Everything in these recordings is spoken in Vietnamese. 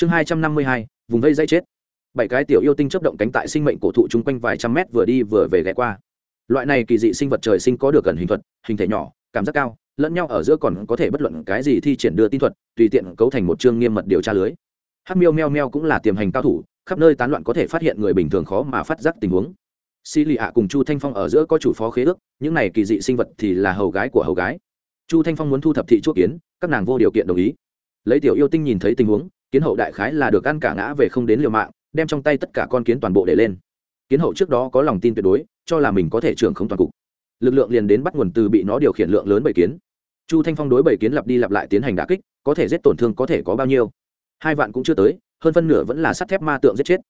chương hai trăm năm mươi hai, vùng vây dây chết. Bảy cái tiểu yêu tinh chấp động cánh tại sinh mệnh cổ thụ chung quanh vài trăm mét vừa đi vừa về ghé qua. Loại này kỳ dị sinh vật trời sinh có được gần hình thuật, hình thể nhỏ, cảm giác cao, lẫn nhau ở giữa còn có thể bất luận cái gì thi triển đưa tin thuật, tùy tiện cấu thành một chương nghiêm mật điều tra lưới. Hát miêu meo meo cũng là tiềm hành cao thủ, khắp nơi tán loạn có thể phát hiện người bình thường khó mà phát giác tình huống. Xì lì ạ cùng chu thanh phong ở giữa có chủ phó khế ước, những này kỳ dị sinh vật thì là hầu gái của hầu gái. Chu thanh phong muốn thu thập thị chuốc kiến, các nàng vô điều kiện đồng ý. Lấy tiểu yêu tinh nhìn thấy tình huống kiến hậu đại khái là được ăn cả ngã về không đến liều mạng, đem trong tay tất cả con kiến toàn bộ để lên. Kiến hậu trước đó có lòng tin tuyệt đối, cho là mình có thể trưởng không toàn cục. Lực lượng liền đến bắt nguồn từ bị nó điều khiển lượng lớn bảy kiến. Chu thanh phong đối bảy kiến lặp đi lặp lại tiến hành đà kích, có thể giết tổn thương có thể có bao nhiêu? Hai vạn cũng chưa tới, hơn phân nửa vẫn là sắt thép ma tượng giết chết.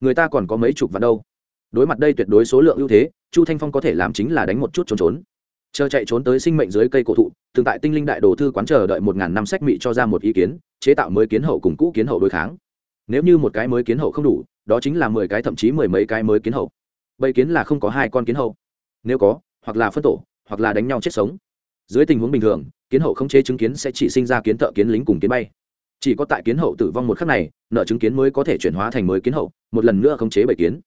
Người ta còn có mấy chục vạn đâu. Đối mặt đây tuyệt đối số lượng ưu thế, chu thanh phong có thể làm chính là đánh một chút trốn trốn chờ chạy trốn tới sinh mệnh dưới cây cổ thụ thường tại tinh linh đại đồ thư quán chờ đợi một ngàn năm sách mị cho ra một ý kiến, chế tạo mới kiến hậu cùng cũ kiến hậu đối kháng. Nếu như một cái mới kiến hậu không đủ, đó chính là mười cái thậm chí mười mấy cái mới kiến hậu. Bầy kiến là không có hai con kiến hậu. Nếu có, hoặc là phân tổ, hoặc là đánh nhau chết sống. Dưới tình huống bình thường, kiến hậu không chế chứng kiến sẽ chỉ sinh ra kiến thợ kiến lính cùng kiến bay. Chỉ có tại kiến hậu tử vong một khắc này, nợ chứng kiến mới có thể chuyển hóa thành mới kiến hậu, một lần nữa khống chế bảy kiến.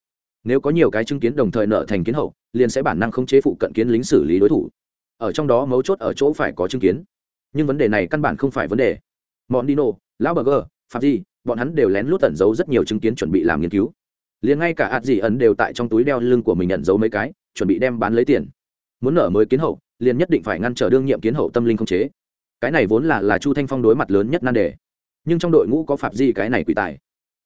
Nếu có nhiều cái chứng kiến đồng thời nợ thành kiến hậu liền sẽ bản năng khống chế phụ cận kiến lính xử lý đối thủ. Ở trong đó mấu chốt ở chỗ phải có chứng kiến. Nhưng vấn đề này căn bản không phải vấn đề. Mọn dino lão burger phạm di, bọn hắn đều lén lút tẩn giấu rất nhiều chứng kiến chuẩn bị làm nghiên cứu. Liền ngay cả ạt dị ẩn đều tại trong túi đeo lưng của mình nhận giấu mấy cái, chuẩn bị đem bán lấy tiền. Muốn nở mới kiến hậu, liền nhất định phải ngăn trở đương nhiệm kiến hậu tâm linh không chế. Cái này vốn là là chu thanh phong đối mặt lớn nhất nan đề. Nhưng trong đội ngũ có phạm di cái này quỷ tài.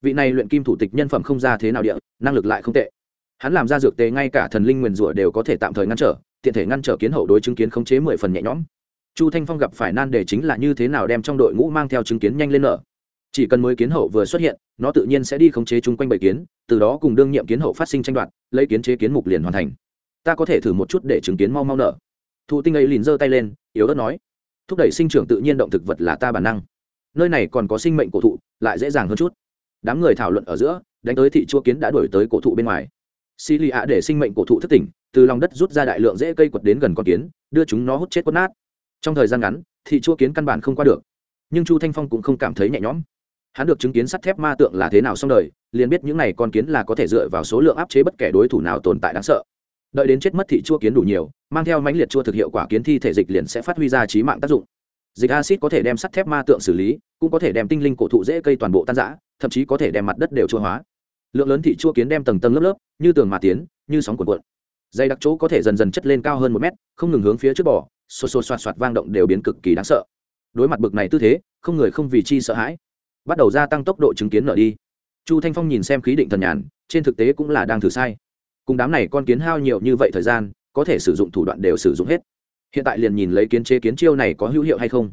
Vị này luyện kim thủ tịch nhân phẩm không ra thế nào địa, năng lực lại không tệ hắn làm ra dược tế ngay cả thần linh nguyền rủa đều có thể tạm thời ngăn trở, tiện thể ngăn trở kiến hậu đối chứng kiến khống chế mười phần nhẹ nhõm. Chu thanh phong gặp phải nan đề chính là như thế nào đem trong đội ngũ mang theo chứng kiến nhanh lên nở chỉ cần mới kiến hậu vừa xuất hiện, nó tự nhiên sẽ đi khống chế chung quanh bảy kiến, từ đó cùng đương nhiệm kiến hậu phát sinh tranh đoạt, lấy kiến chế kiến mục liền hoàn thành. Ta có thể thử một chút để chứng kiến mau mau nở thụ tinh ấy liền giơ tay lên, yếu ớt nói, thúc đẩy sinh trưởng tự nhiên động thực vật là ta bản năng. Nơi này còn có sinh mệnh cổ thụ, lại dễ dàng hơn chút. Đám người thảo luận ở giữa, đánh tới thị chua kiến đã đổi tới cổ thụ bên ngoài xì lì ạ để sinh mệnh cổ thụ thất tỉnh, từ lòng đất rút ra đại lượng dễ cây quật đến gần con kiến, đưa chúng nó hút chết quất nát. Trong thời gian ngắn, thị chua kiến căn bản không qua được. Nhưng chu thanh phong cũng không cảm thấy nhẹ nhõm. Hắn được chứng kiến sắt thép ma tượng là thế nào xong đời, liền biết những n à y con kiến là có thể dựa vào số lượng áp chế bất kể đối thủ nào tồn tại đáng sợ. Đợi đến chết mất thị chua kiến đủ nhiều, mang theo mãnh liệt chua thực hiệu quả kiến thi thể dịch liền sẽ phát huy ra trí mạng tác dụng. Dịch acid có thể đem sắt thép ma tượng xử lý, cũng có thể đem tinh linh cổ thụ dễ cây toàn bộ tan giã thậm chí có thể đem mặt đất đều chua hóa lượng lớn thị chua kiến đem tầng tầng lớp lớp, như tường mà tiến, như sóng cuộn cuộn. Dây đặc chỗ có thể dần dần chất lên cao hơn một mét, không ngừng hướng phía trước bỏ xô xô xoạt xoạt vang động đều biến cực kỳ đáng sợ. Đối mặt bực này tư thế, không người không vì chi sợ hãi, bắt đầu gia tăng tốc độ chứng kiến nở đi. Chu thanh phong nhìn xem khí định thần nhàn, trên thực tế cũng là đang thử sai. Cùng đám này con kiến hao nhiều như vậy thời gian, có thể sử dụng thủ đoạn đều sử dụng hết. Hiện tại liền nhìn lấy kiến chế kiến chiêu này có hữu hiệu hay không.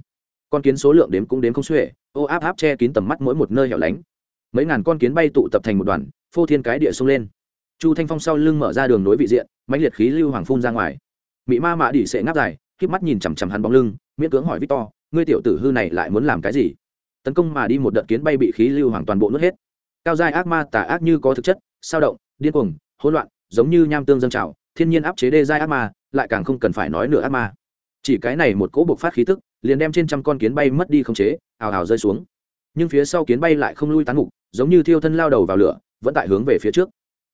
Con kiến số lượng đếm cũng đếm không xuể, ô áp áp che kín tầm mắt mỗi một nơi hẻo lánh mấy ngàn con kiến bay tụ tập thành một đoàn, phô thiên cái địa sông lên. Chu thanh phong sau lưng mở ra đường nối vị diện, mãnh liệt khí lưu hoàng phun ra ngoài. Mị ma mạ đỉ sệ ngáp dài k mắt nhìn chằm chằm hắn bóng lưng, miễn cưỡng hỏi victor, ngươi tiểu tử hư này lại muốn làm cái gì? Tấn công mà đi một đợt kiến bay bị khí lưu hoàng toàn bộ nuốt hết. Cao giai ác ma tà ác như có thực chất, sao động, điên cuồng, hỗn loạn, giống như nham tương dân trào, thiên nhiên áp chế đê giai ác ma, lại càng không cần phải nói nửa ác ma. Chỉ cái này một cỗ bộc phát khí tức, liền đem trên trăm con kiến bay mất đi không chế, ào ào rơi xuống. Nhưng phía sau kiến bay lại không lui tán mục giống như thiêu thân lao đầu vào lửa, vẫn tại hướng về phía trước.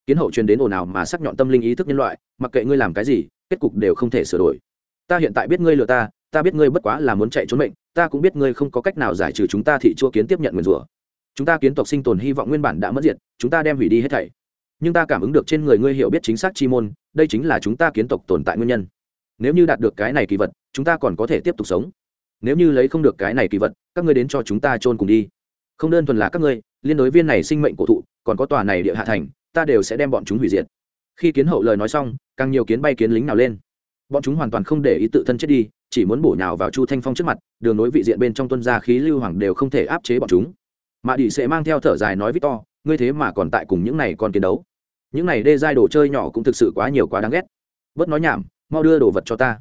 Kiến hậu truyền đến ồn ào mà sắc nhọn tâm linh ý thức nhân loại, mặc kệ ngươi làm cái gì, kết cục đều không thể sửa đổi. Ta hiện tại biết ngươi lừa ta ta biết ngươi bất quá là muốn chạy trốn mệnh, ta cũng biết ngươi không có cách nào giải trừ chúng ta thị chua kiến tiếp nhận nguyền rủa. Chúng ta kiến tộc sinh tồn hy vọng nguyên bản đã mất diệt, chúng ta đem hủy đi hết thảy. Nhưng ta cảm ứng được trên người ngươi hiểu biết chính xác chi môn, đây chính là chúng ta kiến tộc tồn tại nguyên nhân. Nếu như đạt được cái này kỳ vật, chúng ta còn có thể tiếp tục sống. Nếu như lấy không được cái này kỳ vật, các ngươi đến cho chúng ta chôn cùng đi. Không đơn thuần là các ngươi liên đối viên này sinh mệnh cổ thụ, còn có tòa này địa hạ thành, ta đều sẽ đem bọn chúng hủy diệt. Khi kiến hậu lời nói xong, càng nhiều kiến bay kiến lính nào lên. Bọn chúng hoàn toàn không để ý tự thân chết đi, chỉ muốn bổ nhào vào chu thanh phong trước mặt, đường nối vị diện bên trong tuân gia khí lưu hoàng đều không thể áp chế bọn chúng. Mà đi sẽ mang theo thở dài nói victor ngươi thế mà còn tại cùng những này còn chiến đấu. Những này đê giai đồ chơi nhỏ cũng thực sự quá nhiều quá đáng ghét. Bớt nói nhảm, mau đưa đồ vật cho ta.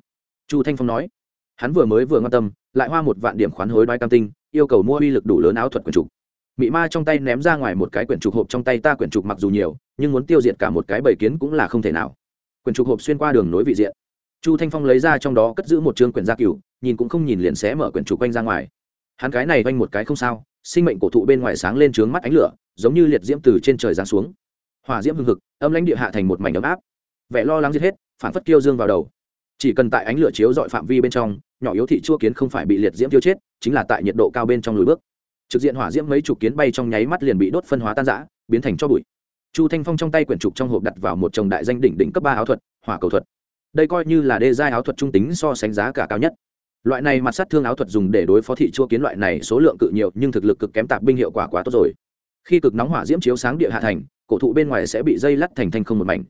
Chu thanh phong nói. Hắn vừa mới vừa ngon tâm, lại hoa một vạn điểm khoán hối đoái cam tinh, yêu cầu mua uy lực đủ lớn áo thuật quần trục mị ma trong tay ném ra ngoài một cái quyển trục hộp trong tay ta quyển trục mặc dù nhiều, nhưng muốn tiêu diệt cả một cái bầy kiến cũng là không thể nào. Quyển trục hộp xuyên qua đường nối vị diện. Chu thanh phong lấy ra trong đó cất giữ một chương quyển gia cửu, nhìn cũng không nhìn liền xé mở quyển trục quanh ra ngoài. Hắn cái này quanh một cái không sao, sinh mệnh cổ thụ bên ngoài sáng lên trướng mắt ánh lửa, giống như liệt diễm từ trên trời giáng xuống. Hòa diễm hưng hực, âm lãnh địa hạ thành một mảnh ấm áp. Vẻ lo lắng giết hết, phản phất kiêu dương vào đầu. Chỉ cần tại ánh lửa chiếu dọi phạm vi bên trong, nhỏ yếu thị chua kiến không phải bị liệt diễm tiêu chết, chính là tại nhiệt độ cao bên trong lùi bước trực diện hỏa diễm mấy chục kiến bay trong nháy mắt liền bị đốt phân hóa tan rã, biến thành cho bụi. Chu thanh phong trong tay quyển trục trong hộp đặt vào một chồng đại danh đỉnh đỉnh cấp ba áo thuật, hỏa cầu thuật. Đây coi như là đê giai áo thuật trung tính so sánh giá cả cao nhất. Loại này mặt sát thương áo thuật dùng để đối phó thị chua kiến loại này số lượng cự nhiều, nhưng thực lực cực kém tạp binh hiệu quả quá tốt rồi. Khi cực nóng hỏa diễm chiếu sáng địa hạ thành, cổ thụ bên ngoài sẽ bị dây lắt thành thành không một mảnh.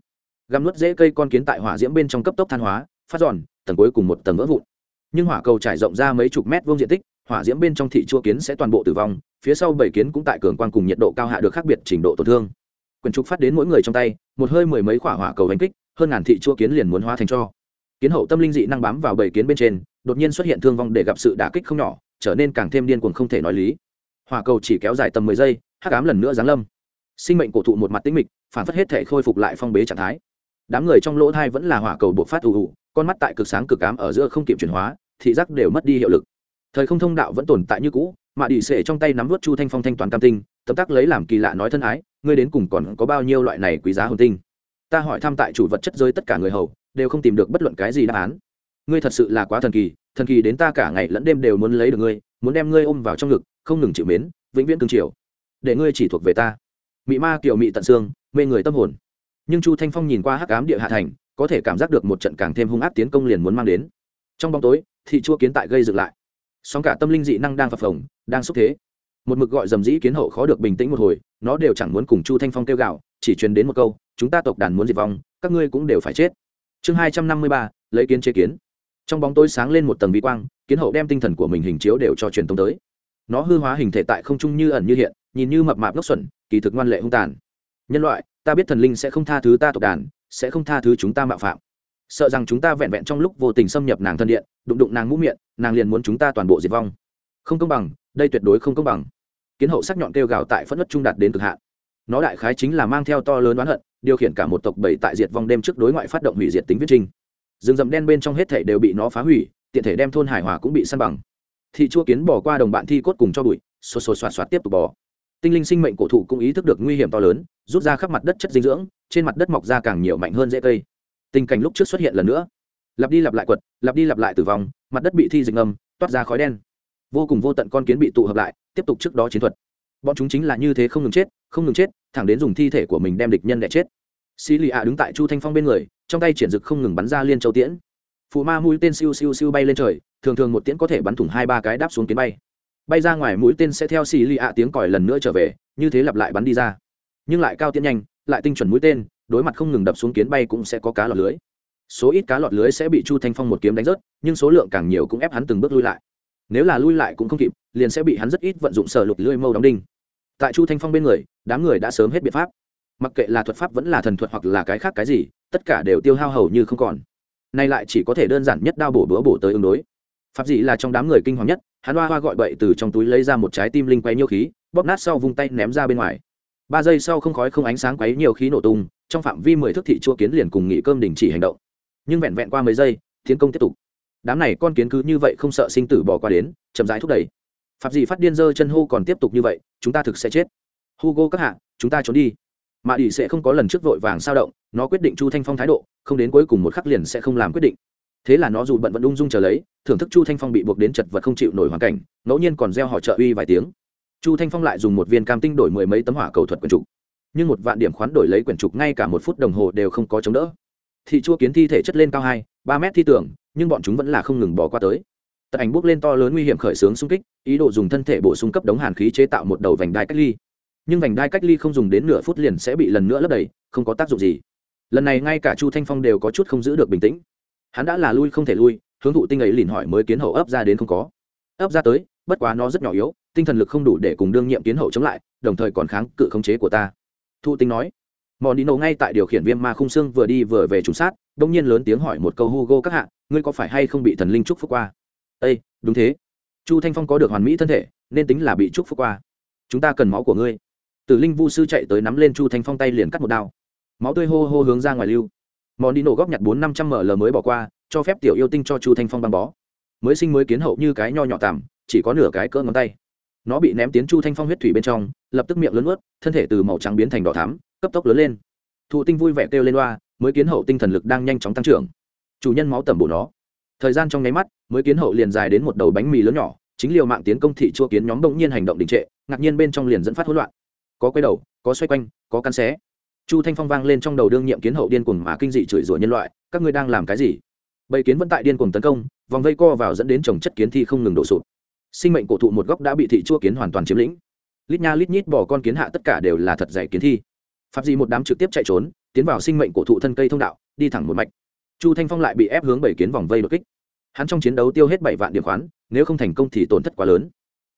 Găm nuốt dễ cây con kiến tại hỏa diễm bên trong cấp tốc than hóa, phát giòn, tầng cuối cùng một tầng vỡ vụn. Nhưng hỏa cầu trải rộng ra mấy chục mét vuông diện tích hỏa diễm bên trong thị chua kiến sẽ toàn bộ tử vong, phía sau bảy kiến cũng tại cường quan cùng nhiệt độ cao hạ được khác biệt trình độ tổn thương. Quyền trục phát đến mỗi người trong tay, một hơi mười mấy quả hỏa cầu đánh kích, hơn ngàn thị chua kiến liền muốn hóa thành cho. Kiến hậu tâm linh dị năng bám vào bảy kiến bên trên, đột nhiên xuất hiện thương vong để gặp sự đả kích không nhỏ, trở nên càng thêm điên cuồng không thể nói lý. Hỏa cầu chỉ kéo dài tầm mười giây, hắc ám lần nữa giáng lâm. Sinh mệnh cổ thụ một mặt tĩnh mịch, phản phất hết thể khôi phục lại phong bế trạng thái. Đám người trong lỗ thai vẫn là hỏa cầu buộc phát ù ù, con mắt tại cực sáng cực ám ở giữa không kịp chuyển hóa, thị giác đều mất đi hiệu lực thời không thông đạo vẫn tồn tại như cũ, mà đi sệ trong tay nắm vớt chu thanh phong thanh toàn cam tinh tấm tắc lấy làm kỳ lạ nói thân ái, ngươi đến cùng còn có bao nhiêu loại này quý giá hồn tinh? Ta hỏi thăm tại chủ vật chất giới tất cả người hầu, đều không tìm được bất luận cái gì đáp án. Ngươi thật sự là quá thần kỳ thần kỳ đến ta cả ngày lẫn đêm đều muốn lấy được ngươi, muốn đem ngươi ôm vào trong ngực, không ngừng chịu mến, vĩnh viễn cương triều để ngươi chỉ thuộc về ta. Mị ma kiểu mị tận xương, mê người tâm hồn. Nhưng chu thanh phong nhìn qua hắc ám địa hạ thành, có thể cảm giác được một trận càng thêm hung ác tiến công liền muốn mang đến. Trong bóng tối, thị chua kiến tại gây dựng lại song cả tâm linh dị năng đang phập phồng, đang xúc thế. Một mực gọi dầm dĩ kiến hậu khó được bình tĩnh một hồi, nó đều chẳng muốn cùng chu thanh phong kêu gạo, chỉ truyền đến một câu, chúng ta tộc đàn muốn diệt vong, các ngươi cũng đều phải chết. Chương hai trăm năm mươi ba, lấy kiến chế kiến. Trong bóng tối sáng lên một tầng vi quang, kiến hậu đem tinh thần của mình hình chiếu đều cho truyền tống tới. Nó hư hóa hình thể tại không trung như ẩn như hiện, nhìn như mập mạp ngốc xuẩn, kỳ thực ngoan lệ hung tàn. Nhân loại, ta biết thần linh sẽ không tha thứ ta tộc đàn, sẽ không tha thứ chúng ta mạo phạm sợ rằng chúng ta vẹn vẹn trong lúc vô tình xâm nhập nàng thân điện, đụng đụng nàng mũ miệng, nàng liền muốn chúng ta toàn bộ diệt vong. Không công bằng, đây tuyệt đối không công bằng. Kiến hậu sắc nhọn kêu gào tại phất đất trung đạt đến cực hạn. Nó đại khái chính là mang theo to lớn oán hận, điều khiển cả một tộc bảy tại diệt vong đêm trước đối ngoại phát động hủy diệt tính viết trinh. Rừng rậm đen bên trong hết thể đều bị nó phá hủy, tiện thể đem thôn hải hòa cũng bị săn bằng. Thị chua kiến bỏ qua đồng bạn thi cốt cùng cho bụi, xô xô xoạt xoạt tiếp tục bỏ tinh linh sinh mệnh cổ thụ cũng ý thức được nguy hiểm to lớn, rút ra khắp mặt đất chất dinh dưỡng, trên mặt đất mọc ra càng nhiều mạnh hơn dễ cây tình cảnh lúc trước xuất hiện lần nữa. Lặp đi lặp lại quật, lặp đi lặp lại tử vong, mặt đất bị thi dịch ngâm toát ra khói đen. Vô cùng vô tận con kiến bị tụ hợp lại, tiếp tục trước đó chiến thuật. Bọn chúng chính là như thế không ngừng chết, không ngừng chết, thẳng đến dùng thi thể của mình đem địch nhân đẻ chết. Xì lì ạ đứng tại chu thanh phong bên người, trong tay triển dực không ngừng bắn ra liên châu tiễn. Phụ ma mũi tên siêu siêu siêu bay lên trời, thường thường một tiễn có thể bắn thủng hai ba cái đáp xuống kiến bay. Bay ra ngoài mũi tên sẽ theo xì lì ạ tiếng còi lần nữa trở về, như thế lặp lại bắn đi ra. Nhưng lại cao tiễn nhanh, lại tinh chuẩn mũi tên đối mặt không ngừng đập xuống kiến bay cũng sẽ có cá lọt lưới. Số ít cá lọt lưới sẽ bị chu thanh phong một kiếm đánh rớt, nhưng số lượng càng nhiều cũng ép hắn từng bước lui lại. Nếu là lui lại cũng không kịp, liền sẽ bị hắn rất ít vận dụng sở lục lưỡi mâu đóng đinh. Tại chu thanh phong bên người, đám người đã sớm hết biện pháp. Mặc kệ là thuật pháp vẫn là thần thuật hoặc là cái khác cái gì, tất cả đều tiêu hao hầu như không còn. Nay lại chỉ có thể đơn giản nhất đao bổ bữa bổ tới ứng đối. Pháp Dị là trong đám người kinh hoàng nhất, hắn hoa hoa gọi bậy từ trong túi lấy ra một trái tim linh quay nhiêu khí, bóp nát sau vung tay ném ra bên ngoài ba giây sau không khói không ánh sáng quấy nhiều khí nổ tung, trong phạm vi mười thước thị chua kiến liền cùng nghỉ cơm đình chỉ hành động. Nhưng vẹn vẹn qua mấy giây, tiến công tiếp tục. Đám này con kiến cứ như vậy không sợ sinh tử bỏ qua đến, chậm rãi thúc đẩy. Pháp gì phát điên dơ chân hô còn tiếp tục như vậy, chúng ta thực sẽ chết. Hugo các hạ, chúng ta trốn đi. Mà ỷ sẽ không có lần trước vội vàng sao động, nó quyết định chu thanh phong thái độ, không đến cuối cùng một khắc liền sẽ không làm quyết định. Thế là nó dù bận vẫn ung dung chờ lấy, thưởng thức chu thanh phong bị buộc đến chật vật không chịu nổi hoàn cảnh, ngẫu nhiên còn gieo họ trợ uy vài tiếng chu thanh phong lại dùng một viên cam tinh đổi mười mấy tấm hỏa cầu thuật quyển trục. Nhưng một vạn điểm khoán đổi lấy quyển trục ngay cả một phút đồng hồ đều không có chống đỡ. Thị chua kiến thi thể chất lên cao hai, ba mét thi tưởng, nhưng bọn chúng vẫn là không ngừng bỏ qua tới. Tật ảnh bước lên to lớn nguy hiểm khởi xướng xung kích, ý đồ dùng thân thể bổ sung cấp đống hàn khí chế tạo một đầu vành đai cách ly. Nhưng vành đai cách ly không dùng đến nửa phút liền sẽ bị lần nữa lấp đầy, không có tác dụng gì. Lần này ngay cả chu thanh phong đều có chút không giữ được bình tĩnh. Hắn đã là lui không thể lui, hướng thụ tinh ấy liền hỏi mới kiến hậu ấp ra đến không có. Ấp ra tới, bất quá nó rất nhỏ yếu tinh thần lực không đủ để cùng đương nhiệm kiến hậu chống lại, đồng thời còn kháng cự khống chế của ta. Thụ tinh nói. Mòn đi nổ ngay tại điều khiển viêm ma khung xương vừa đi vừa về trùng sát đông nhiên lớn tiếng hỏi một câu hugo các hạ, ngươi có phải hay không bị thần linh trúc phúc qua? Ây đúng thế. Chu thanh phong có được hoàn mỹ thân thể, nên tính là bị trúc phúc qua. Chúng ta cần máu của ngươi. Tử linh vu sư chạy tới nắm lên chu thanh phong tay liền cắt một đao. Máu tươi hô hô hướng ra ngoài lưu. Mòn đi nổ góp nhặt bốn năm trăm ml mới bỏ qua, cho phép tiểu yêu tinh cho chu thanh phong băng bó. Mới sinh mới kiến hậu như cái nho nhỏ tằm, chỉ có nửa cái cỡ ngón tay nó bị ném tiến chu thanh phong huyết thủy bên trong, lập tức miệng lớn ướt thân thể từ màu trắng biến thành đỏ thắm, cấp tốc lớn lên. Thụ tinh vui vẻ kêu lên loa, mới kiến hậu tinh thần lực đang nhanh chóng tăng trưởng. Chủ nhân máu tẩm bổ nó. Thời gian trong nháy mắt, mới kiến hậu liền dài đến một đầu bánh mì lớn nhỏ, chính liều mạng tiến công thị chua kiến nhóm bỗng nhiên hành động đình trệ, ngạc nhiên bên trong liền dẫn phát hỗn loạn. Có quay đầu, có xoay quanh, có căn xé. Chu thanh phong vang lên trong đầu đương nhiệm kiến hậu điên cuồng mà kinh dị chửi rủa nhân loại, các ngươi đang làm cái gì? Bầy kiến vẫn tại điên cuồng tấn công, vòng vây co vào dẫn đến trồng chất kiến thi không ngừng đổ sụp sinh mệnh cổ thụ một góc đã bị thị chua kiến hoàn toàn chiếm lĩnh. Lít nha lít nhít bỏ con kiến hạ tất cả đều là thật dày kiến thi. Pháp Di một đám trực tiếp chạy trốn, tiến vào sinh mệnh cổ thụ thân cây thông đạo, đi thẳng một mạch. Chu thanh phong lại bị ép hướng bảy kiến vòng vây đột kích. Hắn trong chiến đấu tiêu hết bảy vạn điểm khoán, nếu không thành công thì tổn thất quá lớn.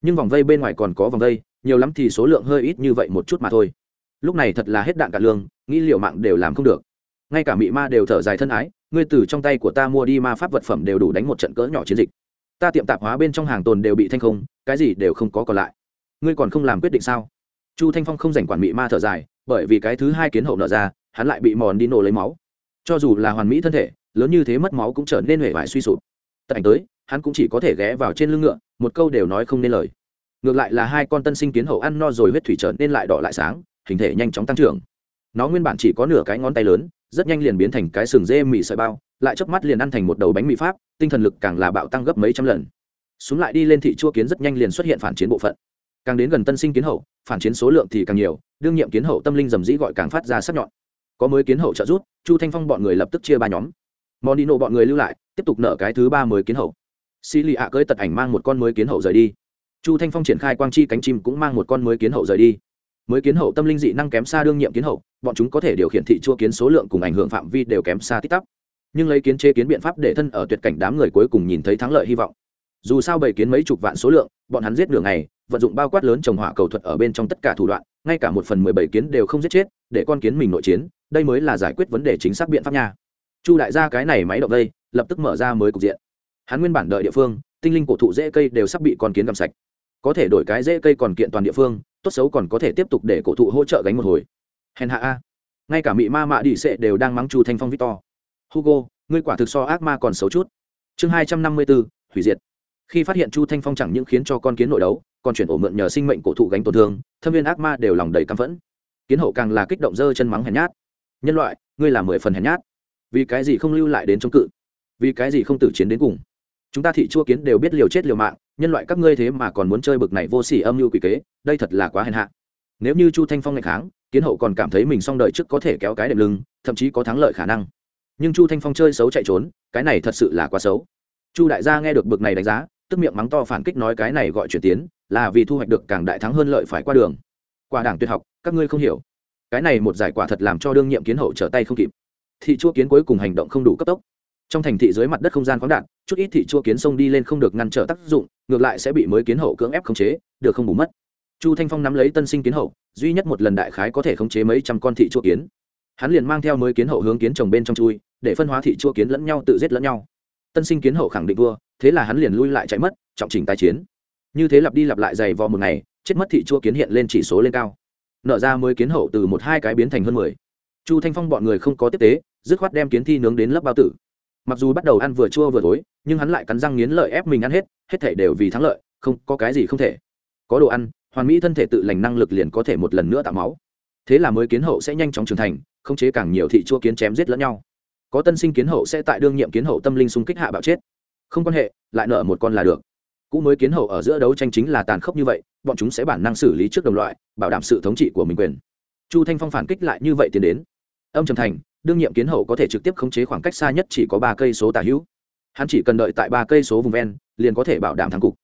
Nhưng vòng vây bên ngoài còn có vòng vây, nhiều lắm thì số lượng hơi ít như vậy một chút mà thôi. Lúc này thật là hết đạn cả lương, nghĩ liệu mạng đều làm không được. Ngay cả mị ma đều thở dài thân ái, ngươi từ trong tay của ta mua đi ma pháp vật phẩm đều đủ đánh một trận cỡ nhỏ chiến dịch ta tiệm tạp hóa bên trong hàng tồn đều bị thanh không, cái gì đều không có còn lại. Ngươi còn không làm quyết định sao? Chu thanh phong không giành quản mị ma thở dài, bởi vì cái thứ hai kiến hậu nở ra, hắn lại bị mòn đi nổ lấy máu. Cho dù là hoàn mỹ thân thể, lớn như thế mất máu cũng trở nên huệ vải suy sụp. Tận ảnh tới, hắn cũng chỉ có thể ghé vào trên lưng ngựa, một câu đều nói không nên lời. Ngược lại là hai con tân sinh kiến hậu ăn no rồi huyết thủy trở nên lại đỏ lại sáng, hình thể nhanh chóng tăng trưởng nó nguyên bản chỉ có nửa cái ngón tay lớn, rất nhanh liền biến thành cái sừng dê mì sợi bao, lại chớp mắt liền ăn thành một đầu bánh mì pháp, tinh thần lực càng là bạo tăng gấp mấy trăm lần. Xuống lại đi lên thị chua kiến rất nhanh liền xuất hiện phản chiến bộ phận. Càng đến gần tân sinh kiến hậu, phản chiến số lượng thì càng nhiều, đương nhiệm kiến hậu tâm linh dầm dĩ gọi càng phát ra sắc nhọn. Có mới kiến hậu trợ rút chu thanh phong bọn người lập tức chia ba nhóm. Monino bọn người lưu lại, tiếp tục nợ cái thứ ba mới kiến hậu. Xì lì ạ cơi tật ảnh mang một con mới kiến hậu rời đi. Chu thanh phong triển khai quang chi cánh chim cũng mang một con mới kiến hậu rời đi mới kiến hậu tâm linh dị năng kém xa đương nhiệm kiến hậu bọn chúng có thể điều khiển thị chua kiến số lượng cùng ảnh hưởng phạm vi đều kém xa tích tắp nhưng lấy kiến chế kiến biện pháp để thân ở tuyệt cảnh đám người cuối cùng nhìn thấy thắng lợi hy vọng. Dù sao bảy kiến mấy chục vạn số lượng bọn hắn giết nửa ngày vận dụng bao quát lớn trồng hỏa cầu thuật ở bên trong tất cả thủ đoạn ngay cả một phần mười bảy kiến đều không giết chết để con kiến mình nội chiến đây mới là giải quyết vấn đề chính xác biện pháp nha. Chu đại gia cái này máy động đây, lập tức mở ra mới cục diện. Hắn nguyên bản đợi địa phương tinh linh cổ thụ dễ cây đều sắp bị con kiến cầm sạch. Có thể đổi cái dễ cây còn kiện toàn địa phương tốt xấu còn có thể tiếp tục để cổ thụ hỗ trợ gánh một hồi. Hèn hạ a. Ngay cả mị ma mạ đi sệ đều đang mắng chu thanh phong victor. Hugo, ngươi quả thực so ác ma còn xấu chút. Chương hai trăm năm mươi bốn hủy diệt. Khi phát hiện chu thanh phong chẳng những khiến cho con kiến nội đấu, còn chuyển ổ mượn nhờ sinh mệnh cổ thụ gánh tổn thương, thâm viên ác ma đều lòng đầy căm phẫn. Kiến hậu càng là kích động dơ chân mắng hèn nhát. Nhân loại, ngươi là mười phần hèn nhát. Vì cái gì không lưu lại đến chống cự? Vì cái gì không tử chiến đến cùng? Chúng ta thị chua kiến đều biết liều chết liều mạng, nhân loại các ngươi thế mà còn muốn chơi bực này vô sỉ âm mưu quỷ kế, đây thật là quá hèn hạ. Nếu như chu thanh phong ngày kháng, kiến hậu còn cảm thấy mình xong đợi trước có thể kéo cái đệm lưng, thậm chí có thắng lợi khả năng. Nhưng chu thanh phong chơi xấu chạy trốn, cái này thật sự là quá xấu. Chu đại gia nghe được bực này đánh giá, tức miệng mắng to phản kích nói cái này gọi chuyển tiến, là vì thu hoạch được càng đại thắng hơn lợi phải qua đường. Quả đảng tuyệt học, các ngươi không hiểu. Cái này một giải quả thật làm cho đương nhiệm kiến hậu trở tay không kịp. Thị chua kiến cuối cùng hành động không đủ cấp tốc trong thành thị dưới mặt đất không gian khoáng đạn chút ít thị chua kiến sông đi lên không được ngăn trở tác dụng, ngược lại sẽ bị mới kiến hậu cưỡng ép khống chế, được không bù mất. Chu thanh phong nắm lấy tân sinh kiến hậu, duy nhất một lần đại khái có thể khống chế mấy trăm con thị chua kiến. Hắn liền mang theo mới kiến hậu hướng kiến trồng bên trong chui, để phân hóa thị chua kiến lẫn nhau tự giết lẫn nhau. Tân sinh kiến hậu khẳng định vua thế là hắn liền lui lại chạy mất, trọng trình tai chiến. Như thế lặp đi lặp lại dày vò một ngày, chết mất thị chua kiến hiện lên chỉ số lên cao. Nợ ra mới kiến hậu từ một hai cái biến thành hơn mười. Chu thanh phong bọn người không có tiếp tế, dứt khoát đem kiến thi nướng đến lớp bao tử mặc dù bắt đầu ăn vừa chua vừa thối, nhưng hắn lại cắn răng nghiến lợi ép mình ăn hết hết thể đều vì thắng lợi, không có cái gì không thể. Có đồ ăn, hoàn mỹ thân thể tự lành năng lực liền có thể một lần nữa tạo máu. Thế là mới kiến hậu sẽ nhanh chóng trưởng thành khống chế càng nhiều thị chua kiến chém giết lẫn nhau. Có tân sinh kiến hậu sẽ tại đương nhiệm kiến hậu tâm linh xung kích hạ bạo chết. Không quan hệ, lại nợ một con là được. Cũ mới kiến hậu ở giữa đấu tranh chính là tàn khốc như vậy, bọn chúng sẽ bản năng xử lý trước đồng loại, bảo đảm sự thống trị của mình quyền. Chu thanh phong phản kích lại như vậy tiến đến. Âm trầm thành đương nhiệm kiến hậu có thể trực tiếp khống chế khoảng cách xa nhất chỉ có ba cây số tả hữu. Hắn chỉ cần đợi tại ba cây số vùng ven, liền có thể bảo đảm thắng cục.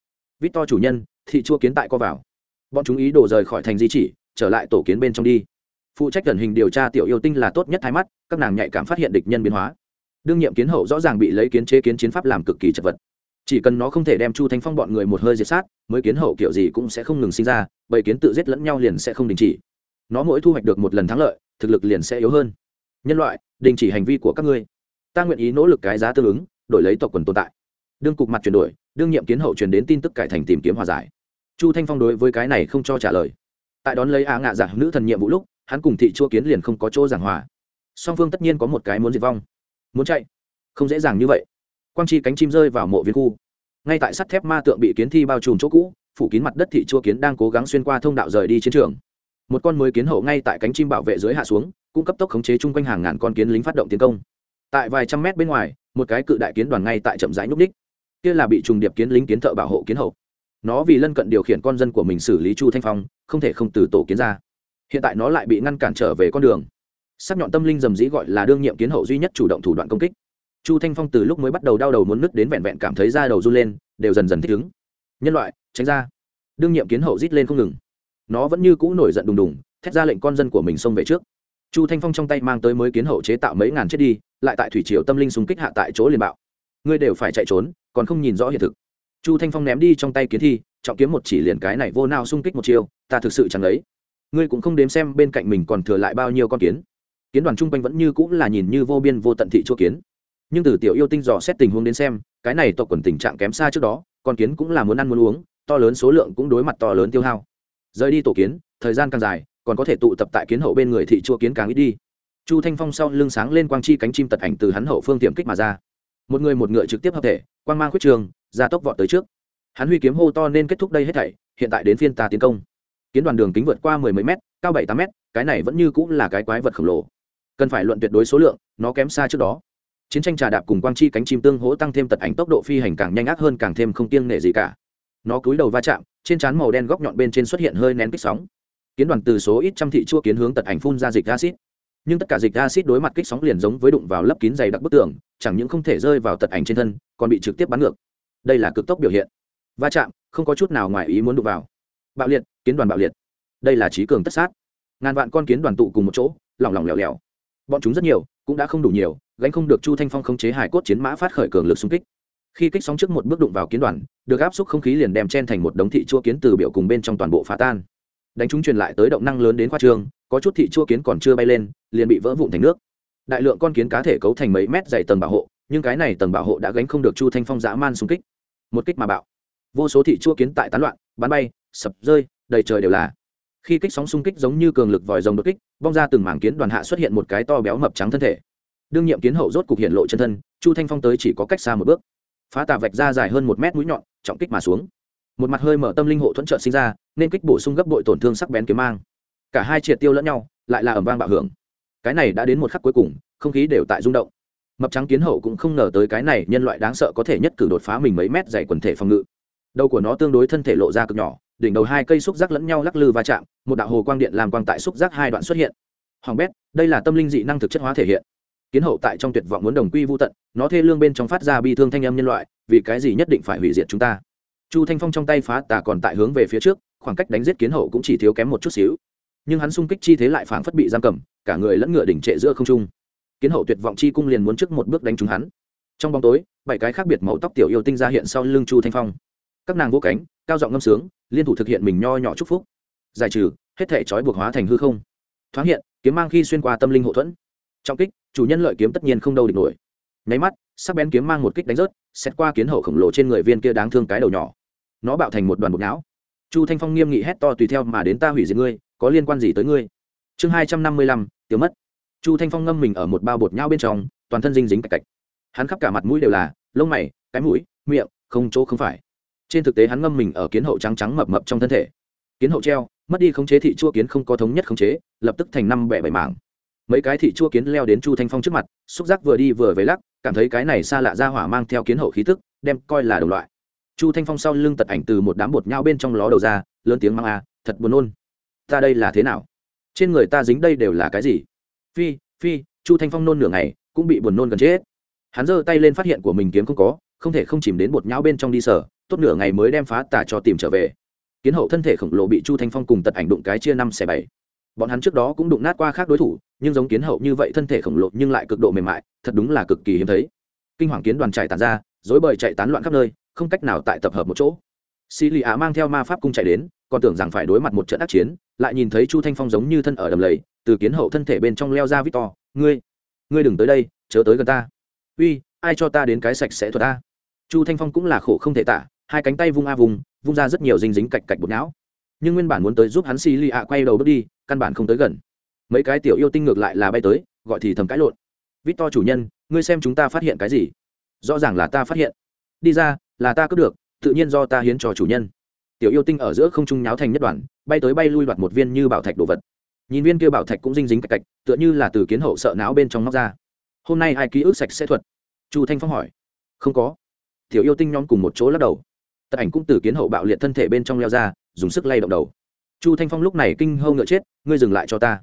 Vít to chủ nhân, thị chua kiến tại co vào. Bọn chúng ý đổ rời khỏi thành di chỉ, trở lại tổ kiến bên trong đi. Phụ trách gần hình điều tra tiểu yêu tinh là tốt nhất thái mắt, các nàng nhạy cảm phát hiện địch nhân biến hóa. Đương nhiệm kiến hậu rõ ràng bị lấy kiến chế kiến chiến pháp làm cực kỳ chật vật. Chỉ cần nó không thể đem chu thanh phong bọn người một hơi diệt sát, mới kiến hậu kiểu gì cũng sẽ không ngừng sinh ra bởi kiến tự giết lẫn nhau liền sẽ không đình chỉ. Nó mỗi thu hoạch được một lần thắng lợi, thực lực liền sẽ yếu hơn nhân loại, đình chỉ hành vi của các ngươi. Ta nguyện ý nỗ lực cái giá tương ứng, đổi lấy tộc quần tồn tại. Đương cục mặt chuyển đổi, đương nhiệm kiến hậu truyền đến tin tức cải thành tìm kiếm hòa giải. Chu thanh phong đối với cái này không cho trả lời. Tại đón lấy á ngạ giả nữ thần nhiệm vụ lúc, hắn cùng thị chua kiến liền không có chỗ giảng hòa. Song phương tất nhiên có một cái muốn diệt vong. Muốn chạy? Không dễ dàng như vậy. Quang chi cánh chim rơi vào mộ viên khu. Ngay tại sắt thép ma tượng bị kiến thi bao trùm chỗ cũ, phủ kín mặt đất thị chua kiến đang cố gắng xuyên qua thông đạo rời đi chiến trường. Một con mới kiến hậu ngay tại cánh chim bảo vệ dưới hạ xuống cũng cấp tốc khống chế chung quanh hàng ngàn con kiến lính phát động tiến công. Tại vài trăm mét bên ngoài, một cái cự đại kiến đoàn ngay tại chậm rãi núp ních. Kia là bị trùng điệp kiến lính kiến thợ bảo hộ kiến hậu. Nó vì lân cận điều khiển con dân của mình xử lý chu thanh phong, không thể không từ tổ kiến ra. Hiện tại nó lại bị ngăn cản trở về con đường. Sắc nhọn tâm linh dầm dĩ gọi là đương nhiệm kiến hậu duy nhất chủ động thủ đoạn công kích. Chu thanh phong từ lúc mới bắt đầu đau đầu muốn nứt đến vẹn vẹn cảm thấy da đầu run lên, đều dần dần thích ứng. Nhân loại, tránh ra. Đương nhiệm kiến hậu rít lên không ngừng. Nó vẫn như cũ nổi giận đùng đùng, thét ra lệnh con dân của mình xông về trước chu thanh phong trong tay mang tới mới kiến hậu chế tạo mấy ngàn chết đi, lại tại thủy triều tâm linh súng kích hạ tại chỗ liền bạo. Ngươi đều phải chạy trốn, còn không nhìn rõ hiện thực. Chu thanh phong ném đi trong tay kiến thi, trọng kiếm một chỉ liền cái này vô nào xung kích một chiều ta thực sự chẳng lấy ngươi cũng không đếm xem bên cạnh mình còn thừa lại bao nhiêu con kiến. Kiến đoàn chung quanh vẫn như cũng là nhìn như vô biên vô tận thị chỗ kiến. Nhưng từ tiểu yêu tinh dò xét tình huống đến xem, cái này tộc quần tình trạng kém xa trước đó, con kiến cũng là muốn ăn muốn uống, to lớn số lượng cũng đối mặt to lớn tiêu hao. Rời đi tổ kiến, thời gian càng dài còn có thể tụ tập tại kiến hậu bên người thị chua kiến càng ít đi. Chu thanh phong sau lưng sáng lên quang chi cánh chim tật ảnh từ hắn hậu phương tiệm kích mà ra. Một người một ngựa trực tiếp hợp thể, quang mang khuyết trường ra tốc vọt tới trước. Hắn huy kiếm hô to nên kết thúc đây hết thảy, hiện tại đến phiên ta tiến công. Kiến đoàn đường kính vượt qua mười mấy mét, cao bảy tám mét, cái này vẫn như cũng là cái quái vật khổng lồ. Cần phải luận tuyệt đối số lượng, nó kém xa trước đó. Chiến tranh trà đạp cùng quang chi cánh chim tương hỗ tăng thêm tật ảnh tốc độ phi hành càng nhanh ác hơn càng thêm không kiêng nể gì cả. Nó cúi đầu va chạm, trên trán màu đen góc nhọn bên trên xuất hiện hơi nén kích sóng kiến đoàn từ số ít trăm thị chua kiến hướng tật ảnh phun ra dịch acid. Nhưng tất cả dịch acid đối mặt kích sóng liền giống với đụng vào lớp kín dày đặc bức tường, chẳng những không thể rơi vào tật ảnh trên thân, còn bị trực tiếp bắn ngược. Đây là cực tốc biểu hiện. Va chạm, không có chút nào ngoài ý muốn đụng vào. Bạo liệt, kiến đoàn bạo liệt. Đây là trí cường tất sát. Ngàn vạn con kiến đoàn tụ cùng một chỗ, lỏng lỏng lẻo lẻo. Bọn chúng rất nhiều, cũng đã không đủ nhiều, gánh không được chu thanh phong khống chế hải cốt chiến mã phát khởi cường lực xung kích. Khi kích sóng trước một bước đụng vào kiến đoàn, được áp suất không khí liền đem chen thành một đống thị chua kiến từ biểu cùng bên trong toàn bộ phá tan đánh chúng truyền lại tới động năng lớn đến khoa trường có chút thị chua kiến còn chưa bay lên, liền bị vỡ vụn thành nước. Đại lượng con kiến cá thể cấu thành mấy mét dày tầng bảo hộ, nhưng cái này tầng bảo hộ đã gánh không được chu thanh phong dã man xung kích. Một kích mà bạo. Vô số thị chua kiến tại tán loạn, bắn bay, sập, rơi, đầy trời đều là. Khi kích sóng xung kích giống như cường lực vòi rồng đột kích bong ra từng mảng kiến đoàn hạ xuất hiện một cái to béo mập trắng thân thể. Đương nhiệm kiến hậu rốt cục hiện lộ chân thân, chu thanh phong tới chỉ có cách xa một bước. Phá tà vạch ra dài hơn một mét mũi nhọn, trọng kích mà xuống một mặt hơi mở tâm linh hộ thuẫn trợ sinh ra, nên kích bổ sung gấp bội tổn thương sắc bén kiếm mang. Cả hai triệt tiêu lẫn nhau, lại là ẩm vang bạo hưởng. Cái này đã đến một khắc cuối cùng, không khí đều tại rung động. Mập trắng kiến hậu cũng không ngờ tới cái này nhân loại đáng sợ có thể nhất cử đột phá mình mấy mét dày quần thể phòng ngự. Đầu của nó tương đối thân thể lộ ra cực nhỏ, đỉnh đầu hai cây xúc giác lẫn nhau lắc lư va chạm, một đạo hồ quang điện làm quang tại xúc giác hai đoạn xuất hiện. Hoàng bét, đây là tâm linh dị năng thực chất hóa thể hiện. Kiến hậu tại trong tuyệt vọng muốn đồng quy vô tận, nó thê lương bên trong phát ra bi thương thanh âm nhân loại, vì cái gì nhất định phải hủy diệt chúng ta? Chu thanh phong trong tay phá tà còn tại hướng về phía trước, khoảng cách đánh giết kiến hậu cũng chỉ thiếu kém một chút xíu. Nhưng hắn xung kích chi thế lại phảng phất bị giam cầm, cả người lẫn ngựa đỉnh trệ giữa không trung. Kiến hậu tuyệt vọng chi cung liền muốn trước một bước đánh trúng hắn. Trong bóng tối, bảy cái khác biệt màu tóc tiểu yêu tinh ra hiện sau lưng chu thanh phong. Các nàng vô cánh, cao giọng ngâm sướng, liên thủ thực hiện mình nho nhỏ chúc phúc. Giải trừ, hết thể trói buộc hóa thành hư không. Thoáng hiện, kiếm mang khi xuyên qua tâm linh hậu thuẫn. Trong kích, chủ nhân lợi kiếm tất nhiên không đâu địch nổi. Nháy mắt, sắc bén kiếm mang một kích đánh rớt xét qua kiến hậu khổng lồ trên người viên kia đáng thương cái đầu nhỏ nó bạo thành một đoàn bột não. Chu thanh phong nghiêm nghị hét to tùy theo mà đến ta hủy diệt ngươi, có liên quan gì tới ngươi? Chương hai trăm năm mươi lăm tiêu mất. Chu thanh phong ngâm mình ở một bao bột nhau bên trong, toàn thân dinh dính cạch cạch. Hắn khắp cả mặt mũi đều là lông mày, cái mũi, miệng, không chỗ không phải. Trên thực tế hắn ngâm mình ở kiến hậu trắng trắng mập mập trong thân thể. Kiến hậu treo, mất đi khống chế thị chua kiến không có thống nhất khống chế, lập tức thành năm bẻ bảy mảng. Mấy cái thị chua kiến leo đến chu thanh phong trước mặt, xúc giác vừa đi vừa về lắc, cảm thấy cái này xa lạ ra hỏa mang theo kiến hậu khí tức đem coi là đồng loại chu thanh phong sau lưng tật ảnh từ một đám bột nhau bên trong ló đầu ra, lớn tiếng mang a thật buồn nôn. Ta đây là thế nào? Trên người ta dính đây đều là cái gì? Phi phi, chu thanh phong nôn nửa ngày, cũng bị buồn nôn gần chết. Hắn giơ tay lên phát hiện của mình kiếm không có, không thể không chìm đến bột nhau bên trong đi sở, tốt nửa ngày mới đem phá tả cho tìm trở về. Kiến hậu thân thể khổng lồ bị chu thanh phong cùng tật ảnh đụng cái chia năm xẻ bảy. Bọn hắn trước đó cũng đụng nát qua khác đối thủ, nhưng giống kiến hậu như vậy thân thể khổng lồ nhưng lại cực độ mềm mại, thật đúng là cực kỳ hiếm thấy. Kinh hoàng kiến đoàn trải tàn ra dối bời chạy tán loạn khắp nơi không cách nào tại tập hợp một chỗ. Xì lì á mang theo ma pháp cung chạy đến, còn tưởng rằng phải đối mặt một trận ác chiến, lại nhìn thấy chu thanh phong giống như thân ở đầm lầy, từ kiến hậu thân thể bên trong leo ra victor, ngươi ngươi đừng tới đây, chớ tới gần ta. Uy, ai cho ta đến cái sạch sẽ thuật ta? Chu thanh phong cũng là khổ không thể tả, hai cánh tay vung a vùng vung ra rất nhiều dinh dính cạch cạch bột não. Nhưng nguyên bản muốn tới giúp hắn xì lì ạ quay đầu bước đi, căn bản không tới gần. Mấy cái tiểu yêu tinh ngược lại là bay tới, gọi thì thầm cãi lộn. Vít to chủ nhân, ngươi xem chúng ta phát hiện cái gì? Rõ ràng là ta phát hiện. Đi ra là ta cướp được, tự nhiên do ta hiến cho chủ nhân. Tiểu yêu tinh ở giữa không trung nháo thành nhất đoàn, bay tới bay lui đoạt một viên như bảo thạch đồ vật. Nhìn viên kia bảo thạch cũng dinh dính cạch cạch, tựa như là từ kiến hậu sợ não bên trong móc ra. Hôm nay ai ký ức sạch sẽ thuật. Chu thanh phong hỏi. Không có. Tiểu yêu tinh nhóm cùng một chỗ lắc đầu. Tật ảnh cũng từ kiến hậu bạo liệt thân thể bên trong leo ra, dùng sức lay động đầu. Chu thanh phong lúc này kinh hâu ngựa chết, ngươi dừng lại cho ta.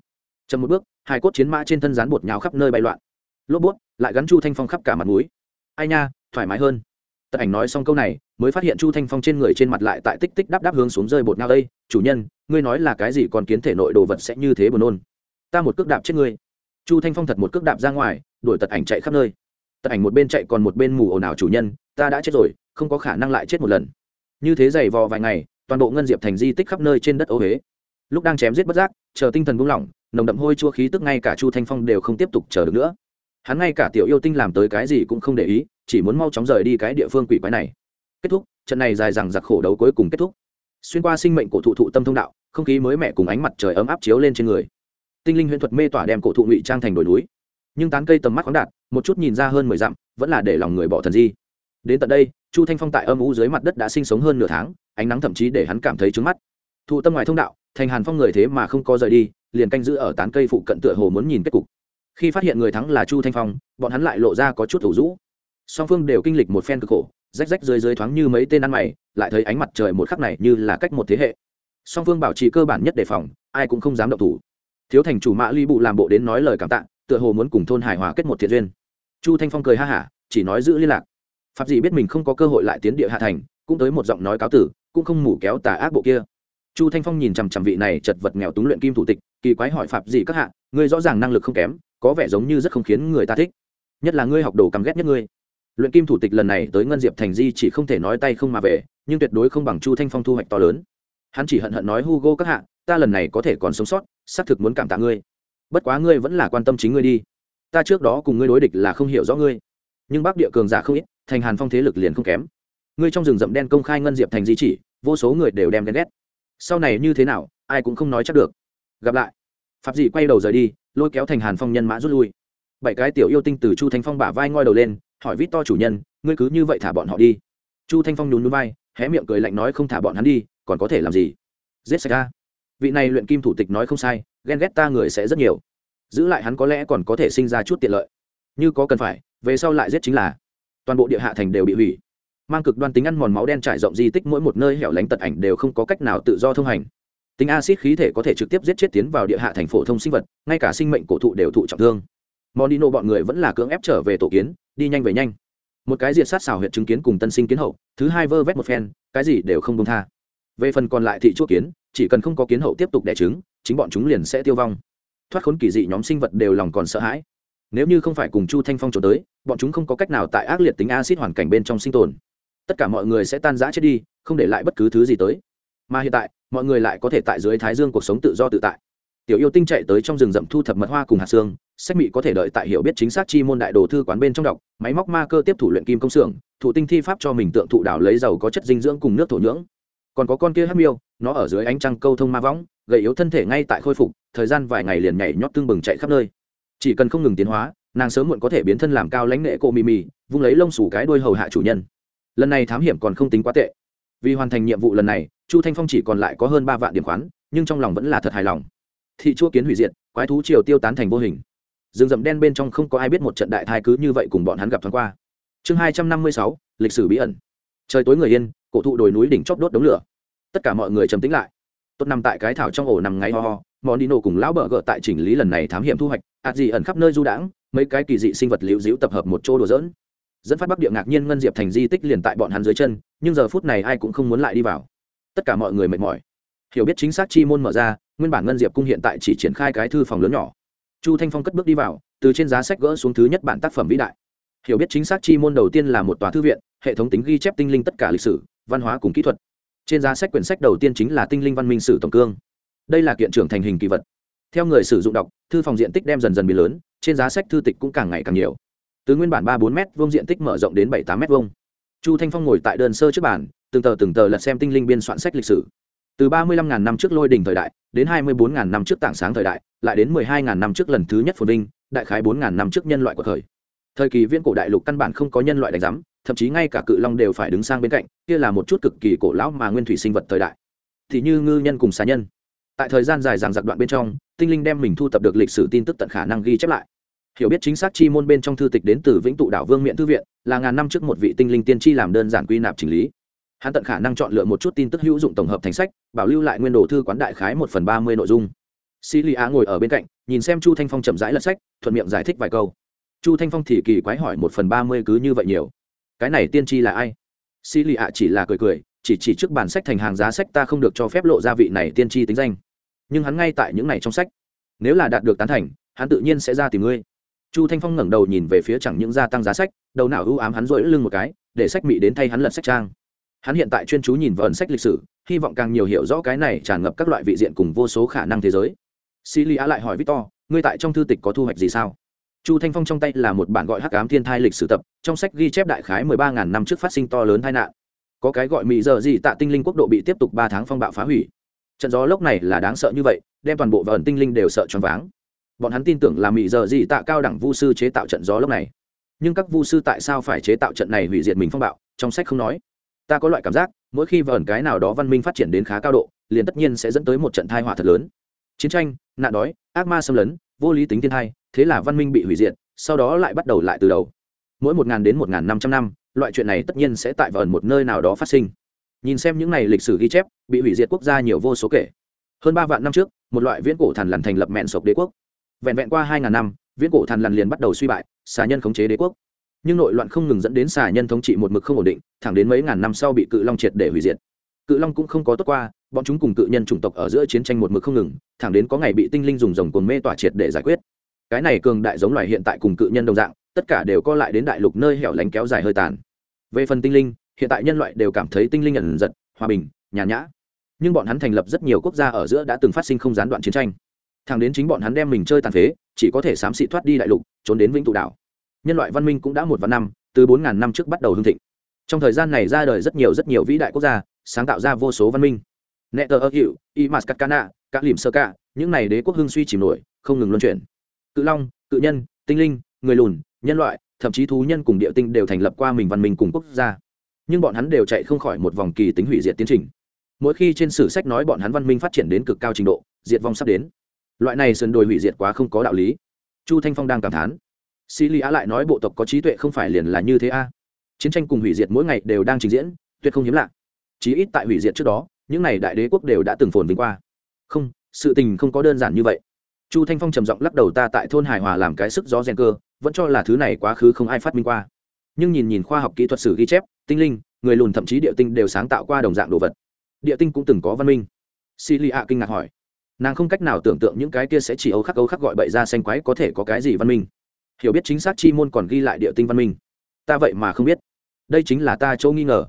Chậm một bước, hai cốt chiến mã trên thân rán bột nhào khắp nơi bay loạn. Lốp bút lại gắn chu thanh phong khắp cả mặt mũi. Ai nha, thoải mái hơn tật ảnh nói xong câu này, mới phát hiện chu thanh phong trên người trên mặt lại tại tích tích đắp đắp hướng xuống rơi bột ngao đây, chủ nhân, ngươi nói là cái gì còn kiến thể nội đồ vật sẽ như thế buồn nôn? Ta một cước đạp chết ngươi. Chu thanh phong thật một cước đạp ra ngoài, đuổi tật ảnh chạy khắp nơi. Tật ảnh một bên chạy còn một bên mù ồn ào, chủ nhân, ta đã chết rồi, không có khả năng lại chết một lần. Như thế giày vò vài ngày, toàn bộ ngân diệp thành di tích khắp nơi trên đất ô huế lúc đang chém giết bất giác, chờ tinh thần buông lỏng, nồng đậm hôi chua khí tức ngay cả chu thanh phong đều không tiếp tục chờ được nữa. Hắn ngay cả tiểu yêu tinh làm tới cái gì cũng không để ý chỉ muốn mau chóng rời đi cái địa phương quỷ quái này. Kết thúc, trận này dài dằng giặc khổ đấu cuối cùng kết thúc. Xuyên qua sinh mệnh cổ thụ thụ tâm thông đạo, không khí mới mẻ cùng ánh mặt trời ấm áp chiếu lên trên người. Tinh linh huyễn thuật mê tỏa đem cổ thụ ngụy trang thành đồi núi. Nhưng tán cây tầm mắt khoáng đạt, một chút nhìn ra hơn mười dặm, vẫn là để lòng người bỏ thần di. Đến tận đây, chu thanh phong tại âm u dưới mặt đất đã sinh sống hơn nửa tháng, ánh nắng thậm chí để hắn cảm thấy trứng mắt. Thụ tâm ngoài thông đạo, thành hàn phong người thế mà không có rời đi, liền canh giữ ở tán cây phụ cận tựa hồ muốn nhìn kết cục. Khi phát hiện người thắng là chu thanh phong, bọn hắn lại lộ ra có chút thủ rũ song phương đều kinh lịch một phen cực khổ, rách rách dưới dưới thoáng như mấy tên ăn mày, lại thấy ánh mặt trời một khắc này như là cách một thế hệ. Song phương bảo trì cơ bản nhất đề phòng, ai cũng không dám động thủ. Thiếu thành chủ mã ly bụ làm bộ đến nói lời cảm tạ, tựa hồ muốn cùng thôn hải hòa kết một thiện duyên. Chu thanh phong cười ha hả, chỉ nói giữ liên lạc. Pháp dị biết mình không có cơ hội lại tiến địa hạ thành, cũng tới một giọng nói cáo tử, cũng không mủ kéo tà ác bộ kia. Chu thanh phong nhìn chằm chằm vị này chật vật nghèo túng luyện kim thủ tịch, kỳ quái hỏi pháp dị các hạ, ngươi rõ ràng năng lực không kém, có vẻ giống như rất không khiến người ta thích. Nhất là ngươi học đồ căm ghét nhất ngươi luyện kim thủ tịch lần này tới ngân diệp thành di chỉ không thể nói tay không mà về, nhưng tuyệt đối không bằng chu thanh phong thu hoạch to lớn. Hắn chỉ hận hận nói, hugo các hạ, ta lần này có thể còn sống sót, xác thực muốn cảm tạ ngươi. Bất quá ngươi vẫn là quan tâm chính ngươi đi. Ta trước đó cùng ngươi đối địch là không hiểu rõ ngươi. Nhưng bắc địa cường giả không ít, thành hàn phong thế lực liền không kém. Ngươi trong rừng rậm đen công khai ngân diệp thành di chỉ, vô số người đều đem ghen ghét. Sau này như thế nào, ai cũng không nói chắc được. Gặp lại. Pháp dị quay đầu rời đi, lôi kéo thành hàn phong nhân mã rút lui. Bảy cái tiểu yêu tinh từ chu thanh phong bả vai ngoi đầu lên hỏi vít to chủ nhân, ngươi cứ như vậy thả bọn họ đi. Chu thanh phong nhún núi vai, hé miệng cười lạnh nói không thả bọn hắn đi, còn có thể làm gì? Giết sạch ta. Vị này luyện kim thủ tịch nói không sai, ghen ghét ta người sẽ rất nhiều. Giữ lại hắn có lẽ còn có thể sinh ra chút tiện lợi. Như có cần phải, về sau lại giết chính là. Toàn bộ địa hạ thành đều bị hủy. Mang cực đoan tính ăn mòn máu đen trải rộng di tích mỗi một nơi hẻo lánh tật ảnh đều không có cách nào tự do thông hành. Tính acid khí thể có thể trực tiếp giết chết tiến vào địa hạ thành phổ thông sinh vật, ngay cả sinh mệnh cổ thụ đều thụ trọng thương. Monino bọn người vẫn là cưỡng ép trở về tổ kiến, đi nhanh về nhanh. Một cái diệt sát xảo huyệt chứng kiến cùng tân sinh kiến hậu, thứ hai vơ vét một phen, cái gì đều không buông tha. Về phần còn lại thị chu kiến, chỉ cần không có kiến hậu tiếp tục đẻ trứng, chính bọn chúng liền sẽ tiêu vong. Thoát khốn kỳ dị nhóm sinh vật đều lòng còn sợ hãi. Nếu như không phải cùng chu thanh phong trốn tới, bọn chúng không có cách nào tại ác liệt tính axit hoàn cảnh bên trong sinh tồn. Tất cả mọi người sẽ tan rã chết đi, không để lại bất cứ thứ gì tới. Mà hiện tại, mọi người lại có thể tại dưới thái dương cuộc sống tự do tự tại. Tiểu yêu tinh chạy tới trong rừng rậm thu thập mật hoa cùng hạt xương sách mị có thể đợi tại hiểu biết chính xác chi môn đại đồ thư quán bên trong đọc, máy móc ma cơ tiếp thủ luyện kim công xưởng thụ tinh thi pháp cho mình tượng thụ đảo lấy dầu có chất dinh dưỡng cùng nước thổ nhưỡng. Còn có con kia hát miêu, nó ở dưới ánh trăng câu thông ma võng, gầy yếu thân thể ngay tại khôi phục, thời gian vài ngày liền nhảy nhót tương bừng chạy khắp nơi. Chỉ cần không ngừng tiến hóa, nàng sớm muộn có thể biến thân làm cao lãnh nệ cô mì mì vung lấy lông sủ cái đuôi hầu hạ chủ nhân. Lần này thám hiểm còn không tính quá tệ. Vì hoàn thành nhiệm vụ lần này, chu thanh phong chỉ còn lại có hơn ba vạn điểm khoán, nhưng trong lòng vẫn là thật hài lòng. Thị chua kiến hủy diệt, quái thú triều tiêu tán thành vô hình rừng rậm đen bên trong không có ai biết một trận đại thai cứ như vậy cùng bọn hắn gặp thoáng qua. Chương hai trăm năm mươi sáu, lịch sử bí ẩn. Trời tối người yên, cổ thụ đồi núi đỉnh chóp đốt đống lửa. Tất cả mọi người trầm tĩnh lại. Tốt nằm tại cái thảo trong ổ nằm ngáy ho ho món đi nổ cùng lão bờ gợ tại chỉnh lý lần này thám hiểm thu hoạch, ạt gì ẩn khắp nơi du đãng, mấy cái kỳ dị sinh vật liễu diễu tập hợp một chỗ đồ dỡn dẫn phát bắc địa ngạc nhiên ngân diệp thành di tích liền tại bọn hắn dưới chân, nhưng giờ phút này ai cũng không muốn lại đi vào. Tất cả mọi người mệt mỏi. Hiểu biết chính xác chi môn mở ra, nguyên bản ngân diệp cung hiện tại chỉ triển khai cái thư phòng lớn nhỏ chu thanh phong cất bước đi vào, từ trên giá sách gỡ xuống thứ nhất bản tác phẩm vĩ đại. Hiểu biết chính xác chi môn đầu tiên là một tòa thư viện, hệ thống tính ghi chép tinh linh tất cả lịch sử, văn hóa cùng kỹ thuật. Trên giá sách quyển sách đầu tiên chính là tinh linh văn minh sử tổng cương. Đây là kiện trưởng thành hình kỳ vật. Theo người sử dụng đọc, thư phòng diện tích đem dần dần biến lớn, trên giá sách thư tịch cũng càng ngày càng nhiều. Từ nguyên bản ba bốn m vông diện tích mở rộng đến bảy tám m vông chu thanh phong ngồi tại đơn sơ trước bản từng tờ từng tờ lật xem tinh linh biên soạn sách lịch sử. Từ ba mươi lăm ngàn năm trước lôi đình thời đại đến hai mươi bốn ngàn năm trước tảng sáng thời đại lại đến mười hai ngàn năm trước lần thứ nhất phồn vinh, đại khái bốn ngàn năm trước nhân loại của thời. Thời kỳ viễn cổ đại lục căn bản không có nhân loại đánh giám, thậm chí ngay cả cự long đều phải đứng sang bên cạnh, kia là một chút cực kỳ cổ lão mà nguyên thủy sinh vật thời đại. Thì như ngư nhân cùng xà nhân. Tại thời gian dài dằng dặc đoạn bên trong, tinh linh đem mình thu tập được lịch sử tin tức tận khả năng ghi chép lại. Hiểu biết chính xác chi môn bên trong thư tịch đến từ vĩnh tụ đảo vương miện thư viện, là ngàn năm trước một vị tinh linh tiên tri làm đơn giản quy nạp chỉnh lý. Hắn tận khả năng chọn lựa một chút tin tức hữu dụng tổng hợp thành sách, bảo lưu lại nguyên đồ thư quán đại khái một phần ba mươi nội dung sĩ lì á ngồi ở bên cạnh, nhìn xem chu thanh phong chậm rãi lật sách, thuận miệng giải thích vài câu. Chu thanh phong thì kỳ quái hỏi một phần ba mươi cứ như vậy nhiều. Cái này tiên tri là ai? Sĩ lì ạ chỉ là cười cười, chỉ chỉ trước bản sách thành hàng giá sách ta không được cho phép lộ ra vị này tiên tri tính danh. Nhưng hắn ngay tại những này trong sách. Nếu là đạt được tán thành, hắn tự nhiên sẽ ra tìm ngươi. Chu thanh phong ngẩng đầu nhìn về phía chẳng những gia tăng giá sách, đầu não ưu ám hắn rỗi lưng một cái, để sách mỹ đến thay hắn lật sách trang. Hắn hiện tại chuyên chú nhìn vào ẩn sách lịch sử, hy vọng càng nhiều hiểu rõ cái này tràn ngập các loại vị diện cùng vô số khả năng thế giới sĩ lý á lại hỏi victor, ngươi tại trong thư tịch có thu hoạch gì sao? Chu thanh phong trong tay là một bản gọi hắc ám thiên thai lịch sử tập, trong sách ghi chép đại khái mười ba ngàn năm trước phát sinh to lớn tai nạn. Có cái gọi mỹ giờ gì tạ tinh linh quốc độ bị tiếp tục ba tháng phong bạo phá hủy. Trận gió lốc này là đáng sợ như vậy, đem toàn bộ và ẩn tinh linh đều sợ choáng váng. Bọn hắn tin tưởng là mỹ giờ gì tạ cao đẳng vu sư chế tạo trận gió lốc này. Nhưng các vu sư tại sao phải chế tạo trận này hủy diệt mình phong bạo? Trong sách không nói. Ta có loại cảm giác, mỗi khi vẩn cái nào đó văn minh phát triển đến khá cao độ, liền tất nhiên sẽ dẫn tới một trận thai họa thật lớn chiến tranh, nạn đói, ác ma xâm lấn, vô lý tính thiên thai thế là văn minh bị hủy diệt, sau đó lại bắt đầu lại từ đầu. Mỗi một ngàn đến một ngàn năm trăm năm, loại chuyện này tất nhiên sẽ tại vờn một nơi nào đó phát sinh. Nhìn xem những này lịch sử ghi chép, bị hủy diệt quốc gia nhiều vô số kể. Hơn ba vạn năm trước, một loại viễn cổ thần lằn thành lập mẹn sộc đế quốc. Vẹn vẹn qua hai ngàn năm, viễn cổ thần lằn liền bắt đầu suy bại, xà nhân khống chế đế quốc. Nhưng nội loạn không ngừng dẫn đến xà nhân thống trị một mực không ổn định, thẳng đến mấy ngàn năm sau bị cự long triệt để hủy diệt. Cự long cũng không có tốt qua bọn chúng cùng cự nhân chủng tộc ở giữa chiến tranh một mực không ngừng, thẳng đến có ngày bị tinh linh dùng rồng cồn mê tỏa triệt để giải quyết. Cái này cường đại giống loài hiện tại cùng cự nhân đồng dạng, tất cả đều co lại đến đại lục nơi hẻo lánh kéo dài hơi tàn. Về phần tinh linh, hiện tại nhân loại đều cảm thấy tinh linh ẩn giật, hòa bình, nhàn nhã. Nhưng bọn hắn thành lập rất nhiều quốc gia ở giữa đã từng phát sinh không gián đoạn chiến tranh. Thẳng đến chính bọn hắn đem mình chơi tàn phế, chỉ có thể xám xị thoát đi đại lục, trốn đến vĩnh tụ đảo. Nhân loại văn minh cũng đã một vạn năm, từ bốn ngàn năm trước bắt đầu hưng thịnh. Trong thời gian này ra đời rất nhiều rất nhiều vĩ đại quốc gia, sáng tạo ra vô số văn minh nẹ tờ ơ hiệu Cắt Cana, các lìm sơ Cả, những này đế quốc hưng suy chìm nổi không ngừng luân chuyển. Cự long cự nhân tinh linh người lùn nhân loại thậm chí thú nhân cùng địa tinh đều thành lập qua mình văn minh cùng quốc gia. Nhưng bọn hắn đều chạy không khỏi một vòng kỳ tính hủy diệt tiến trình. Mỗi khi trên sử sách nói bọn hắn văn minh phát triển đến cực cao trình độ diệt vong sắp đến. Loại này sườn đồi hủy diệt quá không có đạo lý. Chu thanh phong đang cảm thán. Sĩ lý á lại nói bộ tộc có trí tuệ không phải liền là như thế a? Chiến tranh cùng hủy diệt mỗi ngày đều đang trình diễn tuyệt không hiếm lạ. Chí ít tại hủy diệt trước đó những n à y đại đế quốc đều đã từng phồn vinh qua. Không, sự tình không có đơn giản như vậy. Chu thanh phong trầm giọng lắc đầu ta tại thôn hải hòa làm cái sức gió rèn cơ, vẫn cho là thứ này quá khứ không ai phát minh qua. Nhưng nhìn nhìn khoa học kỹ thuật sử ghi chép, tinh linh, người lùn thậm chí địa tinh đều sáng tạo qua đồng dạng đồ vật. Địa tinh cũng từng có văn minh. Si li a kinh ngạc hỏi. Nàng không cách nào tưởng tượng những cái kia sẽ chỉ âu khắc âu khắc gọi bậy ra xanh quái có thể có cái gì văn minh. Hiểu biết chính xác chi môn còn ghi lại địa tinh văn minh. Ta vậy mà không biết. Đây chính là ta chỗ nghi ngờ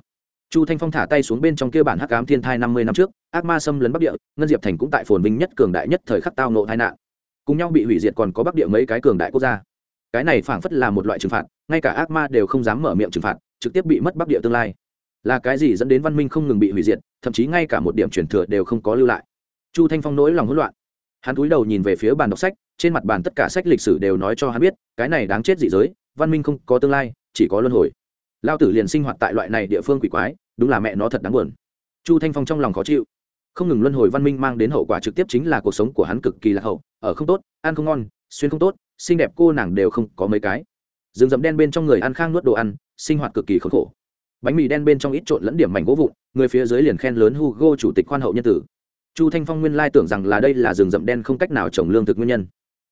chu thanh phong thả tay xuống bên trong kia bản hắc ám thiên thai năm mươi năm trước, ác ma xâm lấn bắc địa, ngân diệp thành cũng tại phồn vinh nhất cường đại nhất thời khắc tao nộ tai nạn. Cùng nhau bị hủy diệt còn có bắc địa mấy cái cường đại quốc gia. Cái này phảng phất là một loại trừng phạt, ngay cả ác ma đều không dám mở miệng trừng phạt, trực tiếp bị mất bắc địa tương lai. Là cái gì dẫn đến văn minh không ngừng bị hủy diệt, thậm chí ngay cả một điểm truyền thừa đều không có lưu lại. Chu thanh phong nỗi lòng hỗn loạn. Hắn cúi đầu nhìn về phía bàn đọc sách, trên mặt bàn tất cả sách lịch sử đều nói cho hắn biết, cái này đáng chết dị giới, văn minh không có tương lai, chỉ có luân hồi. Lao tử liền sinh hoạt tại loại này địa phương quỷ quái đúng là mẹ nó thật đáng buồn. Chu thanh phong trong lòng khó chịu. Không ngừng luân hồi văn minh mang đến hậu quả trực tiếp chính là cuộc sống của hắn cực kỳ lạc hậu, ở không tốt, ăn không ngon, xuyên không tốt, xinh đẹp cô nàng đều không có mấy cái. Rừng rậm đen bên trong người ăn khang nuốt đồ ăn, sinh hoạt cực kỳ khốn khổ. Bánh mì đen bên trong ít trộn lẫn điểm mảnh gỗ vụn, người phía dưới liền khen lớn hugo chủ tịch khoan hậu nhân tử. Chu thanh phong nguyên lai tưởng rằng là đây là rừng rậm đen không cách nào trồng lương thực nguyên nhân.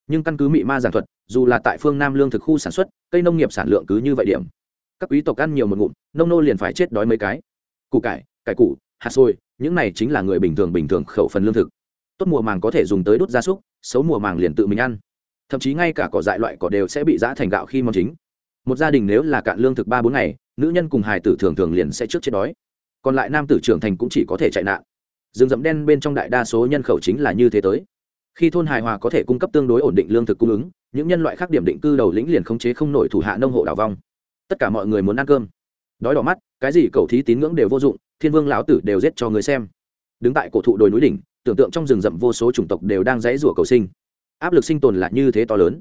Nhưng căn cứ mị ma giảng thuật, dù là tại phương nam lương thực khu sản xuất, cây nông nghiệp sản lượng cứ như vậy điểm. Các quý tộc ăn nhiều một ngụm, nông nô liền phải chết đói mấy cái củ cải cải củ hạt sôi, những này chính là người bình thường bình thường khẩu phần lương thực. Tốt mùa màng có thể dùng tới đốt gia súc xấu mùa màng liền tự mình ăn. Thậm chí ngay cả cỏ dại loại cỏ đều sẽ bị giã thành gạo khi món chính. Một gia đình nếu là cạn lương thực ba bốn ngày nữ nhân cùng hài tử thường thường liền sẽ trước chết đói. Còn lại nam tử trưởng thành cũng chỉ có thể chạy nạn. Rừng rậm đen bên trong đại đa số nhân khẩu chính là như thế tới. Khi thôn hài hòa có thể cung cấp tương đối ổn định lương thực cung ứng những nhân loại khác điểm định cư đầu lĩnh liền khống chế không nổi thủ hạ nông hộ đảo vong. Tất cả mọi người muốn ăn cơm đói đỏ mắt, cái gì cầu thí tín ngưỡng đều vô dụng, thiên vương lão tử đều giết cho người xem. Đứng tại cổ thụ đồi núi đỉnh, tưởng tượng trong rừng rậm vô số chủng tộc đều đang dãy rủa cầu sinh. Áp lực sinh tồn là như thế to lớn.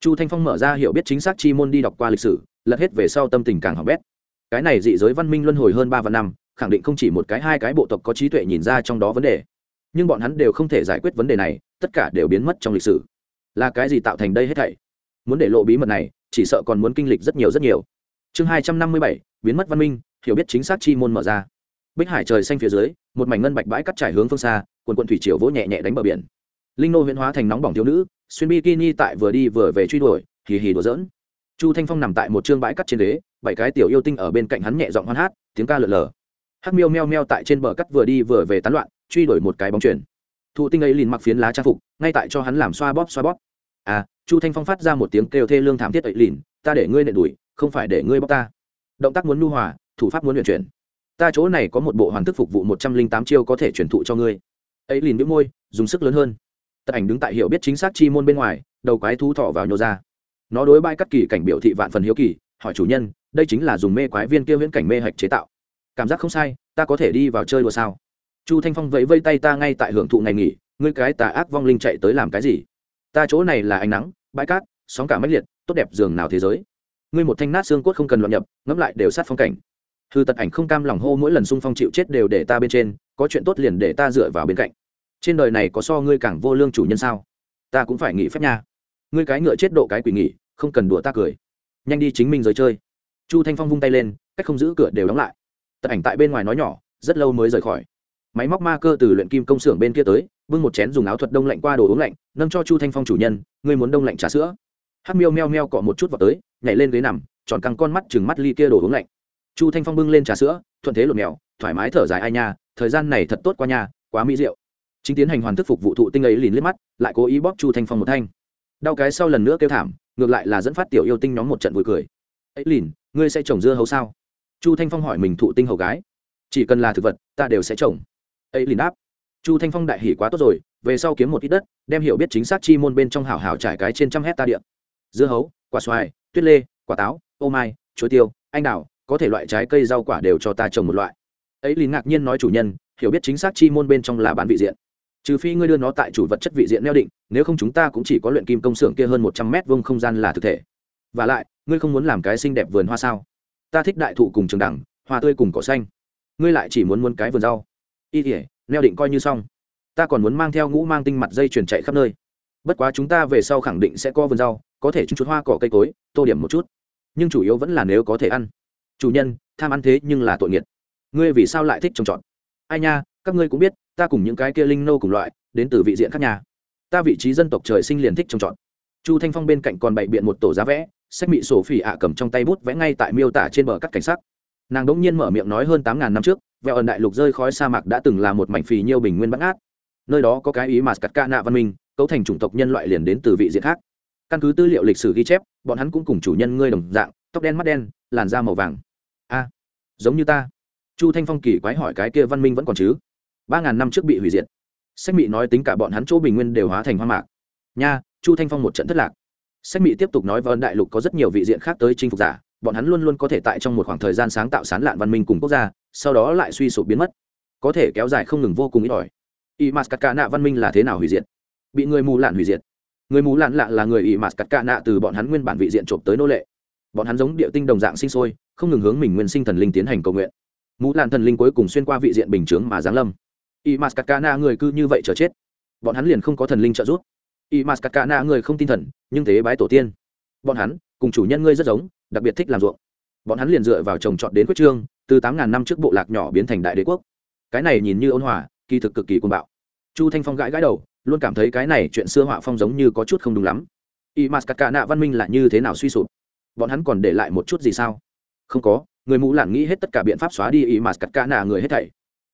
Chu thanh phong mở ra hiểu biết chính xác chi môn đi đọc qua lịch sử, lật hết về sau tâm tình càng hỏng bét. Cái này dị giới văn minh luân hồi hơn ba vạn năm, khẳng định không chỉ một cái, hai cái bộ tộc có trí tuệ nhìn ra trong đó vấn đề. Nhưng bọn hắn đều không thể giải quyết vấn đề này, tất cả đều biến mất trong lịch sử. Là cái gì tạo thành đây hết thảy? Muốn để lộ bí mật này, chỉ sợ còn muốn kinh lịch rất nhiều rất nhiều chương hai trăm năm mươi bảy, biến mất văn minh, hiểu biết chính xác chi môn mở ra. Bích hải trời xanh phía dưới, một mảnh ngân bạch bãi cắt trải hướng phương xa, quần quận thủy triều vỗ nhẹ nhẹ đánh bờ biển. Linh nô huyễn hóa thành nóng bỏng thiếu nữ, xuyên bikini tại vừa đi vừa về truy đuổi, hì hì đùa dỡn chu thanh phong nằm tại một chương bãi cắt trên đế, bảy cái tiểu yêu tinh ở bên cạnh hắn nhẹ giọng hoan hát, tiếng ca lượn lờ. Hắc miêu meo meo tại trên bờ cắt vừa đi vừa về tán loạn, truy đuổi một cái bóng chuyển thụ tinh ấy liền mặc phiến lá trang phục, ngay tại cho hắn làm xoa bóp xoa bóp. À chu thanh phong phát ra một tiếng kêu thê lương thảm thiết ấy lìn ta để ngươi nện đuổi không phải để ngươi bóc ta. Động tác muốn nhu hòa, thủ pháp muốn luyện chuyển. Ta chỗ này có một bộ hoàn thức phục vụ một trăm linh tám chiêu có thể truyền thụ cho ngươi. Ấy liền đĩu môi, dùng sức lớn hơn. Tật ảnh đứng tại hiểu biết chính xác chi môn bên ngoài, đầu quái thú thọ vào nhô ra. Nó đối bãi cắt kỳ cảnh biểu thị vạn phần hiếu kỳ, hỏi chủ nhân, đây chính là dùng mê quái viên kia viễn cảnh mê hạch chế tạo. Cảm giác không sai, ta có thể đi vào chơi đùa sao? Chu thanh phong vẫy vây tay ta ngay tại hưởng thụ ngày nghỉ, ngươi cái tà ác vong linh chạy tới làm cái gì? Ta chỗ này là ánh nắng, bãi cát, sóng cả mách liệt, tốt đẹp giường nào thế giới ngươi một thanh nát xương cốt không cần loạn nhập, ngẫm lại đều sát phong cảnh. Hư tật ảnh không cam lòng hô mỗi lần xung phong chịu chết đều để ta bên trên, có chuyện tốt liền để ta dựa vào bên cạnh. Trên đời này có so ngươi càng vô lương chủ nhân sao? Ta cũng phải nghỉ phép nha. Ngươi cái ngựa chết độ cái quỷ nghỉ, không cần đùa ta cười. Nhanh đi chính mình giới chơi. Chu thanh phong vung tay lên, cách không giữ cửa đều đóng lại. Tật ảnh tại bên ngoài nói nhỏ, rất lâu mới rời khỏi. Máy móc ma cơ từ luyện kim công xưởng bên kia tới, bưng một chén dùng áo thuật đông lạnh qua đồ uống lạnh, nâng cho chu thanh phong chủ nhân, ngươi muốn đông lạnh trà sữa? Hát miêu meo meo cọ một chút vào tới nhảy lên ghế nằm, tròn căng con mắt chừng mắt ly kia đồ uống lạnh. Chu thanh phong bưng lên trà sữa, thuận thế lột mèo, thoải mái thở dài, ai nha, thời gian này thật tốt qua nhà quá mỹ diệu. Chính tiến hành hoàn thức phục vụ thụ tinh ấy lìn liếc mắt, lại cố ý bóp chu thanh phong một thanh. Đau cái sau lần nữa kêu thảm, ngược lại là dẫn phát tiểu yêu tinh nhóm một trận vui cười. Ấy lìn ngươi sẽ trồng dưa hấu sao? Chu thanh phong hỏi mình thụ tinh hầu gái. Chỉ cần là thực vật, ta đều sẽ trồng. Ấy lìn đáp. Chu thanh phong đại hỉ quá tốt rồi, về sau kiếm một ít đất, đem hiểu biết chính xác chi môn bên trong hảo hảo trải cái trên trăm hecta điện dưa hấu, quả xoài tuyết lê, quả táo, ô mai, chuối tiêu, anh đào, có thể loại trái cây rau quả đều cho ta trồng một loại. Ấy lìn ngạc nhiên nói chủ nhân, hiểu biết chính xác chi môn bên trong là bán vị diện. Trừ phi ngươi đưa nó tại chủ vật chất vị diện neo định, nếu không chúng ta cũng chỉ có luyện kim công xưởng kia hơn một trăm mét vuông không gian là thực thể. Và lại, ngươi không muốn làm cái xinh đẹp vườn hoa sao? Ta thích đại thụ cùng trường đẳng, hoa tươi cùng cỏ xanh. Ngươi lại chỉ muốn muốn cái vườn rau. Y thể neo định coi như xong. Ta còn muốn mang theo ngũ mang tinh mặt dây chuyển chạy khắp nơi. Bất quá chúng ta về sau khẳng định sẽ có vườn rau có thể chút chút hoa cỏ cây cối, tô điểm một chút. Nhưng chủ yếu vẫn là nếu có thể ăn. Chủ nhân, tham ăn thế nhưng là tội nghiệt. Ngươi vì sao lại thích trồng trọt? Ai nha, các ngươi cũng biết, ta cùng những cái kia linh nô cùng loại, đến từ vị diện khác nhà. Ta vị trí dân tộc trời sinh liền thích trồng trọt. Chu thanh phong bên cạnh còn bày biện một tổ giá vẽ, sách mị sổ phỉ ạ cầm trong tay bút vẽ ngay tại miêu tả trên bờ cắt cảnh sắc. Nàng đỗng nhiên mở miệng nói hơn tám ngàn năm trước, vẹo ẩn đại lục rơi khói sa mạc đã từng là một mảnh phì nhiêu bình nguyên bắt ngát nơi đó có cái ý mà cắt ca nạ văn minh, cấu thành chủng tộc nhân loại liền đến từ vị diện khác căn cứ tư liệu lịch sử ghi chép, bọn hắn cũng cùng chủ nhân ngươi đồng dạng, tóc đen mắt đen, làn da màu vàng. A, giống như ta. Chu thanh phong kỳ quái hỏi cái kia văn minh vẫn còn chứ? Ba ngàn năm trước bị hủy diệt. Sách mị nói tính cả bọn hắn chỗ bình nguyên đều hóa thành hoa mạc. Nha, chu thanh phong một trận thất lạc. Sách mị tiếp tục nói vân đại lục có rất nhiều vị diện khác tới chinh phục giả, bọn hắn luôn luôn có thể tại trong một khoảng thời gian sáng tạo sán lạn văn minh cùng quốc gia, sau đó lại suy sụp biến mất. Có thể kéo dài không ngừng vô cùng ít ỏi. Y mát cắt ca nạ văn minh là thế nào hủy diệt? Bị người mù lạn hủy diệt người mù lạn lạ là người ỵ mạt cắt cạ nạ từ bọn hắn nguyên bản vị diện trộm tới nô lệ. Bọn hắn giống địa tinh đồng dạng sinh sôi, không ngừng hướng mình nguyên sinh thần linh tiến hành cầu nguyện. Mù lạn thần linh cuối cùng xuyên qua vị diện bình chướng mà giáng lâm. Ỵ mạt cắt cạ nạ người cư như vậy chờ chết. Bọn hắn liền không có thần linh trợ giúp. Ỵ mạt cắt cạ nạ người không tin thần, nhưng thế bái tổ tiên. Bọn hắn, cùng chủ nhân ngươi rất giống, đặc biệt thích làm ruộng. Bọn hắn liền dựa vào trồng trọt đến quyết trương, từ tám ngàn năm trước bộ lạc nhỏ biến thành đại đế quốc. Cái này nhìn như ôn hòa, kỳ thực cực kỳ côn bạo. Chu thanh phong gãi gãi đầu luôn cảm thấy cái này chuyện xưa họa phong giống như có chút không đúng lắm. Y mát a s nạ văn minh là như thế nào suy sụp? Bọn hắn còn để lại một chút gì sao? Không có, người mũ lản nghĩ hết tất cả biện pháp xóa đi y mát a s nạ người hết thảy.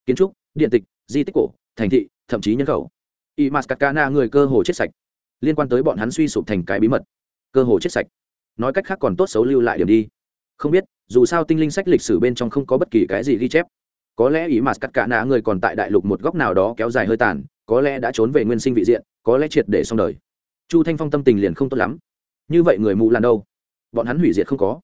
Kiến trúc, điện tịch, di tích cổ, thành thị, thậm chí nhân khẩu. Y mát a s nạ người cơ hồ chết sạch. Liên quan tới bọn hắn suy sụp thành cái bí mật. Cơ hồ chết sạch. Nói cách khác còn tốt xấu lưu lại điểm đi. Không biết, dù sao tinh linh sách lịch sử bên trong không có bất kỳ cái gì ghi chép. Có lẽ ý mà cắt cả nạ người còn tại đại lục một góc nào đó kéo dài hơi tàn có lẽ đã trốn về nguyên sinh vị diện, có lẽ triệt để xong đời. Chu thanh phong tâm tình liền không tốt lắm. Như vậy người mù làn đâu? Bọn hắn hủy diệt không có.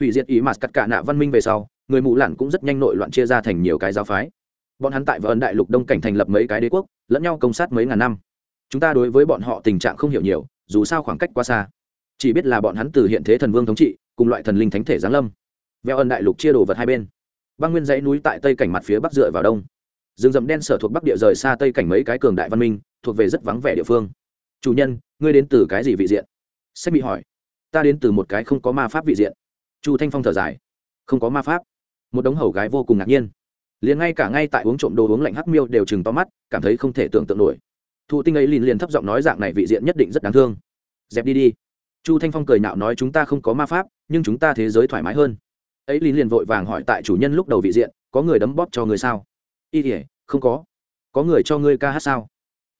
Hủy diệt ý mà cắt cả nạ văn minh về sau, người mù làn cũng rất nhanh nội loạn chia ra thành nhiều cái giáo phái. Bọn hắn tại vợ đại lục đông cảnh thành lập mấy cái đế quốc, lẫn nhau công sát mấy ngàn năm. Chúng ta đối với bọn họ tình trạng không hiểu nhiều, dù sao khoảng cách quá xa. Chỉ biết là bọn hắn từ hiện thế thần vương thống trị, cùng loại thần linh thánh thể giáng lâm. Veo ẩn đại lục chia đồ vật hai bên. Băng nguyên dãy núi tại tây cảnh mặt phía bắc dựa vào đông rừng rậm đen sở thuộc bắc địa rời xa tây cảnh mấy cái cường đại văn minh, thuộc về rất vắng vẻ địa phương. Chủ nhân, ngươi đến từ cái gì vị diện? Sẽ bị hỏi. Ta đến từ một cái không có ma pháp vị diện. Chu thanh phong thở dài. Không có ma pháp. Một đống hầu gái vô cùng ngạc nhiên. Liền ngay cả ngay tại uống trộm đồ uống lạnh hắc miêu đều chừng to mắt, cảm thấy không thể tưởng tượng nổi. Thụ tinh ấy liền liền thấp giọng nói dạng này vị diện nhất định rất đáng thương. Dẹp đi đi. Chu thanh phong cười nạo nói chúng ta không có ma pháp, nhưng chúng ta thế giới thoải mái hơn. Ấy liền liền vội vàng hỏi tại chủ nhân lúc đầu vị diện, có người đấm bóp cho người sao? Y ỉa không có. Có người cho ngươi ca hát sao?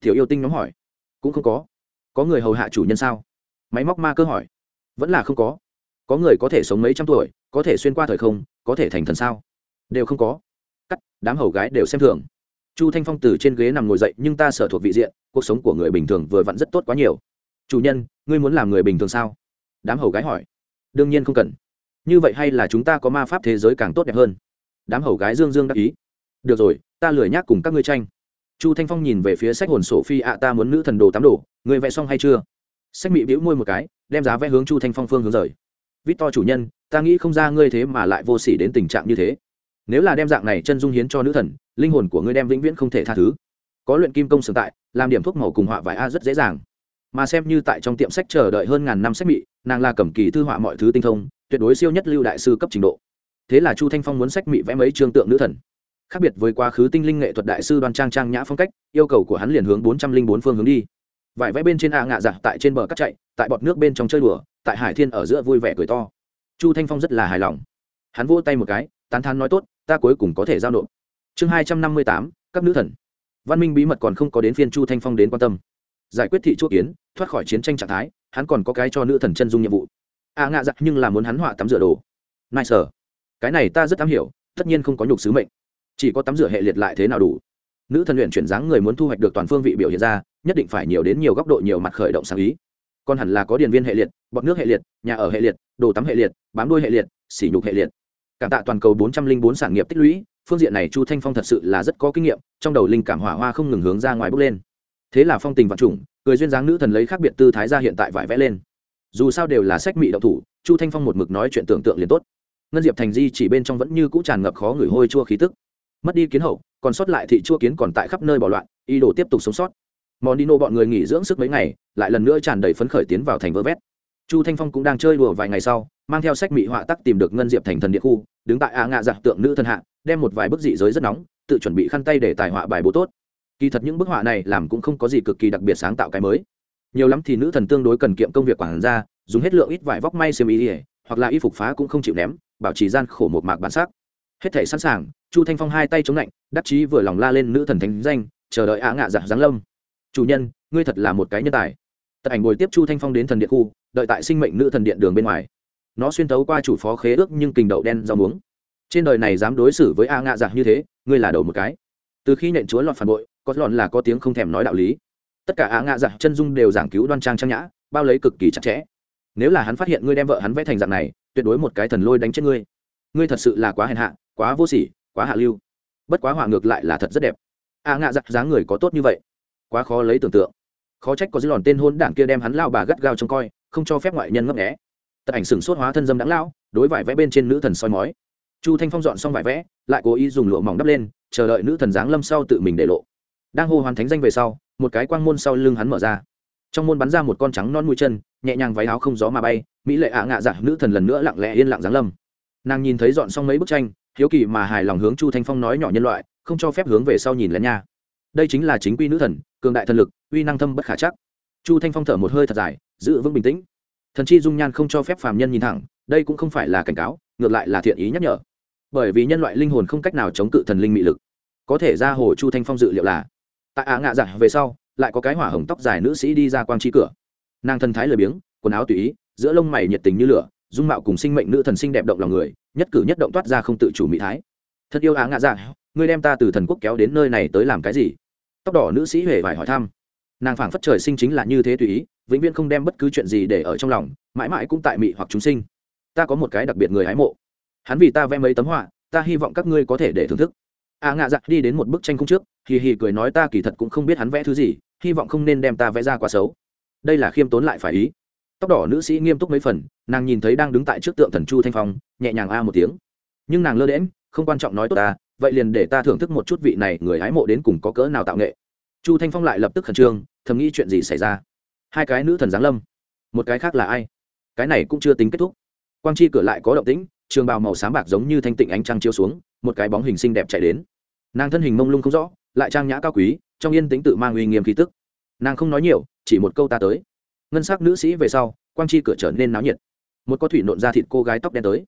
Tiểu yêu tinh nhóm hỏi. Cũng không có. Có người hầu hạ chủ nhân sao? Máy móc ma cơ hỏi. Vẫn là không có. Có người có thể sống mấy trăm tuổi, có thể xuyên qua thời không, có thể thành thần sao? Đều không có. Cắt, đám hầu gái đều xem thường. Chu thanh phong từ trên ghế nằm ngồi dậy, nhưng ta sở thuộc vị diện, cuộc sống của người bình thường vừa vặn rất tốt quá nhiều. Chủ nhân, ngươi muốn làm người bình thường sao? Đám hầu gái hỏi. Đương nhiên không cần. Như vậy hay là chúng ta có ma pháp thế giới càng tốt đẹp hơn. Đám hầu gái dương dương đắc ý được rồi, ta lười nhác cùng các ngươi tranh. Chu thanh phong nhìn về phía sách hồn sổ phi ạ, ta muốn nữ thần đồ tám đồ người vẽ xong hay chưa? Sách mị bĩu môi một cái, đem giá vẽ hướng chu thanh phong phương hướng rời. Vít to chủ nhân, ta nghĩ không ra ngươi thế mà lại vô s ỉ đến tình trạng như thế. Nếu là đem dạng này chân dung hiến cho nữ thần, linh hồn của ngươi đem vĩnh viễn không thể tha thứ. Có luyện kim công sưởng tại, làm điểm thuốc màu cùng họa vải a rất dễ dàng. Mà xem như tại trong tiệm sách chờ đợi hơn ngàn năm sách mị, nàng là cầm kỳ thư họa mọi thứ tinh thông, tuyệt đối siêu nhất lưu đại sư cấp trình độ. Thế là chu thanh phong muốn sách mị vẽ mấy trương tượng nữ thần khác biệt với quá khứ tinh linh nghệ thuật đại sư đoan trang trang nhã phong cách, yêu cầu của hắn liền hướng bốn trăm linh bốn phương hướng đi. Vải vẽ bên trên a ngạ giặc tại trên bờ cắt chạy, tại bọt nước bên trong chơi đùa, tại hải thiên ở giữa vui vẻ cười to. Chu thanh phong rất là hài lòng. Hắn vỗ tay một cái, tán thán nói tốt, ta cuối cùng có thể giao nộp. Chương hai trăm năm mươi tám, các nữ thần. Văn minh bí mật còn không có đến phiên chu thanh phong đến quan tâm. Giải quyết thị chuốc kiến, thoát khỏi chiến tranh trạng thái, hắn còn có cái cho nữ thần chân dung nhiệm vụ. A ngạ giặc nhưng là muốn hắn họa tắm rửa đồ. Nai sở cái này ta rất am hiểu, tất nhiên không có nhục sứ mệnh chỉ có tắm rửa hệ liệt lại thế nào đủ? Nữ thần luyện chuyển dáng người muốn thu hoạch được toàn phương vị biểu hiện ra, nhất định phải nhiều đến nhiều góc độ nhiều mặt khởi động sáng ý. Còn hẳn là có điền viên hệ liệt, bọt nước hệ liệt, nhà ở hệ liệt, đồ tắm hệ liệt, bám đuôi hệ liệt, sỉ nhục hệ liệt. Cảm tạ toàn cầu bốn trăm linh bốn sản nghiệp tích lũy, phương diện này chu thanh phong thật sự là rất có kinh nghiệm, trong đầu linh cảm hỏa hoa không ngừng hướng ra ngoài bốc lên. Thế là phong tình vạn trùng, người duyên dáng nữ thần lấy khác biệt tư thái ra hiện tại vải vẽ lên. Dù sao đều là sách mị đậu thủ, chu thanh phong một mực nói chuyện tưởng tượng liền tốt. Ngân diệp thành di chỉ bên trong vẫn như cũ tràn ngập khó ngửi hôi chua khí tức mất đi kiến hậu, còn sót lại thị chua kiến còn tại khắp nơi bỏ loạn, ý đồ tiếp tục sống sót. Mondino bọn người nghỉ dưỡng sức mấy ngày, lại lần nữa tràn đầy phấn khởi tiến vào thành vơ vét. Chu thanh phong cũng đang chơi đùa vài ngày sau, mang theo sách mỹ họa tắc tìm được ngân diệp thành thần địa khu, đứng tại a ngạ giặc tượng nữ thân hạ, đem một vài bức dị giới rất nóng, tự chuẩn bị khăn tay để tài họa bài bố tốt. Kỳ thật những bức họa này làm cũng không có gì cực kỳ đặc biệt sáng tạo cái mới. Nhiều lắm thì nữ thần tương đối cần kiệm công việc quản ra dùng hết lượng ít vải vóc may xiêm ý hoặc là y phục phá cũng không chịu ném, bảo trì gian khổ một mạc bản sắc hết thể sẵn sàng, chu thanh phong hai tay chống lạnh, đắc chí vừa lòng la lên nữ thần thánh danh, chờ đợi á ngạ giả giáng lâm. Chủ nhân, ngươi thật là một cái nhân tài. Tật ảnh bồi tiếp chu thanh phong đến thần điện khu, đợi tại sinh mệnh nữ thần điện đường bên ngoài. Nó xuyên tấu qua chủ phó khế ước nhưng kình đậu đen rau muống. Trên đời này dám đối xử với a ngạ giặc như thế, ngươi là đầu một cái. Từ khi nhận chúa lọt phản bội, có lọn là có tiếng không thèm nói đạo lý. Tất cả a ngạ giặc chân dung đều giảng cứu đoan trang trang nhã, bao lấy cực kỳ chặt chẽ. Nếu là hắn phát hiện ngươi đem vợ hắn vẽ thành dạng này, tuyệt đối một cái thần lôi đánh chết ngươi. Ngươi thật sự là quá hèn hạ quá vô sỉ, quá hạ lưu. Bất quá họa ngược lại là thật rất đẹp. A ngạ giặc dáng người có tốt như vậy. Quá khó lấy tưởng tượng. Khó trách có dư lòn tên hôn đảng kia đem hắn lao bà gắt gao trông coi, không cho phép ngoại nhân ngấp nghé. Tật ảnh sừng sốt hóa thân dâm đáng lao đối vải vẽ bên trên nữ thần soi mói. Chu thanh phong dọn xong vải vẽ, lại cố ý dùng lụa mỏng đắp lên, chờ đợi nữ thần giáng lâm sau tự mình để lộ. Đang hô hoàn thánh danh về sau, một cái quang môn sau lưng hắn mở ra. Trong môn bắn ra một con trắng non mũi chân, nhẹ nhàng váy áo không gió mà bay, mỹ lệ ạ ngạ dạ nữ thần lần nữa lặng lẽ yên lặng giáng lâm. Nàng nhìn thấy dọn xong mấy bức tranh hiếu kỳ mà hài lòng hướng chu thanh phong nói nhỏ nhân loại, không cho phép hướng về sau nhìn lén nha. Đây chính là chính quy nữ thần, cường đại thần lực, uy năng thâm bất khả chắc. Chu thanh phong thở một hơi thật dài, giữ vững bình tĩnh. Thần chi dung nhan không cho phép phàm nhân nhìn thẳng, đây cũng không phải là cảnh cáo, ngược lại là thiện ý nhắc nhở. Bởi vì nhân loại linh hồn không cách nào chống cự thần linh mị lực. Có thể ra hồ chu thanh phong dự liệu là, tại ạ ngạ giả về sau, lại có cái hỏa hồng tóc dài nữ sĩ đi ra quang trí cửa. Nàng thần thái lười biếng, quần áo tùy ý, giữa lông mày nhiệt tình như lửa dung mạo cùng sinh mệnh nữ thần sinh đẹp động lòng người, nhất cử nhất động toát ra không tự chủ mỹ thái. Thật yêu á ngạ dạ ngươi đem ta từ thần quốc kéo đến nơi này tới làm cái gì? Tóc đỏ nữ sĩ huệ vải hỏi thăm. Nàng phảng phất trời sinh chính là như thế tùy ý, vĩnh viễn không đem bất cứ chuyện gì để ở trong lòng, mãi mãi cũng tại mị hoặc chúng sinh. Ta có một cái đặc biệt người hái mộ. Hắn vì ta vẽ mấy tấm họa, ta hy vọng các ngươi có thể để thưởng thức. A ngạ dạ đi đến một bức tranh cung trước, hì hì cười nói ta kỳ thật cũng không biết hắn vẽ thứ gì, hy vọng không nên đem ta vẽ ra quá xấu. Đây là khiêm tốn lại phải ý tóc đỏ nữ sĩ nghiêm túc mấy phần, nàng nhìn thấy đang đứng tại trước tượng thần chu thanh phong, nhẹ nhàng a một tiếng. Nhưng nàng lơ đễm không quan trọng nói tốt ta, vậy liền để ta thưởng thức một chút vị này người hái mộ đến cùng có cỡ nào tạo nghệ. Chu thanh phong lại lập tức khẩn trương, thầm nghĩ chuyện gì xảy ra. Hai cái nữ thần giáng lâm. Một cái khác là ai? Cái này cũng chưa tính kết thúc. Quang chi cửa lại có động tĩnh, trường bào màu xám bạc giống như thanh tịnh ánh trăng chiếu xuống, một cái bóng hình xinh đẹp chạy đến. Nàng thân hình mông lung không rõ, lại trang nhã cao quý, trong yên tĩnh tự mang uy nghiêm khí tức. Nàng không nói nhiều, chỉ một câu ta tới ngân sắc nữ sĩ về sau, quang chi cửa trở nên náo nhiệt. Một có thủy nộn ra thịt cô gái tóc đen tới.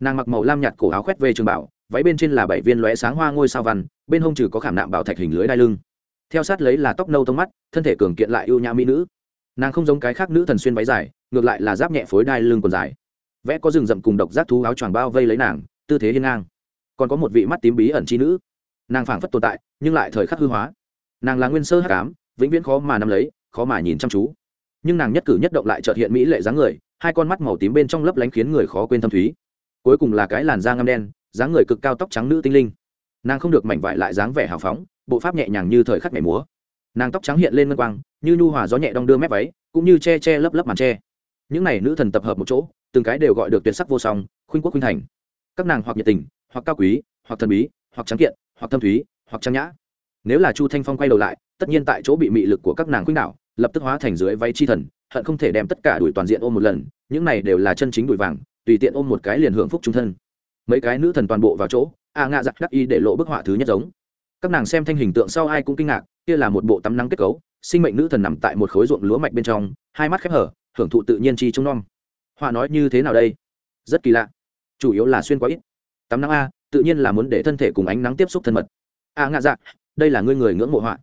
Nàng mặc màu lam nhạt cổ áo khoét về trường bảo, váy bên trên là bảy viên lóe sáng hoa ngôi sao văn, bên hông trừ có khảm nạm bảo thạch hình lưới đai lưng. Theo sát lấy là tóc nâu tông mắt, thân thể cường kiện lại ưu nhã mỹ nữ. Nàng không giống cái khác nữ thần xuyên váy dài, ngược lại là giáp nhẹ phối đai lưng còn dài. Vẽ có rừng rậm cùng độc giác thú áo choàng bao vây lấy nàng, tư thế hiên ngang. Còn có một vị mắt tím bí ẩn chi nữ. Nàng phảng phất tồn tại, nhưng lại thời khắc hư hóa. Nàng là nguyên sơ hắc ám, vĩnh viễn khó mà nắm lấy, khó mà nhìn chăm chú nhưng nàng nhất cử nhất động lại trợt hiện mỹ lệ dáng người, hai con mắt màu tím bên trong lấp lánh khiến người khó quên thâm thúy. Cuối cùng là cái làn da ngâm đen, dáng người cực cao tóc trắng nữ tinh linh. Nàng không được mảnh vải lại dáng vẻ hào phóng, bộ pháp nhẹ nhàng như thời khắc nhảy múa. Nàng tóc trắng hiện lên ngân quang, như nhu hòa gió nhẹ đong đưa mép váy, cũng như che che lấp lấp màn che. Những n à y nữ thần tập hợp một chỗ, từng cái đều gọi được tuyệt sắc vô song, khuynh quốc khuynh thành. Các nàng hoặc nhiệt tình, hoặc cao quý, hoặc thần bí, hoặc trắng kiện, hoặc thâm thúy, hoặc trang nhã. Nếu là chu thanh phong quay đầu lại, tất nhiên tại chỗ bị mị lực của các nàng khuynh đảo lập tức hóa thành dưới váy chi thần, hận không thể đem tất cả đuổi toàn diện ôm một lần, những này đều là chân chính đuổi vàng, tùy tiện ôm một cái liền hưởng phúc trung thân. Mấy cái nữ thần toàn bộ vào chỗ, a à ngạ giặc đắc y để lộ bức họa thứ nhất giống. Các nàng xem thanh hình tượng sau ai cũng kinh ngạc, kia là một bộ tắm nắng kết cấu, sinh mệnh nữ thần nằm tại một khối ruộng lúa mạch bên trong, hai mắt khép hở, hưởng thụ tự nhiên chi trông nom. Họa nói như thế nào đây? Rất kỳ lạ. Chủ yếu là xuyên quá ít. Tắm nắng a, tự nhiên là muốn để thân thể cùng ánh nắng tiếp xúc thân mật. A à ngạ dạ đây là ngươi người ngưỡng mộ họa.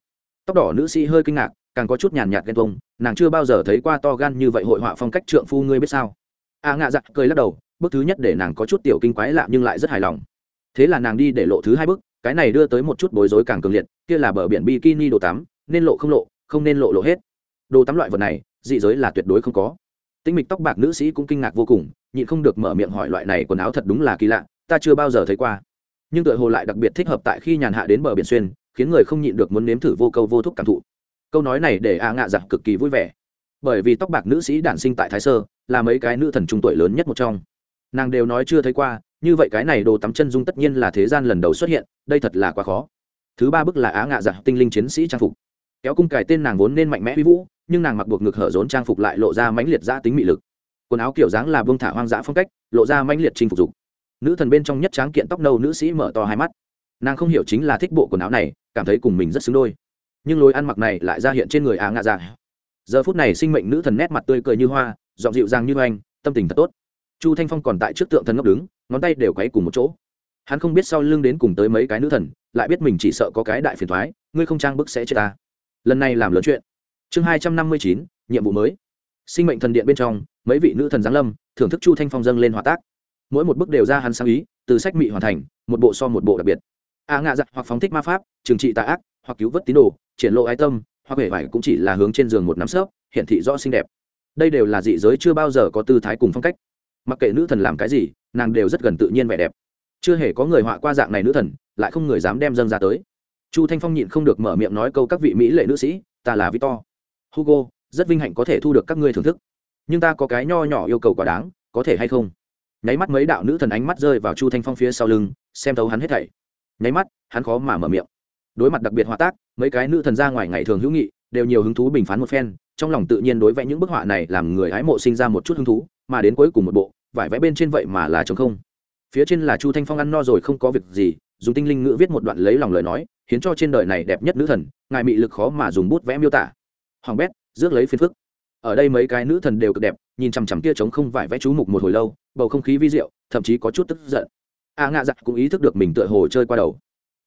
Tóc đỏ nữ sĩ hơi kinh ngạc càng có chút nhàn nhạt ghen tuông, nàng chưa bao giờ thấy qua to gan như vậy hội họa phong cách trượng phu ngươi biết sao? A à ngạ dặn cười lắc đầu, bước thứ nhất để nàng có chút tiểu kinh quái lạ nhưng lại rất hài lòng. Thế là nàng đi để lộ thứ hai bước, cái này đưa tới một chút bối rối càng cường liệt, kia là bờ biển bikini đồ tắm, nên lộ không lộ, không nên lộ lộ hết. Đồ tắm loại vật này, dị giới là tuyệt đối không có. Tinh mịch tóc bạc nữ sĩ cũng kinh ngạc vô cùng, nhịn không được mở miệng hỏi loại này quần áo thật đúng là kỳ lạ, ta chưa bao giờ thấy qua. Nhưng tựa hồ lại đặc biệt thích hợp tại khi nhàn hạ đến bờ biển xuyên, khiến người không nhịn được muốn nếm thử vô câu vô thúc cảm thụ câu nói này để a ngạ giặc cực kỳ vui vẻ. Bởi vì tóc bạc nữ sĩ đản sinh tại thái sơ, là mấy cái nữ thần trung tuổi lớn nhất một trong. Nàng đều nói chưa thấy qua, như vậy cái này đồ tắm chân dung tất nhiên là thế gian lần đầu xuất hiện, đây thật là quá khó. Thứ ba bức là á ngạ giặc tinh linh chiến sĩ trang phục. Kéo cung cài tên nàng vốn nên mạnh mẽ uy vũ, nhưng nàng mặc buộc ngực hở rốn trang phục lại lộ ra mãnh liệt giã tính mị lực. Quần áo kiểu dáng là bông thả hoang dã phong cách, lộ ra mãnh liệt chinh phục dục. Nữ thần bên trong nhất tráng kiện tóc nâu nữ sĩ mở to hai mắt. Nàng không hiểu chính là thích bộ quần áo này, cảm thấy cùng mình rất xứng đôi nhưng lối ăn mặc này lại ra hiện trên người á ngạ dạ. Giờ phút này sinh mệnh nữ thần nét mặt tươi cười như hoa, giọng dịu dàng như oanh, tâm tình thật tốt. Chu thanh phong còn tại trước tượng thần ngốc đứng, ngón tay đều quấy cùng một chỗ. Hắn không biết sau lưng đến cùng tới mấy cái nữ thần, lại biết mình chỉ sợ có cái đại phiền thoái ngươi không trang bức sẽ chết ta. Lần này làm lớn chuyện. Chương hai trăm năm mươi chín, nhiệm vụ mới. Sinh mệnh thần điện bên trong, mấy vị nữ thần giáng lâm, thưởng thức chu thanh phong dâng lên hòa tác. Mỗi một bức đều ra hắn sáng ý, từ sách mị hoàn thành, một bộ so một bộ đặc biệt. A ngạ giặc hoặc phóng thích ma pháp, trừng trị tà ác, hoặc cứu vớt tín đồ triển lộ ái tâm, hoặc hề vải cũng chỉ là hướng trên giường một nắm sớp hiện thị rõ xinh đẹp. Đây đều là dị giới chưa bao giờ có tư thái cùng phong cách. Mặc kệ nữ thần làm cái gì, nàng đều rất gần tự nhiên vẻ đẹp. Chưa hề có người họa qua dạng này nữ thần, lại không người dám đem dâng ra tới. Chu thanh phong nhịn không được mở miệng nói câu các vị mỹ lệ nữ sĩ, ta là victor. Hugo, rất vinh hạnh có thể thu được các ngươi thưởng thức. Nhưng ta có cái nho nhỏ yêu cầu quá đáng, có thể hay không? Nháy mắt mấy đạo nữ thần ánh mắt rơi vào chu thanh phong phía sau lưng, xem thấu hắn hết thảy. Nháy mắt, hắn khó mà mở miệng đối mặt đặc biệt hòa tác mấy cái nữ thần ra ngoài ngày thường hữu nghị đều nhiều hứng thú bình phán một phen trong lòng tự nhiên đối vẽ những bức họa này làm người hái mộ sinh ra một chút hứng thú mà đến cuối cùng một bộ vải vẽ bên trên vậy mà là chống không. Phía trên là chu thanh phong ăn no rồi không có việc gì dùng tinh linh ngữ viết một đoạn lấy lòng lời nói khiến cho trên đời này đẹp nhất nữ thần ngài mị lực khó mà dùng bút vẽ miêu tả. Hoàng bét rước lấy phiền phức. Ở đây mấy cái nữ thần đều cực đẹp nhìn chằm chằm kia trống không vải vẽ chú mục một hồi lâu bầu không khí vi diệu thậm chí có chút tức giận. A à, ngạ giặc cũng ý thức được mình tựa hồ chơi qua đầu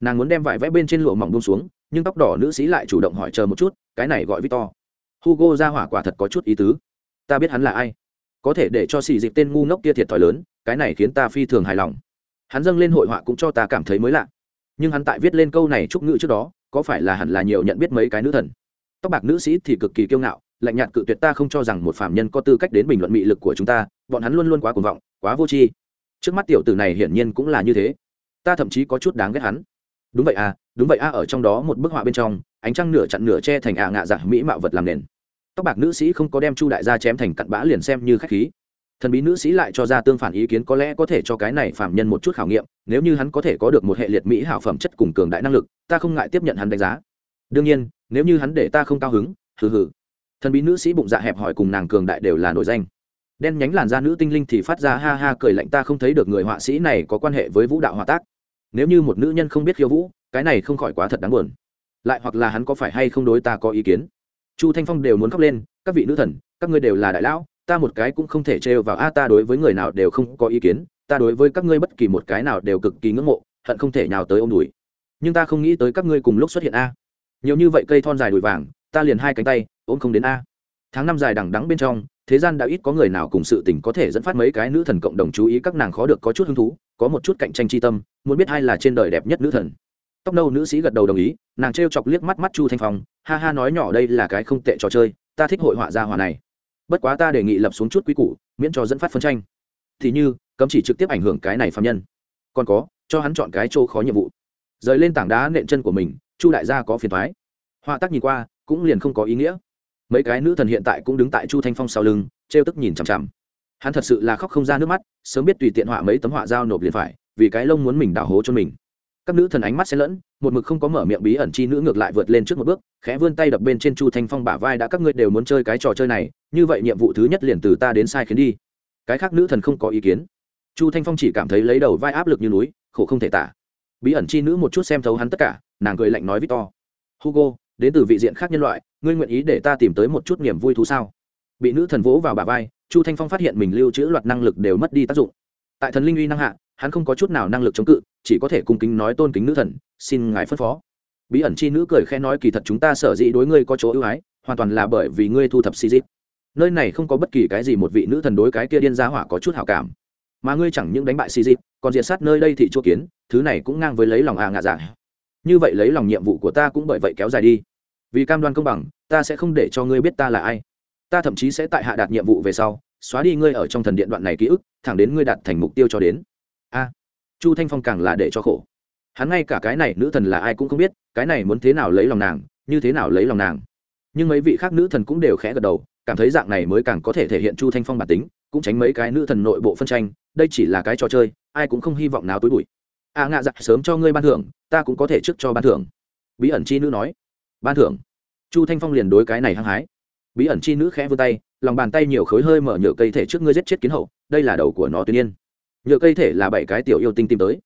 nàng muốn đem vải vẽ bên trên lụa mỏng bông xuống, nhưng tóc đỏ nữ sĩ lại chủ động hỏi chờ một chút, cái này gọi victor. Hugo ra hỏa quả thật có chút ý tứ. Ta biết hắn là ai. Có thể để cho xì dịch tên ngu ngốc kia thiệt thòi lớn, cái này khiến ta phi thường hài lòng. Hắn dâng lên hội họa cũng cho ta cảm thấy mới lạ. Nhưng hắn tại viết lên câu này chúc ngữ trước đó, có phải là hẳn là nhiều nhận biết mấy cái nữ thần? Tóc bạc nữ sĩ thì cực kỳ kiêu ngạo, lạnh nhạt cự tuyệt ta không cho rằng một phạm nhân có tư cách đến bình luận mị lực của chúng ta, bọn hắn luôn luôn quá cuồng vọng, quá vô tri. Trước mắt tiểu tử này hiển nhiên cũng là như thế. Ta thậm chí có chút đáng ghét hắn đúng vậy à đúng vậy à ở trong đó một bức họa bên trong, ánh trăng nửa chặn nửa che thành ạ ngạ dạng mỹ mạo vật làm nền. Tóc bạc nữ sĩ không có đem chu đại gia chém thành cặn bã liền xem như khách khí. Thần bí nữ sĩ lại cho ra tương phản ý kiến có lẽ có thể cho cái này phạm nhân một chút khảo nghiệm, nếu như hắn có thể có được một hệ liệt mỹ hảo phẩm chất cùng cường đại năng lực, ta không ngại tiếp nhận hắn đánh giá. Đương nhiên, nếu như hắn để ta không cao hứng, hừ hừ. Thần bí nữ sĩ bụng dạ hẹp hỏi cùng nàng cường đại đều là nổi danh. Đen nhánh làn da nữ tinh linh thì phát ra ha ha cười lạnh, ta không thấy được người họa sĩ này có quan hệ với vũ đạo họa tác nếu như một nữ nhân không biết khiêu vũ, cái này không khỏi quá thật đáng buồn. Lại hoặc là hắn có phải hay không đối ta có ý kiến? Chu thanh phong đều muốn khóc lên, các vị nữ thần, các ngươi đều là đại lão, ta một cái cũng không thể trêu vào. A, ta đối với người nào đều không có ý kiến, ta đối với các ngươi bất kỳ một cái nào đều cực kỳ ngưỡng mộ, hận không thể nào tới ô m đùi. Nhưng ta không nghĩ tới các ngươi cùng lúc xuất hiện a. Nhiều như vậy cây thon dài đùi vàng, ta liền hai cánh tay, ôm không đến a. Tháng năm dài đằng đắng bên trong thế gian đã ít có người nào cùng sự tình có thể dẫn phát mấy cái nữ thần cộng đồng chú ý, các nàng khó được có chút hứng thú, có một chút cạnh tranh tri tâm, muốn biết ai là trên đời đẹp nhất nữ thần. Tóc nâu nữ sĩ gật đầu đồng ý, nàng t chọc liếc mắt mắt chu thanh phong, ha ha nói nhỏ đây là cái không tệ trò chơi, ta thích hội họa gia hòa này. Bất quá ta đề nghị lập xuống chút quy củ, miễn cho dẫn phát phân tranh. Thì như, cấm chỉ trực tiếp ảnh hưởng cái này phạm nhân. Còn có, cho hắn chọn cái chỗ khó nhiệm vụ. Rời lên tảng đá nện chân của mình, chu đại gia có phiền thoái. Họa tác nhìn qua, cũng liền không có ý nghĩa mấy cái nữ thần hiện tại cũng đứng tại chu thanh phong sau lưng, trêu tức nhìn chằm chằm. Hắn thật sự là khóc không ra nước mắt, sớm biết tùy tiện họa mấy tấm họa dao nộp liền phải, vì cái lông muốn mình đào hố cho mình. Các nữ thần ánh mắt xen lẫn, một mực không có mở miệng bí ẩn chi nữ ngược lại vượt lên trước một bước, khẽ vươn tay đập bên trên chu thanh phong bả vai đã các ngươi đều muốn chơi cái trò chơi này, như vậy nhiệm vụ thứ nhất liền từ ta đến sai khiến đi. Cái khác nữ thần không có ý kiến. Chu thanh phong chỉ cảm thấy lấy đầu vai áp lực như núi, khổ không thể tả. Bí ẩn chi nữ một chút xem thấu hắn tất cả, nàng cười lạnh nói victor hugo đến từ vị diện khác nhân loại, ngươi nguyện ý để ta tìm tới một chút niềm vui thú sao? Bị nữ thần vỗ vào bà vai, chu thanh phong phát hiện mình lưu trữ loạt năng lực đều mất đi tác dụng. Tại thần linh uy năng hạ, hắn không có chút nào năng lực chống cự, chỉ có thể cung kính nói tôn kính nữ thần, xin ngài phân phó. Bí ẩn chi nữ cười khẽ nói, kỳ thật chúng ta sở dĩ đối ngươi có chỗ ưu ái, hoàn toàn là bởi vì ngươi thu thập si dịp nơi này không có bất kỳ cái gì một vị nữ thần đối cái kia điên giá hỏa có chút hảo cảm. Mà ngươi chẳng những đánh bại si dịp còn diệt sát nơi đây thị chỗ kiến, thứ này cũng ngang với lấy lòng à ngạ dạ. Như vậy lấy lòng nhiệm vụ của ta cũng bởi vậy kéo dài đi vì cam đoan công bằng ta sẽ không để cho ngươi biết ta là ai. Ta thậm chí sẽ tại hạ đạt nhiệm vụ về sau xóa đi ngươi ở trong thần điện đoạn này ký ức thẳng đến ngươi đạt thành mục tiêu cho đến. A chu thanh phong càng là để cho khổ. Hắn ngay cả cái này nữ thần là ai cũng không biết cái này muốn thế nào lấy lòng nàng như thế nào lấy lòng nàng. Nhưng mấy vị khác nữ thần cũng đều khẽ gật đầu cảm thấy dạng này mới càng có thể thể hiện chu thanh phong bản tính cũng tránh mấy cái nữ thần nội bộ phân tranh đây chỉ là cái trò chơi ai cũng không hy vọng nào tối bụi. A à, ngạ dạ sớm cho ngươi ban thưởng ta cũng có thể trước cho ban thưởng. Bí ẩn chi nữ nói ban thưởng. Chu thanh phong liền đối cái này hăng hái. Bí ẩn chi nữ khẽ vươn tay, lòng bàn tay nhiều khối hơi mở nhựa cây thể trước ngươi giết chết kiến hậu, đây là đầu của nó tuy nhiên nhựa cây thể là bảy cái tiểu yêu tinh tìm tới.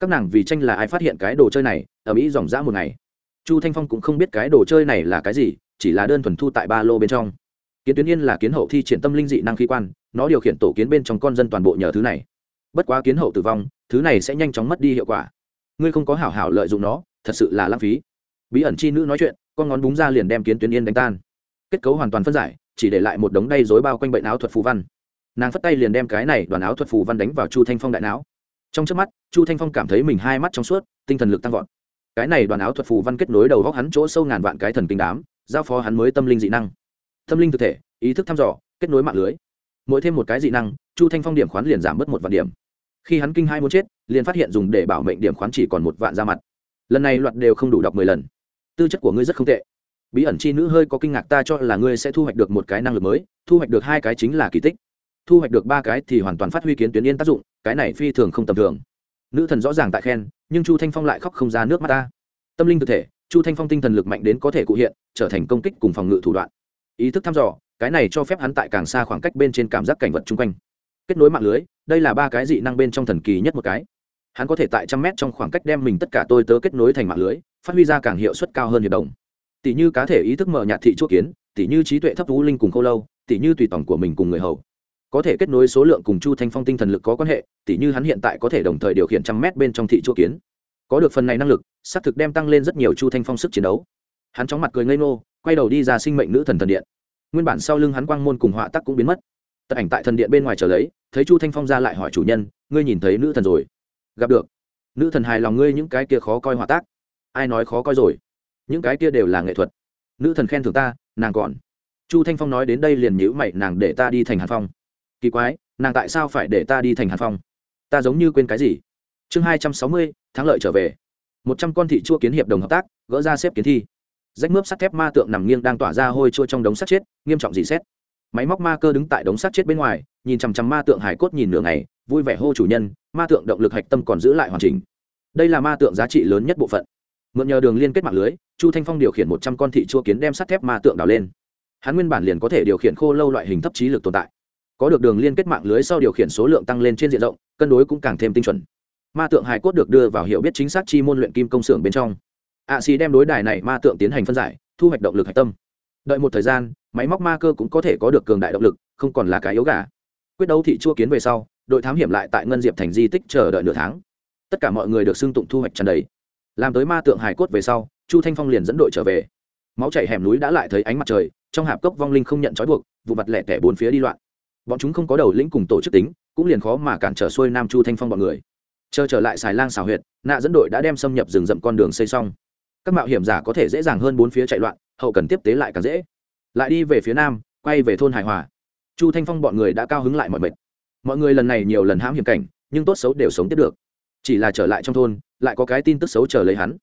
Các nàng vì tranh là ai phát hiện cái đồ chơi này, ở mỹ dòng dã một ngày. Chu thanh phong cũng không biết cái đồ chơi này là cái gì, chỉ là đơn thuần thu tại ba lô bên trong. Kiến tuyến yên là kiến hậu thi triển tâm linh dị năng khí quan, nó điều khiển tổ kiến bên trong con dân toàn bộ nhờ thứ này. Bất quá kiến hậu tử vong, thứ này sẽ nhanh chóng mất đi hiệu quả. Ngươi không có hảo hảo lợi dụng nó, thật sự là lãng phí bí ẩn chi nữ nói chuyện, con ngón búng ra liền đem kiến tuyến yên đánh tan. Kết cấu hoàn toàn phân giải, chỉ để lại một đống đay dối bao quanh bệnh áo thuật phù văn. Nàng phất tay liền đem cái này đoàn áo thuật phù văn đánh vào chu thanh phong đại não. Trong trước mắt, chu thanh phong cảm thấy mình hai mắt trong suốt, tinh thần lực tăng vọt. Cái này đoàn áo thuật phù văn kết nối đầu góc hắn chỗ sâu ngàn vạn cái thần kinh đám, giao phó hắn mới tâm linh dị năng. Tâm linh thực thể, ý thức thăm dò, kết nối mạng lưới. Mỗi thêm một cái dị năng, chu thanh phong điểm khoán liền giảm bớt một vạn điểm. Khi hắn kinh hai muốn chết, liền phát hiện dùng để bảo mệnh điểm khoán chỉ còn một vạn ra mặt. Lần này loạt đều không đủ đọc mười lần tư chất của ngươi rất không tệ. Bí ẩn chi nữ hơi có kinh ngạc ta cho là ngươi sẽ thu hoạch được một cái năng lực mới, thu hoạch được hai cái chính là kỳ tích. Thu hoạch được ba cái thì hoàn toàn phát huy kiến tuyến yên tác dụng, cái này phi thường không tầm thường. Nữ thần rõ ràng tại khen, nhưng chu thanh phong lại khóc không ra nước mắt ta. Tâm linh thực thể, chu thanh phong tinh thần lực mạnh đến có thể cụ hiện, trở thành công kích cùng phòng ngự thủ đoạn. Ý thức thăm dò, cái này cho phép hắn tại càng xa khoảng cách bên trên cảm giác cảnh vật chung quanh. Kết nối mạng lưới, đây là ba cái dị năng bên trong thần kỳ nhất một cái hắn có thể tại trăm mét trong khoảng cách đem mình tất cả tôi tớ kết nối thành mạng lưới, phát huy ra càng hiệu suất cao hơn hiệp đồng. Tỷ như cá thể ý thức mở nhạt thị chuốc kiến, tỷ như trí tuệ thấp thú linh cùng khâu lâu, tỷ như tùy tổng của mình cùng người hầu. Có thể kết nối số lượng cùng chu thanh phong tinh thần lực có quan hệ, tỷ như hắn hiện tại có thể đồng thời điều khiển trăm mét bên trong thị chuốc kiến. Có được phần này năng lực, xác thực đem tăng lên rất nhiều chu thanh phong sức chiến đấu. Hắn chóng mặt cười ngây ngô, quay đầu đi ra sinh mệnh nữ thần thần điện. Nguyên bản sau lưng hắn quang môn cùng họa tắc cũng biến mất. Tật ảnh tại thần điện bên ngoài trở lấy, thấy chu thanh phong ra lại hỏi chủ nhân, ngươi nhìn thấy nữ thần rồi? Gặp được. Nữ thần hài lòng ngươi những cái kia khó coi hòa tác. Ai nói khó coi rồi? Những cái kia đều là nghệ thuật. Nữ thần khen thưởng ta, nàng còn. Chu thanh phong nói đến đây liền nhữ mày, nàng để ta đi thành hàn phong. Kỳ quái, nàng tại sao phải để ta đi thành hàn phong? Ta giống như quên cái gì? Chương hai trăm sáu mươi, thắng lợi trở về. Một trăm con thị chua kiến hiệp đồng hợp tác, gỡ ra xếp kiến thi. Rách mướp sắt thép ma tượng nằm nghiêng đang tỏa ra hôi trôi trong đống sắt chết, nghiêm trọng dị xét. Máy móc ma cơ đứng tại đống sắt chết bên ngoài, nhìn chằm chằm ma tượng hải cốt nhìn nửa ngày vui vẻ hô chủ nhân, ma tượng động lực hạch tâm còn giữ lại hoàn chỉnh. Đây là ma tượng giá trị lớn nhất bộ phận. Mượn nhờ đường liên kết mạng lưới, chu thanh phong điều khiển một trăm con thị chua kiến đem sắt thép ma tượng đào lên. Hắn nguyên bản liền có thể điều khiển khô lâu loại hình thấp trí lực tồn tại. Có được đường liên kết mạng lưới sau điều khiển số lượng tăng lên trên diện rộng, cân đối cũng càng thêm tinh chuẩn. Ma tượng hài cốt được đưa vào hiểu biết chính xác chi môn luyện kim công xưởng bên trong. Ạ xì đem đối đài này ma tượng tiến hành phân giải, thu hoạch động lực hạch tâm. Đợi một thời gian, máy móc ma cơ cũng có thể có được cường đại động lực, không còn là cái yếu gà. Quyết đấu thị chua kiến về sau đội thám hiểm lại tại ngân diệp thành di tích chờ đợi nửa tháng. Tất cả mọi người được xưng tụng thu hoạch trần đầy. Làm tới ma tượng hải cốt về sau, chu thanh phong liền dẫn đội trở về. Máu chảy hẻm núi đã lại thấy ánh mặt trời, trong hạp cốc vong linh không nhận trói buộc, vụ mặt lẻ tẻ bốn phía đi loạn. Bọn chúng không có đầu lĩnh cùng tổ chức tính, cũng liền khó mà cản trở xuôi nam chu thanh phong bọn người. Chờ trở lại xài lang xào huyệt, nạ dẫn đội đã đem xâm nhập rừng rậm con đường xây xong. Các mạo hiểm giả có thể dễ dàng hơn bốn phía chạy loạn, hậu cần tiếp tế lại càng dễ. Lại đi về phía nam, quay về thôn hải hòa. Chu thanh phong bọn người đã cao hứng lại mọi mệt mọi người lần này nhiều lần hãm hiểm cảnh, nhưng tốt xấu đều sống tiếp được. Chỉ là trở lại trong thôn, lại có cái tin tức xấu chờ lấy hắn.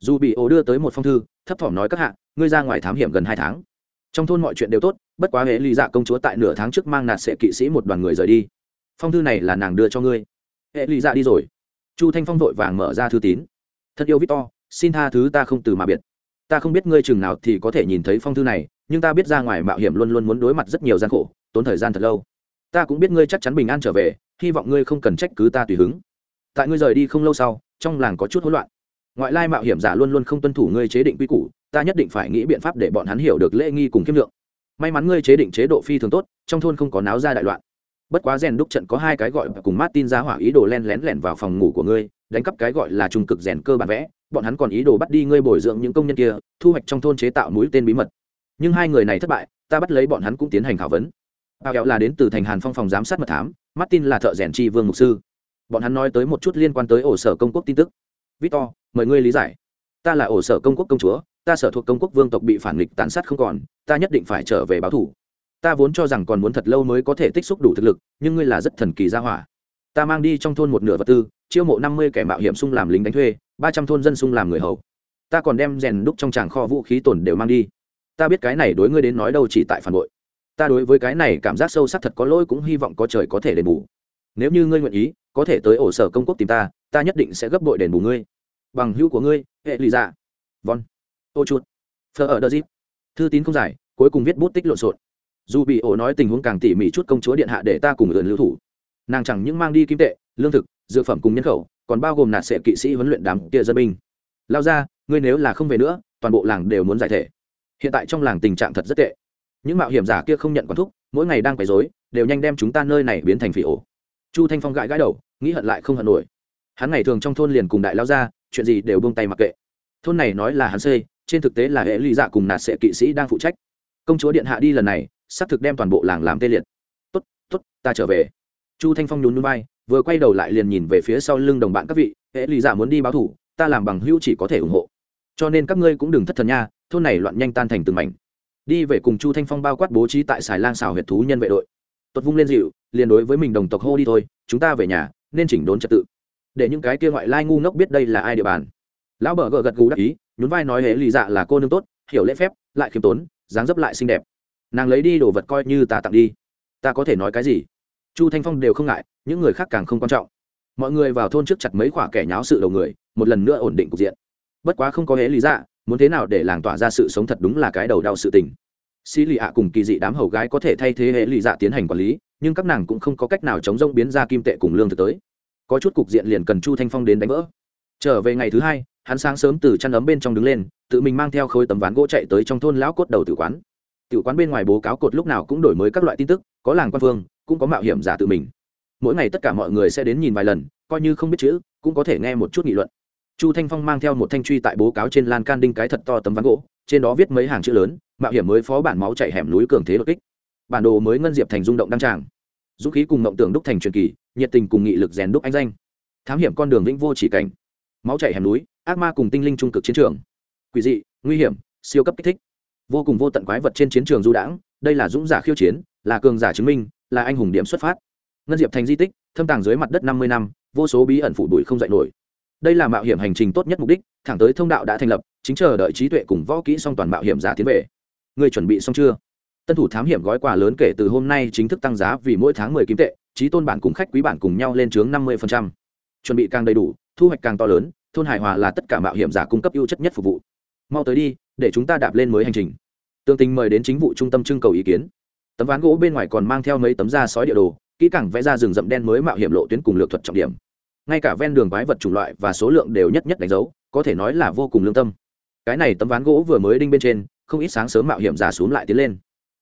Dù bị ổ đưa tới một phong thư, thấp thỏm nói các hạ, ngươi ra ngoài thám hiểm gần hai tháng. Trong thôn mọi chuyện đều tốt, bất quá hệ ly dạ công chúa tại nửa tháng trước mang nạt sệ kỵ sĩ một đoàn người rời đi. Phong thư này là nàng đưa cho ngươi. Hệ ly dạ đi rồi. Chu thanh phong vội vàng mở ra thư tín. Thật yêu victor, xin tha thứ ta không từ mà biệt. Ta không biết ngươi chừng nào thì có thể nhìn thấy phong thư này, nhưng ta biết ra ngoài mạo hiểm luôn luôn muốn đối mặt rất nhiều gian khổ, tốn thời gian thật lâu ta cũng biết ngươi chắc chắn bình an trở về, hy vọng ngươi không cần trách cứ ta tùy hứng. Tại ngươi rời đi không lâu sau, trong làng có chút hỗn loạn. Ngoại lai mạo hiểm giả luôn luôn không tuân thủ ngươi chế định quy củ, ta nhất định phải nghĩ biện pháp để bọn hắn hiểu được lễ nghi cùng kiêm lượng. May mắn ngươi chế định chế độ phi thường tốt, trong thôn không có náo ra đại loạn. Bất quá rèn đúc trận có hai cái gọi cùng martin ra hỏa ý đồ len lén lẻn vào phòng ngủ của ngươi, đánh cắp cái gọi là trung cực rèn cơ bản vẽ, bọn hắn còn ý đồ bắt đi ngươi bồi dưỡng những công nhân kia, thu hoạch trong thôn chế tạo mũi tên bí mật. Nhưng hai người này thất bại, ta bắt lấy bọn hắn cũng tiến hành khảo vấn bao kẹo là đến từ thành hàn phong phòng giám sát mật thám, martin là thợ rèn tri vương mục sư. Bọn hắn nói tới một chút liên quan tới ổ sở công quốc tin tức. Victor, mời ngươi lý giải. Ta là ổ sở công quốc công chúa, ta sở thuộc công quốc vương tộc bị phản nghịch tàn sát không còn, ta nhất định phải trở về báo thủ. Ta vốn cho rằng còn muốn thật lâu mới có thể tích xúc đủ thực lực, nhưng ngươi là rất thần kỳ gia hỏa. Ta mang đi trong thôn một nửa vật tư, chiêu mộ năm mươi kẻ mạo hiểm sung làm lính đánh thuê, ba trăm thôn dân sung làm người hầu. Ta còn đem rèn đúc trong tràng kho vũ khí tổn đều mang đi. Ta biết cái này đối ngươi đến nói đâu chỉ tại phản bội ta đối với cái này cảm giác sâu sắc thật có lỗi cũng hy vọng có trời có thể đền bù. Nếu như ngươi nguyện ý, có thể tới ổ sở công quốc tìm ta ta nhất định sẽ gấp bội đền bù ngươi. Bằng hữu của ngươi, hệ lụy dạ. Von. Ô chuột. Phờ ở đờ dịp. Thư tín không dài cuối cùng viết bút tích lộn xộn. Dù bị ổ nói tình huống càng tỉ mỉ chút công chúa điện hạ để ta cùng lượn lưu thủ. Nàng chẳng những mang đi kim tệ, lương thực, dược phẩm cùng nhân khẩu, còn bao gồm nạt sệ kỵ sĩ huấn luyện đám kia dân binh. Lao ra, ngươi nếu là không về nữa, toàn bộ làng đều muốn giải thể. Hiện tại trong làng tình trạng thật rất tệ những mạo hiểm giả kia không nhận quản thúc, mỗi ngày đang quấy dối đều nhanh đem chúng ta nơi này biến thành phỉ ổ. Chu thanh phong gãi gãi đầu, nghĩ hận lại không hận nổi. Hắn ngày thường trong thôn liền cùng đại lao ra, chuyện gì đều buông tay mặc kệ. Thôn này nói là hắn xây, trên thực tế là hệ ly dạ cùng nạt sệ kỵ sĩ đang phụ trách. Công chúa điện hạ đi lần này, sắp thực đem toàn bộ làng làm tê liệt. Tốt tốt, ta trở về. Chu thanh phong nhún núi bay vừa quay đầu lại liền nhìn về phía sau lưng đồng bạn các vị, hệ ly dạ muốn đi báo thủ, ta làm bằng hữu chỉ có thể ủng hộ. Cho nên các ngươi cũng đừng thất thần nha, thôn này loạn nhanh tan thành từng mảnh đi về cùng chu thanh phong bao quát bố trí tại xài lang xào huyệt thú nhân vệ đội. Tuật vung lên dịu, liền đối với mình đồng tộc hô đi thôi, chúng ta về nhà, nên chỉnh đốn trật tự. Để những cái kia ngoại lai ngu ngốc biết đây là ai địa bàn. Lão bờ gờ gật gù đắc ý, nhún vai nói hễ lì dạ là cô nương tốt, hiểu lễ phép, lại khiêm tốn, dáng dấp lại xinh đẹp. Nàng lấy đi đồ vật coi như ta tặng đi. Ta có thể nói cái gì? Chu thanh phong đều không ngại, những người khác càng không quan trọng. Mọi người vào thôn trước chặt mấy khoả kẻ nháo sự đầu người, một lần nữa ổn định cục diện. Bất quá không có hễ lý dạ muốn thế nào để làng tỏa ra sự sống thật đúng là cái đầu đau sự tình. Xì lì ạ cùng kỳ dị đám hầu gái có thể thay thế hệ lì dạ tiến hành quản lý, nhưng các nàng cũng không có cách nào chống rông biến ra kim tệ cùng lương thực tới. Có chút cục diện liền cần chu thanh phong đến đánh vỡ. Trở về ngày thứ hai, hắn sáng sớm từ chăn ấm bên trong đứng lên, tự mình mang theo khối tấm ván gỗ chạy tới trong thôn lão cốt đầu tử quán. Tử quán bên ngoài bố cáo cột lúc nào cũng đổi mới các loại tin tức, có làng quan phương, cũng có mạo hiểm giả tự mình. Mỗi ngày tất cả mọi người sẽ đến nhìn vài lần, coi như không biết chữ, cũng có thể nghe một chút nghị luận chu thanh phong mang theo một thanh truy tại bố cáo trên lan can đinh cái thật to tấm ván gỗ, trên đó viết mấy hàng chữ lớn, mạo hiểm mới phó bản máu chạy hẻm núi cường thế đột kích. Bản đồ mới ngân diệp thành rung động đăng tràng. Dũng khí cùng mộng tưởng đúc thành truyền kỳ, nhiệt tình cùng nghị lực rèn đúc anh danh. Thám hiểm con đường vĩnh vô chỉ cảnh. Máu chạy hẻm núi, ác ma cùng tinh linh trung cực chiến trường. Quỷ dị, nguy hiểm, siêu cấp kích thích. Vô cùng vô tận quái vật trên chiến trường du đãng, đây là dũng giả khiêu chiến, là cường giả chứng minh, là anh hùng điểm xuất phát. Ngân diệp thành di tích, thâm tàng dưới mặt đất năm mươi năm, vô số bí ẩn phủ đuổi không dạy nổi đây là mạo hiểm hành trình tốt nhất mục đích, thẳng tới thông đạo đã thành lập, chính chờ đợi trí tuệ cùng võ kỹ song toàn mạo hiểm giả tiến về. Người chuẩn bị xong chưa? Tân thủ thám hiểm gói quà lớn kể từ hôm nay chính thức tăng giá vì mỗi tháng mười kim tệ, trí tôn bản cùng khách quý bản cùng nhau lên chướng năm mươi chuẩn bị càng đầy đủ, thu hoạch càng to lớn, thôn hài hòa là tất cả mạo hiểm giả cung cấp ưu chất nhất phục vụ. Mau tới đi, để chúng ta đạp lên mới hành trình. Tương tình mời đến chính vụ trung tâm trưng cầu ý kiến. Tấm ván gỗ bên ngoài còn mang theo mấy tấm da sói địa đồ, kỹ càng vẽ ra rừng rậm đen mới mạo hiểm lộ tuyến cùng lược thuật trọng điểm ngay cả ven đường quái vật chủng loại và số lượng đều nhất nhất đánh dấu, có thể nói là vô cùng lương tâm. Cái này tấm ván gỗ vừa mới đinh bên trên, không ít sáng sớm mạo hiểm giả xuống lại tiến lên.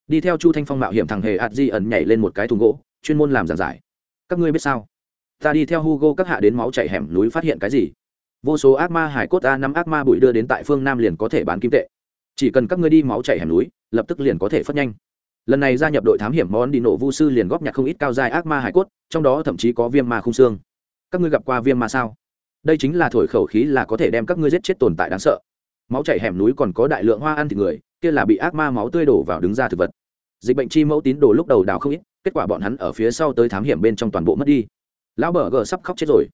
Đi theo chu thanh phong mạo hiểm thằng hề ạt di ẩn nhảy lên một cái thùng gỗ, chuyên môn làm giảng giải. Các ngươi biết sao? Ta đi theo hugo các hạ đến máu chảy hẻm núi phát hiện cái gì? Vô số ác ma hải cốt a năm ác ma bụi đưa đến tại phương nam liền có thể bán kim tệ. Chỉ cần các ngươi đi máu chảy hẻm núi, lập tức liền có thể phất nhanh. Lần này gia nhập đội thám hiểm món đi nổ vu sư liền góp nhặt không ít cao dài ác ma hải cốt, trong đó thậm chí có viêm ma khung xương các ngươi gặp qua viêm ma sao? Đây chính là thổi khẩu khí là có thể đem các ngươi giết chết tồn tại đáng sợ. Máu chảy hẻm núi còn có đại lượng hoa ăn thịt người, kia là bị ác ma máu tươi đổ vào đứng ra thực vật. Dịch bệnh chi mẫu tín đồ lúc đầu đào không ít, kết quả bọn hắn ở phía sau tới thám hiểm bên trong toàn bộ mất đi. Lão bờ gờ sắp khóc chết rồi.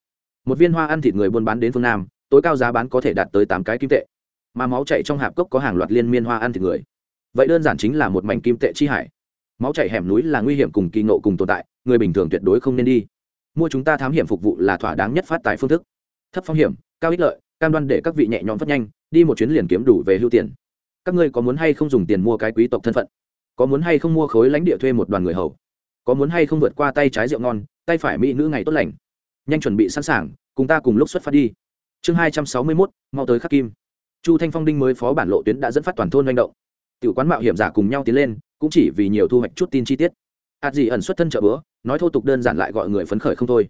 Một viên hoa ăn thịt người buôn bán đến phương nam, tối cao giá bán có thể đạt tới tám cái kim tệ. Mà máu chạy trong hạp cốc có hàng loạt liên miên hoa ăn thịt người. Vậy đơn giản chính là một mảnh kim tệ chi hải. Máu chảy hẻm núi là nguy hiểm cùng kỳ nộ cùng tồn tại, người bình thường tuyệt đối không nên đi mua chúng ta thám hiểm phục vụ là thỏa đáng nhất phát tài phương thức. Thấp phong hiểm, cao ích lợi, cam đoan để các vị nhẹ nhõm phát nhanh, đi một chuyến liền kiếm đủ về hưu tiền. Các ngươi có muốn hay không dùng tiền mua cái quý tộc thân phận? Có muốn hay không mua khối lãnh địa thuê một đoàn người hầu? Có muốn hay không vượt qua tay trái rượu ngon, tay phải mỹ nữ ngày tốt lành? Nhanh chuẩn bị sẵn sàng, cùng ta cùng lúc xuất phát đi. Chương hai trăm sáu mươi mốt, mau tới khắc kim. Chu thanh phong đinh mới phó bản lộ tuyến đã dẫn phát toàn thôn manh động. Tiểu quán mạo hiểm giả cùng nhau tiến lên, cũng chỉ vì nhiều thu hoạch chút tin chi tiết ạt gì ẩn xuất thân trợ bữa, nói thô tục đơn giản lại gọi người phấn khởi không thôi.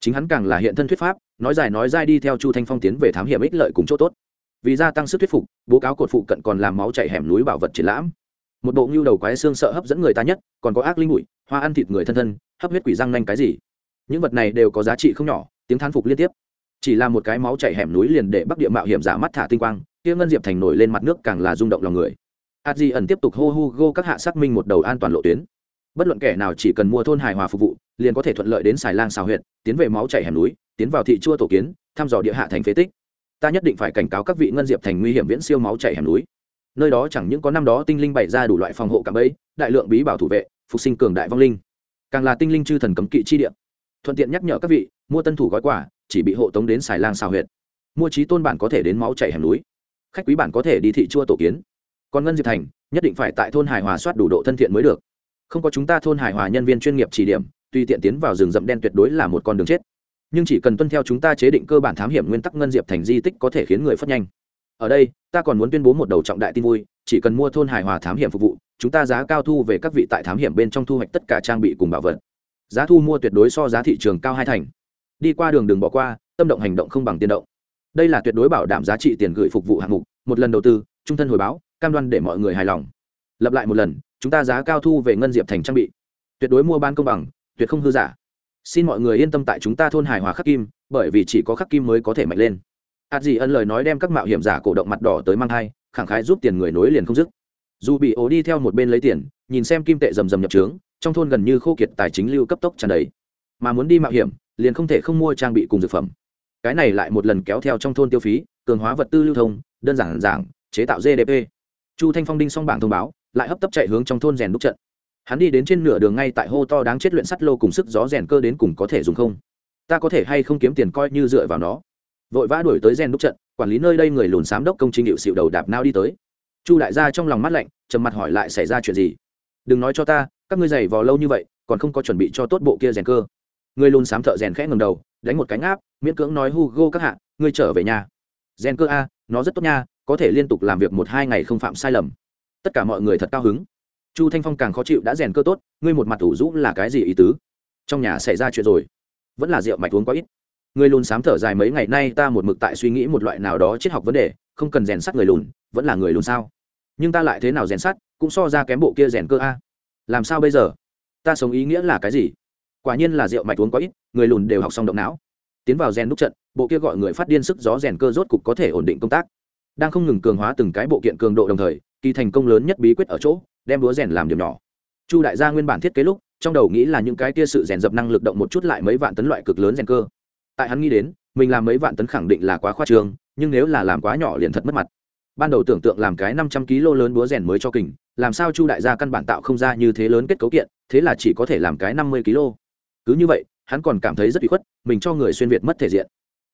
Chính hắn càng là hiện thân thuyết pháp, nói dài nói dai đi theo chu thanh phong tiến về thám hiểm ích lợi cùng chỗ tốt. Vì gia tăng sức thuyết phục, bố cáo cột phụ cận còn làm máu chạy hẻm núi bảo vật triển lãm. Một bộ ngưu đầu quái xương sợ hấp dẫn người ta nhất, còn có ác linh bụi, hoa ăn thịt người thân thân, hấp huyết quỷ răng nanh cái gì. Những vật này đều có giá trị không nhỏ, tiếng thán phục liên tiếp. Chỉ là một cái máu chạy hẻm núi liền để bắc địa mạo hiểm giả mắt thả tinh quang, kia ngân diệp thành nổi lên mặt nước càng là rung động lòng người. A di ẩn tiếp tục hô hu gô các hạ xác minh một đầu an toàn lộ tuyến bất luận kẻ nào chỉ cần mua thôn hài hòa phục vụ, liền có thể thuận lợi đến xài lang xào huyện tiến về máu chảy hẻm núi, tiến vào thị chua tổ kiến, thăm dò địa hạ thành phế tích. Ta nhất định phải cảnh cáo các vị ngân diệp thành nguy hiểm viễn siêu máu chảy hẻm núi. Nơi đó chẳng những có năm đó tinh linh bày ra đủ loại phòng hộ cả bẫy, đại lượng bí bảo thủ vệ, phục sinh cường đại vong linh. Càng là tinh linh chư thần cấm kỵ chi địa. Thuận tiện nhắc nhở các vị, mua tân thủ gói quà, chỉ bị hộ tống đến xài lang xào huyện mua trí tôn bản có thể đến máu chảy hẻm núi. Khách quý bản có thể đi thị chua tổ kiến. Còn ngân diệp thành, nhất định phải tại thôn hài hòa soát đủ độ thân thiện mới được không có chúng ta thôn hài hòa nhân viên chuyên nghiệp chỉ điểm, tùy tiện tiến vào rừng rậm đen tuyệt đối là một con đường chết. Nhưng chỉ cần tuân theo chúng ta chế định cơ bản thám hiểm nguyên tắc ngân diệp thành di tích có thể khiến người phất nhanh. Ở đây, ta còn muốn tuyên bố một đầu trọng đại tin vui, chỉ cần mua thôn hài hòa thám hiểm phục vụ, chúng ta giá cao thu về các vị tại thám hiểm bên trong thu hoạch tất cả trang bị cùng bảo vật. Giá thu mua tuyệt đối so giá thị trường cao hai thành. Đi qua đường đừng bỏ qua, tâm động hành động không bằng tiền động. Đây là tuyệt đối bảo đảm giá trị tiền gửi phục vụ hạng mục, một lần đầu tư, trung thân hồi báo, cam đoan để mọi người hài lòng. Lập lại một lần chúng ta giá cao thu về ngân diệp thành trang bị. Tuyệt đối mua bán công bằng, tuyệt không hư giả. Xin mọi người yên tâm tại chúng ta thôn hài hòa khắc kim, bởi vì chỉ có khắc kim mới có thể mạnh lên. Hạt gì ân lời nói đem các mạo hiểm giả cổ động mặt đỏ tới mang thai, khẳng khái giúp tiền người nối liền không dứt. Dù bị ố đi theo một bên lấy tiền, nhìn xem kim tệ rầm rầm nhập trướng, trong thôn gần như khô kiệt tài chính lưu cấp tốc tràn đầy. Mà muốn đi mạo hiểm, liền không thể không mua trang bị cùng dược phẩm. Cái này lại một lần kéo theo trong thôn tiêu phí, cường hóa vật tư lưu thông, đơn giản giảng, chế tạo gdp chu thanh phong đinh xong bảng thông báo lại hấp tấp chạy hướng trong thôn rèn đúc trận. Hắn đi đến trên nửa đường ngay tại hô to đáng chết luyện sắt lô cùng sức gió rèn cơ đến cùng có thể dùng không? Ta có thể hay không kiếm tiền coi như dựa vào nó? Vội vã đuổi tới rèn đúc trận, quản lý nơi đây người lùn sám đốc công trình hiệu xịu đầu đạp nao đi tới. Chu đại gia trong lòng mắt lạnh, trầm mặt hỏi lại xảy ra chuyện gì? Đừng nói cho ta, các ngươi giày vò lâu như vậy, còn không có chuẩn bị cho tốt bộ kia rèn cơ. Người lùn sám thợ rèn khẽ ngầm đầu, đánh một cánh áp miễn cưỡng nói, hugo các hạ, ngươi trở về nhà. Rèn cơ a, nó rất tốt nha, có thể liên tục làm việc một hai ngày không phạm sai lầm tất cả mọi người thật cao hứng. Chu thanh phong càng khó chịu đã rèn cơ tốt, ngươi một mặt ủ rũ là cái gì ý tứ? Trong nhà xảy ra chuyện rồi. Vẫn là rượu mạch uống quá ít. Người lùn sám thở dài mấy ngày nay ta một mực tại suy nghĩ một loại nào đó triết học vấn đề, không cần rèn sắt người lùn, vẫn là người lùn sao? Nhưng ta lại thế nào rèn sắt, cũng so ra kém bộ kia rèn cơ a. Làm sao bây giờ? Ta sống ý nghĩa là cái gì? Quả nhiên là rượu mạch uống quá ít, người lùn đều học xong động não. Tiến vào rèn đúc trận, bộ kia gọi người phát điên sức gió rèn cơ rốt cục có thể ổn định công tác. Đang không ngừng cường hóa từng cái bộ kiện cường độ đồng thời kỳ thành công lớn nhất bí quyết ở chỗ, đem búa rèn làm điểm nhỏ. Chu đại gia nguyên bản thiết kế lúc, trong đầu nghĩ là những cái tia sự rèn dập năng lực động một chút lại mấy vạn tấn loại cực lớn rèn cơ. Tại hắn nghĩ đến, mình làm mấy vạn tấn khẳng định là quá khoa trương, nhưng nếu là làm quá nhỏ liền thật mất mặt. Ban đầu tưởng tượng làm cái năm trăm kg lớn búa rèn mới cho kình, làm sao chu đại gia căn bản tạo không ra như thế lớn kết cấu kiện, thế là chỉ có thể làm cái năm mươi kg cứ như vậy, hắn còn cảm thấy rất bị khuất, mình cho người xuyên việt mất thể diện.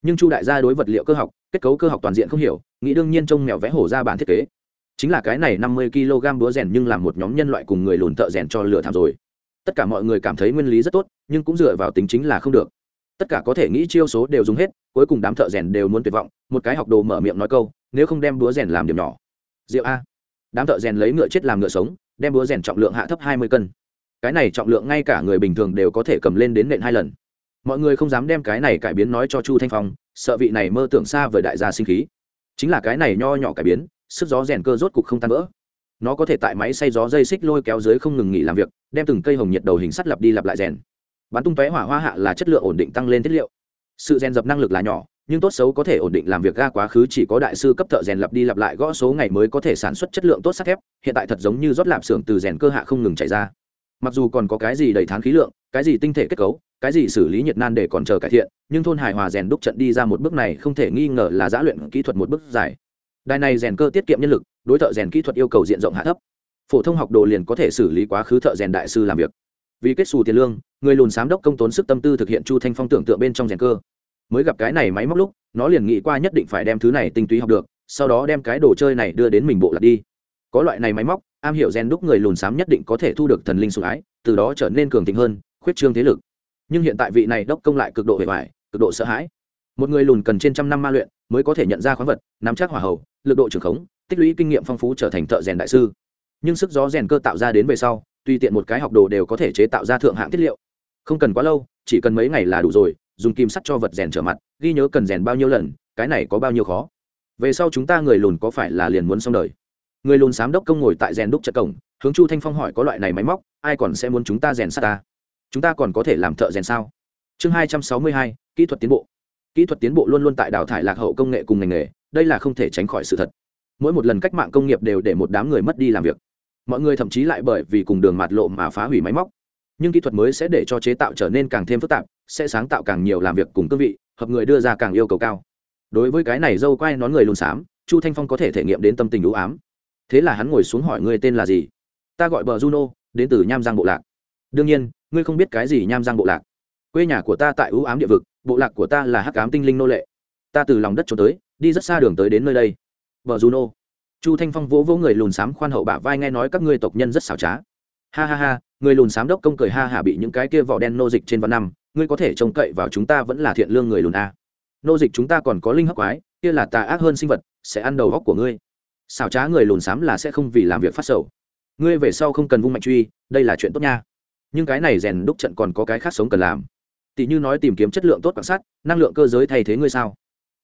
Nhưng chu đại gia đối vật liệu cơ học, kết cấu cơ học toàn diện không hiểu, nghĩ đương nhiên trông mèo vẽ hổ ra bản thiết kế chính là cái này năm mươi kg búa rèn nhưng làm một nhóm nhân loại cùng người lùn thợ rèn cho lửa thảm rồi. Tất cả mọi người cảm thấy nguyên lý rất tốt, nhưng cũng dựa vào tính chính là không được. Tất cả có thể nghĩ chiêu số đều dùng hết, cuối cùng đám thợ rèn đều muốn tuyệt vọng, một cái học đồ mở miệng nói câu, nếu không đem búa rèn làm điểm nhỏ. Rượu a. Đám thợ rèn lấy ngựa chết làm ngựa sống, đem búa rèn trọng lượng hạ thấp hai mươi cân. Cái này trọng lượng ngay cả người bình thường đều có thể cầm lên đến nện hai lần. Mọi người không dám đem cái này cải biến nói cho chu thanh phong, sợ vị này mơ tưởng xa với đại gia sinh khí. Chính là cái này nho nhỏ cải biến sức gió rèn cơ rốt cục không tan vỡ. Nó có thể tại máy xay gió dây xích lôi kéo dưới không ngừng nghỉ làm việc, đem từng cây hồng nhiệt đầu hình sắt lặp đi lặp lại rèn. Bắn tung tóe hỏa hoa hạ là chất lượng ổn định tăng lên thiết liệu. Sự rèn dập năng lực là nhỏ, nhưng tốt xấu có thể ổn định làm việc ga quá khứ chỉ có đại sư cấp thợ rèn lặp đi lặp lại gõ số ngày mới có thể sản xuất chất lượng tốt sắt thép, hiện tại thật giống như rót lạp xưởng từ rèn cơ hạ không ngừng chạy ra. Mặc dù còn có cái gì đầy thán khí lượng, cái gì tinh thể kết cấu, cái gì xử lý nhiệt nan để còn chờ cải thiện, nhưng thôn hài hòa rèn đúc trận đi ra một bước này không thể nghi ngờ là giã luyện kỹ thuật một bước dài đài này rèn cơ tiết kiệm nhân lực, đối thợ rèn kỹ thuật yêu cầu diện rộng hạ thấp. Phổ thông học đồ liền có thể xử lý quá khứ thợ rèn đại sư làm việc. Vì kết xù tiền lương, người lùn sám đốc công tốn sức tâm tư thực hiện chu thanh phong tưởng tượng bên trong rèn cơ. Mới gặp cái này máy móc lúc, nó liền nghĩ qua nhất định phải đem thứ này tinh túy học được, sau đó đem cái đồ chơi này đưa đến mình bộ lạc đi. Có loại này máy móc, am hiểu rèn đúc người lùn xám nhất định có thể thu được thần linh sủng ái, từ đó trở nên cường thịnh hơn, khuyết trương thế lực. Nhưng hiện tại vị này đốc công lại cực độ hề vải cực độ sợ hãi một người lùn cần trên trăm năm ma luyện mới có thể nhận ra khoáng vật, nắm chắc hỏa hầu, lực độ trưởng khống, tích lũy kinh nghiệm phong phú trở thành thợ rèn đại sư. Nhưng sức gió rèn cơ tạo ra đến về sau, tùy tiện một cái học đồ đều có thể chế tạo ra thượng hạng thiết liệu. Không cần quá lâu, chỉ cần mấy ngày là đủ rồi, dùng kim sắt cho vật rèn trở mặt, ghi nhớ cần rèn bao nhiêu lần, cái này có bao nhiêu khó. Về sau chúng ta người lùn có phải là liền muốn xong đời? Người lùn sám đốc công ngồi tại rèn đúc chợ cổng, hướng chu thanh phong hỏi có loại này máy móc, ai còn sẽ muốn chúng ta rèn sắt ta? Chúng ta còn có thể làm thợ rèn sao? Chương hai trăm sáu mươi hai, kỹ thuật tiến bộ kỹ thuật tiến bộ luôn luôn tại đào thải lạc hậu công nghệ cùng ngành nghề, đây là không thể tránh khỏi sự thật. Mỗi một lần cách mạng công nghiệp đều để một đám người mất đi làm việc. Mọi người thậm chí lại bởi vì cùng đường mạt lộ mà phá hủy máy móc. Nhưng kỹ thuật mới sẽ để cho chế tạo trở nên càng thêm phức tạp, sẽ sáng tạo càng nhiều làm việc cùng cương vị, hợp người đưa ra càng yêu cầu cao. Đối với cái này dâu quay nón người lùn xám, chu thanh phong có thể thể nghiệm đến tâm tình ưu ám. Thế là hắn ngồi xuống hỏi ngươi tên là gì? Ta gọi bờ juno, đến từ nham giang bộ lạc. Đương nhiên, ngươi không biết cái gì nham giang bộ lạc. Quê nhà của ta tại ưu ám địa vực bộ lạc của ta là hắc ám tinh linh nô lệ. Ta từ lòng đất trốn tới, đi rất xa đường tới đến nơi đây. Vợ juno. Chu thanh phong vỗ vỗ người lùn xám khoan hậu bả vai nghe nói các ngươi tộc nhân rất xảo trá. Ha ha ha, người lùn xám đốc công cười ha hả bị những cái kia vỏ đen nô dịch trên văn năm, ngươi có thể trông cậy vào chúng ta vẫn là thiện lương người lùn a. Nô dịch chúng ta còn có linh hấp quái, kia là tà ác hơn sinh vật, sẽ ăn đầu góc của ngươi. Xảo trá người lùn xám là sẽ không vì làm việc phát sầu. Ngươi về sau không cần vung mạnh truy, đây là chuyện tốt nha. Nhưng cái này rèn đúc trận còn có cái khác sống cần làm tỷ như nói tìm kiếm chất lượng tốt quan sát năng lượng cơ giới thay thế ngươi sao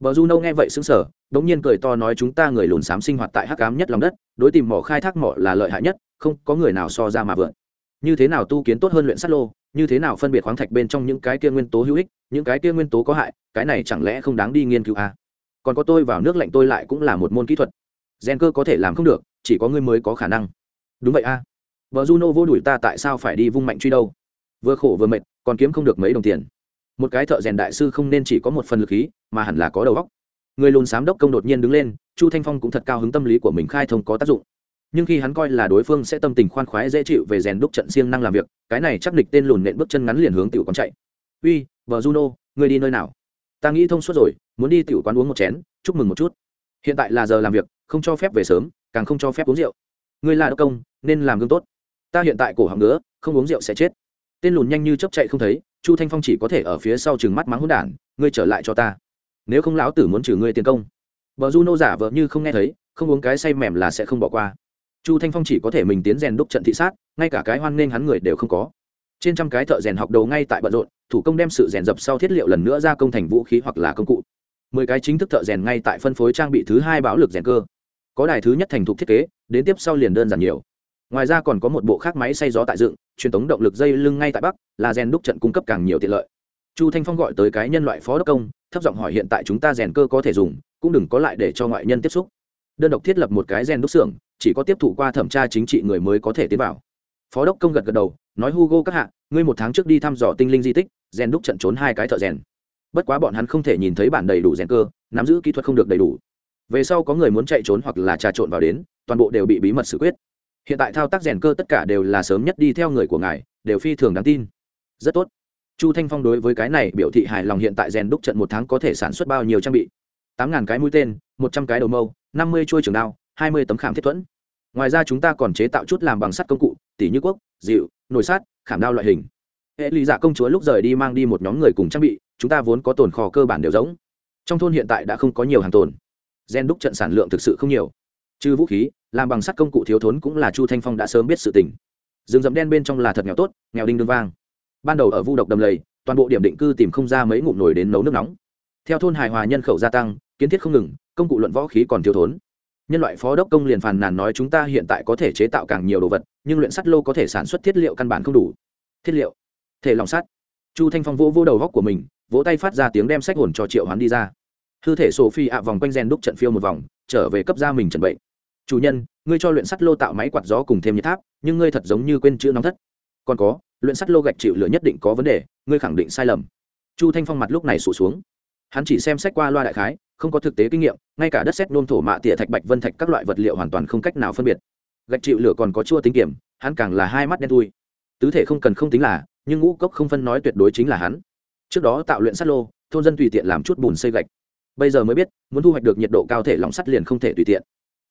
Bờ Juno nghe vậy sững sờ, đống nhiên cười to nói chúng ta người lùn xám sinh hoạt tại hắc ám nhất lòng đất, đối tìm mỏ khai thác mỏ là lợi hại nhất, không có người nào so ra mà vượn. Như thế nào tu kiến tốt hơn luyện sắt lô, như thế nào phân biệt khoáng thạch bên trong những cái kia nguyên tố hữu ích, những cái kia nguyên tố có hại, cái này chẳng lẽ không đáng đi nghiên cứu à? Còn có tôi vào nước lạnh tôi lại cũng là một môn kỹ thuật. Gen cơ có thể làm không được, chỉ có ngươi mới có khả năng. Đúng vậy a. À. vợ Juno vô đuổi ta tại sao phải đi vung mạnh truy đâu? Vừa khổ vừa mệt, còn kiếm không được mấy đồng tiền. Một cái thợ rèn đại sư không nên chỉ có một phần lực khí, mà hẳn là có đầu óc. Người lùn xám đốc công đột nhiên đứng lên, chu thanh phong cũng thật cao hứng tâm lý của mình khai thông có tác dụng. Nhưng khi hắn coi là đối phương sẽ tâm tình khoan khoái dễ chịu về rèn đúc trận siêng năng làm việc, cái này chắc địch tên lùn nện bước chân ngắn liền hướng tiểu quán chạy. Uy vợ juno, người đi nơi nào? Ta nghĩ thông suốt rồi, muốn đi tiểu quán uống một chén, chúc mừng một chút. Hiện tại là giờ làm việc, không cho phép về sớm, càng không cho phép uống rượu. Người là đốc công, nên làm gương tốt. Ta hiện tại cổ họng nữa không uống rượu sẽ chết tên lùn nhanh như chấp chạy không thấy, chu thanh phong chỉ có thể ở phía sau chừng mắt mắng hỗn đản, ngươi trở lại cho ta. Nếu không lão tử muốn trừ ngươi tiền công. Vợ du nô giả vợ như không nghe thấy, không uống cái say mềm là sẽ không bỏ qua. Chu thanh phong chỉ có thể mình tiến rèn đúc trận thị sát, ngay cả cái hoan nghênh hắn người đều không có. Trên trăm cái thợ rèn học đầu ngay tại bận rộn, thủ công đem sự rèn dập sau thiết liệu lần nữa ra công thành vũ khí hoặc là công cụ. Mười cái chính thức thợ rèn ngay tại phân phối trang bị thứ hai bạo lực rèn cơ. Có đài thứ nhất thành thục thiết kế, đến tiếp sau liền đơn giản nhiều ngoài ra còn có một bộ khác máy xay gió tại dựng, truyền tống động lực dây lưng ngay tại bắc, là rèn đúc trận cung cấp càng nhiều tiện lợi. Chu thanh phong gọi tới cái nhân loại phó đốc công, thấp giọng hỏi hiện tại chúng ta rèn cơ có thể dùng, cũng đừng có lại để cho ngoại nhân tiếp xúc. Đơn độc thiết lập một cái rèn đúc xưởng, chỉ có tiếp thụ qua thẩm tra chính trị người mới có thể tiến vào. Phó đốc công gật gật đầu, nói hugo các hạ, ngươi một tháng trước đi thăm dò tinh linh di tích, rèn đúc trận trốn hai cái thợ rèn. Bất quá bọn hắn không thể nhìn thấy bản đầy đủ rèn cơ, nắm giữ kỹ thuật không được đầy đủ. Về sau có người muốn chạy trốn hoặc là trà trộn vào đến, toàn bộ đều bị bí mật xử quyết hiện tại thao tác rèn cơ tất cả đều là sớm nhất đi theo người của ngài, đều phi thường đáng tin. Rất tốt. Chu thanh phong đối với cái này biểu thị hài lòng hiện tại rèn đúc trận một tháng có thể sản xuất bao nhiêu trang bị? Tám ngàn cái mũi tên, một trăm cái đầu mâu, năm mươi chuôi trường đao, hai mươi tấm khảm thiết thuẫn. Ngoài ra chúng ta còn chế tạo chút làm bằng sắt công cụ, tỉ như quốc dịu nồi sát khảm đao loại hình. Hệ lý giả dạ công chúa lúc rời đi mang đi một nhóm người cùng trang bị, chúng ta vốn có tồn kho cơ bản đều giống. Trong thôn hiện tại đã không có nhiều hàng tồn. Gen đúc trận sản lượng thực sự không nhiều. Trừ vũ khí làm bằng sắt công cụ thiếu thốn cũng là chu thanh phong đã sớm biết sự tình. Rừng rậm đen bên trong là thật nghèo tốt, nghèo đinh đương vang. Ban đầu ở vu độc đầm lầy, toàn bộ điểm định cư tìm không ra mấy ngụm nổi đến nấu nước nóng. Theo thôn hài hòa nhân khẩu gia tăng, kiến thiết không ngừng, công cụ luận võ khí còn thiếu thốn. Nhân loại phó đốc công liền phàn nàn nói chúng ta hiện tại có thể chế tạo càng nhiều đồ vật, nhưng luyện sắt lô có thể sản xuất thiết liệu căn bản không đủ. Thiết liệu, thể lòng sắt. Chu thanh phong vỗ vỗ đầu góc của mình, vỗ tay phát ra tiếng đem sách hồn cho triệu hoán đi ra. Hư thể sổ phi ạ vòng quanh gen đúc trận phiêu một vòng, trở về cấp ra mình trần bệnh chủ nhân, ngươi cho luyện sắt lô tạo máy quạt gió cùng thêm nhiệt tháp, nhưng ngươi thật giống như quên chữ nóng thất. Còn có, luyện sắt lô gạch chịu lửa nhất định có vấn đề, ngươi khẳng định sai lầm. Chu thanh phong mặt lúc này sụt xuống. Hắn chỉ xem xét qua loa đại khái, không có thực tế kinh nghiệm, ngay cả đất xét nôm thổ mạ tỉa thạch bạch vân thạch các loại vật liệu hoàn toàn không cách nào phân biệt. Gạch chịu lửa còn có chua tính kiểm, hắn càng là hai mắt đen thui. Tứ thể không cần không tính là, nhưng ngũ cốc không phân nói tuyệt đối chính là hắn. Trước đó tạo luyện sắt lô, thôn dân tùy tiện làm chút bùn xây gạch. Bây giờ mới biết, muốn thu hoạch được nhiệt độ cao thể lỏng sắt liền không thể tùy tiện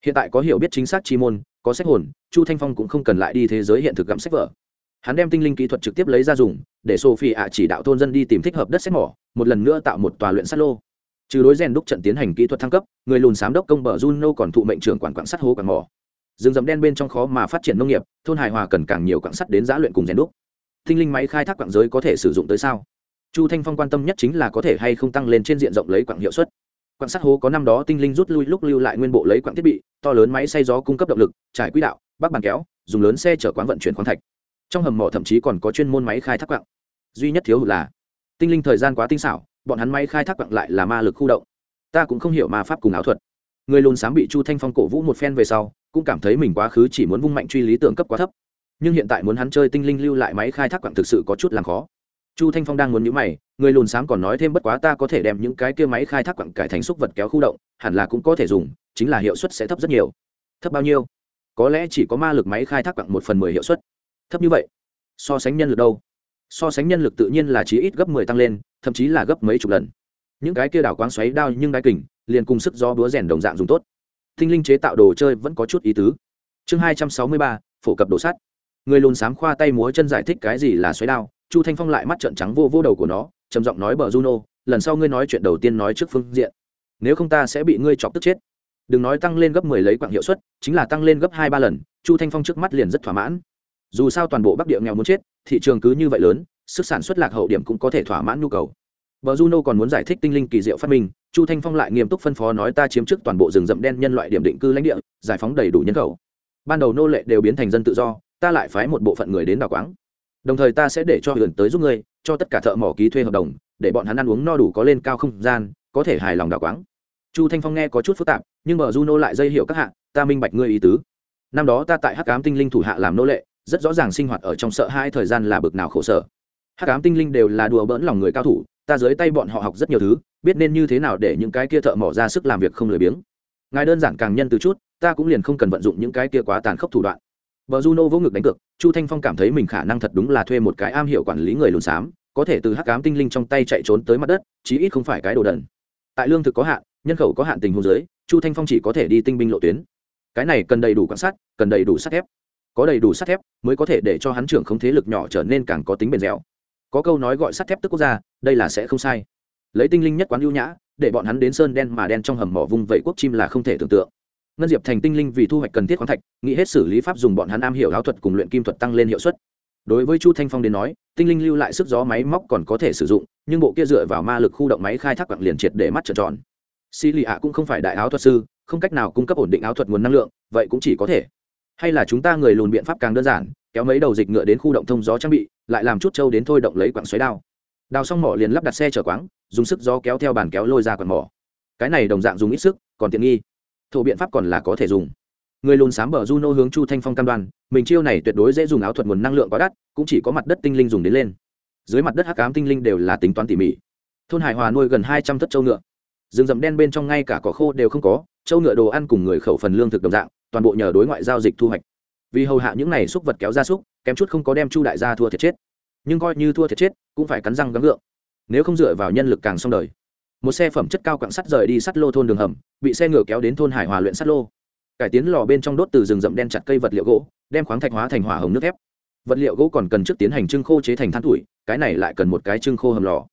hiện tại có hiểu biết chính xác chi môn, có sách hồn, chu thanh phong cũng không cần lại đi thế giới hiện thực gặm sách vở. Hắn đem tinh linh kỹ thuật trực tiếp lấy ra dùng, để sophie ạ chỉ đạo thôn dân đi tìm thích hợp đất xét mỏ, một lần nữa tạo một tòa luyện sắt lô. Trừ đối rèn đúc trận tiến hành kỹ thuật thăng cấp, người lùn sám đốc công bờ juno còn thụ mệnh trưởng quản quảng sắt hố quảng mỏ. Rừng rậm đen bên trong khó mà phát triển nông nghiệp, thôn hài hòa cần càng nhiều quảng sắt đến giã luyện cùng rèn đúc. Tinh linh máy khai thác quảng giới có thể sử dụng tới sao? Chu thanh phong quan tâm nhất chính là có thể hay không tăng lên trên diện rộng lấy quảng hiệu suất. Quảng sắt hố có năm đó tinh linh rút lui lúc lưu lại nguyên bộ lấy quảng thiết bị to lớn máy xay gió cung cấp động lực, trải quỹ đạo, bắc bàn kéo, dùng lớn xe chở quán vận chuyển khoáng thạch. Trong hầm mỏ thậm chí còn có chuyên môn máy khai thác quặng. Duy nhất thiếu hụt là, tinh linh thời gian quá tinh xảo, bọn hắn máy khai thác quặng lại là ma lực khu động. Ta cũng không hiểu ma pháp cùng áo thuật. Người lùn sám bị chu thanh phong cổ vũ một phen về sau, cũng cảm thấy mình quá khứ chỉ muốn vung mạnh truy lý tưởng cấp quá thấp. Nhưng hiện tại muốn hắn chơi tinh linh lưu lại máy khai thác quặng thực sự có chút làm khó. Chu thanh phong đang muốn nhữ mày, người lùn xám còn nói thêm bất quá ta có thể đem những cái kia máy khai thác quặng cải thành xúc vật kéo khu động, hẳn là cũng có thể dùng chính là hiệu suất sẽ thấp rất nhiều. Thấp bao nhiêu? Có lẽ chỉ có ma lực máy khai thác bằng một phần mười hiệu suất. Thấp như vậy? So sánh nhân lực đâu? So sánh nhân lực tự nhiên là chí ít gấp mười tăng lên, thậm chí là gấp mấy chục lần. Những cái kia đảo quáng xoáy đao nhưng đai kình, liền cùng sức do búa rèn đồng dạng dùng tốt. Tinh linh chế tạo đồ chơi vẫn có chút ý tứ. Chương hai trăm sáu mươi ba, phổ cập đồ sắt. Người lùn sám khoa tay múa chân giải thích cái gì là xoáy đao, chu thanh phong lại mắt trợn trắng vô vô đầu của nó, trầm giọng nói bờ juno, lần sau ngươi nói chuyện đầu tiên nói trước phương diện. Nếu không ta sẽ bị ngươi chọc tức chết đừng nói tăng lên gấp mười lấy quạng hiệu suất chính là tăng lên gấp hai ba lần chu thanh phong trước mắt liền rất thỏa mãn dù sao toàn bộ bắc địa nghèo muốn chết thị trường cứ như vậy lớn sức sản xuất lạc hậu điểm cũng có thể thỏa mãn nhu cầu Bờ Juno còn muốn giải thích tinh linh kỳ diệu phát minh, Chu Thanh Phong lại nghiêm túc phân phó nói ta chiếm trước toàn bộ rừng rậm đen nhân loại điểm định cư lãnh địa, giải phóng đầy đủ nhân khẩu. Ban đầu nô lệ đều biến thành dân tự do, ta lại phái một bộ phận người đến đảo quáng. Đồng thời ta sẽ để cho huyền tới giúp ngươi, cho tất cả thợ mỏ ký thuê hợp đồng, để bọn hắn ăn uống no đủ có lên cao không gian, có thể hài lòng đảo quáng. Chu Thanh Phong nghe có chút phức tạp, nhưng bờ Juno lại dây hiểu các hạ, ta minh bạch ngươi ý tứ. Năm đó ta tại Hắc Ám Tinh Linh thủ hạ làm nô lệ, rất rõ ràng sinh hoạt ở trong sợ hai thời gian là bực nào khổ sở. Hắc Ám Tinh Linh đều là đùa bỡn lòng người cao thủ, ta dưới tay bọn họ học rất nhiều thứ biết nên như thế nào để những cái kia thợ mỏ ra sức làm việc không lười biếng ngài đơn giản càng nhân từ chút ta cũng liền không cần vận dụng những cái kia quá tàn khốc thủ đoạn Bờ Juno vô ngực đánh cược, Chu Thanh Phong cảm thấy mình khả năng thật đúng là thuê một cái am hiểu quản lý người lùn xám, có thể từ hắc ám tinh linh trong tay chạy trốn tới mặt đất, chí ít không phải cái đồ đần. Tại lương thực có hạn, nhân khẩu có hạn tình hồ dưới, Chu Thanh Phong chỉ có thể đi tinh binh lộ tuyến. Cái này cần đầy đủ quan sát, cần đầy đủ sắt thép. Có đầy đủ sắt thép mới có thể để cho hắn trưởng không thế lực nhỏ trở nên càng có tính bền dẻo có câu nói gọi sắt thép tức quốc gia đây là sẽ không sai lấy tinh linh nhất quán ưu nhã để bọn hắn đến sơn đen mà đen trong hầm mỏ vùng vẫy quốc chim là không thể tưởng tượng ngân diệp thành tinh linh vì thu hoạch cần thiết khoáng thạch nghĩ hết xử lý pháp dùng bọn hắn am hiểu áo thuật cùng luyện kim thuật tăng lên hiệu suất đối với chu thanh phong đến nói, tinh linh lưu lại sức gió máy móc còn có thể sử dụng, nhưng bộ kia dựa vào ma lực khu động máy khai thác quặng liền triệt để mắt trợn tròn. Xì lì ạ cũng không phải đại áo thuật sư, không cách nào cung cấp ổn định áo thuật nguồn năng lượng, vậy cũng chỉ có thể. Hay là chúng ta người lùn biện pháp càng đơn giản, kéo mấy đầu dịch ngựa đến khu động thông gió trang bị, lại làm chút trâu đến thôi động lấy quặng xoáy đao. Đào xong mỏ liền lắp đặt xe chở quáng, dùng sức gió kéo theo bàn kéo lôi ra quặng mỏ. Cái này đồng dạng dùng ít sức, còn tiện nghi. Thổ biện pháp còn là có thể dùng người lùn sám bờ juno hướng chu thanh phong cam đoan, mình chiêu này tuyệt đối dễ dùng áo thuật nguồn năng lượng quá đắt, cũng chỉ có mặt đất tinh linh dùng đến lên. Dưới mặt đất hắc ám tinh linh đều là tính toán tỉ mỉ. Thôn hải hòa nuôi gần hai trăm thất trâu ngựa. Rừng rậm đen bên trong ngay cả cỏ khô đều không có, châu ngựa đồ ăn cùng người khẩu phần lương thực đồng dạng, toàn bộ nhờ đối ngoại giao dịch thu hoạch. Vì hầu hạ những này xúc vật kéo ra súc, kém chút không có đem chu đại gia thua thiệt chết. Nhưng coi như thua thiệt chết, cũng phải cắn răng gắng gượng. Nếu không dựa vào nhân lực càng xong đời. Một xe phẩm chất cao quặng sắt rời đi sắt lô thôn đường hầm, bị xe ngựa kéo đến thôn hải hòa luyện sắt lô cải tiến lò bên trong đốt từ rừng rậm đen chặt cây vật liệu gỗ, đem khoáng thạch hóa thành hỏa hồng nước thép. Vật liệu gỗ còn cần trước tiến hành trưng khô chế thành than tuổi, cái này lại cần một cái trưng khô hầm lò.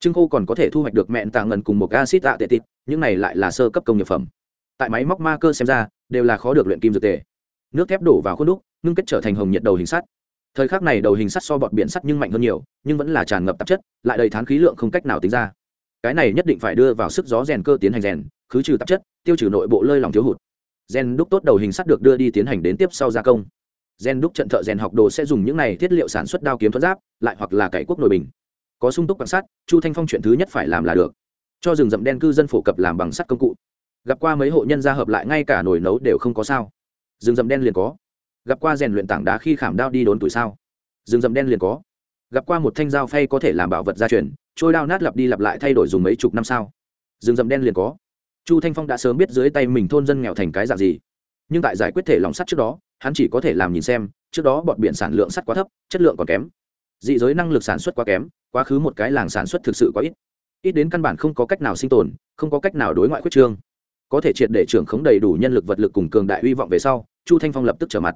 Trưng khô còn có thể thu hoạch được mẹn tạ ngần cùng một acid tạ tệ tịt, những này lại là sơ cấp công nghiệp phẩm. Tại máy móc ma cơ xem ra, đều là khó được luyện kim dược tề. Nước thép đổ vào khuôn đúc, ngưng kết trở thành hồng nhiệt đầu hình sắt. Thời khắc này đầu hình sắt so bọt biển sắt nhưng mạnh hơn nhiều, nhưng vẫn là tràn ngập tạp chất, lại đầy thán khí lượng không cách nào tính ra. Cái này nhất định phải đưa vào sức gió rèn cơ tiến hành rèn, khứ trừ tạp chất, tiêu trừ nội bộ lơi lòng thiếu hụt. Gen đúc tốt đầu hình sắt được đưa đi tiến hành đến tiếp sau gia công. Gen đúc trận thợ rèn học đồ sẽ dùng những này thiết liệu sản xuất đao kiếm thuẫn giáp, lại hoặc là cải quốc nội bình. Có sung túc bằng sắt, chu thanh phong chuyện thứ nhất phải làm là được. Cho rừng rậm đen cư dân phổ cập làm bằng sắt công cụ. Gặp qua mấy hộ nhân gia hợp lại ngay cả nồi nấu đều không có sao. Rừng rậm đen liền có. Gặp qua rèn luyện tảng đá khi khảm đao đi đốn tuổi sao? Rừng rậm đen liền có. Gặp qua một thanh dao phay có thể làm bảo vật gia truyền, trôi đao nát lặp đi lặp lại thay đổi dùng mấy chục năm sao? Rừng rậm đen liền có chu thanh phong đã sớm biết dưới tay mình thôn dân nghèo thành cái dạng gì. Nhưng tại giải quyết thể lòng sắt trước đó, hắn chỉ có thể làm nhìn xem, trước đó bọn biển sản lượng sắt quá thấp, chất lượng còn kém. Dị giới năng lực sản xuất quá kém, quá khứ một cái làng sản xuất thực sự quá ít. Ít đến căn bản không có cách nào sinh tồn, không có cách nào đối ngoại quyết trương. Có thể triệt để trưởng khống đầy đủ nhân lực vật lực cùng cường đại hy vọng về sau, chu thanh phong lập tức trở mặt.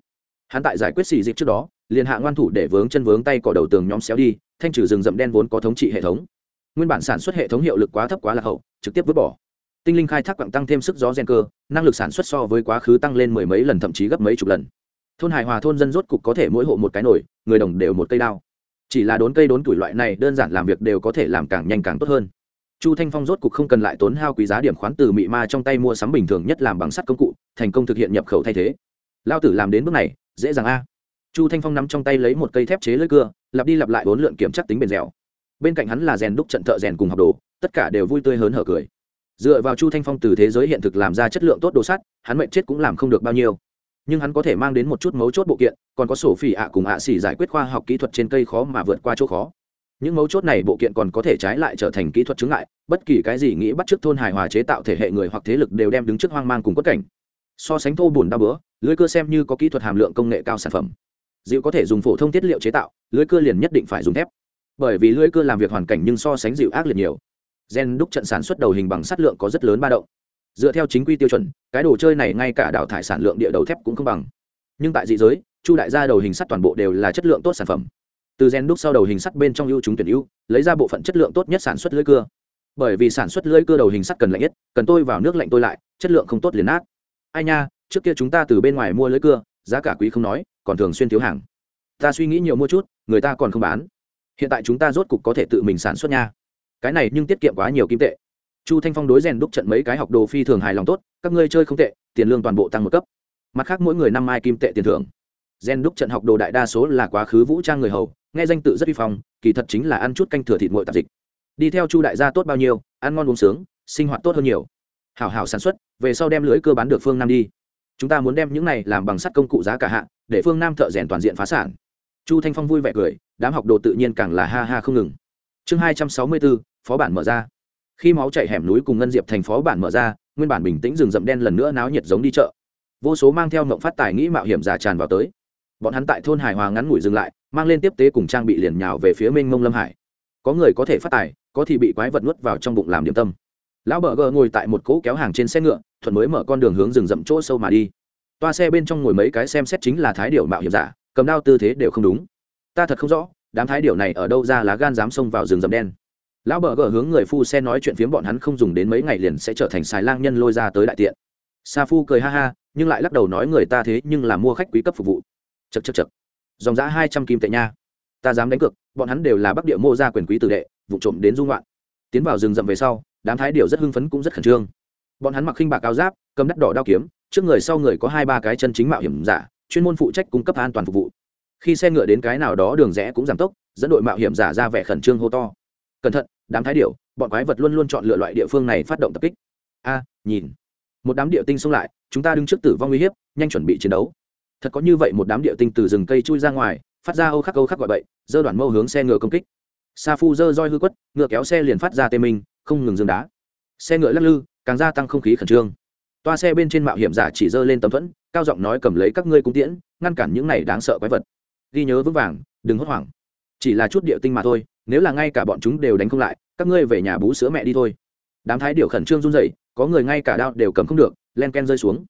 Hắn tại giải quyết xì dịch trước đó, liền hạ ngoan thủ để vướng chân vướng tay cỏ đầu tường nhóm xéo đi, thanh trừ rừng rậm đen vốn có thống trị hệ thống. Nguyên bản sản xuất hệ thống hiệu lực quá thấp quá lạc hậu, trực tiếp vứt bỏ tinh linh khai thác quặng tăng thêm sức gió gen cơ, năng lực sản xuất so với quá khứ tăng lên mười mấy lần, thậm chí gấp mấy chục lần. Thôn hài hòa thôn dân rốt cục có thể mỗi hộ một cái nổi người đồng đều một cây đao. Chỉ là đốn cây đốn tuổi loại này đơn giản làm việc đều có thể làm càng nhanh càng tốt hơn. Chu thanh phong rốt cục không cần lại tốn hao quý giá điểm khoán từ mị ma trong tay mua sắm bình thường nhất làm bằng sắt công cụ, thành công thực hiện nhập khẩu thay thế. Lao tử làm đến bước này, dễ dàng a. Chu thanh phong nắm trong tay lấy một cây thép chế lưỡi cưa, lặp đi lặp lại bốn lượn kiểm chắc tính bền dẻo. Bên cạnh hắn là rèn đúc trận thợ rèn cùng học đồ, tất cả đều vui tươi hớn hở cười dựa vào chu thanh phong từ thế giới hiện thực làm ra chất lượng tốt đồ sắt, hắn mệnh chết cũng làm không được bao nhiêu. Nhưng hắn có thể mang đến một chút mấu chốt bộ kiện, còn có sổ phỉ ạ cùng ạ xỉ giải quyết khoa học kỹ thuật trên cây khó mà vượt qua chỗ khó. Những mấu chốt này bộ kiện còn có thể trái lại trở thành kỹ thuật chứng lại bất kỳ cái gì nghĩ bắt t r ư ớ c thôn hài hòa chế tạo thể hệ người hoặc thế lực đều đem đứng trước hoang mang cùng quất cảnh. So sánh thô bùn đau bữa lưới cơ xem như có kỹ thuật hàm lượng công nghệ cao sản phẩm. Dịu có thể dùng phổ thông tiết liệu chế tạo, lưới cơ liền nhất định phải dùng thép. Bởi vì lưới cơ làm việc hoàn cảnh nhưng so sánh dịu ác liệt nhiều gen đúc trận sản xuất đầu hình bằng sắt lượng có rất lớn ba động. Dựa theo chính quy tiêu chuẩn, cái đồ chơi này ngay cả đào thải sản lượng địa đầu thép cũng không bằng. Nhưng tại dị giới, chu đại gia đầu hình sắt toàn bộ đều là chất lượng tốt sản phẩm. Từ gen đúc sau đầu hình sắt bên trong ưu chúng tuyển ưu, lấy ra bộ phận chất lượng tốt nhất sản xuất lưỡi cưa. Bởi vì sản xuất lưỡi cưa đầu hình sắt cần lạnh nhất, cần tôi vào nước lạnh tôi lại, chất lượng không tốt liền nát. Ai nha, trước kia chúng ta từ bên ngoài mua lưỡi cưa, giá cả quý không nói, còn thường xuyên thiếu hàng. Ta suy nghĩ nhiều mua chút, người ta còn không bán. Hiện tại chúng ta rốt cục có thể tự mình sản xuất nha cái này nhưng tiết kiệm quá nhiều kim tệ. Chu thanh phong đối rèn đúc trận mấy cái học đồ phi thường hài lòng tốt, các ngươi chơi không tệ, tiền lương toàn bộ tăng một cấp. Mặt khác mỗi người năm mai kim tệ tiền thưởng. Rèn đúc trận học đồ đại đa số là quá khứ vũ trang người hầu, nghe danh tự rất vi phong, kỳ thật chính là ăn chút canh thừa thịt nguội tạp dịch. Đi theo chu đại gia tốt bao nhiêu, ăn ngon uống sướng, sinh hoạt tốt hơn nhiều. Hảo hảo sản xuất, về sau đem lưới cơ bán được phương nam đi. Chúng ta muốn đem những này làm bằng sắt công cụ giá cả hạ, để phương nam thợ rèn toàn diện phá sản. Chu thanh phong vui vẻ cười, đám học đồ tự nhiên càng là ha ha không ngừng. Chương hai trăm sáu mươi bốn phó bản mở ra. Khi máu chạy hẻm núi cùng ngân diệp thành phó bản mở ra, nguyên bản bình tĩnh rừng rậm đen lần nữa náo nhiệt giống đi chợ. Vô số mang theo mộng phát tài nghĩ mạo hiểm giả tràn vào tới. Bọn hắn tại thôn hải hòa ngắn ngủi dừng lại, mang lên tiếp tế cùng trang bị liền nhào về phía mênh mông lâm hải. Có người có thể phát tài, có thì bị quái vật nuốt vào trong bụng làm điểm tâm. Lão bờ gờ ngồi tại một cỗ kéo hàng trên xe ngựa, thuận mới mở con đường hướng rừng rậm chỗ sâu mà đi. Toa xe bên trong ngồi mấy cái xem xét chính là thái điệu mạo hiểm giả, cầm đao tư thế đều không đúng. Ta thật không rõ, đám thái điệu này ở đâu ra lá gan dám xông vào rừng rậm đen lão bờ gờ hướng người phu xe nói chuyện phiếm bọn hắn không dùng đến mấy ngày liền sẽ trở thành xài lang nhân lôi ra tới đại tiện. Sa phu cười ha ha, nhưng lại lắc đầu nói người ta thế nhưng là mua khách quý cấp phục vụ. Chật chật chật dòng giã hai trăm kim tệ nha. Ta dám đánh cược, bọn hắn đều là bắc địa mô gia quyền quý tử đệ, vụ trộm đến dung loạn. Tiến vào rừng rậm về sau, đám thái điều rất hưng phấn cũng rất khẩn trương. Bọn hắn mặc khinh bạc áo giáp, cầm đắt đỏ đao kiếm, trước người sau người có hai ba cái chân chính mạo hiểm giả, chuyên môn phụ trách cung cấp an toàn phục vụ. Khi xe ngựa đến cái nào đó đường rẽ cũng giảm tốc, dẫn đội mạo hiểm giả ra vẻ khẩn trương hô to cẩn thận, đám thái điệu bọn quái vật luôn luôn chọn lựa loại địa phương này phát động tập kích. A, nhìn. Một đám địa tinh xông lại, chúng ta đứng trước tử vong uy hiếp, nhanh chuẩn bị chiến đấu. Thật có như vậy một đám địa tinh từ rừng cây chui ra ngoài, phát ra âu khắc âu khắc gọi bậy dơ đoàn mâu hướng xe ngựa công kích. Sa phu dơ roi hư quất, ngựa kéo xe liền phát ra tê minh, không ngừng dừng đá. Xe ngựa lắc lư, càng gia tăng không khí khẩn trương. Toa xe bên trên mạo hiểm giả chỉ dơ lên tấm thuẫn, cao giọng nói cầm lấy các ngươi cung tiễn, ngăn cản những này đáng sợ quái vật. Ghi nhớ vững vàng, đừng hốt hoảng. Chỉ là chút địa tinh mà thôi nếu là ngay cả bọn chúng đều đánh không lại, các ngươi về nhà bú sữa mẹ đi thôi. Đám thái điệu khẩn trương run rẩy, có người ngay cả đao đều cầm không được, len ken rơi xuống.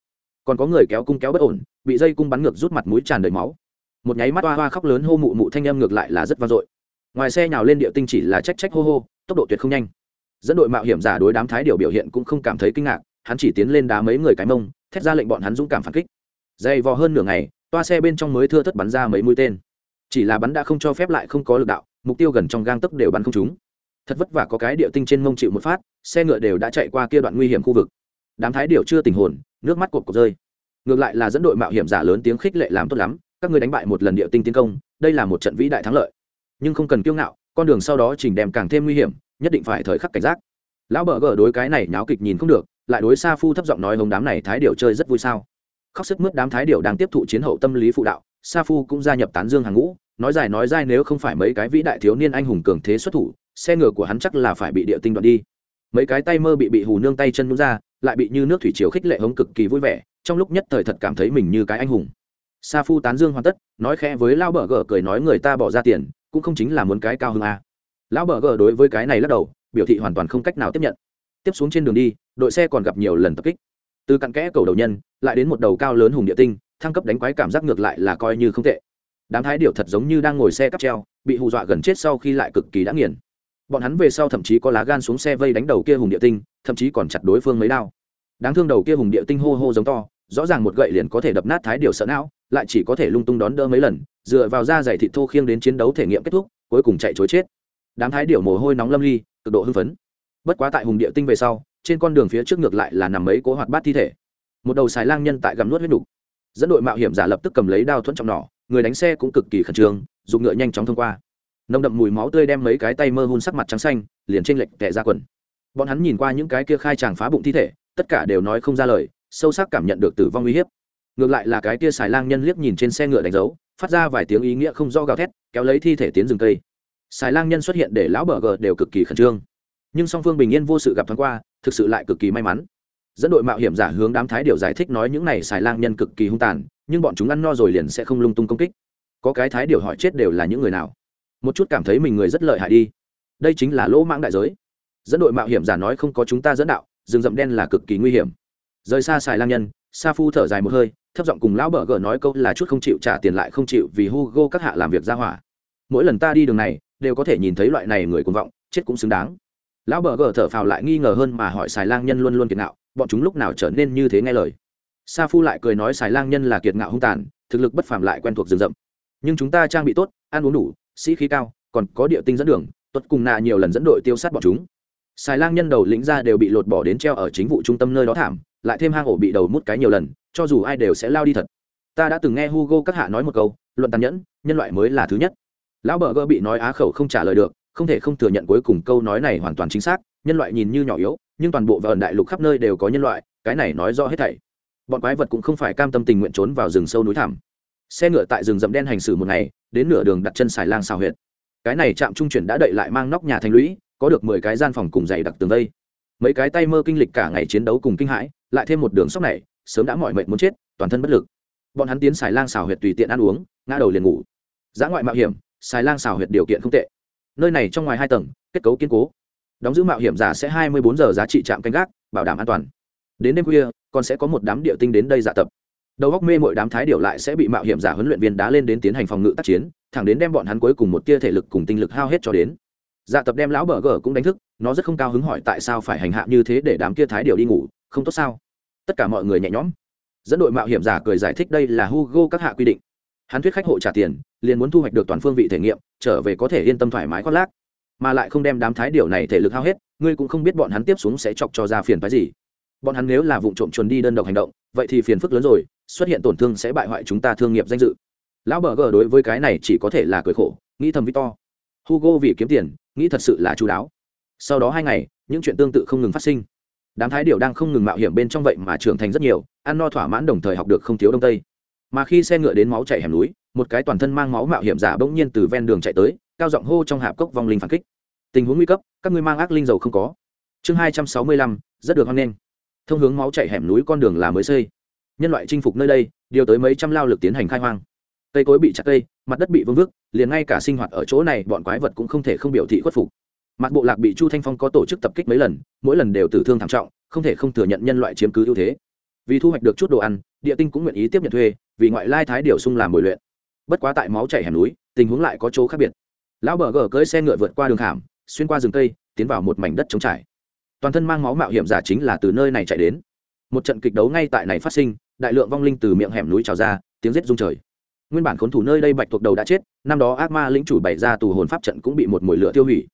Còn có người kéo cung kéo bất ổn, bị dây cung bắn ngược rút mặt mũi tràn đầy máu. Một nháy mắt hoa hoa khóc lớn hô mụ mụ thanh em ngược lại là rất vang dội. Ngoài xe nhào lên địa tinh chỉ là trách trách hô hô, tốc độ tuyệt không nhanh. Dẫn đội mạo hiểm giả đối đám thái điều biểu hiện cũng không cảm thấy kinh ngạc, hắn chỉ tiến lên đá mấy người cái mông, thét ra lệnh bọn hắn dũng cảm phản kích. Dày vò hơn nửa ngày, toa xe bên trong mới thưa thất bắn ra mấy mũi tên. Chỉ là bắn đã không cho phép lại không có lực đạo mục tiêu gần trong gang tấc đều bắn không trúng. Thật vất vả có cái điệu tinh trên mông chịu một phát, xe ngựa đều đã chạy qua kia đoạn nguy hiểm khu vực. Đám thái điệu chưa tình hồn, nước mắt cột cột rơi. Ngược lại là dẫn đội mạo hiểm giả lớn tiếng khích lệ làm tốt lắm, các ngươi đánh bại một lần điệu tinh tiến công, đây là một trận vĩ đại thắng lợi. Nhưng không cần kiêu ngạo, con đường sau đó chỉnh đem càng thêm nguy hiểm, nhất định phải thời khắc cảnh giác. Lão bờ gờ đối cái này nháo kịch nhìn không được, lại đối sa phu thấp giọng nói hống đám này thái điệu chơi rất vui sao. Khóc sức mướt đám thái điệu đang tiếp thụ chiến hậu tâm lý phụ đạo, sa phu cũng gia nhập tán dương hàng ngũ nói dài nói dai nếu không phải mấy cái vĩ đại thiếu niên anh hùng cường thế xuất thủ, xe ngựa của hắn chắc là phải bị địa tinh đoạn đi. Mấy cái tay mơ bị bị hù nương tay chân nhún ra, lại bị như nước thủy chiều khích lệ hống cực kỳ vui vẻ, trong lúc nhất thời thật cảm thấy mình như cái anh hùng. Sa phu tán dương hoàn tất, nói khẽ với lao bờ gờ cười nói người ta bỏ ra tiền, cũng không chính là muốn cái cao hơn a à. lão bờ gờ đối với cái này lắc đầu, biểu thị hoàn toàn không cách nào tiếp nhận. Tiếp xuống trên đường đi, đội xe còn gặp nhiều lần tập kích. Từ cặn kẽ cầu đầu nhân, lại đến một đầu cao lớn hùng địa tinh, thăng cấp đánh quái cảm giác ngược lại là coi như không tệ đám thái điệu thật giống như đang ngồi xe cắp treo, bị hù dọa gần chết sau khi lại cực kỳ đã nghiền. Bọn hắn về sau thậm chí có lá gan xuống xe vây đánh đầu kia hùng địa tinh, thậm chí còn chặt đối phương mấy đao. Đáng thương đầu kia hùng địa tinh hô hô giống to, rõ ràng một gậy liền có thể đập nát thái điều sợ não, lại chỉ có thể lung tung đón đỡ mấy lần, dựa vào da giày thịt thô khiêng đến chiến đấu thể nghiệm kết thúc, cuối cùng chạy chối chết. Đám thái điểu mồ hôi nóng lâm ly, cực độ hưng phấn. Bất quá tại hùng địa tinh về sau, trên con đường phía trước ngược lại là nằm mấy cố hoạt bát thi thể. Một đầu xài lang nhân tại gầm nuốt huyết đục dẫn đội mạo hiểm giả lập tức cầm lấy đao thuẫn trọng nỏ người đánh xe cũng cực kỳ khẩn trương, dùng ngựa nhanh chóng thông qua. Nồng đậm mùi máu tươi đem mấy cái tay mơ hun sắc mặt trắng xanh, liền trên lệch tệ ra quần. Bọn hắn nhìn qua những cái kia khai tràng phá bụng thi thể, tất cả đều nói không ra lời, sâu sắc cảm nhận được tử vong uy hiếp. Ngược lại là cái kia xài lang nhân liếc nhìn trên xe ngựa đánh dấu, phát ra vài tiếng ý nghĩa không do gào thét, kéo lấy thi thể tiến rừng cây. Xài lang nhân xuất hiện để lão bờ gờ đều cực kỳ khẩn trương. Nhưng song phương bình yên vô sự gặp thoáng qua, thực sự lại cực kỳ may mắn. Dẫn đội mạo hiểm giả hướng đám thái điều giải thích nói những này xài lang nhân cực kỳ hung tàn nhưng bọn chúng ăn no rồi liền sẽ không lung tung công kích. Có cái thái điều hỏi chết đều là những người nào? Một chút cảm thấy mình người rất lợi hại đi. Đây chính là lỗ mãng đại giới. Dẫn đội mạo hiểm giả nói không có chúng ta dẫn đạo, rừng rậm đen là cực kỳ nguy hiểm. Rời xa xài lang nhân, sa phu thở dài một hơi, thấp giọng cùng lão bờ gờ nói câu là chút không chịu trả tiền lại không chịu vì hugo các hạ làm việc ra hỏa. Mỗi lần ta đi đường này, đều có thể nhìn thấy loại này người cuồng vọng, chết cũng xứng đáng. Lão bờ gờ thở phào lại nghi ngờ hơn mà hỏi xài lang nhân luôn luôn kiệt nạo, bọn chúng lúc nào trở nên như thế nghe lời? Sa phu lại cười nói xài lang nhân là kiệt ngạo hung tàn, thực lực bất phàm lại quen thuộc rừng rậm. Nhưng chúng ta trang bị tốt, ăn uống đủ, sĩ khí cao, còn có địa tinh dẫn đường tuất cùng nạ nhiều lần dẫn đội tiêu sát bọn chúng. Xài lang nhân đầu lĩnh ra đều bị lột bỏ đến treo ở chính vụ trung tâm nơi đó thảm, lại thêm hang ổ bị đầu mút cái nhiều lần, cho dù ai đều sẽ lao đi thật. Ta đã từng nghe hugo các hạ nói một câu, luận tàn nhẫn, nhân loại mới là thứ nhất. Lão bờ gơ bị nói á khẩu không trả lời được, không thể không thừa nhận cuối cùng câu nói này hoàn toàn chính xác, nhân loại nhìn như nhỏ yếu, nhưng toàn bộ và ẩn đại lục khắp nơi đều có nhân loại, cái này nói rõ hết thảy bọn quái vật cũng không phải cam tâm tình nguyện trốn vào rừng sâu núi thẳm. Xe ngựa tại rừng rậm đen hành xử một ngày, đến nửa đường đặt chân xài lang xào huyệt. Cái này trạm trung chuyển đã đậy lại mang nóc nhà thành lũy, có được mười cái gian phòng cùng dày đặc tường vây. Mấy cái tay mơ kinh lịch cả ngày chiến đấu cùng kinh hãi, lại thêm một đường sóc này, sớm đã mỏi mệt muốn chết, toàn thân bất lực. Bọn hắn tiến xài lang xào huyệt tùy tiện ăn uống, ngã đầu liền ngủ. Giã ngoại mạo hiểm, xài lang xào huyệt điều kiện không tệ. Nơi này trong ngoài hai tầng, kết cấu kiên cố. Đóng giữ mạo hiểm giả sẽ hai mươi bốn giờ giá trị trạm canh gác, bảo đảm an toàn. Đến đêm khuya còn sẽ có một đám địa tinh đến đây dạ tập. Đầu góc mê mọi đám thái điệu lại sẽ bị mạo hiểm giả huấn luyện viên đá lên đến tiến hành phòng ngự tác chiến, thẳng đến đem bọn hắn cuối cùng một tia thể lực cùng tinh lực hao hết cho đến. Dạ tập đem lão bờ gờ cũng đánh thức, nó rất không cao hứng hỏi tại sao phải hành hạ như thế để đám kia thái điệu đi ngủ, không tốt sao? Tất cả mọi người nhẹ nhõm. Dẫn đội mạo hiểm giả cười giải thích đây là hugo các hạ quy định. Hắn thuyết khách hộ trả tiền, liền muốn thu hoạch được toàn phương vị thể nghiệm, trở về có thể yên tâm thoải mái khoác lác. Mà lại không đem đám thái điệu này thể lực hao hết, ngươi cũng không biết bọn hắn tiếp xuống sẽ chọc cho ra phiền phái gì bọn hắn nếu là vụ trộm chuồn đi đơn độc hành động, vậy thì phiền phức lớn rồi, xuất hiện tổn thương sẽ bại hoại chúng ta thương nghiệp danh dự. Lão bờ gờ đối với cái này chỉ có thể là cười khổ, nghĩ thầm victor. Hugo vì kiếm tiền, nghĩ thật sự là chú đáo. Sau đó hai ngày, những chuyện tương tự không ngừng phát sinh. Đám thái điệu đang không ngừng mạo hiểm bên trong vậy mà trưởng thành rất nhiều, ăn no thỏa mãn đồng thời học được không thiếu đông tây. Mà khi xe ngựa đến máu chảy hẻm núi, một cái toàn thân mang máu mạo hiểm giả bỗng nhiên từ ven đường chạy tới, cao giọng hô trong hạp cốc vong linh phản kích. Tình huống nguy cấp, các ngươi mang ác linh dầu không có. Chương hai trăm sáu mươi lăm, rất được hoan nghênh thông hướng máu chảy hẻm núi con đường là mới xây. Nhân loại chinh phục nơi đây điều tới mấy trăm lao lực tiến hành khai hoang. Cây cối bị chặt cây mặt đất bị vương vức liền ngay cả sinh hoạt ở chỗ này bọn quái vật cũng không thể không biểu thị khuất phục. Mặt bộ lạc bị chu thanh phong có tổ chức tập kích mấy lần mỗi lần đều tử thương thảm trọng không thể không thừa nhận nhân loại chiếm cứ ưu thế. Vì thu hoạch được chút đồ ăn địa tinh cũng nguyện ý tiếp nhận thuê vì ngoại lai thái điều sung làm bồi luyện. Bất quá tại máu chảy hẻm núi tình huống lại có chỗ khác biệt. Lão bờ gờ cưỡi xe ngựa vượt qua đường hầm, xuyên qua rừng cây tiến vào một mảnh đất trống trải toàn thân mang máu mạo hiểm giả chính là từ nơi này chạy đến. Một trận kịch đấu ngay tại này phát sinh, đại lượng vong linh từ miệng hẻm núi trào ra, tiếng rết rung trời. Nguyên bản khốn thủ nơi đây bạch thuộc đầu đã chết, năm đó ác ma lĩnh chủ bày ra tù hồn pháp trận cũng bị một mồi lửa tiêu hủy.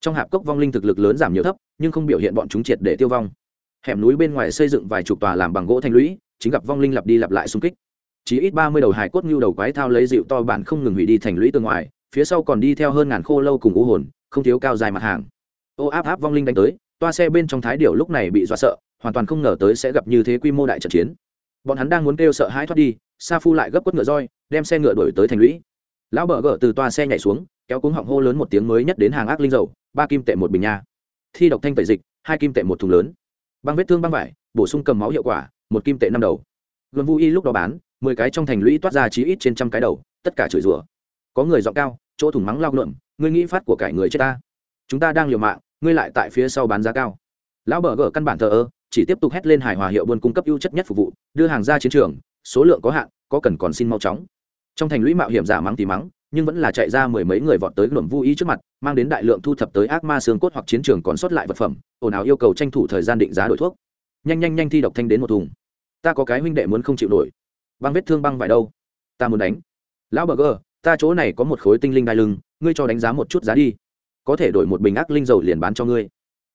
Trong hạp cốc vong linh thực lực lớn giảm nhiều thấp, nhưng không biểu hiện bọn chúng triệt để tiêu vong. Hẻm núi bên ngoài xây dựng vài chục tòa làm bằng gỗ thanh lũy, chính gặp vong linh lặp đi lặp lại xung kích. Chỉ ít ba mươi đầu hải cốt như đầu quái thao lấy dịu to bản không ngừng hủy đi thành lũy từ ngoài, phía sau còn đi theo hơn ngàn khô lâu cùng u hồn, không thiếu cao dài mặt hàng. Ô áp áp vong linh đánh tới toa xe bên trong thái điểu lúc này bị dọa sợ, hoàn toàn không ngờ tới sẽ gặp như thế quy mô đại trận chiến. Bọn hắn đang muốn kêu sợ hãi thoát đi, sa phu lại gấp quất ngựa roi, đem xe ngựa đuổi tới thành lũy. Lão bờ gỡ từ toa xe nhảy xuống, kéo cuống họng hô lớn một tiếng mới nhất đến hàng ác linh dầu, ba kim tệ một bình nha. Thi độc thanh tẩy dịch, hai kim tệ một thùng lớn. Băng vết thương băng vải, bổ sung cầm máu hiệu quả, một kim tệ năm đầu. Gần vu y lúc đó bán, mười cái trong thành lũy toát ra chí ít trên trăm cái đầu, tất cả chửi rủa. Có người giọng cao, chỗ thủng mắng lao luận ngươi nghĩ phát của cải người chết ta? Chúng ta đang liều mạng ngươi lại tại phía sau bán giá cao. Lão bờ gỡ căn bản thờ ơ, chỉ tiếp tục hét lên hài hòa hiệu buôn cung cấp ưu chất nhất phục vụ, đưa hàng ra chiến trường, số lượng có hạn, có cần còn xin mau chóng. Trong thành lũy mạo hiểm giả mắng thì mắng, nhưng vẫn là chạy ra mười mấy người vọt tới luận vô ý trước mặt, mang đến đại lượng thu thập tới ác ma xương cốt hoặc chiến trường còn sót lại vật phẩm, ồn ào yêu cầu tranh thủ thời gian định giá đổi thuốc. Nhanh nhanh nhanh thi độc thanh đến một thùng. Ta có cái huynh đệ muốn không chịu nổi. Băng vết thương băng vải đâu? Ta muốn đánh. Lão bờ gờ, ta chỗ này có một khối tinh linh đai lưng, ngươi cho đánh giá một chút giá đi có thể đổi một bình ác linh dầu liền bán cho ngươi.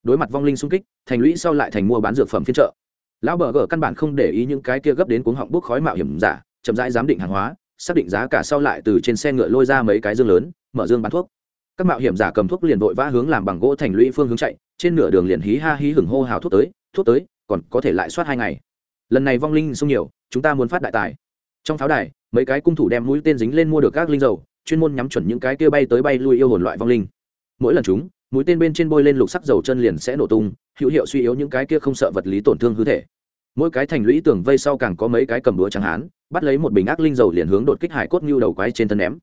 Đối mặt vong linh xung kích, thành lũy sau lại thành mua bán dược phẩm phiên trợ lão bờ gờ căn bản không để ý những cái kia gấp đến cuống họng bốc khói mạo hiểm giả, chậm rãi giám định hàng hóa, xác định giá cả sau lại từ trên xe ngựa lôi ra mấy cái dương lớn, mở dương bán thuốc. Các mạo hiểm giả cầm thuốc liền vội vã hướng làm bằng gỗ thành lũy phương hướng chạy, trên nửa đường liền hí ha hí hửng hô hào thuốc tới thuốc tới, còn có thể lại soát hai ngày. Lần này vong linh sung nhiều, chúng ta muốn phát đại tài. Trong pháo đài, mấy cái cung thủ đem mũi tên dính lên mua được các linh dầu, chuyên môn nhắm chuẩn những cái kia bay tới bay lui yêu hồn loại vong linh mỗi lần chúng, mũi tên bên trên bôi lên lục sắc dầu chân liền sẽ nổ tung, hữu hiệu suy yếu những cái kia không sợ vật lý tổn thương hư thể. Mỗi cái thành lũy tường vây sau càng có mấy cái cầm đũa trắng hán, bắt lấy một bình ác linh dầu liền hướng đột kích hải cốt như đầu quái trên thân ném.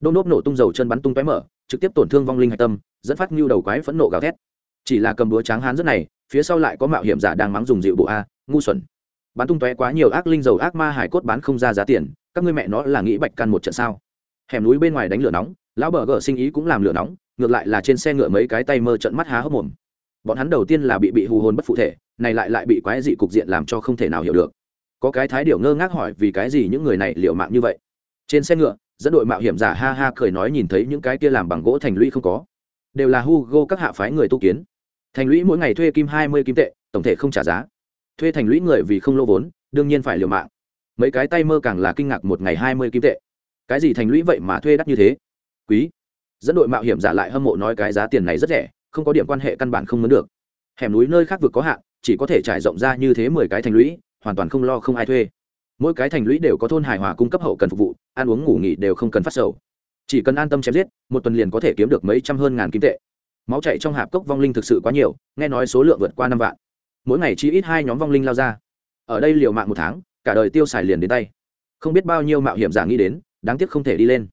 Đôn nốt nổ tung dầu chân bắn tung tóe mở, trực tiếp tổn thương vong linh hạch tâm, dẫn phát như đầu quái phẫn nộ gào thét. Chỉ là cầm đũa trắng hán rất này, phía sau lại có mạo hiểm giả đang mắng dùng dịu bộ a, ngu xuẩn. Bắn tung tóe quá nhiều ác linh dầu ác ma hải cốt bán không ra giá tiền, các ngươi mẹ nó là nghĩ bạch căn một trận sao? Hẻm núi bên ngoài đánh lửa nóng lão bờ gờ sinh ý cũng làm lửa nóng, ngược lại là trên xe ngựa mấy cái tay mơ trận mắt há hốc mồm. Bọn hắn đầu tiên là bị bị hù hồn bất phụ thể, này lại lại bị quái dị cục diện làm cho không thể nào hiểu được. Có cái thái điệu ngơ ngác hỏi vì cái gì những người này liệu mạng như vậy. Trên xe ngựa, dẫn đội mạo hiểm giả ha ha cười nói nhìn thấy những cái kia làm bằng gỗ thành lũy không có. Đều là hugo các hạ phái người tu kiến. Thành lũy mỗi ngày thuê kim hai mươi kim tệ, tổng thể không trả giá. Thuê thành lũy người vì không lô vốn, đương nhiên phải liều mạng. Mấy cái tay mơ càng là kinh ngạc một ngày hai mươi kim tệ. Cái gì thành lũy vậy mà thuê đắt như thế? Quý. Dẫn đội mạo hiểm giả lại hâm mộ nói cái giá tiền này rất rẻ, không có điểm quan hệ căn bản không muốn được. Hẻm núi nơi khác vực có hạn, chỉ có thể trải rộng ra như thế mười cái thành lũy, hoàn toàn không lo không ai thuê. Mỗi cái thành lũy đều có thôn hài hòa cung cấp hậu cần phục vụ, ăn uống ngủ nghỉ đều không cần phát sầu. Chỉ cần an tâm chém giết, một tuần liền có thể kiếm được mấy trăm hơn ngàn kim tệ. Máu chạy trong hạp cốc vong linh thực sự quá nhiều, nghe nói số lượng vượt qua năm vạn. Mỗi ngày chỉ ít hai nhóm vong linh lao ra. Ở đây liều mạng một tháng, cả đời tiêu xài liền đến tay. Không biết bao nhiêu mạo hiểm giả nghĩ đến, đáng tiếc không thể đi lên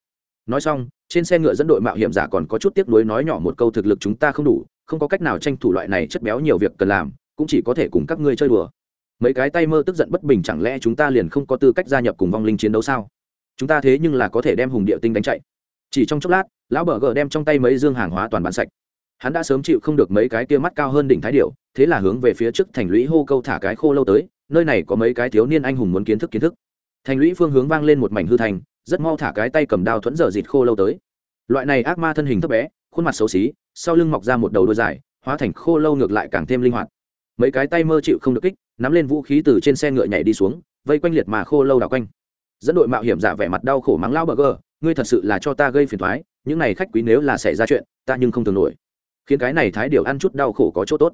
nói xong, trên xe ngựa dẫn đội mạo hiểm giả còn có chút tiếc nuối nói nhỏ một câu thực lực chúng ta không đủ, không có cách nào tranh thủ loại này chất béo nhiều việc cần làm, cũng chỉ có thể cùng các ngươi chơi đùa. Mấy cái tay mơ tức giận bất bình chẳng lẽ chúng ta liền không có tư cách gia nhập cùng vong linh chiến đấu sao? Chúng ta thế nhưng là có thể đem hùng địa tinh đánh chạy. Chỉ trong chốc lát, lão bờ gờ đem trong tay mấy dương hàng hóa toàn bán sạch. Hắn đã sớm chịu không được mấy cái kia mắt cao hơn đỉnh thái điệu thế là hướng về phía trước thành lũy hô câu thả cái khô lâu tới, nơi này có mấy cái thiếu niên anh hùng muốn kiến thức kiến thức. Thành lũy phương hướng vang lên một mảnh hư thành rất mau thả cái tay cầm đao thuẫn giờ dịt khô lâu tới. Loại này ác ma thân hình thấp bé, khuôn mặt xấu xí, sau lưng mọc ra một đầu đôi dài, hóa thành khô lâu ngược lại càng thêm linh hoạt. Mấy cái tay mơ chịu không được kích, nắm lên vũ khí từ trên xe ngựa nhảy đi xuống, vây quanh liệt mà khô lâu đảo quanh. Dẫn đội mạo hiểm giả vẻ mặt đau khổ mắng lao bờ gờ, ngươi thật sự là cho ta gây phiền thoái những này khách quý nếu là xảy ra chuyện, ta nhưng không thường nổi. Khiến cái này thái điều ăn chút đau khổ có chỗ tốt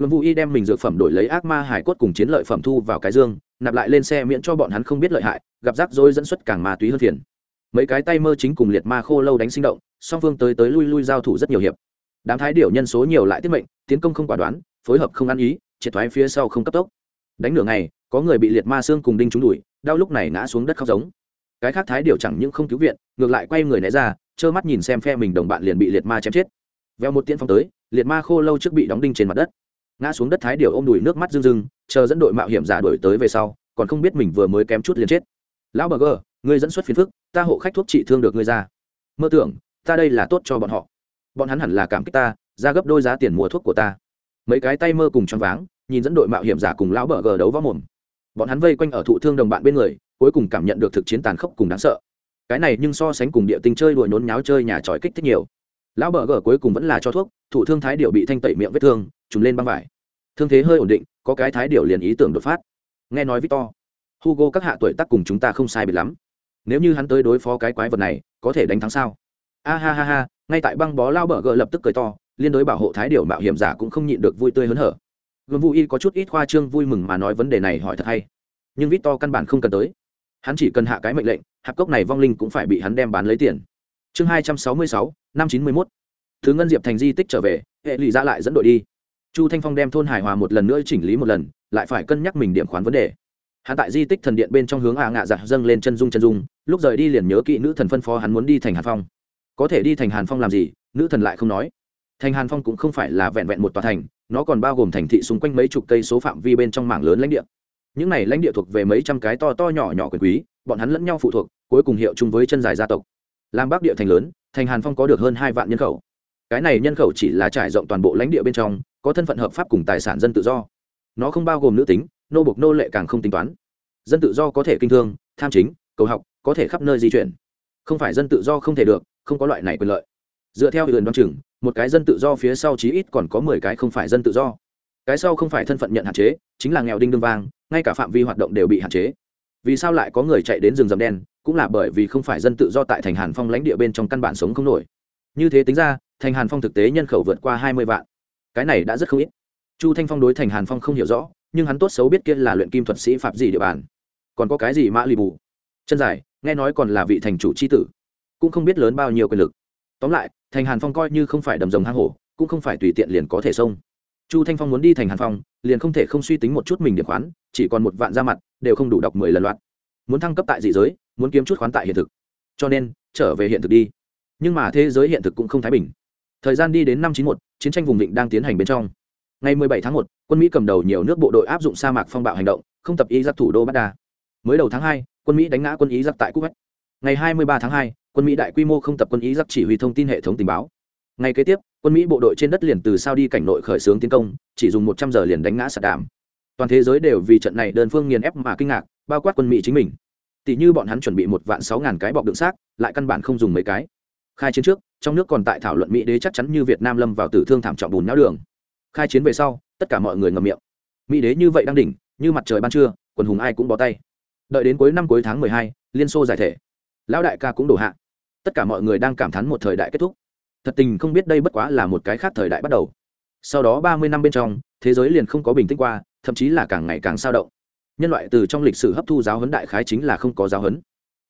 luân vũ y đem mình dược phẩm đổi lấy ác ma hải cốt cùng chiến lợi phẩm thu vào cái dương nạp lại lên xe miễn cho bọn hắn không biết lợi hại gặp rắc rối dẫn xuất càng ma túy hơn phiền. Mấy cái tay mơ chính cùng liệt ma khô lâu đánh sinh động song phương tới tới lui lui giao thủ rất nhiều hiệp. Đám thái điệu nhân số nhiều lại tiết mệnh tiến công không quả đoán phối hợp không ăn ý triệt thoái phía sau không cấp tốc. Đánh nửa ngày có người bị liệt ma xương cùng đinh trúng đuổi, đau lúc này ngã xuống đất khóc giống. Cái khác thái điểu chẳng những không cứu viện ngược lại quay người né ra trơ mắt nhìn xem phe mình đồng bạn liền bị liệt ma chém chết. Veo một tiễn phong tới liệt ma khô lâu trước bị đóng đinh trên mặt đất ngã xuống đất thái điều ôm đùi nước mắt rưng rưng, chờ dẫn đội mạo hiểm giả đổi tới về sau, còn không biết mình vừa mới kém chút liền chết. Lão bờ gờ, ngươi dẫn xuất phiền phức, ta hộ khách thuốc trị thương được ngươi ra. Mơ tưởng, ta đây là tốt cho bọn họ. Bọn hắn hẳn là cảm kích ta, ra gấp đôi giá tiền mua thuốc của ta. Mấy cái tay mơ cùng choáng váng, nhìn dẫn đội mạo hiểm giả cùng lão bờ gờ đấu võ mồm. Bọn hắn vây quanh ở thụ thương đồng bạn bên người, cuối cùng cảm nhận được thực chiến tàn khốc cùng đáng sợ. Cái này nhưng so sánh cùng địa tinh chơi đùa nhốn nháo chơi nhà tròi kích thích nhiều. Lão bờ gờ cuối cùng vẫn là cho thuốc, thụ thương thái điệu bị thanh tẩy miệng vết thương trùm lên băng vải. Thương thế hơi ổn định, có cái thái điều liền ý tưởng đột phát. Nghe nói victor, hugo các hạ tuổi tác cùng chúng ta không sai biệt lắm. Nếu như hắn tới đối phó cái quái vật này, có thể đánh thắng sao? A ha ha ha, ngay tại băng bó lao bờ gờ lập tức cười to, liên đối bảo hộ thái điều mạo hiểm giả cũng không nhịn được vui tươi hớn hở. Gồm Y có chút ít khoa trương vui mừng mà nói vấn đề này hỏi thật hay. Nhưng victor căn bản không cần tới. Hắn chỉ cần hạ cái mệnh lệnh, hạp cốc này vong linh cũng phải bị hắn đem bán lấy tiền. Chương hai trăm sáu mươi sáu, năm chín mươi mốt. Thứ ngân diệp thành di tích trở về, hệ lụy ra lại dẫn đội đi chu thanh phong đem thôn hải hòa một lần nữa chỉnh lý một lần, lại phải cân nhắc mình điểm khoán vấn đề. Hắn tại di tích thần điện bên trong hướng à ngạ giặc dâng lên chân dung chân dung, lúc rời đi liền nhớ kỹ nữ thần phân phó hắn muốn đi thành hàn phong. Có thể đi thành hàn phong làm gì, nữ thần lại không nói. Thành hàn phong cũng không phải là vẹn vẹn một tòa thành, nó còn bao gồm thành thị xung quanh mấy chục cây số phạm vi bên trong mảng lớn lãnh địa. Những này lãnh địa thuộc về mấy trăm cái to to nhỏ nhỏ quyền quý, bọn hắn lẫn nhau phụ thuộc, cuối cùng hiệu chung với chân dài gia tộc. Làm bắc địa thành lớn, thành hàn phong có được hơn hai vạn nhân khẩu. Cái này nhân khẩu chỉ là trải rộng toàn bộ lãnh địa bên trong có thân phận hợp pháp cùng tài sản dân tự do. Nó không bao gồm nữ tính, nô bộc nô lệ càng không tính toán. Dân tự do có thể kinh thương, tham chính, cầu học, có thể khắp nơi di chuyển. Không phải dân tự do không thể được, không có loại này quyền lợi. Dựa theo huyền đoan chừng, một cái dân tự do phía sau chí ít còn có mười cái không phải dân tự do. Cái sau không phải thân phận nhận hạn chế, chính là nghèo đinh đương vang, ngay cả phạm vi hoạt động đều bị hạn chế. Vì sao lại có người chạy đến rừng rậm đen, cũng là bởi vì không phải dân tự do tại thành hàn phong lãnh địa bên trong căn bản sống không nổi. Như thế tính ra, thành hàn phong thực tế nhân khẩu vượt qua hai mươi vạn cái này đã rất không ít. Chu thanh phong đối thành hàn phong không hiểu rõ, nhưng hắn tốt xấu biết kia là luyện kim thuật sĩ phạm gì địa bàn. Còn có cái gì mã lì bù? Chân dài, nghe nói còn là vị thành chủ c h i tử, cũng không biết lớn bao nhiêu quyền lực. Tóm lại, thành hàn phong coi như không phải đầm rồng hang hổ, cũng không phải tùy tiện liền có thể xông. Chu thanh phong muốn đi thành hàn phong, liền không thể không suy tính một chút mình điểm khoán, chỉ còn một vạn ra mặt, đều không đủ đọc mười lần loạt. Muốn thăng cấp tại dị giới, muốn kiếm chút khoán tại hiện thực. Cho nên, trở về hiện thực đi. Nhưng mà thế giới hiện thực cũng không thái bình thời gian đi đến năm chín một, chiến tranh vùng vịnh đang tiến hành bên trong. Ngày mười bảy tháng một, quân mỹ cầm đầu nhiều nước bộ đội áp dụng sa mạc phong bạo hành động, không tập ý giặc thủ đô baghdad. Mới đầu tháng hai, quân mỹ đánh ngã quân ý giặc tại cúc ngày hai mươi ba tháng hai, quân mỹ đại quy mô không tập quân ý giặc chỉ huy thông tin hệ thống tình báo. Ngày kế tiếp, quân mỹ bộ đội trên đất liền từ sao đi cảnh nội khởi xướng tiến công, chỉ dùng một trăm giờ liền đánh ngã sạt đàm toàn thế giới đều vì trận này đơn phương nghiền ép mà kinh ngạc, bao quát quân mỹ chính mình. Tỷ như bọn hắn chuẩn bị một vạn sáu ngàn cái bọc đựng xác, lại căn bản không dùng mấy cái khai chiến trước, trong nước còn tại thảo luận mỹ đế chắc chắn như việt nam lâm vào tử thương thảm trọng bùn não đường. Khai chiến về sau, tất cả mọi người ngầm miệng. Mỹ đế như vậy đang đỉnh, như mặt trời ban trưa, quần hùng ai cũng bó tay. Đợi đến cuối năm cuối tháng mười hai, liên xô giải thể. Lão đại ca cũng đổ hạ. Tất cả mọi người đang cảm thán một thời đại kết thúc. Thật tình không biết đây bất quá là một cái khác thời đại bắt đầu. Sau đó ba mươi năm bên trong, thế giới liền không có bình tĩnh qua, thậm chí là càng ngày càng sao động. Nhân loại từ trong lịch sử hấp thu giáo huấn đại khái chính là không có giáo huấn.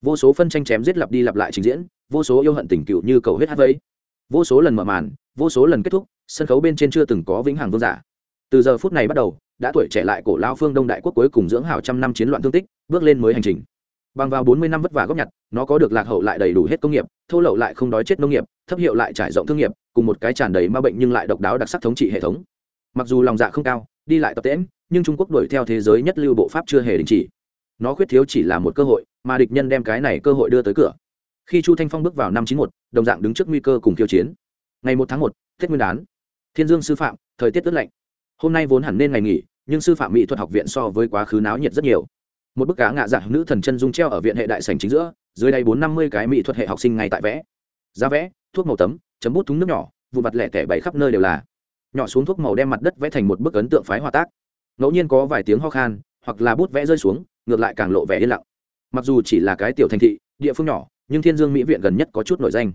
Vô số phân tranh chém giết lặp đi lặp lại trình diễn vô số yêu hận tình cựu như cầu huyết hát vây vô số lần mở màn, vô số lần kết thúc, sân khấu bên trên chưa từng có vĩnh hằng vương giả. Từ giờ phút này bắt đầu, đã tuổi trẻ lại cổ lao phương đông đại quốc cuối cùng dưỡng hào trăm năm chiến loạn thương tích, bước lên mới hành trình. Bằng vào bốn mươi năm vất vả góp nhặt, nó có được lạc hậu lại đầy đủ hết công nghiệp, thô lậu lại không đói chết nông nghiệp, thấp hiệu lại trải rộng thương nghiệp, cùng một cái tràn đầy ma bệnh nhưng lại độc đáo đặc sắc thống trị hệ thống. Mặc dù lòng dạ không cao, đi lại tập tễm nhưng trung quốc đuổi theo thế giới nhất lưu bộ pháp chưa hề đình chỉ. Nó khuyết thiếu chỉ là một cơ hội, mà địch nhân đem cái này cơ hội đưa tới cửa khi chu thanh phong bước vào năm chín một, đồng dạng đứng trước nguy cơ cùng khiêu chiến. Ngày một tháng một, tết nguyên đán. Thiên dương sư phạm, thời tiết ướt lạnh. Hôm nay vốn hẳn nên ngày nghỉ, nhưng sư phạm mỹ thuật học viện so với quá khứ náo nhiệt rất nhiều. Một bức cá ngạ dạng nữ thần chân dung treo ở viện hệ đại sành chính giữa, dưới đây bốn năm mươi cái mỹ thuật hệ học sinh ngay tại vẽ. Giá vẽ, thuốc màu tấm, chấm bút thúng nước nhỏ vụ mặt lẻ tẻ bày khắp nơi đều là. Nhỏ xuống thuốc màu đem mặt đất vẽ thành một bức ấn tượng phái hòa tác. Ngẫu nhiên có vài tiếng ho khan, hoặc là bút vẽ rơi xuống, ngược lại càng lộ vẻ yên lặng. Mặc dù chỉ là cái tiểu thành thị, địa phương nhỏ nhưng thiên dương mỹ viện gần nhất có chút nổi danh.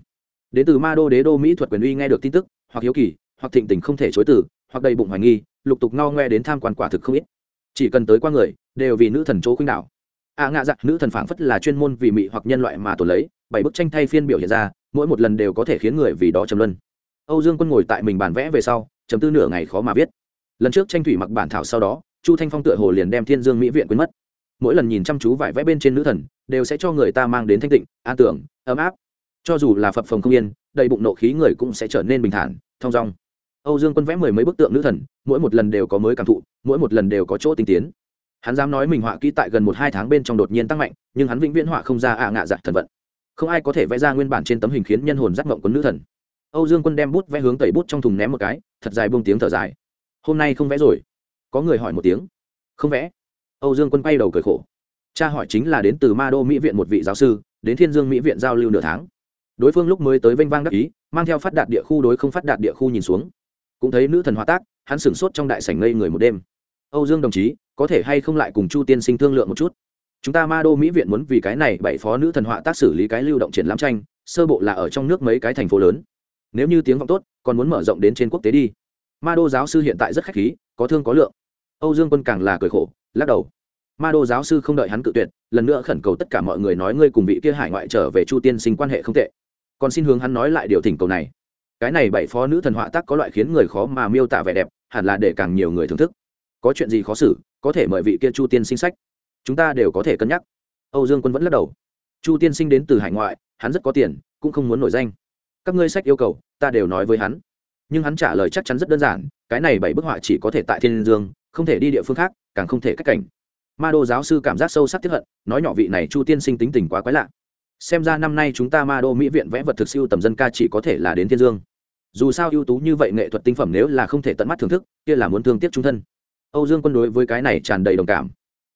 Đến từ ma đô đế đô mỹ thuật quyền uy nghe được tin tức hoặc hiếu kỳ hoặc thịnh tình không thể chối từ hoặc đầy bụng hoài nghi lục tục no ngoe đến tham quan quả thực không ít. Chỉ cần tới qua người đều vì nữ thần chỗ khuynh đảo. A à, ngạ dặn nữ thần phảng phất là chuyên môn vì mỹ hoặc nhân loại mà tổ lấy bảy bức tranh thay phiên biểu hiện ra mỗi một lần đều có thể khiến người vì đó trầm luân. Âu dương quân ngồi tại mình bàn vẽ về sau chấm tư nửa ngày khó mà viết. Lần trước tranh thủy mặc bản thảo sau đó chu thanh phong tựa hồ liền đem thiên dương mỹ viện quên mất mỗi lần nhìn chăm chú vải vẽ bên trên nữ thần, đều sẽ cho người ta mang đến thanh tịnh, an tưởng, ấm áp. Cho dù là phập phồng không yên, đầy bụng nộ khí người cũng sẽ trở nên bình thản, thong dong. Âu dương quân vẽ mười mấy bức tượng nữ thần, mỗi một lần đều có mới cảm thụ, mỗi một lần đều có chỗ tinh tiến. Hắn dám nói mình họa kỹ tại gần một hai tháng bên trong đột nhiên tăng mạnh, nhưng hắn vĩnh viễn họa không ra ạ ngạ dạ thần vận. Không ai có thể vẽ ra nguyên bản trên tấm hình khiến nhân hồn giác mộng của nữ thần. Âu dương quân đem bút vẽ hướng tẩy bút trong thùng ném một cái, thật dài buông tiếng thở dài. Hôm nay không vẽ rồi. Có người hỏi một tiếng. Không vẽ âu dương quân bay đầu cười khổ. Cha hỏi chính là đến từ ma đô mỹ viện một vị giáo sư, đến thiên dương mỹ viện giao lưu nửa tháng. Đối phương lúc mới tới vênh vang đắc ý, mang theo phát đạt địa khu đối không phát đạt địa khu nhìn xuống. Cũng thấy nữ thần hóa tác, hắn sửng sốt trong đại sảnh ngây người một đêm. Âu dương đồng chí, có thể hay không lại cùng chu tiên sinh thương lượng một chút? Chúng ta ma đô mỹ viện muốn vì cái này bảy phó nữ thần họa tác xử lý cái lưu động triển lãm tranh, sơ bộ là ở trong nước mấy cái thành phố lớn. Nếu như tiếng vọng tốt, còn muốn mở rộng đến trên quốc tế đi. Ma đô giáo sư hiện tại rất khách khí, có thương có lượng. Âu dương quân càng là cười khổ lắc đầu. Ma đô giáo sư không đợi hắn cự tuyệt, lần nữa khẩn cầu tất cả mọi người nói ngươi cùng vị kia hải ngoại trở về chu tiên sinh quan hệ không tệ. Còn xin hướng hắn nói lại điều thỉnh cầu này. Cái này bảy phó nữ thần họa tác có loại khiến người khó mà miêu tả vẻ đẹp, hẳn là để càng nhiều người thưởng thức. Có chuyện gì khó xử, có thể mời vị kia chu tiên sinh sách. Chúng ta đều có thể cân nhắc. Âu dương quân vẫn lắc đầu. Chu tiên sinh đến từ hải ngoại, hắn rất có tiền, cũng không muốn nổi danh. Các ngươi sách yêu cầu, ta đều nói với hắn. Nhưng hắn trả lời chắc chắn rất đơn giản, cái này bảy bức họa chỉ có thể tại thiên dương, không thể đi địa phương khác càng không thể cách cảnh. Ma đô giáo sư cảm giác sâu sắc tiếp hận, nói nhỏ vị này chu tiên sinh tính tình quá quái lạ. Xem ra năm nay chúng ta ma đô mỹ viện vẽ vật thực siêu tầm dân ca chỉ có thể là đến thiên dương. Dù sao ưu tú như vậy nghệ thuật tinh phẩm nếu là không thể tận mắt thưởng thức, kia là muốn thương tiếc trung thân. Âu dương quân đối với cái này tràn đầy đồng cảm.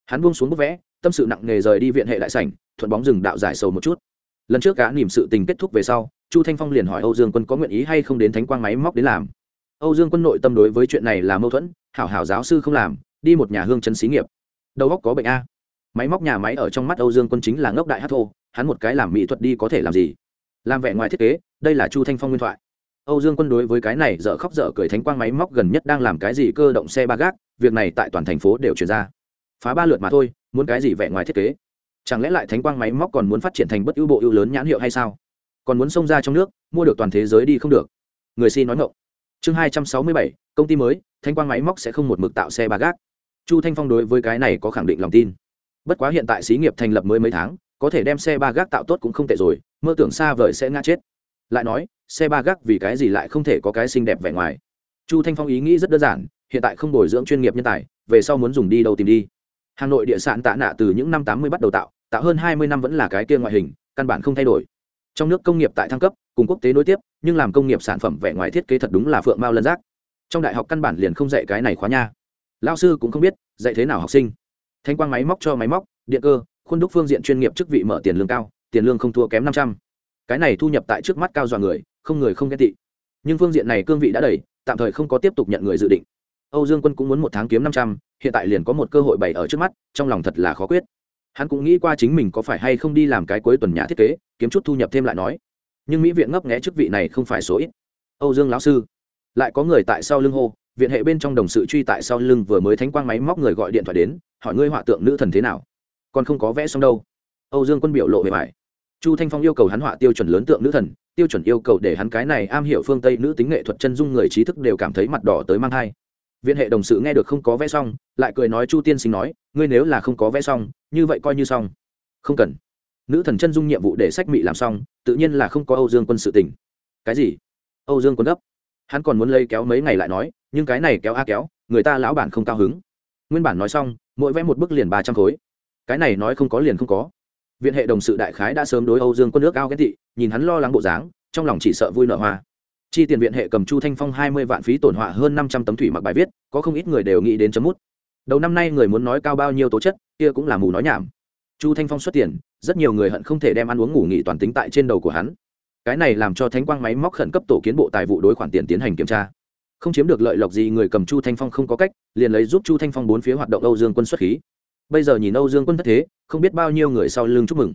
Hắn buông xuống bức vẽ, tâm sự nặng nề rời đi viện hệ đại sảnh, thuận bóng rừng đạo giải sầu một chút. Lần trước cả niềm sự tình kết thúc về sau, chu thanh phong liền hỏi âu dương quân có nguyện ý hay không đến thánh quang máy móc đến làm. Âu dương quân nội tâm đối với chuyện này là mâu thuẫn, hảo hảo giáo sư không làm đi một nhà hương chân xí nghiệp. Đầu góc có bệnh a. Máy móc nhà máy ở trong mắt âu dương quân chính là ngốc đại hát thô, hắn một cái làm mỹ thuật đi có thể làm gì? Làm vẻ ngoài thiết kế, đây là chu thanh phong nguyên thoại. Âu dương quân đối với cái này dở khóc dở cười thánh quang máy móc gần nhất đang làm cái gì cơ động xe ba gác, việc này tại toàn thành phố đều chuyển ra. Phá ba lượt mà thôi, muốn cái gì vẻ ngoài thiết kế? Chẳng lẽ lại thánh quang máy móc còn muốn phát triển thành bất ưu bộ ưu lớn nhãn hiệu hay sao? Còn muốn xông ra trong nước, mua được toàn thế giới đi không được. Người xin nói ngộng chương hai trăm sáu mươi bảy, công ty mới thanh quang máy móc sẽ không một mực tạo xe ba gác chu thanh phong đối với cái này có khẳng định lòng tin. Bất quá hiện tại xí nghiệp thành lập mới mấy tháng, có thể đem xe ba gác tạo tốt cũng không tệ rồi, mơ tưởng xa vời sẽ ngã chết. Lại nói, xe ba gác vì cái gì lại không thể có cái xinh đẹp vẻ ngoài? Chu thanh phong ý nghĩ rất đơn giản, hiện tại không bồi dưỡng chuyên nghiệp nhân tài, về sau muốn dùng đi đâu tìm đi. Hà nội địa sản tạ nạ từ những năm tám mươi bắt đầu tạo tạo hơn hai mươi năm vẫn là cái kia ngoại hình, căn bản không thay đổi. Trong nước công nghiệp tại thăng cấp, cùng quốc tế nối tiếp, nhưng làm công nghiệp sản phẩm vẻ ngoài thiết kế thật đúng là phượng mao lân giác. Trong đại học căn bản liền không dạy cái này khóa nha lao sư cũng không biết, dạy thế nào học sinh. Thanh quang máy móc cho máy móc, điện cơ, khuôn đúc phương diện chuyên nghiệp chức vị mở tiền lương cao, tiền lương không thua kém năm trăm. Cái này thu nhập tại trước mắt cao dọa người, không người không ghét tị. Nhưng phương diện này cương vị đã đầy, tạm thời không có tiếp tục nhận người dự định. Âu dương quân cũng muốn một tháng kiếm năm trăm, hiện tại liền có một cơ hội bày ở trước mắt, trong lòng thật là khó quyết. Hắn cũng nghĩ qua chính mình có phải hay không đi làm cái cuối tuần nhà thiết kế, kiếm chút thu nhập thêm lại nói. Nhưng mỹ viện ngấp nghẽ chức vị này không phải số ít. Âu dương lão sư, lại có người tại sau lưng hô viện hệ bên trong đồng sự truy tại sau lưng vừa mới thánh quang máy móc người gọi điện thoại đến, hỏi ngươi họa tượng nữ thần thế nào. Còn không có vẽ xong đâu. Âu dương quân biểu lộ về bài chu thanh phong yêu cầu hắn họa tiêu chuẩn lớn tượng nữ thần, tiêu chuẩn yêu cầu để hắn cái này am hiểu phương tây nữ tính nghệ thuật chân dung người trí thức đều cảm thấy mặt đỏ tới mang thai. Viện hệ đồng sự nghe được không có vẽ xong, lại cười nói chu tiên sinh nói, ngươi nếu là không có vẽ xong, như vậy coi như xong. Không cần. Nữ thần chân dung nhiệm vụ để sách mị làm xong, tự nhiên là không có âu dương quân sự tình. Cái gì? Âu dương quân gấp hắn còn muốn lấy kéo mấy ngày lại nói, nhưng cái này kéo a kéo, người ta lão bản không cao hứng. Nguyên bản nói xong, mỗi vẽ một bức liền ba trăm khối. Cái này nói không có liền không có. Viện hệ đồng sự đại khái đã sớm đối âu dương quân nước cao ghét thị nhìn hắn lo lắng bộ dáng, trong lòng chỉ sợ vui nợ hoa. Chi tiền viện hệ cầm chu thanh phong hai mươi vạn phí tổn họa hơn năm trăm tấm thủy mặc bài viết, có không ít người đều nghĩ đến chấm mút. Đầu năm nay người muốn nói cao bao nhiêu tố chất, kia cũng là mù nói nhảm. Chu thanh phong xuất tiền, rất nhiều người hận không thể đem ăn uống ngủ nghỉ toàn tính tại trên đầu của hắn cái này làm cho thánh quang máy móc khẩn cấp tổ kiến bộ tài vụ đối khoản tiền tiến hành kiểm tra. Không chiếm được lợi lộc gì, người cầm chu thanh phong không có cách, liền lấy giúp chu thanh phong bốn phía hoạt động âu dương quân xuất khí. Bây giờ nhìn âu dương quân thất thế, không biết bao nhiêu người sau lưng chúc mừng.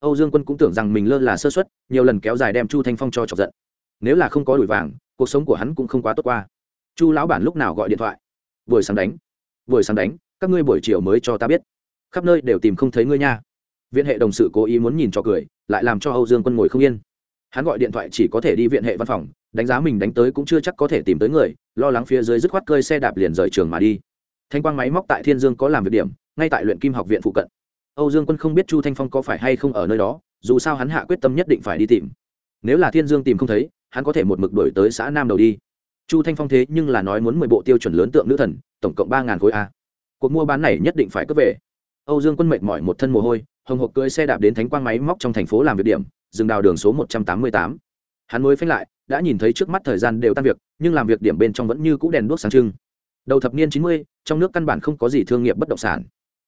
Âu dương quân cũng tưởng rằng mình lơ là sơ xuất nhiều lần kéo dài đem chu thanh phong cho chọc giận. Nếu là không có đuổi vàng, cuộc sống của hắn cũng không quá tốt qua. Chu lão bản lúc nào gọi điện thoại? Buổi sáng đánh. Buổi sáng đánh, các ngươi buổi chiều mới cho ta biết. Khắp nơi đều tìm không thấy ngươi nha. Viện hệ đồng sự cố ý muốn nhìn cho cười, lại làm cho âu dương quân ngồi không yên hắn gọi điện thoại chỉ có thể đi viện hệ văn phòng, đánh giá mình đánh tới cũng chưa chắc có thể tìm tới người, lo lắng phía dưới dứt khoát cơi xe đạp liền rời trường mà đi. Thanh quang máy móc tại thiên dương có làm việc điểm, ngay tại luyện kim học viện phụ cận. Âu dương quân không biết chu thanh phong có phải hay không ở nơi đó, dù sao hắn hạ quyết tâm nhất định phải đi tìm. Nếu là thiên dương tìm không thấy, hắn có thể một mực đổi tới xã nam đầu đi. Chu thanh phong thế nhưng là nói muốn mười bộ tiêu chuẩn lớn tượng nữ thần, tổng cộng ba ngàn khối a. Cuộc mua bán này nhất định phải cướp về. Âu dương quân mệt mỏi một thân mồ hôi, hồng hộp cưới xe đạp đến thánh quang máy móc trong thành phố làm việc điểm dừng đào đường số một trăm tám mươi tám. Hắn mới phanh lại, đã nhìn thấy trước mắt thời gian đều tan việc, nhưng làm việc điểm bên trong vẫn như cũ đèn đuốc sáng trưng. Đầu thập niên chín mươi, trong nước căn bản không có gì thương nghiệp bất động sản.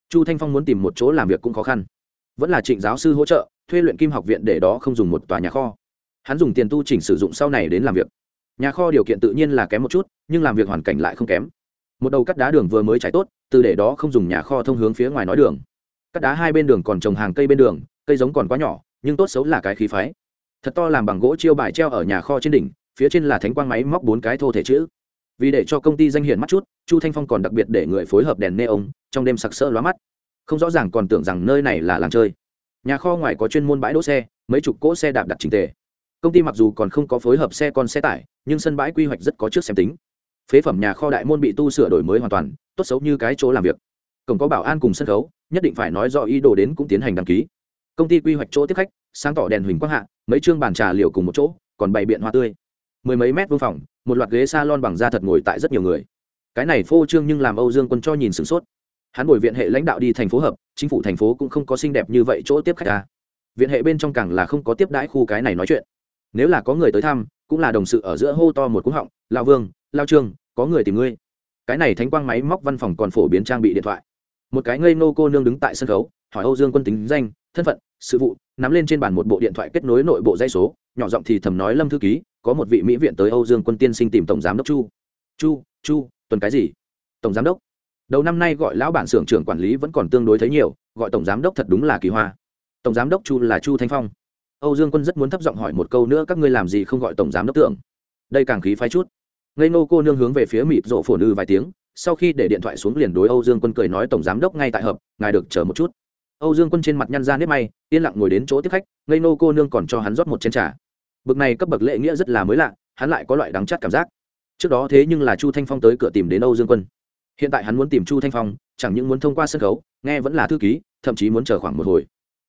Chu thanh phong muốn tìm một chỗ làm việc cũng khó khăn. Vẫn là trịnh giáo sư hỗ trợ, thuê luyện kim học viện để đó không dùng một tòa nhà kho. Hắn dùng tiền tu chỉnh sử dụng sau này đến làm việc. Nhà kho điều kiện tự nhiên là kém một chút, nhưng làm việc hoàn cảnh lại không kém. Một đầu cắt đá đường vừa mới trải tốt, từ để đó không dùng nhà kho thông hướng phía ngoài nói đường. Cắt đá hai bên đường còn trồng hàng cây bên đường, cây giống còn quá nhỏ nhưng tốt xấu là cái khí phái. Thật to làm bằng gỗ chiêu bài treo ở nhà kho trên đỉnh, phía trên là thánh quang máy móc bốn cái thô thể chữ. Vì để cho công ty danh hiển mắt chút, chu thanh phong còn đặc biệt để người phối hợp đèn nê ống trong đêm sặc sỡ lóa mắt. Không rõ ràng còn tưởng rằng nơi này là làng chơi. Nhà kho ngoài có chuyên môn bãi đỗ xe, mấy chục cỗ xe đạp đặt trình tề. Công ty mặc dù còn không có phối hợp xe con xe tải, nhưng sân bãi quy hoạch rất có trước xem tính. Phế phẩm nhà kho đại môn bị tu sửa đổi mới hoàn toàn, tốt xấu như cái chỗ làm việc. Cổng có bảo an cùng sân khấu, nhất định phải nói rõ ý đồ đến cũng tiến hành đăng ký công ty quy hoạch chỗ tiếp khách, sáng tỏ đèn huỳnh quang hạ, mấy chương bàn trà liều cùng một chỗ, còn bày biện hoa tươi. Mười mấy mét vương phòng, một loạt ghế s a lon bằng da thật ngồi tại rất nhiều người. Cái này phô trương nhưng làm âu dương quân cho nhìn sửng sốt. Hắn bồi viện hệ lãnh đạo đi thành phố hợp, chính phủ thành phố cũng không có xinh đẹp như vậy chỗ tiếp khách ta viện hệ bên trong càng là không có tiếp đãi khu cái này nói chuyện. Nếu là có người tới thăm, cũng là đồng sự ở giữa hô to một cúng họng lao vương lao trương, có người tìm ngươi. Cái này thánh quang máy móc văn phòng còn phổ biến trang bị điện thoại. Một cái ngây nô cô nương đứng tại sân khấu, hỏi âu dương quân tính danh thân phận, sự vụ, nắm lên trên bàn một bộ điện thoại kết nối nội bộ dây số, nhỏ giọng thì thầm nói lâm thư ký, có một vị mỹ viện tới âu dương quân tiên sinh tìm tổng giám đốc chu. Chu chu, tuần cái gì? Tổng giám đốc. Đầu năm nay gọi lão bản xưởng trưởng quản lý vẫn còn tương đối thấy nhiều, gọi tổng giám đốc thật đúng là kỳ hoa. Tổng giám đốc chu là chu thanh phong. Âu dương quân rất muốn thấp giọng hỏi một câu nữa, các ngươi làm gì không gọi tổng giám đốc tưởng? Đây càng khí phái chút. Ngây nô cô nương hướng về phía mịp rộ phổ nư vài tiếng, sau khi để điện thoại xuống liền đối âu dương quân cười nói tổng giám đốc ngay tại hợp ngài được chờ một chút âu dương quân trên mặt nhăn ra nếp may, yên lặng ngồi đến chỗ tiếp khách, ngây nô cô nương còn cho hắn rót một chén trà. Bực này cấp bậc lễ nghĩa rất là mới lạ, hắn lại có loại đắng chát cảm giác. Trước đó thế nhưng là chu thanh phong tới cửa tìm đến âu dương quân. Hiện tại hắn muốn tìm chu thanh phong, chẳng những muốn thông qua sân khấu, nghe vẫn là thư ký, thậm chí muốn chờ khoảng một hồi.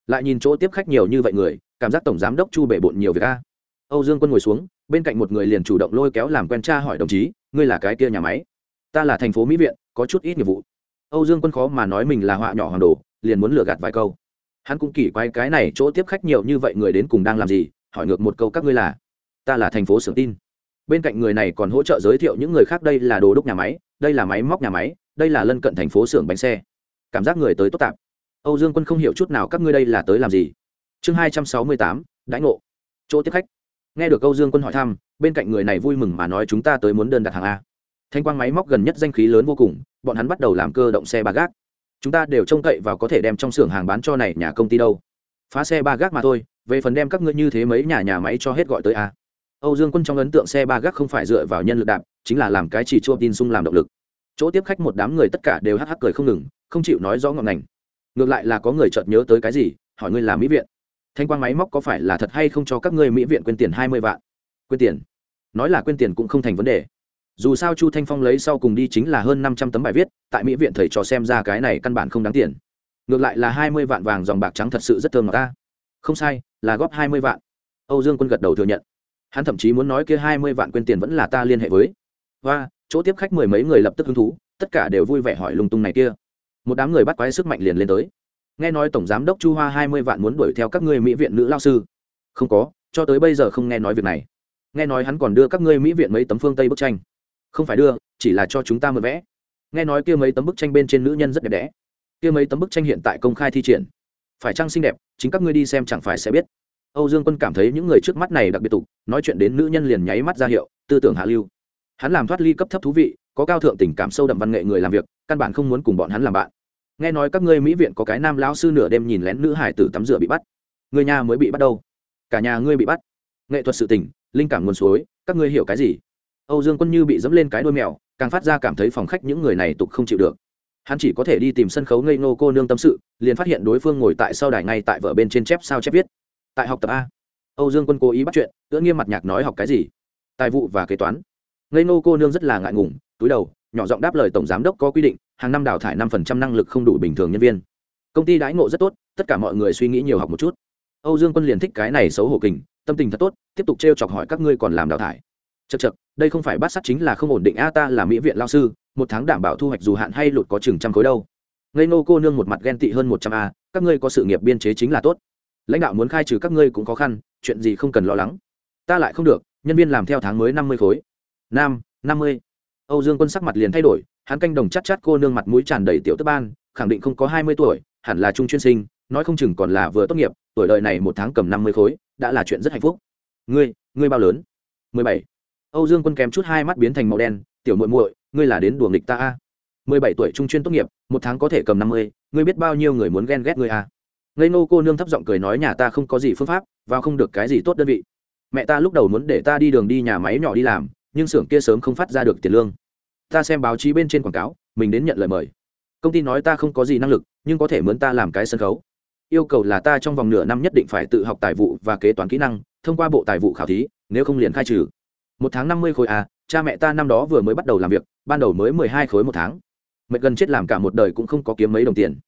Lại nhìn chỗ tiếp khách nhiều như vậy người, cảm giác tổng giám đốc chu bể bộn nhiều việc a. Âu dương quân ngồi xuống, bên cạnh một người liền chủ động lôi kéo làm quen cha hỏi đồng chí, ngươi là cái kia nhà máy? Ta là thành phố mỹ viện, có chút ít nghiệp vụ. Âu dương quân khó mà nói mình là họa nhỏ hoàng đồ liền muốn lừa gạt vài câu. Hắn cũng kỳ quái cái này chỗ tiếp khách nhiều như vậy người đến cùng đang làm gì, hỏi ngược một câu các ngươi là, ta là thành phố xưởng tin. Bên cạnh người này còn hỗ trợ giới thiệu những người khác, đây là đồ đúc nhà máy, đây là máy móc nhà máy, đây là lân cận thành phố xưởng bánh xe. Cảm giác người tới tốt tạp. Âu dương quân không hiểu chút nào các ngươi đây là tới làm gì. Chương hai trăm sáu mươi tám, đãi ngộ. Chỗ tiếp khách. Nghe được âu dương quân hỏi thăm, bên cạnh người này vui mừng mà nói chúng ta tới muốn đơn đặt hàng a. Thanh quang máy móc gần nhất danh khí lớn vô cùng, bọn hắn bắt đầu làm cơ động xe ba gác chúng ta đều trông cậy vào có thể đem trong xưởng hàng bán cho này nhà công ty đâu. Phá xe ba gác mà thôi, về phần đem các ngươi như thế mấy nhà nhà máy cho hết gọi tới a. Âu dương quân trong ấn tượng xe ba gác không phải dựa vào nhân lực đạp, chính là làm cái chỉ chua tin sung làm động lực. Chỗ tiếp khách một đám người tất cả đều hắc hắc cười không ngừng, không chịu nói rõ ngọn ngành. Ngược lại là có người chợt nhớ tới cái gì, hỏi ngươi là mỹ viện. Thanh quan máy móc có phải là thật hay không cho các ngươi mỹ viện quên tiền hai mươi vạn? Quên tiền. Nói là quên tiền cũng không thành vấn đề dù sao chu thanh phong lấy sau cùng đi chính là hơn năm trăm tấm bài viết, tại mỹ viện thầy trò xem ra cái này căn bản không đáng tiền. Ngược lại là hai mươi vạn vàng dòng bạc trắng thật sự rất thơm ta. Không sai, là góp hai mươi vạn. Âu dương quân gật đầu thừa nhận. Hắn thậm chí muốn nói kia hai mươi vạn quên tiền vẫn là ta liên hệ với. Và, chỗ tiếp khách mười mấy người lập tức hứng thú, tất cả đều vui vẻ hỏi lung tung này kia. Một đám người bắt quái sức mạnh liền lên tới. Nghe nói tổng giám đốc chu hoa hai mươi vạn muốn đuổi theo các ngươi mỹ viện nữ lao sư. Không có, cho tới bây giờ không nghe nói việc này. Nghe nói hắn còn đưa các ngươi mỹ viện mấy tấm phương tây bức tranh không phải đưa, chỉ là cho chúng ta mượn vẽ. Nghe nói kia mấy tấm bức tranh bên trên nữ nhân rất đẹp đẽ. Kia mấy tấm bức tranh hiện tại công khai thi triển. Phải chăng xinh đẹp, chính các ngươi đi xem chẳng phải sẽ biết. Âu dương quân cảm thấy những người trước mắt này đặc biệt tục, nói chuyện đến nữ nhân liền nháy mắt ra hiệu, tư tưởng hạ lưu. Hắn làm thoát ly cấp thấp thú vị, có cao thượng tình cảm sâu đậm văn nghệ người làm việc, căn bản không muốn cùng bọn hắn làm bạn. Nghe nói các ngươi mỹ viện có cái nam lão sư nửa đêm nhìn lén nữ hải tử tắm rửa bị bắt. Người nhà mới bị bắt đâu? Cả nhà ngươi bị bắt. Nghệ thuật sự tình, linh cảm nguồn suối, các ngươi hiểu cái gì? Âu dương quân như bị dẫm lên cái đôi mèo, càng phát ra cảm thấy phòng khách những người này tục không chịu được. Hắn chỉ có thể đi tìm sân khấu ngây ngô cô nương tâm sự, liền phát hiện đối phương ngồi tại sau đài ngay tại vở bên trên chép sao chép viết. Tại học tập a. Âu dương quân cố ý bắt chuyện, tựa nghiêm mặt nhạc nói học cái gì? Tài vụ và kế toán. Ngây ngô cô nương rất là ngại ngùng, túi đầu, nhỏ giọng đáp lời tổng giám đốc có quy định, hàng năm đào thải năm phần trăm năng lực không đủ bình thường nhân viên. Công ty đãi ngộ rất tốt, tất cả mọi người suy nghĩ nhiều học một chút. Âu dương quân liền thích cái này xấu hổ kình, tâm tình thật tốt, tiếp tục t r e o chọc hỏi các ngươi còn làm đào thải chật chật đây không phải bát sắt chính là không ổn định a, ta là mỹ viện lao sư, một tháng đảm bảo thu hoạch dù hạn hay lụt có chừng trăm khối đâu. Ngây nô cô nương một mặt ghen tị hơn một trăm a, các ngươi có sự nghiệp biên chế chính là tốt. Lãnh đạo muốn khai trừ các ngươi cũng khó khăn, chuyện gì không cần lo lắng. Ta lại không được, nhân viên làm theo tháng mới năm mươi khối. Nam, năm mươi. Âu dương quân sắc mặt liền thay đổi, hắn canh đồng chắc chắc cô nương mặt mũi tràn đầy tiểu tức ban, khẳng định không có hai mươi tuổi, hẳn là trung chuyên sinh, nói không chừng còn là vừa tốt nghiệp, tuổi đời này một tháng cầm năm mươi khối, đã là chuyện rất hạnh phúc. Ngươi ngươi bao lớn? mười bảy âu dương quân kém chút hai mắt biến thành màu đen, tiểu muội muội, ngươi là đến đùa nghịch ta a? Mười bảy tuổi trung chuyên tốt nghiệp, một tháng có thể cầm năm mươi, ngươi biết bao nhiêu người muốn ghen ghét ngươi a? Ngây nô cô nương thấp giọng cười nói, nhà ta không có gì phương pháp, vào không được cái gì tốt đơn vị. Mẹ ta lúc đầu muốn để ta đi đường đi nhà máy nhỏ đi làm, nhưng xưởng kia sớm không phát ra được tiền lương. Ta xem báo chí bên trên quảng cáo, mình đến nhận lời mời. Công ty nói ta không có gì năng lực, nhưng có thể mướn ta làm cái sân khấu. Yêu cầu là ta trong vòng nửa năm nhất định phải tự học tài vụ và kế toán kỹ năng, thông qua bộ tài vụ khảo thí, nếu không liền khai trừ một tháng năm mươi khối à cha mẹ ta năm đó vừa mới bắt đầu làm việc, ban đầu mới mười hai khối một tháng. Mệt gần chết làm cả một đời cũng không có kiếm mấy đồng tiền.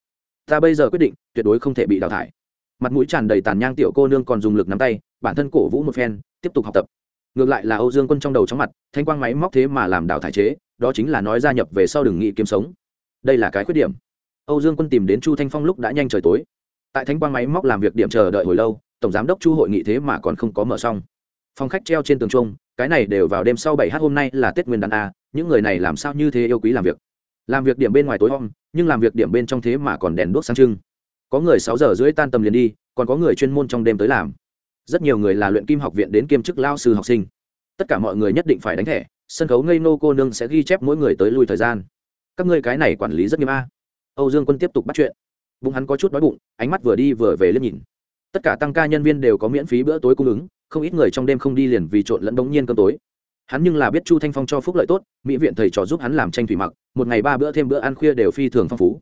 Ta bây giờ quyết định, tuyệt đối không thể bị đào thải. Mặt mũi tràn đầy tàn nhang tiểu cô nương còn dùng lực nắm tay, bản thân cổ vũ một phen, tiếp tục học tập. Ngược lại là âu dương quân trong đầu chóng mặt, thanh quang máy móc thế mà làm đào thải chế, đó chính là nói gia nhập về sau đừng nghĩ kiếm sống. Đây là cái khuyết điểm. Âu dương quân tìm đến chu thanh phong lúc đã nhanh trời tối. Tại thanh quang máy móc làm việc điểm chờ đợi hồi lâu, tổng giám đốc chu hội nghị thế mà còn không có mở xong. Phòng khách treo trên tường trung cái này đều vào đêm sau bảy h hôm nay là tết nguyên đán a những người này làm sao như thế yêu quý làm việc? Làm việc điểm bên ngoài tối om, nhưng làm việc điểm bên trong thế mà còn đèn đốt sáng trưng. Có người sáu giờ rưỡi tan tầm liền đi, còn có người chuyên môn trong đêm tới làm. Rất nhiều người là luyện kim học viện đến kiêm chức lao sư học sinh. Tất cả mọi người nhất định phải đánh thẻ, sân khấu ngây nô cô nương sẽ ghi chép mỗi người tới lui thời gian. Các ngươi cái này quản lý rất nghiêm a. Âu dương quân tiếp tục bắt chuyện. Bụng hắn có chút đói bụng, ánh mắt vừa đi vừa về liếc nhìn tất cả tăng ca nhân viên đều có miễn phí bữa tối cung ứng, không ít người trong đêm không đi liền vì trộn lẫn đống nhiên cơm tối. Hắn nhưng là biết chu thanh phong cho phúc lợi tốt, mỹ viện thầy trò giúp hắn làm tranh thủy mặc, một ngày ba bữa thêm bữa ăn khuya đều phi thường phong phú.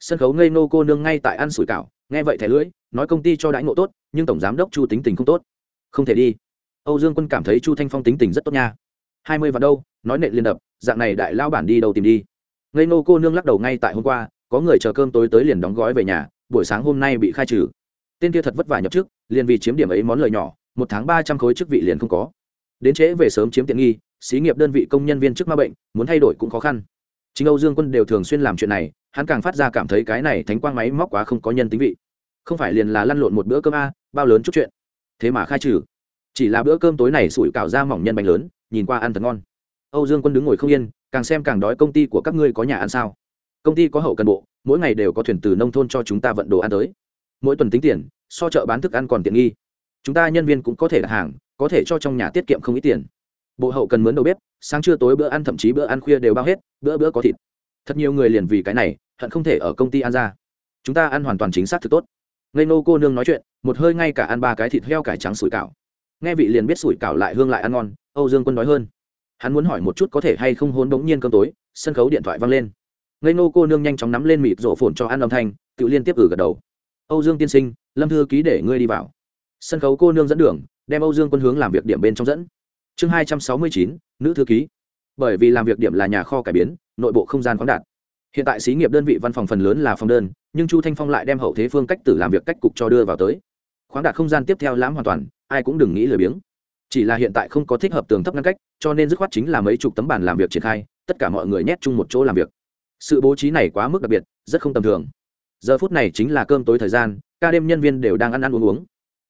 Sân khấu ngây nô cô nương ngay tại ăn sủi cảo, nghe vậy thẻ lưỡi, nói công ty cho đãi ngộ tốt, nhưng tổng giám đốc chu tính tình không tốt. Không thể đi. Âu dương quân cảm thấy chu thanh phong tính tình rất tốt nha. Hai mươi vào đâu, nói nệ liên đập, dạng này đại lao bản đi đâu tìm đi. Ngây nô cô nương lắc đầu ngay tại hôm qua, có người chờ cơm tối tới liền đóng gói về nhà, buổi sáng hôm nay bị khai trừ tên kia thật vất vả nhập trước liền vì chiếm điểm ấy món lời nhỏ, một tháng ba trăm khối chức vị liền không có. Đến trễ về sớm chiếm tiện nghi, xí nghiệp đơn vị công nhân viên chức ma bệnh, muốn thay đổi cũng khó khăn. Chính âu dương quân đều thường xuyên làm chuyện này, hắn càng phát ra cảm thấy cái này thánh quang máy móc quá không có nhân tính vị. Không phải liền là lăn lộn một bữa cơm a, bao lớn chút chuyện. Thế mà khai trừ. Chỉ là bữa cơm tối này sủi cảo ra mỏng nhân bánh lớn, nhìn qua ăn thật ngon. Âu dương quân đứng ngồi không yên, càng xem càng đói công ty của các ngươi có nhà ăn sao? Công ty có hậu cần bộ, mỗi ngày đều có thuyền từ nông thôn cho chúng ta vận đồ ăn tới. Mỗi tuần tính tiền so chợ bán thức ăn còn tiện nghi. Chúng ta nhân viên cũng có thể đặt hàng, có thể cho trong nhà tiết kiệm không ít tiền. Bộ hậu cần mướn đầu bếp, sáng trưa tối bữa ăn thậm chí bữa ăn khuya đều bao hết, bữa bữa có thịt. Thật nhiều người liền vì cái này, hận không thể ở công ty ăn ra. Chúng ta ăn hoàn toàn chính xác thực tốt. Ngây nô cô nương nói chuyện, một hơi ngay cả ăn ba cái thịt heo cải trắng sủi cảo. Nghe vị liền biết sủi cảo lại hương lại ăn ngon, âu dương quân nói hơn. Hắn muốn hỏi một chút có thể hay không hôn bỗng nhiên cơm tối, sân khấu điện thoại văng lên. Ngây nô cô nương nhanh chóng nắm lên mịt rổ phồn cho ăn âm thanh, tự liên tiếp ử gật đầu. Âu dương tiên sinh lâm thư ký để ngươi đi vào. Sân khấu cô nương dẫn đường, đem âu dương quân hướng làm việc điểm bên trong dẫn. Chương hai trăm sáu mươi chín, nữ thư ký. Bởi vì làm việc điểm là nhà kho cải biến, nội bộ không gian khoáng đạt. Hiện tại xí nghiệp đơn vị văn phòng phần lớn là phòng đơn, nhưng chu thanh phong lại đem hậu thế phương cách tử làm việc cách cục cho đưa vào tới. Khoáng đạt không gian tiếp theo lãm hoàn toàn, ai cũng đừng nghĩ lười biếng. Chỉ là hiện tại không có thích hợp tường thấp ngăn cách, cho nên dứt khoát chính là mấy chục tấm bàn làm việc triển khai, tất cả mọi người nhét chung một chỗ làm việc. Sự bố trí này quá mức đặc biệt, rất không tầm thường. Giờ phút này chính là cơm tối thời gian ca đêm nhân viên đều đang ăn ăn uống uống.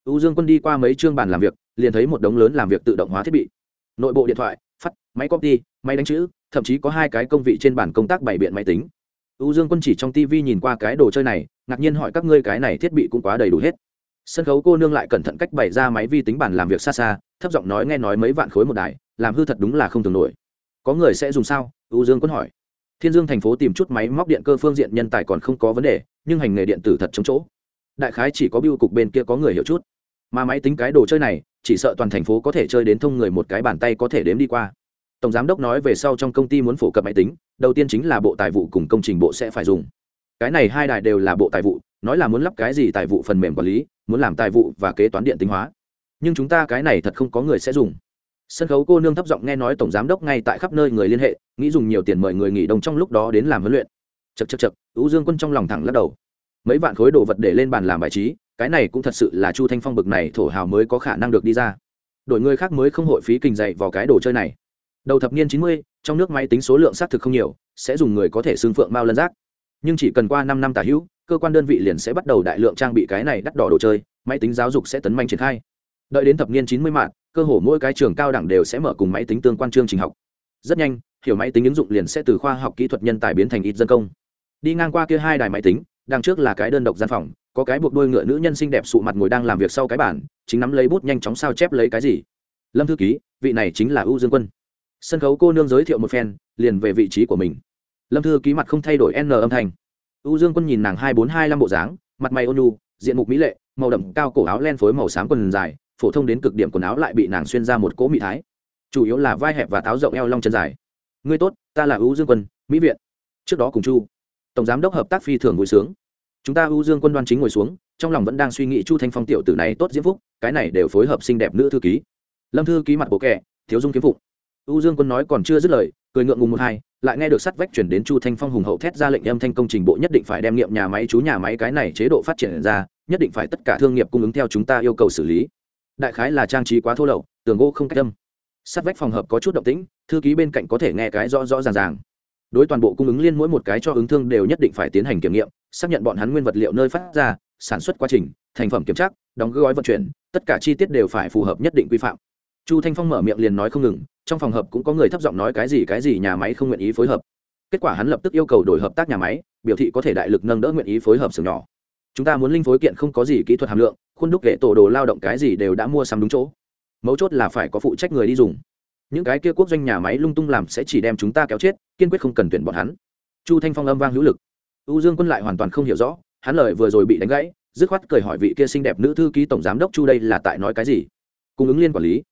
U dương quân đi qua mấy chương bàn làm việc, liền thấy một đống lớn làm việc tự động hóa thiết bị. Nội bộ điện thoại, phát, máy copy, máy đánh chữ, thậm chí có hai cái công vị trên bàn công tác bày biện máy tính. U dương quân chỉ trong tv nhìn qua cái đồ chơi này, ngạc nhiên hỏi các ngươi cái này thiết bị cũng quá đầy đủ hết. Sân khấu cô nương lại cẩn thận cách bày ra máy vi tính bàn làm việc xa xa, thấp giọng nói nghe nói mấy vạn khối một đài, làm hư thật đúng là không thường nổi. Có người sẽ dùng sao? U dương quân hỏi. Thiên dương thành phố tìm chút máy móc điện cơ phương diện nhân tài còn không có vấn đề, nhưng hành nghề điện tử thật chống chỗ đại khái chỉ có biêu cục bên kia có người hiểu chút. Mà máy tính cái đồ chơi này, chỉ sợ toàn thành phố có thể chơi đến thông người một cái bàn tay có thể đếm đi qua. Tổng giám đốc nói về sau trong công ty muốn phổ cập máy tính, đầu tiên chính là bộ tài vụ cùng công trình bộ sẽ phải dùng. Cái này hai đài đều là bộ tài vụ, nói là muốn lắp cái gì tài vụ phần mềm quản lý, muốn làm tài vụ và kế toán điện tính hóa. Nhưng chúng ta cái này thật không có người sẽ dùng. Sân khấu cô nương thấp giọng nghe nói tổng giám đốc ngay tại khắp nơi người liên hệ, nghĩ dùng nhiều tiền mời người nghỉ đông trong lúc đó đến làm huấn luyện. Chật chật chật ưu dương quân trong lòng thẳng lắc đầu mấy vạn khối đồ vật để lên bàn làm bài trí, cái này cũng thật sự là chu thanh phong bực này thổ hào mới có khả năng được đi ra. Đổi người khác mới không hội phí kinh dạy vào cái đồ chơi này. Đầu thập niên chín mươi, trong nước máy tính số lượng xác thực không nhiều, sẽ dùng người có thể xương phượng mao lân rác nhưng chỉ cần qua năm năm tả hữu, cơ quan đơn vị liền sẽ bắt đầu đại lượng trang bị cái này đắt đỏ đồ chơi, máy tính giáo dục sẽ tấn manh triển khai. Đợi đến thập niên chín mươi mạng cơ hồ mỗi cái trường cao đẳng đều sẽ mở cùng máy tính tương quan chương trình học. Rất nhanh, hiểu máy tính ứng dụng liền sẽ từ khoa học kỹ thuật nhân tài biến thành ít dân công. Đi ngang qua kia hai đài máy tính đằng trước là cái đơn độc gian phòng, có cái buộc đôi ngựa nữ nhân xinh đẹp sụ mặt ngồi đang làm việc sau cái bản chính nắm lấy bút nhanh chóng sao chép lấy cái gì. Lâm thư ký, vị này chính là ưu dương quân. Sân khấu cô nương giới thiệu một phen, liền về vị trí của mình. Lâm thư ký mặt không thay đổi n âm thanh. Ưu dương quân nhìn nàng hai bốn hai năm bộ dáng, mặt mày ôn nhu, diện mục mỹ lệ, màu đậm cao cổ áo len phối màu xám quần dài, phổ thông đến cực điểm quần áo lại bị nàng xuyên ra một cỗ mỹ thái. Chủ yếu là vai hẹp và tháo rộng eo long chân dài. Ngươi tốt, ta là ưu dương quân, mỹ viện. Trước đó cùng chu tổng giám đốc hợp tác phi thường vui sướng. Chúng ta ưu dương quân đoan chính ngồi xuống, trong lòng vẫn đang suy nghĩ chu thanh phong tiểu tử này tốt diễm phúc, cái này đều phối hợp xinh đẹp nữ thư ký. Lâm thư ký mặt bộ kẻ thiếu dung kiếm phụng. Ưu dương quân nói còn chưa dứt lời, cười ngượng ngùng một hai, lại nghe được sắt vách chuyển đến chu thanh phong hùng hậu thét ra lệnh âm thanh công trình bộ nhất định phải đem nghiệm nhà máy chú nhà máy cái này chế độ phát triển ra, nhất định phải tất cả thương nghiệp cung ứng theo chúng ta yêu cầu xử lý. Đại khái là trang trí quá thô lậu, tường gỗ không cách âm. Sắt vách phòng hợp có chút động tĩnh, thư ký bên cạnh có thể nghe cái rõ rõ ràng ràng đối toàn bộ cung ứng liên mỗi một cái cho ứng thương đều nhất định phải tiến hành kiểm nghiệm, xác nhận bọn hắn nguyên vật liệu nơi phát ra, sản xuất quá trình, thành phẩm kiểm tra, đóng gói vận chuyển, tất cả chi tiết đều phải phù hợp nhất định quy phạm. Chu thanh phong mở miệng liền nói không ngừng, trong phòng hợp cũng có người thấp giọng nói cái gì cái gì nhà máy không nguyện ý phối hợp. Kết quả hắn lập tức yêu cầu đổi hợp tác nhà máy, biểu thị có thể đại lực nâng đỡ nguyện ý phối hợp xưởng nhỏ. Chúng ta muốn linh phối kiện không có gì kỹ thuật hàm lượng, khuôn đúc ghệ tổ đồ lao động cái gì đều đã mua sắm đúng chỗ. Mấu chốt là phải có phụ trách người đi dùng những cái kia quốc doanh nhà máy lung tung làm sẽ chỉ đem chúng ta kéo chết, kiên quyết không cần tuyển bọn hắn. Chu thanh phong âm vang hữu lực. U dương quân lại hoàn toàn không hiểu rõ, hắn lời vừa rồi bị đánh gãy, dứt khoát cười hỏi vị kia xinh đẹp nữ thư ký tổng giám đốc chu đây là tại nói cái gì? Cung ứng liên quản lý.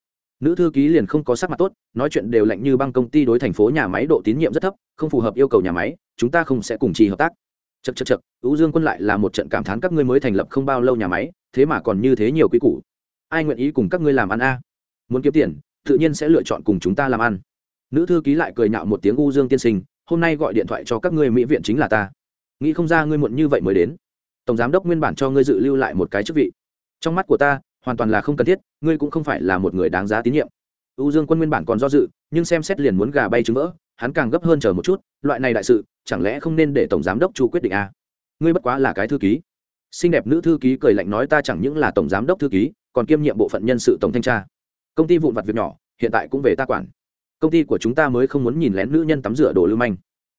Nữ thư ký liền không có sắc mặt tốt, nói chuyện đều lạnh như băng công ty đối thành phố nhà máy độ tín nhiệm rất thấp, không phù hợp yêu cầu nhà máy, chúng ta không sẽ cùng trì hợp tác. Chật chật chật u dương quân lại là một trận cảm thán các ngươi mới thành lập không bao lâu nhà máy, thế mà còn như thế nhiều quy củ. Ai nguyện ý cùng các ngươi làm ăn a? Muốn kiếm tiền tự nhiên sẽ lựa chọn cùng chúng ta làm ăn. Nữ thư ký lại cười nhạo một tiếng u dương tiên sinh, hôm nay gọi điện thoại cho các ngươi mỹ viện chính là ta. Nghĩ không ra ngươi muộn như vậy mới đến. Tổng giám đốc nguyên bản cho ngươi dự lưu lại một cái chức vị. Trong mắt của ta, hoàn toàn là không cần thiết, ngươi cũng không phải là một người đáng giá tín nhiệm. U dương quân nguyên bản còn do dự, nhưng xem xét liền muốn gà bay trứng vỡ, hắn càng gấp hơn chờ một chút, loại này đại sự, chẳng lẽ không nên để tổng giám đốc chu quyết định à? ngươi bất quá là cái thư ký. Xinh đẹp nữ thư ký cười lạnh nói ta chẳng những là tổng giám đốc thư ký, còn kiêm nhiệm bộ phận nhân sự tổng thanh tra công ty vụn vặt việc nhỏ, hiện tại cũng về ta quản. Công ty của chúng ta mới không muốn nhìn lén nữ nhân tắm rửa đồ lưu manh.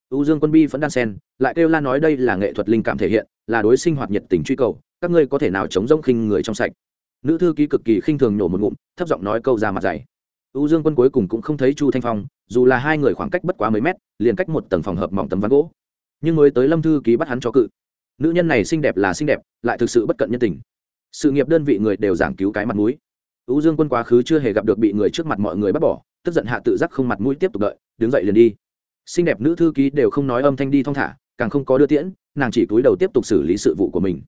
U dương quân bi vẫn đan sen lại kêu la nói đây là nghệ thuật linh cảm thể hiện, là đối sinh hoạt nhiệt tình truy cầu, các ngươi có thể nào chống rông khinh người trong sạch. Nữ thư ký cực kỳ khinh thường nhổ một ngụm, thấp giọng nói câu ra mặt dày. U dương quân cuối cùng cũng không thấy chu thanh phong, dù là hai người khoảng cách bất quá mấy mét, liền cách một tầng phòng hợp mỏng tấm ván gỗ. Nhưng mới tới lâm thư ký bắt hắn cho cự. Nữ nhân này xinh đẹp là xinh đẹp, lại thực sự bất cận nhân tình. Sự nghiệp đơn vị người đều giảng cứu cái mặt mũi u dương quân quá khứ chưa hề gặp được bị người trước mặt mọi người bắt bỏ, tức giận hạ tự giác không mặt mũi tiếp tục đợi, đứng dậy liền đi. Xinh đẹp nữ thư ký đều không nói âm thanh đi thong thả, càng không có đưa tiễn, nàng chỉ cúi đầu tiếp tục xử lý sự vụ của mình.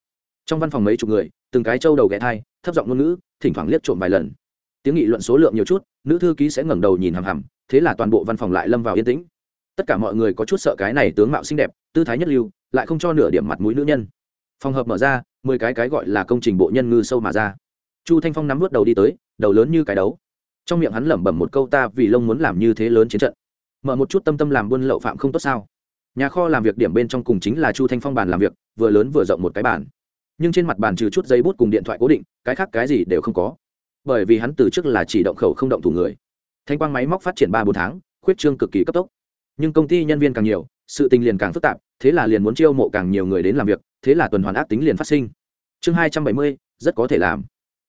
Trong văn phòng mấy chục người, từng cái trâu đầu ghé thai, thấp giọng ngôn ngữ, thỉnh thoảng liếc trộm vài lần. Tiếng nghị luận số lượng nhiều chút, nữ thư ký sẽ ngẩng đầu nhìn hằm hằm, thế là toàn bộ văn phòng lại lâm vào yên tĩnh. Tất cả mọi người có chút sợ cái này tướng mạo xinh đẹp, tư thái nhất lưu, lại không cho nửa điểm mặt mũi nữ nhân. Phòng hợp mở ra, mười cái cái gọi là công trình bộ nhân ngư sâu mà ra chu thanh phong nắm vớt đầu đi tới, đầu lớn như cái đấu. Trong miệng hắn lẩm bẩm một câu ta vì lông muốn làm như thế lớn chiến trận. Mở một chút tâm tâm làm buôn lậu phạm không tốt sao? Nhà kho làm việc điểm bên trong cùng chính là chu thanh phong bàn làm việc, vừa lớn vừa rộng một cái bàn. Nhưng trên mặt bàn trừ chút giấy bút cùng điện thoại cố định, cái khác cái gì đều không có. Bởi vì hắn từ trước là chỉ động khẩu không động thủ người. Thanh quang máy móc phát triển ba bốn tháng, khuyết trương cực kỳ cấp tốc. Nhưng công ty nhân viên càng nhiều, sự tình liền càng phức tạp, thế là liền muốn chiêu mộ càng nhiều người đến làm việc, thế là tuần hoàn ác tính liền phát sinh. Chương hai trăm bảy mươi, rất có thể làm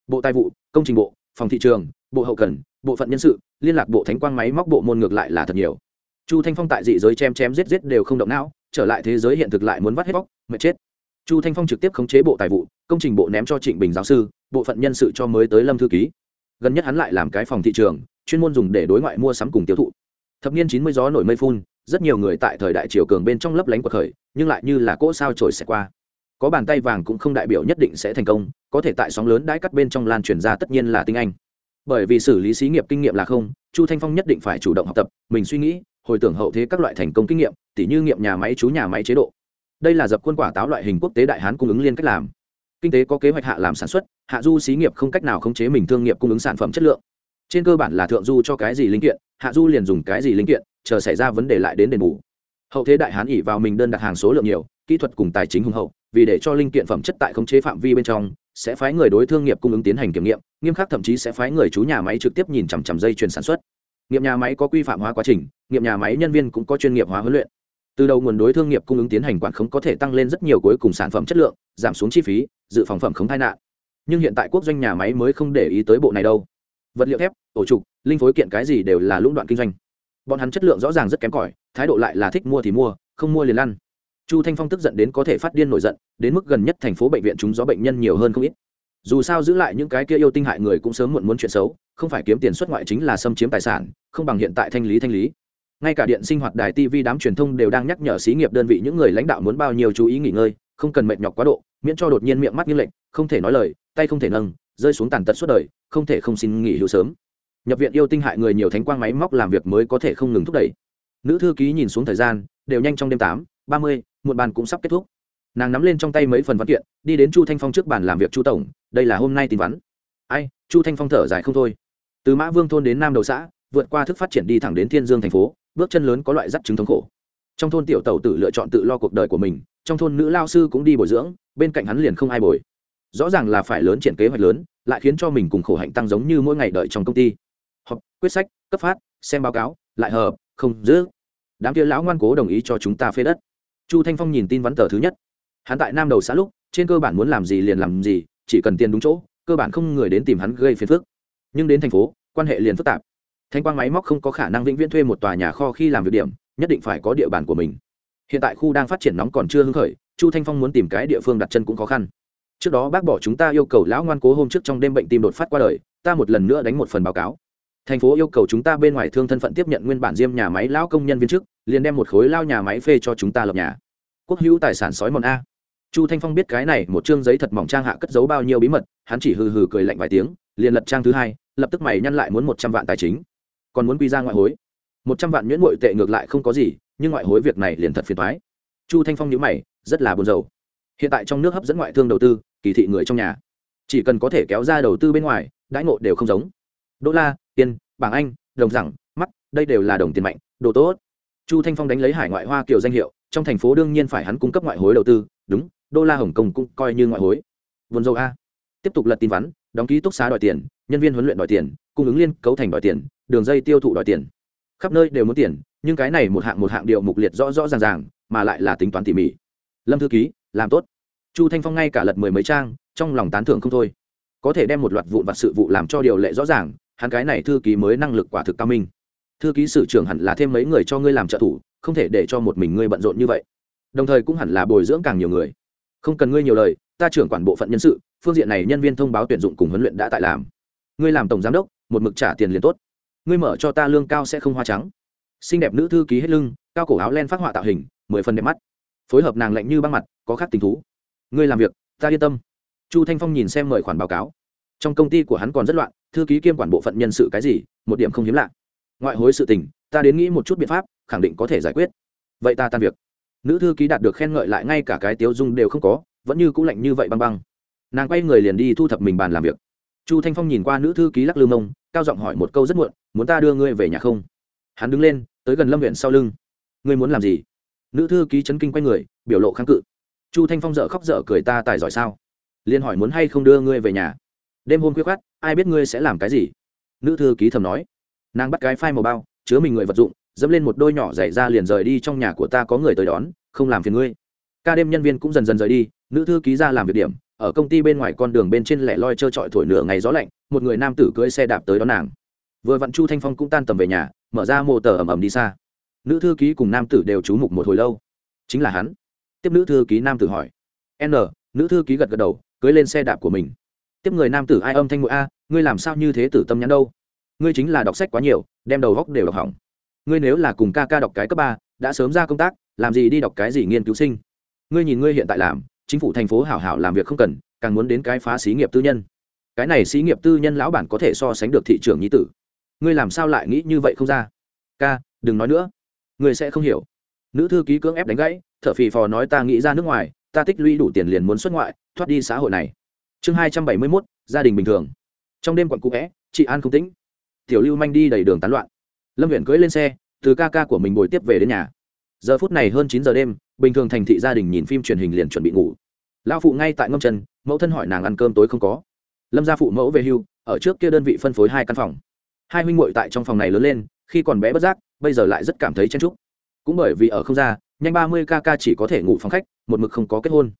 bộ tài vụ, công trình bộ, phòng thị trường, bộ hậu cần, bộ phận nhân sự, liên lạc bộ thánh quang máy móc bộ môn ngược lại là thật nhiều. Chu thanh phong tại dị giới chém chém giết giết đều không động não, trở lại thế giới hiện thực lại muốn vắt hết bóc, mệt chết. Chu thanh phong trực tiếp khống chế bộ tài vụ, công trình bộ ném cho trịnh bình giáo sư, bộ phận nhân sự cho mới tới lâm thư ký. Gần nhất hắn lại làm cái phòng thị trường, chuyên môn dùng để đối ngoại mua sắm cùng tiêu thụ. Thập niên chín mươi gió nổi mây phun, rất nhiều người tại thời đại triều cường bên trong lấp lánh cuộc khởi, nhưng lại như là cỗ sao trổi sẽ qua có bàn tay vàng cũng không đại biểu nhất định sẽ thành công, có thể tại sóng lớn đãi cắt bên trong lan truyền ra tất nhiên là tinh anh. Bởi vì xử lý xí nghiệp kinh nghiệm là không, chu thanh phong nhất định phải chủ động học tập, mình suy nghĩ, hồi tưởng hậu thế các loại thành công kinh nghiệm, tỉ như nghiệm nhà máy chú nhà máy chế độ. Đây là dập quân quả táo loại hình quốc tế đại hán cung ứng liên cách làm. Kinh tế có kế hoạch hạ làm sản xuất, hạ du xí nghiệp không cách nào khống chế mình thương nghiệp cung ứng sản phẩm chất lượng. Trên cơ bản là thượng du cho cái gì linh kiện, hạ du liền dùng cái gì linh kiện, chờ xảy ra vấn đề lại đến đền bù. Hậu thế đại hán ỉ vào mình đơn đặt hàng số lượng nhiều, kỹ thuật cùng tài chính hùng hậu vì để cho linh kiện phẩm chất tại khống chế phạm vi bên trong, sẽ phái người đối thương nghiệp cung ứng tiến hành kiểm nghiệm, nghiêm khắc thậm chí sẽ phái người chú nhà máy trực tiếp nhìn chằm chằm dây chuyền sản xuất. Nghiệm nhà máy có quy phạm hóa quá trình, nghiệm nhà máy nhân viên cũng có chuyên nghiệp hóa huấn luyện. Từ đầu nguồn đối thương nghiệp cung ứng tiến hành quản khống có thể tăng lên rất nhiều cuối cùng sản phẩm chất lượng, giảm xuống chi phí, dự phòng phẩm khống tai nạn. Nhưng hiện tại quốc doanh nhà máy mới không để ý tới bộ này đâu. Vật liệu thép, ổ trục, linh phối kiện cái gì đều là lũng đoạn kinh doanh. Bọn hắn chất lượng rõ ràng rất kém cỏi, thái độ lại là thích mua thì mua, không mua liền lăn chu thanh phong tức giận đến có thể phát điên nổi giận, đến mức gần nhất thành phố bệnh viện chúng gió bệnh nhân nhiều hơn không ít. Dù sao giữ lại những cái kia yêu tinh hại người cũng sớm muộn muốn chuyện xấu, không phải kiếm tiền xuất ngoại chính là xâm chiếm tài sản, không bằng hiện tại thanh lý thanh lý. Ngay cả điện sinh hoạt đài tv đám truyền thông đều đang nhắc nhở xí nghiệp đơn vị những người lãnh đạo muốn bao nhiêu chú ý nghỉ ngơi, không cần mệt nhọc quá độ, miễn cho đột nhiên miệng mắt như lệnh không thể nói lời, tay không thể nâng, rơi xuống tàn tật suốt đời, không thể không xin nghỉ hưu sớm. Nhập viện yêu tinh hại người nhiều thánh quang máy móc làm việc mới có thể không ngừng thúc đẩy. Nữ thư ký nhìn xuống thời gian, đều nhanh trong đêm tám ba mươi một bàn cũng sắp kết thúc. Nàng nắm lên trong tay mấy phần văn kiện, đi đến chu thanh phong trước bàn làm việc chu tổng, đây là hôm nay tin vắn. Ai, chu thanh phong thở dài không thôi. Từ mã vương thôn đến nam đầu xã, vượt qua thức phát triển đi thẳng đến thiên dương thành phố, bước chân lớn có loại dắt chứng thống khổ. Trong thôn tiểu tàu tử lựa chọn tự lo cuộc đời của mình, trong thôn nữ lao sư cũng đi bồi dưỡng, bên cạnh hắn liền không ai bồi. Rõ ràng là phải lớn triển kế hoạch lớn, lại khiến cho mình cùng khổ hạnh tăng giống như mỗi ngày đợi trong công ty. Họp, quyết sách, cấp phát, xem báo cáo, lại hợp không giữ. Đám kia lão ngoan cố đồng ý cho chúng ta phê đất chu thanh phong nhìn tin vắn tờ thứ nhất. Hắn tại nam đầu xã lúc, trên cơ bản muốn làm gì liền làm gì, chỉ cần tiền đúng chỗ, cơ bản không người đến tìm hắn gây phiền phức. Nhưng đến thành phố, quan hệ liền phức tạp. Thanh quang máy móc không có khả năng vĩnh viễn thuê một tòa nhà kho khi làm việc điểm, nhất định phải có địa bàn của mình. Hiện tại khu đang phát triển nóng còn chưa hưng khởi, chu thanh phong muốn tìm cái địa phương đặt chân cũng khó khăn. Trước đó bác bỏ chúng ta yêu cầu lão ngoan cố hôm trước trong đêm bệnh tim đột phát qua đời, ta một lần nữa đánh một phần báo cáo. Thành phố yêu cầu chúng ta bên ngoài thương thân phận tiếp nhận nguyên bản diêm nhà máy lão công nhân viên chức liền đem một khối lao nhà máy phê cho chúng ta lập nhà. Quốc hữu tài sản sói mòn a. Chu thanh phong biết cái này, một chương giấy thật mỏng trang hạ cất giấu bao nhiêu bí mật, hắn chỉ hừ hừ cười lạnh vài tiếng, liền lật trang thứ hai, lập tức mày nhăn lại muốn một trăm vạn tài chính. Còn muốn quy ra ngoại hối. Một trăm vạn nhuyễn nội tệ ngược lại không có gì, nhưng ngoại hối việc này liền thật phiền thoái chu thanh phong nhữ mày, rất là buồn rầu. Hiện tại trong nước hấp dẫn ngoại thương đầu tư, kỳ thị người trong nhà. Chỉ cần có thể kéo ra đầu tư bên ngoài, đãi ngộ đều không giống. Đô la tiền bảng anh, đồng rằng mắt, đây đều là đồng tiền mạnh, đồ tốt chu thanh phong đánh lấy hải ngoại hoa kiểu danh hiệu, trong thành phố đương nhiên phải hắn cung cấp ngoại hối đầu tư, đúng, đô la hồng kông cũng coi như ngoại hối. Vốn dầu a. Tiếp tục lật tin vắn, đóng ký túc xá đòi tiền, nhân viên huấn luyện đòi tiền, cung ứng liên cấu thành đòi tiền, đường dây tiêu thụ đòi tiền. Khắp nơi đều muốn tiền, nhưng cái này một hạng một hạng điệu mục liệt rõ rõ ràng ràng, mà lại là tính toán tỉ mỉ. Lâm thư ký, làm tốt. Chu thanh phong ngay cả lật mười mấy trang, trong lòng tán thưởng không thôi. Có thể đem một loạt vụ và sự vụ làm cho điều lệ rõ ràng, hắn cái này thư ký mới năng lực quả thực cao minh thư ký sử trưởng hẳn là thêm mấy người cho ngươi làm trợ thủ, không thể để cho một mình ngươi bận rộn như vậy. Đồng thời cũng hẳn là bồi dưỡng càng nhiều người. Không cần ngươi nhiều lời, ta trưởng quản bộ phận nhân sự, phương diện này nhân viên thông báo tuyển dụng cùng huấn luyện đã tại làm. Ngươi làm tổng giám đốc, một mực trả tiền liền tốt. Ngươi mở cho ta lương cao sẽ không hoa trắng. Xinh đẹp nữ thư ký hết lưng, cao cổ áo len phát họa tạo hình, mười phần đẹp mắt. Phối hợp nàng lạnh như băng mặt, có khác tình thú. Ngươi làm việc, ta yên tâm. Chu thanh phong nhìn xem mời khoản báo cáo. Trong công ty của hắn còn rất loạn, thư ký kiêm quản bộ phận nhân sự cái gì, một điểm không hiếm lạ ngoại hối sự tình, ta đến nghĩ một chút biện pháp, khẳng định có thể giải quyết. Vậy ta tan việc. Nữ thư ký đạt được khen ngợi lại ngay cả cái tiếu dung đều không có, vẫn như c ũ lạnh như vậy băng băng. Nàng quay người liền đi thu thập mình bàn làm việc. Chu thanh phong nhìn qua nữ thư ký lắc lư mông, cao giọng hỏi một câu rất muộn, muốn ta đưa ngươi về nhà không? Hắn đứng lên, tới gần lâm huyện sau lưng. Ngươi muốn làm gì? Nữ thư ký chấn kinh quay người, biểu lộ kháng cự. Chu thanh phong dợ khóc dở cười ta tài giỏi sao? Liền hỏi muốn hay không đưa ngươi về nhà. Đêm hôm khuya khoát ai biết ngươi sẽ làm cái gì? Nữ thư ký thầm nói nàng bắt cái phai màu bao, chứa mình người vật dụng, dẫm lên một đôi nhỏ dày ra liền rời đi trong nhà của ta có người tới đón, không làm phiền ngươi. Ca đêm nhân viên cũng dần dần rời đi, nữ thư ký ra làm việc điểm, ở công ty bên ngoài con đường bên trên lẻ loi trơ trọi thổi nửa ngày gió lạnh, một người nam tử cưỡi xe đạp tới đón nàng. Vừa vặn chu thanh phong cũng tan tầm về nhà, mở ra mô tờ ẩm ẩm đi xa. Nữ thư ký cùng nam tử đều trú mục một hồi lâu. Chính là hắn. Tiếp nữ thư ký nam tử hỏi. N. Nữ thư ký gật gật đầu cưới lên xe đạp của mình. Tiếp người nam tử ai âm thanh ngội a, ngươi làm sao như thế tử tâm nhắn đâu? Ngươi chính là đọc sách quá nhiều, đem đầu góc đều đọc hỏng. Ngươi nếu là cùng ca ca đọc cái cấp ba, đã sớm ra công tác, làm gì đi đọc cái gì nghiên cứu sinh? Ngươi nhìn ngươi hiện tại làm, chính phủ thành phố hảo hảo làm việc không cần, càng muốn đến cái phá xí nghiệp tư nhân. Cái này xí nghiệp tư nhân lão bản có thể so sánh được thị trường nhi tử. Ngươi làm sao lại nghĩ như vậy không ra? Ca, đừng nói nữa. Ngươi sẽ không hiểu. Nữ thư ký cưỡng ép đánh gãy t h ở phì phò nói ta nghĩ ra nước ngoài, ta tích lũy đủ tiền liền muốn xuất ngoại, thoát đi xã hội này. Chương hai trăm bảy mươi mốt, gia đình bình thường. Trong đêm quận cụ vẽ, chị an không tĩnh tiểu lưu manh đi đầy đường tán loạn. Lâm huyện cưỡi lên xe, từ ca ca của mình bồi tiếp về đến nhà. Giờ phút này hơn chín giờ đêm, bình thường thành thị gia đình nhìn phim truyền hình liền chuẩn bị ngủ. Lão phụ ngay tại ngâm chân, mẫu thân hỏi nàng ăn cơm tối không có. Lâm gia phụ mẫu về hưu, ở trước kia đơn vị phân phối hai căn phòng. Hai huynh muội tại trong phòng này lớn lên, khi còn bé bất giác, bây giờ lại rất cảm thấy chen trúc cũng bởi vì ở không ra, nhanh ba mươi ca ca chỉ có thể ngủ phòng khách, một mực không có kết hôn.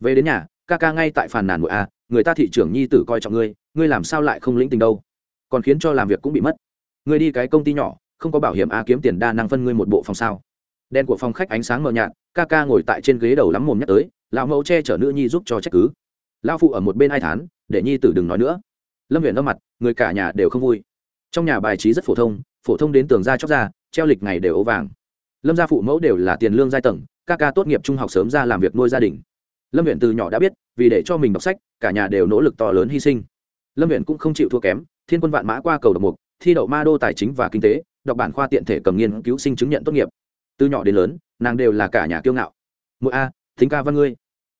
Về đến nhà, ca ca ngay tại phàn nàn nội a, người ta thị trưởng nhi tử coi trọng ngươi ngươi làm sao lại không lĩnh tình đâu? Còn khiến cho làm việc cũng bị mất. Ngươi đi cái công ty nhỏ, không có bảo hiểm a kiếm tiền đa năng phân ngươi một bộ phòng sao? Đèn của phòng khách ánh sáng mờ nhạt, ca ca ngồi tại trên ghế đầu lắm mồm nhắc tới, lão mẫu che chở nữ nhi giúp cho trách cứ. Lão phụ ở một bên hai tháng để nhi tử đừng nói nữa. Lâm huyện âm mặt, người cả nhà đều không vui. Trong nhà bài trí rất phổ thông phổ thông đến tường ra chóc ra, treo lịch ngày đều ố vàng. Lâm gia phụ mẫu đều là tiền lương giai tầng, ca ca tốt nghiệp trung học sớm ra làm việc nuôi gia đình. Lâm huyện từ nhỏ đã biết, vì để cho mình đọc sách, cả nhà đều nỗ lực to lớn hy sinh lâm viện cũng không chịu thua kém, thiên quân vạn mã qua cầu độc mục, thi đậu ma đô tài chính và kinh tế, đọc bản khoa tiện thể cầm nghiên cứu sinh chứng nhận tốt nghiệp. Từ nhỏ đến lớn, nàng đều là cả nhà kiêu ngạo. Mỗi a, thính ca văn ngươi.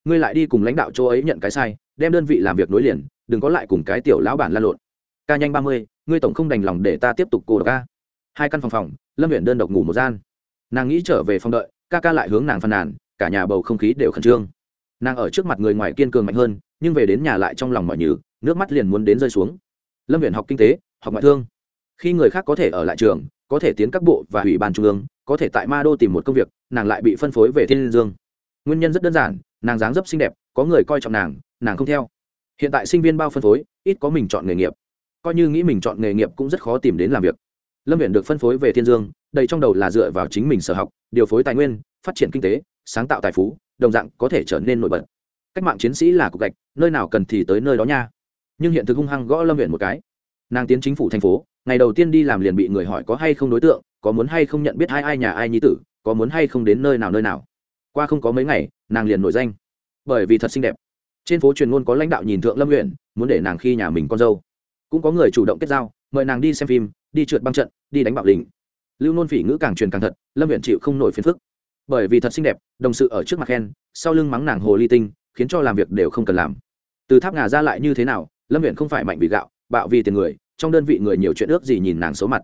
Ngươi lại đi cùng lãnh đạo chỗ ấy nhận cái sai, đem đơn vị làm việc nối liền, đừng có lại cùng cái tiểu lão bản lan lộn. Ca nhanh ba mươi, ngươi tổng không đành lòng để ta tiếp tục cô độc ca hai căn phòng phòng, lâm viện đơn độc ngủ một gian. Nàng nghĩ trở về phòng đợi, ca ca lại hướng nàng phàn nàn, cả nhà bầu không khí đều khẩn trương. Nàng ở trước mặt người ngoài kiên cường mạnh hơn, nhưng về đến nhà lại trong lòng mọi nhừ nước mắt liền muốn đến rơi xuống. Lâm viện học kinh tế, học ngoại thương. Khi người khác có thể ở lại trường, có thể tiến các bộ và ủy ban trung ương, có thể tại ma đô tìm một công việc, nàng lại bị phân phối về thiên dương. Nguyên nhân rất đơn giản, nàng dáng dấp xinh đẹp, có người coi trọng nàng nàng không theo. Hiện tại sinh viên bao phân phối, ít có mình chọn nghề nghiệp. Coi như nghĩ mình chọn nghề nghiệp cũng rất khó tìm đến làm việc. Lâm viện được phân phối về thiên dương đầy trong đầu là dựa vào chính mình sở học, điều phối tài nguyên, phát triển kinh tế, sáng tạo tài phú, đồng dạng có thể trở nên nổi bật. Cách mạng chiến sĩ là cục gạch, nơi nào cần thì tới nơi đó nha nhưng hiện thực hung hăng gõ lâm viện một cái. Nàng tiến chính phủ thành phố, ngày đầu tiên đi làm liền bị người hỏi có hay không đối tượng, có muốn hay không nhận biết hai ai nhà ai nhi tử, có muốn hay không đến nơi nào nơi nào. Qua không có mấy ngày, nàng liền nổi danh. Bởi vì thật xinh đẹp. Trên phố truyền ngôn có lãnh đạo nhìn thượng lâm huyện muốn để nàng khi nhà mình con dâu. Cũng có người chủ động kết giao, mời nàng đi xem phim, đi trượt băng trận, đi đánh bạo đình lưu nôn phỉ ngữ càng truyền càng thật, lâm huyện chịu không nổi phiền phức. Bởi vì thật xinh đẹp, đồng sự ở trước mặt khen, sau lưng mắng nàng hồ ly tinh, khiến cho làm việc đều không cần làm. Từ tháp ngà ra lại như thế nào lâm huyện không phải mạnh vì gạo, bạo vì tiền người, trong đơn vị người nhiều chuyện ước gì nhìn nàng xấu mặt.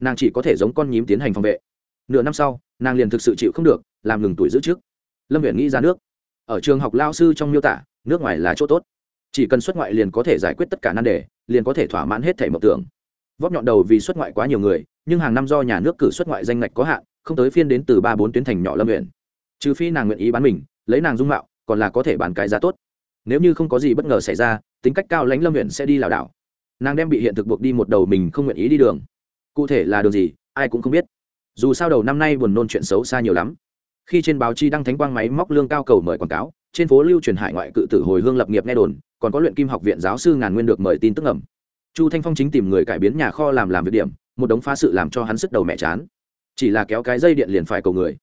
Nàng chỉ có thể giống con nhím tiến hành phòng vệ. Nửa năm sau, nàng liền thực sự chịu không được, làm ngừng tuổi giữ trước lâm huyện nghĩ ra nước. Ở trường học lao sư trong miêu tả, nước ngoài là chỗ tốt. Chỉ cần xuất ngoại liền có thể giải quyết tất cả nan đề, liền có thể thỏa mãn hết thể mộng tưởng. Vóc nhọn đầu vì xuất ngoại quá nhiều người, nhưng hàng năm do nhà nước cử xuất ngoại danh ngạch có hạn, không tới phiên đến từ ba bốn tuyến thành nhỏ lâm huyện trừ phi nàng nguyện ý bán mình, lấy nàng dung mạo, còn là có thể bán cái giá tốt. Nếu như không có gì bất ngờ xảy ra tính cách cao lãnh lâm huyện sẽ đi lảo đảo. Nàng đem bị hiện thực buộc đi một đầu mình không nguyện ý đi đường. Cụ thể là đường gì, ai cũng không biết. Dù sao đầu năm nay buồn nôn chuyện xấu xa nhiều lắm. Khi trên báo chi đăng thánh quang máy móc lương cao cầu mời quảng cáo, trên phố lưu truyền hải ngoại cự tử hồi hương lập nghiệp nghe đồn, còn có luyện kim học viện giáo sư ngàn nguyên được mời tin tức ẩm chu thanh phong chính tìm người cải biến nhà kho làm làm việc điểm, một đống phá sự làm cho hắn sức đầu mẹ chán. Chỉ là kéo cái dây điện liền phải cầu người.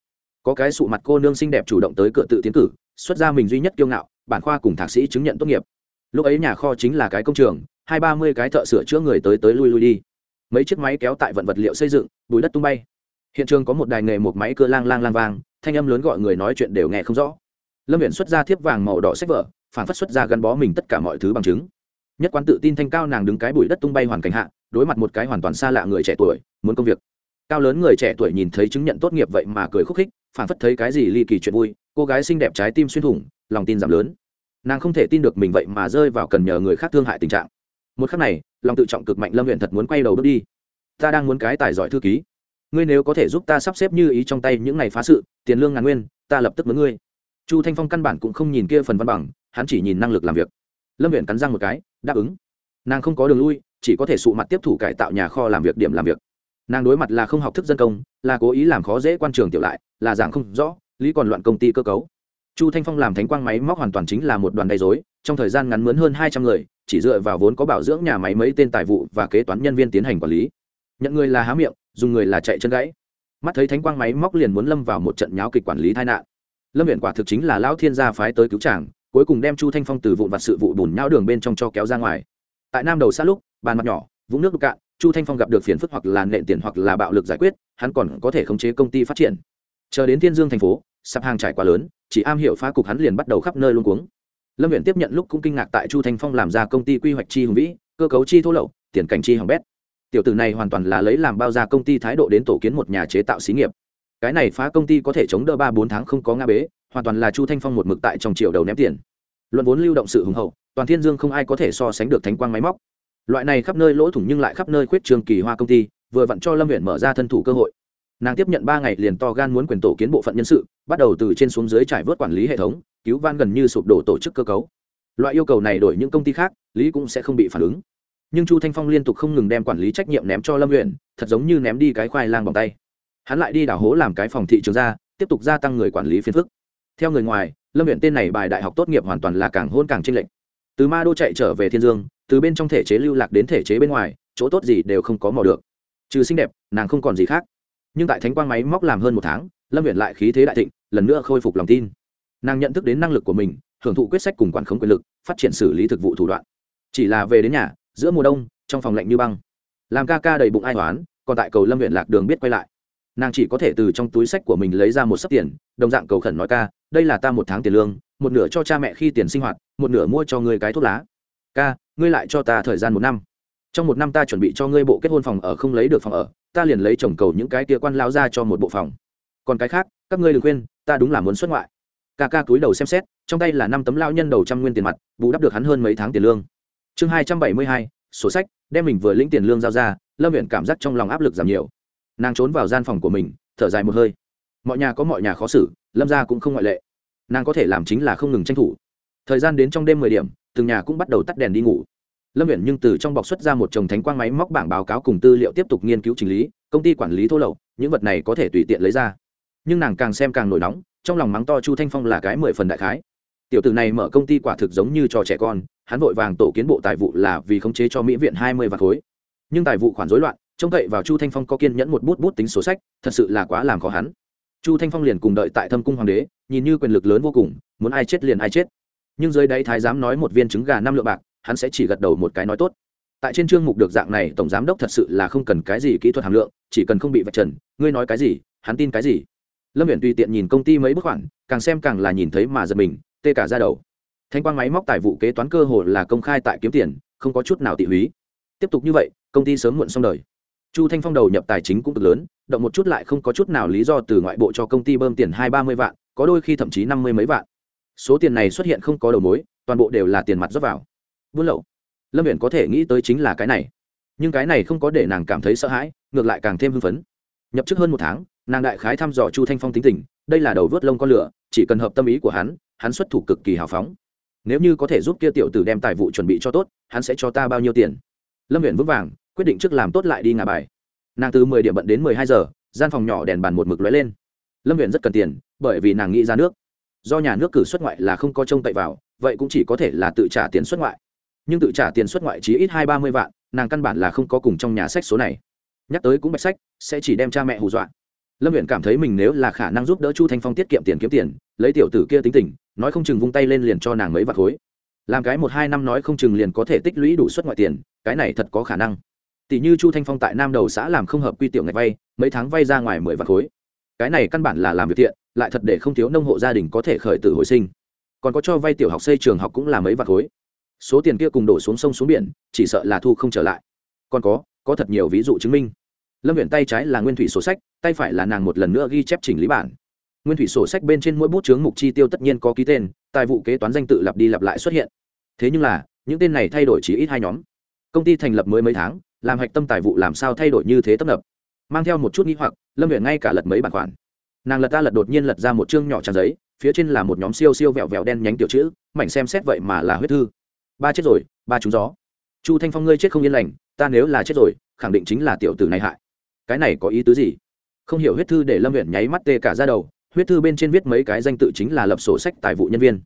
Có cái sụ mặt cô nương xinh đẹp chủ động tới cửa tự tiến cử, xuất ra mình duy nhất kiêu ngạo, bản khoa cùng thạc sĩ chứng nhận tốt nghiệp lúc ấy nhà kho chính là cái công trường, hai ba mươi cái thợ sửa chữa người tới tới lui lui đi. Mấy chiếc máy kéo tại vận vật liệu xây dựng, bùi đất tung bay. Hiện trường có một đài nghề một máy cơ lang lang lang vang, thanh âm lớn gọi người nói chuyện đều nghe không rõ. Lâm viện xuất ra thiếp vàng màu đỏ sách vở phản phất xuất ra gắn bó mình tất cả mọi thứ bằng chứng. Nhất quán tự tin thanh cao nàng đứng cái bụi đất tung bay hoàn cảnh hạ, đối mặt một cái hoàn toàn xa lạ người trẻ tuổi, muốn công việc. Cao lớn người trẻ tuổi nhìn thấy chứng nhận tốt nghiệp vậy mà cười khúc khích phản phất thấy cái gì ly kỳ chuyện vui, cô gái xinh đẹp trái tim xuyên thủng, lòng tin giảm lớn nàng không thể tin được mình vậy mà rơi vào cần nhờ người khác thương hại tình trạng. Một khắc này, lòng tự trọng cực mạnh lâm huyện thật muốn quay đầu bước đi. Ta đang muốn cái tài giỏi thư ký. Ngươi nếu có thể giúp ta sắp xếp như ý trong tay những ngày phá sự, tiền lương ngàn nguyên, ta lập tức mướn ngươi. Chu thanh phong căn bản cũng không nhìn kia phần văn bằng, hắn chỉ nhìn năng lực làm việc. Lâm huyện cắn răng một cái, đáp ứng. Nàng không có đường lui, chỉ có thể sụ mặt tiếp thủ cải tạo nhà kho làm việc điểm làm việc. Nàng đối mặt là không học thức dân công, là cố ý làm khó dễ quan trường tiểu lại, là dạng không rõ, lý còn loạn công ty cơ cấu chu thanh phong làm thánh quang máy móc hoàn toàn chính là một đoàn đầy dối trong thời gian ngắn mướn hơn hai trăm người, chỉ dựa vào vốn có bảo dưỡng nhà máy mấy tên tài vụ và kế toán nhân viên tiến hành quản lý. Nhận người là há miệng, dùng người là chạy chân gãy. Mắt thấy thánh quang máy móc liền muốn lâm vào một trận nháo kịch quản lý tai nạn. Lâm viện quả thực chính là lão thiên gia phái tới cứu tràng cuối cùng đem chu thanh phong từ vụn vặt sự vụ bùn nhão đường bên trong cho kéo ra ngoài. Tại nam đầu xa lúc, bàn mặt nhỏ, vũng nước đục cạn, chu thanh phong gặp được phiền phức hoặc là nện tiền hoặc là bạo lực giải quyết, hắn còn có thể khống chế công ty phát triển. Chờ đến thiên dương thành phố, sạp hàng trải quá lớn chỉ am hiểu phá cục hắn liền bắt đầu khắp nơi luôn cuống. Lâm viện tiếp nhận lúc cũng kinh ngạc tại chu thanh phong làm ra công ty quy hoạch chi hùng vĩ, cơ cấu chi thô lậu, tiền cảnh chi hỏng bét. Tiểu tử này hoàn toàn là lấy làm bao ra công ty thái độ đến tổ kiến một nhà chế tạo xí nghiệp. Cái này phá công ty có thể chống đỡ ba bốn tháng không có nga bế, hoàn toàn là chu thanh phong một mực tại trong triệu đầu ném tiền. Luận vốn lưu động sự hùng hậu, toàn thiên dương không ai có thể so sánh được thánh quang máy móc. Loại này khắp nơi lỗ thủng nhưng lại khắp nơi khuyết trường kỳ hoa công ty, vừa vặn cho lâm huyện mở ra thân thủ cơ hội nàng tiếp nhận ba ngày liền to gan muốn quyền tổ kiến bộ phận nhân sự, bắt đầu từ trên xuống dưới trải vớt quản lý hệ thống, cứu van gần như sụp đổ tổ chức cơ cấu. Loại yêu cầu này đổi những công ty khác, lý cũng sẽ không bị phản ứng. Nhưng chu thanh phong liên tục không ngừng đem quản lý trách nhiệm ném cho lâm luyện thật giống như ném đi cái khoai lang bằng tay. Hắn lại đi đảo hố làm cái phòng thị trường ra, tiếp tục gia tăng người quản lý phiền phức. Theo người ngoài, lâm luyện tên này bài đại học tốt nghiệp hoàn toàn là càng hôn càng tranh lệch. Từ ma đô chạy trở về thiên dương, từ bên trong thể chế lưu lạc đến thể chế bên ngoài, chỗ tốt gì đều không có mò được. Trừ xinh đẹp, nàng không còn gì khác nhưng tại thánh quang máy móc làm hơn một tháng, lâm huyện lại khí thế đại thịnh, lần nữa khôi phục lòng tin. Nàng nhận thức đến năng lực của mình, hưởng thụ quyết sách cùng quản khống quyền lực, phát triển xử lý thực vụ thủ đoạn. Chỉ là về đến nhà, giữa mùa đông, trong phòng lạnh như băng. Làm ca ca đầy bụng ai toán còn tại cầu lâm huyện lạc đường biết quay lại. Nàng chỉ có thể từ trong túi sách của mình lấy ra một sấp tiền, đồng dạng cầu khẩn nói ca, đây là ta một tháng tiền lương, một nửa cho cha mẹ khi tiền sinh hoạt, một nửa mua cho người cái thuốc lá. Ca, ngươi lại cho ta thời gian một năm trong một năm ta chuẩn bị cho ngươi bộ kết hôn phòng ở không lấy được phòng ở, ta liền lấy chồng cầu những cái tia quan lao ra cho một bộ phòng. Còn cái khác, các ngươi đừng quên ta đúng là muốn xuất ngoại. Ca ca túi đầu xem xét, trong tay là năm tấm lao nhân đầu trăm nguyên tiền mặt, bù đắp được hắn hơn mấy tháng tiền lương. Chương hai trăm bảy mươi hai, sổ sách, đem mình vừa lĩnh tiền lương giao ra, lâm huyện cảm giác trong lòng áp lực giảm nhiều. Nàng trốn vào gian phòng của mình, thở dài một hơi. Mọi nhà có mọi nhà khó xử, lâm ra cũng không ngoại lệ. Nàng có thể làm chính là không ngừng tranh thủ. Thời gian đến trong đêm mười điểm, từng nhà cũng bắt đầu tắt đèn đi ngủ lâm viện nhưng từ trong bọc xuất ra một chồng thánh quang máy móc bảng báo cáo cùng tư liệu tiếp tục nghiên cứu trình lý, công ty quản lý thô lậu, những vật này có thể tùy tiện lấy ra. Nhưng nàng càng xem càng nổi nóng, trong lòng mắng to chu thanh phong là cái mười phần đại khái. Tiểu tử này mở công ty quả thực giống như cho trẻ con, hắn vội vàng tổ kiến bộ tài vụ là vì khống chế cho mỹ viện hai mươi vạt khối. Nhưng tài vụ khoản rối loạn, trông cậy vào chu thanh phong có kiên nhẫn một bút bút tính số sách, thật sự là quá làm khó hắn. Chu thanh phong liền cùng đợi tại thâm cung hoàng đế, nhìn như quyền lực lớn vô cùng, muốn ai chết liền ai chết. Nhưng dưới đáy thái giám nói một viên trứng gà năm lượng bạc hắn sẽ chỉ gật đầu một cái nói tốt. Tại trên chương mục được dạng này, tổng giám đốc thật sự là không cần cái gì kỹ thuật hàm lượng, chỉ cần không bị vạch trần, ngươi nói cái gì, hắn tin cái gì. Lâm viện tùy tiện nhìn công ty mấy bức khoản, càng xem càng là nhìn thấy mà giật mình, tê cả ra đầu. Thanh quang máy móc tài vụ kế toán cơ hồ là công khai tại kiếm tiền, không có chút nào tị húy. Tiếp tục như vậy, công ty sớm muộn xong đời. Chu thanh phong đầu nhập tài chính cũng cực lớn, động một chút lại không có chút nào lý do từ ngoại bộ cho công ty bơm tiền hai ba mươi vạn, có đôi khi thậm chí năm mươi mấy vạn. Số tiền này xuất hiện không có đầu mối, toàn bộ đều là tiền mặt rót vào buôn lậu. Lâm viện có thể nghĩ tới chính là cái này. Nhưng cái này không có để nàng cảm thấy sợ hãi, ngược lại càng thêm hưng phấn. Nhập chức hơn một tháng, nàng đại khái thăm dò chu thanh phong tính tình, đây là đầu vớt lông con lửa, chỉ cần hợp tâm ý của hắn hắn xuất thủ cực kỳ hào phóng. Nếu như có thể giúp kia tiểu tử đem tài vụ chuẩn bị cho tốt, hắn sẽ cho ta bao nhiêu tiền? Lâm viện vững vàng, quyết định trước làm tốt lại đi ngả bài. Nàng từ mười điểm bận đến mười hai giờ, gian phòng nhỏ đèn bàn một mực lóe lên. Lâm viện rất cần tiền, bởi vì nàng nghĩ ra nước. Do nhà nước cử xuất ngoại là không có trông cậy vào, vậy cũng chỉ có thể là tự trả tiền xuất ngoại nhưng tự trả tiền xuất ngoại trí ít hai ba mươi vạn, nàng căn bản là không có cùng trong nhà sách số này. Nhắc tới cũng bạch sách, sẽ chỉ đem cha mẹ hù dọa. Lâm huyện cảm thấy mình nếu là khả năng giúp đỡ chu thanh phong tiết kiệm tiền kiếm tiền, lấy tiểu tử kia tính tình, nói không chừng vung tay lên liền cho nàng mấy vạt khối. Làm cái một hai năm nói không chừng liền có thể tích lũy đủ suất ngoại tiền, cái này thật có khả năng. Tỷ như chu thanh phong tại nam đầu xã làm không hợp quy tiểu ngày vay, mấy tháng vay ra ngoài mười vạt khối. Cái này căn bản là làm việc thiện, lại thật để không thiếu nông hộ gia đình có thể khởi tử hồi sinh. Còn có cho vay tiểu học xây trường học cũng là mấy vạt khối số tiền kia cùng đổ xuống sông xuống biển, chỉ sợ là thu không trở lại. Còn có có thật nhiều ví dụ chứng minh. Lâm viện tay trái là nguyên thủy sổ sách, tay phải là nàng một lần nữa ghi chép chỉnh lý bản. Nguyên thủy sổ sách bên trên mỗi bút chướng mục chi tiêu tất nhiên có ký tên, tài vụ kế toán danh tự lặp đi lặp lại xuất hiện. Thế nhưng là, những tên này thay đổi chỉ ít hai nhóm. Công ty thành lập mới mấy tháng, làm hạch tâm tài vụ làm sao thay đổi như thế tấp nập? Mang theo một chút nghĩ hoặc, lâm viện ngay cả lật mấy bản khoản. Nàng lật ta lật đột nhiên lật ra một chương nhỏ trang giấy, phía trên là một nhóm siêu siêu vẹo vẹo đen nhánh tiểu chữ, mảnh xem xét vậy mà là huyết thư ba chết rồi, ba trúng gió. Chu thanh phong, ngươi chết không yên lành, ta nếu là chết rồi, khẳng định chính là tiểu tử này hại. Cái này có ý tứ gì? Không hiểu huyết thư để lâm huyện nháy mắt tê cả ra đầu, huyết thư bên trên viết mấy cái danh tự chính là lập sổ sách tài vụ nhân viên.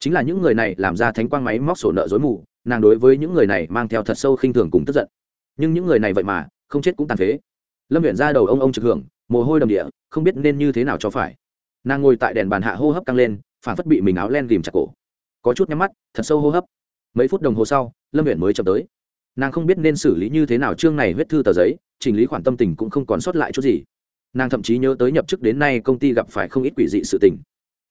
Chính là những người này làm ra thánh quang máy móc sổ nợ dối mù, nàng đối với những người này mang theo thật sâu khinh thường cùng tức giận. Nhưng những người này vậy mà, không chết cũng tàn phế. Lâm huyện ra đầu ông ông trực hưởng, mồ hôi đầm địa, không biết nên như thế nào cho phải. Nàng ngồi tại đèn bàn hạ hô hấp căng lên phản phất bị mình áo len ghìm chặt cổ. Có chút nhắm mắt, thật sâu hô hấp mấy phút đồng hồ sau, lâm huyện mới chậm tới. Nàng không biết nên xử lý như thế nào chương này huyết thư tờ giấy, chỉnh lý khoản tâm tình cũng không còn sót lại chút gì. Nàng thậm chí nhớ tới nhập chức đến nay công ty gặp phải không ít quỷ dị sự tình.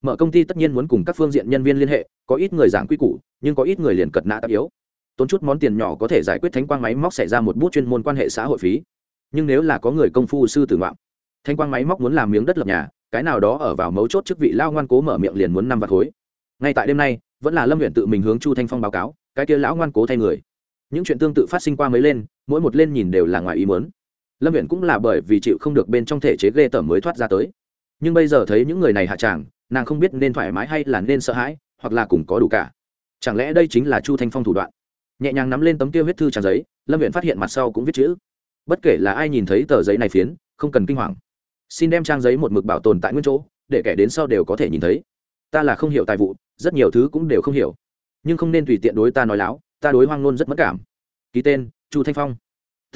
Mở công ty tất nhiên muốn cùng các phương diện nhân viên liên hệ, có ít người giảng quy củ, nhưng có ít người liền cật nã tạp yếu. Tốn chút món tiền nhỏ có thể giải quyết thánh quang máy móc xảy ra một bút chuyên môn quan hệ xã hội phí. Nhưng nếu là có người công phu sư tử ngoạm thanh quang máy móc muốn làm miếng đất lập nhà, cái nào đó ở vào mấu chốt chức vị lao ngoan cố mở miệng liền muốn năm vạt khối. Ngay tại đêm nay vẫn là lâm huyện tự mình hướng chu thanh phong báo cáo, cái kia lão ngoan cố thay người. Những chuyện tương tự phát sinh qua mới lên, mỗi một lên nhìn đều là ngoài ý muốn. Lâm huyện cũng là bởi vì chịu không được bên trong thể chế ghê tởm mới thoát ra tới. Nhưng bây giờ thấy những người này hạ tràng, nàng không biết nên thoải mái hay là nên sợ hãi, hoặc là cùng có đủ cả. Chẳng lẽ đây chính là chu thanh phong thủ đoạn? Nhẹ nhàng nắm lên tấm kia huyết thư trang giấy, lâm viện phát hiện mặt sau cũng viết chữ. Bất kể là ai nhìn thấy tờ giấy này phiến, không cần kinh hoàng. Xin đem trang giấy một mực bảo tồn tại nguyên chỗ, để kẻ đến sau đều có thể nhìn thấy ta là không hiểu tài vụ, rất nhiều thứ cũng đều không hiểu. Nhưng không nên tùy tiện đối ta nói láo, ta đối hoang nôn rất mất cảm. Ký tên, chu thanh phong.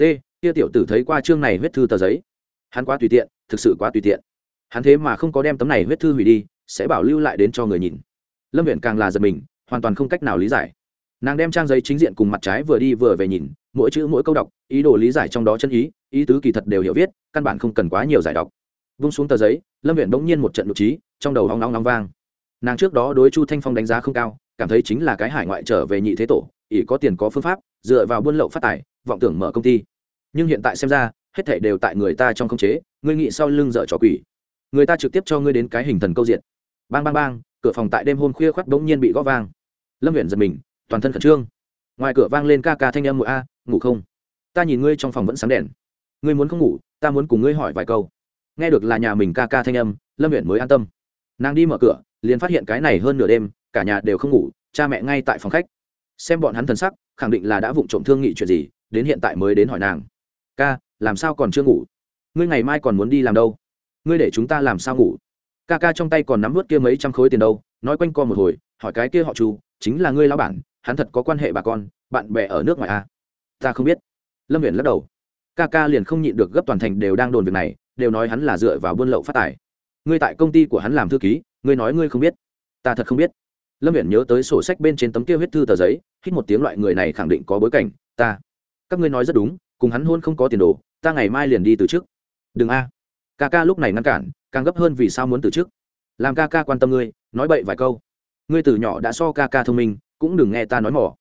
T, kia tiểu tử thấy qua chương này huyết thư tờ giấy. Hắn quá tùy tiện, thực sự quá tùy tiện. Hắn thế mà không có đem tấm này huyết thư hủy đi, sẽ bảo lưu lại đến cho người nhìn. Lâm viện càng là giật mình, hoàn toàn không cách nào lý giải. Nàng đem trang giấy chính diện cùng mặt trái vừa đi vừa về nhìn, mỗi chữ mỗi câu đọc, ý đồ lý giải trong đó chân ý ý tứ kỳ thật đều hiểu viết, căn bản không cần quá nhiều giải đọc. Vung xuống tờ giấy, lâm viện bỗng nhiên một trận nội trí, trong đầu hóng nóng nóng vang nàng trước đó đối chu thanh phong đánh giá không cao, cảm thấy chính là cái hải ngoại trở về nhị thế tổ, ỷ có tiền có phương pháp, dựa vào buôn lậu phát tài, vọng tưởng mở công ty. Nhưng hiện tại xem ra, hết thảy đều tại người ta trong khống chế, ngươi nghĩ sau lưng dở trò quỷ. Người ta trực tiếp cho ngươi đến cái hình thần câu diện. Bang bang bang, cửa phòng tại đêm hôm khuya khoắt bỗng nhiên bị gõ vang. Lâm huyện giật mình, toàn thân khẩn trương. Ngoài cửa vang lên ca ca thanh âm mụi a, ngủ không? Ta nhìn ngươi trong phòng vẫn sáng đèn. Ngươi muốn không ngủ, ta muốn cùng ngươi hỏi vài câu. Nghe được là nhà mình ca ca thanh âm, lâm huyện mới an tâm. Nàng đi mở cửa liền phát hiện cái này hơn nửa đêm, cả nhà đều không ngủ, cha mẹ ngay tại phòng khách. Xem bọn hắn thần sắc, khẳng định là đã vụng trộm thương nghị chuyện gì, đến hiện tại mới đến hỏi nàng. Ca, làm sao còn chưa ngủ? Ngươi ngày mai còn muốn đi làm đâu? Ngươi để chúng ta làm sao ngủ? Ca ca trong tay còn nắm vớt kia mấy trăm khối tiền đâu, nói quanh co một hồi, hỏi cái kia họ chu, chính là ngươi lão bản, hắn thật có quan hệ bà con, bạn bè ở nước ngoài à? ta không biết. Lâm viện lắc đầu. Ca ca liền không nhịn được gấp toàn thành đều đang đồn việc này, đều nói hắn là dựa vào buôn lậu phát tài. Ngươi tại công ty của hắn làm thư ký ngươi nói ngươi không biết, ta thật không biết. Lâm viện nhớ tới sổ sách bên trên tấm kia huyết thư tờ giấy, hít một tiếng loại người này khẳng định có bối cảnh, ta. Các ngươi nói rất đúng, cùng hắn hôn không có tiền đồ, ta ngày mai liền đi từ chức đừng a. Ca ca lúc này ngăn cản, càng gấp hơn vì sao muốn từ chức làm ca ca quan tâm ngươi, nói bậy vài câu. Ngươi từ nhỏ đã so ca ca thông minh, cũng đừng nghe ta nói mỏ.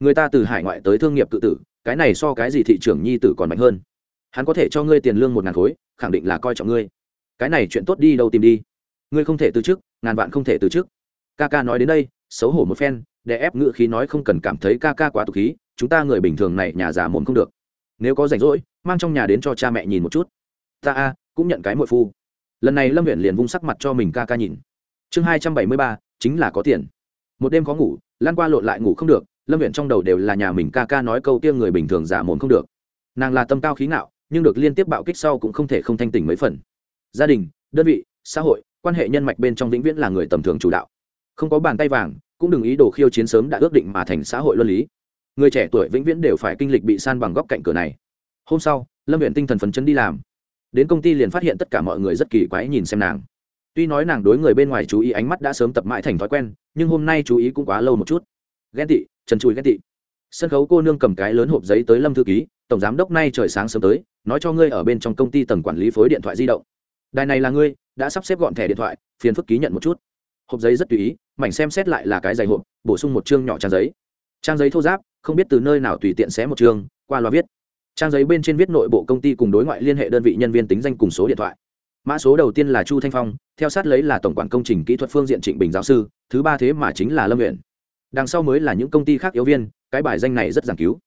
Người ta từ hải ngoại tới thương nghiệp tự tử, cái này so cái gì thị trường nhi tử còn mạnh hơn. Hắn có thể cho ngươi tiền lương một ngàn khối, khẳng định là coi trọng ngươi. Cái này chuyện tốt đi đâu tìm đi ngươi không thể từ chức, ngàn vạn không thể từ chức. Ca ca nói đến đây, xấu hổ một phen để ép ngựa khí nói không cần cảm thấy ca ca quá tục khí, chúng ta người bình thường này nhà già mồm không được. Nếu có rảnh rỗi, mang trong nhà đến cho cha mẹ nhìn một chút. Ta a, cũng nhận cái mội phu. Lần này lâm huyện liền vung sắc mặt cho mình ca ca nhìn. Chương hai trăm bảy mươi ba, chính là có tiền. Một đêm có ngủ, lan qua lộn lại ngủ không được, lâm huyện trong đầu đều là nhà mình ca ca nói câu kia người bình thường giả mồm không được. Nàng là tâm cao khí ngạo, nhưng được liên tiếp bạo kích sau cũng không thể không thanh tỉnh mấy phần. Gia đình, đơn vị, xã hội quan hệ nhân mạch bên trong vĩnh viễn là người tầm thường chủ đạo. Không có bàn tay vàng, cũng đừng ý đồ khiêu chiến sớm đã ước định mà thành xã hội luân lý. Người trẻ tuổi vĩnh viễn đều phải kinh lịch bị san bằng góc cạnh cửa này. Hôm sau, lâm huyện tinh thần phấn chấn đi làm. Đến công ty liền phát hiện tất cả mọi người rất kỳ quái nhìn xem nàng. Tuy nói nàng đối người bên ngoài chú ý ánh mắt đã sớm tập mãi thành thói quen, nhưng hôm nay chú ý cũng quá lâu một chút. Ghen tị, trần trùi ghen tị. Sân khấu cô nương cầm cái lớn hộp giấy tới lâm thư ký, tổng giám đốc nay trời sáng sớm tới, nói cho ngươi ở bên trong công ty tầng quản lý phối điện thoại di động. Đài này là ngươi đã sắp xếp gọn thẻ điện thoại, phiền phức ký nhận một chút. Hộp giấy rất tùy ý, mảnh xem xét lại là cái giày hộp, bổ sung một chương nhỏ trang giấy. Trang giấy thô giáp, không biết từ nơi nào tùy tiện xé một chương, qua loa viết. Trang giấy bên trên viết nội bộ công ty cùng đối ngoại liên hệ đơn vị nhân viên tính danh cùng số điện thoại. Mã số đầu tiên là chu thanh phong, theo sát lấy là tổng quản công trình kỹ thuật phương diện trịnh bình giáo sư, thứ ba thế mà chính là lâm nguyện đằng sau mới là những công ty khác yếu viên, cái bài danh này rất giảng cứu.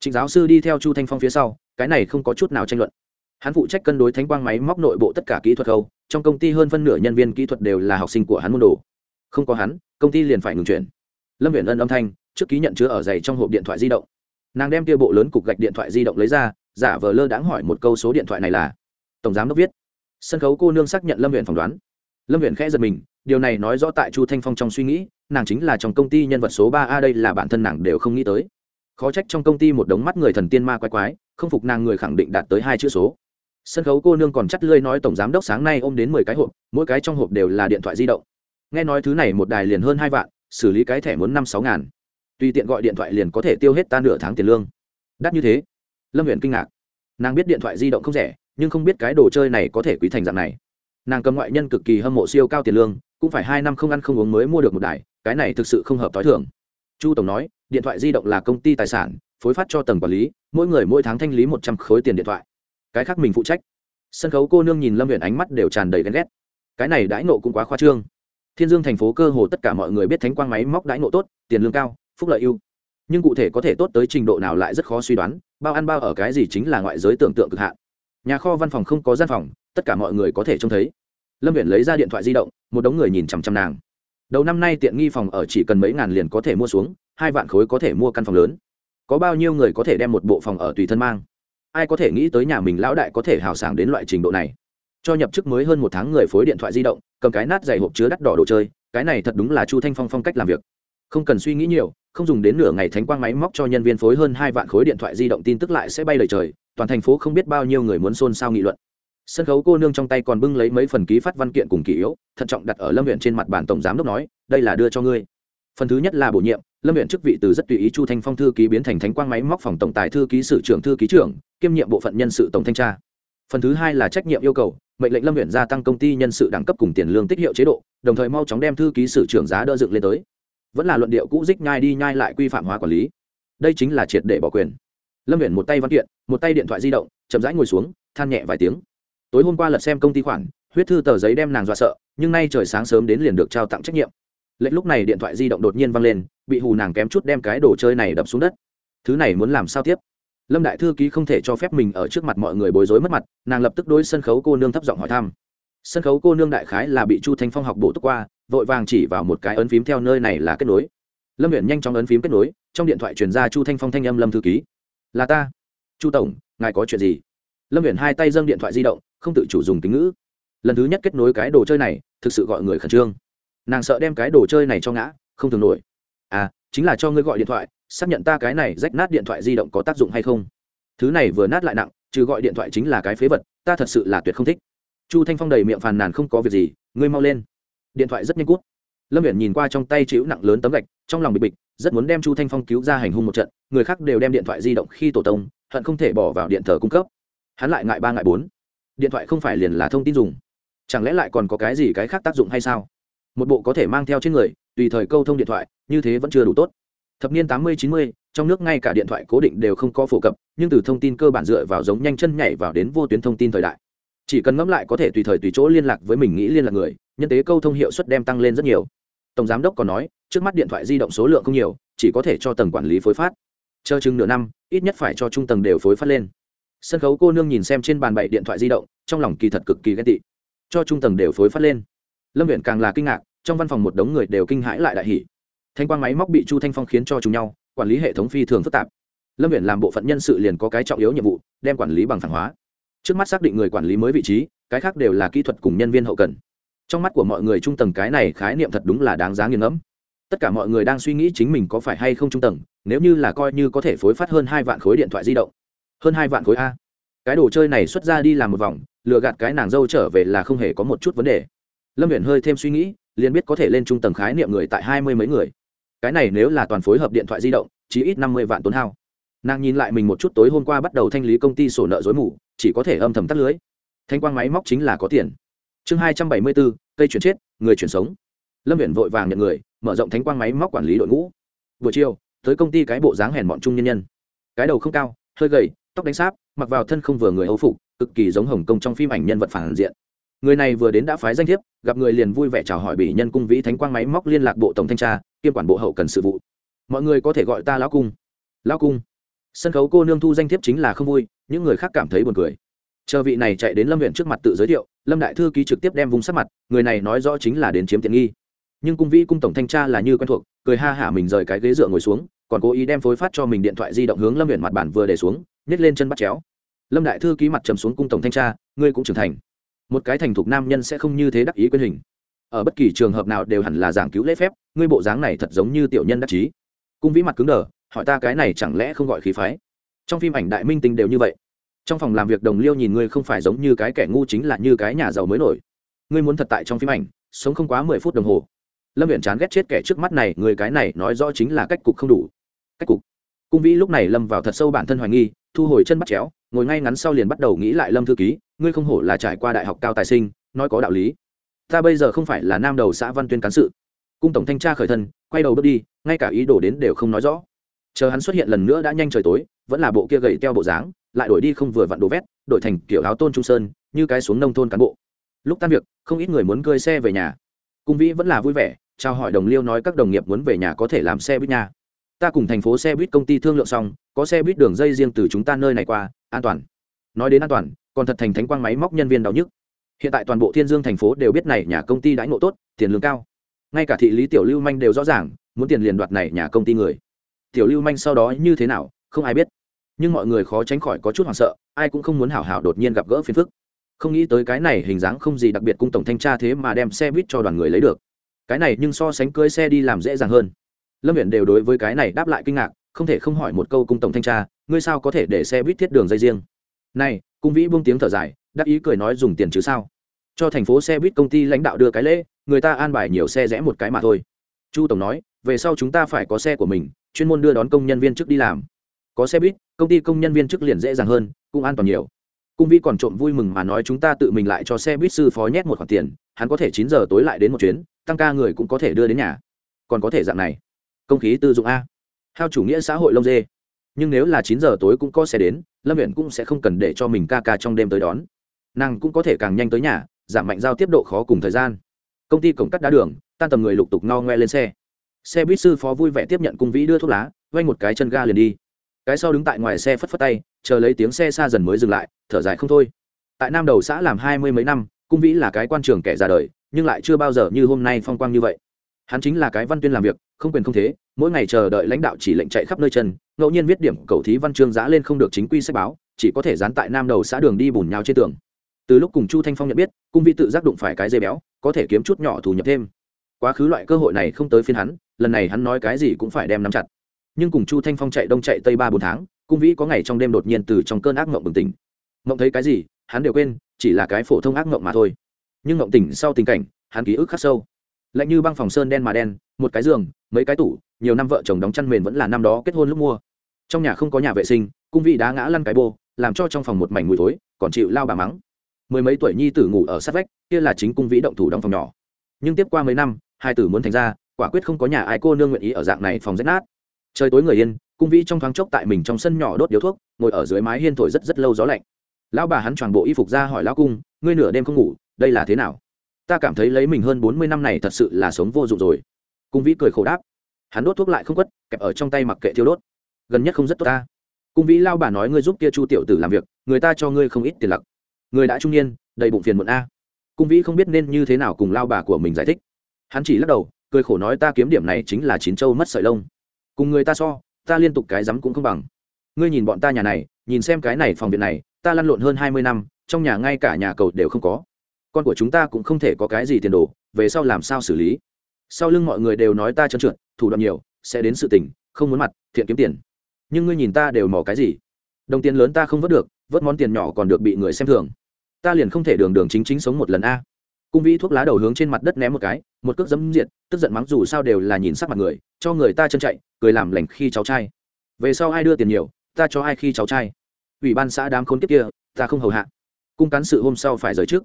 Trịnh giáo sư đi theo chu thanh phong phía sau, cái này không có chút nào tranh luận hắn phụ trách cân đối thánh quang máy móc nội bộ tất cả kỹ thuật khâu, trong công ty hơn phân nửa nhân viên kỹ thuật đều là học sinh của hắn môn đồ. Không có hắn, công ty liền phải ngừng chuyển. Lâm viện ân âm thanh, trước ký nhận chứa ở giày trong hộp điện thoại di động. Nàng đem kia bộ lớn cục gạch điện thoại di động lấy ra, giả vờ lơ đãng hỏi một câu số điện thoại này là. Tổng giám đốc viết. Sân khấu cô nương xác nhận lâm viện phỏng đoán. Lâm viện khẽ giật mình, điều này nói rõ tại chu thanh phong trong suy nghĩ, nàng chính là trong công ty nhân vật số ba a đây là bản thân nàng đều không nghĩ tới. Khó trách trong công ty một đống mắt người thần tiên ma quái quái, không phục nàng người khẳng định đạt tới hai chữ số sân khấu cô nương còn chắt lươi nói tổng giám đốc sáng nay ôm đến mười cái hộp, mỗi cái trong hộp đều là điện thoại di động. Nghe nói thứ này một đài liền hơn hai vạn, xử lý cái thẻ muốn năm sáu ngàn. Tùy tiện gọi điện thoại liền có thể tiêu hết ta nửa tháng tiền lương. Đắt như thế. Lâm huyện kinh ngạc. Nàng biết điện thoại di động không rẻ, nhưng không biết cái đồ chơi này có thể quý thành dạng này. Nàng cầm ngoại nhân cực kỳ hâm mộ siêu cao tiền lương, cũng phải hai năm không ăn không uống mới mua được một đài, cái này thực sự không hợp t h i thường. Chu tổng nói, điện thoại di động là công ty tài sản, phối phát cho tầng quản lý, mỗi người mỗi tháng thanh lý một trăm khối tiền điện thoại cái khác mình phụ trách. Sân khấu cô nương nhìn lâm huyện ánh mắt đều tràn đầy ghen ghét. Cái này đãi nộ cũng quá khoa trương. Thiên dương thành phố cơ hồ tất cả mọi người biết thánh quang máy móc đãi nộ tốt, tiền lương cao, phúc lợi ưu. Nhưng cụ thể có thể tốt tới trình độ nào lại rất khó suy đoán, bao ăn bao ở cái gì chính là ngoại giới tưởng tượng cực hạn. Nhà kho văn phòng không có gian phòng, tất cả mọi người có thể trông thấy. Lâm viện lấy ra điện thoại di động, một đống người nhìn chằm chằm nàng. Đầu năm nay tiện nghi phòng ở chỉ cần mấy ngàn liền có thể mua xuống, hai vạn khối có thể mua căn phòng lớn. Có bao nhiêu người có thể đem một bộ phòng ở tùy thân mang? Ai có thể nghĩ tới nhà mình lão đại có thể hào sảng đến loại trình độ này. Cho nhập chức mới hơn một tháng người phối điện thoại di động, cầm cái nát dày hộp chứa đắt đỏ đồ chơi, cái này thật đúng là chu thanh phong phong cách làm việc. Không cần suy nghĩ nhiều, không dùng đến nửa ngày thánh quang máy móc cho nhân viên phối hơn hai vạn khối điện thoại di động tin tức lại sẽ bay lời trời, toàn thành phố không biết bao nhiêu người muốn xôn xao nghị luận. Sân khấu cô nương trong tay còn bưng lấy mấy phần ký phát văn kiện cùng kỷ yếu, thận trọng đặt ở lâm huyện trên mặt bản tổng giám đốc nói, đây là đưa cho ngươi. Phần thứ nhất là bổ nhiệm lâm viện chức vị từ rất tùy ý chu thanh phong thư ký biến thành thánh quang máy móc phòng tổng tài thư ký sử trưởng thư ký trưởng, kiêm nhiệm bộ phận nhân sự tổng thanh tra. Phần thứ hai là trách nhiệm yêu cầu, mệnh lệnh lâm viện gia tăng công ty nhân sự đẳng cấp cùng tiền lương tích hiệu chế độ, đồng thời mau chóng đem thư ký sử trưởng giá đỡ dựng lên tới. Vẫn là luận điệu cũ dích nhai đi nhai lại quy phạm hóa quản lý. Đây chính là triệt để bỏ quyền. Lâm viện một tay văn kiện, một tay điện thoại di động, chậm rãi ngồi xuống, than nhẹ vài tiếng. Tối hôm qua lật xem công ty khoản, huyết thư tờ giấy đem nàng dọa sợ, nhưng nay trời sáng sớm đến liền được trao tặng trách nhiệm lệnh lúc này điện thoại di động đột nhiên văng lên, bị hù nàng kém chút đem cái đồ chơi này đập xuống đất. Thứ này muốn làm sao tiếp? Lâm đại thư ký không thể cho phép mình ở trước mặt mọi người bối rối mất mặt, nàng lập tức đối sân khấu cô nương thấp giọng hỏi thăm. Sân khấu cô nương đại khái là bị chu thanh phong học bổ túc qua, vội vàng chỉ vào một cái ấn phím theo nơi này là kết nối. Lâm huyện nhanh chóng ấn phím kết nối, trong điện thoại truyền ra chu thanh phong thanh âm lâm thư ký. Là ta. Chu tổng, ngài có chuyện gì? Lâm huyện hai tay dâng điện thoại di động, không tự chủ dùng tính ngữ. Lần thứ nhất kết nối cái đồ chơi này, thực sự gọi người khẩn trương nàng sợ đem cái đồ chơi này cho ngã, không thường nổi. À chính là cho ngươi gọi điện thoại, xác nhận ta cái này rách nát điện thoại di động có tác dụng hay không. Thứ này vừa nát lại nặng, trừ gọi điện thoại chính là cái phế vật, ta thật sự là tuyệt không thích. Chu thanh phong đầy miệng phàn nàn không có việc gì, ngươi mau lên. Điện thoại rất nhanh cút. Lâm viện nhìn qua trong tay chịu nặng lớn tấm gạch, trong lòng bịch bịch, rất muốn đem chu thanh phong cứu ra hành hung một trận, người khác đều đem điện thoại di động khi tổ tông, hận không thể bỏ vào điện thờ cung cấp. Hắn lại ngại ba ngại bốn. Điện thoại không phải liền là thông tin dùng. Chẳng lẽ lại còn có cái gì cái khác tác dụng hay sao? Một bộ có thể mang theo trên người, tùy thời câu thông điện thoại, như thế vẫn chưa đủ tốt. Thập niên tám mươi chín mươi, trong nước ngay cả điện thoại cố định đều không có phổ cập, nhưng từ thông tin cơ bản dựa vào giống nhanh chân nhảy vào đến vô tuyến thông tin thời đại. Chỉ cần ngẫm lại có thể tùy thời tùy chỗ liên lạc với mình nghĩ liên lạc người, nhân tế câu thông hiệu suất đem tăng lên rất nhiều. Tổng giám đốc còn nói, trước mắt điện thoại di động số lượng không nhiều, chỉ có thể cho tầng quản lý phối phát. Chờ chừng nửa năm, ít nhất phải cho trung tầng đều phối phát lên. Sân khấu cô nương nhìn xem trên bàn bậy điện thoại di động, trong lòng kỳ thật cực kỳ ghen tị. Cho trung tầng đều phối phát lên lâm viện càng là kinh ngạc, trong văn phòng một đống người đều kinh hãi lại đại hỉ. Thanh quang máy móc bị chu thanh phong khiến cho chúng nhau, quản lý hệ thống phi thường phức tạp. Lâm viện làm bộ phận nhân sự liền có cái trọng yếu nhiệm vụ, đem quản lý bằng phản hóa. Trước mắt xác định người quản lý mới vị trí, cái khác đều là kỹ thuật cùng nhân viên hậu cần. Trong mắt của mọi người trung tầng cái này khái niệm thật đúng là đáng giá nghiền ngẫm. Tất cả mọi người đang suy nghĩ chính mình có phải hay không trung tầng, nếu như là coi như có thể phối phát hơn hai vạn khối điện thoại di động. Hơn hai vạn khối a. Cái đồ chơi này xuất ra đi làm một vòng, lừa gạt cái nàng dâu trở về là không hề có một chút vấn đề lâm viện hơi thêm suy nghĩ, liền biết có thể lên trung tầng khái niệm người tại hai mươi mấy người. Cái này nếu là toàn phối hợp điện thoại di động chỉ ít năm mươi vạn tốn hao. Nàng nhìn lại mình một chút tối hôm qua bắt đầu thanh lý công ty sổ nợ dối mù, chỉ có thể âm thầm tắt lưới. Thanh quang máy móc chính là có tiền. Chương hai trăm bảy mươi bốn, cây chuyển chết, người chuyển sống. Lâm viện vội vàng nhận người, mở rộng thánh quang máy móc quản lý đội ngũ. Buổi chiều, tới công ty cái bộ dáng hèn bọn trung nhân nhân. Cái đầu không cao, hơi gầy, tóc đánh sáp, mặc vào thân không vừa người âu phục, cực kỳ giống hồng kông trong phim ảnh nhân vật phản diện người này vừa đến đã phái danh thiếp, gặp người liền vui vẻ chào hỏi bỉ nhân cung vĩ thánh quang máy móc liên lạc bộ tổng thanh tra, kiêm quản bộ hậu cần sự vụ. Mọi người có thể gọi ta lão cung. Lão cung. Sân khấu cô nương thu danh thiếp chính là không vui, những người khác cảm thấy buồn cười. Chờ vị này chạy đến lâm huyện trước mặt tự giới thiệu, lâm đại thư ký trực tiếp đem vùng sát mặt, người này nói rõ chính là đến chiếm tiện nghi. Nhưng cung vĩ cung tổng thanh tra là như quen thuộc, cười ha hả mình rời cái ghế dựa ngồi xuống, còn cố ý đem phối phát cho mình điện thoại di động hướng lâm huyện mặt bản vừa để xuống, nhét lên chân bắt chéo. Lâm đại thư ký mặt trầm xuống cung tổng thanh tra, ngươi cũng trưởng thành một cái thành thục nam nhân sẽ không như thế đắc ý quyền hình. Ở bất kỳ trường hợp nào đều hẳn là giảng cứu lễ phép, ngươi bộ dáng này thật giống như tiểu nhân đắc chí. Cung vĩ mặt cứng đờ, hỏi ta cái này chẳng lẽ không gọi khí phái? Trong phim ảnh đại minh tinh đều như vậy. Trong phòng làm việc đồng liêu nhìn ngươi không phải giống như cái kẻ ngu chính là như cái nhà giàu mới nổi. Ngươi muốn thật tại trong phim ảnh, sống không quá mười phút đồng hồ. Lâm viện chán ghét chết kẻ trước mắt này, người cái này nói rõ chính là cách cục không đủ. Cách cục. Cung vĩ lúc này lâm vào thật sâu bản thân hoài nghi, thu hồi chân bắt chéo ngồi ngay ngắn sau liền bắt đầu nghĩ lại lâm thư ký, ngươi không hổ là trải qua đại học cao tài sinh, nói có đạo lý. Ta bây giờ không phải là nam đầu xã văn tuyên cán sự. Cung tổng thanh tra khởi thân, quay đầu bước đi, ngay cả ý đồ đến đều không nói rõ. Chờ hắn xuất hiện lần nữa đã nhanh trời tối, vẫn là bộ kia gầy teo bộ dáng, lại đổi đi không vừa vặn đồ vét, đổi thành kiểu áo tôn trung sơn, như cái xuống nông thôn cán bộ. Lúc tan việc, không ít người muốn cơi xe về nhà. Cung vĩ vẫn là vui vẻ trao hỏi đồng liêu nói các đồng nghiệp muốn về nhà có thể làm xe buýt nhà ta cùng thành phố xe buýt công ty thương lượng xong, có xe buýt đường dây riêng từ chúng ta nơi này qua an toàn. Nói đến an toàn, còn thật thành thánh quang máy móc nhân viên đau nhức. Hiện tại toàn bộ thiên dương thành phố đều biết này nhà công ty đãi ngộ tốt, tiền lương cao. Ngay cả thị lý tiểu lưu manh đều rõ ràng, muốn tiền liền đoạt này nhà công ty người. Tiểu lưu manh sau đó như thế nào, không ai biết. Nhưng mọi người khó tránh khỏi có chút hoảng sợ, ai cũng không muốn hảo hảo đột nhiên gặp gỡ phiền phức. Không nghĩ tới cái này hình dáng không gì đặc biệt cung tổng thanh tra thế mà đem xe buýt cho đoàn người lấy được. Cái này nhưng so sánh cưới xe đi làm dễ dàng hơn. Lâm viện đều đối với cái này đáp lại kinh ngạc không thể không hỏi một câu cung tổng thanh tra, ngươi sao có thể để xe buýt thiết đường dây riêng? Này, cung vĩ buông tiếng thở dài, đắc ý cười nói dùng tiền chứ sao? Cho thành phố xe buýt công ty lãnh đạo đưa cái lễ, người ta an bài nhiều xe rẽ một cái mà thôi. Chu tổng nói, về sau chúng ta phải có xe của mình, chuyên môn đưa đón công nhân viên trước đi làm. Có xe buýt, công ty công nhân viên trước liền dễ dàng hơn, cũng an toàn nhiều. Cung vĩ còn trộm vui mừng mà nói chúng ta tự mình lại cho xe buýt sư phó nhét một khoản tiền, hắn có thể chín giờ tối lại đến một chuyến, tăng ca người cũng có thể đưa đến nhà. Còn có thể dạng này. Công khí tư dụng a. Hao chủ nghĩa xã hội lông dê. Nhưng nếu là chín giờ tối cũng có xe đến, lâm viện cũng sẽ không cần để cho mình ca ca trong đêm tới đón. Nàng cũng có thể càng nhanh tới nhà, giảm mạnh giao tiếp độ khó cùng thời gian. Công ty cổng cắt đá đường, tan tầm người lục tục no ngoe lên xe. Xe buýt sư phó vui vẻ tiếp nhận cung vĩ đưa thuốc lá vay một cái chân ga liền đi. Cái sau đứng tại ngoài xe phất phất tay, chờ lấy tiếng xe xa dần mới dừng lại, thở dài không thôi. Tại nam đầu xã làm hai mươi mấy năm, cung vĩ là cái quan trường kẻ ra đời, nhưng lại chưa bao giờ như hôm nay phong quang như vậy hắn chính là cái văn tuyên làm việc, không quyền không thế, mỗi ngày chờ đợi lãnh đạo chỉ lệnh chạy khắp nơi chân, ngẫu nhiên viết điểm cầu thí văn chương giã lên không được chính quy sách báo, chỉ có thể dán tại nam đầu xã đường đi bùn nhau trên tường. Từ lúc cùng chu thanh phong nhận biết, cung vi tự giác đụng phải cái dây béo, có thể kiếm chút nhỏ thu nhập thêm. Quá khứ loại cơ hội này không tới phiên hắn, lần này hắn nói cái gì cũng phải đem nắm chặt. Nhưng cùng chu thanh phong chạy đông chạy tây ba bốn tháng, cung vĩ có ngày trong đêm đột nhiên từ trong cơn ác mộng bừng tỉnh. Mộng thấy cái gì, hắn đều quên, chỉ là cái phổ thông ác mộng mà thôi. Nhưng mộng tỉnh sau tình cảnh, hắn ký ức khắc sâu lạnh như băng phòng sơn đen mà đen, một cái giường, mấy cái tủ, nhiều năm vợ chồng đóng chăn mền vẫn là năm đó kết hôn lúc mua. Trong nhà không có nhà vệ sinh, cung vị đá ngã lăn cái bô, làm cho trong phòng một mảnh mùi thối, còn chịu lao bà mắng. Mười mấy tuổi nhi tử ngủ ở sát vách, kia là chính cung vĩ động thủ đóng phòng nhỏ. Nhưng tiếp qua mấy năm, hai tử muốn thành ra, quả quyết không có nhà ai cô nương nguyện ý ở dạng này phòng rách nát. Trời tối người yên, cung vĩ trong thoáng chốc tại mình trong sân nhỏ đốt điếu thuốc, ngồi ở dưới mái hiên thổi rất rất lâu gió lạnh. Lão bà hắn toàn bộ y phục ra hỏi lão cung, ngươi nửa đêm không ngủ, đây là thế nào? Ta cảm thấy lấy mình hơn bốn mươi năm này thật sự là sống vô dụng rồi. Cung vĩ cười khổ đáp. Hắn đốt thuốc lại không quất, kẹp ở trong tay mặc kệ thiêu đốt. Gần nhất không rất tốt ta. Cung vĩ lao bà nói ngươi giúp kia chu tiểu tử làm việc, người ta cho ngươi không ít tiền lặc. Người đã trung niên, đầy bụng phiền muộn a. Cung vĩ không biết nên như thế nào cùng lao bà của mình giải thích. Hắn chỉ lắc đầu, cười khổ nói ta kiếm điểm này chính là chín châu mất sợi lông. Cùng người ta so, ta liên tục cái rắm cũng không bằng. Ngươi nhìn bọn ta nhà này, nhìn xem cái này phòng viện này, ta lăn lộn hơn hai mươi năm, trong nhà ngay cả nhà cầu đều không có con của chúng ta cũng không thể có cái gì tiền đồ, về sau làm sao xử lý? Sau lưng mọi người đều nói ta trơn trượt, thủ đoạn nhiều, sẽ đến sự tình, không muốn mặt, thiện kiếm tiền. Nhưng ngươi nhìn ta đều mò cái gì? Đồng tiền lớn ta không vớt được, vớt món tiền nhỏ còn được bị người xem thường. Ta liền không thể đường đường chính chính sống một lần a. Cung vĩ thuốc lá đầu hướng trên mặt đất ném một cái, một cước dẫm diện tức giận mắng dù sao đều là nhìn sắc mặt người, cho người ta chân chạy, cười làm lành khi cháu trai. Về sau ai đưa tiền nhiều, ta cho ai khi cháu trai. Ủy ban xã đám khốn kiếp kia, ta không hầu hạ. Cung cán sự hôm sau phải rời trước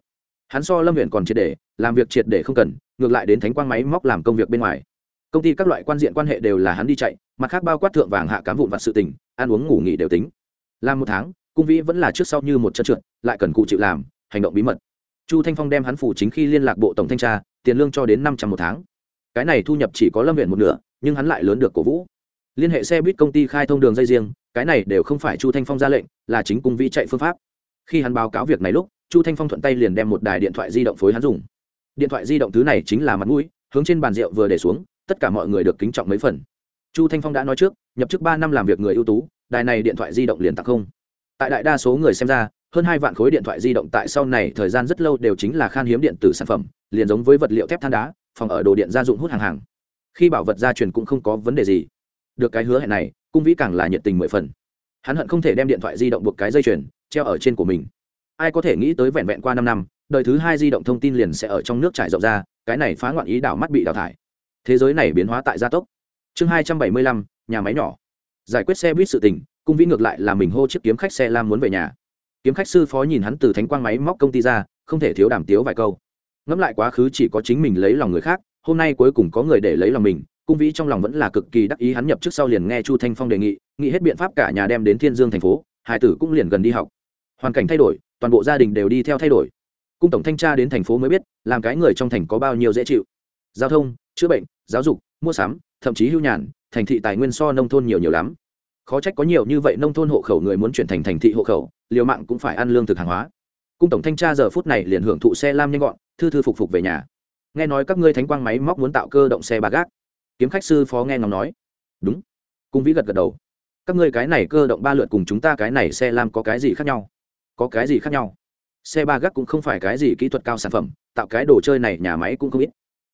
hắn so lâm huyện còn triệt để, làm việc triệt để không cần, ngược lại đến thánh quang máy móc làm công việc bên ngoài. Công ty các loại quan diện quan hệ đều là hắn đi chạy, mặt khác bao quát thượng vàng hạ cám vụn vặt sự tình, ăn uống ngủ nghỉ đều tính. Làm một tháng, cung vĩ vẫn là trước sau như một chân trượt, lại cần cụ chịu làm, hành động bí mật. Chu thanh phong đem hắn phủ chính khi liên lạc bộ tổng thanh tra, tiền lương cho đến năm trăm một tháng. Cái này thu nhập chỉ có lâm huyện một nửa, nhưng hắn lại lớn được cổ vũ. Liên hệ xe buýt công ty khai thông đường dây riêng, cái này đều không phải chu thanh phong ra lệnh, là chính cung vĩ chạy phương pháp. Khi hắn báo cáo việc này lúc chu thanh phong thuận tay liền đem một đài điện thoại di động phối hắn dùng. Điện thoại di động thứ này chính là mặt mũi, hướng trên bàn rượu vừa để xuống, tất cả mọi người được kính trọng mấy phần. Chu thanh phong đã nói trước, nhập chức ba năm làm việc người ưu tú, đài này điện thoại di động liền tặng không. Tại đại đa số người xem ra, hơn hai vạn khối điện thoại di động tại sau này thời gian rất lâu đều chính là khan hiếm điện tử sản phẩm, liền giống với vật liệu thép than đá, phòng ở đồ điện gia dụng hút hàng hàng. Khi bảo vật gia truyền cũng không có vấn đề gì. Được cái hứa hẹn này, cung vĩ càng là nhiệt tình mười phần. Hắn hận không thể đem điện thoại di động buộc cái dây chuyền, treo ở trên của mình ai có thể nghĩ tới vẹn vẹn qua năm năm, đời thứ hai di động thông tin liền sẽ ở trong nước trải rộng ra, cái này phá ngoạn ý đảo mắt bị đào thải. Thế giới này biến hóa tại gia tốc. Chương hai trăm bảy mươi lăm, nhà máy nhỏ. Giải quyết xe buýt sự tình, cung vĩ ngược lại là mình hô chiếc kiếm khách xe lam muốn về nhà. Kiếm khách sư phó nhìn hắn từ thánh quang máy móc công ty ra, không thể thiếu đàm tiếu vài câu. Ngẫm lại quá khứ chỉ có chính mình lấy lòng người khác, hôm nay cuối cùng có người để lấy lòng mình, cung vĩ trong lòng vẫn là cực kỳ đắc ý hắn nhập trước sau liền nghe chu thanh phong đề nghị, nghĩ hết biện pháp cả nhà đem đến thiên dương thành phố hải tử cũng liền gần đi học. Hoàn cảnh thay đổi toàn bộ gia đình đều đi theo thay đổi. Cung tổng thanh tra đến thành phố mới biết, làm cái người trong thành có bao nhiêu dễ chịu. Giao thông, chữa bệnh, giáo dục, mua sắm, thậm chí hưu nhàn, thành thị tài nguyên so nông thôn nhiều nhiều lắm. Khó trách có nhiều như vậy nông thôn hộ khẩu người muốn chuyển thành thành thị hộ khẩu, liều mạng cũng phải ăn lương thực hàng hóa. Cung tổng thanh tra giờ phút này liền hưởng thụ xe lam nhanh gọn, thư thư phục phục về nhà. Nghe nói các ngươi thánh quang máy móc muốn tạo cơ động xe ba gác. Kiếm khách sư phó nghe ngóng nói. Đúng. Cung vĩ gật gật đầu. Các ngươi cái này cơ động ba lượt cùng chúng ta cái này xe lam có cái gì khác nhau? Có cái gì khác nhau. Xe ba gác cũng không phải cái gì kỹ thuật cao sản phẩm, tạo cái đồ chơi này nhà máy cũng không ít.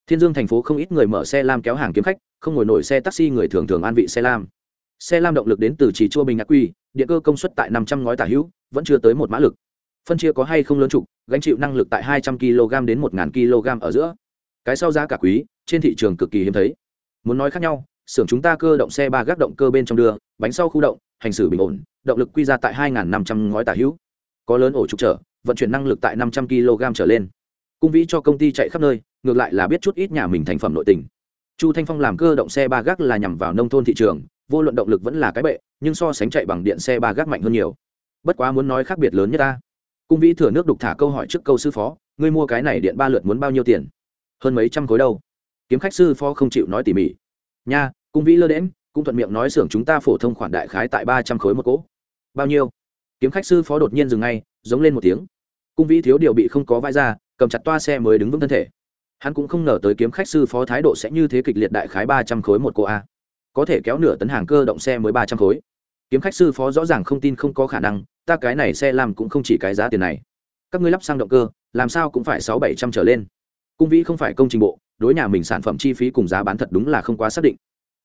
Thiên dương thành phố không ít người mở xe lam kéo hàng kiếm khách, không ngồi nổi xe taxi người thường thường an vị xe lam. Xe lam động lực đến từ chỉ chua bình ngạc quy, điện cơ công suất tại năm trăm ngói tả hữu, vẫn chưa tới một mã lực. Phân chia có hay không lớn trục, gánh chịu năng lực tại hai trăm kg đến một kg ở giữa. Cái sau giá cả quý, trên thị trường cực kỳ hiếm thấy. Muốn nói khác nhau, xưởng chúng ta cơ động xe ba gác động cơ bên trong đưa, bánh sau khu động, hành xử bình ổn, động lực quy ra tại hai năm trăm ngói tả hữu có lớn ổ trục trở, vận chuyển năng lực tại năm trăm kg trở lên. Cung vĩ cho công ty chạy khắp nơi, ngược lại là biết chút ít nhà mình thành phẩm nội tình. Chu thanh phong làm cơ động xe ba gác là nhằm vào nông thôn thị trường, vô luận động lực vẫn là cái bệ, nhưng so sánh chạy bằng điện xe ba gác mạnh hơn nhiều. Bất quá muốn nói khác biệt lớn nhất ta. Cung vĩ thừa nước đục thả câu hỏi trước câu sư phó, ngươi mua cái này điện ba lượt muốn bao nhiêu tiền? Hơn mấy trăm khối đâu. Kiếm khách sư phó không chịu nói tỉ mỉ. Nha, cung vĩ lơ đễm cũng thuận miệng nói xưởng chúng ta phổ thông khoản đại khái tại ba trăm khối một cỗ. Bao nhiêu? Kiếm khách sư phó đột nhiên dừng ngay, giống lên một tiếng. Cung vĩ thiếu điều bị không có vai ra, cầm chặt toa xe mới đứng vững thân thể. Hắn cũng không ngờ tới kiếm khách sư phó thái độ sẽ như thế kịch liệt đại khái ba trăm khối một cô a. Có thể kéo nửa tấn hàng cơ động xe mới ba trăm khối. Kiếm khách sư phó rõ ràng không tin không có khả năng, ta cái này xe làm cũng không chỉ cái giá tiền này. Các ngươi lắp sang động cơ, làm sao cũng phải sáu bảy trăm trở lên. Cung vĩ không phải công trình bộ, đối nhà mình sản phẩm chi phí cùng giá bán thật đúng là không quá xác định.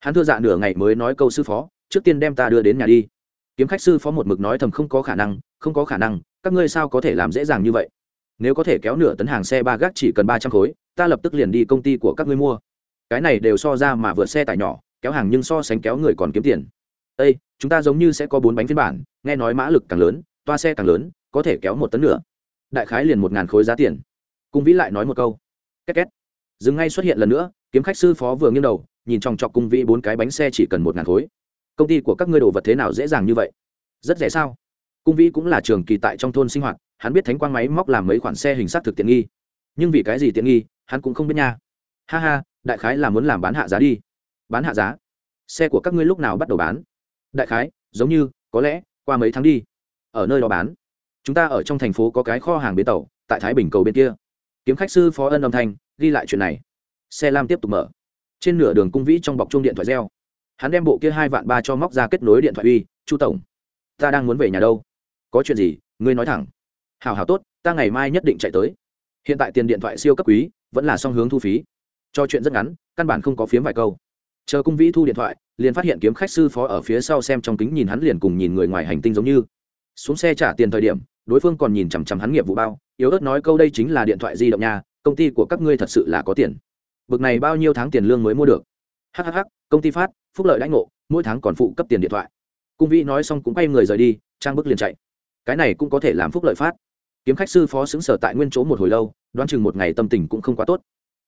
Hắn thưa dạ nửa ngày mới nói câu sư phó, trước tiên đem ta đưa đến nhà đi kiếm khách sư phó một mực nói thầm không có khả năng, không có khả năng, các ngươi sao có thể làm dễ dàng như vậy? Nếu có thể kéo nửa tấn hàng xe ba gác chỉ cần ba trăm khối, ta lập tức liền đi công ty của các ngươi mua. Cái này đều so ra mà vượt xe tải nhỏ, kéo hàng nhưng so sánh kéo người còn kiếm tiền. Ây chúng ta giống như sẽ có bốn bánh phiên bản, nghe nói mã lực càng lớn, toa xe càng lớn, có thể kéo một tấn nữa đại khái liền một ngàn khối giá tiền. Cung vĩ lại nói một câu. Két két. Dừng ngay xuất hiện lần nữa, kiếm khách sư phó vừa nghiêng đầu, nhìn trong chọc cung vĩ bốn cái bánh xe chỉ cần một ngàn khối công ty của các ngươi đồ vật thế nào dễ dàng như vậy? Rất rẻ sao? Cung vĩ cũng là trường kỳ tại trong thôn sinh hoạt, hắn biết thánh quang máy móc làm mấy khoản xe hình sát thực tiện nghi. Nhưng vì cái gì tiện nghi, hắn cũng không biết nha. Ha ha, đại khái là muốn làm bán hạ giá đi. Bán hạ giá? Xe của các ngươi lúc nào bắt đầu bán? Đại khái, giống như, có lẽ, qua mấy tháng đi. Ở nơi đó bán. Chúng ta ở trong thành phố có cái kho hàng bến tàu, tại thái bình cầu bên kia. Kiếm khách sư phó ân âm thanh, ghi lại chuyện này. Xe lam tiếp tục mở. Trên nửa đường cung vĩ trong bọc chung điện thoại reo hắn đem bộ kia hai vạn ba cho móc ra kết nối điện thoại uy, chu tổng, ta đang muốn về nhà đâu? Có chuyện gì? Ngươi nói thẳng. Hào hào tốt, ta ngày mai nhất định chạy tới. Hiện tại tiền điện thoại siêu cấp quý, vẫn là song hướng thu phí. Cho chuyện rất ngắn, căn bản không có phiếm vài câu. Chờ cung vĩ thu điện thoại, liền phát hiện kiếm khách sư phó ở phía sau xem trong kính nhìn hắn liền cùng nhìn người ngoài hành tinh giống như. Xuống xe trả tiền thời điểm, đối phương còn nhìn chằm chằm hắn nghiệp vụ bao, yếu ớt nói câu đây chính là điện thoại di động nhà công ty của các ngươi thật sự là có tiền. Bực này bao nhiêu tháng tiền lương mới mua được? Hhh công ty phát, phúc lợi lãnh ngộ, mỗi tháng còn phụ cấp tiền điện thoại. Cung vĩ nói xong cũng quay người rời đi, trang bức liền chạy. Cái này cũng có thể làm phúc lợi phát. Kiếm khách sư phó xứng sở tại nguyên chỗ một hồi lâu, đoán chừng một ngày tâm tình cũng không quá tốt.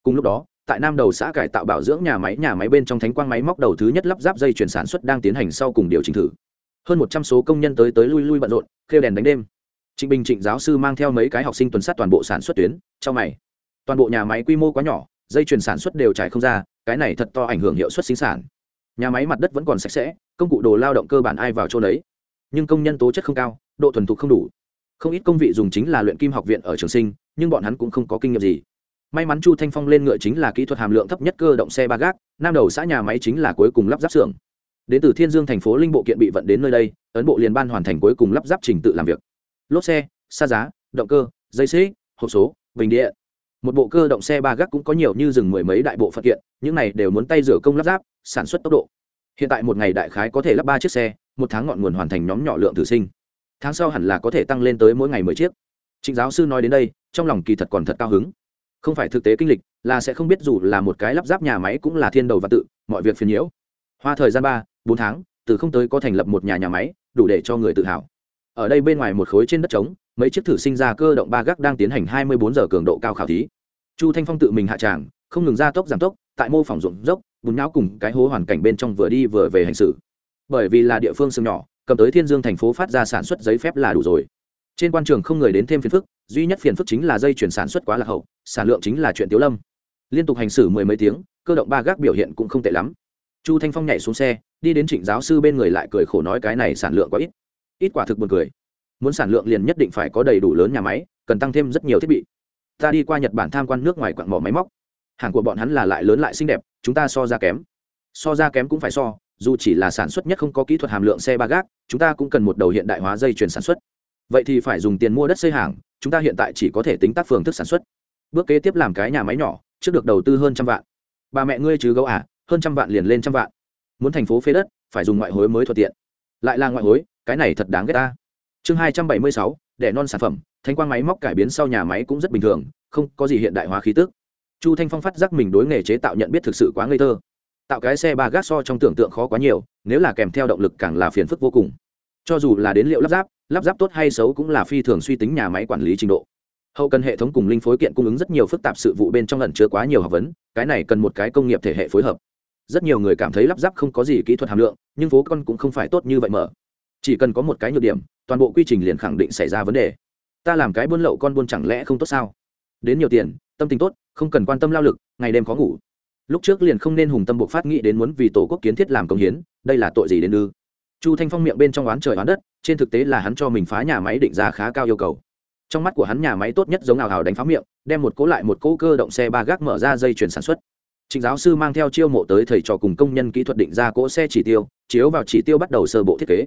Cùng lúc đó, tại nam đầu xã cải tạo bảo dưỡng nhà máy nhà máy bên trong thánh quang máy móc đầu thứ nhất lắp ráp dây chuyển sản xuất đang tiến hành sau cùng điều chỉnh thử. Hơn một trăm số công nhân tới tới lui lui bận rộn, khêu đèn đánh đêm. Trịnh bình trịnh giáo sư mang theo mấy cái học sinh tuần sát toàn bộ sản xuất tuyến trong mày. Toàn bộ nhà máy quy mô quá nhỏ dây chuyền sản xuất đều trải không ra, cái này thật to ảnh hưởng hiệu suất sinh sản. Nhà máy mặt đất vẫn còn sạch sẽ, công cụ đồ lao động cơ bản ai vào chỗ đấy nhưng công nhân tố chất không cao, độ thuần thục không đủ. Không ít công vị dùng chính là luyện kim học viện ở trường sinh, nhưng bọn hắn cũng không có kinh nghiệm gì. May mắn chu thanh phong lên ngựa chính là kỹ thuật hàm lượng thấp nhất cơ động xe ba gác, nam đầu xã nhà máy chính là cuối cùng lắp ráp xưởng. Đến từ thiên dương thành phố linh bộ kiện bị vận đến nơi đây, ấn bộ liền ban hoàn thành cuối cùng lắp ráp trình tự làm việc. Lốp xe, xa giá, động cơ, dây xế hộp số, bình địa một bộ cơ động xe ba gác cũng có nhiều như rừng mười mấy đại bộ phận kiện, những này đều muốn tay rửa công lắp ráp, sản xuất tốc độ. Hiện tại một ngày đại khái có thể lắp ba chiếc xe, một tháng ngọn nguồn hoàn thành nhóm nhỏ lượng thử sinh. Tháng sau hẳn là có thể tăng lên tới mỗi ngày mười chiếc. Trịnh giáo sư nói đến đây, trong lòng kỳ thật còn thật cao hứng. Không phải thực tế kinh lịch, là sẽ không biết dù là một cái lắp ráp nhà máy cũng là thiên đầu và tự, mọi việc phiền nhiễu. Hoa thời gian ba, bốn tháng, từ không tới có thành lập một nhà nhà máy, đủ để cho người tự hào. Ở đây bên ngoài một khối trên đất trống mấy chiếc thử sinh ra cơ động ba gác đang tiến hành 24 giờ cường độ cao khảo thí. Chu thanh phong tự mình hạ tràng, không ngừng ra tốc giảm tốc, tại mô phỏng ruộng dốc, bùn nhão cùng cái hố hoàn cảnh bên trong vừa đi vừa về hành xử. Bởi vì là địa phương sương nhỏ, cầm tới thiên dương thành phố phát ra sản xuất giấy phép là đủ rồi. Trên quan trường không người đến thêm phiền phức, duy nhất phiền phức chính là dây chuyển sản xuất quá là hậu, sản lượng chính là chuyện tiểu lâm. Liên tục hành xử mười mấy tiếng, cơ động ba gác biểu hiện cũng không tệ lắm. Chu thanh phong nhảy xuống xe, đi đến trịnh giáo sư bên người lại cười khổ nói cái này sản lượng quá ít. Ít quả thực buồn cười muốn sản lượng liền nhất định phải có đầy đủ lớn nhà máy, cần tăng thêm rất nhiều thiết bị. Ta đi qua nhật bản tham quan nước ngoài quặng mỏ máy móc. Hàng của bọn hắn là lại lớn lại xinh đẹp, chúng ta so ra kém. So ra kém cũng phải so, dù chỉ là sản xuất nhất không có kỹ thuật hàm lượng xe ba gác, chúng ta cũng cần một đầu hiện đại hóa dây chuyển sản xuất. Vậy thì phải dùng tiền mua đất xây hàng, chúng ta hiện tại chỉ có thể tính tác phương thức sản xuất. Bước kế tiếp làm cái nhà máy nhỏ, trước được đầu tư hơn trăm vạn. Bà mẹ ngươi chứ gấu à hơn trăm vạn liền lên trăm vạn. Muốn thành phố phế đất, phải dùng ngoại hối mới thuận tiện. Lại là ngoại hối, cái này thật đáng ghét ta chương hai trăm bảy mươi sáu, đẻ non sản phẩm, thanh quang máy móc cải biến sau nhà máy cũng rất bình thường, không có gì hiện đại hóa khí tức. Chu thanh phong phát giác mình đối nghề chế tạo nhận biết thực sự quá ngây thơ. Tạo cái xe ba gác so trong tưởng tượng khó quá nhiều, nếu là kèm theo động lực càng là phiền phức vô cùng. Cho dù là đến liệu lắp ráp lắp ráp tốt hay xấu cũng là phi thường suy tính nhà máy quản lý trình độ. Hậu cần hệ thống cùng linh phối kiện cung ứng rất nhiều phức tạp sự vụ bên trong lần chứa quá nhiều học vấn, cái này cần một cái công nghiệp thể hệ phối hợp. Rất nhiều người cảm thấy lắp ráp không có gì kỹ thuật hàm lượng, nhưng phố con cũng không phải tốt như vậy mở chỉ cần có một cái nhược điểm, toàn bộ quy trình liền khẳng định xảy ra vấn đề. Ta làm cái buôn lậu con buôn chẳng lẽ không tốt sao? Đến nhiều tiền, tâm tình tốt, không cần quan tâm lao lực, ngày đêm khó ngủ. Lúc trước liền không nên hùng tâm buộc phát nghĩ đến muốn vì tổ quốc kiến thiết làm công hiến, đây là tội gì đến ư? Chu thanh phong miệng bên trong oán trời oán đất, trên thực tế là hắn cho mình phá nhà máy định giá khá cao yêu cầu. Trong mắt của hắn nhà máy tốt nhất giống ảo hào đánh phá miệng, đem một cố lại một cố cơ động xe ba gác mở ra dây chuyển sản xuất. Trịnh giáo sư mang theo chiêu mộ tới thầy trò cùng công nhân kỹ thuật định ra cỗ xe chỉ tiêu, chiếu vào chỉ tiêu bắt đầu sơ bộ thiết kế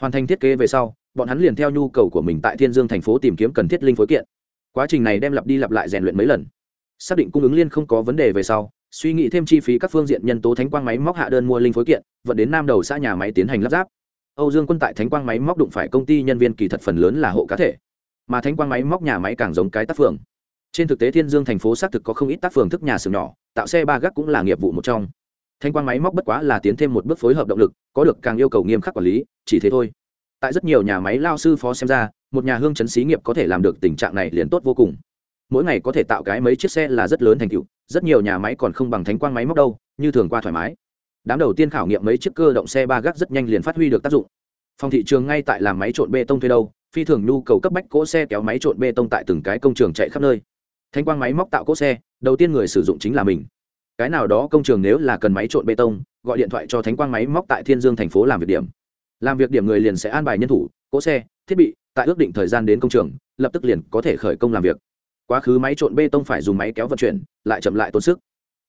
hoàn thành thiết kế về sau, bọn hắn liền theo nhu cầu của mình tại thiên dương thành phố tìm kiếm cần thiết linh phối kiện. Quá trình này đem lặp đi lặp lại rèn luyện mấy lần. Xác định cung ứng liên không có vấn đề về sau, suy nghĩ thêm chi phí các phương diện nhân tố thánh quang máy móc hạ đơn mua linh phối kiện, vận đến nam đầu xã nhà máy tiến hành lắp ráp. Âu dương quân tại thánh quang máy móc đụng phải công ty nhân viên kỳ thật phần lớn là hộ cá thể, mà thánh quang máy móc nhà máy càng giống cái tác phường. Trên thực tế thiên dương thành phố xác thực có không ít tác phường thức nhà xưởng nhỏ, tạo xe ba gác cũng là nghiệp vụ một trong thanh quang máy móc bất quá là tiến thêm một bước phối hợp động lực, có được càng yêu cầu nghiêm khắc quản lý, chỉ thế thôi. Tại rất nhiều nhà máy lao sư phó xem ra, một nhà hương chấn xí nghiệp có thể làm được tình trạng này liền tốt vô cùng. Mỗi ngày có thể tạo cái mấy chiếc xe là rất lớn thành tựu, rất nhiều nhà máy còn không bằng thánh quang máy móc đâu, như thường qua thoải mái. Đám đầu tiên khảo nghiệm mấy chiếc cơ động xe ba gác rất nhanh liền phát huy được tác dụng. Phòng thị trường ngay tại làm máy trộn bê tông thuê đâu, phi thường nhu cầu cấp bách cỗ xe kéo máy trộn bê tông tại từng cái công trường chạy khắp nơi. Thanh quang máy móc tạo cỗ xe, đầu tiên người sử dụng chính là mình cái nào đó công trường nếu là cần máy trộn bê tông, gọi điện thoại cho thánh quang máy móc tại thiên dương thành phố làm việc điểm. Làm việc điểm người liền sẽ an bài nhân thủ, cỗ xe, thiết bị, tại ước định thời gian đến công trường, lập tức liền có thể khởi công làm việc. Quá khứ máy trộn bê tông phải dùng máy kéo vận chuyển, lại chậm lại tốn sức.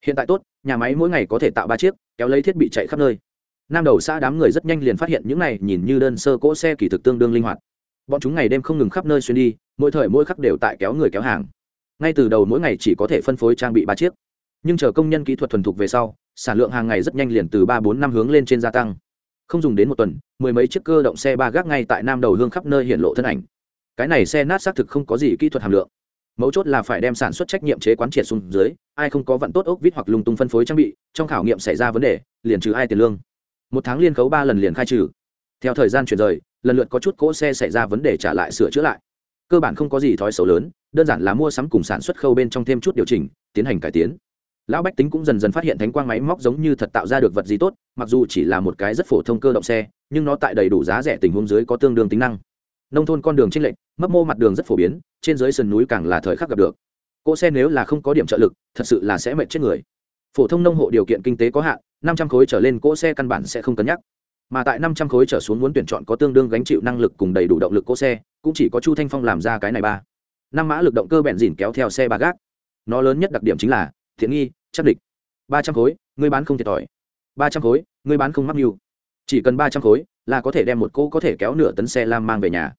Hiện tại tốt, nhà máy mỗi ngày có thể tạo ba chiếc, kéo lấy thiết bị chạy khắp nơi. Nam đầu xa đám người rất nhanh liền phát hiện những này nhìn như đơn sơ cỗ xe kỳ thực tương đương linh hoạt. Bọn chúng ngày đêm không ngừng khắp nơi xuyên đi, mỗi thời mỗi khắc đều tại kéo người kéo hàng. Ngay từ đầu mỗi ngày chỉ có thể phân phối trang bị ba chiếc nhưng chờ công nhân kỹ thuật thuần thục về sau, sản lượng hàng ngày rất nhanh liền từ ba bốn năm hướng lên trên gia tăng. Không dùng đến một tuần, mười mấy chiếc cơ động xe ba gác ngay tại nam đầu hương khắp nơi hiện lộ thân ảnh. Cái này xe nát xác thực không có gì kỹ thuật hàm lượng. Mấu chốt là phải đem sản xuất trách nhiệm chế quán triệt xuống dưới, ai không có vận tốt ốc vít hoặc lung tung phân phối trang bị, trong khảo nghiệm xảy ra vấn đề, liền trừ ai tiền lương. Một tháng liên khấu ba lần liền khai trừ. Theo thời gian chuyển rời, lần lượt có chút cỗ xe xảy ra vấn đề trả lại sửa chữa lại. Cơ bản không có gì thói xấu lớn, đơn giản là mua sắm cùng sản xuất khâu bên trong thêm chút điều chỉnh, tiến hành cải tiến lão bách tính cũng dần dần phát hiện thánh quang máy móc giống như thật tạo ra được vật gì tốt, mặc dù chỉ là một cái rất phổ thông cơ động xe, nhưng nó tại đầy đủ giá rẻ tình huống dưới có tương đương tính năng. Nông thôn con đường trên lệnh mấp mô mặt đường rất phổ biến, trên dưới sườn núi càng là thời khắc gặp được. Cỗ xe nếu là không có điểm trợ lực, thật sự là sẽ mệt chết người. Phổ thông nông hộ điều kiện kinh tế có hạn, năm trăm khối trở lên cỗ xe căn bản sẽ không cân nhắc. Mà tại năm trăm khối trở xuống muốn tuyển chọn có tương đương gánh chịu năng lực cùng đầy đủ động lực cỗ xe, cũng chỉ có chu thanh phong làm ra cái này ba. Năm mã lực động cơ bẹn dìn kéo theo xe ba gác. Nó lớn nhất đặc điểm chính là thiện nghi, chắc địch. Ba trăm khối người bán không thiệt thòi. Ba trăm khối người bán không mắc mưu. Chỉ cần ba trăm khối, là có thể đem một cô có thể kéo nửa tấn xe lam mang về nhà.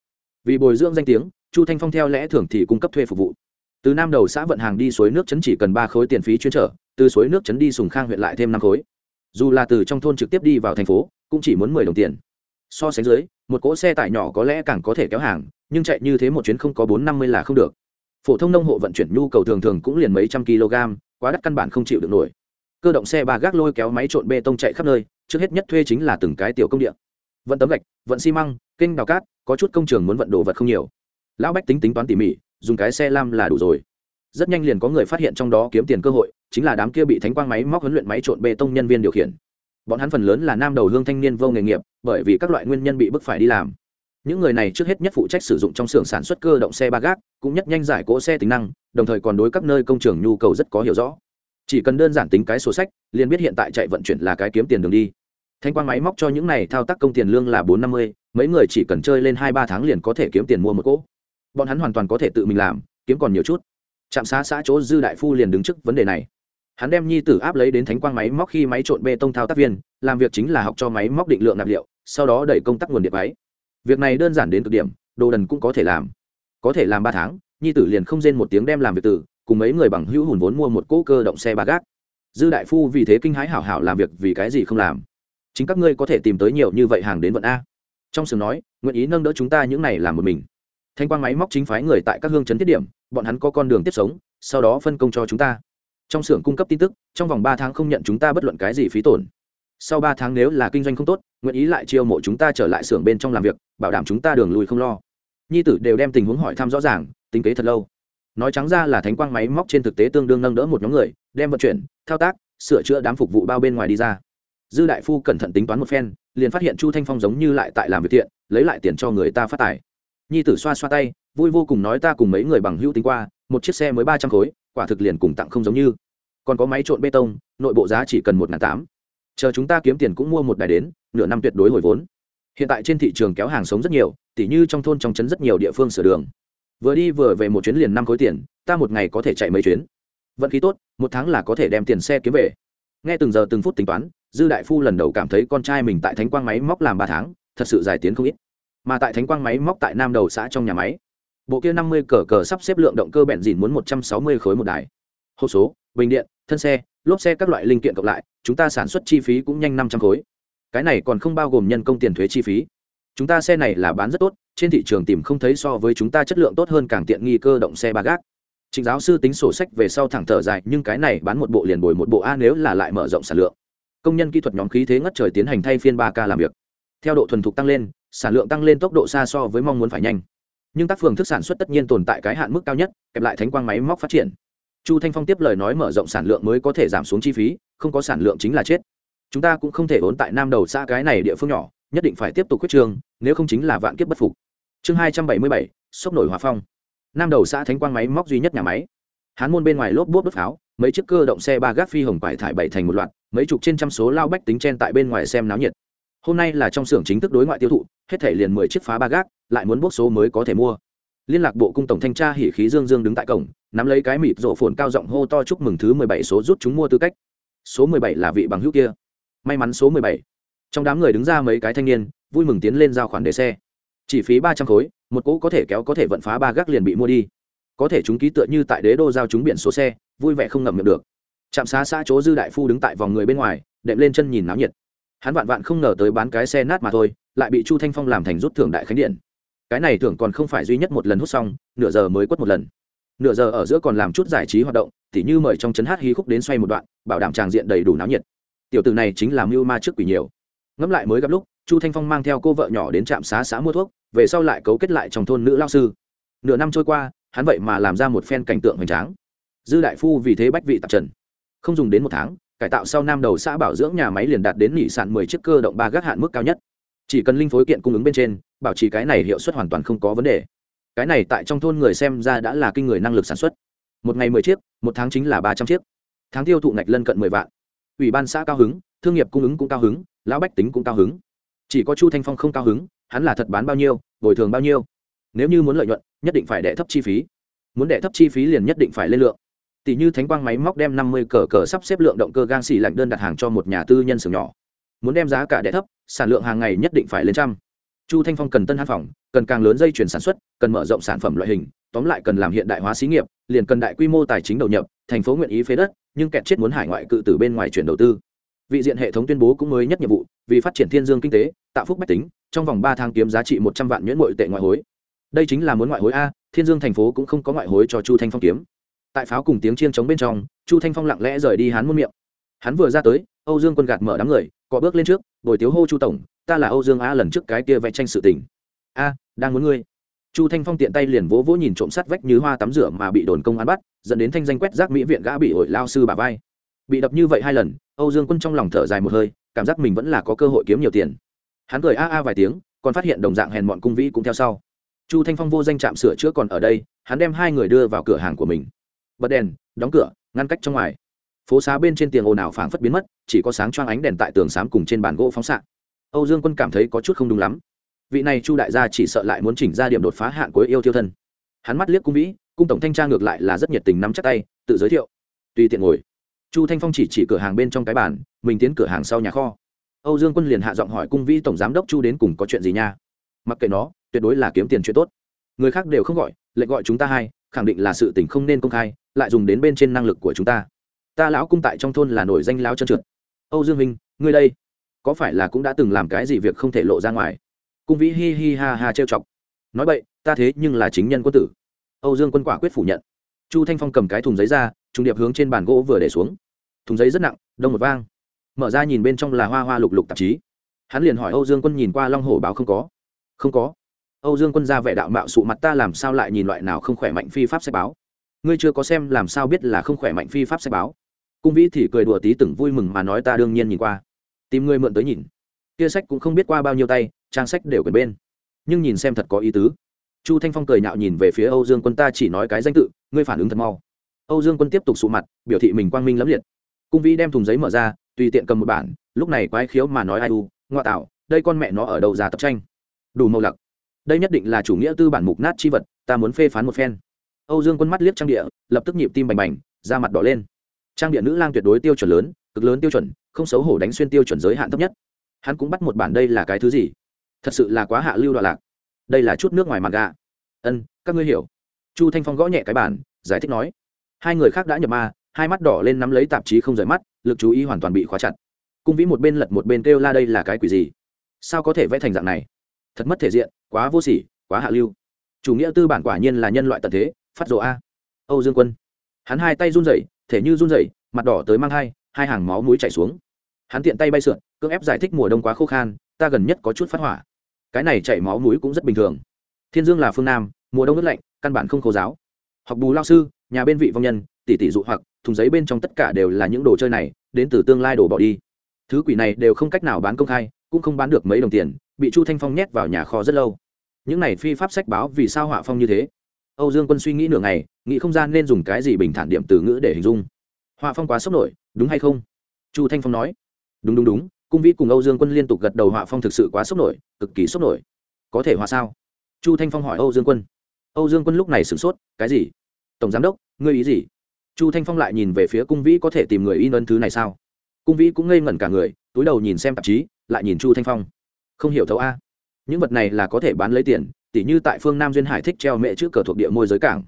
Vì bồi dưỡng danh tiếng, chu thanh phong theo lẽ thường thì cung cấp thuê phục vụ. Từ nam đầu xã vận hàng đi suối nước chấn chỉ cần ba khối tiền phí chuyên trở, từ suối nước chấn đi sùng khang huyện lại thêm năm khối. Dù là từ trong thôn trực tiếp đi vào thành phố, cũng chỉ muốn mười đồng tiền. So sánh dưới, một cỗ xe tải nhỏ có lẽ càng có thể kéo hàng, nhưng chạy như thế một chuyến không có bốn năm mươi là không được phổ thông nông hộ vận chuyển nhu cầu thường thường cũng liền mấy trăm kg, quá đắt căn bản không chịu được nổi. Cơ động xe ba gác lôi kéo máy trộn bê tông chạy khắp nơi, trước hết nhất thuê chính là từng cái tiểu công địa. Vận tấm gạch, vận xi măng, kênh đào cát, có chút công trường muốn vận đồ vật không nhiều. Lão bách tính tính toán tỉ mỉ, dùng cái xe lam là đủ rồi. Rất nhanh liền có người phát hiện trong đó kiếm tiền cơ hội, chính là đám kia bị thánh quang máy móc huấn luyện máy trộn bê tông nhân viên điều khiển. Bọn hắn phần lớn là nam đầu hương thanh niên vô nghề nghiệp, bởi vì các loại nguyên nhân bị bức phải đi làm những người này trước hết nhất phụ trách sử dụng trong xưởng sản xuất cơ động xe ba gác, cũng nhất nhanh giải cỗ xe tính năng, đồng thời còn đối các nơi công trường nhu cầu rất có hiểu rõ. Chỉ cần đơn giản tính cái sổ sách, liền biết hiện tại chạy vận chuyển là cái kiếm tiền đường đi. Thanh quang máy móc cho những này thao tác công tiền lương là bốn năm mươi, mấy người chỉ cần chơi lên hai ba tháng liền có thể kiếm tiền mua một cỗ. Bọn hắn hoàn toàn có thể tự mình làm, kiếm còn nhiều chút. Trạm xá xã chỗ dư đại phu liền đứng trước vấn đề này. Hắn đem nhi tử áp lấy đến thánh quang máy móc khi máy trộn bê tông thao tác viên, làm việc chính là học cho máy móc định lượng nạp liệu, sau đó đẩy công tắc nguồn điện máy việc này đơn giản đến cực điểm, đồ đần cũng có thể làm. Có thể làm ba tháng, nhi tử liền không rên một tiếng đem làm việc tử, cùng mấy người bằng hữu hùn vốn mua một cỗ cơ động xe ba gác. Dư đại phu vì thế kinh hãi hảo hảo làm việc vì cái gì không làm? Chính các ngươi có thể tìm tới nhiều như vậy hàng đến vận a. Trong sừng nói, nguyện ý nâng đỡ chúng ta những này làm một mình. Thanh quang máy móc chính phái người tại các hương chấn tiết điểm, bọn hắn có con đường tiếp sống, sau đó phân công cho chúng ta. Trong xưởng cung cấp tin tức, trong vòng ba tháng không nhận chúng ta bất luận cái gì phí tổn sau ba tháng nếu là kinh doanh không tốt, nguyện ý lại chiêu mộ chúng ta trở lại xưởng bên trong làm việc, bảo đảm chúng ta đường lùi không lo. Nhi tử đều đem tình huống hỏi thăm rõ ràng, tính kế thật lâu. Nói trắng ra là thánh quang máy móc trên thực tế tương đương nâng đỡ một nhóm người, đem vận chuyển, thao tác, sửa chữa đám phục vụ bao bên ngoài đi ra. Dư đại phu cẩn thận tính toán một phen, liền phát hiện chu thanh phong giống như lại tại làm việc thiện, lấy lại tiền cho người ta phát tài. Nhi tử xoa xoa tay, vui vô cùng nói ta cùng mấy người bằng hữu tính qua, một chiếc xe mới ba trăm khối, quả thực liền cùng tặng không giống như. Còn có máy trộn bê tông, nội bộ giá chỉ cần một ngàn tám chờ chúng ta kiếm tiền cũng mua một đài đến, nửa năm tuyệt đối hồi vốn. Hiện tại trên thị trường kéo hàng sống rất nhiều, tỉ như trong thôn trong trấn rất nhiều địa phương sửa đường. Vừa đi vừa về một chuyến liền năm khối tiền, ta một ngày có thể chạy mấy chuyến. Vận khí tốt, một tháng là có thể đem tiền xe kiếm về. Nghe từng giờ từng phút tính toán, dư đại phu lần đầu cảm thấy con trai mình tại thánh quang máy móc làm ba tháng, thật sự dài tiến không ít. Mà tại thánh quang máy móc tại nam đầu xã trong nhà máy, bộ kia năm mươi cờ cờ sắp xếp lượng động cơ bẹn dìn muốn một trăm sáu mươi khối một đài. Hộp số, bình điện thân xe lốp xe các loại linh kiện cộng lại chúng ta sản xuất chi phí cũng nhanh năm trăm khối cái này còn không bao gồm nhân công tiền thuế chi phí chúng ta xe này là bán rất tốt trên thị trường tìm không thấy so với chúng ta chất lượng tốt hơn càng tiện nghi cơ động xe ba gác Trịnh giáo sư tính sổ sách về sau thẳng thở dài, nhưng cái này bán một bộ liền bồi một bộ a nếu là lại mở rộng sản lượng. Công nhân kỹ thuật nhóm khí thế ngất trời tiến hành thay phiên ba k làm việc. Theo độ thuần thục tăng lên, sản lượng tăng lên tốc độ xa so với mong muốn phải nhanh. Nhưng tác phường thức sản xuất tất nhiên tồn tại cái hạn mức cao nhất, kẹp lại thánh quang máy móc phát triển. Chu Thanh Phong tiếp lời nói mở rộng sản lượng mới có thể giảm xuống chi phí, không có sản lượng chính là chết. Chúng ta cũng không thể ốn tại Nam đầu xã cái này địa phương nhỏ, nhất định phải tiếp tục quyết trường, nếu không chính là vạn kiếp bất phục. Chương hai trăm bảy mươi bảy, sốc nổi hỏa phong nam đầu xã thánh quang máy móc duy nhất nhà máy hán môn bên ngoài lốp bốt đốt pháo mấy chiếc cơ động xe ba gác phi hồng vải thải bảy thành một loạt mấy chục trên trăm số lao bách tính chen tại bên ngoài xem náo nhiệt hôm nay là trong xưởng chính thức đối ngoại tiêu thụ hết thể liền mười chiếc phá ba gác lại muốn bốc số mới có thể mua liên lạc bộ cung tổng thanh tra hỉ khí dương dương đứng tại cổng, nắm lấy cái mịp rộ phồn cao giọng hô to chúc mừng thứ mười bảy số rút chúng mua tư cách. Số mười bảy là vị bằng hữu kia. May mắn số mười bảy. Trong đám người đứng ra mấy cái thanh niên, vui mừng tiến lên giao khoản để xe. Chỉ phí ba trăm khối, một cỗ có thể kéo có thể vận phá ba gác liền bị mua đi. Có thể chúng ký tựa như tại đế đô giao chúng biển số xe, vui vẻ không ngậm miệng được. Trạm xá xã chỗ dư đại phu đứng tại vòng người bên ngoài, đệm lên chân nhìn náo nhiệt. Hắn vạn vạn không ngờ tới bán cái xe nát mà thôi, lại bị chu thanh phong làm thành rút thưởng đại khánh điện cái này thưởng còn không phải duy nhất một lần hút xong, nửa giờ mới quất một lần. Nửa giờ ở giữa còn làm chút giải trí hoạt động thì như mời trong chấn hát hí khúc đến xoay một đoạn, bảo đảm tràng diện đầy đủ náo nhiệt. Tiểu từ này chính là mưu ma trước quỷ nhiều. Ngẫm lại mới gặp lúc, chu thanh phong mang theo cô vợ nhỏ đến trạm xá xã mua thuốc, về sau lại cấu kết lại trong thôn nữ lao sư. Nửa năm trôi qua, hắn vậy mà làm ra một phen cảnh tượng hoành tráng. Dư đại phu vì thế bách vị tạp trần. Không dùng đến một tháng, cải tạo sau nam đầu xã bảo dưỡng nhà máy liền đạt đến nỉ sản mười chiếc cơ động ba gác hạn mức cao nhất. Chỉ cần linh phối kiện cung ứng bên trên bảo trì cái này hiệu suất hoàn toàn không có vấn đề. Cái này tại trong thôn người xem ra đã là kinh người năng lực sản xuất. Một ngày mười chiếc, một tháng chính là ba trăm chiếc. Tháng tiêu thụ ngạch lân cận mười vạn. Ủy ban xã cao hứng, thương nghiệp cung ứng cũng cao hứng, lão bách tính cũng cao hứng. Chỉ có chu thanh phong không cao hứng, hắn là thật bán bao nhiêu, bồi thường bao nhiêu. Nếu như muốn lợi nhuận, nhất định phải đẻ thấp chi phí. Muốn đẻ thấp chi phí liền nhất định phải lên lượng. Tỷ như thánh quang máy móc đem năm mươi cờ cờ sắp xếp lượng động cơ gang xỉ lạnh đơn đặt hàng cho một nhà tư nhân xưởng nhỏ. Muốn đem giá cả đẻ thấp, sản lượng hàng ngày nhất định phải lên trăm chu thanh phong cần tân hát phòng, cần càng lớn dây chuyển sản xuất, cần mở rộng sản phẩm loại hình, tóm lại cần làm hiện đại hóa xí nghiệp, liền cần đại quy mô tài chính đầu nhập, thành phố nguyện ý phế đất, nhưng kẹt chết muốn hải ngoại cự từ bên ngoài chuyển đầu tư. Vị diện hệ thống tuyên bố cũng mới nhất nhiệm vụ, vì phát triển thiên dương kinh tế, tạo phúc bách tính, trong vòng ba tháng kiếm giá trị một trăm vạn nhuyễn nội tệ ngoại hối. Đây chính là muốn ngoại hối a, thiên dương thành phố cũng không có ngoại hối cho chu thanh phong kiếm. Tại pháo cùng tiếng chiên chống bên trong, chu thanh phong lặng lẽ rời đi hắn muôn miệng. Hắn vừa ra tới, âu dương quân gạt mở đám người, cọ bước lên trước, bồi tiếu hô chu tổng ta là âu dương a lần trước cái kia vẽ tranh sự tình. A, đang muốn ngươi. Chu thanh phong tiện tay liền vỗ vỗ nhìn trộm sắt vách như hoa tắm rửa mà bị đồn công an bắt, dẫn đến thanh danh quét rác mỹ viện gã bị ổi lao sư bà vai. Bị đập như vậy hai lần, âu dương quân trong lòng thở dài một hơi, cảm giác mình vẫn là có cơ hội kiếm nhiều tiền. Hắn cười a a vài tiếng, còn phát hiện đồng dạng hèn mọn cung vĩ cũng theo sau. Chu thanh phong vô danh trạm sửa chữa còn ở đây, hắn đem hai người đưa vào cửa hàng của mình. Bật đèn, đóng cửa, ngăn cách trong ngoài. Phố xá bên trên tiền ồn ào phảng phất biến mất, chỉ có sáng choang ánh đèn tại tường xám cùng trên bàn gỗ phóng xạ âu dương quân cảm thấy có chút không đúng lắm. Vị này chu đại gia chỉ sợ lại muốn chỉnh ra điểm đột phá hạn cuối yêu tiêu thân. Hắn mắt liếc cung vĩ, cung tổng thanh tra ngược lại là rất nhiệt tình nắm chắc tay, tự giới thiệu. Tùy tiện ngồi. Chu thanh phong chỉ chỉ cửa hàng bên trong cái bàn, mình tiến cửa hàng sau nhà kho. Âu dương quân liền hạ giọng hỏi cung vĩ tổng giám đốc chu đến cùng có chuyện gì nha? Mặc kệ nó, tuyệt đối là kiếm tiền chuyện tốt. Người khác đều không gọi, lệnh gọi chúng ta hai, khẳng định là sự tình không nên công khai, lại dùng đến bên trên năng lực của chúng ta. Ta lão cung tại trong thôn là nổi danh lao chân trượt. Âu dương minh, ngươi đây có phải là cũng đã từng làm cái gì việc không thể lộ ra ngoài? Cung vĩ hi hi ha ha trêu chọc. Nói vậy ta thế nhưng là chính nhân quân tử. Âu dương quân quả quyết phủ nhận. Chu thanh phong cầm cái thùng giấy ra, trùng điệp hướng trên bàn gỗ vừa để xuống. Thùng giấy rất nặng, đông một vang. Mở ra nhìn bên trong là hoa hoa lục lục tạp chí. Hắn liền hỏi âu dương quân nhìn qua long hổ báo không có? Không có. Âu dương quân ra vẻ đạo mạo sụ mặt ta làm sao lại nhìn loại nào không khỏe mạnh phi pháp sách báo? Ngươi chưa có xem làm sao biết là không khỏe mạnh phi pháp sách báo? Cung vĩ thì cười đùa tí từng vui mừng mà nói ta đương nhiên nhìn qua tìm ngươi mượn tới nhìn. Kia sách cũng không biết qua bao nhiêu tay, trang sách đều gần bên. Nhưng nhìn xem thật có ý tứ. Chu thanh phong cười nhạo nhìn về phía âu dương quân ta chỉ nói cái danh tự, ngươi phản ứng thật mau. Âu dương quân tiếp tục sụ mặt, biểu thị mình quang minh lẫm liệt. Cung vĩ đem thùng giấy mở ra, tùy tiện cầm một bản, lúc này quái khiếu mà nói ai u, ngoa tạo, đây con mẹ nó ở đâu già tập tranh? Đủ màu lặc. Đây nhất định là chủ nghĩa tư bản mục nát chi vật, ta muốn phê phán một phen. Âu dương quân mắt liếc trang địa, lập tức nhịp tim bành bành, da mặt đỏ lên trang địa nữ lang tuyệt đối tiêu chuẩn lớn, cực lớn tiêu chuẩn, không xấu hổ đánh xuyên tiêu chuẩn giới hạn thấp nhất. Hắn cũng bắt một bản đây là cái thứ gì? Thật sự là quá hạ lưu đoạn lạc. Đây là chút nước ngoài mặt gà ân, các ngươi hiểu. Chu thanh phong gõ nhẹ cái bản, giải thích nói. Hai người khác đã nhập ma, hai mắt đỏ lên nắm lấy tạp chí không rời mắt, lực chú ý hoàn toàn bị khóa chặt. Cung vĩ một bên lật một bên kêu la đây là cái quỷ gì? Sao có thể vẽ thành dạng này? Thật mất thể diện, quá vô sỉ, quá hạ lưu. Chủ nghĩa tư bản quả nhiên là nhân loại tận thế, phát rộ a. Âu dương quân. Hắn hai tay run rẩy thể như run rẩy, mặt đỏ tới mang hai hai hàng máu mũi chảy xuống. Hắn tiện tay bay sượn, cưỡng ép giải thích mùa đông quá khô khan, ta gần nhất có chút phát hỏa. Cái này chảy máu mũi cũng rất bình thường. Thiên dương là phương nam, mùa đông nước lạnh, căn bản không khô giáo. Học bù lao sư, nhà bên vị vong nhân, tỷ tỷ dụ hoặc, thùng giấy bên trong tất cả đều là những đồ chơi này, đến từ tương lai đổ bỏ đi. Thứ quỷ này đều không cách nào bán công khai, cũng không bán được mấy đồng tiền, bị chu thanh phong nhét vào nhà kho rất lâu. Những này phi pháp sách báo vì sao họa phong như thế? Âu dương quân suy nghĩ nửa ngày nghĩ không gian nên dùng cái gì bình thản điểm từ ngữ để hình dung. Họa phong quá sốc nổi, đúng hay không? Chu thanh phong nói. Đúng đúng đúng, cung vĩ cùng âu dương quân liên tục gật đầu họa phong thực sự quá sốc nổi, cực kỳ sốc nổi. Có thể họa sao? Chu thanh phong hỏi âu dương quân. Âu dương quân lúc này sửng sốt, cái gì? Tổng giám đốc, ngươi ý gì? Chu thanh phong lại nhìn về phía cung vĩ có thể tìm người in ấn thứ này sao? Cung vĩ cũng ngây ngẩn cả người, túi đầu nhìn xem tạp chí, lại nhìn chu thanh phong. Không hiểu thấu a. Những vật này là có thể bán lấy tiền, tỉ như tại phương nam duyên hải thích treo mẹ trước cờ thuộc địa môi giới cảng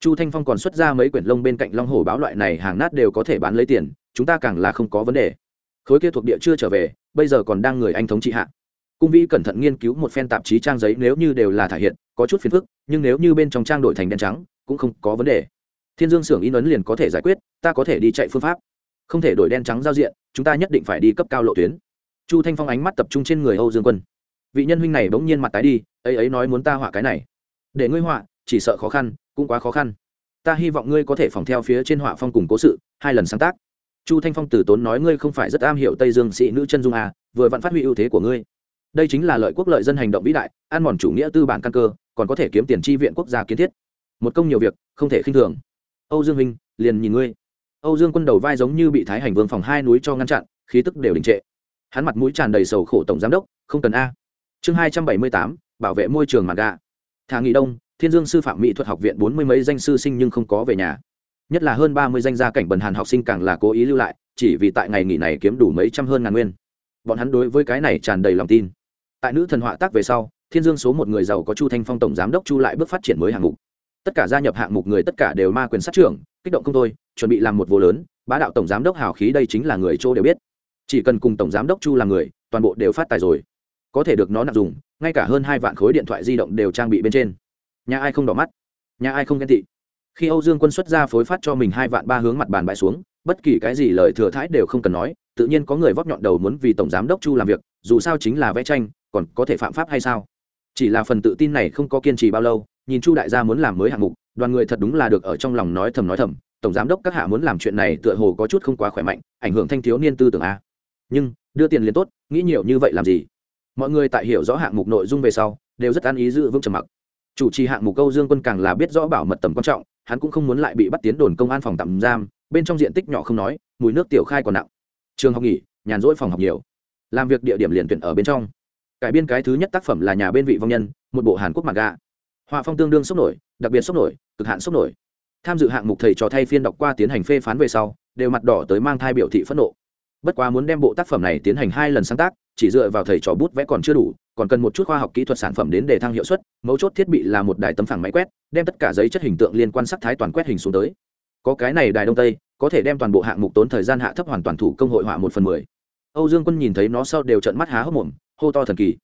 chu thanh phong còn xuất ra mấy quyển lông bên cạnh long hồ báo loại này hàng nát đều có thể bán lấy tiền, chúng ta càng là không có vấn đề. Khối kia thuộc địa chưa trở về, bây giờ còn đang người anh thống trị hạ. Cung vĩ cẩn thận nghiên cứu một phen tạp chí trang giấy nếu như đều là thể hiện, có chút phiền phức, nhưng nếu như bên trong trang đổi thành đen trắng, cũng không có vấn đề. Thiên dương xưởng in ấn liền có thể giải quyết, ta có thể đi chạy phương pháp. Không thể đổi đen trắng giao diện, chúng ta nhất định phải đi cấp cao lộ tuyến. Chu thanh phong ánh mắt tập trung trên người âu dương quân. Vị nhân huynh này bỗng nhiên mặt tái đi, ấy ấy nói muốn ta họa cái này. Để ngươi họa chỉ sợ khó khăn, cũng quá khó khăn. Ta hy vọng ngươi có thể phòng theo phía trên họa phong cùng cố sự, hai lần sáng tác. Chu thanh phong từ tốn nói ngươi không phải rất am hiểu tây dương sĩ nữ chân dung à vừa vặn phát huy ưu thế của ngươi. Đây chính là lợi quốc lợi dân hành động vĩ đại, ăn mòn chủ nghĩa tư bản căn cơ, còn có thể kiếm tiền tri viện quốc gia kiến thiết. Một công nhiều việc, không thể khinh thường. Âu dương minh liền nhìn ngươi. Âu dương quân đầu vai giống như bị thái hành vương phòng hai núi cho ngăn chặn, khí tức đều đình trệ. Hắn mặt mũi tràn đầy sầu khổ tổng giám đốc, không cần a. Chương hai trăm bảy mươi tám, bảo vệ môi trường mà gà thà nghị đông thiên dương sư phạm mỹ thuật học viện bốn mươi mấy danh sư sinh nhưng không có về nhà. Nhất là hơn ba mươi danh gia cảnh bần hàn học sinh càng là cố ý lưu lại, chỉ vì tại ngày nghỉ này kiếm đủ mấy trăm hơn ngàn nguyên. Bọn hắn đối với cái này tràn đầy lòng tin. Tại nữ thần họa tác về sau, thiên dương số một người giàu có chu thanh phong tổng giám đốc chu lại bước phát triển mới hạng mục. Tất cả gia nhập hạng mục người tất cả đều ma quyền sát trưởng, kích động không thôi, chuẩn bị làm một vô lớn, bá đạo tổng giám đốc hào khí đây chính là người châu đều biết. Chỉ cần cùng tổng giám đốc chu là người, toàn bộ đều phát tài rồi. Có thể được nó nặng dùng, ngay cả hơn hai vạn khối điện thoại di động đều trang bị bên trên nhà ai không đỏ mắt? Nhà ai không ghen tị? Khi âu dương quân xuất ra phối phát cho mình hai vạn ba hướng mặt bàn bãi xuống, bất kỳ cái gì lời thừa thãi đều không cần nói, tự nhiên có người vóc nhọn đầu muốn vì tổng giám đốc chu làm việc, dù sao chính là vẽ tranh, còn có thể phạm pháp hay sao? Chỉ là phần tự tin này không có kiên trì bao lâu, nhìn chu đại gia muốn làm mới hạng mục, đoàn người thật đúng là được ở trong lòng nói thầm nói thầm, tổng giám đốc các hạ muốn làm chuyện này tựa hồ có chút không quá khỏe mạnh, ảnh hưởng thanh thiếu niên tư tưởng a. Nhưng, đưa tiền liền tốt, nghĩ nhiều như vậy làm gì? Mọi người tại hiểu rõ hạng mục nội dung về sau, đều rất an ý giữ vững trầm mặc chủ trì hạng mục câu dương quân càng là biết rõ bảo mật tầm quan trọng, hắn cũng không muốn lại bị bắt tiến đồn công an phòng tạm giam, bên trong diện tích nhỏ không nói, mùi nước tiểu khai còn nặng. Trường học nghỉ, nhàn rỗi phòng học nhiều. Làm việc địa điểm liền tuyển ở bên trong. Cải biên cái thứ nhất tác phẩm là nhà bên vị vong nhân, một bộ hàn quốc mặt gà họa phong tương đương sốc nổi, đặc biệt sốc nổi, cực hạn sốc nổi. Tham dự hạng mục thầy trò thay phiên đọc qua tiến hành phê phán về sau, đều mặt đỏ tới mang thai biểu thị phẫn nộ. Bất quá muốn đem bộ tác phẩm này tiến hành hai lần sáng tác, chỉ dựa vào thầy trò bút vẽ còn chưa đủ còn cần một chút khoa học kỹ thuật sản phẩm đến để thăng hiệu suất mấu chốt thiết bị là một đài tấm phẳng máy quét đem tất cả giấy chất hình tượng liên quan sắc thái toàn quét hình xuống tới có cái này đài đông tây có thể đem toàn bộ hạng mục tốn thời gian hạ thấp hoàn toàn thủ công hội họa một phần mười âu dương quân nhìn thấy nó sau đều trận mắt há hốc mồm hô to thần kỳ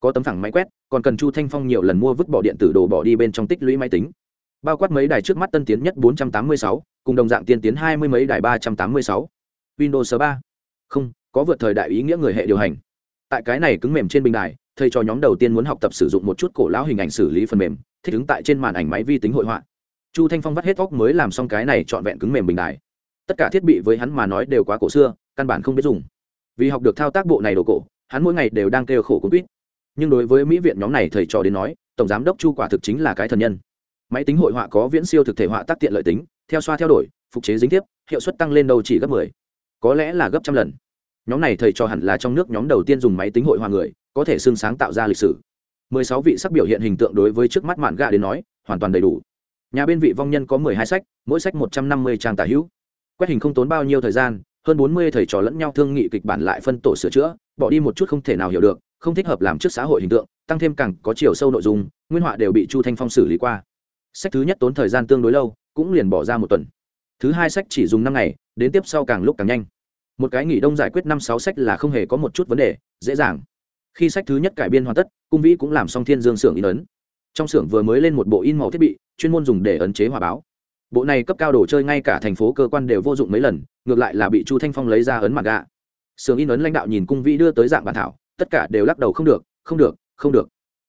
có tấm phẳng máy quét còn cần chu thanh phong nhiều lần mua vứt bỏ điện tử đồ bỏ đi bên trong tích lũy máy tính bao quát mấy đài trước mắt tân tiến nhất 486, cùng đồng dạng tiên tiến hai mươi mấy đài 386. Windows 3. Không, có vượt thời đại ý nghĩa người hệ điều hành. Tại cái này cứng mềm trên bình đài, thầy cho nhóm đầu tiên muốn học tập sử dụng một chút cổ lão hình ảnh xử lý phần mềm, thích ứng tại trên màn ảnh máy vi tính hội họa. Chu Thanh Phong vắt hết óc mới làm xong cái này trọn vẹn cứng mềm bình đài. Tất cả thiết bị với hắn mà nói đều quá cổ xưa, căn bản không biết dùng. Vì học được thao tác bộ này đồ cổ, hắn mỗi ngày đều đang kêu khổ cũng quýt Nhưng đối với mỹ viện nhóm này thầy trò đến nói, tổng giám đốc Chu quả thực chính là cái thần nhân máy tính hội họa có viễn siêu thực thể họa tác tiện lợi tính theo xoa theo đổi phục chế dính tiếp hiệu suất tăng lên đầu chỉ gấp 10. có lẽ là gấp trăm lần nhóm này thầy trò hẳn là trong nước nhóm đầu tiên dùng máy tính hội họa người có thể xương sáng tạo ra lịch sử. 16 vị sắc biểu hiện hình tượng đối với trước mắt mạn gạ đến nói, hoàn toàn đầy đủ. Nhà bên vị vong nhân có 12 sách, mỗi sách 150 trang tả hữu. Quét hình không tốn bao nhiêu thời gian, hơn 40 thầy trò lẫn nhau thương nghị kịch bản lại phân tổ sửa chữa, bỏ đi một chút không thể nào hiểu được, không thích hợp làm trước xã hội hình tượng, tăng thêm càng có chiều sâu nội dung, nguyên họa đều bị chu thanh phong xử lý qua. Sách thứ nhất tốn thời gian tương đối lâu, cũng liền bỏ ra một tuần. Thứ hai sách chỉ dùng năm ngày, đến tiếp sau càng lúc càng nhanh. Một cái nghỉ đông giải quyết năm sáu sách là không hề có một chút vấn đề, dễ dàng khi sách thứ nhất cải biên hoàn tất, cung vĩ cũng làm xong thiên dương xưởng in ấn. Trong xưởng vừa mới lên một bộ in màu thiết bị, chuyên môn dùng để ấn chế hòa báo. Bộ này cấp cao đồ chơi ngay cả thành phố cơ quan đều vô dụng mấy lần, ngược lại là bị chu thanh phong lấy ra ấn mặt gạ. Xưởng in ấn lãnh đạo nhìn cung vĩ đưa tới dạng bản thảo, tất cả đều lắc đầu không được không được không được.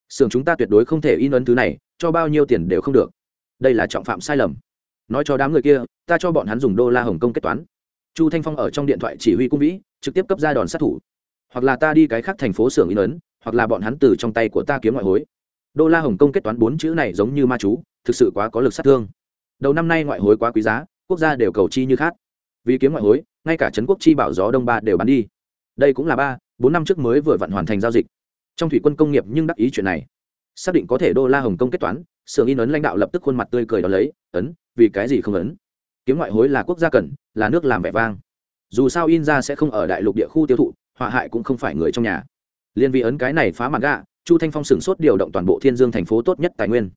Xưởng chúng ta tuyệt đối không thể in ấn thứ này, cho bao nhiêu tiền đều không được. Đây là trọng phạm sai lầm. Nói cho đám người kia, ta cho bọn hắn dùng đô la hồng kông kết toán. Chu thanh phong ở trong điện thoại chỉ huy cung vĩ, trực tiếp cấp ra đòn sát thủ hoặc là ta đi cái khác thành phố xưởng in ấn, hoặc là bọn hắn từ trong tay của ta kiếm ngoại hối. Đô la hồng kông kết toán bốn chữ này giống như ma chú, thực sự quá có lực sát thương. Đầu năm nay ngoại hối quá quý giá, quốc gia đều cầu chi như khác vì kiếm ngoại hối, ngay cả trấn quốc chi bảo gió đông ba đều bán đi. Đây cũng là ba, bốn năm trước mới vừa vặn hoàn thành giao dịch. Trong thủy quân công nghiệp nhưng đắc ý chuyện này. Xác định có thể đô la hồng kông kết toán sưởng in ấn lãnh đạo lập tức khuôn mặt tươi cười đón lấy, ấn, vì cái gì không ấn? Kiếm ngoại hối là quốc gia cần, là nước làm vẻ vang. Dù sao in ra sẽ không ở đại lục địa khu tiêu thụ họa hại cũng không phải người trong nhà. Liên vì ấn cái này phá mặt gạ, chu thanh phong sửng sốt điều động toàn bộ thiên dương thành phố tốt nhất tài nguyên.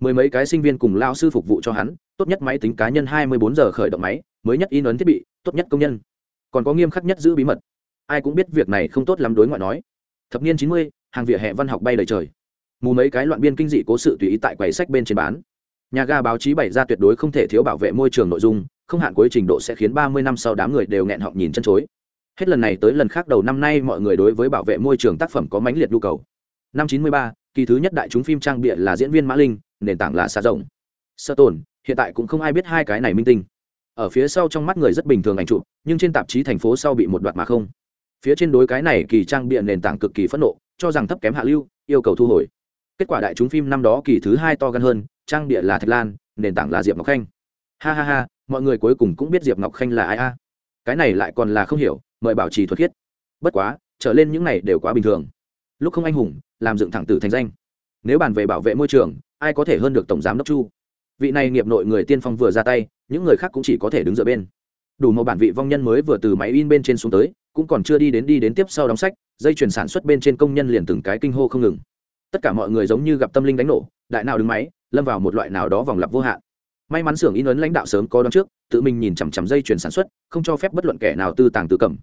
Mười mấy cái sinh viên cùng lao sư phục vụ cho hắn, tốt nhất máy tính cá nhân hai mươi bốn giờ khởi động máy, mới nhất in ấn thiết bị, tốt nhất công nhân. Còn có nghiêm khắc nhất giữ bí mật. Ai cũng biết việc này không tốt lắm đối ngoại nói. Thập niên chín mươi, hàng vỉa hè văn học bay đầy trời. Mù mấy cái loạn biên kinh dị cố sự tùy ý tại quầy sách bên trên bán. Nhà ga báo chí bày ra tuyệt đối không thể thiếu bảo vệ môi trường nội dung, không hạn cuối trình độ sẽ khiến ba mươi năm sau đám người đều nghẹn họng nhìn chân chối hết lần này tới lần khác đầu năm nay mọi người đối với bảo vệ môi trường tác phẩm có mãnh liệt nhu cầu. Năm chín mươi ba, kỳ thứ nhất đại chúng phim trang bịa là diễn viên mã linh, nền tảng là xa rộng. Sơ tồn, hiện tại cũng không ai biết hai cái này minh tinh. Ở phía sau trong mắt người rất bình thường ảnh chụp, nhưng trên tạp chí thành phố sau bị một đoạt mà không. Phía trên đối cái này kỳ trang bịa nền tảng cực kỳ phẫn nộ, cho rằng thấp kém hạ lưu, yêu cầu thu hồi. Kết quả đại chúng phim năm đó kỳ thứ hai to gan hơn, trang bịa là thạch lan, nền tảng là diệp ngọc khanh. Ha ha ha, mọi người cuối cùng cũng biết diệp ngọc khanh là ai a? Cái này lại còn là không hiểu mời bảo trì thuật khiết. Bất quá, trở lên những này đều quá bình thường. Lúc không anh hùng, làm dựng thẳng tử thành danh. Nếu bàn về bảo vệ môi trường, ai có thể hơn được tổng giám đốc chu? Vị này nghiệp nội người tiên phong vừa ra tay, những người khác cũng chỉ có thể đứng dựa bên. Đủ một bản vị vong nhân mới vừa từ máy in bên trên xuống tới, cũng còn chưa đi đến đi đến tiếp sau đóng sách, dây chuyển sản xuất bên trên công nhân liền từng cái kinh hô không ngừng. Tất cả mọi người giống như gặp tâm linh đánh nổ, đại nào đứng máy, lâm vào một loại nào đó vòng lặp vô hạn. May mắn xưởng in ấn lãnh đạo sớm có đón trước, tự mình nhìn chằm chằm dây chuyển sản xuất, không cho phép bất luận kẻ nào tư tàng tư cầm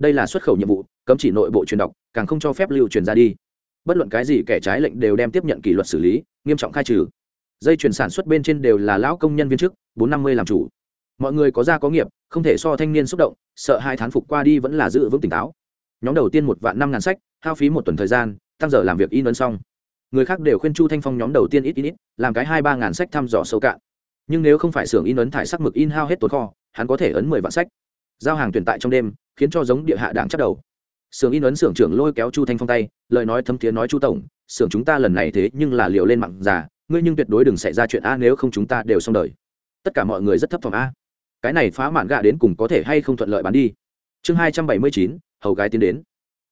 đây là xuất khẩu nhiệm vụ, cấm chỉ nội bộ truyền đọc, càng không cho phép lưu truyền ra đi. Bất luận cái gì kẻ trái lệnh đều đem tiếp nhận kỷ luật xử lý, nghiêm trọng khai trừ. Dây chuyển sản xuất bên trên đều là lão công nhân viên chức, bốn năm mươi làm chủ. Mọi người có gia có nghiệp, không thể so thanh niên xúc động, sợ hai thán phục qua đi vẫn là giữ vững tỉnh táo. Nhóm đầu tiên một vạn năm ngàn sách, hao phí một tuần thời gian, tăng giờ làm việc in ấn xong. Người khác đều khuyên chu thanh phong nhóm đầu tiên ít ít ít, làm cái hai ba ngàn sách thăm dò sâu cạn. Nhưng nếu không phải xưởng in ấn thải sắc mực in hao hết tồn kho, hắn có thể ấn mười vạn sách giao hàng tuyển tại trong đêm, khiến cho giống địa hạ đảng chắc đầu. Sưởng in ấn sưởng trưởng lôi kéo chu thanh phong tay, lời nói thấm thiế nói chu tổng, sưởng chúng ta lần này thế nhưng là liều lên mặn già, ngươi nhưng tuyệt đối đừng xảy ra chuyện a, nếu không chúng ta đều xong đời. Tất cả mọi người rất thấp phòng a. Cái này phá mạn gạ đến cùng có thể hay không thuận lợi bán đi? Chương hai trăm bảy mươi chín, hầu gái tiến đến.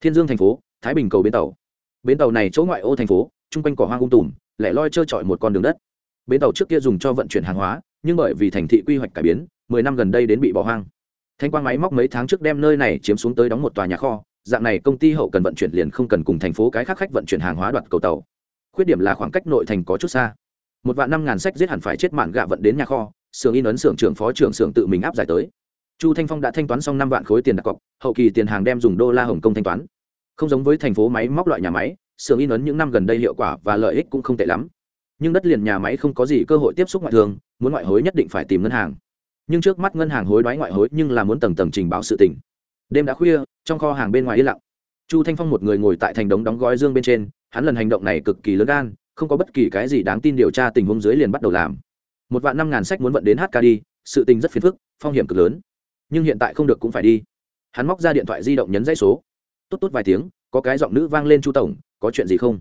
Thiên dương thành phố, thái bình cầu bến tàu. Bến tàu này chỗ ngoại ô thành phố, chung quanh cỏ hoang ung tùm, lẻ loi trơ trọi một con đường đất. Bến tàu trước kia dùng cho vận chuyển hàng hóa, nhưng bởi vì thành thị quy hoạch cải biến, mười năm gần đây đến bị bỏ hoang thanh quang máy móc mấy tháng trước đem nơi này chiếm xuống tới đóng một tòa nhà kho, dạng này công ty hậu cần vận chuyển liền không cần cùng thành phố cái khác khách vận chuyển hàng hóa đoạt cầu tàu. Khuyết điểm là khoảng cách nội thành có chút xa. Một vạn năm ngàn sách giết hẳn phải chết mạn gạ vận đến nhà kho, xưởng in ấn xưởng trưởng phó trưởng xưởng tự mình áp giải tới. Chu thanh phong đã thanh toán xong năm vạn khối tiền đặt cọc, hậu kỳ tiền hàng đem dùng đô la hồng kông thanh toán. Không giống với thành phố máy móc loại nhà máy, xưởng in ấn những năm gần đây hiệu quả và lợi ích cũng không tệ lắm. Nhưng đất liền nhà máy không có gì cơ hội tiếp xúc ngoại thường muốn ngoại hối nhất định phải tìm ngân hàng nhưng trước mắt ngân hàng hối đoái ngoại hối nhưng là muốn tầng tầng trình báo sự tình. Đêm đã khuya, trong kho hàng bên ngoài yên lặng. Chu thanh phong một người ngồi tại thành đống đóng gói dương bên trên, hắn lần hành động này cực kỳ lớn gan, không có bất kỳ cái gì đáng tin điều tra tình huống dưới liền bắt đầu làm. Một vạn năm ngàn sách muốn vận đến hk đi, sự tình rất phiền phức, phong hiểm cực lớn. Nhưng hiện tại không được cũng phải đi. Hắn móc ra điện thoại di động nhấn dãy số. Tốt tốt vài tiếng, có cái giọng nữ vang lên chu tổng, có chuyện gì không?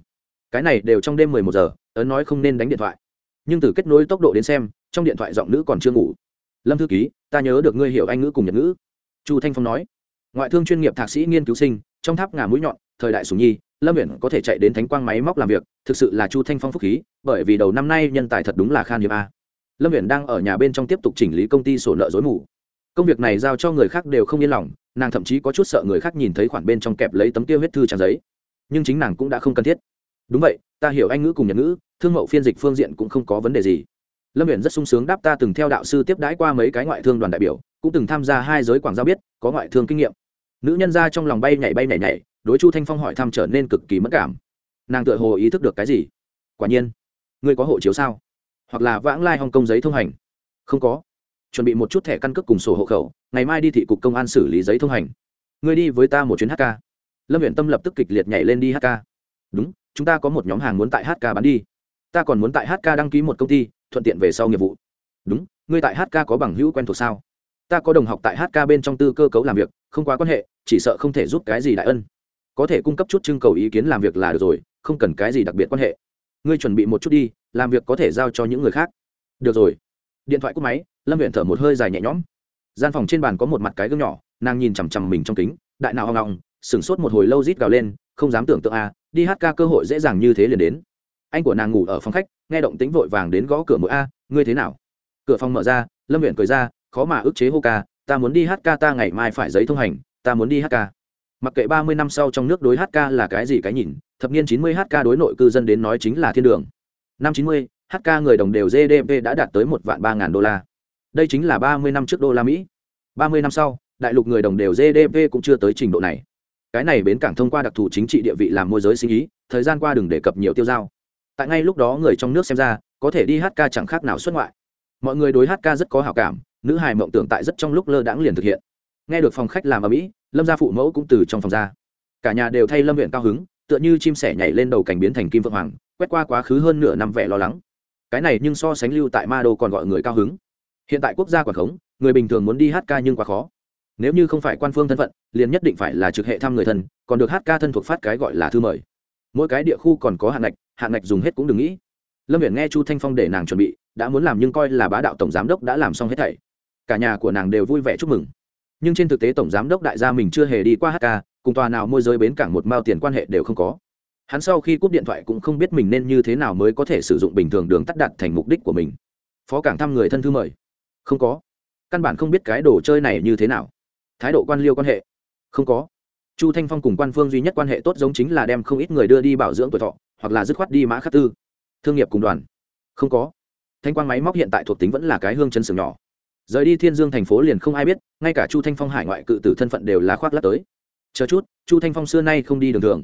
Cái này đều trong đêm mười một giờ, ấn nói không nên đánh điện thoại. Nhưng từ kết nối tốc độ đến xem, trong điện thoại giọng nữ còn chưa ngủ lâm thư ký, ta nhớ được ngươi hiểu anh ngữ cùng nhật ngữ. Chu thanh phong nói. Ngoại thương chuyên nghiệp thạc sĩ nghiên cứu sinh, trong tháp ngà mũi nhọn, thời đại sùng nhi, lâm huyện có thể chạy đến thánh quang máy móc làm việc, thực sự là chu thanh phong phúc khí, bởi vì đầu năm nay nhân tài thật đúng là khan hiếm a. Lâm huyện đang ở nhà bên trong tiếp tục chỉnh lý công ty sổ nợ dối mù. Công việc này giao cho người khác đều không yên lòng, nàng thậm chí có chút sợ người khác nhìn thấy khoản bên trong kẹp lấy tấm tiêu huyết thư trang giấy. Nhưng chính nàng cũng đã không cần thiết. Đúng vậy, ta hiểu anh ngữ cùng nhật ngữ, thương mẫu phiên dịch phương diện cũng không có vấn đề gì lâm huyện rất sung sướng đáp ta từng theo đạo sư tiếp đãi qua mấy cái ngoại thương đoàn đại biểu, cũng từng tham gia hai giới quảng giao biết, có ngoại thương kinh nghiệm. Nữ nhân ra trong lòng bay nhảy bay nhảy nhảy, đối chu thanh phong hỏi thăm trở nên cực kỳ mất cảm. Nàng tự hồ ý thức được cái gì? Quả nhiên, ngươi có hộ chiếu sao? Hoặc là vãng lai hồng kông giấy thông hành? Không có. Chuẩn bị một chút thẻ căn cước cùng sổ hộ khẩu, ngày mai đi thị cục công an xử lý giấy thông hành. Ngươi đi với ta một chuyến hk lâm huyện tâm lập tức kịch liệt nhảy lên đi hk đúng, chúng ta có một nhóm hàng muốn tại hk bán đi. Ta còn muốn tại hk đăng ký một công ty thuận tiện về sau nghiệp vụ. Đúng, ngươi tại hk có bằng hữu quen thuộc sao? Ta có đồng học tại hk bên trong tư cơ cấu làm việc, không quá quan hệ, chỉ sợ không thể giúp cái gì đại ân. Có thể cung cấp chút trưng cầu ý kiến làm việc là được rồi, không cần cái gì đặc biệt quan hệ. Ngươi chuẩn bị một chút đi, làm việc có thể giao cho những người khác. Được rồi. Điện thoại cúp máy, lâm huyện thở một hơi dài nhẹ nhõm. Gian phòng trên bàn có một mặt cái gương nhỏ, nàng nhìn chằm chằm mình trong kính, đại nào hoang ngọng sửng sốt một hồi lâu rít gào lên, không dám tưởng tượng a đi hát ca cơ hội dễ dàng như thế liền đến anh của nàng ngủ ở phòng khách, nghe động tính vội vàng đến gõ cửa mỗi a, ngươi thế nào? Cửa phòng mở ra, lâm huyện cười ra, khó mà ức chế hô ca, ta muốn đi hát ca ta ngày mai phải giấy thông hành, ta muốn đi hát ca. Mặc kệ ba mươi năm sau trong nước đối hát ca là cái gì cái nhìn, thập niên chín mươi hát ca đối nội cư dân đến nói chính là thiên đường. Năm chín mươi, hát ca người đồng đều gdp đã đạt tới một vạn ba ngàn đô la. Đây chính là ba mươi năm trước đô la mỹ. Ba mươi năm sau, đại lục người đồng đều gdp cũng chưa tới trình độ này. Cái này bến cảng thông qua đặc thù chính trị địa vị làm môi giới sinh ý, thời gian qua đừng đề cập nhiều tiêu dao tại ngay lúc đó người trong nước xem ra, có thể đi hát ca chẳng khác nào xuất ngoại. Mọi người đối hát ca rất có hào cảm, nữ hài mộng tưởng tại rất trong lúc lơ đãng liền thực hiện. Nghe được phòng khách làm ở mỹ, lâm gia phụ mẫu cũng từ trong phòng ra. Cả nhà đều thay lâm huyện cao hứng, tựa như chim sẻ nhảy lên đầu cảnh biến thành kim vượng hoàng, quét qua quá khứ hơn nửa năm vẻ lo lắng. Cái này nhưng so sánh lưu tại ma đô còn gọi người cao hứng. Hiện tại quốc gia quản khống, người bình thường muốn đi hát ca nhưng quá khó. Nếu như không phải quan phương thân phận, liền nhất định phải là trực hệ thăm người thân, còn được hát ca thân thuộc phát cái gọi là thư mời. Mỗi cái địa khu còn có hạn ngạch hạ ngạch dùng hết cũng đừng nghĩ. Lâm viện nghe chu thanh phong để nàng chuẩn bị, đã muốn làm nhưng coi là bá đạo tổng giám đốc đã làm xong hết thảy. Cả nhà của nàng đều vui vẻ chúc mừng. Nhưng trên thực tế tổng giám đốc đại gia mình chưa hề đi qua hk cùng tòa nào môi giới bến cảng một mao tiền quan hệ đều không có. Hắn sau khi cúp điện thoại cũng không biết mình nên như thế nào mới có thể sử dụng bình thường đường tắt đặt thành mục đích của mình. Phó cảng thăm người thân thư mời. Không có. Căn bản không biết cái đồ chơi này như thế nào. Thái độ quan liêu quan hệ. Không có chu thanh phong cùng quan phương duy nhất quan hệ tốt giống chính là đem không ít người đưa đi bảo dưỡng tuổi thọ, hoặc là dứt khoát đi mã khắc tư. Thương nghiệp cùng đoàn. Không có. Thanh quan máy móc hiện tại thuộc tính vẫn là cái hương chân sừng nhỏ. Rời đi thiên dương thành phố liền không ai biết, ngay cả chu thanh phong hải ngoại cự tử thân phận đều là khoác lắc tới. Chờ chút, chu thanh phong xưa nay không đi đường thường.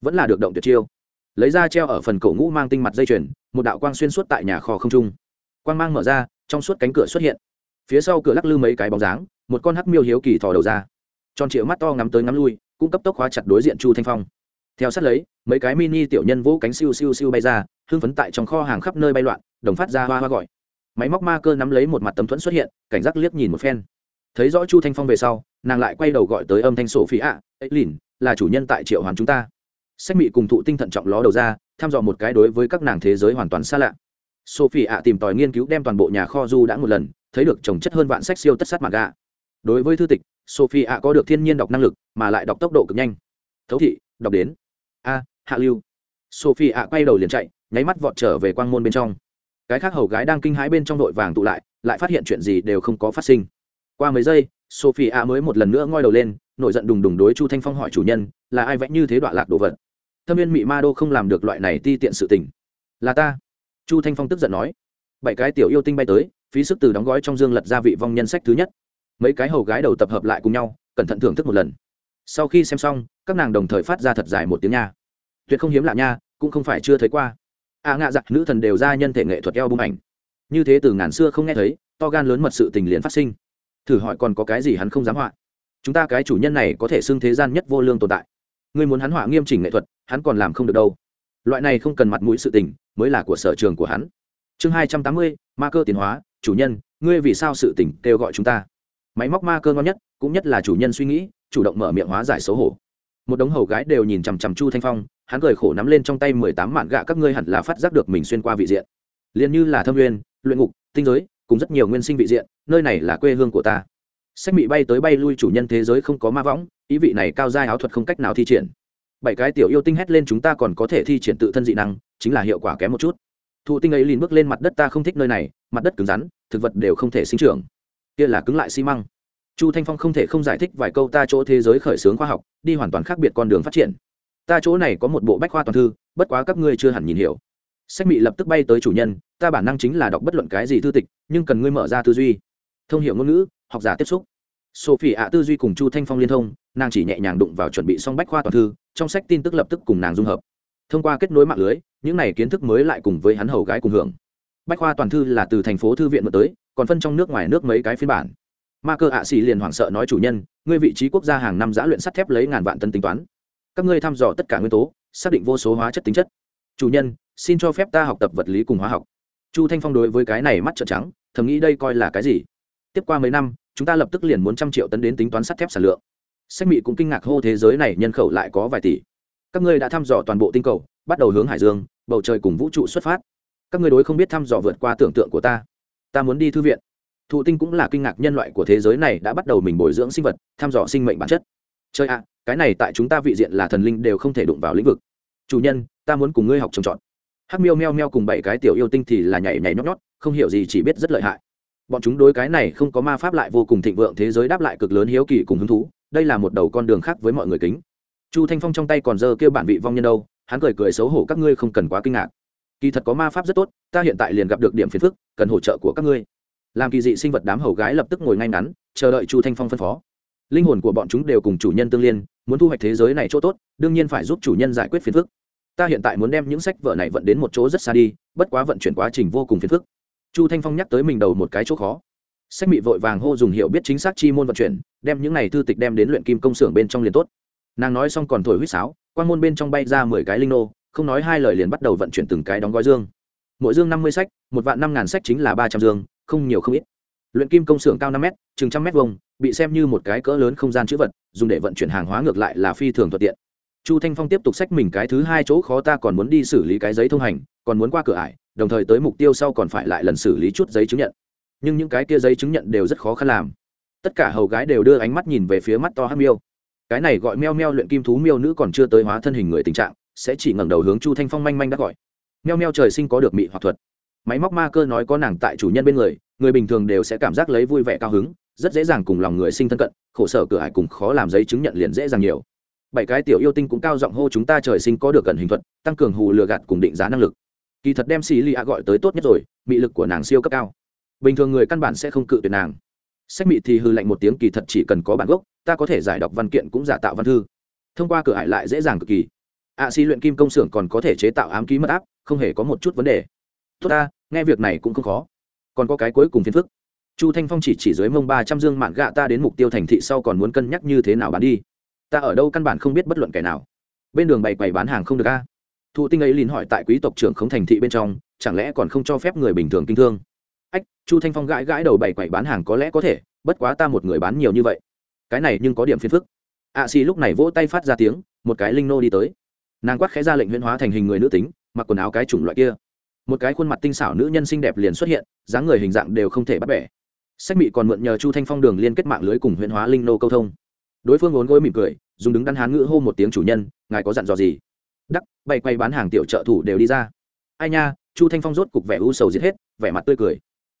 Vẫn là được động tuyệt chiêu. Lấy ra treo ở phần cổ ngũ mang tinh mặt dây chuyền, một đạo quang xuyên suốt tại nhà kho không trung. Quang mang mở ra, trong suốt cánh cửa xuất hiện. Phía sau cửa lắc lư mấy cái bóng dáng, một con hắc miêu hiếu kỳ thò đầu ra. Tròn triệu mắt to ngắm tới ngắm lui cũng cấp tốc khóa chặt đối diện chu thanh phong. Theo sát lấy, mấy cái mini tiểu nhân vũ cánh siêu siêu siêu bay ra, hưng phấn tại trong kho hàng khắp nơi bay loạn, đồng phát ra hoa hoa gọi. Máy móc ma cơ nắm lấy một mặt tấm thuẫn xuất hiện, cảnh giác liếc nhìn một phen. Thấy rõ chu thanh phong về sau, nàng lại quay đầu gọi tới âm thanh sổ phí ạ ấy lìn, là chủ nhân tại triệu hoàn chúng ta. Sách mị cùng thụ tinh thận trọng ló đầu ra, thăm dò một cái đối với các nàng thế giới hoàn toàn xa lạ. Sophie ạ tìm tòi nghiên cứu đem toàn bộ nhà kho du đã một lần, thấy được trồng chất hơn vạn sách siêu tất sát mặt gạ. đối với thư tịch sophie ạ có được thiên nhiên đọc năng lực, mà lại đọc tốc độ cực nhanh. Thấu thị, đọc đến. A, hạ lưu. Sophie ạ quay đầu liền chạy, nháy mắt vọt trở về quang môn bên trong. Cái khác hầu gái đang kinh hãi bên trong đội vàng tụ lại lại phát hiện chuyện gì đều không có phát sinh. Qua mấy giây sophie ạ mới một lần nữa ngoi đầu lên, nổi giận đùng đùng đối chu thanh phong hỏi chủ nhân, là ai vẽ như thế đoạn lạc đồ vật? Thâm viên mị ma đô không làm được loại này ti tiện sự tình. Là ta. Chu thanh phong tức giận nói. Bảy cái tiểu yêu tinh bay tới, phí sức từ đóng gói trong dương lật ra vị vong nhân sách thứ nhất mấy cái hầu gái đầu tập hợp lại cùng nhau cẩn thận thưởng thức một lần. Sau khi xem xong các nàng đồng thời phát ra thật dài một tiếng nha. Tuyệt không hiếm lạ nha cũng không phải chưa thấy qua. A à, ngạ giặc nữ thần đều ra nhân thể nghệ thuật eo bung ảnh. Như thế từ ngàn xưa không nghe thấy to gan lớn mật sự tình liền phát sinh. Thử hỏi còn có cái gì hắn không dám họa? Chúng ta cái chủ nhân này có thể xưng thế gian nhất vô lương tồn tại. Người muốn hắn họa nghiêm chỉnh nghệ thuật hắn còn làm không được đâu. Loại này không cần mặt mũi sự tình mới là của sở trường của hắn. Chương hai trăm tám mươi ma cơ tiến hóa chủ nhân ngươi vì sao sự tỉnh kêu gọi chúng ta? Máy móc ma cơ ngon nhất, cũng nhất là chủ nhân suy nghĩ, chủ động mở miệng hóa giải xấu hổ. Một đống hầu gái đều nhìn chằm chằm chu thanh phong, hắn cười khổ nắm lên trong tay mười tám mạn gạ, các ngươi hẳn là phát giác được mình xuyên qua vị diện. Liền như là thâm nguyên luyện ngục, tinh giới, cùng rất nhiều nguyên sinh vị diện, nơi này là quê hương của ta. Sách mị bay tới bay lui chủ nhân thế giới không có ma võng, ý vị này cao giai áo thuật không cách nào thi triển. Bảy cái tiểu yêu tinh hét lên chúng ta còn có thể thi triển tự thân dị năng, chính là hiệu quả kém một chút. Thụ tinh ấy liền bước lên mặt đất ta không thích nơi này, mặt đất cứng rắn, thực vật đều không thể sinh trưởng kia là cứng lại xi măng. Chu thanh phong không thể không giải thích vài câu, ta chỗ thế giới khởi xướng khoa học, đi hoàn toàn khác biệt con đường phát triển. Ta chỗ này có một bộ bách khoa toàn thư, bất quá các ngươi chưa hẳn nhìn hiểu. Sách mị lập tức bay tới chủ nhân, ta bản năng chính là đọc bất luận cái gì thư tịch, nhưng cần ngươi mở ra tư duy. Thông hiểu ngôn ngữ, học giả tiếp xúc. Sophie ạ tư duy cùng chu thanh phong liên thông, nàng chỉ nhẹ nhàng đụng vào chuẩn bị xong bách khoa toàn thư, trong sách tin tức lập tức cùng nàng dung hợp. Thông qua kết nối mạng lưới, những này kiến thức mới lại cùng với hắn hầu gái cùng hưởng. Bách khoa toàn thư là từ thành phố thư viện mượn tới còn phân trong nước ngoài nước mấy cái phiên bản. Ma cơ ạ xì liền hoảng sợ nói chủ nhân, ngươi vị trí quốc gia hàng năm giã luyện sắt thép lấy ngàn vạn tân tính toán. Các ngươi thăm dò tất cả nguyên tố, xác định vô số hóa chất tính chất. Chủ nhân, xin cho phép ta học tập vật lý cùng hóa học. Chu thanh phong đối với cái này mắt trợn trắng, thầm nghĩ đây coi là cái gì? Tiếp qua mấy năm, chúng ta lập tức liền muốn trăm triệu tấn đến tính toán sắt thép sản lượng. Sách mị cũng kinh ngạc hô thế giới này nhân khẩu lại có vài tỷ. Các ngươi đã thăm dò toàn bộ tinh cầu, bắt đầu hướng hải dương, bầu trời cùng vũ trụ xuất phát. Các ngươi đối không biết thăm dò vượt qua tưởng tượng của ta ta muốn đi thư viện. Thụ tinh cũng là kinh ngạc nhân loại của thế giới này đã bắt đầu mình bồi dưỡng sinh vật, thăm dò sinh mệnh bản chất. Chơi ạ, cái này tại chúng ta vị diện là thần linh đều không thể đụng vào lĩnh vực. Chủ nhân, ta muốn cùng ngươi học trồng trọt. Hắc miêu meo meo cùng bảy cái tiểu yêu tinh thì là nhảy nhảy nhót nhót, không hiểu gì chỉ biết rất lợi hại. Bọn chúng đối cái này không có ma pháp lại vô cùng thịnh vượng, thế giới đáp lại cực lớn hiếu kỳ cùng hứng thú, đây là một đầu con đường khác với mọi người kính. Chu thanh phong trong tay còn dơ kêu bản vị vong nhân đâu, hắn cười cười xấu hổ, các ngươi không cần quá kinh ngạc kỳ thật có ma pháp rất tốt, ta hiện tại liền gặp được điểm phiền phức, cần hỗ trợ của các ngươi. Làm kỳ dị sinh vật đám hầu gái lập tức ngồi ngay ngắn, chờ đợi chu thanh phong phân phó. Linh hồn của bọn chúng đều cùng chủ nhân tương liên, muốn thu hoạch thế giới này chỗ tốt, đương nhiên phải giúp chủ nhân giải quyết phiền phức. Ta hiện tại muốn đem những sách vở này vận đến một chỗ rất xa đi, bất quá vận chuyển quá trình vô cùng phiền phức. Chu thanh phong nhắc tới mình đầu một cái chỗ khó. Sách mị vội vàng hô dùng hiệu biết chính xác chi môn vận chuyển, đem những này thư tịch đem đến luyện kim công xưởng bên trong liền tốt. Nàng nói xong còn thổi huýt sáo, quan môn bên trong bay ra mười cái linh nô không nói hai lời liền bắt đầu vận chuyển từng cái đóng gói dương. Mỗi dương năm mươi sách, một vạn năm ngàn sách chính là ba trăm dương, không nhiều không ít. Luyện kim công xưởng cao năm m chừng trăm m vông bị xem như một cái cỡ lớn không gian chữ vật, dùng để vận chuyển hàng hóa ngược lại là phi thường thuận tiện. Chu thanh phong tiếp tục sách mình cái thứ hai chỗ khó ta còn muốn đi xử lý cái giấy thông hành, còn muốn qua cửa ải, đồng thời tới mục tiêu sau còn phải lại lần xử lý chút giấy chứng nhận. Nhưng những cái kia giấy chứng nhận đều rất khó khăn làm. Tất cả hầu gái đều đưa ánh mắt nhìn về phía mắt to hát miêu. Cái này gọi meo meo luyện kim thú miêu nữ còn chưa tới hóa thân hình người tình trạng sẽ chỉ ngẩng đầu hướng chu thanh phong manh manh đã gọi. Meo meo trời sinh có được mị hoặc thuật. Máy móc ma cơ nói có nàng tại chủ nhân bên người người bình thường đều sẽ cảm giác lấy vui vẻ cao hứng, rất dễ dàng cùng lòng người sinh thân cận, khổ sở cửa hải cùng khó làm giấy chứng nhận liền dễ dàng nhiều. Bảy cái tiểu yêu tinh cũng cao giọng hô chúng ta trời sinh có được cận hình thuật, tăng cường hù lừa gạt cùng định giá năng lực. Kỳ thật đem xì lì a gọi tới tốt nhất rồi, mị lực của nàng siêu cấp cao. Bình thường người căn bản sẽ không cự tuyệt nàng. Sách mị thì hư lạnh một tiếng, kỳ thật chỉ cần có bản gốc, ta có thể giải đọc văn kiện cũng giả tạo văn thư. Thông qua cửa hải lại dễ dàng cực kỳ ạ à, xi luyện kim công xưởng còn có thể chế tạo ám ký mất áp không hề có một chút vấn đề. Tốt ta nghe việc này cũng không khó. Còn có cái cuối cùng phiền phức. Chu thanh phong chỉ chỉ dưới mông ba trăm dương mạn gạ ta đến mục tiêu thành thị sau còn muốn cân nhắc như thế nào bán đi. Ta ở đâu căn bản không biết bất luận kẻ nào. Bên đường bày quầy bán hàng không được a. Thụ tinh ấy liền hỏi tại quý tộc trưởng không thành thị bên trong chẳng lẽ còn không cho phép người bình thường kinh thương? Ách chu thanh phong gãi gãi đầu bày quầy bán hàng có lẽ có thể bất quá ta một người bán nhiều như vậy. Cái này nhưng có điểm phiền phức. Ạ xì lúc này vỗ tay phát ra tiếng một cái linh nô đi tới nàng quát khẽ ra lệnh huyễn hóa thành hình người nữ tính, mặc quần áo cái chủng loại kia. Một cái khuôn mặt tinh xảo nữ nhân xinh đẹp liền xuất hiện, dáng người hình dạng đều không thể bắt bẻ. Sách mị còn mượn nhờ chu thanh phong đường liên kết mạng lưới cùng huyễn hóa linh nô câu thông. Đối phương vốn gối mỉm cười, dùng đứng đắn hán ngữ hô một tiếng chủ nhân, ngài có dặn dò gì? Đắc, bay quay bán hàng tiểu trợ thủ đều đi ra. Ai nha, chu thanh phong rốt cục vẻ u sầu giết hết, vẻ mặt tươi cười.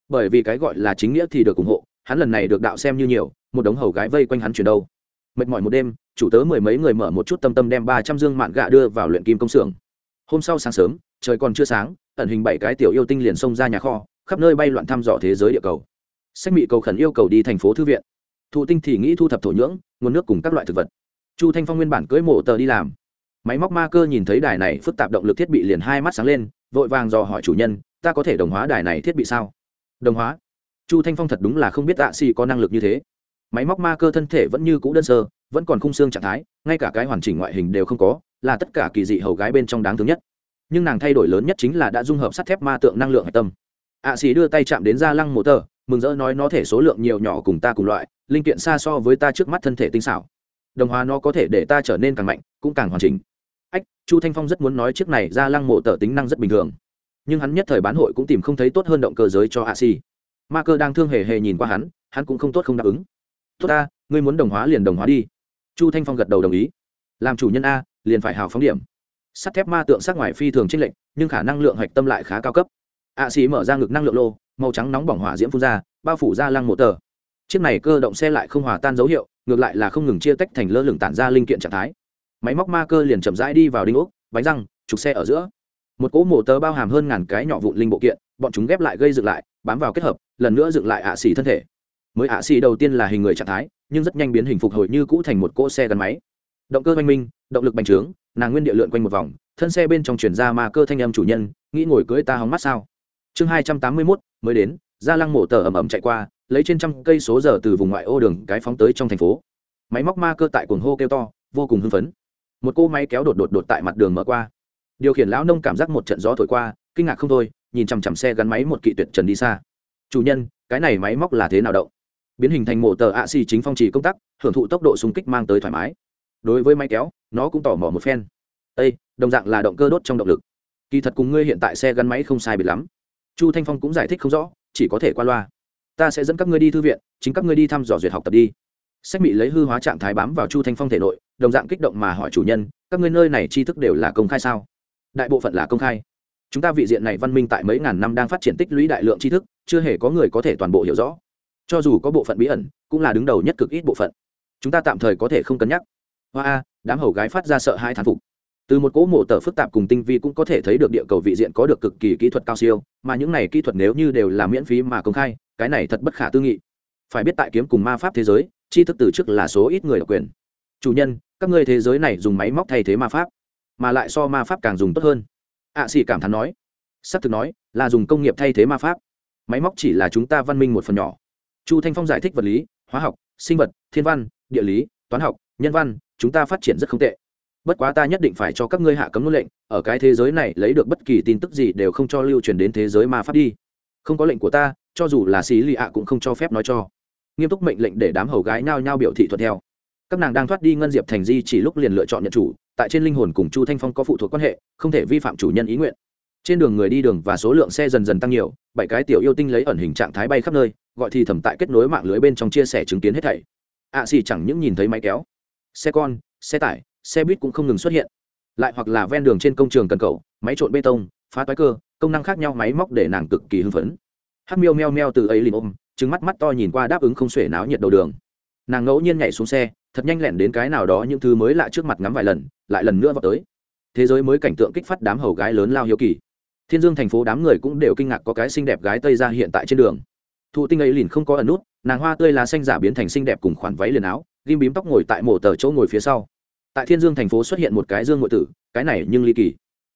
Bởi vì cái gọi là chính nghĩa thì được ủng hộ, hắn lần này được đạo xem như nhiều, một đống hầu gái vây quanh hắn chuyển đâu mệt mỏi một đêm, chủ tớ mười mấy người mở một chút tâm tâm đem ba trăm dương mạn gạ đưa vào luyện kim công xưởng. Hôm sau sáng sớm, trời còn chưa sáng, ẩn hình bảy cái tiểu yêu tinh liền xông ra nhà kho, khắp nơi bay loạn thăm dò thế giới địa cầu. Sách mị cầu khẩn yêu cầu đi thành phố thư viện. Thụ tinh thì nghĩ thu thập thổ nhưỡng, nguồn nước cùng các loại thực vật. Chu thanh phong nguyên bản cưỡi mộ tờ đi làm. Máy móc ma cơ nhìn thấy đài này, phức tạp động lực thiết bị liền hai mắt sáng lên, vội vàng dò hỏi chủ nhân, ta có thể đồng hóa đài này thiết bị sao? Đồng hóa? Chu thanh phong thật đúng là không biết tạ xì có năng lực như thế máy móc ma cơ thân thể vẫn như cũ đơn sơ, vẫn còn khung xương trạng thái, ngay cả cái hoàn chỉnh ngoại hình đều không có, là tất cả kỳ dị hầu gái bên trong đáng thương nhất. Nhưng nàng thay đổi lớn nhất chính là đã dung hợp sắt thép ma tượng năng lượng hạch tâm. Ạ xì đưa tay chạm đến da lăng mô tờ, mừng rỡ nói nó thể số lượng nhiều nhỏ cùng ta cùng loại, linh kiện xa so với ta trước mắt thân thể tinh xảo. Đồng hóa nó có thể để ta trở nên càng mạnh, cũng càng hoàn chỉnh. Ách, chu thanh phong rất muốn nói chiếc này ra lăng mộ tờ tính năng rất bình thường. Nhưng hắn nhất thời bán hội cũng tìm không thấy tốt hơn động cơ giới cho a si ma cơ đang thương hề hề nhìn qua hắn hắn cũng không tốt không đáp ứng tốt ta, ngươi muốn đồng hóa liền đồng hóa đi. Chu thanh phong gật đầu đồng ý. Làm chủ nhân a, liền phải hào phóng điểm. Sắt thép ma tượng sắc ngoài phi thường trinh lệnh nhưng khả năng lượng hạch tâm lại khá cao cấp. A xì mở ra ngực năng lượng lô, màu trắng nóng bỏng hỏa diễm phun ra, bao phủ ra lăng mộ tờ. Chiếc này cơ động xe lại không hòa tan dấu hiệu, ngược lại là không ngừng chia tách thành lơ lửng tản ra linh kiện trạng thái. Máy móc ma cơ liền chậm rãi đi vào đinh ốc, bánh răng, trục xe ở giữa. Một cỗ mổ tờ bao hàm hơn ngàn cái nhỏ vụn linh bộ kiện, bọn chúng ghép lại gây dựng lại, bám vào kết hợp, lần nữa dựng lại ạ xì thân thể mới ạ xì đầu tiên là hình người trạng thái, nhưng rất nhanh biến hình phục hồi như cũ thành một cỗ xe gắn máy. Động cơ oanh minh, động lực bành trướng, nàng nguyên địa lượn quanh một vòng, thân xe bên trong chuyển ra ma cơ thanh âm chủ nhân, nghĩ ngồi cưới ta hóng mắt sao? Chương hai trăm tám mươi mốt, mới đến ra lăng mổ tờ ẩm ẩm chạy qua, lấy trên trăm cây số giờ từ vùng ngoại ô đường cái phóng tới trong thành phố. Máy móc ma cơ tại cuồng hô kêu to, vô cùng hưng phấn. Một cô máy kéo đột đột đột tại mặt đường mở qua. Điều khiển lão nông cảm giác một trận gió thổi qua, kinh ngạc không thôi, nhìn chằm chằm xe gắn máy một kỵ tuyệt trần đi xa. Chủ nhân, cái này máy móc là thế nào động? Biến hình thành mổ tờ ạ xì chính phong trì công tác hưởng thụ tốc độ xung kích mang tới thoải mái. Đối với máy kéo, nó cũng tỏ mỏ một phen. Ây đồng dạng là động cơ đốt trong động lực. Kỳ thật cùng ngươi hiện tại xe gắn máy không sai biệt lắm. Chu thanh phong cũng giải thích không rõ, chỉ có thể qua loa. Ta sẽ dẫn các ngươi đi thư viện, chính các ngươi đi thăm dò duyệt học tập đi. Sách bị lấy hư hóa trạng thái bám vào chu thanh phong thể nội, đồng dạng kích động mà hỏi chủ nhân, các ngươi nơi này tri thức đều là công khai sao? Đại bộ phận là công khai. Chúng ta vị diện này văn minh tại mấy ngàn năm đang phát triển tích lũy đại lượng tri thức, chưa hề có người có thể toàn bộ hiểu rõ cho dù có bộ phận bí ẩn cũng là đứng đầu nhất cực ít bộ phận. Chúng ta tạm thời có thể không cân nhắc. Hoa a đám hầu gái phát ra sợ hai thán phục. Từ một cỗ mộ tờ phức tạp cùng tinh vi cũng có thể thấy được địa cầu vị diện có được cực kỳ kỹ thuật cao siêu mà những này kỹ thuật nếu như đều là miễn phí mà công khai cái này thật bất khả tư nghị. Phải biết tại kiếm cùng ma pháp thế giới tri thức từ trước là số ít người độc quyền. Chủ nhân các ngươi thế giới này dùng máy móc thay thế ma pháp mà lại so ma pháp càng dùng tốt hơn. Ạ à, cảm thán nói. S ắ c thực nói là dùng công nghiệp thay thế ma pháp. Máy móc chỉ là chúng ta văn minh một phần nhỏ chu thanh phong giải thích vật lý, hóa học, sinh vật, thiên văn, địa lý, toán học, nhân văn, chúng ta phát triển rất không tệ. Bất quá ta nhất định phải cho các ngươi hạ cấm ngôn lệnh, ở cái thế giới này lấy được bất kỳ tin tức gì đều không cho lưu truyền đến thế giới ma pháp đi. Không có lệnh của ta, cho dù là xí lì ạ cũng không cho phép nói cho. Nghiêm túc mệnh lệnh để đám hầu gái nao nhao biểu thị thuận theo. Các nàng đang thoát đi ngân diệp thành di chỉ lúc liền lựa chọn nhận chủ, tại trên linh hồn cùng chu thanh phong có phụ thuộc quan hệ, không thể vi phạm chủ nhân ý nguyện trên đường người đi đường và số lượng xe dần dần tăng nhiều, bảy cái tiểu yêu tinh lấy ẩn hình trạng thái bay khắp nơi, gọi thì thầm tại kết nối mạng lưới bên trong chia sẻ chứng kiến hết thảy. Ạ xì chẳng những nhìn thấy máy kéo, xe con, xe tải, xe buýt cũng không ngừng xuất hiện. Lại hoặc là ven đường trên công trường cần cầu, máy trộn bê tông, phá toái cơ, công năng khác nhau máy móc để nàng cực kỳ hưng phấn. Hát miêu meo meo từ ấy lìm ôm trứng mắt mắt to nhìn qua đáp ứng không xuể náo nhiệt đầu đường. Nàng ngẫu nhiên nhảy xuống xe, thật nhanh lẹn đến cái nào đó những thứ mới lạ trước mặt ngắm vài lần, lại lần nữa vào tới. Thế giới mới cảnh tượng kích phát đám hầu gái lớn lao hiếu kỳ thiên dương thành phố đám người cũng đều kinh ngạc có cái xinh đẹp gái tây ra hiện tại trên đường. Thụ tinh ấy liền không có ẩn nút, nàng hoa tươi lá xanh giả biến thành xinh đẹp cùng khoản váy liền áo, ghim bím tóc ngồi tại mổ tờ chỗ ngồi phía sau. Tại thiên dương thành phố xuất hiện một cái dương ngội tử, cái này nhưng ly kỳ.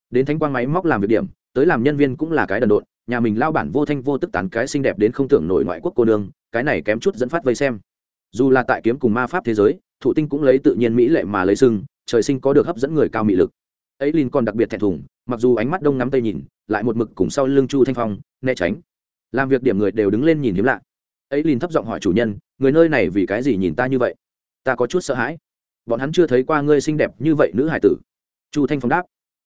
Đến thánh quang máy móc làm việc điểm, tới làm nhân viên cũng là cái đần độn, nhà mình lao bản vô thanh vô tức tán cái xinh đẹp đến không tưởng nổi ngoại quốc cô nương, cái này kém chút dẫn phát vây xem. Dù là tại kiếm cùng ma pháp thế giới, thụ tinh cũng lấy tự nhiên mỹ lệ mà lấy sưng, trời sinh có được hấp dẫn người cao mị lực. Ấy linh còn đặc biệt thẹn thùng, mặc dù ánh mắt đông ngắm tây nhìn lại một mực cùng sau lưng chu thanh phong, né tránh. Làm việc điểm người đều đứng lên nhìn hiếm lạ. Ấy linh thấp giọng hỏi chủ nhân, người nơi này vì cái gì nhìn ta như vậy? Ta có chút sợ hãi. Bọn hắn chưa thấy qua ngươi xinh đẹp như vậy nữ hải tử. Chu thanh phong đáp,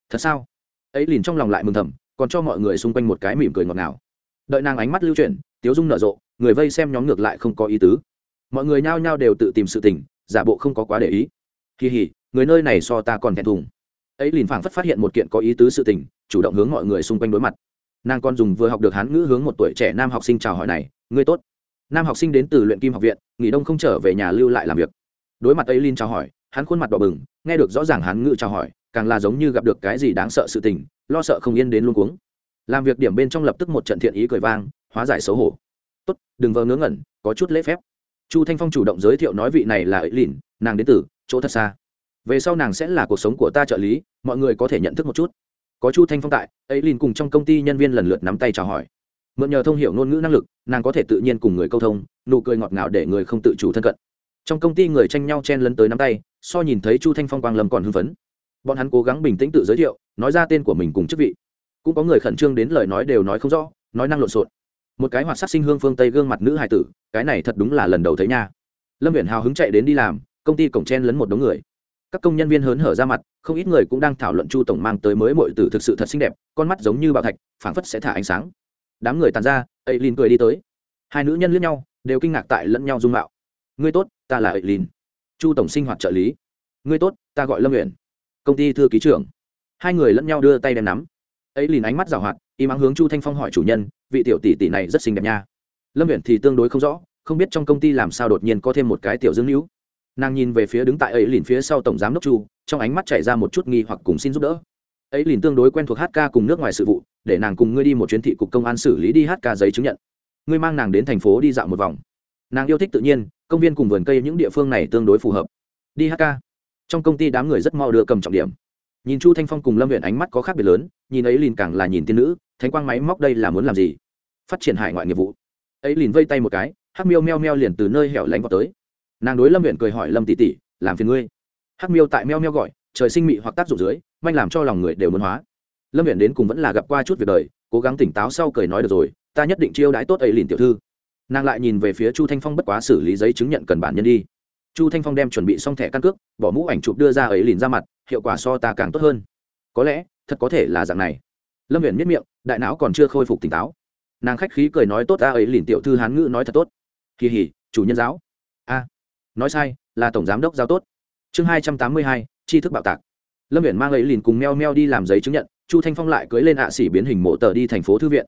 thật sao? Ấy liền trong lòng lại mừng thầm, còn cho mọi người xung quanh một cái mỉm cười ngọt ngào. Đợi nàng ánh mắt lưu chuyển, tiếu dung nở rộ, người vây xem nhóm ngược lại không có ý tứ. Mọi người nhao nhao đều tự tìm sự tình, giả bộ không có quá để ý. Kỳ hỉ, người nơi này so ta còn thẹn thùng ấy liền phảng phất phát hiện một kiện có ý tứ sự tình, chủ động hướng mọi người xung quanh đối mặt. Nàng con dùng vừa học được hán ngữ hướng một tuổi trẻ nam học sinh chào hỏi này, ngươi tốt. Nam học sinh đến từ luyện kim học viện, nghỉ đông không trở về nhà lưu lại làm việc. Đối mặt ấy linh chào hỏi, hắn khuôn mặt đỏ bừng, nghe được rõ ràng hán ngữ chào hỏi, càng là giống như gặp được cái gì đáng sợ sự tình, lo sợ không yên đến luôn cuống. Làm việc điểm bên trong lập tức một trận thiện ý cười vang, hóa giải xấu hổ. Tốt, đừng vờ ngớ ngẩn, có chút lễ phép. Chu thanh phong chủ động giới thiệu nói vị này là ấy lìn nàng đến từ chỗ thật xa về sau nàng sẽ là cuộc sống của ta trợ lý, mọi người có thể nhận thức một chút. Có chu thanh phong tại, ấy liền cùng trong công ty nhân viên lần lượt nắm tay chào hỏi. Mượn nhờ thông hiểu ngôn ngữ năng lực, nàng có thể tự nhiên cùng người câu thông, nụ cười ngọt ngào để người không tự chủ thân cận. Trong công ty người tranh nhau chen lấn tới nắm tay, so nhìn thấy chu thanh phong quang lâm còn hưng phấn. Bọn hắn cố gắng bình tĩnh tự giới thiệu, nói ra tên của mình cùng chức vị. Cũng có người khẩn trương đến lời nói đều nói không rõ, nói năng lộn xộn. Một cái hoạt sắc sinh hương phương tây gương mặt nữ hài tử, cái này thật đúng là lần đầu thấy nha. Lâm viện hào hứng chạy đến đi làm, công ty cổng chen lấn một đống người các công nhân viên hớn hở ra mặt, không ít người cũng đang thảo luận chu tổng mang tới mới mọi tử thực sự thật xinh đẹp, con mắt giống như bảo thạch, phảng phất sẽ thả ánh sáng. Đám người tàn ra ấy lìn cười đi tới. Hai nữ nhân lướt nhau, đều kinh ngạc tại lẫn nhau dung mạo. Ngươi tốt, ta là ấy lìn chu tổng sinh hoạt trợ lý. Ngươi tốt, ta gọi lâm nguyện công ty thư ký trưởng. Hai người lẫn nhau đưa tay đem nắm. Ấy lìn ánh mắt rào hoạt im mắng hướng chu thanh phong hỏi chủ nhân, vị tiểu tỷ tỷ này rất xinh đẹp nha. Lâm nguyện thì tương đối không rõ, không biết trong công ty làm sao đột nhiên có thêm một cái tiểu dương hữu nàng nhìn về phía đứng tại ấy lìn phía sau tổng giám đốc chu, trong ánh mắt chảy ra một chút nghi hoặc cùng xin giúp đỡ. Ấy lìn tương đối quen thuộc hát ca cùng nước ngoài sự vụ, để nàng cùng ngươi đi một chuyến thị cục công an xử lý đi hát ca giấy chứng nhận. Ngươi mang nàng đến thành phố đi dạo một vòng. Nàng yêu thích tự nhiên, công viên cùng vườn cây những địa phương này tương đối phù hợp. Đi hát ca. Trong công ty đám người rất mau đưa cầm trọng điểm. Nhìn chu thanh phong cùng lâm huyện ánh mắt có khác biệt lớn, nhìn ấy lìn càng là nhìn tiên nữ, thánh quang máy móc đây là muốn làm gì? Phát triển hải ngoại nghiệp vụ. Ấy lìn vây tay một cái, hát miêu meo meo liền từ nơi hẻo lánh vào tới nàng đối lâm huyện cười hỏi lâm tỷ tỷ, làm phiền ngươi? Hắc miêu tại meo meo gọi, trời sinh mị hoặc tác dụng dưới, manh làm cho lòng người đều muốn hóa. Lâm huyện đến cùng vẫn là gặp qua chút việc đời, cố gắng tỉnh táo sau cười nói được rồi, ta nhất định chiêu đãi tốt ấy liền tiểu thư. Nàng lại nhìn về phía chu thanh phong bất quá xử lý giấy chứng nhận cần bản nhân đi. Chu thanh phong đem chuẩn bị xong thẻ căn cước, bỏ mũ ảnh chụp đưa ra ấy liền ra mặt, hiệu quả so ta càng tốt hơn. Có lẽ, thật có thể là dạng này. Lâm viện miết miệng, đại não còn chưa khôi phục tỉnh táo. Nàng khách khí cười nói tốt ta ấy liền tiểu thư hán ngữ nói thật tốt. Kỳ hỉ, chủ nhân giáo nói sai, là tổng giám đốc giao tốt. Chương hai trăm tám mươi hai, tri thức bạo tạc. Lâm viện mang ấy lìn cùng meo meo đi làm giấy chứng nhận, chu thanh phong lại cưới lên ạ à xỉ biến hình mộ tờ đi thành phố thư viện.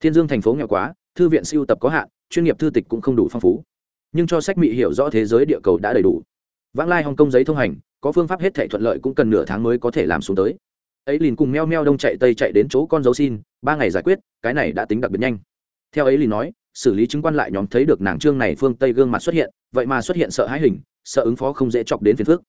Thiên dương thành phố nghèo quá, thư viện siêu tập có hạn, chuyên nghiệp thư tịch cũng không đủ phong phú. Nhưng cho sách mị hiểu rõ thế giới địa cầu đã đầy đủ. Vãng lai hồng kông giấy thông hành, có phương pháp hết thể thuận lợi cũng cần nửa tháng mới có thể làm xuống tới. Ấy liền cùng meo meo đông chạy tây chạy đến chỗ con dấu xin, ba ngày giải quyết, cái này đã tính đặc biệt nhanh. Theo ấy liền nói xử lý chứng quan lại nhóm thấy được nàng trương này phương tây gương mặt xuất hiện, vậy mà xuất hiện sợ hãi hình, sợ ứng phó không dễ chọc đến phiền phước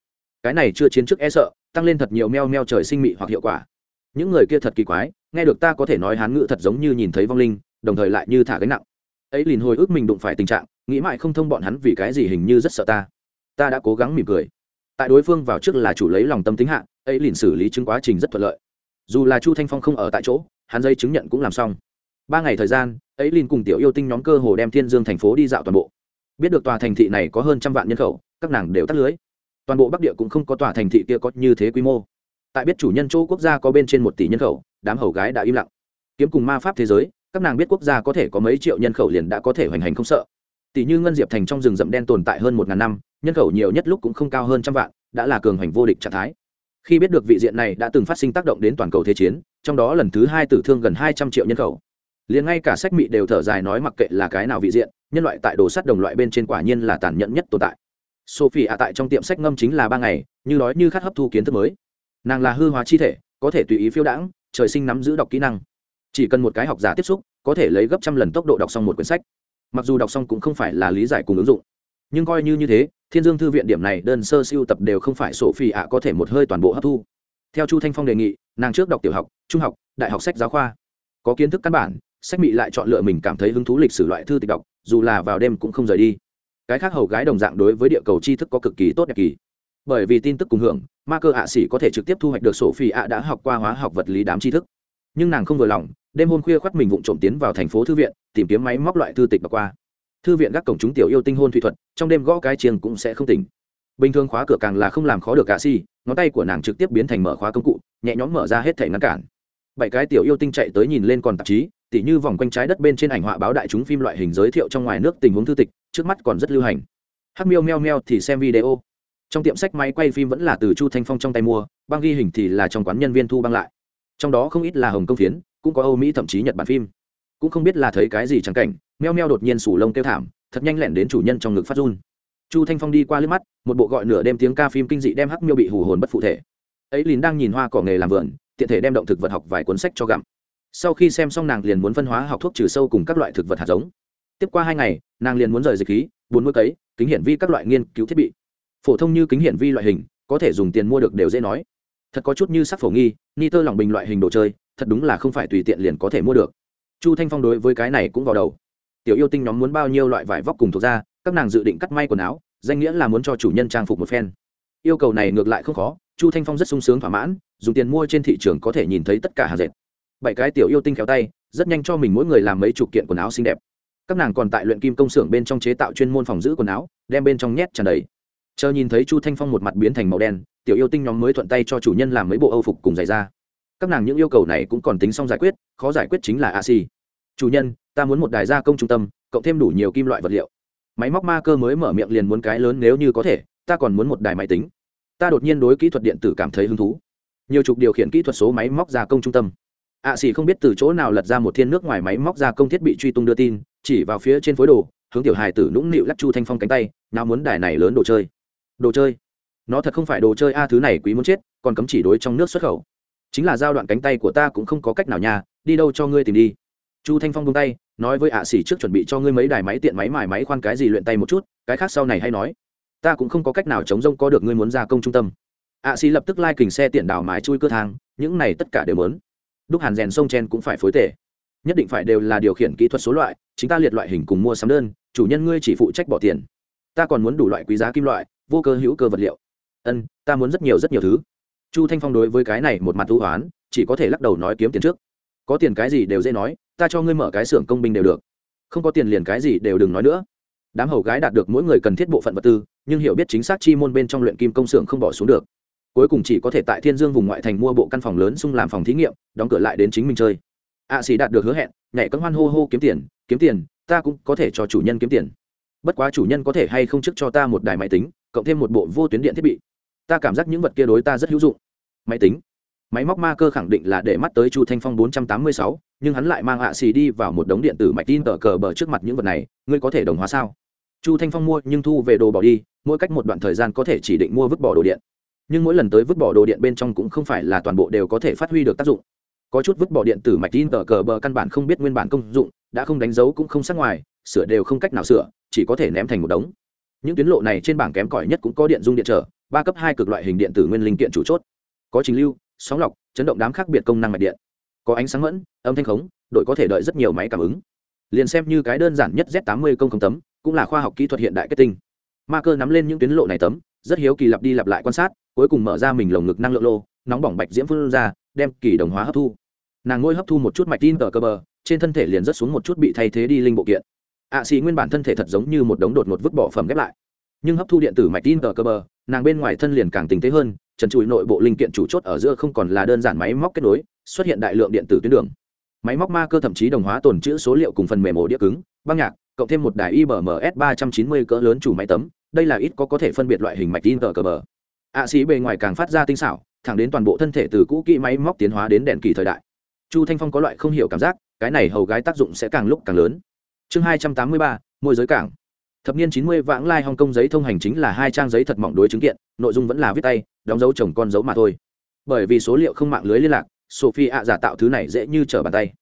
cái này chưa chiến trước e sợ, tăng lên thật nhiều meo meo trời sinh mị hoặc hiệu quả. Những người kia thật kỳ quái, nghe được ta có thể nói hán ngữ thật giống như nhìn thấy vong linh, đồng thời lại như thả gánh nặng. Ấy liền hồi ức mình đụng phải tình trạng, nghĩ mãi không thông bọn hắn vì cái gì hình như rất sợ ta. Ta đã cố gắng mỉm cười. Tại đối phương vào trước là chủ lấy lòng tâm tính hạ, ấy liền xử lý chứng quá trình rất thuận lợi. Dù là chu thanh phong không ở tại chỗ, hắn dây chứng nhận cũng làm xong. Ba ngày thời gian ấy liền cùng tiểu yêu tinh nhóm cơ hồ đem thiên dương thành phố đi dạo toàn bộ. Biết được tòa thành thị này có hơn trăm vạn nhân khẩu, các nàng đều tắt lưới. Toàn bộ bắc địa cũng không có tòa thành thị kia có như thế quy mô. Tại biết chủ nhân chỗ quốc gia có bên trên một tỷ nhân khẩu, đám hầu gái đã im lặng. Kiếm cùng ma pháp thế giới, các nàng biết quốc gia có thể có mấy triệu nhân khẩu liền đã có thể hoành hành không sợ. Tỷ như ngân diệp thành trong rừng rậm đen tồn tại hơn một ngàn năm, nhân khẩu nhiều nhất lúc cũng không cao hơn trăm vạn, đã là cường hoành vô địch trạng thái. Khi biết được vị diện này đã từng phát sinh tác động đến toàn cầu thế chiến, trong đó lần thứ hai tử thương gần hai trăm triệu nhân khẩu liền ngay cả sách mị đều thở dài nói mặc kệ là cái nào vị diện, nhân loại tại đồ sắt đồng loại bên trên quả nhiên là tàn nhẫn nhất tồn tại. Sophie ạ tại trong tiệm sách ngâm chính là ba ngày, như nói như khát hấp thu kiến thức mới. Nàng là hư hóa chi thể, có thể tùy ý phiêu đãng, trời sinh nắm giữ đọc kỹ năng. Chỉ cần một cái học giả tiếp xúc, có thể lấy gấp trăm lần tốc độ đọc xong một quyển sách. Mặc dù đọc xong cũng không phải là lý giải cùng ứng dụng. Nhưng coi như như thế, thiên dương thư viện điểm này đơn sơ siêu tập đều không phải sổ phi ạ có thể một hơi toàn bộ hấp thu. Theo chu thanh phong đề nghị, nàng trước đọc tiểu học, trung học, đại học sách giáo khoa. Có kiến thức căn bản sách mị lại chọn lựa mình cảm thấy hứng thú lịch sử loại thư tịch đọc, dù là vào đêm cũng không rời đi. Cái khác hầu gái đồng dạng đối với địa cầu tri thức có cực kỳ tốt đẹp kỳ. Bởi vì tin tức cùng hưởng, ma cơ ạ xỉ có thể trực tiếp thu hoạch được sổ phi ạ đã học qua hóa học vật lý đám tri thức. Nhưng nàng không vừa lòng, đêm hôm khuya khoác mình vụng trộm tiến vào thành phố thư viện, tìm kiếm máy móc loại thư tịch đọc qua. Thư viện các cổng chúng tiểu yêu tinh hôn thủy thuật, trong đêm gõ cái chiêng cũng sẽ không tỉnh. Bình thường khóa cửa càng là không làm khó được cả si ngón tay của nàng trực tiếp biến thành mở khóa công cụ, nhẹ nhõm mở ra hết thể ngăn cản. Bảy cái tiểu yêu tinh chạy tới nhìn lên còn tạp chí tỉ như vòng quanh trái đất bên trên ảnh họa báo đại chúng phim loại hình giới thiệu trong ngoài nước tình huống thư tịch, trước mắt còn rất lưu hành. Hắc miêu meo meo thì xem video. Trong tiệm sách máy quay phim vẫn là từ chu thanh phong trong tay mua, băng ghi hình thì là trong quán nhân viên thu băng lại. Trong đó không ít là hồng công phiến, cũng có âu mỹ thậm chí nhật bản phim. Cũng không biết là thấy cái gì chẳng cảnh meo meo đột nhiên sủ lông kêu thảm, thật nhanh lẹn đến chủ nhân trong ngực phát run. Chu thanh phong đi qua liếc mắt, một bộ gọi nửa đêm tiếng ca phim kinh dị đem hắc miêu bị hù hồn bất phụ thể. Ấy lín đang nhìn hoa cỏ nghề làm vườn, tiện thể đem động thực vật học vài cuốn sách cho gặm sau khi xem xong nàng liền muốn phân hóa học thuốc trừ sâu cùng các loại thực vật hạt giống. Tiếp qua hai ngày, nàng liền muốn rời dịch khí, bốn mươi cấy, kính hiển vi các loại nghiên cứu thiết bị. Phổ thông như kính hiển vi loại hình, có thể dùng tiền mua được đều dễ nói. Thật có chút như sắc phổ nghi, ni tơ lòng bình loại hình đồ chơi, thật đúng là không phải tùy tiện liền có thể mua được. Chu thanh phong đối với cái này cũng vào đầu. Tiểu yêu tinh nhóm muốn bao nhiêu loại vải vóc cùng thuộc ra các nàng dự định cắt may quần áo, danh nghĩa là muốn cho chủ nhân trang phục một phen. Yêu cầu này ngược lại không khó, chu thanh phong rất sung sướng thỏa mãn, dùng tiền mua trên thị trường có thể nhìn thấy tất cả hàng dệt bảy cái tiểu yêu tinh khéo tay, rất nhanh cho mình mỗi người làm mấy chục kiện quần áo xinh đẹp. Các nàng còn tại luyện kim công xưởng bên trong chế tạo chuyên môn phòng giữ quần áo, đem bên trong nhét tràn đầy. Chờ nhìn thấy chu thanh phong một mặt biến thành màu đen, tiểu yêu tinh nhóm mới thuận tay cho chủ nhân làm mấy bộ âu phục cùng giày da. Các nàng những yêu cầu này cũng còn tính xong giải quyết, khó giải quyết chính là a si chủ nhân, ta muốn một đài gia công trung tâm, cộng thêm đủ nhiều kim loại vật liệu. Máy móc ma cơ mới mở miệng liền muốn cái lớn nếu như có thể, ta còn muốn một đài máy tính. Ta đột nhiên đối kỹ thuật điện tử cảm thấy hứng thú. Nhiều chục điều khiển kỹ thuật số máy móc gia công trung tâm ạ à, xỉ không biết từ chỗ nào lật ra một thiên nước ngoài máy móc ra công thiết bị truy tung đưa tin chỉ vào phía trên phối đồ hướng tiểu hài tử nũng nịu lắc chu thanh phong cánh tay nào muốn đài này lớn đồ chơi? Đồ chơi? Nó thật không phải đồ chơi a thứ này quý muốn chết còn cấm chỉ đối trong nước xuất khẩu. Chính là giao đoạn cánh tay của ta cũng không có cách nào nhà đi đâu cho ngươi tìm đi. Chu thanh phong buông tay nói với ạ xỉ trước chuẩn bị cho ngươi mấy đài máy tiện máy mài máy khoan cái gì luyện tay một chút cái khác sau này hay nói. Ta cũng không có cách nào chống rông có được ngươi muốn gia công trung tâm. ạ xỉ lập tức lai、like、kình xe tiện đảo mái chui cơ thang những này tất cả đều muốn đúc hàn rèn sông chen cũng phải phối tể. Nhất định phải đều là điều khiển kỹ thuật số loại, chính ta liệt loại hình cùng mua sắm đơn, chủ nhân ngươi chỉ phụ trách bỏ tiền. Ta còn muốn đủ loại quý giá kim loại, vô cơ hữu cơ vật liệu. Ân, ta muốn rất nhiều rất nhiều thứ. Chu thanh phong đối với cái này một mặt ưu hoán chỉ có thể lắc đầu nói kiếm tiền trước. Có tiền cái gì đều dễ nói, ta cho ngươi mở cái xưởng công binh đều được. Không có tiền liền cái gì đều đừng nói nữa. Đám hầu gái đạt được mỗi người cần thiết bộ phận vật tư, nhưng hiểu biết chính xác chi môn bên trong luyện kim công xưởng không bỏ xuống được cuối cùng chỉ có thể tại thiên dương vùng ngoại thành mua bộ căn phòng lớn xung làm phòng thí nghiệm đóng cửa lại đến chính mình chơi. Ạ à, xì đạt được hứa hẹn nhảy cấm hoan hô hô kiếm tiền kiếm tiền ta cũng có thể cho chủ nhân kiếm tiền. Bất quá chủ nhân có thể hay không chức cho ta một đài máy tính cộng thêm một bộ vô tuyến điện thiết bị. Ta cảm giác những vật kia đối ta rất hữu dụng. Máy tính. Máy móc ma cơ khẳng định là để mắt tới chu thanh phong bốn trăm tám mươi sáu nhưng hắn lại mang ạ xì đi vào một đống điện tử mạch tin tờ cờ bờ trước mặt những vật này ngươi có thể đồng hóa sao? Chu thanh phong mua nhưng thu về đồ bỏ đi mỗi cách một đoạn thời gian có thể chỉ định mua vứt bỏ đồ điện nhưng mỗi lần tới vứt bỏ đồ điện bên trong cũng không phải là toàn bộ đều có thể phát huy được tác dụng. Có chút vứt bỏ điện tử mạch tin tờ cờ bờ căn bản không biết nguyên bản công dụng, đã không đánh dấu cũng không sắc ngoài, sửa đều không cách nào sửa, chỉ có thể ném thành một đống. Những tuyến lộ này trên bảng kém cỏi nhất cũng có điện dung điện trở, ba cấp hai cực loại hình điện tử nguyên linh kiện chủ chốt. Có trình lưu, sóng lọc, chấn động đám khác biệt công năng mạch điện. Có ánh sáng mẫn, âm thanh khống, đội có thể đợi rất nhiều máy cảm ứng. Liền xem như cái đơn giản nhất z 80 công không tấm, cũng là khoa học kỹ thuật hiện đại kết tinh. Ma cơ nắm lên những tuyến lộ này tấm, rất hiếu kỳ lặp đi lặp lại quan sát cuối cùng mở ra mình lồng ngực năng lượng lô, nóng bỏng bạch diễm phun ra, đem kỳ đồng hóa hấp thu. Nàng ngôi hấp thu một chút mạch tin tờ cơ bờ, trên thân thể liền rớt xuống một chút bị thay thế đi linh bộ kiện. Ạ xì nguyên bản thân thể thật giống như một đống đột ngột vứt bỏ phẩm ghép lại. Nhưng hấp thu điện tử mạch tin tờ cơ bờ, nàng bên ngoài thân liền càng tinh tế hơn, trần trụi nội bộ linh kiện chủ chốt ở giữa không còn là đơn giản máy móc kết nối, xuất hiện đại lượng điện tử tuyến đường. Máy móc ma cơ thậm chí đồng hóa tồn chữ số liệu cùng phần mềm ổ đĩa cứng, băng nhạc, cộng thêm một đài ibms ba trăm chín mươi cỡ lớn chủ máy tấm, đây là ít có có thể phân biệt loại hình mạch tin tờ cờ bờ ạ sĩ bề ngoài càng phát ra tinh xảo, thẳng đến toàn bộ thân thể từ cũ kỹ máy móc tiến hóa đến đèn kỳ thời đại. Chu thanh phong có loại không hiểu cảm giác, cái này hầu gái tác dụng sẽ càng lúc càng lớn. Chương hai trăm tám mươi ba, môi giới cảng. Thập niên chín mươi vãng lai hong kong giấy thông hành chính là hai trang giấy thật mỏng đối chứng kiện, nội dung vẫn là viết tay, đóng dấu chồng con dấu mà thôi. Bởi vì số liệu không mạng lưới liên lạc, sophie ạ giả tạo thứ này dễ như trở bàn tay.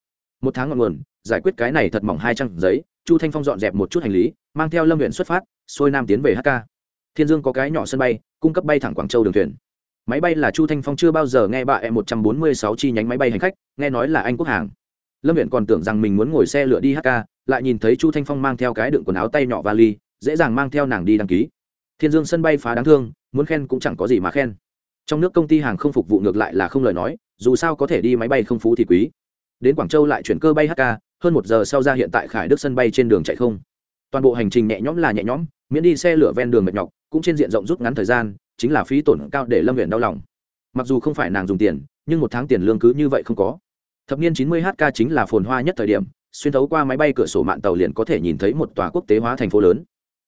Một tháng ngọn nguồn, giải quyết cái này thật mỏng hai trang giấy, chu thanh phong dọn dẹp một chút hành lý, mang theo lâm huyện xuất phát, xuôi nam tiến về hk thiên dương có cái nhỏ sân bay, cung cấp bay thẳng quảng châu đường thuyền. Máy bay là chu thanh phong chưa bao giờ nghe bà em một trăm bốn mươi sáu chi nhánh máy bay hành khách, nghe nói là anh quốc hàng. Lâm viện còn tưởng rằng mình muốn ngồi xe lửa đi hk lại nhìn thấy chu thanh phong mang theo cái đựng quần áo tay nhỏ vali, dễ dàng mang theo nàng đi đăng ký. Thiên dương sân bay phá đáng thương, muốn khen cũng chẳng có gì mà khen. Trong nước công ty hàng không phục vụ ngược lại là không lời nói, dù sao có thể đi máy bay không phú thì quý. Đến quảng châu lại chuyển cơ bay hk hơn một giờ sau ra hiện tại khải đức sân bay trên đường chạy không. Toàn bộ hành trình nhẹ nhõm là nhẹ nhõm, miễn đi xe lửa ven đường mệt nhọc cũng trên diện rộng rút ngắn thời gian, chính là phí tổn cao để lâm huyện đau lòng. Mặc dù không phải nàng dùng tiền, nhưng một tháng tiền lương cứ như vậy không có. Thập niên chín mươi hk chính là phồn hoa nhất thời điểm, xuyên thấu qua máy bay cửa sổ mạng tàu liền có thể nhìn thấy một tòa quốc tế hóa thành phố lớn.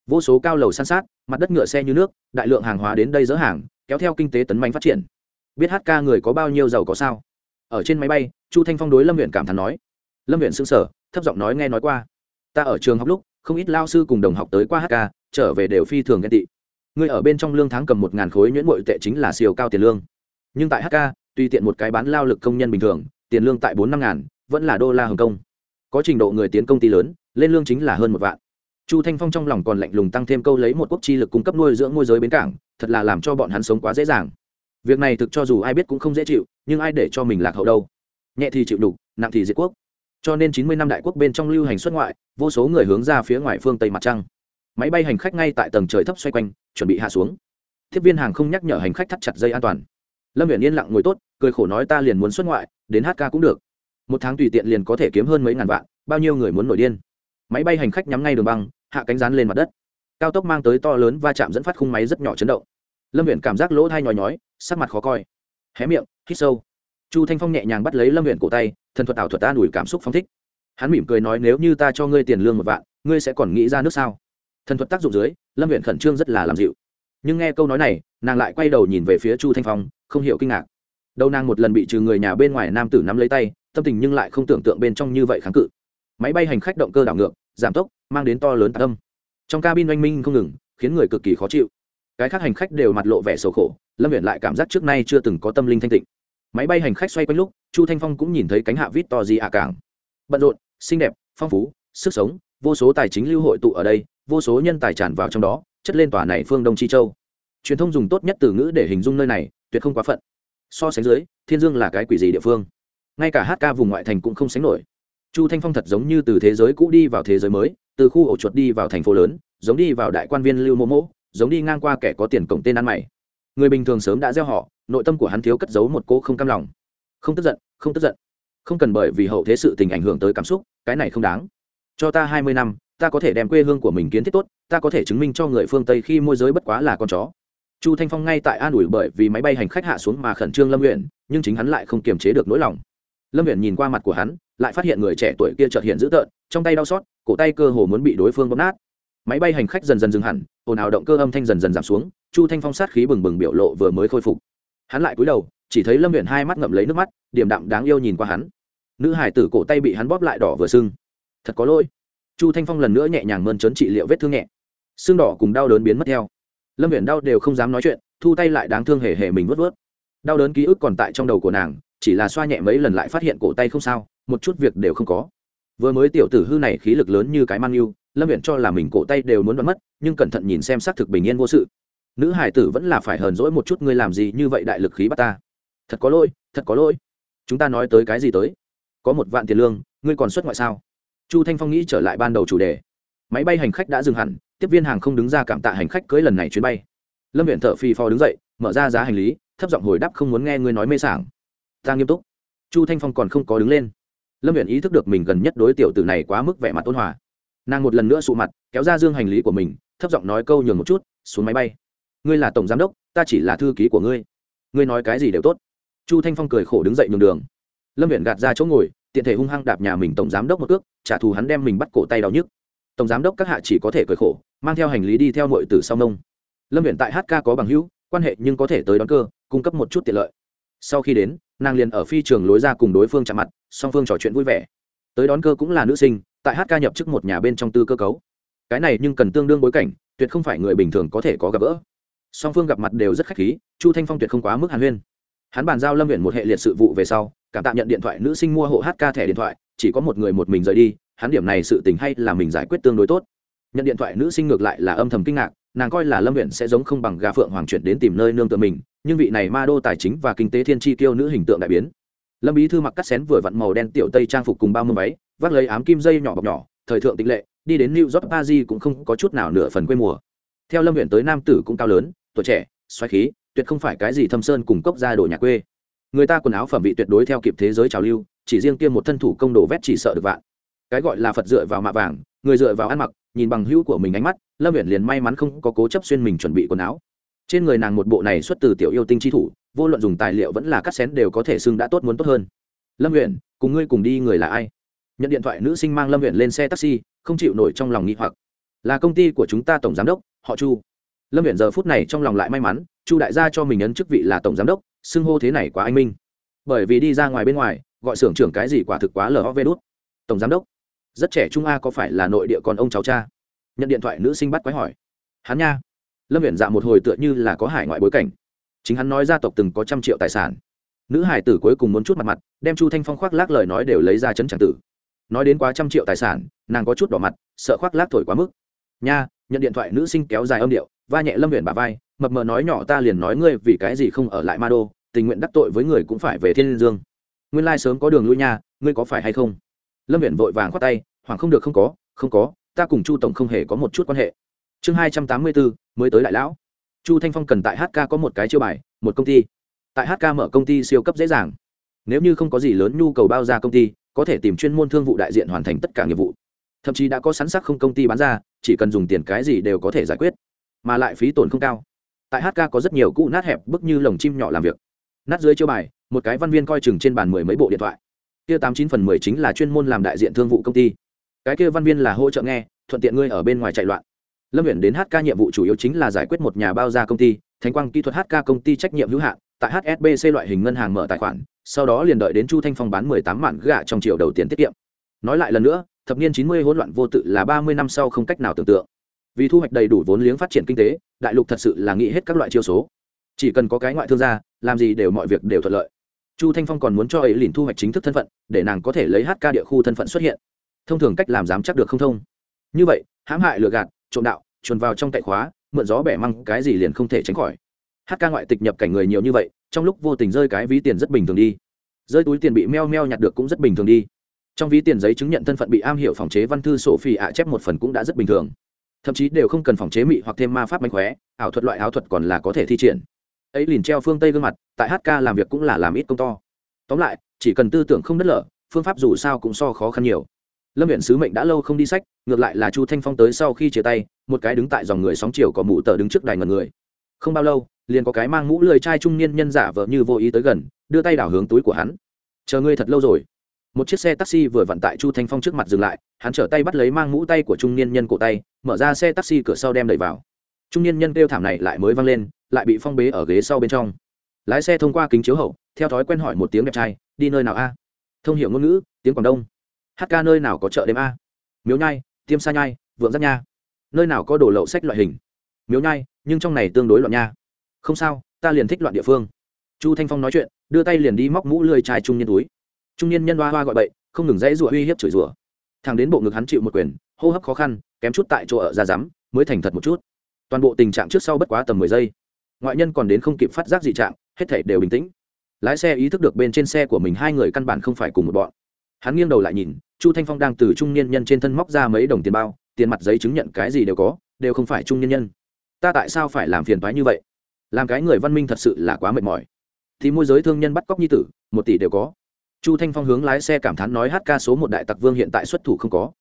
Vô số cao lầu san sát, mặt đất ngựa xe như nước, đại lượng hàng hóa đến đây dỡ hàng, kéo theo kinh tế tấn mạnh phát triển. Biết hk người có bao nhiêu giàu có sao? Ở trên máy bay, chu thanh phong đối lâm huyện cảm thán nói. Lâm huyện xưng sở thấp giọng nói nghe nói qua. Ta ở trường học lúc, không ít lao sư cùng đồng học tới qua hk trở về đều phi thường ghen tị người ở bên trong lương tháng cầm một ngàn khối nhuyễn bội tệ chính là siêu cao tiền lương. Nhưng tại hk tùy tiện một cái bán lao lực công nhân bình thường, tiền lương tại bốn năm ngàn, vẫn là đô la hồng kông. Có trình độ người tiến công ty lớn, lên lương chính là hơn một vạn. Chu thanh phong trong lòng còn lạnh lùng tăng thêm câu lấy một quốc chi lực cung cấp nuôi dưỡng môi giới bến cảng, thật là làm cho bọn hắn sống quá dễ dàng. Việc này thực cho dù ai biết cũng không dễ chịu, nhưng ai để cho mình lạc hậu đâu. Nhẹ thì chịu đủ nặng thì diệt quốc. Cho nên chín mươi năm đại quốc bên trong lưu hành xuất ngoại, vô số người hướng ra phía ngoài phương tây mặt trăng máy bay hành khách ngay tại tầng trời thấp xoay quanh, chuẩn bị hạ xuống. Tiếp viên hàng không nhắc nhở hành khách thắt chặt dây an toàn. Lâm viện yên lặng ngồi tốt, cười khổ nói ta liền muốn xuất ngoại, đến hát ca cũng được. Một tháng tùy tiện liền có thể kiếm hơn mấy ngàn vạn, bao nhiêu người muốn nổi điên. Máy bay hành khách nhắm ngay đường băng, hạ cánh rán lên mặt đất. Cao tốc mang tới to lớn va chạm dẫn phát khung máy rất nhỏ chấn động. Lâm viện cảm giác lỗ thai nhói nhói, sắc mặt khó coi. Hé miệng, hít sâu. Chu thanh phong nhẹ nhàng bắt lấy lâm viện cổ tay, thần thuật ảo thuật ta đùi cảm xúc phong thích. Hắn mỉm cười nói, nếu như ta cho ngươi tiền lương một vạn, ngươi sẽ còn nghĩ ra nước sao? Thần thuật tác dụng dưới, lâm huyện khẩn trương rất là làm dịu. Nhưng nghe câu nói này, nàng lại quay đầu nhìn về phía chu thanh phong, không hiểu kinh ngạc. Đầu nàng một lần bị trừ người nhà bên ngoài nam tử nắm lấy tay, tâm tình nhưng lại không tưởng tượng bên trong như vậy kháng cự. Máy bay hành khách động cơ đảo ngược, giảm tốc, mang đến to lớn tạ tâm trong cabin oanh minh không ngừng, khiến người cực kỳ khó chịu. Cái khác hành khách đều mặt lộ vẻ sầu khổ, lâm viện lại cảm giác trước nay chưa từng có tâm linh thanh tịnh. Máy bay hành khách xoay quanh lúc, chu thanh phong cũng nhìn thấy cánh hạ vít to gì ạ cảng. Bận rộn, xinh đẹp, phong phú, sức sống, vô số tài chính lưu hội tụ ở đây vô số nhân tài tràn vào trong đó, chất lên tòa này phương đông chi châu. Truyền thông dùng tốt nhất từ ngữ để hình dung nơi này, tuyệt không quá phận. So sánh dưới, thiên dương là cái quỷ gì địa phương. Ngay cả hát ca vùng ngoại thành cũng không sánh nổi. Chu thanh phong thật giống như từ thế giới cũ đi vào thế giới mới, từ khu ổ chuột đi vào thành phố lớn, giống đi vào đại quan viên lưu mô mỗ giống đi ngang qua kẻ có tiền cổng tên ăn mày. Người bình thường sớm đã gieo họ, nội tâm của hắn thiếu cất giấu một cô không cam lòng. Không tức giận, không tức giận. Không cần bởi vì hậu thế sự tình ảnh hưởng tới cảm xúc, cái này không đáng. Cho ta hai mươi năm ta có thể đem quê hương của mình kiến thiết tốt, ta có thể chứng minh cho người phương tây khi môi giới bất quá là con chó. Chu thanh phong ngay tại an ủi bởi vì máy bay hành khách hạ xuống mà khẩn trương lâm nguyện nhưng chính hắn lại không kiềm chế được nỗi lòng. Lâm nguyện nhìn qua mặt của hắn, lại phát hiện người trẻ tuổi kia trợt hiện dữ tợn, trong tay đau xót, cổ tay cơ hồ muốn bị đối phương bóp nát. Máy bay hành khách dần dần dừng hẳn, ồn ào động cơ âm thanh dần dần giảm xuống, chu thanh phong sát khí bừng bừng biểu lộ vừa mới khôi phục. Hắn lại cúi đầu, chỉ thấy lâm nguyện hai mắt ngậm lấy nước mắt điểm đạm đáng yêu nhìn qua hắn. Nữ hải tử cổ tay bị hắn bóp lại đỏ vừa sưng. Thật có lỗi chu thanh phong lần nữa nhẹ nhàng mơn trớn trị liệu vết thương nhẹ. Xương đỏ cùng đau đớn biến mất theo. Lâm viện đau đều không dám nói chuyện, thu tay lại đáng thương hề hề mình vớt vớt đau đớn ký ức còn tại trong đầu của nàng, chỉ là xoa nhẹ mấy lần lại phát hiện cổ tay không sao, một chút việc đều không có. Vừa mới tiểu tử hư này khí lực lớn như cái mang yêu, lâm viện cho là mình cổ tay đều muốn đoán mất, nhưng cẩn thận nhìn xem xác thực bình yên vô sự. Nữ hải tử vẫn là phải hờn dỗi một chút ngươi làm gì như vậy đại lực khí bắt ta. Thật có lỗi, thật có lỗi. Chúng ta nói tới cái gì tới? Có một vạn tiền lương, ngươi còn xuất ngoại sao? Chu thanh phong nghĩ trở lại ban đầu chủ đề. Máy bay hành khách đã dừng hẳn, tiếp viên hàng không đứng ra cảm tạ hành khách cưới lần này chuyến bay. Lâm viện thợ phi phò đứng dậy, mở ra giá hành lý, thấp giọng hồi đáp không muốn nghe ngươi nói mê sảng. Ta nghiêm túc. Chu thanh phong còn không có đứng lên. Lâm viện ý thức được mình gần nhất đối tiểu tử này quá mức vẻ mặt ôn hòa. Nàng một lần nữa sụ mặt, kéo ra dương hành lý của mình, thấp giọng nói câu nhường một chút, xuống máy bay. Ngươi là tổng giám đốc, ta chỉ là thư ký của ngươi. Ngươi nói cái gì đều tốt. Chu thanh phong cười khổ đứng dậy nhường đường lâm viện gạt ra chỗ ngồi, tiện thể hung hăng đạp nhà mình tổng giám đốc một cước, trả thù hắn đem mình bắt cổ tay đau nhức. Tổng giám đốc các hạ chỉ có thể cười khổ, mang theo hành lý đi theo mọi từ sau nông lâm viện tại hk có bằng hữu, quan hệ nhưng có thể tới đón cơ, cung cấp một chút tiện lợi. Sau khi đến, nàng liền ở phi trường lối ra cùng đối phương chạm mặt, song phương trò chuyện vui vẻ. Tới đón cơ cũng là nữ sinh, tại hk nhập chức một nhà bên trong tư cơ cấu. Cái này nhưng cần tương đương bối cảnh, tuyệt không phải người bình thường có thể có gặp gỡ. Song phương gặp mặt đều rất khách khí, chu thanh phong tuyệt không quá mức hàn huyên. Hắn bàn giao lâm viện một hệ liệt sự vụ về sau cảm tạm nhận điện thoại, nữ sinh mua hộ hk thẻ điện thoại, chỉ có một người một mình rời đi, hắn điểm này sự tình hay là mình giải quyết tương đối tốt. Nhận điện thoại, nữ sinh ngược lại là âm thầm kinh ngạc, nàng coi là lâm huyện sẽ giống không bằng gà phượng hoàng chuyển đến tìm nơi nương tựa mình, nhưng vị này ma đô tài chính và kinh tế thiên tri tiêu nữ hình tượng đại biến. Lâm bí thư mặc cắt xén vừa vặn màu đen tiểu tây trang phục cùng bao mưa váy, vác lấy ám kim dây nhỏ bọc nhỏ, thời thượng tịch lệ, đi đến new york paris cũng không có chút nào nửa phần quê mùa. Theo lâm huyện tới nam tử cũng cao lớn, tuổi trẻ, xoáy khí, tuyệt không phải cái gì thâm sơn cùng cốc ra đồ nhà quê người ta quần áo phẩm vị tuyệt đối theo kịp thế giới trào lưu, chỉ riêng kia một thân thủ công đồ vét chỉ sợ được vạn. Cái gọi là phật dựa vào mạ vàng, người dựa vào ăn mặc, nhìn bằng hữu của mình ánh mắt, lâm viện liền may mắn không có cố chấp xuyên mình chuẩn bị quần áo. Trên người nàng một bộ này xuất từ tiểu yêu tinh chi thủ, vô luận dùng tài liệu vẫn là cắt xén đều có thể xưng đã tốt muốn tốt hơn. Lâm viện cùng ngươi cùng đi người là ai? Nhận điện thoại nữ sinh mang lâm viện lên xe taxi, không chịu nổi trong lòng nghĩ hoặc. Là công ty của chúng ta tổng giám đốc, họ chu. Lâm viện giờ phút này trong lòng lại may mắn, chu đại gia cho mình ấn chức vị là tổng giám đốc xưng hô thế này quá anh minh. Bởi vì đi ra ngoài bên ngoài, gọi xưởng trưởng cái gì quả thực quá lờ vê đốt tổng giám đốc, rất trẻ trung a có phải là nội địa còn ông cháu cha? Nhận điện thoại nữ sinh bắt quái hỏi. Hắn nha. Lâm viện dạ một hồi tựa như là có hải ngoại bối cảnh. Chính hắn nói gia tộc từng có trăm triệu tài sản. Nữ hải tử cuối cùng muốn chút mặt mặt, đem chu thanh phong khoác lác lời nói đều lấy ra chấn tràng tử. Nói đến quá trăm triệu tài sản, nàng có chút đỏ mặt, sợ khoác lác thổi quá mức. Nha, nhận điện thoại nữ sinh kéo dài âm điệu va nhẹ lâm huyện bà vai, mập mờ nói nhỏ ta liền nói ngươi vì cái gì không ở lại ma đô, tình nguyện đắc tội với người cũng phải về thiên liên dương. Nguyên lai sớm có đường lui nha, ngươi có phải hay không? Lâm huyện vội vàng khoát tay hoàng không được không có không có, ta cùng chu tổng không hề có một chút quan hệ. Chương hai trăm tám mươi bốn, mới tới đại lão. Chu thanh phong cần tại hk có một cái chiêu bài, một công ty. Tại hk mở công ty siêu cấp dễ dàng. Nếu như không có gì lớn nhu cầu bao ra công ty, có thể tìm chuyên môn thương vụ đại diện hoàn thành tất cả nghiệp vụ. Thậm chí đã có sẵn sắc không công ty bán ra, chỉ cần dùng tiền cái gì đều có thể giải quyết mà lại phí tổn không cao. Tại hk có rất nhiều cũ nát hẹp, bức như lồng chim nhỏ làm việc. Nát dưới chiêu bài, một cái văn viên coi chừng trên bàn mười mấy bộ điện thoại. Kia tám chín phần mười chính là chuyên môn làm đại diện thương vụ công ty. Cái kia văn viên là hỗ trợ nghe, thuận tiện ngươi ở bên ngoài chạy loạn. Lâm huyện đến hk nhiệm vụ chủ yếu chính là giải quyết một nhà bao gia công ty, thánh quang kỹ thuật hk công ty trách nhiệm hữu hạn, tại hsbc loại hình ngân hàng mở tài khoản, sau đó liền đợi đến chu thanh phong bán mười tám mạn gạ trong triệu đầu tiền tiết kiệm. Nói lại lần nữa, thập niên chín mươi hỗn loạn vô tự là ba mươi năm sau không cách nào tưởng tượng vì thu hoạch đầy đủ vốn liếng phát triển kinh tế, đại lục thật sự là nghĩ hết các loại chiêu số. Chỉ cần có cái ngoại thương gia, làm gì đều mọi việc đều thuận lợi. Chu thanh phong còn muốn cho ấy liền thu hoạch chính thức thân phận, để nàng có thể lấy hát ca địa khu thân phận xuất hiện. Thông thường cách làm dám chắc được không thông. Như vậy, hãm hại lừa gạt, trộm đạo, chuồn vào trong cậy khóa, mượn gió bẻ măng, cái gì liền không thể tránh khỏi. Hát ca ngoại tịch nhập cảnh người nhiều như vậy, trong lúc vô tình rơi cái ví tiền rất bình thường đi. Rơi túi tiền bị meo meo nhặt được cũng rất bình thường đi. Trong ví tiền giấy chứng nhận thân phận bị am hiểu phòng chế văn thư sổ phi ạ chép một phần cũng đã rất bình thường thậm chí đều không cần phòng chế mị hoặc thêm ma pháp mánh khóe, ảo thuật loại ảo thuật còn là có thể thi triển. Ấy liền treo phương tây gương mặt, tại hk làm việc cũng là làm ít công to. Tóm lại, chỉ cần tư tưởng không đất lở, phương pháp dù sao cũng so khó khăn nhiều. Lâm viện sứ mệnh đã lâu không đi sách, ngược lại là chu thanh phong tới sau khi chia tay, một cái đứng tại dòng người sóng chiều có mụ tờ đứng trước đài ngần người. Không bao lâu, liền có cái mang mũ lười trai trung niên nhân giả vợ như vô ý tới gần, đưa tay đảo hướng túi của hắn. Chờ ngươi thật lâu rồi một chiếc xe taxi vừa vận tại chu thanh phong trước mặt dừng lại, hắn trở tay bắt lấy mang mũ tay của trung niên nhân cổ tay, mở ra xe taxi cửa sau đem đẩy vào. Trung niên nhân kêu thảm này lại mới văng lên, lại bị phong bế ở ghế sau bên trong. Lái xe thông qua kính chiếu hậu, theo thói quen hỏi một tiếng đẹp trai, đi nơi nào a? Thông hiểu ngôn ngữ, tiếng quảng đông. Hát ca nơi nào có chợ đêm a? Miếu nhai, tiêm sa nhai, vượng giác nha. Nơi nào có đồ lậu sách loại hình? Miếu nhai, nhưng trong này tương đối loạn nha. Không sao, ta liền thích loạn địa phương. Chu thanh phong nói chuyện, đưa tay liền đi móc mũ lười trai trung niên túi trung niên nhân hoa hoa gọi bậy, không ngừng dãy rủa uy hiếp chửi rủa. Thằng đến bộ ngực hắn chịu một quyền, hô hấp khó khăn, kém chút tại chỗ ở ra rắm mới thành thật một chút. Toàn bộ tình trạng trước sau bất quá tầm mười giây. Ngoại nhân còn đến không kịp phát giác dị trạng, hết thể đều bình tĩnh. Lái xe ý thức được bên trên xe của mình hai người căn bản không phải cùng một bọn. Hắn nghiêng đầu lại nhìn, chu thanh phong đang từ trung niên nhân trên thân móc ra mấy đồng tiền bao, tiền mặt giấy chứng nhận cái gì đều có, đều không phải trung niên nhân. Ta tại sao phải làm phiền thoái như vậy? Làm cái người văn minh thật sự là quá mệt mỏi. Thì môi giới thương nhân bắt cóc nhi tử, một tỷ đều có chu thanh phong hướng lái xe cảm thán nói hát ca số một đại tặc vương hiện tại xuất thủ không có.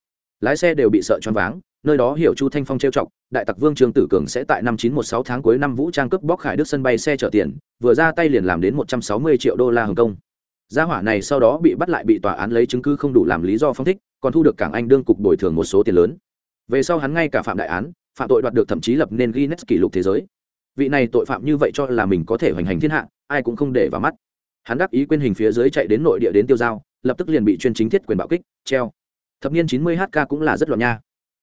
Lái xe đều bị sợ choáng váng, nơi đó hiểu chu thanh phong trêu chọc, đại tặc vương trương tử cường sẽ tại năm chín một sáu tháng cuối năm vũ trang cướp bóc khải đức sân bay xe chở tiền, vừa ra tay liền làm đến một trăm sáu mươi triệu đô la hồng kông. Gia hỏa này sau đó bị bắt lại bị tòa án lấy chứng cứ không đủ làm lý do phong thích, còn thu được cảng anh đương cục bồi thường một số tiền lớn. Về sau hắn ngay cả phạm đại án, phạm tội đoạt được thậm chí lập nên guinness kỷ lục thế giới. Vị này tội phạm như vậy cho là mình có thể hoành hành thiên hạ, ai cũng không để vào mắt hắn đắc ý quên hình phía dưới chạy đến nội địa đến tiêu giao, lập tức liền bị chuyên chính thiết quyền bạo kích, treo. Thập niên chín mươi hk cũng là rất loạn nha.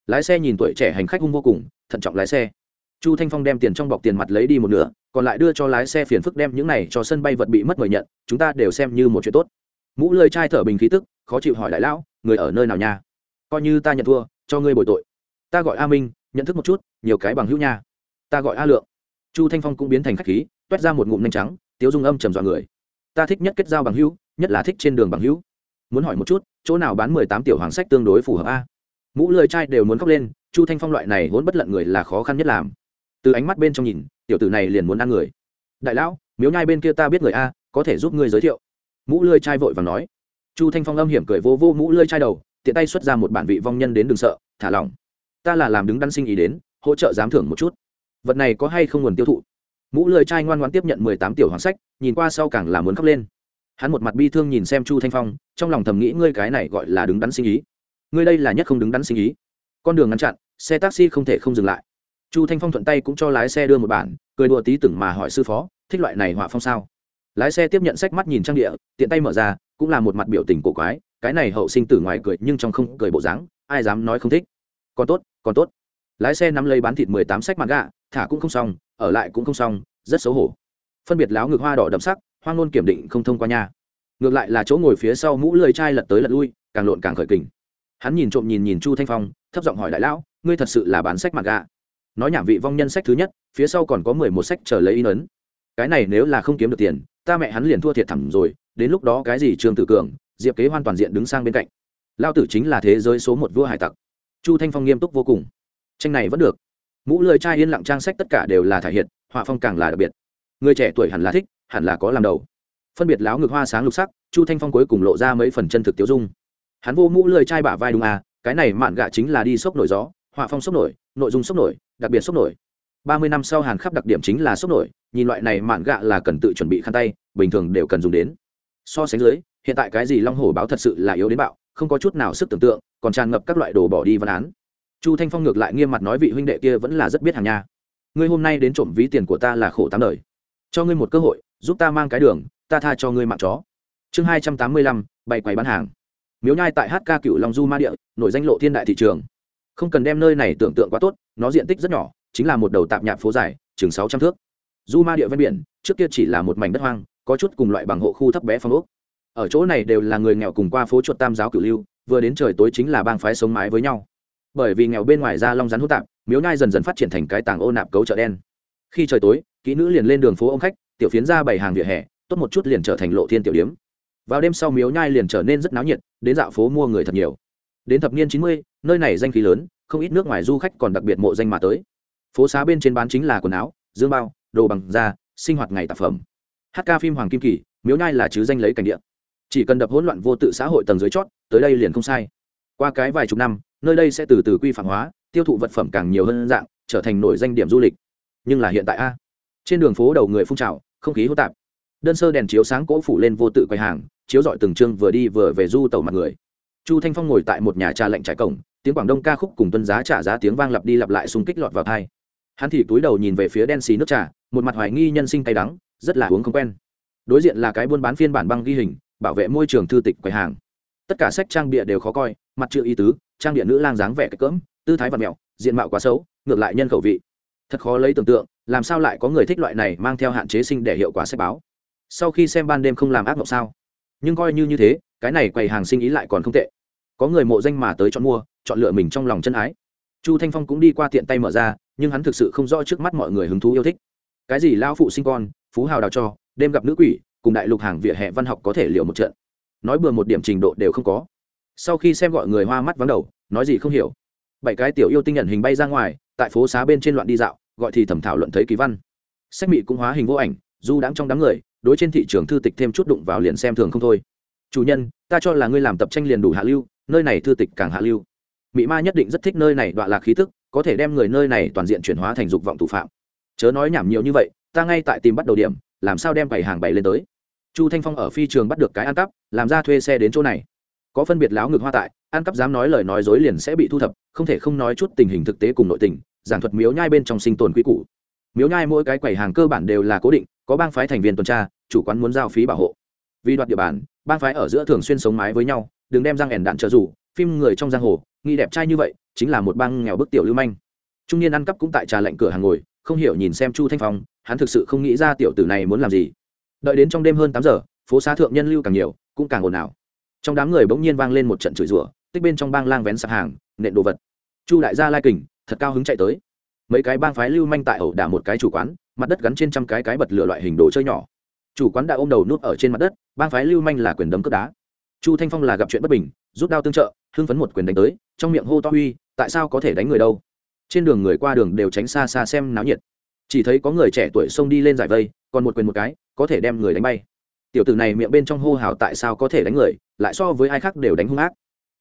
Lái xe nhìn tuổi trẻ hành khách hung vô cùng, thận trọng lái xe. Chu thanh phong đem tiền trong bọc tiền mặt lấy đi một nửa, còn lại đưa cho lái xe phiền phức đem những này cho sân bay vật bị mất mời nhận, chúng ta đều xem như một chuyện tốt. Mũ lơi chai thở bình khí tức, khó chịu hỏi đại lão, người ở nơi nào nha? Coi như ta nhận thua, cho ngươi bồi tội. Ta gọi a minh, nhận thức một chút, nhiều cái bằng hữu nha. Ta gọi a lượng. Chu thanh phong cũng biến thành khách khí, toét ra một ngụm nhanh trắng, tiếu dung âm trầm dọa người ta thích nhất kết giao bằng hữu, nhất là thích trên đường bằng hữu. Muốn hỏi một chút, chỗ nào bán mười tám tiểu hoàng sách tương đối phù hợp a? Mũ lười trai đều muốn khóc lên, chu thanh phong loại này vốn bất lận người là khó khăn nhất làm. Từ ánh mắt bên trong nhìn, tiểu tử này liền muốn ăn người. Đại lão, miếu nhai bên kia ta biết người a, có thể giúp ngươi giới thiệu. Mũ lươi trai vội và nói. Chu thanh phong âm hiểm cười vô vô mũ lươi trai đầu, tiện tay xuất ra một bản vị vong nhân đến đừng sợ, thả lỏng. Ta là làm đứng đắn sinh ý đến, hỗ trợ giám thưởng một chút. Vật này có hay không nguồn tiêu thụ? Mũ lười trai ngoan ngoan tiếp nhận mười tám tiểu hoàng sách, nhìn qua sau càng là muốn khóc lên. Hắn một mặt bi thương nhìn xem chu thanh phong, trong lòng thầm nghĩ ngươi cái này gọi là đứng đắn sinh ý. Ngươi đây là nhất không đứng đắn sinh ý. Con đường ngăn chặn, xe taxi không thể không dừng lại. Chu thanh phong thuận tay cũng cho lái xe đưa một bản, cười đùa tí tưởng mà hỏi sư phó, thích loại này họa phong sao? Lái xe tiếp nhận sách mắt nhìn trang địa, tiện tay mở ra, cũng là một mặt biểu tình cổ quái, cái này hậu sinh tử ngoài cười nhưng trong không cười bộ dáng, ai dám nói không thích. Còn tốt còn tốt. Lái xe nắm lấy bán thịt mười tám sách mặt gạ thả cũng không xong, ở lại cũng không xong, rất xấu hổ. Phân biệt láo ngực hoa đỏ đậm sắc, hoang nôn kiểm định không thông qua nhà ngược lại là chỗ ngồi phía sau mũ lười chai lật tới lật lui, càng lộn càng khởi kình. Hắn nhìn trộm nhìn nhìn chu thanh phong, thấp giọng hỏi đại lão, ngươi thật sự là bán sách mặt gạ nói nhảm vị vong nhân sách thứ nhất, phía sau còn có mười một sách chờ lấy in ấn. Cái này nếu là không kiếm được tiền, ta mẹ hắn liền thua thiệt thẳm rồi, đến lúc đó cái gì trương tử cường, diệp kế hoàn toàn diện đứng sang bên cạnh. Lao tử chính là thế giới số một vua hải tặc. Chu thanh phong nghiêm túc vô cùng. Tranh này vẫn được mũ lời trai yên lặng trang sách tất cả đều là thể hiện, họa phong càng là đặc biệt. Người trẻ tuổi hẳn là thích, hẳn là có làm đầu. Phân biệt láo ngực hoa sáng lục sắc, chu thanh phong cuối cùng lộ ra mấy phần chân thực tiêu dung. Hắn vô mũ lời trai bả vai đúng à cái này mạn gạ chính là đi sốc nổi gió, họa phong sốc nổi, nội dung sốc nổi, đặc biệt sốc nổi. Ba mươi năm sau hàn khắp đặc điểm chính là sốc nổi, nhìn loại này mạn gạ là cần tự chuẩn bị khăn tay, bình thường đều cần dùng đến. So sánh dưới, hiện tại cái gì long hổ báo thật sự là yếu đến bạo, không có chút nào sức tưởng tượng, còn tràn ngập các loại đồ bỏ đi văn án chu thanh phong ngược lại nghiêm mặt nói vị huynh đệ kia vẫn là rất biết hàng nha. Ngươi hôm nay đến trộm ví tiền của ta là khổ tám đời. Cho ngươi một cơ hội, giúp ta mang cái đường, ta tha cho ngươi mạng chó. Chương hai trăm tám mươi lăm, bày quầy bán hàng. Miếu nhai tại hk cựu long du ma địa, nổi danh lộ thiên đại thị trường. Không cần đem nơi này tưởng tượng quá tốt, nó diện tích rất nhỏ, chính là một đầu tạp nhạp phố dài, chừng sáu trăm thước. Du ma địa ven biển, trước kia chỉ là một mảnh đất hoang, có chút cùng loại bằng hộ khu thấp bé phong ốc. Ở chỗ này đều là người nghèo cùng qua phố chuột tam giáo cửu lưu, vừa đến trời tối chính là bang phái sống mái với nhau bởi vì nghèo bên ngoài ra long rắn hút tạp, miếu nhai dần dần phát triển thành cái tàng ô nạp cấu chợ đen. Khi trời tối, kỹ nữ liền lên đường phố ông khách, tiểu phiến ra bày hàng vỉa hè, tốt một chút liền trở thành lộ thiên tiểu điếm. Vào đêm sau miếu nhai liền trở nên rất náo nhiệt, đến dạo phố mua người thật nhiều. Đến thập niên chín mươi, nơi này danh khí lớn, không ít nước ngoài du khách còn đặc biệt mộ danh mà tới. Phố xá bên trên bán chính là quần áo, dương bao, đồ bằng da, sinh hoạt ngày tạp phẩm. Hát ca phim hoàng kim kỳ, miếu nhai là chứ danh lấy cảnh địa. Chỉ cần đập hỗn loạn vô tự xã hội tầng dưới chót, tới đây liền không sai qua cái vài chục năm, nơi đây sẽ từ từ quy phạm hóa, tiêu thụ vật phẩm càng nhiều hơn dạng, trở thành nổi danh điểm du lịch. Nhưng là hiện tại a, trên đường phố đầu người phun trào, không khí hỗn tạp. Đơn sơ đèn chiếu sáng cỗ phủ lên vô tự quầy hàng, chiếu dọi từng chương vừa đi vừa về du tàu mặt người. Chu thanh phong ngồi tại một nhà trà lạnh trải cổng, tiếng quảng đông ca khúc cùng tuân giá trả giá tiếng vang lặp đi lặp lại xung kích lọt vào thai hắn thì túi đầu nhìn về phía đen xì nước trà, một mặt hoài nghi nhân sinh cay đắng, rất là uống không quen. Đối diện là cái buôn bán phiên bản băng ghi hình, bảo vệ môi trường thư tịch quầy hàng. Tất cả sách trang bịa đều khó coi mặt chữ y tứ, trang điện nữ lang dáng vẻ cái cỡm, tư thái và mẹo, diện mạo quá xấu, ngược lại nhân khẩu vị. Thật khó lấy tưởng tượng, làm sao lại có người thích loại này mang theo hạn chế sinh để hiệu quả sách báo. Sau khi xem ban đêm không làm ác mộng sao? Nhưng coi như như thế, cái này quầy hàng sinh ý lại còn không tệ. Có người mộ danh mà tới chọn mua, chọn lựa mình trong lòng chân ái. Chu thanh phong cũng đi qua tiện tay mở ra, nhưng hắn thực sự không rõ trước mắt mọi người hứng thú yêu thích. Cái gì lao phụ sinh con, phú hào đào cho, đêm gặp nữ quỷ, cùng đại lục hàng vỉa hè văn học có thể liệu một trận. Nói bừa một điểm trình độ đều không có sau khi xem gọi người hoa mắt vắng đầu, nói gì không hiểu. Bảy cái tiểu yêu tinh nhận hình bay ra ngoài, tại phố xá bên trên loạn đi dạo, gọi thì thẩm thảo luận thấy kỳ văn. Sách mị cũng hóa hình vô ảnh, du đãng trong đám người, đối trên thị trường thư tịch thêm chút đụng vào liền xem thường không thôi. Chủ nhân, ta cho là ngươi làm tập tranh liền đủ hạ lưu, nơi này thư tịch càng hạ lưu. Mị ma nhất định rất thích nơi này đoạn lạc khí tức, có thể đem người nơi này toàn diện chuyển hóa thành dục vọng thủ phạm. Chớ nói nhảm nhiều như vậy, ta ngay tại tìm bắt đầu điểm, làm sao đem bảy hàng bảy lên tới. Chu thanh phong ở phi trường bắt được cái ăn cắp, làm ra thuê xe đến chỗ này có phân biệt láo ngược hoa tại, ăn cắp dám nói lời nói dối liền sẽ bị thu thập, không thể không nói chút tình hình thực tế cùng nội tình, giảng thuật miếu nhai bên trong sinh tồn quy củ. Miếu nhai mỗi cái quầy hàng cơ bản đều là cố định, có bang phái thành viên tuần tra, chủ quán muốn giao phí bảo hộ. Vì đoạt địa bàn, bang phái ở giữa thường xuyên sống mái với nhau, đừng đem răng ẻn đạn trợ rủ phim người trong giang hồ, nghi đẹp trai như vậy, chính là một bang nghèo bức tiểu lưu manh. Trung niên ăn cắp cũng tại trà lệnh cửa hàng ngồi, không hiểu nhìn xem chu thanh phong, hắn thực sự không nghĩ ra tiểu tử này muốn làm gì. Đợi đến trong đêm hơn tám giờ, phố xá thượng nhân lưu càng nhiều, cũng càng ồn ào trong đám người bỗng nhiên vang lên một trận chửi rủa tích bên trong bang lang vén sạp hàng nện đồ vật. Chu đại gia lai kình thật cao hứng chạy tới. Mấy cái bang phái lưu manh tại ẩu đả một cái chủ quán mặt đất gắn trên trăm cái cái bật lửa loại hình đồ chơi nhỏ. Chủ quán đã ôm đầu nút ở trên mặt đất bang phái lưu manh là quyền đấm cướp đá. Chu thanh phong là gặp chuyện bất bình rút đao tương trợ hưng phấn một quyền đánh tới trong miệng hô to huy, tại sao có thể đánh người đâu? Trên đường người qua đường đều tránh xa xa xem náo nhiệt. Chỉ thấy có người trẻ tuổi xông đi lên giải vây còn một quyền một cái có thể đem người đánh bay tiểu tử này miệng bên trong hô hào tại sao có thể đánh người, lại so với ai khác đều đánh hung ác.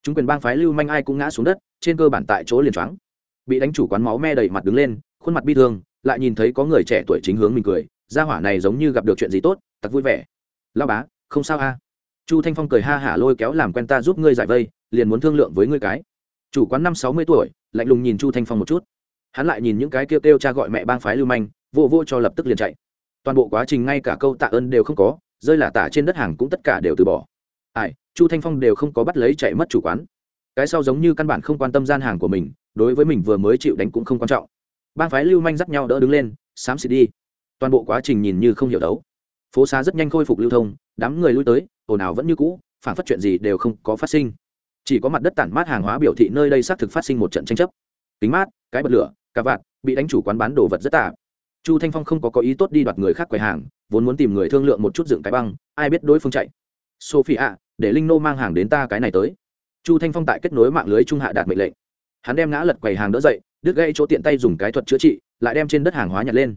Chúng quyền bang phái lưu manh ai cũng ngã xuống đất, trên cơ bản tại chỗ liền choáng. Bị đánh chủ quán máu me đầy mặt đứng lên, khuôn mặt bi thương, lại nhìn thấy có người trẻ tuổi chính hướng mình cười, gia hỏa này giống như gặp được chuyện gì tốt tặc vui vẻ. Lao bá, không sao a. Chu thanh phong cười ha hả lôi kéo làm quen ta giúp ngươi giải vây, liền muốn thương lượng với ngươi cái. Chủ quán năm sáu mươi tuổi, lạnh lùng nhìn chu thanh phong một chút. Hắn lại nhìn những cái kêu kêu cha gọi mẹ bang phái lưu manh, vô vô cho lập tức liền chạy. Toàn bộ quá trình ngay cả câu tạ ơn đều không có rơi là tả trên đất hàng cũng tất cả đều từ bỏ. Ai, chu thanh phong đều không có bắt lấy chạy mất chủ quán. Cái sau giống như căn bản không quan tâm gian hàng của mình, đối với mình vừa mới chịu đánh cũng không quan trọng. Bang phái lưu manh dắt nhau đỡ đứng lên, xám xịt đi. Toàn bộ quá trình nhìn như không hiểu đấu. Phố xá rất nhanh khôi phục lưu thông, đám người lui tới, ồn ào vẫn như cũ, phản phát chuyện gì đều không có phát sinh. Chỉ có mặt đất tản mát hàng hóa biểu thị nơi đây xác thực phát sinh một trận tranh chấp. Kính mát, cái bật lửa, cà vạt, bị đánh chủ quán bán đồ vật rất tạp chu thanh phong không có có ý tốt đi đoạt người khác quầy hàng, vốn muốn tìm người thương lượng một chút dựng cái băng, ai biết đối phương chạy. Sophie ạ để linh nô mang hàng đến ta cái này tới. Chu thanh phong tại kết nối mạng lưới trung hạ đạt mệnh lệnh. Hắn đem ngã lật quầy hàng đỡ dậy, đứt gây chỗ tiện tay dùng cái thuật chữa trị, lại đem trên đất hàng hóa nhặt lên.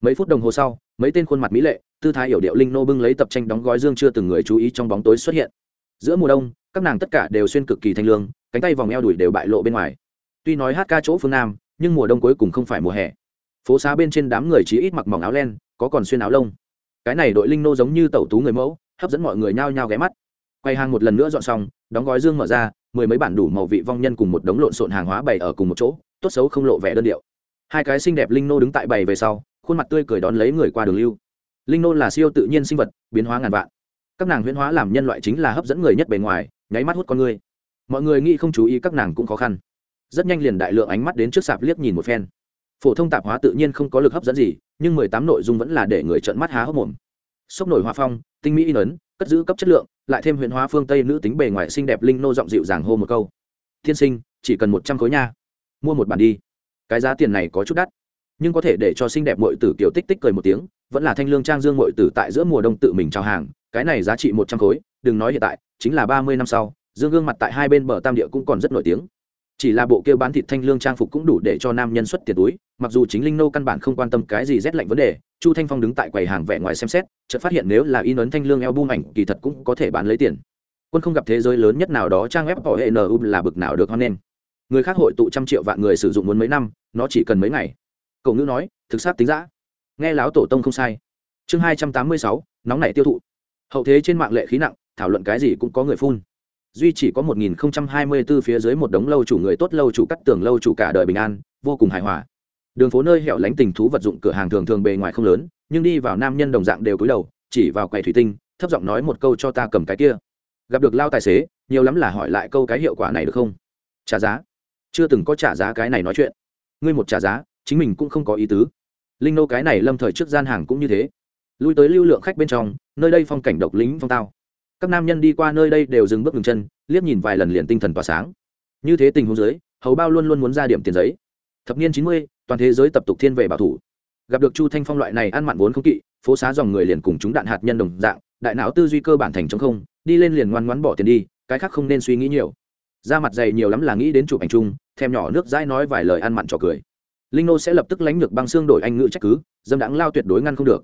Mấy phút đồng hồ sau, mấy tên khuôn mặt mỹ lệ, tư thái hiểu điệu linh nô bưng lấy tập tranh đóng gói dương chưa từng người chú ý trong bóng tối xuất hiện. Giữa mùa đông, các nàng tất cả đều xuyên cực kỳ thanh lương, cánh tay vòng eo đùi đều bại lộ bên ngoài. Tuy nói hát ca chỗ phương nam, nhưng mùa đông cuối cùng không phải mùa hè phố xá bên trên đám người chỉ ít mặc mỏng áo len, có còn xuyên áo lông. Cái này đội linh nô giống như tẩu tú người mẫu, hấp dẫn mọi người nhao nhao ghé mắt. Quay hàng một lần nữa dọn xong, đóng gói dương mở ra, mười mấy bản đủ màu vị vong nhân cùng một đống lộn xộn hàng hóa bày ở cùng một chỗ, tốt xấu không lộ vẻ đơn điệu. Hai cái xinh đẹp linh nô đứng tại bày về sau, khuôn mặt tươi cười đón lấy người qua đường lưu. Linh nô là siêu tự nhiên sinh vật, biến hóa ngàn vạn. Các nàng huyễn hóa làm nhân loại chính là hấp dẫn người nhất bề ngoài, nháy mắt hút con người. Mọi người nghĩ không chú ý các nàng cũng khó khăn. Rất nhanh liền đại lượng ánh mắt đến trước sạp liếc nhìn một phen phổ thông tạp hóa tự nhiên không có lực hấp dẫn gì, nhưng mười tám nội dung vẫn là để người trợn mắt há hốc mồm. Sốc nổi hoa phong, tinh mỹ in ấn, cất giữ cấp chất lượng, lại thêm huyện hóa phương tây nữ tính bề ngoài xinh đẹp linh nô giọng dịu dàng hô một câu. Thiên sinh, chỉ cần một trăm khối nha. Mua một bản đi. Cái giá tiền này có chút đắt, nhưng có thể để cho xinh đẹp mội tử kiểu tích tích cười một tiếng, vẫn là thanh lương trang dương mội tử tại giữa mùa đông tự mình trao hàng, cái này giá trị một trăm khối, đừng nói hiện tại, chính là ba mươi năm sau, dương gương mặt tại hai bên bờ tam địa cũng còn rất nổi tiếng chỉ là bộ kia bán thịt thanh lương trang phục cũng đủ để cho nam nhân xuất tiền túi, mặc dù chính linh nô căn bản không quan tâm cái gì rét lạnh vấn đề, chu thanh phong đứng tại quầy hàng vẻ ngoài xem xét, chợt phát hiện nếu là in ấn thanh lương eo bung ảnh, kỳ thật cũng có thể bán lấy tiền. Quân không gặp thế giới lớn nhất nào đó trang web họ hệ nu là bực nào được hoan nghênh. Người khác hội tụ trăm triệu vạn người sử dụng muốn mấy năm, nó chỉ cần mấy ngày. Cậu ngữ nói, thực sát tính giã nghe láo tổ tông không sai. Chương hai trăm tám mươi sáu, nóng này tiêu thụ. Hậu thế trên mạng lệ khí nặng, thảo luận cái gì cũng có người phun duy chỉ có một nghìn hai mươi 1024 phía dưới một đống lâu chủ người tốt lâu chủ cắt tường lâu chủ cả đời bình an, vô cùng hài hòa. Đường phố nơi hẻo lánh tình thú vật dụng cửa hàng thường thường bề ngoài không lớn, nhưng đi vào nam nhân đồng dạng đều cúi đầu, chỉ vào quầy thủy tinh, thấp giọng nói một câu cho ta cầm cái kia. Gặp được lao tài xế, nhiều lắm là hỏi lại câu cái hiệu quả này được không? Trả giá? Chưa từng có trả giá cái này nói chuyện. Ngươi một trả giá, chính mình cũng không có ý tứ. Linh nô cái này lâm thời trước gian hàng cũng như thế. Lui tới lưu lượng khách bên trong, nơi đây phong cảnh độc lính phong tao các nam nhân đi qua nơi đây đều dừng bước ngừng chân, liếc nhìn vài lần liền tinh thần tỏa sáng. Như thế tình huống dưới, hầu bao luôn luôn muốn ra điểm tiền giấy. Thập niên chín mươi, toàn thế giới tập tục thiên về bảo thủ. Gặp được chu thanh phong loại này ăn mặn vốn không kỵ, phố xá dòng người liền cùng chúng đạn hạt nhân đồng dạng, đại não tư duy cơ bản thành chống không, đi lên liền ngoan ngoãn bỏ tiền đi, cái khác không nên suy nghĩ nhiều. Da mặt dày nhiều lắm là nghĩ đến chụp ảnh chung, thèm nhỏ nước dãi nói vài lời ăn mặn trò cười. Linh nô sẽ lập tức lánh được băng xương đổi anh ngữ trách cứ, dâm đãng lao tuyệt đối ngăn không được.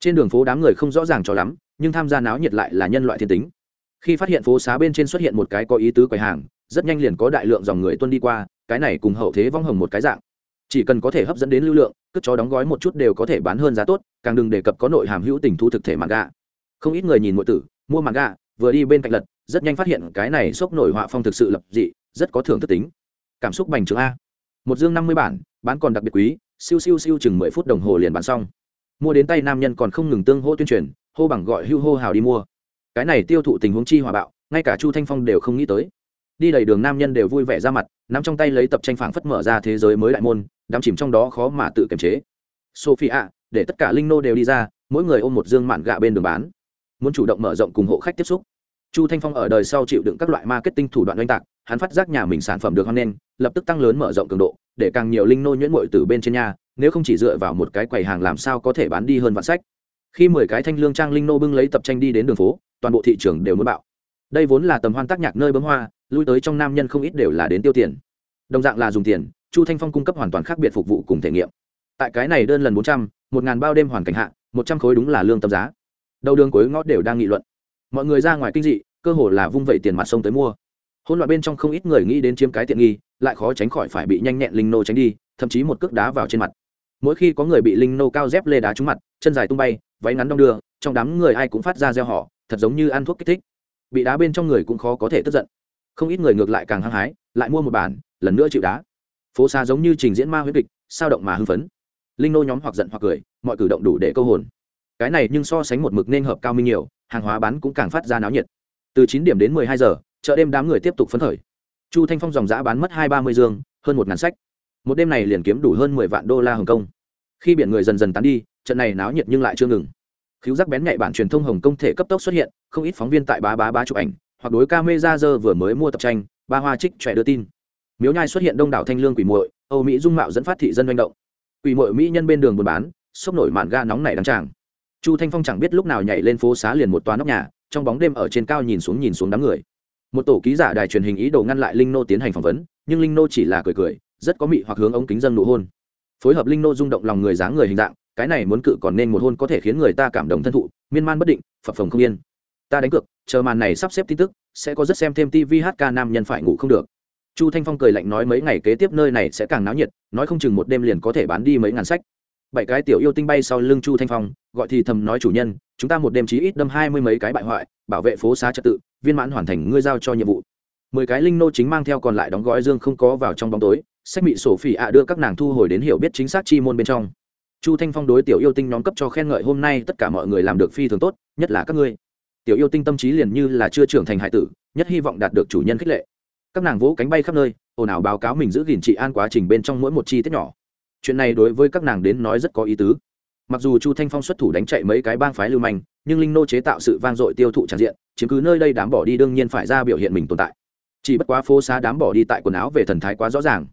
Trên đường phố đám người không rõ ràng cho lắm nhưng tham gia náo nhiệt lại là nhân loại thiên tính. Khi phát hiện phố xá bên trên xuất hiện một cái có ý tứ quầy hàng, rất nhanh liền có đại lượng dòng người tuân đi qua, cái này cùng hậu thế vong hồng một cái dạng. Chỉ cần có thể hấp dẫn đến lưu lượng, cất chó đóng gói một chút đều có thể bán hơn giá tốt, càng đừng đề cập có nội hàm hữu tình thu thực thể mặt gà không ít người nhìn mọi tử, mua mặt gà vừa đi bên cạnh lật, rất nhanh phát hiện cái này sốc nổi họa phong thực sự lập dị, rất có thưởng thức tính. Cảm xúc bành trướng a. Một dương năm mươi bản, bán còn đặc biệt quý, siêu siêu siêu chừng mười phút đồng hồ liền bán xong. Mua đến tay nam nhân còn không ngừng tương hô tuyên truyền hô bằng gọi hưu hô hào đi mua. Cái này tiêu thụ tình huống chi hòa bạo, ngay cả chu thanh phong đều không nghĩ tới. Đi đầy đường nam nhân đều vui vẻ ra mặt, nắm trong tay lấy tập tranh phảng phất mở ra thế giới mới đại môn, đắm chìm trong đó khó mà tự kiềm chế. Sophie ạ để tất cả linh nô đều đi ra, mỗi người ôm một dương mạn gạ bên đường bán. Muốn chủ động mở rộng cùng hộ khách tiếp xúc. Chu thanh phong ở đời sau chịu đựng các loại marketing thủ đoạn oanh tạc, hắn phát giác nhà mình sản phẩm được hoan nghênh, lập tức tăng lớn mở rộng cường độ, để càng nhiều linh nô nhuyễn mội từ bên trên nhà, nếu không chỉ dựa vào một cái quầy hàng làm sao có thể bán đi hơn vạn sách khi mười cái thanh lương trang linh nô bưng lấy tập tranh đi đến đường phố, toàn bộ thị trường đều muốn bạo. Đây vốn là tầm hoan tác nhạc nơi bấm hoa, lui tới trong nam nhân không ít đều là đến tiêu tiền. Đồng dạng là dùng tiền, chu thanh phong cung cấp hoàn toàn khác biệt phục vụ cùng thể nghiệm. Tại cái này đơn lần bốn trăm, một ngàn bao đêm hoàn cảnh hạ, một trăm khối đúng là lương tâm giá. Đầu đường cuối ngõ đều đang nghị luận. Mọi người ra ngoài kinh dị, cơ hồ là vung vẩy tiền mặt sông tới mua. Hỗn loạn bên trong không ít người nghĩ đến chiếm cái tiện nghi, lại khó tránh khỏi phải bị nhanh nhẹn linh nô tránh đi, thậm chí một cước đá vào trên mặt. Mỗi khi có người bị linh nô cao dép lê đá trúng mặt, chân dài tung bay váy ngắn đong đưa, trong đám người ai cũng phát ra gieo họ thật giống như ăn thuốc kích thích. Bị đá bên trong người cũng khó có thể tức giận. Không ít người ngược lại càng hăng hái, lại mua một bản, lần nữa chịu đá. Phố xa giống như trình diễn ma huyết kịch, sao động mà hưng phấn. Linh nô nhóm hoặc giận hoặc cười, mọi cử động đủ để câu hồn. Cái này nhưng so sánh một mực nên hợp cao minh nhiều, hàng hóa bán cũng càng phát ra náo nhiệt. Từ chín điểm đến mười hai giờ, chợ đêm đám người tiếp tục phấn khởi. Chu thanh phong dòng giã bán mất hai ba mươi dương, hơn một ngàn sách. Một đêm này liền kiếm đủ hơn mười vạn đô la hồng kông. Khi biển người dần dần tán đi trận này náo nhiệt nhưng lại chưa ngừng. Khiếu giác bén nhạy bản truyền thông hồng kông thể cấp tốc xuất hiện, không ít phóng viên tại bá bá bá chụp ảnh, hoặc đối ca mê ra dơ vừa mới mua tập tranh, ba hoa trích trẻ đưa tin. Miếu nhai xuất hiện đông đảo thanh lương quỷ muội, âu mỹ dung mạo dẫn phát thị dân manh động. Quỷ muội mỹ nhân bên đường buôn bán, sốc nổi màn ga nóng này đăng tràng chu thanh phong chẳng biết lúc nào nhảy lên phố xá liền một toa nóc nhà, trong bóng đêm ở trên cao nhìn xuống nhìn xuống đám người. Một tổ ký giả đài truyền hình ý đồ ngăn lại linh nô tiến hành phỏng vấn, nhưng linh nô chỉ là cười cười, rất có mị hoặc hướng ống kính dân nụ hôn. Phối hợp linh nô rung động lòng người dáng người hình dạng cái này muốn cự còn nên một hôn có thể khiến người ta cảm động thân thụ, miên man bất định, phập phồng không yên. Ta đánh cược, chờ màn này sắp xếp tin tức, sẽ có rất xem thêm tv hk nam nhân phải ngủ không được. Chu thanh phong cười lạnh nói mấy ngày kế tiếp nơi này sẽ càng náo nhiệt, nói không chừng một đêm liền có thể bán đi mấy ngàn sách. Bảy cái tiểu yêu tinh bay sau lưng chu thanh phong, gọi thì thầm nói chủ nhân, chúng ta một đêm chí ít đâm hai mươi mấy cái bại hoại, bảo vệ phố xá trật tự, viên mãn hoàn thành ngươi giao cho nhiệm vụ. Mười cái linh nô chính mang theo còn lại đóng gói dương không có vào trong bóng tối, sách bị sổ phỉ ạ đưa các nàng thu hồi đến hiểu biết chính xác chi môn bên trong chu thanh phong đối tiểu yêu tinh nhóm cấp cho khen ngợi, hôm nay tất cả mọi người làm được phi thường tốt, nhất là các ngươi. Tiểu yêu tinh tâm trí liền như là chưa trưởng thành hải tử, nhất hy vọng đạt được chủ nhân khích lệ. Các nàng vỗ cánh bay khắp nơi, ồn ào báo cáo mình giữ gìn trị an quá trình bên trong mỗi một chi tiết nhỏ. Chuyện này đối với các nàng đến nói rất có ý tứ. Mặc dù chu thanh phong xuất thủ đánh chạy mấy cái bang phái lưu manh, nhưng linh nô chế tạo sự vang dội tiêu thụ tràn diện, chiếm cứ nơi đây đám bỏ đi đương nhiên phải ra biểu hiện mình tồn tại. Chỉ bất quá phố xá đám bỏ đi tại quần áo về thần thái quá rõ ràng.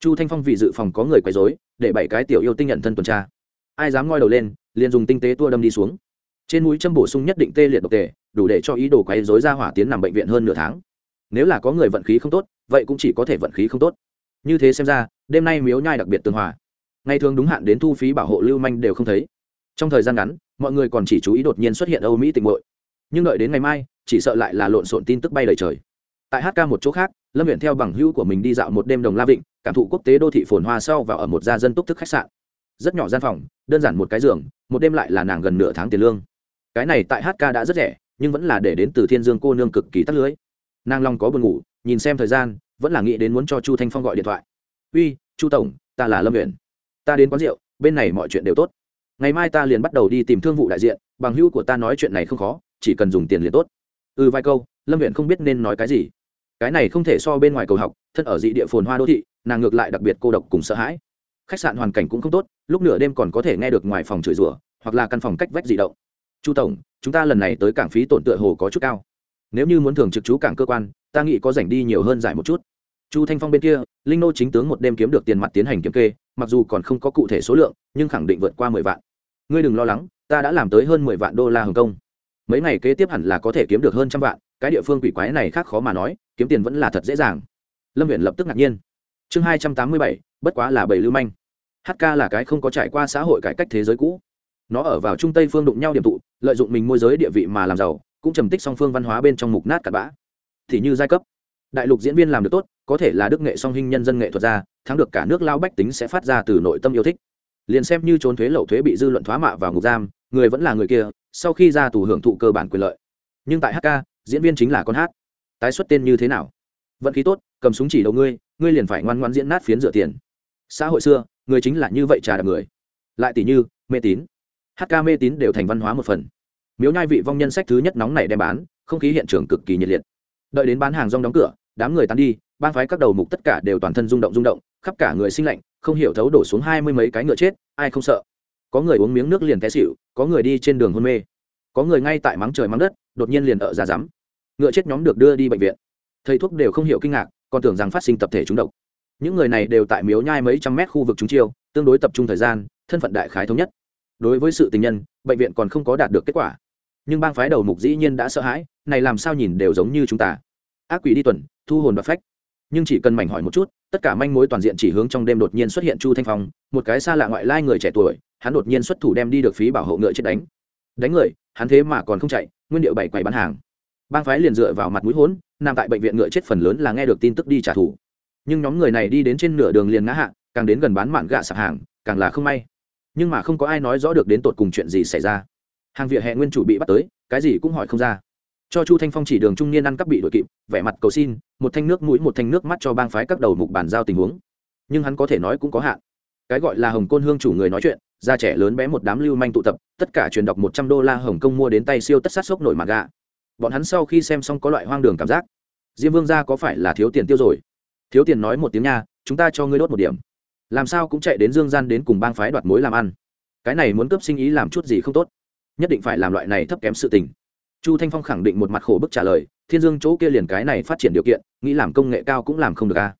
Chu thanh phong vì dự phòng có người quấy dối để bảy cái tiểu yêu tinh nhận thân tuần tra. Ai dám ngoi đầu lên, liền dùng tinh tế tua đâm đi xuống. Trên mũi châm bổ sung nhất định tê liệt độc tề đủ để cho ý đồ quấy dối ra hỏa tiến nằm bệnh viện hơn nửa tháng. Nếu là có người vận khí không tốt, vậy cũng chỉ có thể vận khí không tốt. Như thế xem ra, đêm nay miếu nhai đặc biệt tường hòa. Ngày thường đúng hạn đến thu phí bảo hộ lưu manh đều không thấy. Trong thời gian ngắn, mọi người còn chỉ chú ý đột nhiên xuất hiện âu mỹ tình hội nhưng đợi đến ngày mai, chỉ sợ lại là lộn xộn tin tức bay đầy trời tại hk một chỗ khác, lâm huyện theo bằng hữu của mình đi dạo một đêm đồng la vịnh, cảm thụ quốc tế đô thị phồn hoa sau và ở một gia dân túc thức khách sạn. Rất nhỏ gian phòng, đơn giản một cái giường, một đêm lại là nàng gần nửa tháng tiền lương. Cái này tại hk đã rất rẻ, nhưng vẫn là để đến từ thiên dương cô nương cực kỳ tắt lưới. Nàng long có buồn ngủ, nhìn xem thời gian, vẫn là nghĩ đến muốn cho chu thanh phong gọi điện thoại. Uy, chu tổng, ta là lâm huyện ta đến quán rượu, bên này mọi chuyện đều tốt. Ngày mai ta liền bắt đầu đi tìm thương vụ đại diện, bằng hữu của ta nói chuyện này không khó, chỉ cần dùng tiền liền tốt. Ừ vài câu, lâm huyện không biết nên nói cái gì cái này không thể so bên ngoài cầu học, thân ở dị địa phồn hoa đô thị, nàng ngược lại đặc biệt cô độc cùng sợ hãi. Khách sạn hoàn cảnh cũng không tốt, lúc nửa đêm còn có thể nghe được ngoài phòng chửi rủa, hoặc là căn phòng cách vách dị động. Chu tổng, chúng ta lần này tới cảng phí tổn tựa hồ có chút cao. Nếu như muốn thường trực chú cảng cơ quan, ta nghĩ có rảnh đi nhiều hơn giải một chút. Chu thanh phong bên kia, linh nô chính tướng một đêm kiếm được tiền mặt tiến hành kiểm kê, mặc dù còn không có cụ thể số lượng, nhưng khẳng định vượt qua mười vạn. Ngươi đừng lo lắng, ta đã làm tới hơn mười vạn đô la hồng kông. Mấy ngày kế tiếp hẳn là có thể kiếm được hơn trăm vạn cái địa phương quỷ quái này khác khó mà nói, kiếm tiền vẫn là thật dễ dàng. Lâm huyện lập tức ngạc nhiên. Chương hai trăm tám mươi bảy, bất quá là bảy lưu manh. Hk là cái không có trải qua xã hội cải cách thế giới cũ. Nó ở vào trung tây phương đụng nhau điểm tụ, lợi dụng mình môi giới địa vị mà làm giàu, cũng trầm tích song phương văn hóa bên trong mục nát cặn bã. Thì như giai cấp, đại lục diễn viên làm được tốt, có thể là đức nghệ song hình nhân dân nghệ thuật gia, thắng được cả nước lao bách tính sẽ phát ra từ nội tâm yêu thích. Liền xem như trốn thuế lậu thuế bị dư luận thoá mạ vào ngục giam, người vẫn là người kia, sau khi ra tù hưởng thụ cơ bản quyền lợi. Nhưng tại hk diễn viên chính là con hát. Tái xuất tên như thế nào? Vận khí tốt, cầm súng chỉ đầu ngươi ngươi liền phải ngoan ngoan diễn nát phiến rửa tiền. Xã hội xưa, người chính là như vậy trà đạp người. Lại tỷ như, mê tín. Hát ca mê tín đều thành văn hóa một phần. Miếu nhai vị vong nhân sách thứ nhất nóng này đem bán, không khí hiện trường cực kỳ nhiệt liệt. Đợi đến bán hàng rong đóng cửa, đám người tán đi ban phái các đầu mục tất cả đều toàn thân rung động rung động, khắp cả người sinh lạnh, không hiểu thấu đổ xuống hai mươi mấy cái ngựa chết, ai không sợ. Có người uống miếng nước liền té xịu có người đi trên đường hôn mê. Có người ngay tại mắng trời mắng đất đột nhiên liền ở ra rắm. Ngựa chết nhóm được đưa đi bệnh viện. Thầy thuốc đều không hiểu kinh ngạc, còn tưởng rằng phát sinh tập thể trúng độc. Những người này đều tại miếu nhai mấy trăm mét khu vực trúng chiêu, tương đối tập trung thời gian, thân phận đại khái thống nhất. Đối với sự tình nhân, bệnh viện còn không có đạt được kết quả. Nhưng bang phái đầu mục dĩ nhiên đã sợ hãi, này làm sao nhìn đều giống như chúng ta. Ác quỷ đi tuần, thu hồn và phách. Nhưng chỉ cần mảnh hỏi một chút, tất cả manh mối toàn diện chỉ hướng trong đêm đột nhiên xuất hiện chu thanh phong, một cái xa lạ ngoại lai người trẻ tuổi, hắn đột nhiên xuất thủ đem đi được phí bảo hộ ngựa chết đánh. Đánh người, hắn thế mà còn không chạy nguyên điệu bảy quầy bán hàng. Bang phái liền dựa vào mặt mũi hốn, nằm tại bệnh viện ngựa chết phần lớn là nghe được tin tức đi trả thù. Nhưng nhóm người này đi đến trên nửa đường liền ngã hạ, càng đến gần bán mạn gạ sạp hàng, càng là không may. Nhưng mà không có ai nói rõ được đến tột cùng chuyện gì xảy ra. Hàng vỉa hè nguyên chủ bị bắt tới, cái gì cũng hỏi không ra. Cho chu thanh phong chỉ đường trung niên ăn cắp bị đội kịp, vẻ mặt cầu xin, một thanh nước mũi, một thanh nước mắt cho bang phái các đầu mục bàn giao tình huống. Nhưng hắn có thể nói cũng có hạn cái gọi là hồng côn hương chủ người nói chuyện, da trẻ lớn bé một đám lưu manh tụ tập, tất cả truyền đọc một trăm đô la hồng kông mua đến tay siêu tất sát sốc nổi mặt gạ. Bọn hắn sau khi xem xong có loại hoang đường cảm giác. Diêm vương gia có phải là thiếu tiền tiêu rồi? Thiếu tiền nói một tiếng nha, chúng ta cho ngươi đốt một điểm. Làm sao cũng chạy đến dương gian đến cùng bang phái đoạt mối làm ăn. Cái này muốn cướp sinh ý làm chút gì không tốt. Nhất định phải làm loại này thấp kém sự tình. Chu thanh phong khẳng định một mặt khổ bức trả lời, thiên dương chỗ kia liền cái này phát triển điều kiện, nghĩ làm công nghệ cao cũng làm không được a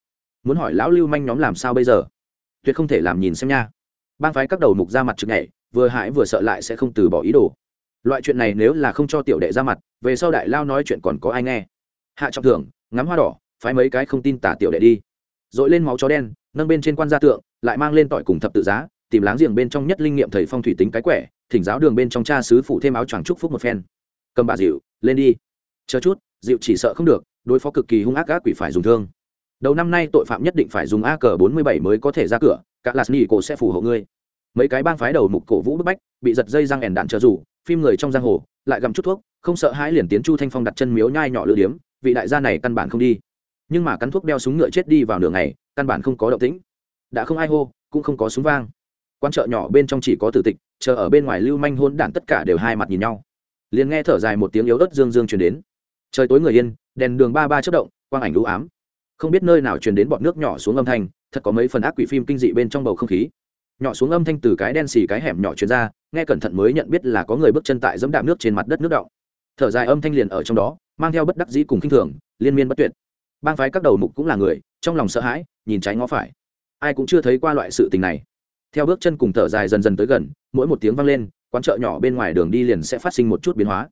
muốn hỏi lão lưu manh nhóm làm sao bây giờ? Tuyệt không thể làm nhìn xem nha. Bang phái các đầu mục ra mặt trực nhảy, vừa hãi vừa sợ lại sẽ không từ bỏ ý đồ. Loại chuyện này nếu là không cho tiểu đệ ra mặt, về sau đại lao nói chuyện còn có ai nghe? Hạ trọng thưởng, ngắm hoa đỏ, phái mấy cái không tin tả tiểu đệ đi. Dội lên máu chó đen, nâng bên trên quan gia tượng, lại mang lên tỏi cùng thập tự giá, tìm láng giềng bên trong nhất linh nghiệm thầy phong thủy tính cái quẻ, thỉnh giáo đường bên trong cha sứ phụ thêm áo choàng trúc phúc một phen. Cầm bà dịu, lên đi. Chờ chút, dịu chỉ sợ không được, đối phó cực kỳ hung ác ác quỷ phải dùng thương đầu năm nay tội phạm nhất định phải dùng a cờ bốn mươi bảy mới có thể ra cửa, cả lạt nỉ cổ sẽ phù hộ ngươi. Mấy cái bang phái đầu mục cổ vũ bức bách, bị giật dây răng ẻn đạn chờ rủ phim người trong giang hồ, lại gặm chút thuốc, không sợ hãi liền tiến chu thanh phong đặt chân miếu nhai nhỏ lửa điếm, vị đại gia này căn bản không đi. Nhưng mà cắn thuốc đeo súng ngựa chết đi vào nửa ngày, căn bản không có động tĩnh. Đã không ai hô, cũng không có súng vang. Quan chợ nhỏ bên trong chỉ có tử tịch, chờ ở bên ngoài lưu manh hôn đản tất cả đều hai mặt nhìn nhau. Liền nghe thở dài một tiếng yếu ớt dương dương truyền đến. Trời tối người yên, đèn đường ba ba chất động, quang ảnh lũ ám không biết nơi nào truyền đến bọn nước nhỏ xuống âm thanh, thật có mấy phần ác quỷ phim kinh dị bên trong bầu không khí. Nhỏ xuống âm thanh từ cái đen xì cái hẻm nhỏ truyền ra, nghe cẩn thận mới nhận biết là có người bước chân tại dẫm đạp nước trên mặt đất nước động. Thở dài âm thanh liền ở trong đó, mang theo bất đắc dĩ cùng khinh thường, liên miên bất tuyệt. Bang phái các đầu mục cũng là người, trong lòng sợ hãi, nhìn trái ngó phải. Ai cũng chưa thấy qua loại sự tình này. Theo bước chân cùng thở dài dần dần tới gần, mỗi một tiếng vang lên, quán chợ nhỏ bên ngoài đường đi liền sẽ phát sinh một chút biến hóa.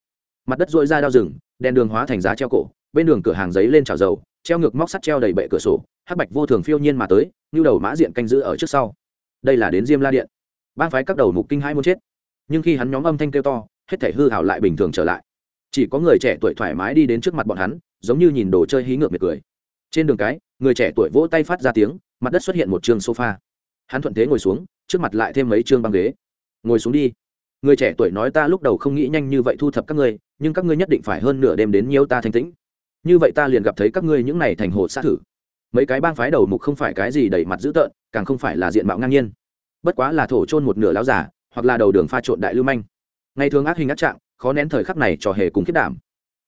Mặt đất dội ra đao rừng, đèn đường hóa thành giá treo cổ, bên đường cửa hàng giấy lên trào dầu treo ngược móc sắt treo đầy bệ cửa sổ, hắc bạch vô thường phiêu nhiên mà tới, như đầu mã diện canh giữ ở trước sau. Đây là đến diêm la điện. Ban phái các đầu mục kinh hai muốn chết. Nhưng khi hắn nhóm âm thanh kêu to, hết thể hư hảo lại bình thường trở lại. Chỉ có người trẻ tuổi thoải mái đi đến trước mặt bọn hắn, giống như nhìn đồ chơi hí ngược miệt cười. Trên đường cái, người trẻ tuổi vỗ tay phát ra tiếng, mặt đất xuất hiện một trường sofa. Hắn thuận thế ngồi xuống, trước mặt lại thêm mấy chương băng ghế. Ngồi xuống đi. Người trẻ tuổi nói ta lúc đầu không nghĩ nhanh như vậy thu thập các ngươi, nhưng các ngươi nhất định phải hơn nửa đêm đến nhiều ta thanh tĩnh như vậy ta liền gặp thấy các ngươi những này thành hồ sát thử. Mấy cái bang phái đầu mục không phải cái gì đẩy mặt dữ tợn, càng không phải là diện mạo ngang nhiên. Bất quá là thổ trôn một nửa láo giả hoặc là đầu đường pha trộn đại lưu manh. Ngày thường ác hình ác trạng, khó nén thời khắc này trò hề cùng khiết đảm.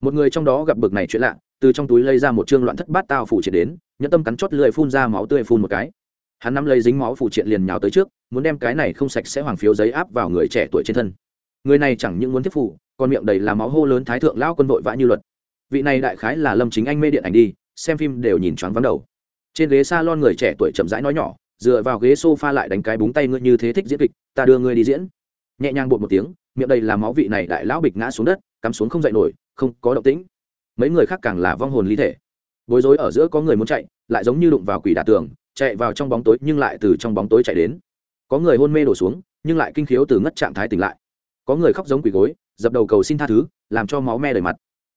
Một người trong đó gặp bực này chuyện lạ, từ trong túi lấy ra một chương loạn thất bát tao phủ triệt đến, nhẫn tâm cắn chót lưỡi phun ra máu tươi phun một cái. Hắn nắm lấy dính máu phủ triệt liền nhào tới trước, muốn đem cái này không sạch sẽ hoàng phiếu giấy áp vào người trẻ tuổi trên thân. Người này chẳng những muốn tiếp phủ, còn miệng đầy là máu hô lớn thái thượng lao quân vội vã như luật vị này đại khái là lâm chính anh mê điện ảnh đi, xem phim đều nhìn choáng vắng đầu. Trên ghế s a lon người trẻ tuổi chậm rãi nói nhỏ, dựa vào ghế s o f a lại đánh cái búng tay ngươi như thế thích diễn kịch, ta đưa ngươi đi diễn. Nhẹ nhàng bột một tiếng, miệng đầy là máu vị này đại lão bịch ngã xuống đất, cắm xuống không dậy nổi, không có động tĩnh. Mấy người khác càng là vong hồn ly thể. Bối rối ở giữa có người muốn chạy, lại giống như đụng vào quỷ đả tường, chạy vào trong bóng tối nhưng lại từ trong bóng tối chạy đến. Có người hôn mê đổ xuống, nhưng lại kinh khiếu từ ngất trạng thái tỉnh lại. Có người khóc giống quỷ gối, dập đầu cầu xin tha thứ, làm cho máu me đầy mặt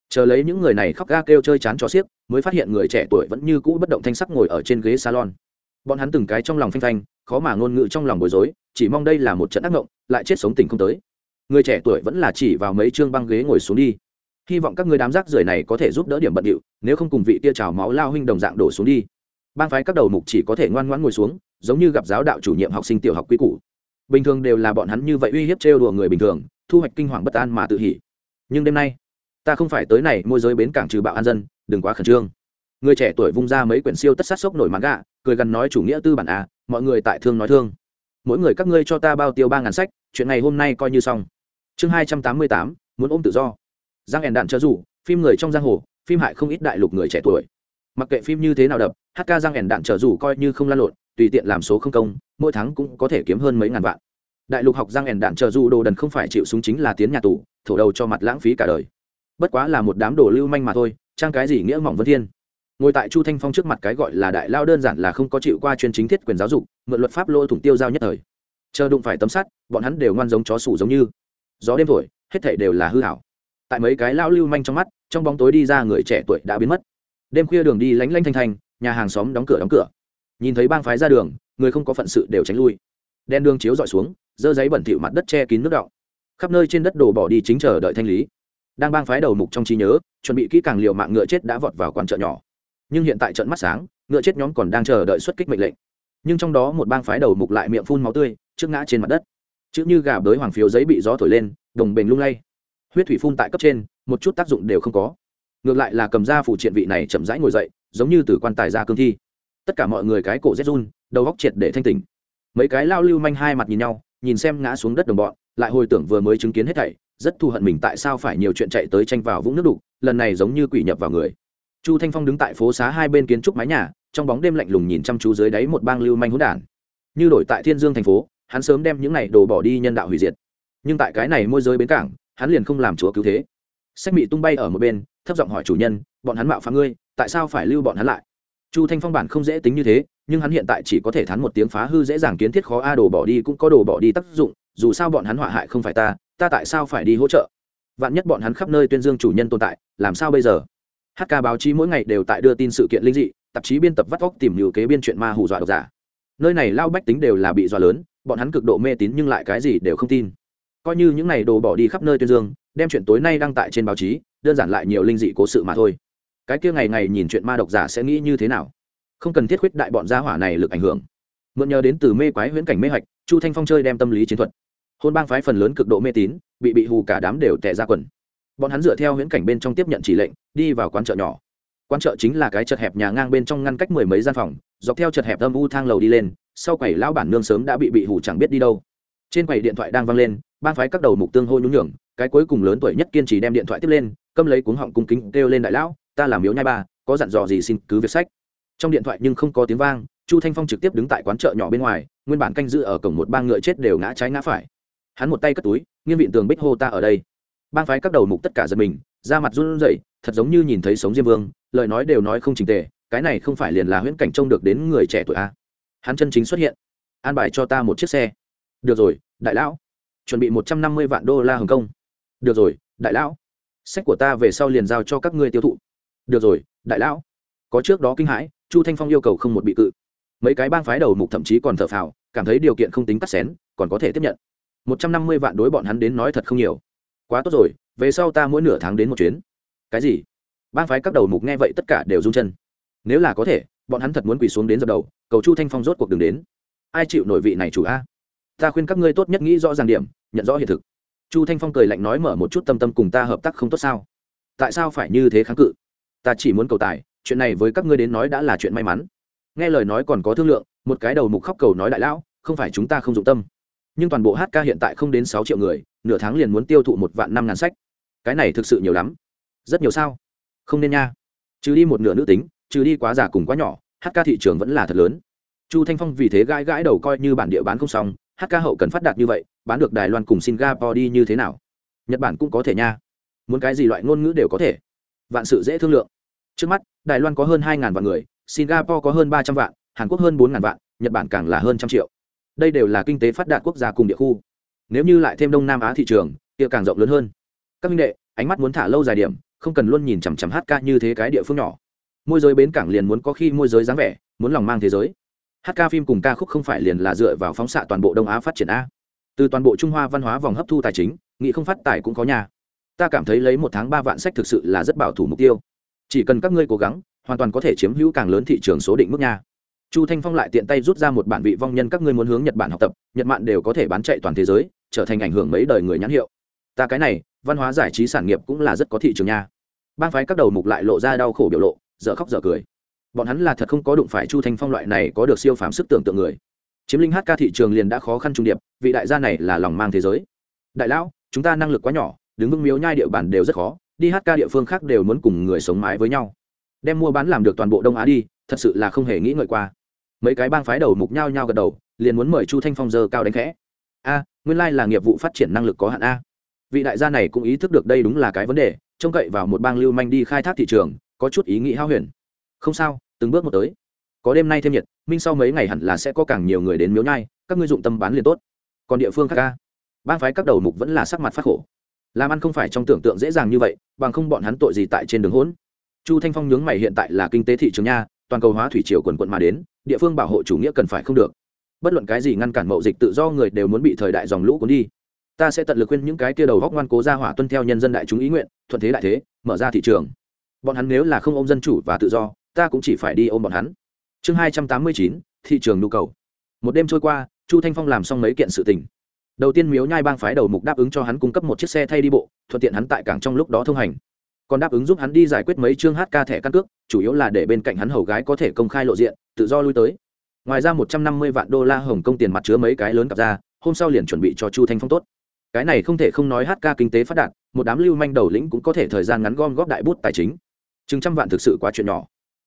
chờ lấy những người này khóc ga kêu chơi chán cho xiếc, mới phát hiện người trẻ tuổi vẫn như cũ bất động thanh sắc ngồi ở trên ghế salon. Bọn hắn từng cái trong lòng phanh phanh, khó mà ngôn ngữ trong lòng bối rối, chỉ mong đây là một trận ác ngộng, lại chết sống tình không tới. Người trẻ tuổi vẫn là chỉ vào mấy chương băng ghế ngồi xuống đi. Hy vọng các người đám rác rưởi này có thể giúp đỡ điểm bận điệu, nếu không cùng vị tia trào máu lao huynh đồng dạng đổ xuống đi. Ban phái các đầu mục chỉ có thể ngoan ngoãn ngồi xuống, giống như gặp giáo đạo chủ nhiệm học sinh tiểu học quy củ. Bình thường đều là bọn hắn như vậy uy hiếp trêu đùa người bình thường, thu hoạch kinh hoàng bất an mà tự hỉ. Nhưng đêm nay ta không phải tới này môi giới bến cảng trừ bạo an dân, đừng quá khẩn trương. Người trẻ tuổi vung ra mấy quyển siêu tất sát sốc nổi mãn gạ cười gần nói chủ nghĩa tư bản à mọi người tại thương nói thương. Mỗi người các ngươi cho ta bao tiêu ba ngàn sách, chuyện này hôm nay coi như xong. Chương hai trăm tám mươi tám, muốn ôm tự do. Giang ẻn đạn cho dù, phim người trong giang hồ, phim hại không ít đại lục người trẻ tuổi. Mặc kệ phim như thế nào đập, hát ca giang ẻn đạn trở dù coi như không lan lộn, tùy tiện làm số không công, mỗi tháng cũng có thể kiếm hơn mấy ngàn vạn. Đại lục học giang ẻn đạn trở dù đồ đần không phải chịu súng chính là tiến nhà tù, thổ đầu cho mặt lãng phí cả đời bất quá là một đám đồ lưu manh mà thôi, trang cái gì nghĩa mỏng vân thiên. Ngồi tại chu thanh phong trước mặt cái gọi là đại lao đơn giản là không có chịu qua chuyên chính thiết quyền giáo dục, mượn luật pháp lôi thủng tiêu giao nhất thời. Chờ đụng phải tấm sắt, bọn hắn đều ngoan giống chó sủ giống như. Gió đêm thổi, hết thảy đều là hư hảo. Tại mấy cái lao lưu manh trong mắt, trong bóng tối đi ra người trẻ tuổi đã biến mất. Đêm khuya đường đi lánh lanh thanh thanh, nhà hàng xóm đóng cửa đóng cửa. Nhìn thấy bang phái ra đường, người không có phận sự đều tránh lui. Đen đường chiếu dọi xuống, dơ giấy bẩn thỉu mặt đất che kín nước đọng. Khắp nơi trên đất đổ bỏ đi chính chờ đợi thanh lý đang bang phái đầu mục trong trí nhớ, chuẩn bị kỹ càng liệu mạng ngựa chết đã vọt vào quán chợ nhỏ. Nhưng hiện tại trận mắt sáng, ngựa chết nhóm còn đang chờ đợi xuất kích mệnh lệnh. Nhưng trong đó một bang phái đầu mục lại miệng phun máu tươi, trước ngã trên mặt đất. Chữ như gà bới hoàng phiếu giấy bị gió thổi lên, đồng bền lung lay. Huyết thủy phun tại cấp trên, một chút tác dụng đều không có. Ngược lại là cầm ra phủ triện vị này chậm rãi ngồi dậy, giống như từ quan tài ra cương thi. Tất cả mọi người cái cổ rét run, đầu góc triệt để thanh tỉnh. Mấy cái lao lưu manh hai mặt nhìn nhau, nhìn xem ngã xuống đất đồng bọn, lại hồi tưởng vừa mới chứng kiến hết thảy rất thù hận mình tại sao phải nhiều chuyện chạy tới tranh vào vũng nước đục, lần này giống như quỷ nhập vào người. Chu thanh phong đứng tại phố xá hai bên kiến trúc mái nhà, trong bóng đêm lạnh lùng nhìn chăm chú dưới đáy một bang lưu manh hỗn đản. Như đổi tại thiên dương thành phố, hắn sớm đem những này đồ bỏ đi nhân đạo hủy diệt. Nhưng tại cái này môi giới bến cảng, hắn liền không làm chúa cứu thế. Sách mị tung bay ở một bên, thấp giọng hỏi chủ nhân, bọn hắn mạo phá ngươi, tại sao phải lưu bọn hắn lại? Chu thanh phong bản không dễ tính như thế, nhưng hắn hiện tại chỉ có thể thắn một tiếng phá hư dễ dàng kiến thiết khó a, đồ bỏ đi cũng có đồ bỏ đi tác dụng, dù sao bọn hắn họa hại không phải ta ta tại sao phải đi hỗ trợ? Vạn nhất bọn hắn khắp nơi tuyên dương chủ nhân tồn tại, làm sao bây giờ? Hk báo chí mỗi ngày đều tại đưa tin sự kiện linh dị, tạp chí biên tập vắt vóc tìm nhiều kế biên chuyện ma hù dọa độc giả. Nơi này lao bách tính đều là bị dọa lớn, bọn hắn cực độ mê tín nhưng lại cái gì đều không tin. Coi như những này đồ bỏ đi khắp nơi tuyên dương, đem chuyện tối nay đăng tại trên báo chí, đơn giản lại nhiều linh dị cố sự mà thôi. Cái kia ngày ngày nhìn chuyện ma độc giả sẽ nghĩ như thế nào? Không cần thiết khuyết đại bọn gia hỏa này lực ảnh hưởng. Mượn nhờ đến từ mê quái huyễn cảnh mê hạch, chu thanh phong chơi đem tâm lý chiến thuật hôn bang phái phần lớn cực độ mê tín, bị bị hù cả đám đều tệ ra quần. Bọn hắn dựa theo huyễn cảnh bên trong tiếp nhận chỉ lệnh, đi vào quán chợ nhỏ. Quán chợ chính là cái chật hẹp nhà ngang bên trong ngăn cách mười mấy gian phòng, dọc theo chật hẹp âm u thang lầu đi lên, sau quầy lão bản nương sớm đã bị bị hủ chẳng biết đi đâu. Trên quầy điện thoại đang vang lên, bang phái các đầu mục tương hô nhún nhường, cái cuối cùng lớn tuổi nhất kiên trì đem điện thoại tiếp lên, câm lấy cuống họng cung kính kêu lên đại lão, ta làm miếu nhai ba, có dặn dò gì xin cứ việc sách. Trong điện thoại nhưng không có tiếng vang, chu thanh phong trực tiếp đứng tại quán chợ nhỏ bên ngoài, nguyên bản canh giữ ở cổng một bang ngựa chết đều ngã trái ngã phải hắn một tay cất túi, nghiêng vịn tường bích hô ta ở đây. Bang phái các đầu mục tất cả giật mình, da mặt run rẩy, thật giống như nhìn thấy sống diêm vương, lời nói đều nói không trình tề, cái này không phải liền là huyễn cảnh trông được đến người trẻ tuổi a. Hắn chân chính xuất hiện. An bài cho ta một chiếc xe. Được rồi, đại lão. Chuẩn bị một trăm năm mươi vạn đô la hồng kông được rồi, đại lão. Sách của ta về sau liền giao cho các ngươi tiêu thụ. Được rồi, đại lão. Có trước đó kinh hãi, chu thanh phong yêu cầu không một bị cự. Mấy cái bang phái đầu mục thậm chí còn thở phào, cảm thấy điều kiện không tính cắt xén, còn có thể tiếp nhận một trăm năm mươi vạn đối bọn hắn đến nói thật không nhiều. Quá tốt rồi, về sau ta mỗi nửa tháng đến một chuyến. Cái gì? Bang phái các đầu mục nghe vậy tất cả đều rung chân. Nếu là có thể, bọn hắn thật muốn quỳ xuống đến dập đầu, cầu chu thanh phong rốt cuộc đường đến. Ai chịu nổi vị này chủ a? Ta khuyên các ngươi tốt nhất nghĩ rõ ràng điểm, nhận rõ hiện thực. Chu thanh phong cười lạnh nói mở một chút tâm tâm cùng ta hợp tác không tốt sao? Tại sao phải như thế kháng cự? Ta chỉ muốn cầu tài, chuyện này với các ngươi đến nói đã là chuyện may mắn. Nghe lời nói còn có thương lượng, một cái đầu mục khóc cầu nói đại lão, không phải chúng ta không dụng tâm nhưng toàn bộ hk hiện tại không đến sáu triệu người, nửa tháng liền muốn tiêu thụ một vạn năm ngàn sách. Cái này thực sự nhiều lắm. Rất nhiều sao? Không nên nha. Trừ đi một nửa nữ tính, trừ đi quá già cùng quá nhỏ hk thị trường vẫn là thật lớn. Chu thanh phong vì thế gãi gãi đầu coi như bản địa bán không xong hk hậu cần phát đạt như vậy, bán được đài loan cùng singapore đi như thế nào? Nhật bản cũng có thể nha. Muốn cái gì loại ngôn ngữ đều có thể. Vạn sự dễ thương lượng. Trước mắt, đài loan có hơn hai vạn người, singapore có hơn ba trăm vạn, hàn quốc hơn bốn vạn, nhật bản càng là hơn trăm triệu đây đều là kinh tế phát đạt quốc gia cùng địa khu. Nếu như lại thêm đông nam á thị trường, kia càng rộng lớn hơn. Các minh đệ, ánh mắt muốn thả lâu dài điểm, không cần luôn nhìn chằm chằm hát ca như thế cái địa phương nhỏ. Môi giới bến cảng liền muốn có khi môi giới dáng vẻ, muốn lòng mang thế giới. Hát ca phim cùng ca khúc không phải liền là dựa vào phóng xạ toàn bộ đông á phát triển a. Từ toàn bộ trung hoa văn hóa vòng hấp thu tài chính, nghị không phát tài cũng có nhà. Ta cảm thấy lấy một tháng ba vạn sách thực sự là rất bảo thủ mục tiêu. Chỉ cần các ngươi cố gắng, hoàn toàn có thể chiếm hữu càng lớn thị trường số định mức nhà chu thanh phong lại tiện tay rút ra một bản vị vong nhân các ngươi muốn hướng nhật bản học tập, nhật bản đều có thể bán chạy toàn thế giới, trở thành ảnh hưởng mấy đời người nhãn hiệu. Ta cái này, văn hóa giải trí sản nghiệp cũng là rất có thị trường nha. Ban phái các đầu mục lại lộ ra đau khổ biểu lộ, dở khóc dở cười. Bọn hắn là thật không có đụng phải chu thanh phong loại này có được siêu phàm sức tưởng tượng người. Chiếm linh hát ca thị trường liền đã khó khăn trung điệp, vị đại gia này là lòng mang thế giới. Đại lão, chúng ta năng lực quá nhỏ, đứng vững miếu nhai địa bàn đều rất khó, đi hát ca địa phương khác đều muốn cùng người sống mái với nhau. Đem mua bán làm được toàn bộ đông á đi, thật sự là không hề nghĩ ngợi qua mấy cái bang phái đầu mục nhao nhao gật đầu, liền muốn mời chu thanh phong giờ cao đánh khẽ. A, nguyên lai、like、là nghiệp vụ phát triển năng lực có hạn a. Vị đại gia này cũng ý thức được đây đúng là cái vấn đề, trông cậy vào một bang lưu manh đi khai thác thị trường, có chút ý nghĩ hao huyền. Không sao, từng bước một tới. Có đêm nay thêm nhiệt, minh sau mấy ngày hẳn là sẽ có càng nhiều người đến miếu nhai, các ngươi dụng tâm bán liền tốt. Còn địa phương khác ca bang phái các đầu mục vẫn là sắc mặt phát khổ. Làm ăn không phải trong tưởng tượng dễ dàng như vậy, bằng không bọn hắn tội gì tại trên đường hỗn. Chu thanh phong nhướng mày hiện tại là kinh tế thị trường nha, toàn cầu hóa thủy triều quần quận mà đến địa phương bảo hộ chủ nghĩa cần phải không được. Bất luận cái gì ngăn cản mậu dịch tự do người đều muốn bị thời đại dòng lũ cuốn đi. Ta sẽ tận lực khuyên những cái kia đầu góc ngoan cố ra hỏa tuân theo nhân dân đại chúng ý nguyện, thuận thế đại thế, mở ra thị trường. Bọn hắn nếu là không ôm dân chủ và tự do, ta cũng chỉ phải đi ôm bọn hắn. Chương hai trăm tám mươi chín, thị trường nhu cầu. Một đêm trôi qua, chu thanh phong làm xong mấy kiện sự tình. Đầu tiên miếu nhai bang phái đầu mục đáp ứng cho hắn cung cấp một chiếc xe thay đi bộ, thuận tiện hắn tại cảng trong lúc đó thông hành. Còn đáp ứng giúp hắn đi giải quyết mấy chương ca thẻ căn cước, chủ yếu là để bên cạnh hắn hầu gái có thể công khai lộ diện tự do lui tới. Ngoài ra một trăm năm mươi vạn đô la hồng công tiền mặt chứa mấy cái lớn cặp ra, hôm sau liền chuẩn bị cho chu thanh phong tốt. Cái này không thể không nói hk kinh tế phát đạt, một đám lưu manh đầu lĩnh cũng có thể thời gian ngắn gom góp đại bút tài chính. Chừng trăm vạn thực sự quá chuyện nhỏ.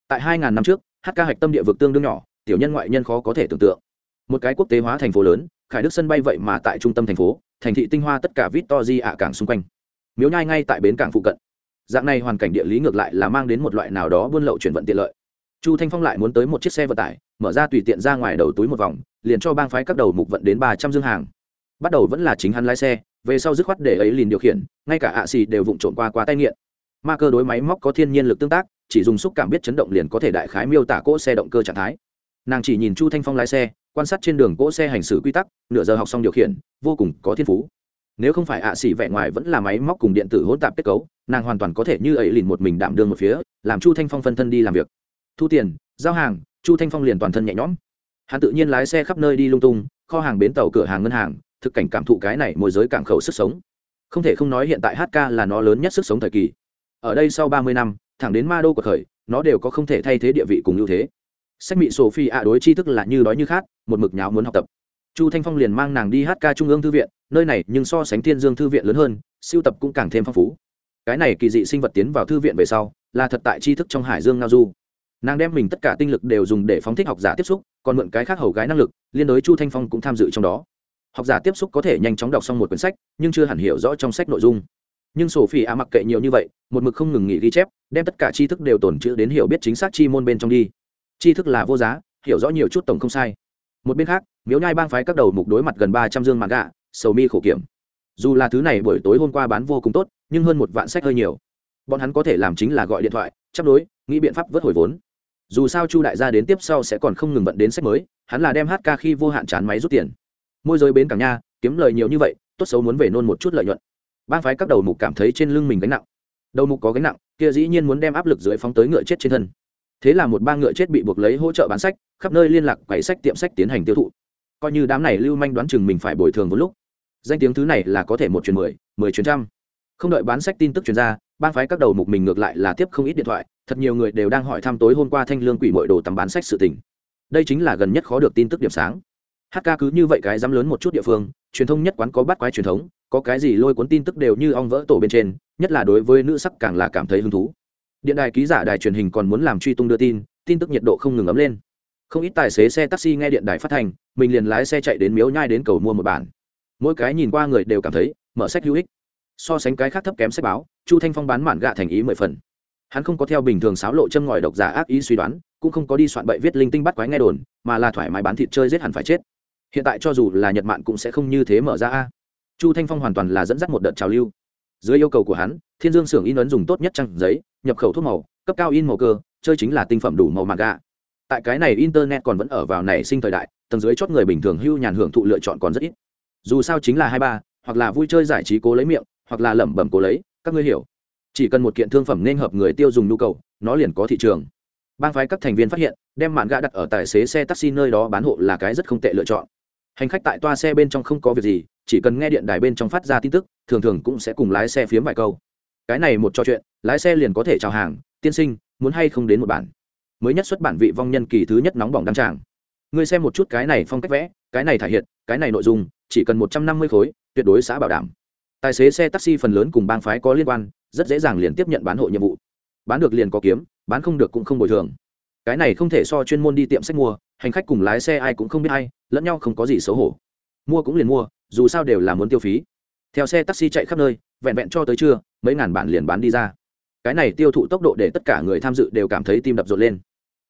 Tại hai ngàn năm trước hk hạch tâm địa vực tương đương nhỏ, tiểu nhân ngoại nhân khó có thể tưởng tượng. Một cái quốc tế hóa thành phố lớn, khải đức sân bay vậy mà tại trung tâm thành phố, thành thị tinh hoa tất cả vít to di ạ cảng xung quanh. Miếu nhai ngay tại bến cảng phụ cận. Dạng này hoàn cảnh địa lý ngược lại là mang đến một loại nào đó buôn lậu chuyển vận tiện lợi chu thanh phong lại muốn tới một chiếc xe vận tải, mở ra tùy tiện ra ngoài đầu túi một vòng, liền cho bang phái các đầu mục vận đến ba trăm dương hàng. Bắt đầu vẫn là chính hắn lái xe, về sau dứt khoát để ấy liền điều khiển, ngay cả ạ xì đều vụng trộn qua qua tay nghiện. Ma cơ đối máy móc có thiên nhiên lực tương tác, chỉ dùng xúc cảm biết chấn động liền có thể đại khái miêu tả cỗ xe động cơ trạng thái. Nàng chỉ nhìn chu thanh phong lái xe, quan sát trên đường cỗ xe hành xử quy tắc, nửa giờ học xong điều khiển, vô cùng có thiên phú. Nếu không phải ạ xỉ vẻ ngoài vẫn là máy móc cùng điện tử hỗn tạp kết cấu, nàng hoàn toàn có thể như ấy liền một mình đảm đương một phía, làm chu thanh phong phân thân đi làm việc thu tiền, giao hàng, chu thanh phong liền toàn thân nhẹ nhõm. Hắn tự nhiên lái xe khắp nơi đi lung tung, kho hàng bến tàu, cửa hàng ngân hàng, thực cảnh cảm thụ cái này môi giới cảng khẩu sức sống. Không thể không nói hiện tại hk là nó lớn nhất sức sống thời kỳ. Ở đây sau ba mươi năm, thẳng đến ma đô của khởi nó đều có không thể thay thế địa vị cùng ưu thế. Sách mị sổ phi ạ à đối tri thức là như đói như khát, một mực nháo muốn học tập. Chu thanh phong liền mang nàng đi hk trung ương thư viện, nơi này nhưng so sánh thiên dương thư viện lớn hơn, siêu tập cũng càng thêm phong phú. Cái này kỳ dị sinh vật tiến vào thư viện về sau, là thật tại tri thức trong hải dương ngao du nàng đem mình tất cả tinh lực đều dùng để phóng thích học giả tiếp xúc, còn mượn cái khác hầu gái năng lực, liên đối chu thanh phong cũng tham dự trong đó. Học giả tiếp xúc có thể nhanh chóng đọc xong một quyển sách, nhưng chưa hẳn hiểu rõ trong sách nội dung. Nhưng sổ phi a mặc kệ nhiều như vậy, một mực không ngừng nghỉ ghi chép, đem tất cả tri thức đều tổn chữ đến hiểu biết chính xác chi môn bên trong đi. Tri thức là vô giá, hiểu rõ nhiều chút tổng không sai. Một bên khác, miếu nhai bang phái các đầu mục đối mặt gần ba trăm dương mặt gạ, sầu mi khổ kiểm. Dù là thứ này buổi tối hôm qua bán vô cùng tốt, nhưng hơn một vạn sách hơi nhiều. Bọn hắn có thể làm chính là gọi điện thoại chấp đối, nghĩ biện pháp vớt hồi vốn dù sao chu đại gia đến tiếp sau sẽ còn không ngừng vận đến sách mới, hắn là đem hát ca khi vô hạn chán máy rút tiền. Môi giới bến cảng nha, kiếm lời nhiều như vậy, tốt xấu muốn về nôn một chút lợi nhuận. Ban phái các đầu mục cảm thấy trên lưng mình gánh nặng. Đầu mục có gánh nặng, kia dĩ nhiên muốn đem áp lực dưới phóng tới ngựa chết trên thân. Thế là một ba ngựa chết bị buộc lấy hỗ trợ bán sách, khắp nơi liên lạc quầy sách tiệm sách tiến hành tiêu thụ. Coi như đám này lưu manh đoán chừng mình phải bồi thường một lúc. Danh tiếng thứ này là có thể một chuyến mười mười chuyến trăm. Không đợi bán sách tin tức chuyển ra bang phái các đầu mục mình ngược lại là tiếp không ít điện thoại, thật nhiều người đều đang hỏi thăm tối hôm qua thanh lương quỷ mội đồ tắm bán sách sự tình. Đây chính là gần nhất khó được tin tức điểm sáng. Hk cứ như vậy cái dám lớn một chút địa phương, truyền thông nhất quán có bắt quái truyền thống, có cái gì lôi cuốn tin tức đều như ong vỡ tổ bên trên, nhất là đối với nữ sắc càng là cảm thấy hứng thú. Điện đài ký giả đài truyền hình còn muốn làm truy tung đưa tin tin tức nhiệt độ không ngừng ấm lên. Không ít tài xế xe taxi nghe điện đài phát thành mình liền lái xe chạy đến miếu nhai đến cầu mua một bản. Mỗi cái nhìn qua người đều cảm thấy, mở sách hữu ích so sánh cái khác thấp kém sách báo, chu thanh phong bán mạn gạ thành ý mười phần. Hắn không có theo bình thường sáo lộ châm ngòi độc giả ác ý suy đoán, cũng không có đi soạn bậy viết linh tinh bắt quái nghe đồn, mà là thoải mái bán thịt chơi giết hẳn phải chết. Hiện tại cho dù là nhật mạn cũng sẽ không như thế mở ra a. Chu thanh phong hoàn toàn là dẫn dắt một đợt trào lưu. Dưới yêu cầu của hắn, thiên dương xưởng in ấn dùng tốt nhất trăng giấy, nhập khẩu thuốc màu, cấp cao in màu cơ, chơi chính là tinh phẩm đủ màu mạc gạ. tại cái này internet còn vẫn ở vào nảy sinh thời đại, tầng dưới chót người bình thường hưu nhàn hưởng thụ lựa chọn còn rất ít. Dù sao chính là hai ba, hoặc là vui chơi giải trí cố lấy miệng hoặc là lẩm bẩm cố lấy, các ngươi hiểu. Chỉ cần một kiện thương phẩm nên hợp người tiêu dùng nhu cầu, nó liền có thị trường. Bang phái các thành viên phát hiện, đem mạn gà đặt ở tài xế xe taxi nơi đó bán hộ là cái rất không tệ lựa chọn. Hành khách tại toa xe bên trong không có việc gì, chỉ cần nghe điện đài bên trong phát ra tin tức, thường thường cũng sẽ cùng lái xe phiếm vài câu. Cái này một trò chuyện, lái xe liền có thể chào hàng, tiên sinh, muốn hay không đến một bản? Mới nhất xuất bản vị vong nhân kỳ thứ nhất nóng bỏng đăng tràng. Ngươi xem một chút cái này phong cách vẽ, cái này thể hiện, cái này nội dung, chỉ cần một trăm năm mươi khối, tuyệt đối xã bảo đảm tài xế xe taxi phần lớn cùng bang phái có liên quan, rất dễ dàng liền tiếp nhận bán hộ nhiệm vụ. Bán được liền có kiếm, bán không được cũng không bồi thường. Cái này không thể so chuyên môn đi tiệm sách mua, hành khách cùng lái xe ai cũng không biết ai, lẫn nhau không có gì xấu hổ. Mua cũng liền mua, dù sao đều là muốn tiêu phí. Theo xe taxi chạy khắp nơi, vẹn vẹn cho tới trưa, mấy ngàn bản liền bán đi ra. Cái này tiêu thụ tốc độ để tất cả người tham dự đều cảm thấy tim đập rộn lên.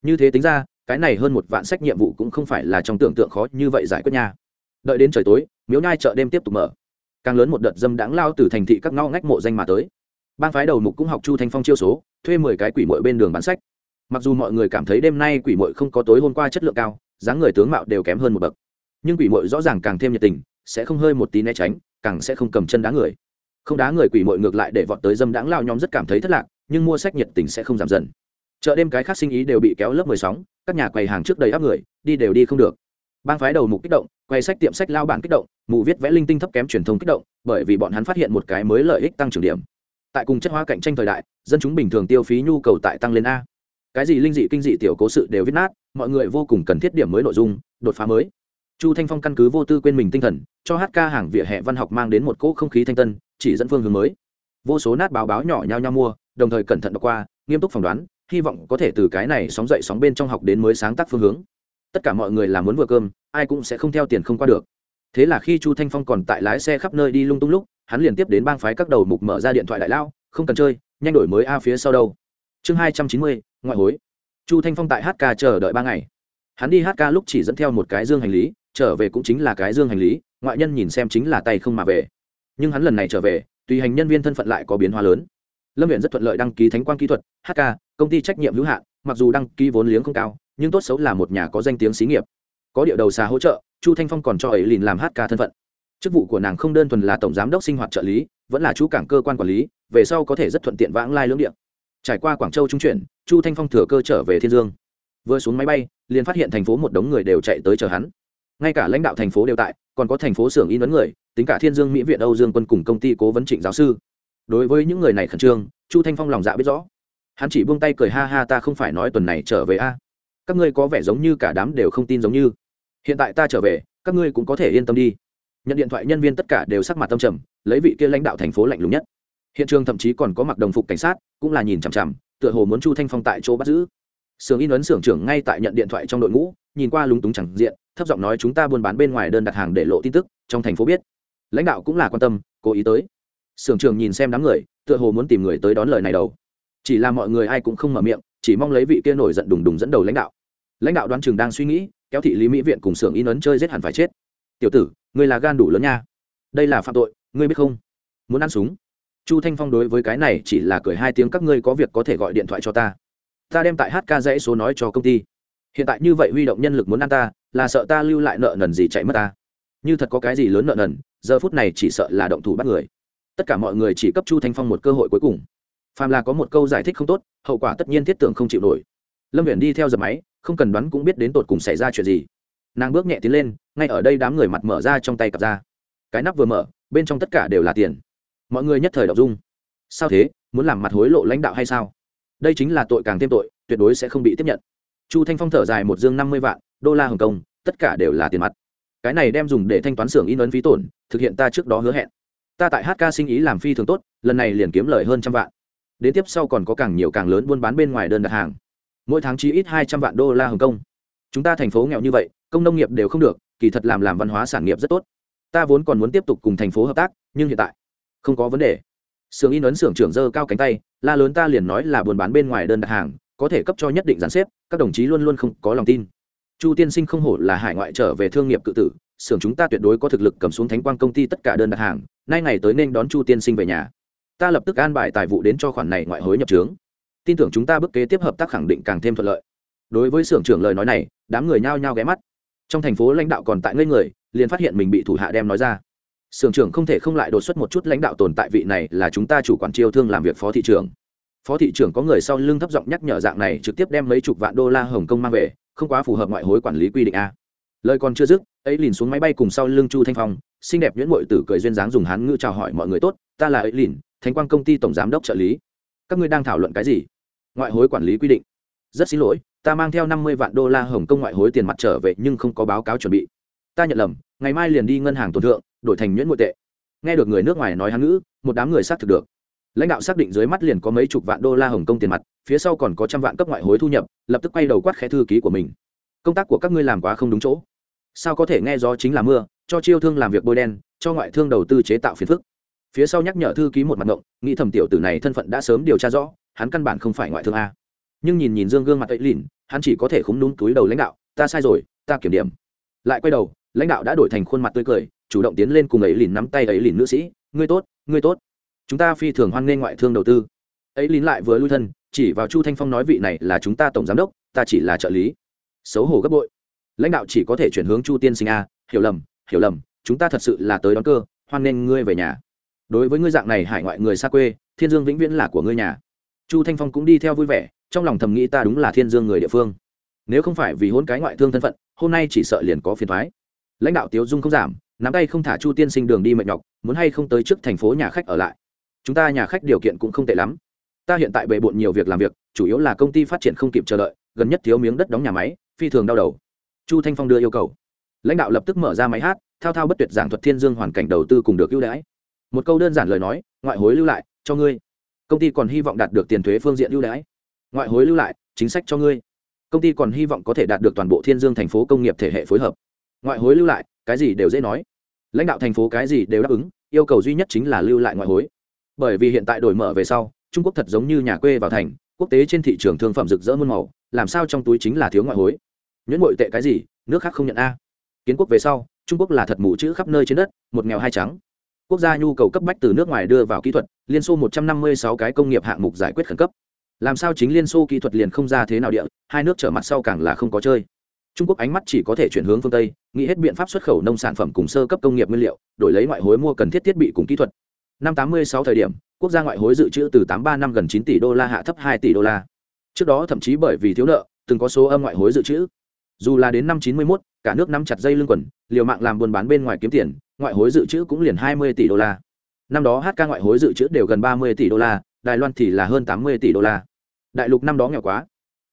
Như thế tính ra, cái này hơn một vạn sách nhiệm vụ cũng không phải là trong tưởng tượng khó như vậy giải quyết nha. Đợi đến trời tối, miếu nhai chợ đêm tiếp tục mở càng lớn một đợt dâm đáng lao từ thành thị các ngõ ngách mộ danh mà tới. Ban phái đầu mục cũng học chu thanh phong chiêu số, thuê mười cái quỷ mội bên đường bán sách. Mặc dù mọi người cảm thấy đêm nay quỷ mội không có tối hôm qua chất lượng cao, dáng người tướng mạo đều kém hơn một bậc. Nhưng quỷ mội rõ ràng càng thêm nhiệt tình, sẽ không hơi một tí né tránh, càng sẽ không cầm chân đá người. Không đá người quỷ mội ngược lại để vọt tới dâm đáng lao nhóm rất cảm thấy thất lạc, nhưng mua sách nhiệt tình sẽ không giảm dần. Chợ đêm cái khác sinh ý đều bị kéo lớp mười sóng, các nhà quầy hàng trước đầy áp người, đi đều đi không được bang phái đầu mục kích động, quay sách tiệm sách lao bản kích động, mù viết vẽ linh tinh thấp kém truyền thông kích động, bởi vì bọn hắn phát hiện một cái mới lợi ích tăng trưởng điểm. Tại cùng chất hóa cạnh tranh thời đại, dân chúng bình thường tiêu phí nhu cầu tại tăng lên a. Cái gì linh dị kinh dị tiểu cố sự đều viết nát, mọi người vô cùng cần thiết điểm mới nội dung, đột phá mới. Chu thanh phong căn cứ vô tư quên mình tinh thần, cho hát ca hàng vỉa hè văn học mang đến một cỗ không khí thanh tân, chỉ dẫn phương hướng mới. Vô số nát báo báo nhỏ nhau nhau mua, đồng thời cẩn thận đọc qua, nghiêm túc phỏng đoán, hy vọng có thể từ cái này sóng dậy sóng bên trong học đến mới sáng tác phương hướng tất cả mọi người làm muốn vừa cơm, ai cũng sẽ không theo tiền không qua được. Thế là khi chu thanh phong còn tại lái xe khắp nơi đi lung tung lúc, hắn liền tiếp đến bang phái các đầu mục mở ra điện thoại đại lao, không cần chơi, nhanh đổi mới a phía sau đâu. Chương hai trăm chín mươi, ngoại hối. Chu thanh phong tại hk chờ đợi ba ngày. Hắn đi hk lúc chỉ dẫn theo một cái dương hành lý, trở về cũng chính là cái dương hành lý, ngoại nhân nhìn xem chính là tay không mà về. Nhưng hắn lần này trở về, tùy hành nhân viên thân phận lại có biến hóa lớn. Lâm viện rất thuận lợi đăng ký thánh quan kỹ thuật hk công ty trách nhiệm hữu hạn, mặc dù đăng ký vốn liếng không cao nhưng tốt xấu là một nhà có danh tiếng xí nghiệp. Có địa đầu xà hỗ trợ, chu thanh phong còn cho ấy lìn làm hát ca thân phận. Chức vụ của nàng không đơn thuần là tổng giám đốc sinh hoạt trợ lý, vẫn là chú cảng cơ quan quản lý, về sau có thể rất thuận tiện vãng lai lưỡng điện trải qua quảng châu trung chuyển, chu thanh phong thừa cơ trở về thiên dương. Vừa xuống máy bay, liền phát hiện thành phố một đống người đều chạy tới chờ hắn. Ngay cả lãnh đạo thành phố đều tại, còn có thành phố xưởng in ấn người, tính cả thiên dương, mỹ viện, âu dương quân cùng công ty cố vấn trịnh giáo sư. Đối với những người này khẩn trương, chu thanh phong lòng dạ biết rõ. Hắn chỉ buông tay cười ha ha, ta không phải nói tuần này trở về a các ngươi có vẻ giống như cả đám đều không tin giống như. Hiện tại ta trở về, các ngươi cũng có thể yên tâm đi. Nhận điện thoại nhân viên tất cả đều sắc mặt tâm trầm, lấy vị kia lãnh đạo thành phố lạnh lùng nhất. Hiện trường thậm chí còn có mặc đồng phục cảnh sát, cũng là nhìn chằm chằm, tựa hồ muốn chu thanh phong tại chỗ bắt giữ. Sưởng in ấn sưởng trưởng ngay tại nhận điện thoại trong đội ngũ, nhìn qua lúng túng chẳng diện, thấp giọng nói chúng ta buôn bán bên ngoài đơn đặt hàng để lộ tin tức, trong thành phố biết. Lãnh đạo cũng là quan tâm, cố ý tới. Sưởng trưởng nhìn xem đám người, tựa hồ muốn tìm người tới đón lời này đầu. Chỉ là mọi người ai cũng không mở miệng, chỉ mong lấy vị kia nổi giận đùng đùng dẫn đầu lãnh đạo lãnh đạo đoán chừng đang suy nghĩ, kéo thị lý mỹ viện cùng xưởng in ấn chơi giết hẳn phải chết. Tiểu tử, ngươi là gan đủ lớn nha. Đây là phạm tội, ngươi biết không? Muốn ăn súng? Chu thanh phong đối với cái này chỉ là cười hai tiếng, các ngươi có việc có thể gọi điện thoại cho ta. Ta đem tại hk dãy số nói cho công ty. Hiện tại như vậy huy động nhân lực muốn ăn ta, là sợ ta lưu lại nợ nần gì chạy mất ta. Như thật có cái gì lớn nợ nần, giờ phút này chỉ sợ là động thủ bắt người. Tất cả mọi người chỉ cấp chu thanh phong một cơ hội cuối cùng. Phàm là có một câu giải thích không tốt, hậu quả tất nhiên thiết tưởng không chịu nổi lâm viện đi theo dập máy, không cần đoán cũng biết đến tột cùng xảy ra chuyện gì. Nàng bước nhẹ tiến lên, ngay ở đây đám người mặt mở ra trong tay cặp ra. Cái nắp vừa mở, bên trong tất cả đều là tiền. Mọi người nhất thời đọc dung. Sao thế? Muốn làm mặt hối lộ lãnh đạo hay sao? Đây chính là tội càng thêm tội, tuyệt đối sẽ không bị tiếp nhận. Chu thanh phong thở dài một dương năm mươi vạn, đô la hồng kông, tất cả đều là tiền mặt. Cái này đem dùng để thanh toán xưởng in ấn phí tổn, thực hiện ta trước đó hứa hẹn. Ta tại hk sinh ý làm phi thường tốt, lần này liền kiếm lời hơn trăm vạn. Đến tiếp sau còn có càng nhiều càng lớn buôn bán bên ngoài đơn đặt hàng mỗi tháng chi ít hai trăm vạn đô la hồng kông. Chúng ta thành phố nghèo như vậy, công nông nghiệp đều không được, kỳ thật làm làm văn hóa sản nghiệp rất tốt. Ta vốn còn muốn tiếp tục cùng thành phố hợp tác, nhưng hiện tại, không có vấn đề. Sưởng in ấn xưởng trưởng dơ cao cánh tay, la lớn ta liền nói là buôn bán bên ngoài đơn đặt hàng, có thể cấp cho nhất định gián xếp, các đồng chí luôn luôn không có lòng tin. Chu tiên sinh không hổ là hải ngoại trở về thương nghiệp cự tử, xưởng chúng ta tuyệt đối có thực lực cầm xuống thánh quang công ty tất cả đơn đặt hàng, nay ngày tới nên đón chu tiên sinh về nhà. Ta lập tức an bài tài vụ đến cho khoản này ngoại hối nhập trướng tin tưởng chúng ta bước kế tiếp hợp tác khẳng định càng thêm thuận lợi. Đối với xưởng trưởng lời nói này, đám người nhao nhao ghé mắt. Trong thành phố lãnh đạo còn tại ngây người, liền phát hiện mình bị thủ hạ đem nói ra. Xưởng trưởng không thể không lại đột xuất một chút lãnh đạo tồn tại vị này là chúng ta chủ quản chiêu thương làm việc phó thị trưởng. Phó thị trưởng có người sau lưng thấp giọng nhắc nhở dạng này trực tiếp đem mấy chục vạn đô la hồng kông mang về, không quá phù hợp ngoại hối quản lý quy định a. Lời còn chưa dứt, ấy lìn xuống máy bay cùng sau lưng chu thanh phong, xinh đẹp nhuyễn mội tử cười duyên dáng dùng hán ngữ chào hỏi mọi người tốt, ta là ấy lìn, thánh quang công ty tổng giám đốc trợ lý các ngươi đang thảo luận cái gì? Ngoại hối quản lý quy định. Rất xin lỗi, ta mang theo năm mươi vạn đô la hồng kông ngoại hối tiền mặt trở về nhưng không có báo cáo chuẩn bị. Ta nhận lầm, ngày mai liền đi ngân hàng tổn thượng, đổi thành nhuyễn ngoại tệ. Nghe được người nước ngoài nói hán ngữ, một đám người xác thực được. Lãnh đạo xác định dưới mắt liền có mấy chục vạn đô la hồng kông tiền mặt, phía sau còn có trăm vạn cấp ngoại hối thu nhập, lập tức quay đầu quát khẽ thư ký của mình. Công tác của các ngươi làm quá không đúng chỗ. Sao có thể nghe gió chính là mưa, cho chiêu thương làm việc bôi đen, cho ngoại thương đầu tư chế tạo phiền phức phía sau nhắc nhở thư ký một mặt ngộng, nghĩ thầm tiểu tử này thân phận đã sớm điều tra rõ, hắn căn bản không phải ngoại thương a. Nhưng nhìn nhìn dương gương mặt ấy lìn hắn chỉ có thể khúng núm túi đầu lãnh đạo, ta sai rồi, ta kiểm điểm. Lại quay đầu, lãnh đạo đã đổi thành khuôn mặt tươi cười, chủ động tiến lên cùng ấy lìn nắm tay ấy lìn nữ sĩ, ngươi tốt ngươi tốt. Chúng ta phi thường hoan nghênh ngoại thương đầu tư. Ấy lìn lại vừa lui thân, chỉ vào chu thanh phong nói vị này là chúng ta tổng giám đốc, ta chỉ là trợ lý. Xấu hổ gấp bội. Lãnh đạo chỉ có thể chuyển hướng chu tiên sinh a, hiểu lầm hiểu lầm, chúng ta thật sự là tới đón cơ, hoan nghênh ngươi về nhà đối với ngươi dạng này hải ngoại người xa quê, thiên dương vĩnh viễn là của ngươi nhà. Chu thanh phong cũng đi theo vui vẻ, trong lòng thầm nghĩ ta đúng là thiên dương người địa phương. Nếu không phải vì hôn cái ngoại thương thân phận, hôm nay chỉ sợ liền có phiền thoái lãnh đạo tiếu dung không giảm, nắm tay không thả chu tiên sinh đường đi mệt nhọc, muốn hay không tới trước thành phố nhà khách ở lại. Chúng ta nhà khách điều kiện cũng không tệ lắm. Ta hiện tại bề bộn nhiều việc làm việc, chủ yếu là công ty phát triển không kịp chờ đợi, gần nhất thiếu miếng đất đóng nhà máy, phi thường đau đầu. Chu thanh phong đưa yêu cầu. Lãnh đạo lập tức mở ra máy hát, thao thao bất tuyệt giảng thuật thiên dương hoàn cảnh đầu tư cùng được ưu đãi một câu đơn giản lời nói, ngoại hối lưu lại cho ngươi. Công ty còn hy vọng đạt được tiền thuế phương diện ưu đãi. Ngoại hối lưu lại, chính sách cho ngươi. Công ty còn hy vọng có thể đạt được toàn bộ thiên dương thành phố công nghiệp thể hệ phối hợp. Ngoại hối lưu lại, cái gì đều dễ nói. Lãnh đạo thành phố cái gì đều đáp ứng, yêu cầu duy nhất chính là lưu lại ngoại hối. Bởi vì hiện tại đổi mở về sau, trung quốc thật giống như nhà quê vào thành, quốc tế trên thị trường thương phẩm rực rỡ muôn màu, làm sao trong túi chính là thiếu ngoại hối? Nhuyễn nội tệ cái gì, nước khác không nhận a. Kiến quốc về sau, trung quốc là thật mù chữ khắp nơi trên đất, một nghèo hai trắng quốc gia nhu cầu cấp bách từ nước ngoài đưa vào kỹ thuật liên xô một trăm năm mươi sáu cái công nghiệp hạng mục giải quyết khẩn cấp. Làm sao chính liên xô kỹ thuật liền không ra thế nào địa hai nước trở mặt sau càng là không có chơi. Trung quốc ánh mắt chỉ có thể chuyển hướng phương tây nghĩ hết biện pháp xuất khẩu nông sản phẩm cùng sơ cấp công nghiệp nguyên liệu đổi lấy ngoại hối mua cần thiết thiết bị cùng kỹ thuật. Năm tám mươi sáu thời điểm quốc gia ngoại hối dự trữ từ tám ba năm gần 9 tỷ đô la hạ thấp 2 tỷ đô la. Trước đó thậm chí bởi vì thiếu nợ từng có số âm ngoại hối dự trữ. Dù là đến năm 91, cả nước nắm chặt dây lưng quần liều mạng làm buôn bán bên ngoài kiếm tiền ngoại hối dự trữ cũng liền hai mươi tỷ đô la. Năm đó hk ngoại hối dự trữ đều gần ba mươi tỷ đô la, đài loan thì là hơn tám mươi tỷ đô la. Đại lục năm đó nghèo quá.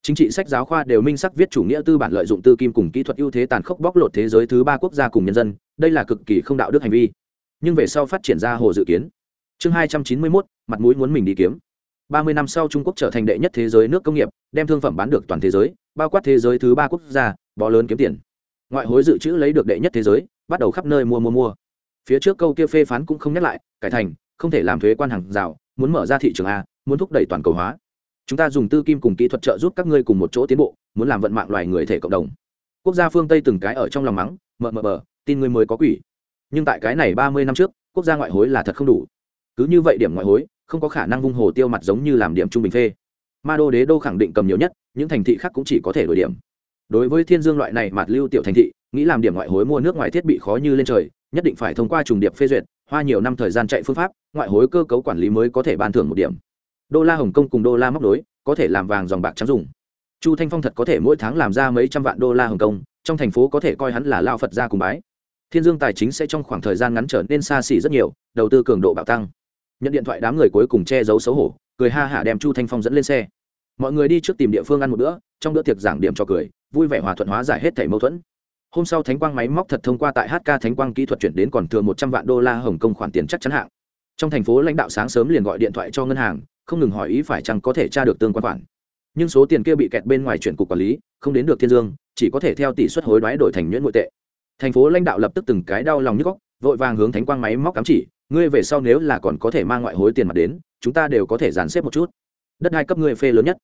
Chính trị, sách, giáo khoa đều minh sắc viết chủ nghĩa tư bản lợi dụng tư kim cùng kỹ thuật ưu thế tàn khốc bóc lột thế giới thứ ba quốc gia cùng nhân dân, đây là cực kỳ không đạo đức hành vi. Nhưng về sau phát triển ra hồ dự kiến. Chương hai trăm chín mươi mốt, mặt mũi muốn mình đi kiếm. ba mươi năm sau trung quốc trở thành đệ nhất thế giới nước công nghiệp, đem thương phẩm bán được toàn thế giới, bao quát thế giới thứ ba quốc gia, bó lớn kiếm tiền. Ngoại hối dự trữ lấy được đệ nhất thế giới bắt đầu khắp nơi mua mua mua. Phía trước câu kia phê phán cũng không nhắc lại, cải thành, không thể làm thuế quan hàng rào, muốn mở ra thị trường a, muốn thúc đẩy toàn cầu hóa. Chúng ta dùng tư kim cùng kỹ thuật trợ giúp các ngươi cùng một chỗ tiến bộ, muốn làm vận mạng loài người thể cộng đồng. Quốc gia phương tây từng cái ở trong lòng mắng mờ mờ mờ tin ngươi mới có quỷ. Nhưng tại cái này ba mươi năm trước, quốc gia ngoại hối là thật không đủ. Cứ như vậy điểm ngoại hối, không có khả năng vung hồ tiêu mặt giống như làm điểm trung bình phê. Ma đô đế đô khẳng định cầm nhiều nhất, những thành thị khác cũng chỉ có thể đổi điểm. Đối với thiên dương loại này mạt lưu tiểu thành thị nghĩ làm điểm ngoại hối mua nước ngoài thiết bị khó như lên trời, nhất định phải thông qua trùng điệp phê duyệt, hoa nhiều năm thời gian chạy phương pháp, ngoại hối cơ cấu quản lý mới có thể ban thưởng một điểm. Đô la hồng kông cùng đô la móc đối có thể làm vàng dòng bạc trắng dùng. Chu thanh phong thật có thể mỗi tháng làm ra mấy trăm vạn đô la hồng kông, trong thành phố có thể coi hắn là lao phật gia cùng bái. Thiên dương tài chính sẽ trong khoảng thời gian ngắn trở nên xa xỉ rất nhiều, đầu tư cường độ bạo tăng. Nhận điện thoại đám người cuối cùng che giấu xấu hổ, cười ha hả đem chu thanh phong dẫn lên xe. Mọi người đi trước tìm địa phương ăn một bữa, trong bữa tiệc giảng điểm cho cười, vui vẻ hòa thuận hóa giải hết thảy mâu thuẫn hôm sau thánh quang máy móc thật thông qua tại hk thánh quang kỹ thuật chuyển đến còn thừa một trăm vạn đô la hồng kông khoản tiền chắc chắn hạng. Trong thành phố lãnh đạo sáng sớm liền gọi điện thoại cho ngân hàng, không ngừng hỏi ý phải chăng có thể tra được tương quan khoản. Nhưng số tiền kia bị kẹt bên ngoài chuyển cục quản lý, không đến được thiên dương, chỉ có thể theo tỷ suất hối đoái đổi thành nhuyễn nội tệ. Thành phố lãnh đạo lập tức từng cái đau lòng nhức góc vội vàng hướng thánh quang máy móc cắm chỉ, ngươi về sau nếu là còn có thể mang ngoại hối tiền mặt đến, chúng ta đều có thể dàn xếp một chút. Đất hai cấp ngươi phê lớn nhất.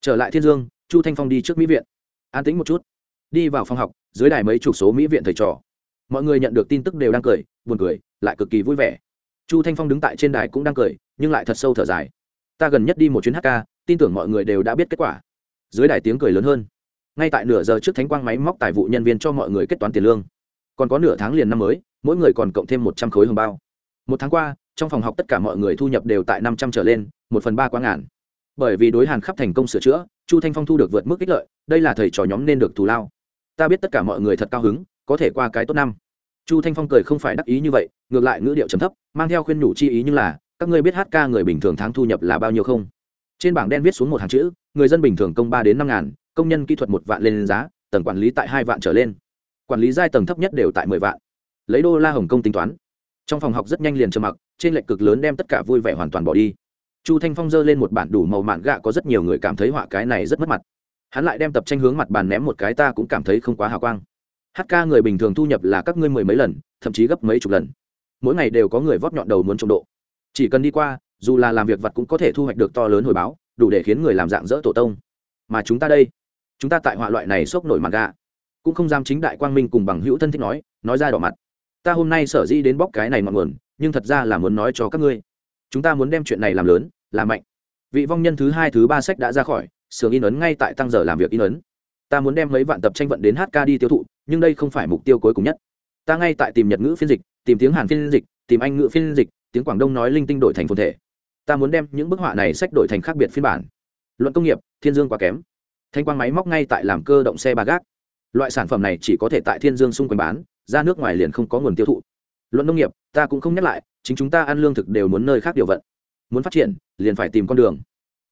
Trở lại thiên dương, chu thanh phong đi trước mỹ viện. An tĩnh một chút đi vào phòng học, dưới đài mấy chục số mỹ viện thầy trò. Mọi người nhận được tin tức đều đang cười, buồn cười, lại cực kỳ vui vẻ. Chu thanh phong đứng tại trên đài cũng đang cười, nhưng lại thật sâu thở dài. Ta gần nhất đi một chuyến hk tin tưởng mọi người đều đã biết kết quả. Dưới đài tiếng cười lớn hơn. Ngay tại nửa giờ trước thánh quang máy móc tài vụ nhân viên cho mọi người kết toán tiền lương. Còn có nửa tháng liền năm mới, mỗi người còn cộng thêm một trăm khối hồng bao. Một tháng qua, trong phòng học tất cả mọi người thu nhập đều tại năm trăm trở lên, một phần ba quá ngàn. Bởi vì đối hàn khắp thành công sửa chữa, chu thanh phong thu được vượt mức ích lợi, đây là thầy trò nhóm nên được thù lao ta biết tất cả mọi người thật cao hứng, có thể qua cái tốt năm. Chu thanh phong cười không phải đắc ý như vậy, ngược lại ngữ điệu trầm thấp, mang theo khuyên nhủ chi ý như là, các ngươi biết hát ca người bình thường tháng thu nhập là bao nhiêu không? Trên bảng đen viết xuống một hàng chữ, người dân bình thường công ba đến năm ngàn, công nhân kỹ thuật một vạn lên giá, tầng quản lý tại hai vạn trở lên. Quản lý giai tầng thấp nhất đều tại mười vạn. Lấy đô la hồng công tính toán. Trong phòng học rất nhanh liền trầm mặc, trên lệch cực lớn đem tất cả vui vẻ hoàn toàn bỏ đi. Chu thanh phong giơ lên một bản đủ màu mạn gạ có rất nhiều người cảm thấy họa cái này rất mất mặt hắn lại đem tập tranh hướng mặt bàn ném một cái ta cũng cảm thấy không quá hào quang. Hát ca người bình thường thu nhập là các ngươi mười mấy lần, thậm chí gấp mấy chục lần. Mỗi ngày đều có người vót nhọn đầu muốn trộm độ. Chỉ cần đi qua, dù là làm việc vật cũng có thể thu hoạch được to lớn hồi báo, đủ để khiến người làm dạng dỡ tổ tông. Mà chúng ta đây, chúng ta tại họa loại này sốc nổi mặt gà. Cũng không dám chính đại quang minh cùng bằng hữu thân thích nói nói ra đỏ mặt. Ta hôm nay sở dĩ đến bóc cái này ngọn nguồn, nhưng thật ra là muốn nói cho các ngươi. Chúng ta muốn đem chuyện này làm lớn, làm mạnh. Vị vong nhân thứ hai, thứ ba sách đã ra khỏi sưởng in ấn ngay tại tăng giờ làm việc in ấn. Ta muốn đem mấy vạn tập tranh vận đến hk đi tiêu thụ, nhưng đây không phải mục tiêu cuối cùng nhất. Ta ngay tại tìm nhật ngữ phiên dịch, tìm tiếng hàn phiên dịch, tìm anh ngữ phiên dịch, tiếng quảng đông nói linh tinh đổi thành phồn thể. Ta muốn đem những bức họa này sách đổi thành khác biệt phiên bản. Luận công nghiệp, thiên dương quá kém. Thanh quang máy móc ngay tại làm cơ động xe ba gác. Loại sản phẩm này chỉ có thể tại thiên dương xung quanh bán, ra nước ngoài liền không có nguồn tiêu thụ. Luận nông nghiệp, ta cũng không nhắc lại, chính chúng ta ăn lương thực đều muốn nơi khác điều vận. Muốn phát triển, liền phải tìm con đường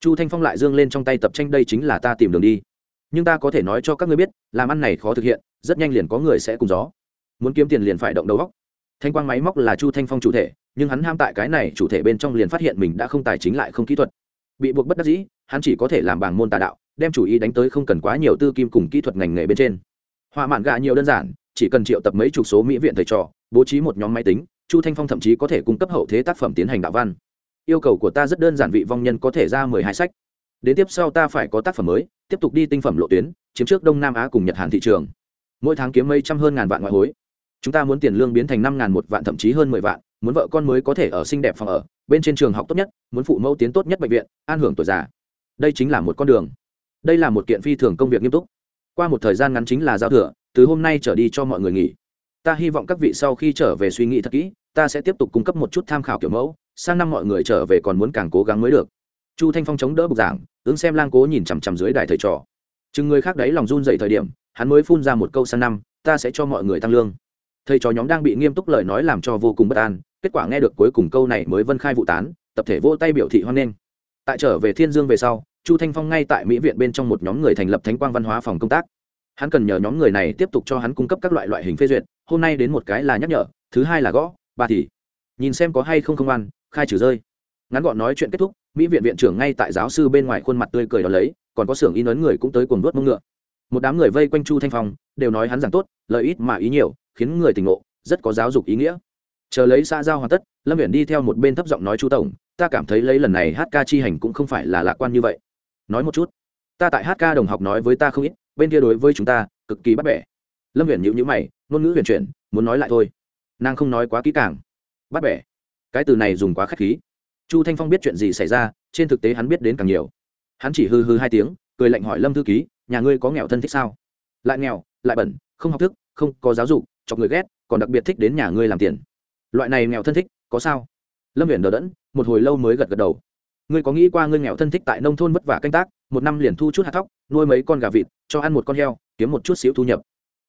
chu thanh phong lại dương lên trong tay tập tranh, đây chính là ta tìm đường đi. Nhưng ta có thể nói cho các ngươi biết, làm ăn này khó thực hiện, rất nhanh liền có người sẽ cùng gió. Muốn kiếm tiền liền phải động đầu góc thanh quang máy móc là chu thanh phong chủ thể, nhưng hắn ham tại cái này chủ thể bên trong liền phát hiện mình đã không tài chính lại không kỹ thuật. Bị buộc bất đắc dĩ, hắn chỉ có thể làm bảng môn tà đạo, đem chủ ý đánh tới không cần quá nhiều tư kim cùng kỹ thuật ngành nghề bên trên. Họa mạn gà nhiều đơn giản, chỉ cần triệu tập mấy chục số mỹ viện thầy trò, bố trí một nhóm máy tính, chu thanh phong thậm chí có thể cung cấp hậu thế tác phẩm tiến hành đạo văn yêu cầu của ta rất đơn giản vị vong nhân có thể ra mười hai sách. Đến tiếp sau ta phải có tác phẩm mới, tiếp tục đi tinh phẩm lộ tuyến, chiếm trước đông nam á cùng nhật hàn thị trường. Mỗi tháng kiếm mấy trăm hơn ngàn vạn ngoại hối. Chúng ta muốn tiền lương biến thành năm ngàn một vạn thậm chí hơn mười vạn, muốn vợ con mới có thể ở xinh đẹp phòng ở, bên trên trường học tốt nhất, muốn phụ mẫu tiến tốt nhất bệnh viện, an hưởng tuổi già. Đây chính là một con đường. Đây là một kiện phi thường công việc nghiêm túc. Qua một thời gian ngắn chính là giao thừa, từ hôm nay trở đi cho mọi người nghỉ. Ta hy vọng các vị sau khi trở về suy nghĩ thật kỹ, ta sẽ tiếp tục cung cấp một chút tham khảo kiểu mẫu sang năm mọi người trở về còn muốn càng cố gắng mới được. Chu thanh phong chống đỡ bục giảng, ứng xem lang cố nhìn chằm chằm dưới đài thầy trò. Chừng người khác đấy lòng run dậy thời điểm, hắn mới phun ra một câu sang năm, ta sẽ cho mọi người tăng lương. Thầy trò nhóm đang bị nghiêm túc lời nói làm cho vô cùng bất an, kết quả nghe được cuối cùng câu này mới vân khai vụ tán, tập thể vô tay biểu thị hoan nghênh. Tại trở về thiên dương về sau, chu thanh phong ngay tại mỹ viện bên trong một nhóm người thành lập thánh quang văn hóa phòng công tác. Hắn cần nhờ nhóm người này tiếp tục cho hắn cung cấp các loại loại hình phê duyệt, hôm nay đến một cái là nhắc nhở, thứ hai là gõ, ba thì. Nhìn xem có hay không công an khai trừ rơi. Ngắn gọn nói chuyện kết thúc, mỹ viện viện trưởng ngay tại giáo sư bên ngoài khuôn mặt tươi cười đó lấy, còn có xưởng in ấn người cũng tới cuồng đuốt mông ngựa. Một đám người vây quanh chu thanh phong, đều nói hắn giảng tốt, lợi ít mà ý nhiều, khiến người tỉnh ngộ, rất có giáo dục ý nghĩa. Chờ lấy xa giao hoàn tất, lâm viện đi theo một bên thấp giọng nói, chu tổng, ta cảm thấy lấy lần này hát ca chi hành cũng không phải là lạc quan như vậy. Nói một chút, ta tại hát ca đồng học nói với ta không ít, bên kia đối với chúng ta, cực kỳ bắt bẻ. Lâm viện nhịu nhữ mày, ngôn ngữ huyền chuyển, muốn nói lại thôi. Nàng không nói quá kỹ càng. Bắt bẻ cái từ này dùng quá k h á c h khí. Chu thanh phong biết chuyện gì xảy ra, trên thực tế hắn biết đến càng nhiều. Hắn chỉ hư hư hai tiếng, cười lạnh hỏi lâm thư ký, nhà ngươi có nghèo thân thích sao? Lại nghèo, lại bẩn, không học thức, không có giáo dục chọc người ghét, còn đặc biệt thích đến nhà ngươi làm tiền. Loại này nghèo thân thích, có sao? Lâm viện đờ đẫn, một hồi lâu mới gật gật đầu. Ngươi có nghĩ qua ngươi nghèo thân thích tại nông thôn vất vả canh tác, một năm liền thu chút hạt thóc, nuôi mấy con gà vịt, cho ăn một con heo, kiếm một chút xíu thu nhập.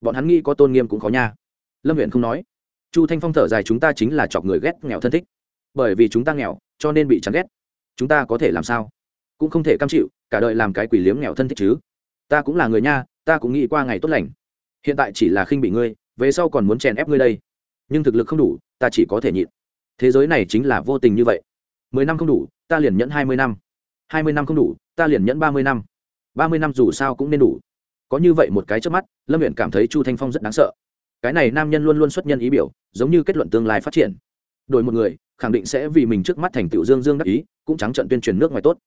Bọn hắn nghĩ có tôn nghiêm cũng khó nha. Lâm viện không nói chu thanh phong thở dài, chúng ta chính là chọc người ghét nghèo thân thích. Bởi vì chúng ta nghèo, cho nên bị chán ghét. Chúng ta có thể làm sao? Cũng không thể cam chịu, cả đời làm cái quỷ liếm nghèo thân thích chứ. Ta cũng là người nha, ta cũng nghĩ qua ngày tốt lành. Hiện tại chỉ là khinh bị ngươi, về sau còn muốn chèn ép ngươi đây. Nhưng thực lực không đủ, ta chỉ có thể nhịn. Thế giới này chính là vô tình như vậy. Mười năm không đủ, ta liền nhẫn hai mươi năm. Hai mươi năm không đủ, ta liền nhẫn ba mươi năm. Ba mươi năm dù sao cũng nên đủ. Có như vậy một cái trước mắt, lâm huyện cảm thấy chu thanh phong rất đáng sợ cái này nam nhân luôn luôn xuất nhân ý biểu, giống như kết luận tương lai phát triển. Đổi một người, khẳng định sẽ vì mình trước mắt thành tựu dương dương đắc ý, cũng trắng trận tuyên truyền nước ngoài tốt.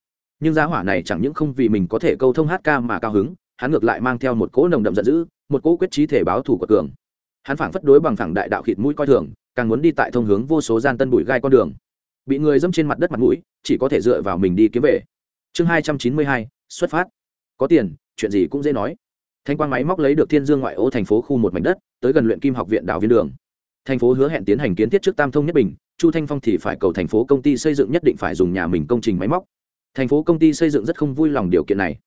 Nhưng giá hỏa này chẳng những không vì mình có thể câu thông hát ca mà cao hứng, hắn ngược lại mang theo một cỗ nồng đậm giận dữ, một cỗ quyết trí thể báo thủ của cường. Hắn phảng phất đối bằng phẳng đại đạo khịt mũi coi thường, càng muốn đi tại thông hướng vô số gian tân bụi gai con đường. Bị người dẫm trên mặt đất mặt mũi, chỉ có thể dựa vào mình đi kiếm về. Chương hai trăm chín mươi hai, xuất phát. Có tiền, chuyện gì cũng dễ nói. Thanh quan máy móc lấy được thiên dương ngoại ô thành phố khu một mảnh đất tới gần luyện kim học viện đào viên đường. Thành phố hứa hẹn tiến hành kiến thiết trước tam thông nhất bình, chu thanh phong thì phải cầu thành phố công ty xây dựng nhất định phải dùng nhà mình công trình máy móc. Thành phố công ty xây dựng rất không vui lòng điều kiện này.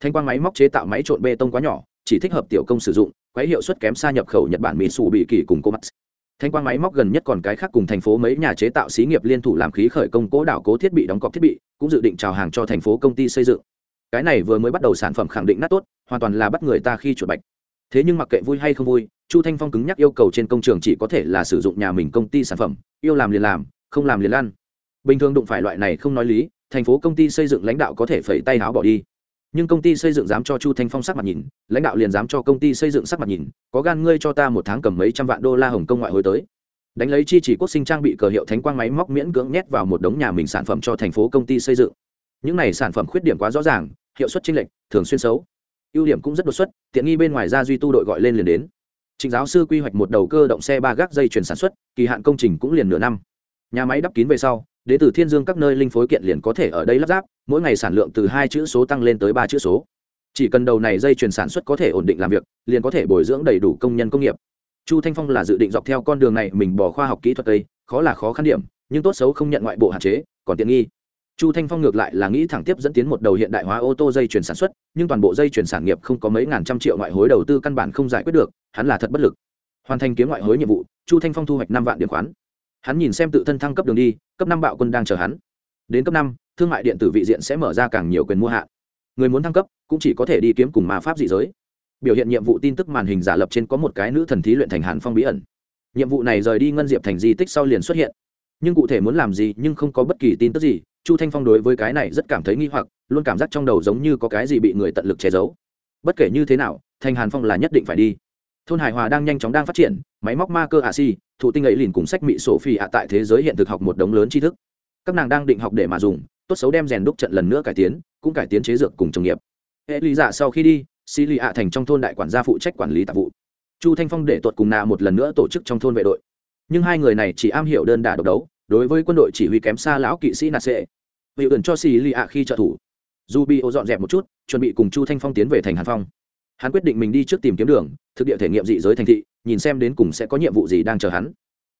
Thanh quang máy móc chế tạo máy trộn bê tông quá nhỏ, chỉ thích hợp tiểu công sử dụng, quái hiệu suất kém xa nhập khẩu nhật bản mỹ sủ bị kỳ cùng cô mắt thanh quang máy móc gần nhất còn cái khác cùng thành phố mấy nhà chế tạo xí nghiệp liên thủ làm khí khởi công cố đảo cố thiết bị đóng cọc thiết bị, cũng dự định chào hàng cho thành phố công ty xây dựng. Cái này vừa mới bắt đầu sản phẩm khẳng định nát tốt, hoàn toàn là bắt người ta khi chuột bạch thế nhưng mặc kệ vui hay không vui, chu thanh phong cứng nhắc yêu cầu trên công trường chỉ có thể là sử dụng nhà mình công ty sản phẩm, yêu làm liền làm, không làm liền ăn. Bình thường đụng phải loại này không nói lý, thành phố công ty xây dựng lãnh đạo có thể phẩy tay áo bỏ đi. Nhưng công ty xây dựng dám cho chu thanh phong sắc mặt nhìn, lãnh đạo liền dám cho công ty xây dựng sắc mặt nhìn, có gan ngươi cho ta một tháng cầm mấy trăm vạn đô la hồng công ngoại hối tới. Đánh lấy chi chỉ quốc sinh trang bị cờ hiệu thánh quang máy móc miễn cưỡng nhét vào một đống nhà mình sản phẩm cho thành phố công ty xây dựng. Những này sản phẩm khuyết điểm quá rõ ràng, hiệu suất chênh lệch, thường xuyên xấu ưu điểm cũng rất đột xuất tiện nghi bên ngoài ra duy tu đội gọi lên liền đến Trịnh giáo sư quy hoạch một đầu cơ động xe ba gác dây chuyển sản xuất, kỳ hạn công trình cũng liền nửa năm. Nhà máy đắp kín về sau, đến từ Thiên Dương các nơi linh phối kiện liền có thể ở đây lắp ráp, mỗi ngày sản lượng từ hai chữ số tăng lên tới ba chữ số. Chỉ cần đầu này dây chuyển sản xuất có thể ổn định làm việc, liền có thể bồi dưỡng đầy đủ công nhân công nghiệp. Chu Thanh Phong là dự định dọc theo con đường này mình bỏ khoa học kỹ thuật tây, khó là khó khăn điểm, nhưng tốt xấu không nhận ngoại bộ hạn chế, còn tiện nghi chu thanh phong ngược lại là nghĩ thẳng tiếp dẫn tiến một đầu hiện đại hóa ô tô dây chuyển sản xuất, nhưng toàn bộ dây chuyển sản nghiệp không có mấy ngàn trăm triệu ngoại hối đầu tư căn bản không giải quyết được, hắn là thật bất lực. Hoàn thành kiếm ngoại hối nhiệm vụ, chu thanh phong thu hoạch năm vạn điểm khoán. Hắn nhìn xem tự thân thăng cấp đường đi, cấp năm bạo quân đang chờ hắn. Đến cấp năm, thương mại điện tử vị diện sẽ mở ra càng nhiều quyền mua hạn người muốn thăng cấp, cũng chỉ có thể đi kiếm cùng ma pháp dị giới. Biểu hiện nhiệm vụ tin tức màn hình giả lập trên có một cái nữ thần thí luyện thành hàn phong bí ẩn. Nhiệm vụ này rời đi ngân diệp thành di tích sau liền xuất hiện. Nhưng cụ thể muốn làm gì nhưng không có bất kỳ tin tức gì chu thanh phong đối với cái này rất cảm thấy nghi hoặc, luôn cảm giác trong đầu giống như có cái gì bị người tận lực che giấu. Bất kể như thế nào thành hàn phong là nhất định phải đi. Thôn hải hòa đang nhanh chóng đang phát triển, máy móc ma cơ ạ si thụ tinh ấy liền cùng sách mỹ sổ phi ạ tại thế giới hiện thực học một đống lớn tri thức. Các nàng đang định học để mà dùng, tốt xấu đem rèn đúc trận lần nữa cải tiến, cũng cải tiến chế dược cùng trồng nghiệp. Hệ lý giả dạ sau khi đi xì lì ạ thành trong thôn đại quản gia phụ trách quản lý tạp vụ. Chu thanh phong để tuột cùng nạ một lần nữa tổ chức trong thôn vệ đội. Nhưng hai người này chỉ am hiểu đơn đả độc đấu đối với quân đội chỉ huy kém xa lão kỵ sĩ nạt sệ vị ẩn cho xì lì ạ khi trợ thủ. Dù bị ô dọn dẹp một chút, chuẩn bị cùng chu thanh phong tiến về thành hàn phong. Hắn quyết định mình đi trước tìm kiếm đường, thực địa thể nghiệm dị giới thành thị, nhìn xem đến cùng sẽ có nhiệm vụ gì đang chờ hắn.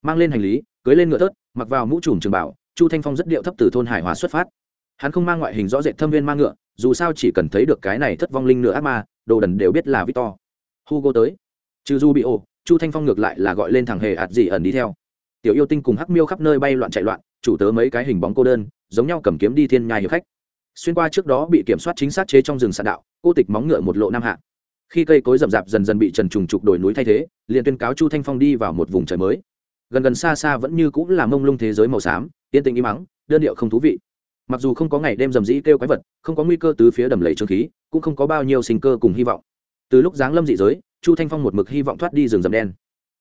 Mang lên hành lý, cưới lên ngựa thớt, mặc vào mũ trùm trường bảo, chu thanh phong rất điệu thấp từ thôn hải hòa xuất phát. Hắn không mang ngoại hình rõ rệt thâm viên mang ngựa, dù sao chỉ cần thấy được cái này thất vong linh nửa ác ma, đồ đần đều biết là victor. Hugo tới. Trừ du bị ô chu thanh phong ngược lại là gọi lên thằng hề ạt dị ẩn đi theo tiểu yêu tinh cùng hắc miêu khắp nơi bay loạn chạy loạn, chủ tớ mấy cái hình bóng cô đơn, giống nhau cầm kiếm đi thiên nhai hiệp khách. Xuyên qua trước đó bị kiểm soát chính xác chế trong rừng sạn đạo, cô tịch móng ngựa một lộ nam hạ. Khi cây cối rậm rạp dần dần bị trần trùng trục đồi núi thay thế, liền tuyên cáo chu thanh phong đi vào một vùng trời mới. Gần gần xa xa vẫn như cũng là mông lung thế giới màu xám, yên tĩnh im mắng đơn điệu không thú vị. Mặc dù không có ngày đêm rầm rĩ kêu quái vật, không có nguy cơ từ phía đầm lầy trương khí, cũng không có bao nhiêu sinh cơ cùng hy vọng. Từ lúc giáng lâm dị giới, chu thanh phong một mực hy vọng thoát đi rừng rậm đen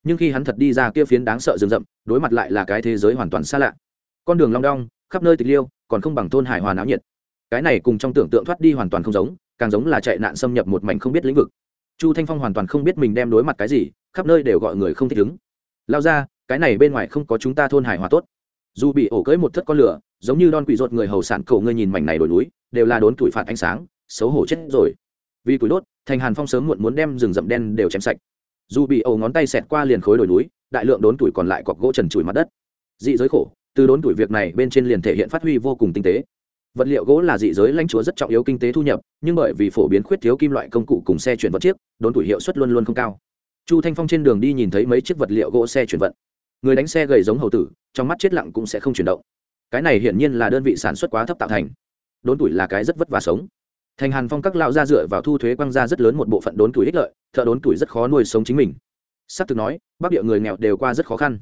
nhưng khi hắn thật đi ra kia phiến đáng sợ rừng rậm, đối mặt lại là cái thế giới hoàn toàn xa lạ. Con đường long đong, khắp nơi tịch liêu, còn không bằng thôn hải hòa náo nhiệt. Cái này cùng trong tưởng tượng thoát đi hoàn toàn không giống, càng giống là chạy nạn xâm nhập một mảnh không biết lĩnh vực. Chu thanh phong hoàn toàn không biết mình đem đối mặt cái gì, khắp nơi đều gọi người không thích ứng. Lao ra, cái này bên ngoài không có chúng ta thôn hải hòa tốt. Dù bị ổ cưỡi một thất con lửa, giống như đòn quỷ ruột người hầu sản cổ ngươi nhìn mảnh này đổi núi, đều là đốn tuổi phạt ánh sáng, xấu hổ chết rồi. Vì tuổi đốt, thành hàn phong sớm muộn muốn đem rừng rậm đen đều chém sạch dù bị ổ ngón tay xẹt qua liền khối đồi núi, đại lượng đốn tuổi còn lại cọc gỗ trần trụi mặt đất. Dị giới khổ, từ đốn tuổi việc này bên trên liền thể hiện phát huy vô cùng tinh tế. Vật liệu gỗ là dị giới lãnh chúa rất trọng yếu kinh tế thu nhập, nhưng bởi vì phổ biến khuyết thiếu kim loại công cụ cùng xe chuyển vật chiếc, đốn tuổi hiệu suất luôn luôn không cao. Chu thanh phong trên đường đi nhìn thấy mấy chiếc vật liệu gỗ xe chuyển vận. Người đánh xe gầy giống hầu tử, trong mắt chết lặng cũng sẽ không chuyển động. Cái này hiển nhiên là đơn vị sản xuất quá thấp tạo thành. Đốn tuổi là cái rất vất vả sống. Thành hàn phong các lão ra dựa vào thu thuế quăng ra rất lớn một bộ phận đốn tuổi ích lợi thợ đốn tuổi rất khó nuôi sống chính mình. Sắp ắ thực nói, bắc địa người nghèo đều qua rất khó khăn.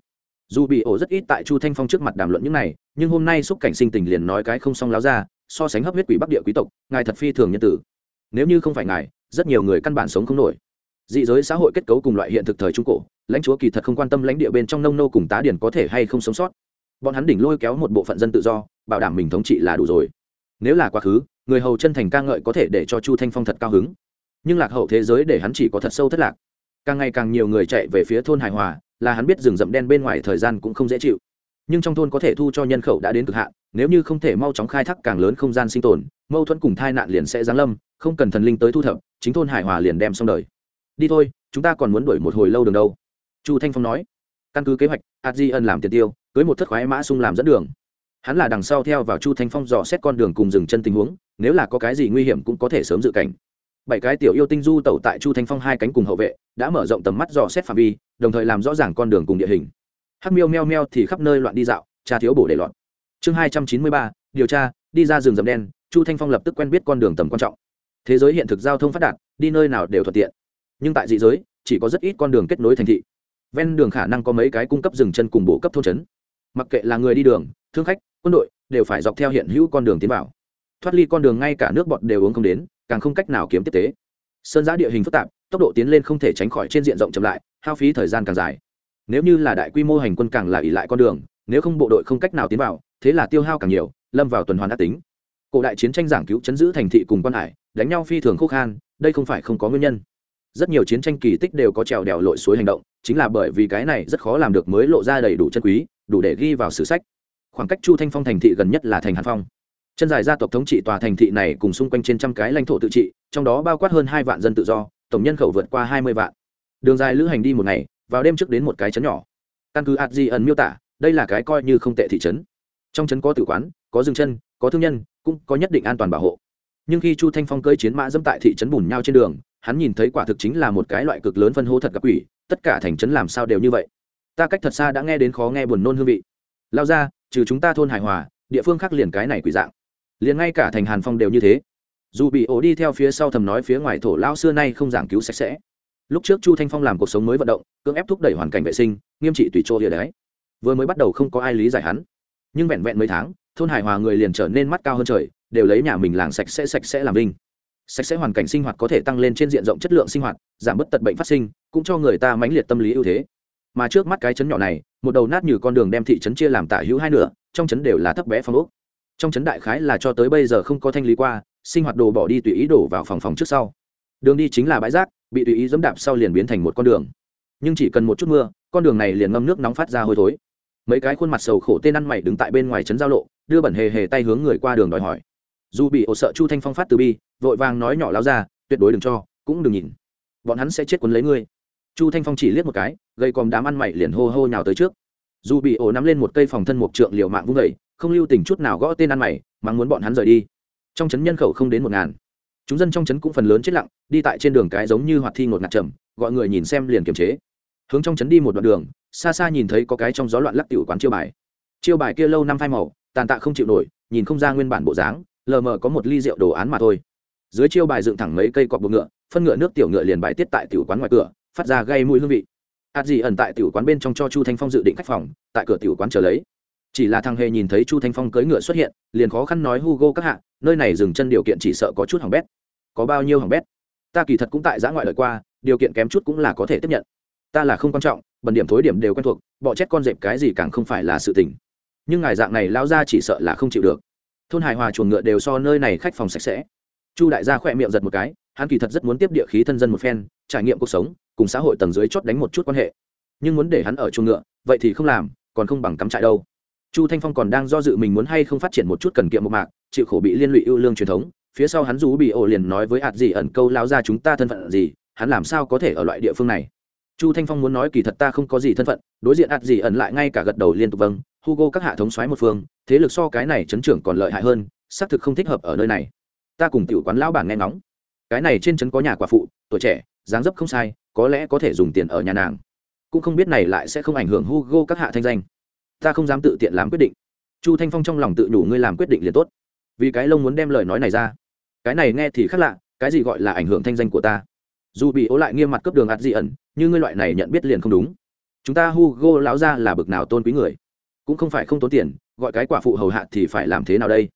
Dù bị ổ rất ít tại chu thanh phong trước mặt đàm luận những này, nhưng hôm nay xúc cảnh sinh tình liền nói cái không xong láo ra, so sánh hấp huyết quỷ bắc địa quý tộc, ngài thật phi thường nhân tử. Nếu như không phải ngài, rất nhiều người căn bản sống không nổi. Dị giới xã hội kết cấu cùng loại hiện thực thời trung cổ, lãnh chúa kỳ thật không quan tâm lãnh địa bên trong nông nô cùng tá điển có thể hay không sống sót. Bọn hắn đỉnh lôi kéo một bộ phận dân tự do, bảo đảm mình thống trị là đủ rồi. Nếu là quá khứ, người hầu chân thành ca ngợi có thể để cho chu thanh phong thật cao hứng nhưng lạc hậu thế giới để hắn chỉ có thật sâu thất lạc. Càng ngày càng nhiều người chạy về phía thôn hài hòa, là hắn biết rừng rậm đen bên ngoài thời gian cũng không dễ chịu. Nhưng trong thôn có thể thu cho nhân khẩu đã đến cực hạn, nếu như không thể mau chóng khai thác càng lớn không gian sinh tồn, mâu thuẫn cùng thai nạn liền sẽ giáng lâm, không cần thần linh tới thu thập, chính thôn hải hòa liền đem xong đời. Đi thôi, chúng ta còn muốn đuổi một hồi lâu đường đâu? Chu thanh phong nói. Căn cứ kế hoạch adji di ân làm tiền tiêu, cưới một thất khoái mã sung làm dẫn đường. Hắn là đằng sau theo vào chu thanh phong dò xét con đường cùng dừng chân tình huống, nếu là có cái gì nguy hiểm cũng có thể sớm dự cảnh bảy cái tiểu yêu tinh du tẩu tại chu thanh phong hai cánh cùng hậu vệ, đã mở rộng tầm mắt dò xét phạm vi, đồng thời làm rõ ràng con đường cùng địa hình. Hắc miêu meo meo thì khắp nơi loạn đi dạo cha thiếu bổ để loạn. Chương hai trăm chín mươi ba, điều tra, đi ra rừng rậm đen, chu thanh phong lập tức quen biết con đường tầm quan trọng. Thế giới hiện thực giao thông phát đạt, đi nơi nào đều thuận tiện. Nhưng tại dị giới, chỉ có rất ít con đường kết nối thành thị. Ven đường khả năng có mấy cái cung cấp rừng chân cùng bổ cấp thôn trấn. Mặc kệ là người đi đường, thương khách, quân đội, đều phải dọc theo hiện hữu con đường tiến vào. Thoát ly con đường ngay cả nước bọt đều uống không đến càng không cách nào kiếm tiếp tế. Sơn giã địa hình phức tạp, tốc độ tiến lên không thể tránh khỏi trên diện rộng chậm lại, hao phí thời gian càng dài. Nếu như là đại quy mô hành quân càng là ỉ lại con đường, nếu không bộ đội không cách nào tiến vào, thế là tiêu hao càng nhiều, lâm vào tuần hoàn ác tính. Cổ đại chiến tranh giảng cứu chấn giữ thành thị cùng quan hải, đánh nhau phi thường khúc khan, đây không phải không có nguyên nhân. Rất nhiều chiến tranh kỳ tích đều có trèo đèo lội suối hành động, chính là bởi vì cái này rất khó làm được mới lộ ra đầy đủ chân quý, đủ để ghi vào sử sách. Khoảng cách chu thanh phong thành thị gần nhất là thành hàn phong chân dài gia tộc thống trị tòa thành thị này cùng xung quanh trên trăm cái lãnh thổ tự trị, trong đó bao quát hơn hai vạn dân tự do, tổng nhân khẩu vượt qua hai mươi vạn. Đường dài lữ hành đi một ngày, vào đêm trước đến một cái chấn nhỏ. Căn cứ adji ẩn miêu tả, đây là cái coi như không tệ thị trấn. Trong trấn có tử quán, có dừng chân, có thương nhân, cũng có nhất định an toàn bảo hộ. Nhưng khi chu thanh phong cơi chiến mã dẫm tại thị trấn bùn nhau trên đường, hắn nhìn thấy quả thực chính là một cái loại cực lớn phân hô thật gặp quỷ, tất cả thành trấn làm sao đều như vậy. Ta cách thật xa đã nghe đến khó nghe buồn nôn hương vị. Lao ra, trừ chúng ta thôn hài hòa, địa phương khác liền cái này quỷ dạng liền ngay cả thành hàn phong đều như thế dù bị ổ đi theo phía sau thầm nói phía ngoài thổ lao xưa nay không giảng cứu sạch sẽ lúc trước chu thanh phong làm cuộc sống mới vận động cưỡng ép thúc đẩy hoàn cảnh vệ sinh nghiêm trị tùy chỗ địa đấy vừa mới bắt đầu không có ai lý giải hắn nhưng vẹn vẹn mấy tháng thôn hải hòa người liền trở nên mắt cao hơn trời đều lấy nhà mình làng sạch sẽ sạch sẽ làm linh sạch sẽ hoàn cảnh sinh hoạt có thể tăng lên trên diện rộng chất lượng sinh hoạt giảm bớt tật bệnh phát sinh cũng cho người ta mãnh liệt tâm lý ưu thế mà trước mắt cái chấn nhỏ này một đầu nát như con đường đem thị trấn chia làm tả hữu hai nửa trong trấn đều là thấp bé phong ốc trong trấn đại khái là cho tới bây giờ không có thanh lý qua, sinh hoạt đồ bỏ đi tùy ý đổ vào phòng phòng trước sau. Đường đi chính là bãi rác, bị tùy ý dẫm đạp sau liền biến thành một con đường. Nhưng chỉ cần một chút mưa, con đường này liền ngâm nước nóng phát ra hôi thối. Mấy cái khuôn mặt sầu khổ tên ăn mày đứng tại bên ngoài trấn giao lộ, đưa bẩn hề hề tay hướng người qua đường đòi hỏi. Dù bị ổ sợ chu thanh phong phát từ bi, vội vàng nói nhỏ lao ra, tuyệt đối đừng cho, cũng đừng nhìn. Bọn hắn sẽ chết quấn lấy ngươi. Chu thanh phong chỉ liếc một cái gây còm đám ăn mày liền hô hô nhào tới trước. Dù bị ổ nắm lên một cây phòng thân mục trượng liều mạng vung vẩy không lưu tình chút nào gõ tên ăn mày mang muốn bọn hắn rời đi. Trong trấn nhân khẩu không đến một ngàn. Chúng dân trong trấn cũng phần lớn chết lặng, đi tại trên đường cái giống như hoạt thi ngột ngạt trầm, gọi người nhìn xem liền kiềm chế. Hướng trong trấn đi một đoạn đường, xa xa nhìn thấy có cái trong gió loạn lắc tiểu quán chiêu bài. Chiêu bài kia lâu năm phai màu, tàn tạ không chịu nổi, nhìn không ra nguyên bản bộ dáng, lờ mờ có một ly rượu đồ án mà thôi. Dưới chiêu bài dựng thẳng mấy cây cọc buộc ngựa, phân ngựa nước tiểu ngựa liền bài tiết tại tiểu quán ngoài cửa, phát ra gây mùi hương vị. Hạt gì ẩn tại tiểu quán bên trong cho chu thanh phong dự định khách phòng, tại cửa tiểu quán chờ lấy chỉ là thằng hề nhìn thấy chu thanh phong cưỡi ngựa xuất hiện, liền khó khăn nói, hugo các hạ, nơi này dừng chân điều kiện chỉ sợ có chút hỏng bét. Có bao nhiêu hỏng bét? Ta kỳ thật cũng tại giã ngoại lợi qua, điều kiện kém chút cũng là có thể tiếp nhận. Ta là không quan trọng bần điểm thối điểm đều quen thuộc, bọ chết con dẹp cái gì càng không phải là sự tình. Nhưng ngài dạng này lao ra chỉ sợ là không chịu được. Thôn hài hòa chuồng ngựa đều so nơi này khách phòng sạch sẽ. Chu đại gia khỏe miệng giật một cái, hắn kỳ thật rất muốn tiếp địa khí thân dân một phen, trải nghiệm cuộc sống, cùng xã hội tầng dưới chót đánh một chút quan hệ. Nhưng muốn để hắn ở chuồng ngựa, vậy thì không làm, còn không bằng cắm trại đâu chu thanh phong còn đang do dự mình muốn hay không phát triển một chút cần kiệm một mạc, chịu khổ bị liên lụy ưu lương truyền thống. Phía sau hắn rú bị ổ liền nói với hạt gì ẩn câu lao ra chúng ta thân phận gì, hắn làm sao có thể ở loại địa phương này? Chu thanh phong muốn nói kỳ thật ta không có gì thân phận, đối diện hạt gì ẩn lại ngay cả gật đầu liên tục vâng. Hugo các hạ thống xoáy một phương, thế lực so cái này chấn trưởng còn lợi hại hơn, xác thực không thích hợp ở nơi này. Ta cùng tiểu quán lão bản nghe ngóng. Cái này trên trấn có nhà quả phụ, tuổi trẻ, dáng dấp không sai, có lẽ có thể dùng tiền ở nhà nàng. Cũng không biết này lại sẽ không ảnh hưởng hugo các hạ thanh danh ta không dám tự tiện làm quyết định. Chu thanh phong trong lòng tự đủ ngươi làm quyết định liền tốt. Vì cái lông muốn đem lời nói này ra. Cái này nghe thì khác lạ, cái gì gọi là ảnh hưởng thanh danh của ta? Dù bị ố lại nghiêm mặt cấp đường ạt dị ẩn, như ngươi loại này nhận biết liền không đúng. Chúng ta hugo lão ra là bực nào tôn quý người. Cũng không phải không tốn tiền, gọi cái quả phụ hầu hạ thì phải làm thế nào đây?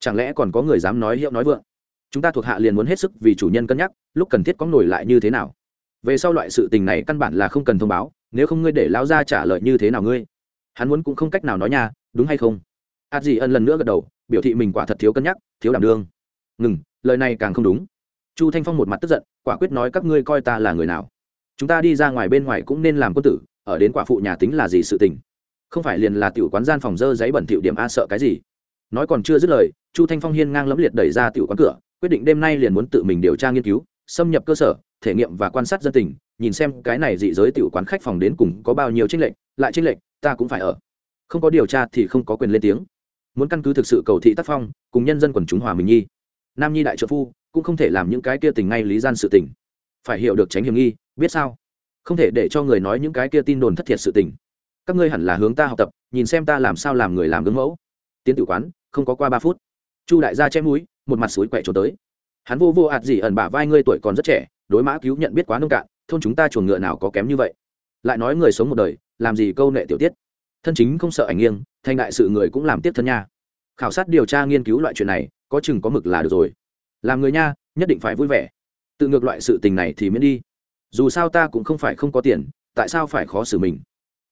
Chẳng lẽ còn có người dám nói hiệu nói vượng? Chúng ta thuộc hạ liền muốn hết sức vì chủ nhân cân nhắc, lúc cần thiết có nổi lại như thế nào? Về sau loại sự tình này căn bản là không cần thông báo, nếu không ngươi để lão ra trả lời như thế nào ngươi? Hắn muốn cũng không cách nào nói nha, đúng hay không? Ạt gì ân lần nữa gật đầu, biểu thị mình quả thật thiếu cân nhắc, thiếu đảm đương. Ngừng, lời này càng không đúng. Chu thanh phong một mặt tức giận, quả quyết nói các ngươi coi ta là người nào? Chúng ta đi ra ngoài bên ngoài cũng nên làm quân tử, ở đến quả phụ nhà tính là gì sự tình? Không phải liền là tiểu quán gian phòng dơ giấy bẩn tiểu điểm a sợ cái gì? Nói còn chưa dứt lời, chu thanh phong hiên ngang lẫm liệt đẩy ra tiểu quán cửa, quyết định đêm nay liền muốn tự mình điều tra nghiên cứu, xâm nhập cơ sở, thể nghiệm và quan sát dân tình, nhìn xem cái này dị giới tiểu quán khách phòng đến cùng có bao nhiêu tranh lệch, lại tranh lệch ta cũng phải ở. Không có điều tra thì không có quyền lên tiếng. Muốn căn cứ thực sự cầu thị tác phong, cùng nhân dân quần chúng hòa mình nhi. Nam nhi đại trợ phu, cũng không thể làm những cái kia tình ngay lý gian sự tình. Phải hiểu được tránh hiểm nghi, biết sao? Không thể để cho người nói những cái kia tin đồn thất thiệt sự tình. Các ngươi hẳn là hướng ta học tập, nhìn xem ta làm sao làm người làm gương mẫu. Tiến tử quán, không có qua ba phút. Chu đại gia chém mũi, một mặt suối quẹ trốn tới. Hắn vô vô ạt gì ẩn bả vai ngươi tuổi còn rất trẻ, đối mã cứu nhận biết quá nông cạn, thôn chúng ta chuồng ngựa nào có kém như vậy lại nói người sống một đời, làm gì câu nệ tiểu tiết. Thân chính không sợ ảnh nghiêng, thành đại sự người cũng làm tiếp thân nha. Khảo sát điều tra nghiên cứu loại chuyện này, có chừng có mực là được rồi. Làm người nha, nhất định phải vui vẻ. Tự ngược loại sự tình này thì miễn đi. Dù sao ta cũng không phải không có tiền, tại sao phải khó xử mình?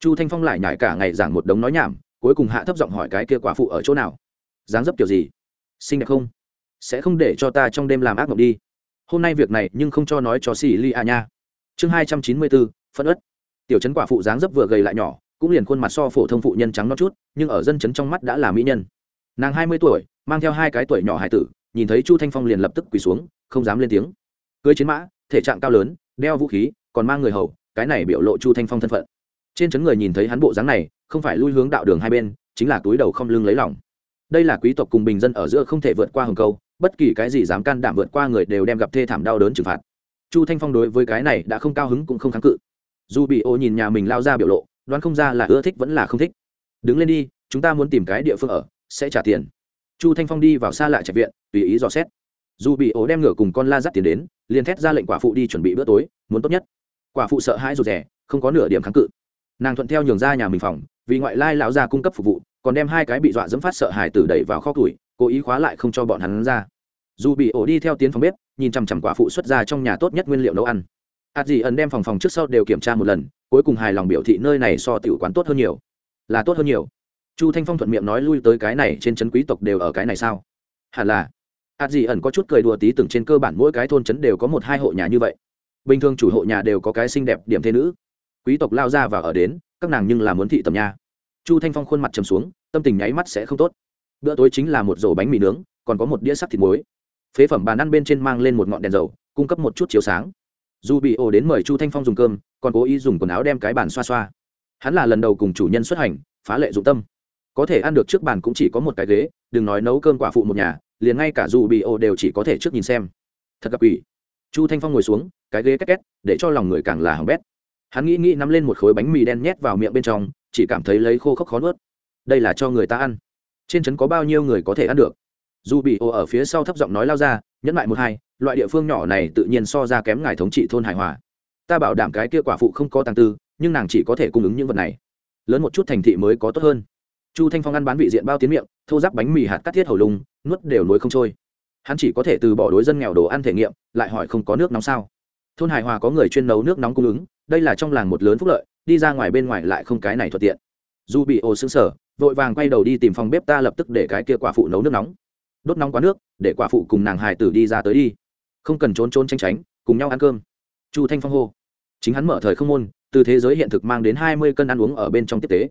Chu thanh phong lại nhải cả ngày giảng một đống nói nhảm, cuối cùng hạ thấp giọng hỏi cái kia quả phụ ở chỗ nào. Dáng dấp kiểu gì? Xinh đẹp không? Sẽ không để cho ta trong đêm làm ác mộng đi. Hôm nay việc này nhưng không cho nói cho xì li a nha. Chương hai trăm chín mươi bốn phân ất tiểu chấn quả phụ dáng dấp vừa gầy lại nhỏ, cũng liền khuôn mặt so phổ thông phụ nhân trắng nó chút, nhưng ở dân chấn trong mắt đã là mỹ nhân. Nàng hai mươi tuổi, mang theo hai cái tuổi nhỏ hải tử, nhìn thấy chu thanh phong liền lập tức quỳ xuống, không dám lên tiếng. Cưới chiến mã, thể trạng cao lớn, đeo vũ khí, còn mang người hầu, cái này biểu lộ chu thanh phong thân phận. Trên chấn người nhìn thấy hắn bộ dáng này, không phải lui hướng đạo đường hai bên, chính là túi đầu không lưng lấy lòng. Đây là quý tộc cùng bình dân ở giữa không thể vượt qua hồng câu, bất kỳ cái gì dám can đảm vượt qua người đều đem gặp thê thảm đau đớn trừng phạt. Chu thanh phong đối với cái này đã không cao hứng cũng không kháng cự dù bị ô nhìn nhà mình lao ra biểu lộ, đoán không ra là ưa thích vẫn là không thích. Đứng lên đi, chúng ta muốn tìm cái địa phương ở, sẽ trả tiền. Chu thanh phong đi vào xa lại trạch viện, tùy ý dò xét. Dù bị ố đem ngửa cùng con la dắt tiền đến, liền thét ra lệnh quả phụ đi chuẩn bị bữa tối, muốn tốt nhất. Quả phụ sợ hãi rụt rè, không có nửa điểm kháng cự. Nàng thuận theo nhường ra nhà mình phòng, vì ngoại lai lão gia cung cấp phục vụ, còn đem hai cái bị dọa dẫm phát sợ hài tử đẩy vào kho củi, cố ý khóa lại không cho bọn hắn ra. Dù bị ổ đi theo tiến phòng bếp, nhìn chằm chằm quả phụ xuất ra trong nhà tốt nhất nguyên liệu nấu ăn ạt dì ẩn đem phòng phòng trước sau đều kiểm tra một lần, cuối cùng hài lòng biểu thị nơi này so tiểu quán tốt hơn nhiều. Là tốt hơn nhiều. Chu thanh phong thuận miệng nói lui tới cái này trên trấn quý tộc đều ở cái này sao? Hẳn là. Ạt dì ẩn có chút cười đùa tí từng trên cơ bản mỗi cái thôn trấn đều có một hai hộ nhà như vậy. Bình thường chủ hộ nhà đều có cái xinh đẹp điểm thế nữ. Quý tộc lao ra và ở đến, các nàng nhưng là muốn thị tầm nha. Chu thanh phong khuôn mặt trầm xuống, tâm tình nháy mắt sẽ không tốt. Bữa tối chính là một rổ bánh mì nướng, còn có một đĩa sắc thịt muối. Phế phẩm bàn ăn bên trên mang lên một ngọn đèn dầu, cung cấp một chút chiếu sáng dù bị ổ đến mời chu thanh phong dùng cơm, còn cố ý dùng quần áo đem cái bàn xoa xoa. Hắn là lần đầu cùng chủ nhân xuất hành, phá lệ dụng tâm. Có thể ăn được trước bàn cũng chỉ có một cái ghế, đừng nói nấu cơm quả phụ một nhà, liền ngay cả dù bị ổ đều chỉ có thể trước nhìn xem. Thật gặp ủy chu thanh phong ngồi xuống, cái ghế két két, để cho lòng người càng là hỏng bét. Hắn nghĩ nghĩ nắm lên một khối bánh mì đen nhét vào miệng bên trong, chỉ cảm thấy lấy khô khốc khó nuốt. Đây là cho người ta ăn. Trên trấn có bao nhiêu người có thể ăn được? Dù bị ồ ở phía sau thấp giọng nói lao ra, nhẫn lại một hai loại địa phương nhỏ này tự nhiên so ra kém ngài thống trị thôn hải hòa. Ta bảo đảm cái kia quả phụ không có tăng tư, nhưng nàng chỉ có thể cung ứng những vật này. Lớn một chút thành thị mới có tốt hơn. Chu thanh phong ăn bán vị diện bao tiến miệng, thô giáp bánh mì hạt cắt thiết hầu lùng nuốt đều nối không trôi. Hắn chỉ có thể từ bỏ đối dân nghèo đồ ăn thể nghiệm, lại hỏi không có nước nóng sao. Thôn hải hòa có người chuyên nấu nước nóng cung ứng, đây là trong làng một lớn phúc lợi, đi ra ngoài bên ngoài lại không cái này thuận tiện. Dù bị ồ xứng sở vội vàng quay đầu đi tìm phòng bếp ta lập tức để cái kia quả phụ nấu nước nóng. Đốt nóng quá nước, để quả phụ cùng nàng hài tử đi ra tới đi không cần trốn trốn tranh tránh, cùng nhau ăn cơm. Chu thanh phong hô. Chính hắn mở thời không môn, từ thế giới hiện thực mang đến hai mươi cân ăn uống ở bên trong tiếp tế.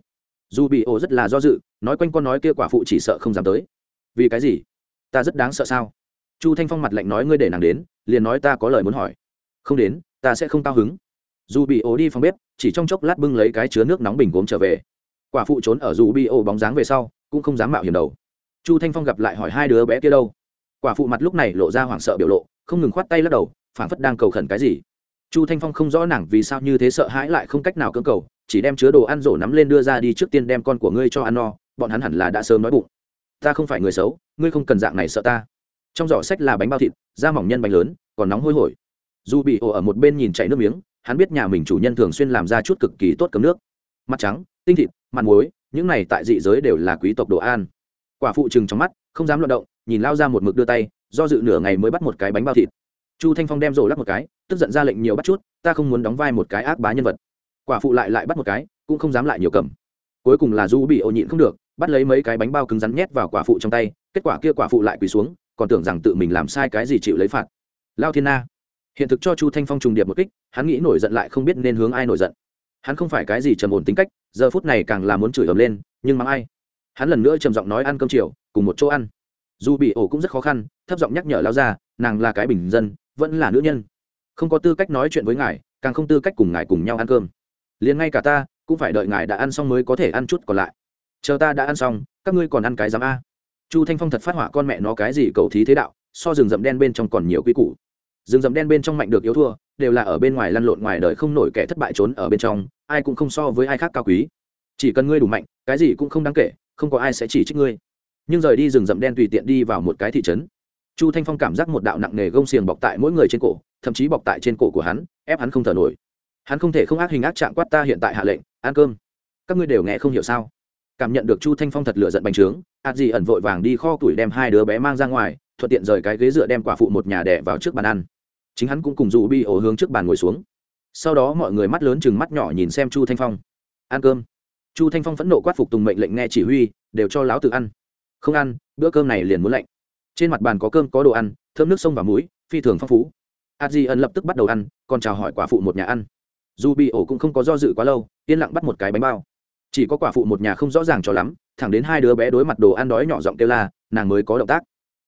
Dù bị ổ rất là do dự, nói quanh con nói kia quả phụ chỉ sợ không dám tới. Vì cái gì? Ta rất đáng sợ sao? Chu thanh phong mặt lạnh nói ngươi để nàng đến, liền nói ta có lời muốn hỏi. Không đến, ta sẽ không cao hứng. Dù bị ổ đi phòng bếp, chỉ trong chốc lát bưng lấy cái chứa nước nóng bình gốm trở về. Quả phụ trốn ở dù bị ổ bóng dáng về sau, cũng không dám mạo hiểm đầu. Chu thanh phong gặp lại hỏi hai đứa bé kia đâu. Quả phụ mặt lúc này lộ ra hoảng sợ biểu lộ không ngừng khoát tay lắc đầu phản phất đang cầu khẩn cái gì. Chu thanh phong không rõ nàng vì sao như thế sợ hãi lại không cách nào cưỡng cầu, chỉ đem chứa đồ ăn rổ nắm lên đưa ra đi trước tiên đem con của ngươi cho ăn no, bọn hắn hẳn là đã sớm nói bụng. Ta không phải người xấu, ngươi không cần dạng này sợ ta. Trong giỏ sách là bánh bao thịt, da mỏng nhân bánh lớn, còn nóng hôi hổi. Dù bị ổ ở một bên nhìn chảy nước miếng, hắn biết nhà mình chủ nhân thường xuyên làm ra chút cực kỳ tốt cấm nước. Mặt trắng, tinh thịt, mặt muối, những này tại dị giới đều là quý tộc đồ an quả phụ chừng trong mắt, không dám luận động nhìn lao ra một mực đưa tay, do dự nửa ngày mới bắt một cái bánh bao thịt. Chu thanh phong đem rổ lắc một cái, tức giận ra lệnh nhiều bắt chút, ta không muốn đóng vai một cái ác bá nhân vật. Quả phụ lại lại bắt một cái, cũng không dám lại nhiều cầm. Cuối cùng là du bị ô nhịn không được, bắt lấy mấy cái bánh bao cứng rắn nhét vào quả phụ trong tay, kết quả kia quả phụ lại quỳ xuống, còn tưởng rằng tự mình làm sai cái gì chịu lấy phạt. Lao thiên na. Hiện thực cho chu thanh phong trùng điệp một kích, hắn nghĩ nổi giận lại không biết nên hướng ai nổi giận. Hắn không phải cái gì trầm ổn tính cách, giờ phút này càng là muốn chửi ầm lên, nhưng mắng ai? Hắn lần nữa trầm giọng nói ăn cơm chiều, cùng một chỗ ăn dù bị ổ cũng rất khó khăn, thấp giọng nhắc nhở lao ra, nàng là cái bình dân, vẫn là nữ nhân. Không có tư cách nói chuyện với ngài, càng không tư cách cùng ngài cùng nhau ăn cơm. Liền ngay cả ta, cũng phải đợi ngài đã ăn xong mới có thể ăn chút còn lại. Chờ ta đã ăn xong, các ngươi còn ăn cái giám a. Chu thanh phong thật phát họa con mẹ nó cái gì cầu thí thế đạo, so rừng rậm đen bên trong còn nhiều quy củ. Rừng rậm đen bên trong mạnh được yếu thua, đều là ở bên ngoài lăn lộn ngoài đời không nổi kẻ thất bại trốn ở bên trong, ai cũng không so với ai khác cao quý. Chỉ cần ngươi đủ mạnh, cái gì cũng không đáng kể, không có ai sẽ chỉ trích ngươi nhưng rời đi rừng rậm đen tùy tiện đi vào một cái thị trấn. Chu thanh phong cảm giác một đạo nặng nề gông xiềng bọc tại mỗi người trên cổ, thậm chí bọc tại trên cổ của hắn, ép hắn không thở nổi. Hắn không thể không ác hình ác trạng quát ta hiện tại hạ lệnh, ăn cơm. Các ngươi đều nghe không hiểu sao? Cảm nhận được chu thanh phong thật lựa giận bành trướng ạt gì ẩn vội vàng đi kho tuổi đem hai đứa bé mang ra ngoài, thuận tiện rời cái ghế dựa đem quả phụ một nhà đẻ vào trước bàn ăn. Chính hắn cũng cùng dù bi ổ hướng trước bàn ngồi xuống. Sau đó mọi người mắt lớn chừng mắt nhỏ nhìn xem chu thanh phong. Ăn cơm. Chu thanh phong phẫn nộ quát phục tùng mệnh lệnh nghe chỉ huy, đều cho láo tự ăn không ăn, bữa cơm này liền muốn lạnh. Trên mặt bàn có cơm, có đồ ăn, thơm nước sông và muối, phi thường phong phú. Adji ân lập tức bắt đầu ăn, còn chào hỏi quả phụ một nhà ăn. Dù bị ổ cũng không có do dự quá lâu, yên lặng bắt một cái bánh bao. Chỉ có quả phụ một nhà không rõ ràng cho lắm, thẳng đến hai đứa bé đối mặt đồ ăn đói nhỏ giọng kêu la, nàng mới có động tác.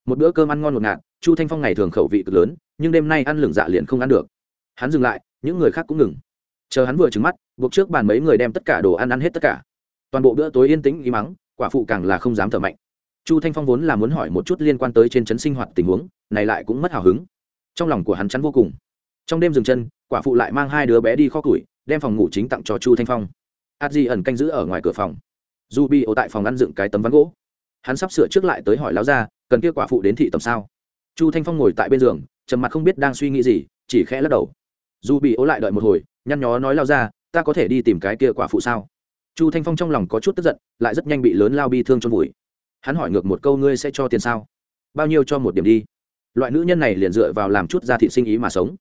Một bữa cơm ăn ngon ngột ngạt, chu thanh phong ngày thường khẩu vị cực lớn, nhưng đêm nay ăn lửng dạ liền không ăn được. Hắn dừng lại, những người khác cũng ngừng. Chờ hắn vừa trứng mắt, buộc trước bàn mấy người đem tất cả đồ ăn ăn hết tất cả. Toàn bộ bữa tối yên tĩnh y mắng quả phụ càng là không dám thở mạnh chu thanh phong vốn là muốn hỏi một chút liên quan tới trên trấn sinh hoạt tình huống, này lại cũng mất hào hứng. Trong lòng của hắn chắn vô cùng. Trong đêm dừng chân, quả phụ lại mang hai đứa bé đi kho củi, đem phòng ngủ chính tặng cho chu thanh phong. A di ẩn canh giữ ở ngoài cửa phòng. Du bi ô tại phòng ăn dựng cái tấm ván gỗ. Hắn sắp sửa trước lại tới hỏi láo ra cần kia quả phụ đến thị tầm sao? Chu thanh phong ngồi tại bên giường, trầm mặt không biết đang suy nghĩ gì, chỉ khẽ lắc đầu. Du bị ố lại đợi một hồi, nhăn nhó nói lao ra ta có thể đi tìm cái kia quả phụ sao? Chu thanh phong trong lòng có chút tức giận, lại rất nhanh bị lớn lao bi thương trong vùi hắn hỏi ngược một câu, ngươi sẽ cho tiền sao? Bao nhiêu cho một điểm đi? Loại nữ nhân này liền dựa vào làm chút ra thị sinh ý mà sống.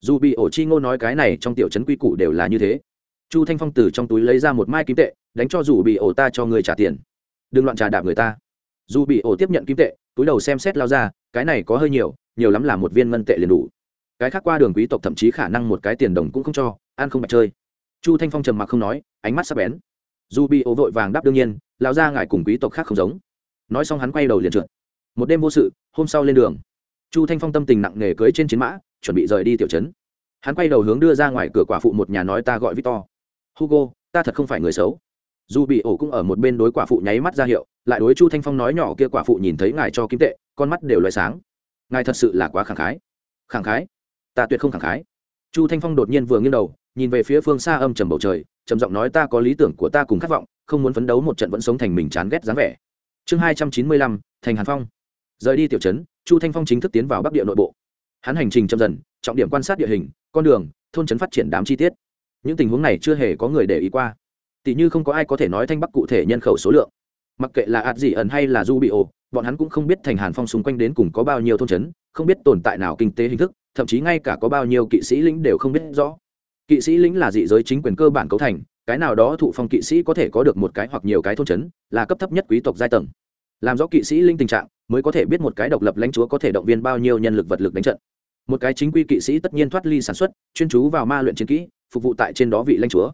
Dù bị ổ chi ngô nói cái này, trong tiểu trấn quy củ đều là như thế. Chu thanh phong từ trong túi lấy ra một mai kim tệ, đánh cho dù bị ổ ta cho người trả tiền. Đừng loạn trà đạp người ta. Dù bị ổ tiếp nhận kim tệ, túi đầu xem xét lao ra, cái này có hơi nhiều nhiều lắm là một viên ngân tệ liền đủ. Cái khác qua đường quý tộc thậm chí khả năng một cái tiền đồng cũng không cho, ăn không bạch chơi. Chu thanh phong trầm mặc không nói, ánh mắt sắp bén. Dù bị ổ vội vàng đáp, đương nhiên lao ra ngài cùng quý tộc khác không giống nói xong hắn quay đầu liền trượt. Một đêm vô sự, hôm sau lên đường. Chu thanh phong tâm tình nặng nề cưới trên chiến mã, chuẩn bị rời đi tiểu trấn. Hắn quay đầu hướng đưa ra ngoài cửa quả phụ một nhà nói ta gọi victor. Hugo, ta thật không phải người xấu. Dù bị ổ cũng ở một bên đối quả phụ nháy mắt ra hiệu, lại đối chu thanh phong nói nhỏ kia quả phụ nhìn thấy ngài cho kim tệ, con mắt đều loại sáng. Ngài thật sự là quá khẳng khái. Khẳng khái? Ta tuyệt không khẳng khái. Chu thanh phong đột nhiên vừa nghiêng đầu, nhìn về phía phương xa âm trầm bầu trời, trầm giọng nói ta có lý tưởng của ta cùng khát vọng, không muốn phấn đấu một trận vẫn sống thành mình chán ghét dáng vẻ chương hai trăm chín mươi lăm, thành hàn phong. Rời đi tiểu trấn, chu thanh phong chính thức tiến vào bắc địa nội bộ. Hắn hành trình chậm dần, trọng điểm quan sát địa hình, con đường, thôn trấn phát triển đám chi tiết. Những tình huống này chưa hề có người để ý qua. Tỷ như không có ai có thể nói thanh bắc cụ thể nhân khẩu số lượng. Mặc kệ là ạt dị ẩn hay là du bị ổ, bọn hắn cũng không biết thành hàn phong xung quanh đến cùng có bao nhiêu thôn trấn, không biết tồn tại nào kinh tế hình thức, thậm chí ngay cả có bao nhiêu kỵ sĩ lĩnh đều không biết rõ. Kỵ sĩ lĩnh là dị giới chính quyền cơ bản cấu thành cái nào đó thụ phong kỵ sĩ có thể có được một cái hoặc nhiều cái thôn trấn, là cấp thấp nhất quý tộc giai tầng. Làm rõ kỵ sĩ linh tình trạng, mới có thể biết một cái độc lập lãnh chúa có thể động viên bao nhiêu nhân lực vật lực đánh trận. Một cái chính quy kỵ sĩ tất nhiên thoát ly sản xuất, chuyên chú vào ma luyện chiến kỹ, phục vụ tại trên đó vị lãnh chúa.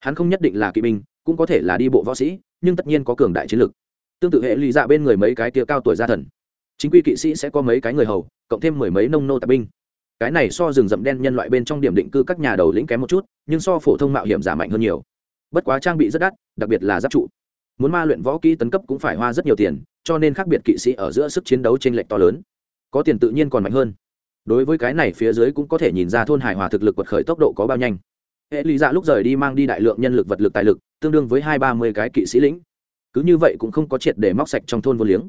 Hắn không nhất định là kỵ binh, cũng có thể là đi bộ võ sĩ, nhưng tất nhiên có cường đại chiến lực. Tương tự hệ lý dạ bên người mấy cái kia cao tuổi gia thần. Chính quy kỵ sĩ sẽ có mấy cái người hầu, cộng thêm mười mấy nông nô tạp binh. Cái này so rừng rậm đen nhân loại bên trong điểm định cư các nhà đầu lĩnh kém một chút, nhưng so phổ thông mạo hiểm giả mạnh hơn nhiều bất quá trang bị rất đắt, đặc biệt là giáp trụ. Muốn ma luyện võ kỹ tấn cấp cũng phải hoa rất nhiều tiền, cho nên khác biệt kỵ sĩ ở giữa sức chiến đấu t r ê n lệch to lớn. Có tiền tự nhiên còn mạnh hơn. Đối với cái này phía dưới cũng có thể nhìn ra thôn hải hòa thực lực quật khởi tốc độ có bao nhanh. Hệ lý dạ lúc rời đi mang đi đại lượng nhân lực vật lực tài lực, tương đương với hai ba mươi cái kỵ sĩ lĩnh. Cứ như vậy cũng không có triệt để móc sạch trong thôn vô liếng.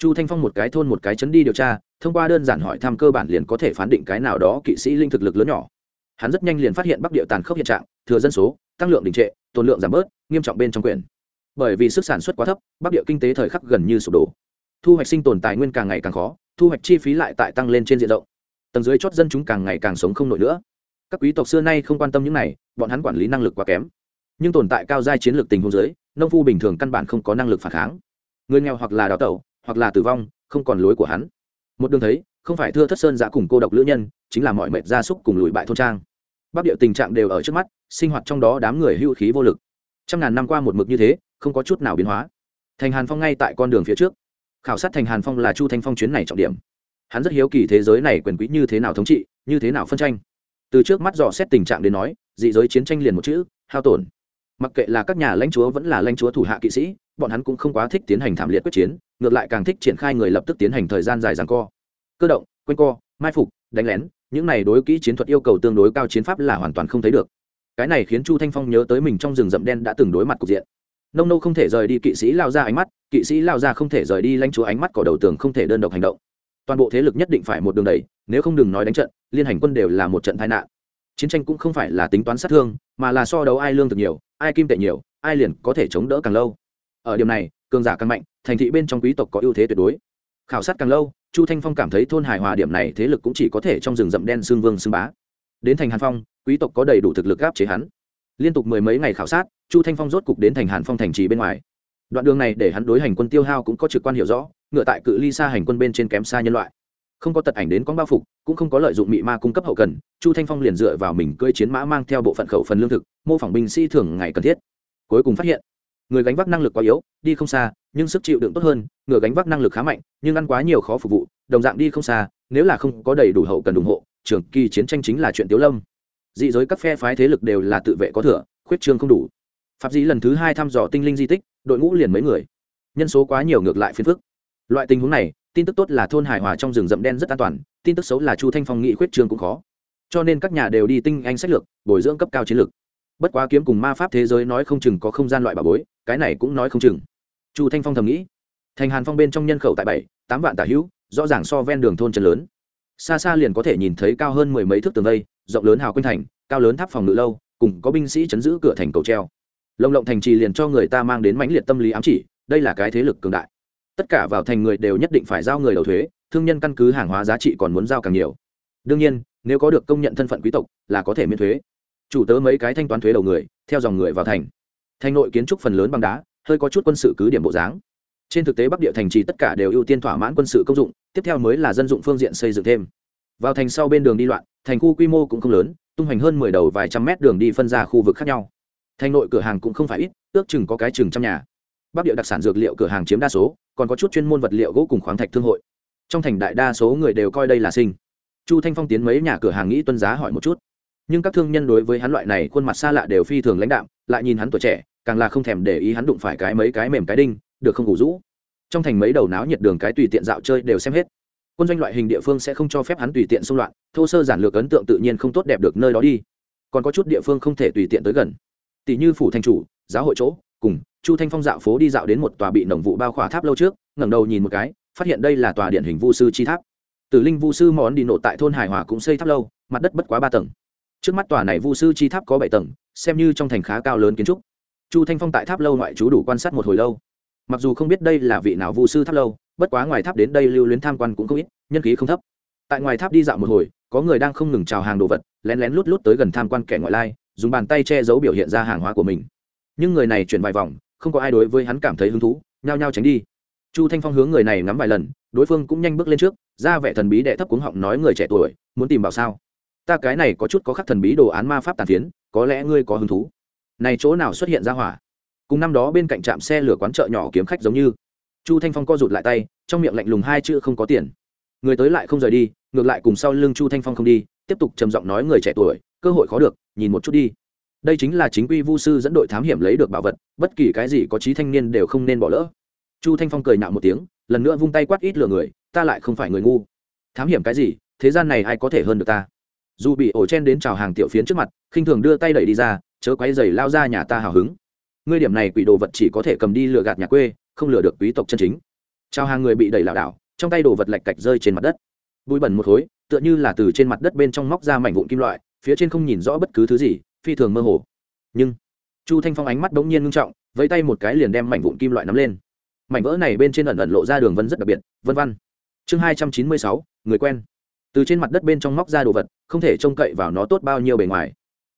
Chu thanh phong một cái thôn một cái chấn đi điều tra, thông qua đơn giản hỏi thăm cơ bản liền có thể phán định cái nào đó kỵ sĩ linh thực lực lớn nhỏ hắn rất nhanh liền phát hiện bắc địa tàn khốc hiện trạng thừa dân số tăng lượng đình trệ tồn lượng giảm bớt nghiêm trọng bên trong quyền. Bởi vì sức sản xuất quá thấp bắc địa kinh tế thời khắc gần như sụp đổ. Thu hoạch sinh tồn tài nguyên càng ngày càng khó thu hoạch chi phí lại tại tăng lên trên diện rộng. Tầng dưới chót dân chúng càng ngày càng sống không nổi nữa. Các quý tộc xưa nay không quan tâm những này bọn hắn quản lý năng lực quá kém. Nhưng tồn tại cao giai chiến lược tình huống dưới, nông phu bình thường căn bản không có năng lực phản kháng. Người nghèo hoặc là đào tẩu hoặc là tử vong không còn lối của hắn. Một đường thấy không phải thưa thất sơn giã cùng cô độc lữ nhân chính là mọi mệt gia súc cùng lùi bại thôn trang. Bắc địa tình trạng đều ở trước mắt, sinh hoạt trong đó đám người hưu khí vô lực. Trăm ngàn năm qua một mực như thế, không có chút nào biến hóa. Thành hàn phong ngay tại con đường phía trước. Khảo sát thành hàn phong là chu thanh phong chuyến này trọng điểm. Hắn rất hiếu kỳ thế giới này quyền quý như thế nào thống trị, như thế nào phân tranh. Từ trước mắt dò xét tình trạng đến nói, dị giới chiến tranh liền một chữ, hao tổn. Mặc kệ là các nhà lãnh chúa vẫn là lãnh chúa thủ hạ kỵ sĩ, bọn hắn cũng không quá thích tiến hành thảm liệt quyết chiến, ngược lại càng thích triển khai người lập tức tiến hành thời gian dài rằng co. Cơ động q co, mai phục, đánh lén những này đối kỹ chiến thuật yêu cầu tương đối cao chiến pháp là hoàn toàn không thấy được. Cái này khiến chu thanh phong nhớ tới mình trong rừng rậm đen đã từng đối mặt cục diện. Nông nô không thể rời đi kỵ sĩ lao ra ánh mắt, kỵ sĩ lao ra không thể rời đi lãnh chúa ánh mắt cỏ đầu tường không thể đơn độc hành động. Toàn bộ thế lực nhất định phải một đường đầy nếu không đừng nói đánh trận, liên hành quân đều là một trận tai nạn. Chiến tranh cũng không phải là tính toán sát thương, mà là so đấu ai lương thực nhiều, ai kim tệ nhiều, ai liền có thể chống đỡ càng lâu. Ở điểm này, cường giả càng mạnh, thành thị bên trong quý tộc có ưu thế tuyệt đối khảo sát càng lâu, chu thanh phong cảm thấy thôn hài hòa điểm này thế lực cũng chỉ có thể trong rừng rậm đen xương vương xương bá. Đến thành hàn phong, quý tộc có đầy đủ thực lực gáp chế hắn. Liên tục mười mấy ngày khảo sát, chu thanh phong rốt cục đến thành hàn phong thành trì bên ngoài. Đoạn đường này để hắn đối hành quân tiêu hao cũng có trực quan hiểu rõ, ngựa tại cự ly xa hành quân bên trên kém xa nhân loại. Không có tật ảnh đến con bao phục, cũng không có lợi dụng mị ma cung cấp hậu cần, chu thanh phong liền dựa vào mình cơi chiến mã mang theo bộ phận khẩu phần lương thực, mô phỏng binh sĩ thường ngày cần thiết. Cuối cùng phát hiện, người gánh vác năng lực quá yếu, đi không xa nhưng sức chịu đựng tốt hơn, ngựa gánh vác năng lực khá mạnh, nhưng ăn quá nhiều khó phục vụ, đồng dạng đi không xa, nếu là không có đầy đủ hậu cần ủng hộ, trường kỳ chiến tranh chính là chuyện tiếu lâm. Dị giới các phe phái thế lực đều là tự vệ có thừa, khuyết trương không đủ. Pháp dĩ lần thứ hai thăm dò tinh linh di tích, đội ngũ liền mấy người. Nhân số quá nhiều ngược lại phiền phức. Loại tình huống này, tin tức tốt là thôn hải hòa trong rừng rậm đen rất an toàn, tin tức xấu là chu thanh phong nghị khuyết trương cũng khó. Cho nên các nhà đều đi tinh anh sách lược, bồi dưỡng cấp cao chiến lược. Bất quá kiếm cùng ma pháp thế giới nói không chừng có không gian loại bà bối, cái này cũng nói không chừng chu thanh phong thầm nghĩ. Thành hàn phong bên trong nhân khẩu tại bảy, tám vạn tả hữu, rõ ràng so ven đường thôn trần lớn. Xa xa liền có thể nhìn thấy cao hơn mười mấy thước tường vây, rộng lớn hào quanh thành, cao lớn tháp phòng ngự lâu, cùng có binh sĩ chấn giữ cửa thành cầu treo. Lồng lộng thành trì liền cho người ta mang đến mãnh liệt tâm lý ám chỉ, đây là cái thế lực cường đại. Tất cả vào thành người đều nhất định phải giao người đầu thuế, thương nhân căn cứ hàng hóa giá trị còn muốn giao càng nhiều. Đương nhiên, nếu có được công nhận thân phận quý tộc, là có thể miễn thuế. Chủ tớ mấy cái thanh toán thuế đầu người, theo dòng người vào thành. Thành nội kiến trúc phần lớn bằng đá hơi có chút quân sự cứ điểm bộ dáng. Trên thực tế bắc địa thành trì tất cả đều ưu tiên thỏa mãn quân sự công dụng, tiếp theo mới là dân dụng phương diện xây dựng thêm. Vào thành sau bên đường đi loạn, thành khu quy mô cũng không lớn, tung hoành hơn mười đầu vài trăm mét đường đi phân ra khu vực khác nhau. Thành nội cửa hàng cũng không phải ít, ước chừng có cái chừng trăm nhà. Bắc địa đặc sản dược liệu cửa hàng chiếm đa số, còn có chút chuyên môn vật liệu gỗ cùng khoáng thạch thương hội. Trong thành đại đa số người đều coi đây là sinh. Chu thanh phong tiến mấy nhà cửa hàng nghĩ tuân giá hỏi một chút. Nhưng các thương nhân đối với hắn loại này khuôn mặt xa lạ đều phi thường lãnh đạm lại nhìn hắn tuổi trẻ, càng là không thèm để ý hắn đụng phải cái mấy cái mềm cái đinh, được không ngủ rũ. Trong thành mấy đầu náo nhiệt đường cái tùy tiện dạo chơi đều xem hết. Quân doanh loại hình địa phương sẽ không cho phép hắn tùy tiện xung loạn, thô sơ giản lược ấn tượng tự nhiên không tốt đẹp được nơi đó đi. Còn có chút địa phương không thể tùy tiện tới gần. Tỷ như phủ thành chủ, giáo hội chỗ, cùng chu thanh phong dạo phố đi dạo đến một tòa bị nồng vụ bao khỏa tháp lâu trước, ngẩng đầu nhìn một cái, phát hiện đây là tòa điện hình vu sư chi tháp. Tử linh vu sư món đi nộ tại thôn hải hòa cũng xây tháp lâu, mặt đất bất quá ba tầng trước mắt tòa này vu sư chi tháp có bảy tầng, xem như trong thành khá cao lớn kiến trúc. Chu thanh phong tại tháp lâu ngoại trú đủ quan sát một hồi lâu. Mặc dù không biết đây là vị nào vu sư tháp lâu, bất quá ngoài tháp đến đây lưu luyến tham quan cũng không ít, nhân khí không thấp. Tại ngoài tháp đi dạo một hồi, có người đang không ngừng chào hàng đồ vật, lén lén lút lút tới gần tham quan kẻ ngoại lai, dùng bàn tay che giấu biểu hiện ra hàng hóa của mình. Nhưng người này chuyển vài vòng, không có ai đối với hắn cảm thấy hứng thú, nhao nhao tránh đi. Chu thanh phong hướng người này ngắm vài lần, đối phương cũng nhanh bước lên trước, ra vẻ thần bí đệ thấp cuống họng nói người trẻ tuổi, muốn tìm bảo sao? Ta cái này có chút có khắc thần bí đồ án ma pháp tàn phiến, có lẽ ngươi có hứng thú. Này chỗ nào xuất hiện ra hỏa? Cùng năm đó bên cạnh trạm xe lửa quán chợ nhỏ kiếm khách giống như. Chu thanh phong co rụt lại tay, trong miệng lạnh lùng hai chữ không có tiền. Người tới lại không rời đi, ngược lại cùng sau lưng chu thanh phong không đi, tiếp tục trầm giọng nói người trẻ tuổi, cơ hội khó được, nhìn một chút đi. Đây chính là chính quy vu sư dẫn đội thám hiểm lấy được bảo vật, bất kỳ cái gì có trí thanh niên đều không nên bỏ lỡ. Chu thanh phong cười nạo một tiếng, lần nữa vung tay quát ít lừa người, ta lại không phải người ngu. Thám hiểm cái gì? Thế gian này ai có thể hơn được ta? Dù bị ổ chen đến chào hàng tiểu phiến trước mặt, khinh thường đưa tay đẩy đi ra, chớ quay giày lao ra nhà ta hào hứng. Ngươi điểm này quỷ đồ vật chỉ có thể cầm đi lừa gạt nhà quê, không lừa được quý tộc chân chính. Chào hàng người bị đẩy lảo đảo, trong tay đồ vật lạch cạch rơi trên mặt đất. Bụi bẩn một khối, tựa như là từ trên mặt đất bên trong móc ra mảnh vụn kim loại, phía trên không nhìn rõ bất cứ thứ gì, phi thường mơ hồ. Nhưng, chu thanh phong ánh mắt bỗng nhiên ngưng trọng, vẫy tay một cái liền đem mảnh vụn kim loại nắm lên. Mảnh vỡ này bên trên ẩn ẩn lộ ra đường vân rất đặc biệt, vân văn. Chương hai trăm chín mươi sáu, người quen từ trên mặt đất bên trong móc ra đồ vật, không thể trông cậy vào nó tốt bao nhiêu bề ngoài.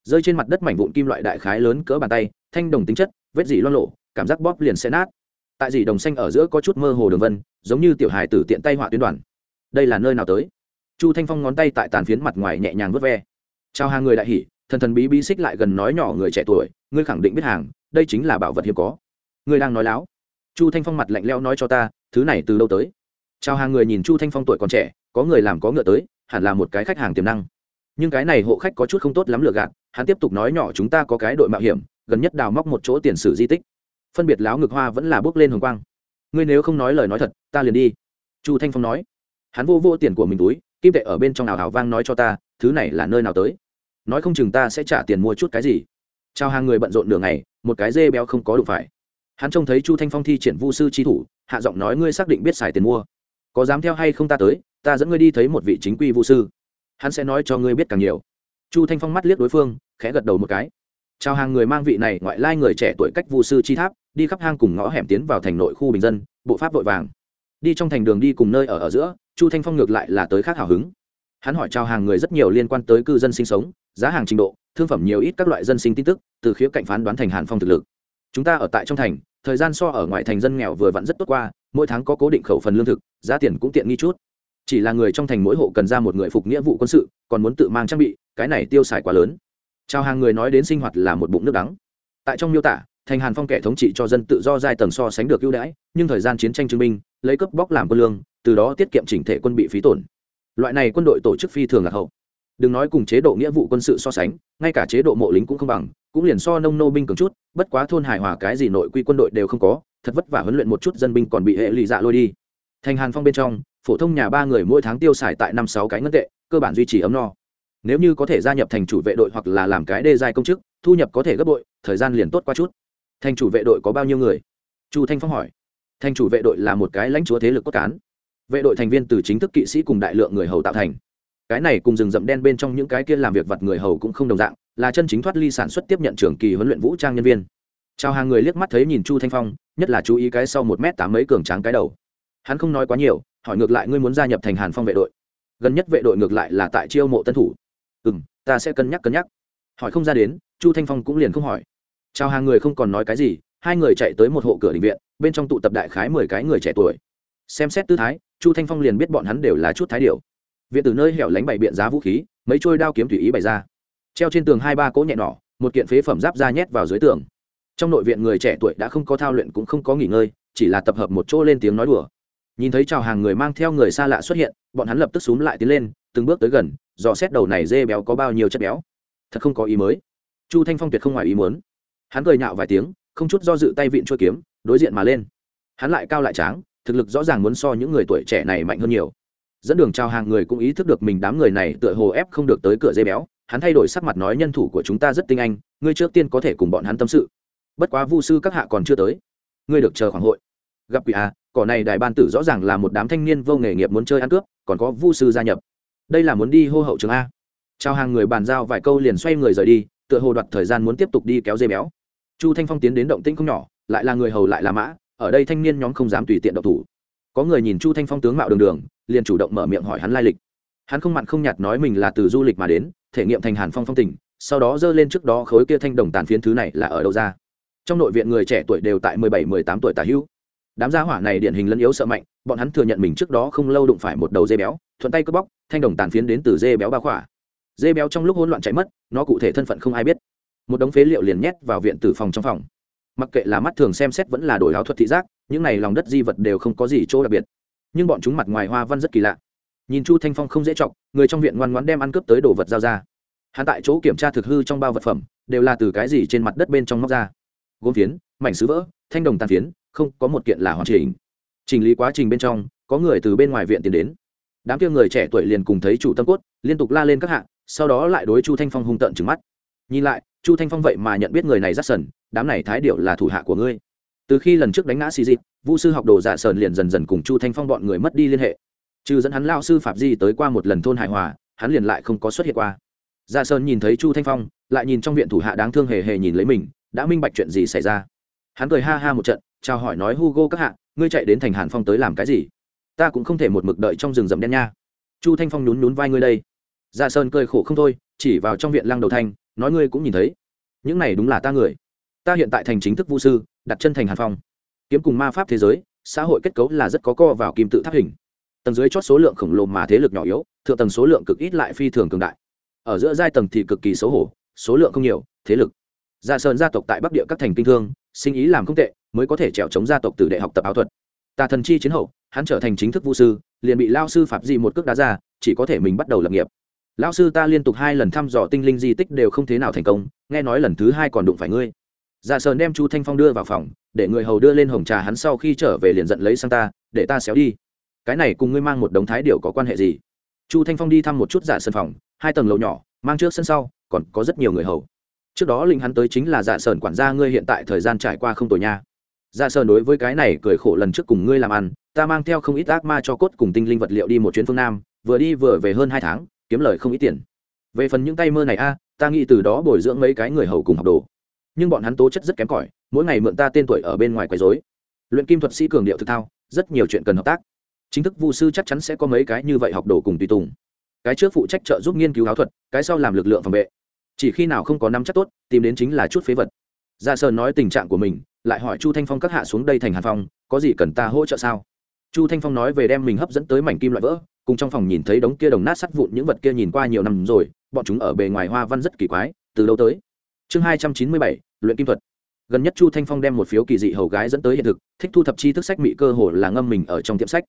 Rơi trên mặt đất mảnh vụn kim loại đại khái lớn cỡ bàn tay, thanh đồng tính chất, vết dỉ loan lộ cảm giác bóp liền sẽ nát. Tại dỉ đồng xanh ở giữa có chút mơ hồ đường vân, giống như tiểu hài tử tiện tay họa tuyến đoàn. Đây là nơi nào tới? Chu thanh phong ngón tay tại tàn phiến mặt ngoài nhẹ nhàng vớt ve. Chào hàng người đại hỉ, thần thần bí bí xích lại gần nói nhỏ người trẻ tuổi, ngươi khẳng định biết hàng, đây chính là bảo vật hiếm có. Ngươi đang nói láo. Chu thanh phong mặt lạnh leo nói cho ta, thứ này từ đâu tới? Chào hàng người nhìn chu thanh phong tuổi còn trẻ có người làm có ngựa tới, hẳn là một cái khách hàng tiềm năng. Nhưng cái này hộ khách có chút không tốt lắm lừa gạt, hắn tiếp tục nói nhỏ chúng ta có cái đội mạo hiểm, gần nhất đào móc một chỗ tiền sử di tích. Phân biệt láo ngực hoa vẫn là bước lên hồng quang. Ngươi nếu không nói lời nói thật, ta liền đi. Chu thanh phong nói. Hắn vô vô tiền của mình túi, kim tệ ở bên trong nào hào vang nói cho ta, thứ này là nơi nào tới? Nói không chừng ta sẽ trả tiền mua chút cái gì. Chào hàng người bận rộn nửa ngày, một cái dê béo không có đụng phải. Hắn trông thấy chu thanh phong thi triển vu sư trí thủ, hạ giọng nói ngươi xác định biết xài tiền mua. Có dám theo hay không ta tới ta dẫn ngươi đi thấy một vị chính quy vũ sư. Hắn sẽ nói cho ngươi biết càng nhiều. Chu thanh phong mắt liếc đối phương, khẽ gật đầu một cái. Chào hàng người mang vị này ngoại lai người trẻ tuổi cách vu sư chi tháp, đi khắp hang cùng ngõ hẻm tiến vào thành nội khu bình dân, bộ pháp vội vàng. Đi trong thành đường đi cùng nơi ở ở giữa, chu thanh phong ngược lại là tới khác hào hứng. Hắn hỏi chào hàng người rất nhiều liên quan tới cư dân sinh sống, giá hàng trình độ, thương phẩm nhiều ít các loại dân sinh tin tức, từ khía cạnh phán đoán thành hàn phong thực lực. Chúng ta ở tại trong thành, thời gian so ở ngoài thành dân nghèo vừa vặn rất tốt qua, mỗi tháng có cố định khẩu phần lương thực, giá tiền cũng tiện nghi chút chỉ là người trong thành mỗi hộ cần ra một người phục nghĩa vụ quân sự, còn muốn tự mang trang bị, cái này tiêu xài quá lớn. Chào hàng người nói đến sinh hoạt là một bụng nước đắng. Tại trong miêu tả, thành hàn phong kẻ thống trị cho dân tự do giai tầng so sánh được ưu đãi, nhưng thời gian chiến tranh chứng minh, lấy cướp bóc làm quân lương, từ đó tiết kiệm chỉnh thể quân bị phí tổn. Loại này quân đội tổ chức phi thường là hậu. Đừng nói cùng chế độ nghĩa vụ quân sự so sánh, ngay cả chế độ mộ lính cũng không bằng, cũng liền so nông nô binh cường chút, bất quá thôn hài hòa cái gì nội quy quân đội đều không có, thật vất vả huấn luyện một chút dân binh còn bị hệ lụy dạ lôi đi. Thành hàn phong bên trong phổ thông nhà ba người mỗi tháng tiêu xài tại năm sáu cái ngân tệ, cơ bản duy trì ấm no. Nếu như có thể gia nhập thành chủ vệ đội hoặc là làm cái đê giai công chức, thu nhập có thể gấp bội, thời gian liền tốt qua chút. Thành chủ vệ đội có bao nhiêu người? Chu thanh phong hỏi. Thành chủ vệ đội là một cái lãnh chúa thế lực cốt cán. Vệ đội thành viên từ chính thức kỵ sĩ cùng đại lượng người hầu tạo thành. Cái này cùng rừng rậm đen bên trong những cái kia làm việc vặt người hầu cũng không đồng dạng, là chân chính thoát ly sản xuất tiếp nhận trường kỳ huấn luyện vũ trang nhân viên. Chào hàng người liếc mắt thấy nhìn chu thanh phong, nhất là chú ý cái sau một m tám mấy cường tráng cái đầu. Hắn không nói quá nhiều hỏi ngược lại ngươi muốn gia nhập thành hàn phong vệ đội. Gần nhất vệ đội ngược lại là tại chiêu mộ tân thủ. Ừ m ta sẽ cân nhắc cân nhắc. Hỏi không ra đến, chu thanh phong cũng liền không hỏi. Chào hàng người không còn nói cái gì, hai người chạy tới một hộ cửa định viện, bên trong tụ tập đại khái mười cái người trẻ tuổi. Xem xét tư thái, chu thanh phong liền biết bọn hắn đều là chút thái điều viện từ nơi hẻo lánh bày biện giá vũ khí, mấy trôi đao kiếm tùy ý bày ra. Treo trên tường hai ba cỗ nhẹ nỏ, một kiện phế phẩm giáp ra nhét vào dưới tường. Trong nội viện người trẻ tuổi đã không có thao luyện cũng không có nghỉ ngơi, chỉ là tập hợp một chỗ lên tiếng nói đùa nhìn thấy chào hàng người mang theo người xa lạ xuất hiện, bọn hắn lập tức xúm lại tiến lên, từng bước tới gần, dò xét đầu này dê béo có bao nhiêu chất béo. Thật không có ý mới. Chu thanh phong tuyệt không ngoài ý muốn. Hắn cười nhạo vài tiếng, không chút do dự tay vịn chuôi kiếm, đối diện mà lên. Hắn lại cao lại tráng, thực lực rõ ràng muốn so những người tuổi trẻ này mạnh hơn nhiều. Dẫn đường chào hàng người cũng ý thức được mình đám người này tựa hồ ép không được tới cửa dây béo, hắn thay đổi sắc mặt nói nhân thủ của chúng ta rất tinh anh, ngươi trước tiên có thể cùng bọn hắn tâm sự. Bất quá vu sư các hạ còn chưa tới. Ngươi được chờ khoảng hội. Gặp quỷ à cỏ này đại ban tử rõ ràng là một đám thanh niên vô nghề nghiệp muốn chơi ăn cướp, còn có vu sư gia nhập. Đây là muốn đi hô hậu trường a. Chào hàng người bàn giao vài câu liền xoay người rời đi, tựa hồ đoạt thời gian muốn tiếp tục đi kéo dây béo. Chu thanh phong tiến đến động tĩnh không nhỏ, lại là người hầu lại là mã, ở đây thanh niên nhóm không dám tùy tiện động thủ. Có người nhìn chu thanh phong tướng mạo đường đường, liền chủ động mở miệng hỏi hắn lai lịch. Hắn không mặn không nhạt nói mình là từ du lịch mà đến, thể nghiệm thành hàn phong phong tình, sau đó dơ lên trước đó khối kia thanh đồng tàn phiến thứ này là ở đâu ra. Trong nội viện người trẻ tuổi đều tại mười bảy, mười tám tuổi tả hữu đám gia hỏa này điển hình lẫn yếu sợ mạnh, bọn hắn thừa nhận mình trước đó không lâu đụng phải một đầu dê béo, thuận tay cướp bóc, thanh đồng tàn phiến đến từ dê béo ba khỏa. Dê béo trong lúc hỗn loạn chạy mất, nó cụ thể thân phận không ai biết. Một đống phế liệu liền nhét vào viện tử phòng trong phòng. Mặc kệ là mắt thường xem xét vẫn là đổi áo thuật thị giác, những này lòng đất di vật đều không có gì chỗ đặc biệt. Nhưng bọn chúng mặt ngoài hoa văn rất kỳ lạ. Nhìn chu thanh phong không dễ chọc, người trong viện ngoan ngoãn đem ăn cướp tới đồ vật giao ra. Hắn tại chỗ kiểm tra thực hư trong bao vật phẩm, đều là từ cái gì trên mặt đất bên trong móc ra. Gốm phiến, mảnh sứ vỡ, thanh đồng tàn phiến không có một kiện là hoàn chỉnh. Chỉnh lý quá trình bên trong, có người từ bên ngoài viện tiến đến. Đám kia người trẻ tuổi liền cùng thấy chủ tâm cốt, liên tục la lên các hạng sau đó lại đối chu thanh phong hung tợn trừng mắt. Nhìn lại, chu thanh phong vậy mà nhận biết người này rất sần, đám này thái điệu là thủ hạ của ngươi. Từ khi lần trước đánh ngã xì dịp vu sư học đồ giả sờn liền dần dần cùng chu thanh phong bọn người mất đi liên hệ. Trừ dẫn hắn lao sư phạm di tới qua một lần thôn hải hòa, hắn liền lại không có xuất hiện qua. Giả sơn nhìn thấy chu thanh phong, lại nhìn trong viện thủ hạ đáng thương hề hề nhìn lấy mình, đã minh bạch chuyện gì xảy ra. Hắn cười ha ha một trận chào hỏi nói hugo các hạ, ngươi chạy đến thành hàn phong tới làm cái gì? Ta cũng không thể một mực đợi trong rừng rậm đen nha. Chu thanh phong nhún nhún vai ngươi đây. Dạ sơn cười khổ không thôi, chỉ vào trong viện lăng đầu thanh, nói ngươi cũng nhìn thấy. Những này đúng là ta người. Ta hiện tại thành chính thức vũ sư, đặt chân thành hàn phong. Kiếm cùng ma pháp thế giới, xã hội kết cấu là rất có co vào kim tự tháp hình. Tầng dưới chót số lượng khổng lồ mà thế lực nhỏ yếu, thượng tầng số lượng cực ít lại phi thường cường đại. Ở giữa giai tầng thì cực kỳ xấu hổ, số lượng không nhiều, thế lực. Gia sơn gia tộc tại bắc địa các thành kinh thương, sinh ý làm không tệ mới có thể trèo chống gia tộc từ đại học tập áo thuật. Tà thần chi chiến hậu, hắn trở thành chính thức vũ sư, liền bị lao sư phạm di một cước đá ra, chỉ có thể mình bắt đầu lập nghiệp. Lão sư ta liên tục hai lần thăm dò tinh linh di tích đều không thế nào thành công, nghe nói lần thứ hai còn đụng phải ngươi. Dạ sơn đem chu thanh phong đưa vào phòng, để người hầu đưa lên hồng trà hắn sau khi trở về liền giận lấy sang ta, để ta xéo đi. Cái này cùng ngươi mang một đống thái điệu có quan hệ gì? Chu thanh phong đi thăm một chút dạ sơn phòng, hai tầng lầu nhỏ, mang trước sân sau, còn có rất nhiều người hầu. Trước đó linh hắn tới chính là dạ sơn quản gia ngươi hiện tại thời gian trải qua không tồi nha. Ra sơn đối với cái này cười khổ lần trước cùng ngươi làm ăn, ta mang theo không ít ác ma cho cốt cùng tinh linh vật liệu đi một chuyến phương nam, vừa đi vừa về hơn hai tháng, kiếm lời không ít tiền. Về phần những tay mơ này a, ta nghĩ từ đó bồi dưỡng mấy cái người hầu cùng học đồ. Nhưng bọn hắn tố chất rất kém cỏi, mỗi ngày mượn ta tên tuổi ở bên ngoài quấy dối luyện kim thuật sĩ cường điệu thực thao, rất nhiều chuyện cần hợp tác. Chính thức vu sư chắc chắn sẽ có mấy cái như vậy học đồ cùng tùy tùng. Cái trước phụ trách trợ giúp nghiên cứu áo thuật, cái sau làm lực lượng phòng vệ. Chỉ khi nào không có năm chắc tốt, tìm đến chính là chút phế vật dạ sơn nói tình trạng của mình, lại hỏi chu thanh phong các hạ xuống đây thành hàn phong, có gì cần ta hỗ trợ sao? Chu thanh phong nói về đem mình hấp dẫn tới mảnh kim loại vỡ, cùng trong phòng nhìn thấy đống kia đồng nát sắt vụn những vật kia nhìn qua nhiều năm rồi, bọn chúng ở bề ngoài hoa văn rất kỳ quái, từ lâu tới? Chương hai trăm chín mươi bảy, luyện kim thuật. Gần nhất chu thanh phong đem một phiếu kỳ dị hầu gái dẫn tới hiện thực, thích thu thập chi thức sách mỹ cơ hồ là ngâm mình ở trong tiệm sách.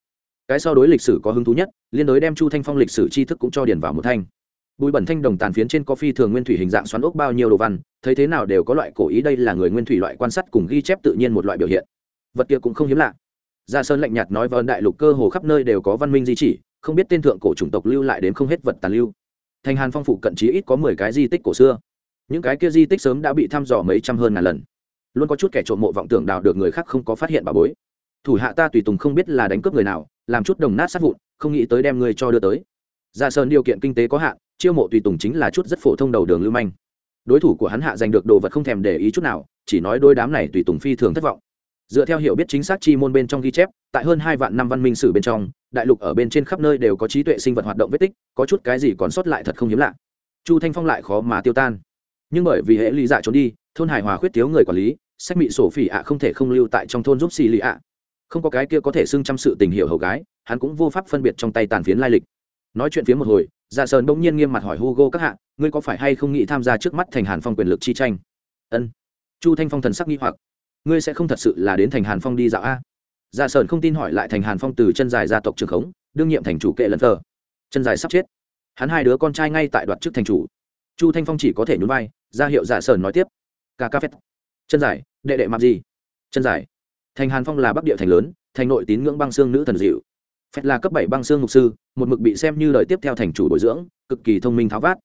Cái so đối lịch sử có hứng thú nhất, liên đối đem chu thanh phong lịch sử tri thức cũng cho điền vào một thanh bùi bẩn thanh đồng tàn phiến trên có phi thường nguyên thủy hình dạng xoắn ốc bao nhiêu đồ văn, thấy thế nào đều có loại cổ ý đây là người nguyên thủy loại quan sát cùng ghi chép tự nhiên một loại biểu hiện. Vật kia cũng không hiếm lạ. Gia sơn lạnh nhạt nói vân đại lục cơ hồ khắp nơi đều có văn minh di chỉ, không biết tên thượng cổ chủng tộc lưu lại đến không hết vật tàn lưu. Thành hàn phong phụ cận trí ít có mười cái di tích cổ xưa. Những cái kia di tích sớm đã bị thăm dò mấy trăm hơn ngàn lần. Luôn có chút kẻ trộm mộ vọng tưởng đào được người khác không có phát hiện bà bối. Thủ hạ ta tùy tùng không biết là đánh cướp người nào, làm chút đồng nát sát vụn, không nghĩ tới đem người cho đưa tới. Gia sơn điều kiện kinh tế có hạn chiêu mộ tùy tùng chính là chút rất phổ thông đầu đường lưu manh. Đối thủ của hắn hạ giành được đồ vật không thèm để ý chút nào, chỉ nói đôi đám này tùy tùng phi thường thất vọng. Dựa theo hiểu biết chính xác chi môn bên trong ghi chép, tại hơn hai vạn năm văn minh sử bên trong, đại lục ở bên trên khắp nơi đều có trí tuệ sinh vật hoạt động vết tích, có chút cái gì còn sót lại thật không hiếm lạ. Chu thanh phong lại khó mà tiêu tan. Nhưng bởi vì hệ lý dạ trốn đi, thôn hài hòa khuyết thiếu người quản lý, sách mị sổ phỉ ạ không thể không lưu tại trong thôn giúp xì lì ạ. Không có cái kia có thể xưng chăm sự tình hiểu hầu gái, hắn cũng vô pháp phân biệt trong tay tàn phiến lai lịch. Nói chuyện phía một hồi dạ sơn bỗng nhiên nghiêm mặt hỏi hugo các hạ, ngươi có phải hay không nghĩ tham gia trước mắt thành hàn phong quyền lực chi tranh? Ân. Chu thanh phong thần sắc nghi hoặc. Ngươi sẽ không thật sự là đến thành hàn phong đi dạo a? Dạ sơn không tin hỏi lại thành hàn phong từ chân dài gia tộc trường khống, đương nhiệm thành chủ kệ lần thờ. Chân dài sắp chết. Hắn hai đứa con trai ngay tại đoạt chức thành chủ. Chu thanh phong chỉ có thể nhún vai, ra hiệu dạ sơn nói tiếp. Ca ca phét chân dài, đệ đệ mặc gì? Chân dài. Thành hàn phong là bắc địa thành lớn, thành nội tín ngưỡng băng xương nữ thần dịu. Phẹt là cấp bảy băng xương mục sư, một mực bị xem như lời tiếp theo thành chủ bồi dưỡng, cực kỳ thông minh tháo vát.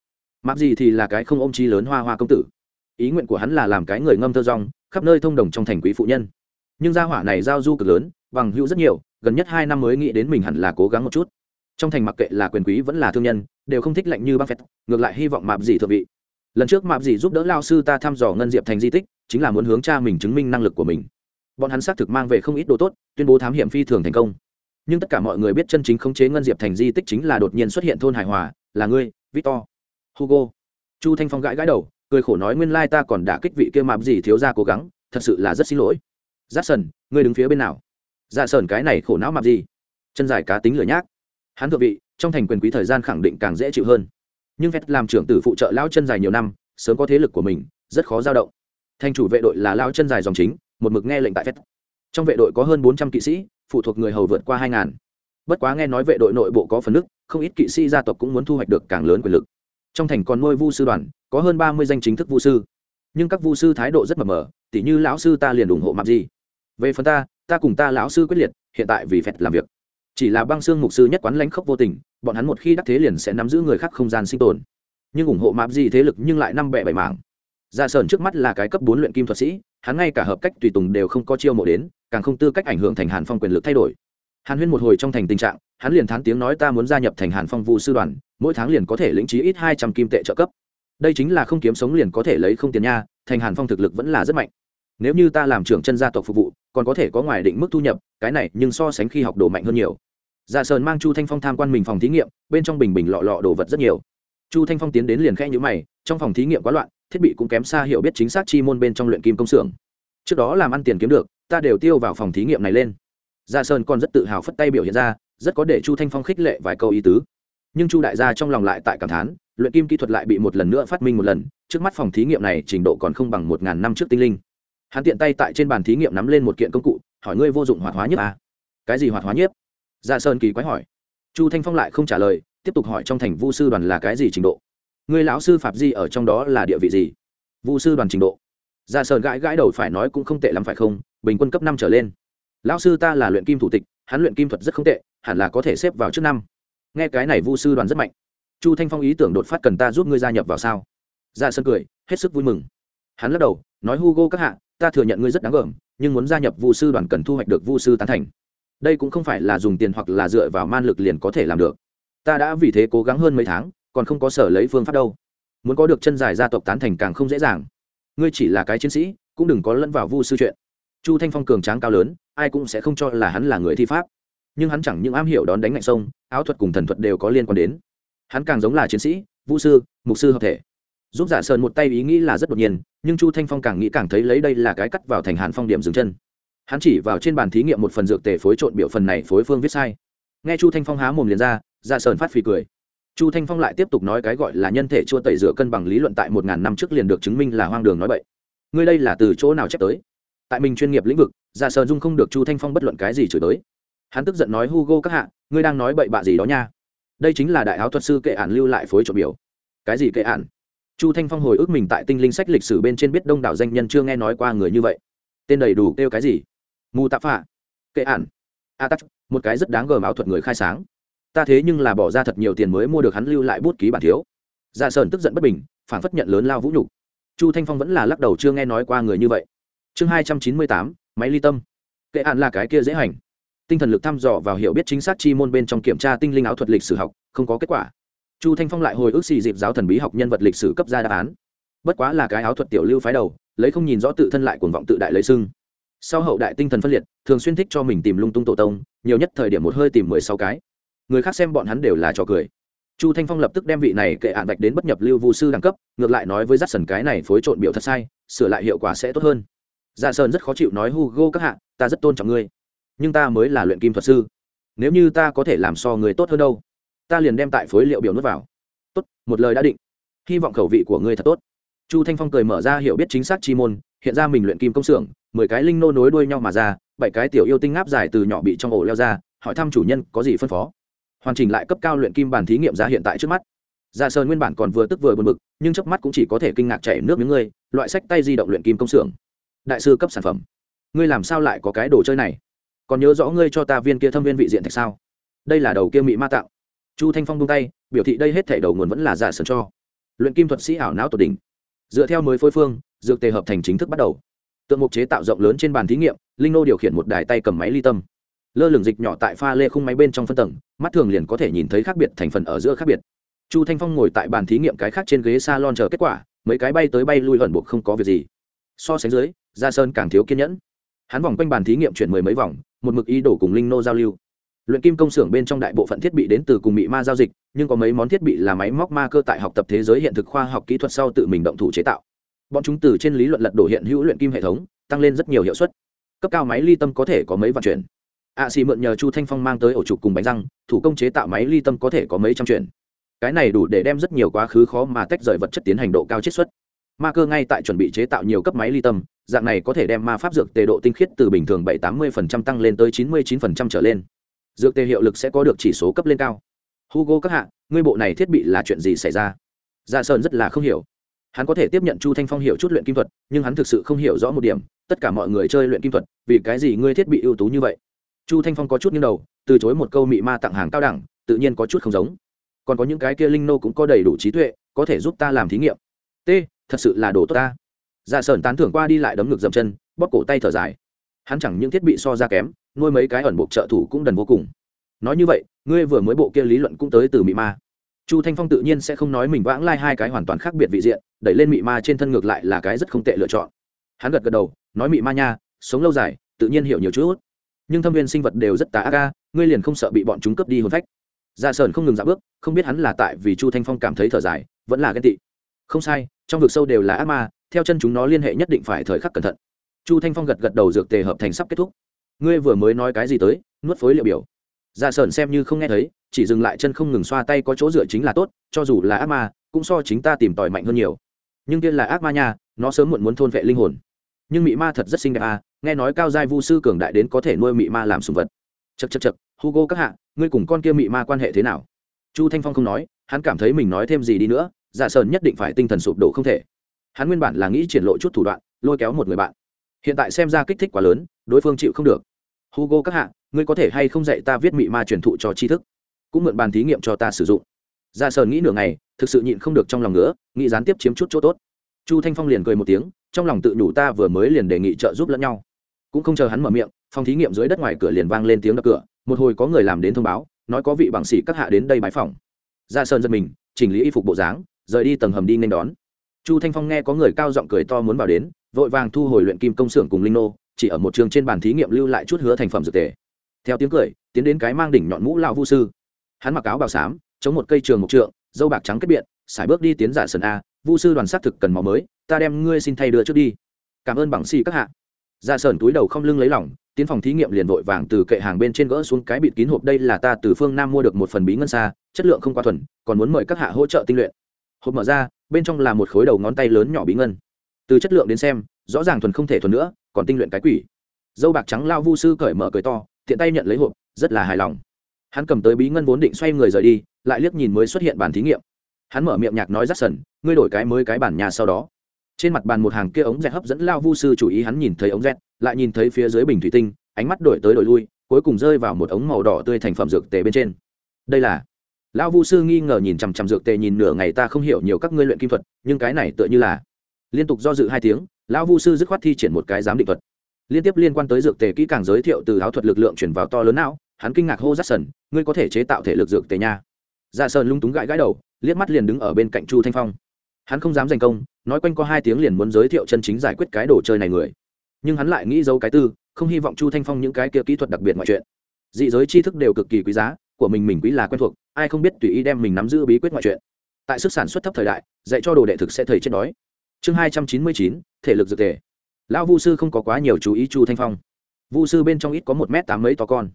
Mặc gì thì là cái không ôm chi lớn hoa hoa công tử. Ý nguyện của hắn là làm cái người ngâm thơ rong, khắp nơi thông đồng trong thành quý phụ nhân. Nhưng gia hỏa này giao du cực lớn, bằng hữu rất nhiều, gần nhất hai năm mới nghĩ đến mình hẳn là cố gắng một chút. Trong thành mặc kệ là quyền quý vẫn là thương nhân, đều không thích lạnh như băng phét, ngược lại hy vọng mạp gì thượng vị. Lần trước mạp gì giúp đỡ lao sư ta thăm dò ngân diệp thành di tích, chính là muốn hướng cha mình chứng minh năng lực của mình. Bọn hắn xác thực mang về không ít đồ tốt, tuyên bố thám hiểm phi thường thành công nhưng tất cả mọi người biết chân chính khống chế ngân diệp thành di tích chính là đột nhiên xuất hiện thôn hải hòa, là ngươi, victor. Hugo. Chu thanh phong gãi gãi đầu, cười khổ nói nguyên lai ta còn đã kích vị kia mạp gì thiếu ra cố gắng, thật sự là rất xin lỗi. Giáp sần ngươi đứng phía bên nào? Dạ sờn cái này khổ não mạp gì? Chân dài cá tính lửa nhác. Hắn thượng vị, trong thành quyền quý thời gian khẳng định càng dễ chịu hơn. Nhưng vét làm trưởng tử phụ trợ lão chân dài nhiều năm, sớm có thế lực của mình, rất khó dao động. Thành chủ vệ đội là lão chân dài dòng chính, một mực nghe lệnh tại vét trong vệ đội có hơn bốn trăm kỵ sĩ, phụ thuộc người hầu vượt qua hai ngàn. Bất quá nghe nói vệ đội nội bộ có phần nước, không ít kỵ sĩ gia tộc cũng muốn thu hoạch được càng lớn quyền lực. Trong thành còn nuôi vu sư đoàn, có hơn ba mươi danh chính thức vu sư. Nhưng các vu sư thái độ rất mập mờ, tỉ như lão sư ta liền ủng hộ mặc gì về phần ta ta cùng ta lão sư quyết liệt, hiện tại vì phẹt làm việc. Chỉ là băng xương mục sư nhất quán lãnh khốc vô tình, bọn hắn một khi đắc thế liền sẽ nắm giữ người khác không gian sinh tồn. Nhưng ủng hộ mạp gì thế lực nhưng lại năm bẻ bảy mảng. Dạ Sởn trước mắt là cái cấp bốn luyện kim thuật sĩ, hắn ngay cả hợp cách tùy tùng đều không có chiêu mộ đến, càng không tư cách ảnh hưởng thành hàn phong quyền lực thay đổi. Hàn huyên một hồi trong thành tình trạng, hắn liền thán tiếng nói ta muốn gia nhập thành hàn phong vu sư đoàn, mỗi tháng liền có thể lĩnh trí ít hai trăm kim tệ trợ cấp. Đây chính là không kiếm sống liền có thể lấy không tiền nha, thành hàn phong thực lực vẫn là rất mạnh. Nếu như ta làm trưởng chân gia tộc phục vụ, còn có thể có ngoài định mức thu nhập, cái này nhưng so sánh khi học đồ mạnh hơn nhiều. Dạ sơn mang chu thanh phong tham quan mình phòng thí nghiệm, bên trong bình bình lọ lọ đồ vật rất nhiều. Chu thanh phong tiến đến liền khẽ nhíu mày, trong phòng thí nghiệm quá loạn thiết bị cũng kém xa hiểu biết chính xác chi môn bên trong luyện kim công xưởng. Trước đó làm ăn tiền kiếm được, ta đều tiêu vào phòng thí nghiệm này lên. Gia sơn còn rất tự hào phất tay biểu hiện ra, rất có để chu thanh phong khích lệ vài câu ý tứ. Nhưng chu đại gia trong lòng lại tại cảm thán, luyện kim kỹ thuật lại bị một lần nữa phát minh một lần, trước mắt phòng thí nghiệm này trình độ còn không bằng một ngàn năm trước tinh linh. Hắn tiện tay tại trên bàn thí nghiệm nắm lên một kiện công cụ, hỏi ngươi vô dụng hoạt hóa nhiếp à? cái gì hoạt hóa nhiếp? Gia sơn kỳ quái hỏi. Chu thanh phong lại không trả lời, tiếp tục hỏi trong thành vu sư đoàn là cái gì trình độ người lão sư phạm di ở trong đó là địa vị gì? Vu sư đoàn trình độ. Dạ Ra sơn gãi gãi đầu phải nói cũng không tệ lắm phải không? Bình quân cấp năm trở lên. Lão sư ta là luyện kim thủ tịch, hắn luyện kim thuật rất không tệ, hẳn là có thể xếp vào trước năm. Nghe cái này vu sư đoàn rất mạnh. Chu thanh phong ý tưởng đột phát cần ta giúp ngươi gia nhập vào sao? Dạ Ra sơn cười, hết sức vui mừng. Hắn lắc đầu, nói hugo các hạ, ta thừa nhận ngươi rất đáng gờm, nhưng muốn gia nhập vu sư đoàn cần thu hoạch được vu sư tán thành. Đây cũng không phải là dùng tiền hoặc là dựa vào man lực liền có thể làm được. Ta đã vì thế cố gắng hơn mấy tháng còn không có sở lấy phương pháp đâu. Muốn có được chân dài gia tộc tán thành càng không dễ dàng. Ngươi chỉ là cái chiến sĩ, cũng đừng có lẫn vào vu sư chuyện. Chu thanh phong cường tráng cao lớn, ai cũng sẽ không cho là hắn là người thi pháp. Nhưng hắn chẳng những am hiểu đón đánh ngạnh sông, áo thuật cùng thần thuật đều có liên quan đến. Hắn càng giống là chiến sĩ vũ sư, mục sư hợp thể. Giúp giả sơn một tay ý nghĩ là rất đột nhiên, nhưng chu thanh phong càng nghĩ càng thấy lấy đây là cái cắt vào thành hàn phong điểm dừng chân. Hắn chỉ vào trên bàn thí nghiệm một phần dược tề phối trộn biểu phần này phối phương viết sai. Nghe chu thanh phong há mồm liền ra, giả sơn phát phì cười chu thanh phong lại tiếp tục nói cái gọi là nhân thể chua tẩy rửa cân bằng lý luận tại một ngàn năm trước liền được chứng minh là hoang đường nói bậy. Ngươi đây là từ chỗ nào chép tới? Tại mình chuyên nghiệp lĩnh vực giả sơn dung không được chu thanh phong bất luận cái gì chửi tới hắn tức giận nói, hugo các hạ, ngươi đang nói bậy bạ gì đó nha? Đây chính là đại áo thuật sư kệ ản lưu lại phối trộm biểu. Cái gì kệ ản? Chu thanh phong hồi ức mình tại tinh linh sách lịch sử bên trên biết đông đảo danh nhân chưa nghe nói qua người như vậy. Tên đầy đủ kêu cái gì? Mù tạ phạ. Kệ ản. A tắc. Một cái rất đáng gờm áo thuật người khai sáng ta thế nhưng là bỏ ra thật nhiều tiền mới mua được hắn lưu lại bút ký bản thiếu. Dạ sơn tức giận bất bình phản phất nhận lớn lao vũ nhục. Chu thanh phong vẫn là lắc đầu chưa nghe nói qua người như vậy. Chương hai trăm chín mươi tám, máy ly tâm. Kệ hạn là cái kia dễ hành. Tinh thần lực thăm dò vào hiểu biết chính xác chi môn bên trong kiểm tra tinh linh áo thuật lịch sử học, không có kết quả. Chu thanh phong lại hồi ức xì dịp giáo thần bí học nhân vật lịch sử cấp ra đáp án. Bất quá là cái áo thuật tiểu lưu phái đầu, lấy không nhìn rõ tự thân lại cuồng vọng tự đại lấy sưng sau hậu đại tinh thần phân liệt, thường xuyên thích cho mình tìm lung tung tổ tông, nhiều nhất thời điểm một hơi tìm mười sáu cái người khác xem bọn hắn đều là trò cười. Chu thanh phong lập tức đem vị này kệ ạn vạch đến bất nhập lưu vũ sư đẳng cấp, ngược lại nói với rát sần cái này phối trộn biểu thật sai, sửa lại hiệu quả sẽ tốt hơn. Dạ sơn rất khó chịu nói, hugo các hạ, ta rất tôn trọng ngươi, nhưng ta mới là luyện kim thuật sư. Nếu như ta có thể làm so người tốt hơn đâu, ta liền đem tại phối liệu biểu nuốt vào. Tốt, một lời đã định. Hy vọng khẩu vị của ngươi thật tốt. Chu thanh phong cười mở ra hiểu biết chính xác chi môn, hiện ra mình luyện kim công xưởng, mười cái linh nô nối đuôi nhau mà ra, bảy cái tiểu yêu tinh ngáp dài từ nhỏ bị trong ổ leo ra, hỏi thăm chủ nhân có gì phân phó hoàn chỉnh lại cấp cao luyện kim bản thí nghiệm ra hiện tại trước mắt Gia Sơn nguyên bản còn vừa tức vừa buồn bực, nhưng chớp mắt cũng chỉ có thể kinh ngạc chảy nước miếng ngươi, loại sách tay di động luyện kim công xưởng. Đại sư cấp sản phẩm. Ngươi làm sao lại có cái đồ chơi này? Còn nhớ rõ ngươi cho ta viên kia thâm viên vị diện thạch sao? Đây là đầu kia mị ma tạo. Chu Thanh Phong buông tay, biểu thị đây hết thảy đầu nguồn vẫn là Dạ Sơn cho. Luyện kim thuật sĩ ảo não tột đỉnh. Dựa theo mới phối phương, dược tề hợp thành chính thức bắt đầu. Tượng mục chế tạo rộng lớn trên bàn thí nghiệm, Linh Nô điều khiển một đài tay cầm máy ly tâm. Lơ lửng dịch nhỏ tại pha lê khung máy bên trong phân tầng, mắt thường liền có thể nhìn thấy khác biệt thành phần ở giữa khác biệt. Chu thanh phong ngồi tại bàn thí nghiệm cái khác trên ghế s a lon chờ kết quả mấy cái bay tới bay lui hận buộc không có việc gì. So sánh dưới gia sơn càng thiếu kiên nhẫn. Hắn vòng quanh bàn thí nghiệm chuyển mười mấy vòng một mực ý đồ cùng linh nô giao lưu. Luyện kim công xưởng bên trong đại bộ phận thiết bị đến từ cùng mỹ ma giao dịch nhưng có mấy món thiết bị là máy móc ma cơ tại học tập thế giới hiện thực khoa học kỹ thuật sau tự mình động thủ chế tạo. Bọn chúng từ trên lý luận lật đổ hiện hữu luyện kim hệ thống tăng lên rất nhiều hiệu suất. Cấp cao máy ly tâm có thể có mấy vạn chuyển ạ xì mượn nhờ chu thanh phong mang tới ổ trục cùng bánh răng, thủ công chế tạo máy ly tâm có thể có mấy trăm chuyện. cái này đủ để đem rất nhiều quá khứ khó mà tách rời vật chất tiến hành độ cao chiết xuất. Ma cơ ngay tại chuẩn bị chế tạo nhiều cấp máy ly tâm, dạng này có thể đem ma pháp dược tề độ tinh khiết từ bình thường bảy tám mươi tăng lên tới chín mươi chín trở lên. Dược tề hiệu lực sẽ có được chỉ số cấp lên cao. Hugo các hạ, ngươi bộ này thiết bị là chuyện gì xảy ra Ra? Dạ sơn rất là không hiểu. Hắn có thể tiếp nhận chu thanh phong hiểu chút luyện kim thuật, nhưng hắn thực sự không hiểu rõ một điểm, tất cả mọi người chơi luyện kim thuật, vì cái gì ngươi thiết bị ưu tú như vậy? Chu thanh phong có chút nghiêng đầu, từ chối một câu mị ma tặng hàng cao đẳng, tự nhiên có chút không giống. Còn có những cái kia linh nô cũng có đầy đủ trí tuệ, có thể giúp ta làm thí nghiệm. T, thật sự là đồ tốt ta. Dạ sởn tán thưởng qua đi lại đấm ngực dậm chân, bóp cổ tay thở dài. Hắn chẳng những thiết bị so ra kém, nuôi mấy cái ẩn bộ trợ thủ cũng đần vô cùng. Nói như vậy, ngươi vừa mới bộ kia lý luận cũng tới từ mị ma. Chu thanh phong tự nhiên sẽ không nói mình vãng lai hai cái hoàn toàn khác biệt vị diện, đẩy lên mị ma trên thân ngược lại là cái rất không tệ lựa chọn. Hắn gật gật đầu, nói mị ma nha, sống lâu dài, tự nhiên hiểu nhiều chút nhưng thâm viên sinh vật đều rất tà ác ngươi liền không sợ bị bọn chúng cướp đi hồn phách. Dạ Ra sơn không ngừng dạo bước, không biết hắn là tại vì chu thanh phong cảm thấy thở dài, vẫn là ghen tị. Không sai, trong vực sâu đều là ác ma, theo chân chúng nó liên hệ nhất định phải thời khắc cẩn thận. Chu thanh phong gật gật đầu dược tề hợp thành sắp kết thúc. Ngươi vừa mới nói cái gì tới, nuốt phối liệu biểu. Dạ Ra sơn xem như không nghe thấy, chỉ dừng lại chân không ngừng xoa tay có chỗ dựa chính là tốt, cho dù là ác ma, cũng so chính ta tìm tòi mạnh hơn nhiều. Nhưng tiên là ác ma nha, nó sớm muộn muốn thôn vệ linh hồn nhưng mị ma thật rất xinh đẹp à nghe nói cao giai vu sư cường đại đến có thể nuôi mị ma làm sùng vật. Chật chật chật hugo các hạ, ngươi cùng con kia mị ma quan hệ thế nào? Chu thanh phong không nói, hắn cảm thấy mình nói thêm gì đi nữa, giả sơn nhất định phải tinh thần sụp đổ không thể. Hắn nguyên bản là nghĩ triển lộ chút thủ đoạn, lôi kéo một người bạn. Hiện tại xem ra kích thích quá lớn, đối phương chịu không được. Hugo các hạ, ngươi có thể hay không dạy ta viết mị ma truyền thụ cho tri thức? Cũng mượn bàn thí nghiệm cho ta sử dụng. Giả sơn nghĩ nửa ngày, thực sự nhịn không được trong lòng nữa nghĩ gián tiếp chiếm chút chỗ tốt. Chu thanh phong liền cười một tiếng trong lòng tự nhủ ta vừa mới liền đề nghị trợ giúp lẫn nhau. Cũng không chờ hắn mở miệng, phòng thí nghiệm dưới đất ngoài cửa liền vang lên tiếng đập cửa, một hồi có người làm đến thông báo, nói có vị bằng sĩ các hạ đến đây bãi phòng. Ra sơn giật mình, chỉnh lý y phục bộ dáng, rời đi tầng hầm đi nên đón. Chu thanh phong nghe có người cao giọng cười to muốn vào đến, vội vàng thu hồi luyện kim công xưởng cùng linh nô, chỉ ở một trường trên bàn thí nghiệm lưu lại chút hứa thành phẩm dược tề. Theo tiếng cười, tiến đến cái mang đỉnh nhọn mũ lao vu sư. Hắn mặc áo bào xám, chống một cây trường một trượng, dâu bạc trắng kết biện xài bước đi tiến giả sơn a, vu sư đoàn xác thực cần máu mới, ta đem ngươi xin thay đưa trước đi. Cảm ơn bằng si các hạ. Giả sơn túi đầu không lưng lấy lỏng tiến phòng thí nghiệm liền vội vàng từ kệ hàng bên trên gỡ xuống cái bịt kín hộp đây là ta từ phương nam mua được một phần bí ngân xa, chất lượng không quá thuần, còn muốn mời các hạ hỗ trợ tinh luyện. Hộp mở ra, bên trong là một khối đầu ngón tay lớn nhỏ bí ngân. Từ chất lượng đến xem, rõ ràng thuần không thể thuần nữa, còn tinh luyện cái quỷ. Dâu bạc trắng lao vu sư cởi mở cười to, tiện tay nhận lấy hộp, rất là hài lòng. Hắn cầm tới bí ngân vốn định xoay người rời đi, lại liếc nhìn mới xuất hiện bàn thí nghiệm hắn mở miệng nhạc nói rắt sần, ngươi đổi cái mới cái bản nhà sau đó. Trên mặt bàn một hàng kia ống dẹt hấp dẫn lao vu sư chủ ý hắn nhìn thấy ống dẹt lại nhìn thấy phía dưới bình thủy tinh, ánh mắt đổi tới đổi lui, cuối cùng rơi vào một ống màu đỏ tươi thành phẩm dược tề bên trên. Đây là lão vu sư nghi ngờ nhìn chằm chằm dược tề nhìn nửa ngày ta không hiểu nhiều các ngươi luyện kim thuật, nhưng cái này tựa như là liên tục do dự hai tiếng lão vu sư dứt khoát thi triển một cái giám định thuật. Liên tiếp liên quan tới dược tề kỹ càng giới thiệu từ áo thuật lực lượng chuyển vào to lớn não, hắn kinh ngạc hô rát sần, ngươi có thể chế tạo thể lực dược tề nha. Ra sơn lung túng gãi gãi đầu liếc mắt liền đứng ở bên cạnh chu thanh phong. Hắn không dám giành công, nói quanh có hai tiếng liền muốn giới thiệu chân chính giải quyết cái đồ chơi này người. Nhưng hắn lại nghĩ dấu cái tư, không hy vọng chu thanh phong những cái kia kỹ thuật đặc biệt ngoại chuyện. Dị giới tri thức đều cực kỳ quý giá, của mình mình quý là quen thuộc, ai không biết tùy ý đem mình nắm giữ bí quyết ngoại chuyện. Tại sức sản xuất thấp thời đại, dạy cho đồ đệ thực sẽ thầy chết đói. Chương hai trăm chín mươi chín, thể lực dược thể lão vu sư không có quá nhiều chú ý chu thanh phong. Vu sư bên trong ít có một m tám mấy to con.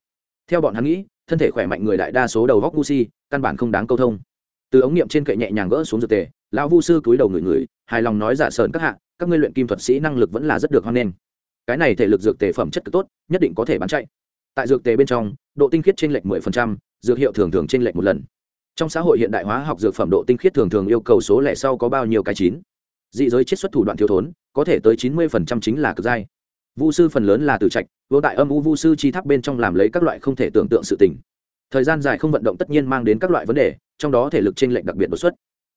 Theo bọn hắn nghĩ, thân thể khỏe mạnh người đại đa số đầu góc vu si, căn bản không đáng câu thông từ ống nghiệm trên kệ nhẹ nhàng gỡ xuống dược tề lão vu sư cúi đầu người người hài lòng nói giả sờn các hạ các ngươi luyện kim thuật sĩ năng lực vẫn là rất được hoan nghênh. Cái này thể lực dược tề phẩm chất cực tốt nhất định có thể bán chạy. Tại dược tề bên trong độ tinh khiết trên lệch 10%, dược hiệu thường thường trên lệch một lần. Trong xã hội hiện đại hóa học dược phẩm độ tinh khiết thường thường yêu cầu số lẻ sau có bao nhiêu cái chín. Dị giới chiết xuất thủ đoạn thiếu thốn có thể tới 90% chính là cực dai vu sư phần lớn là từ trạch vô tại âm u vu sư chi tháp bên trong làm lấy các loại không thể tưởng tượng sự tình thời gian dài không vận động tất nhiên mang đến các loại vấn đề, trong đó thể lực trên lệch đặc biệt đột xuất.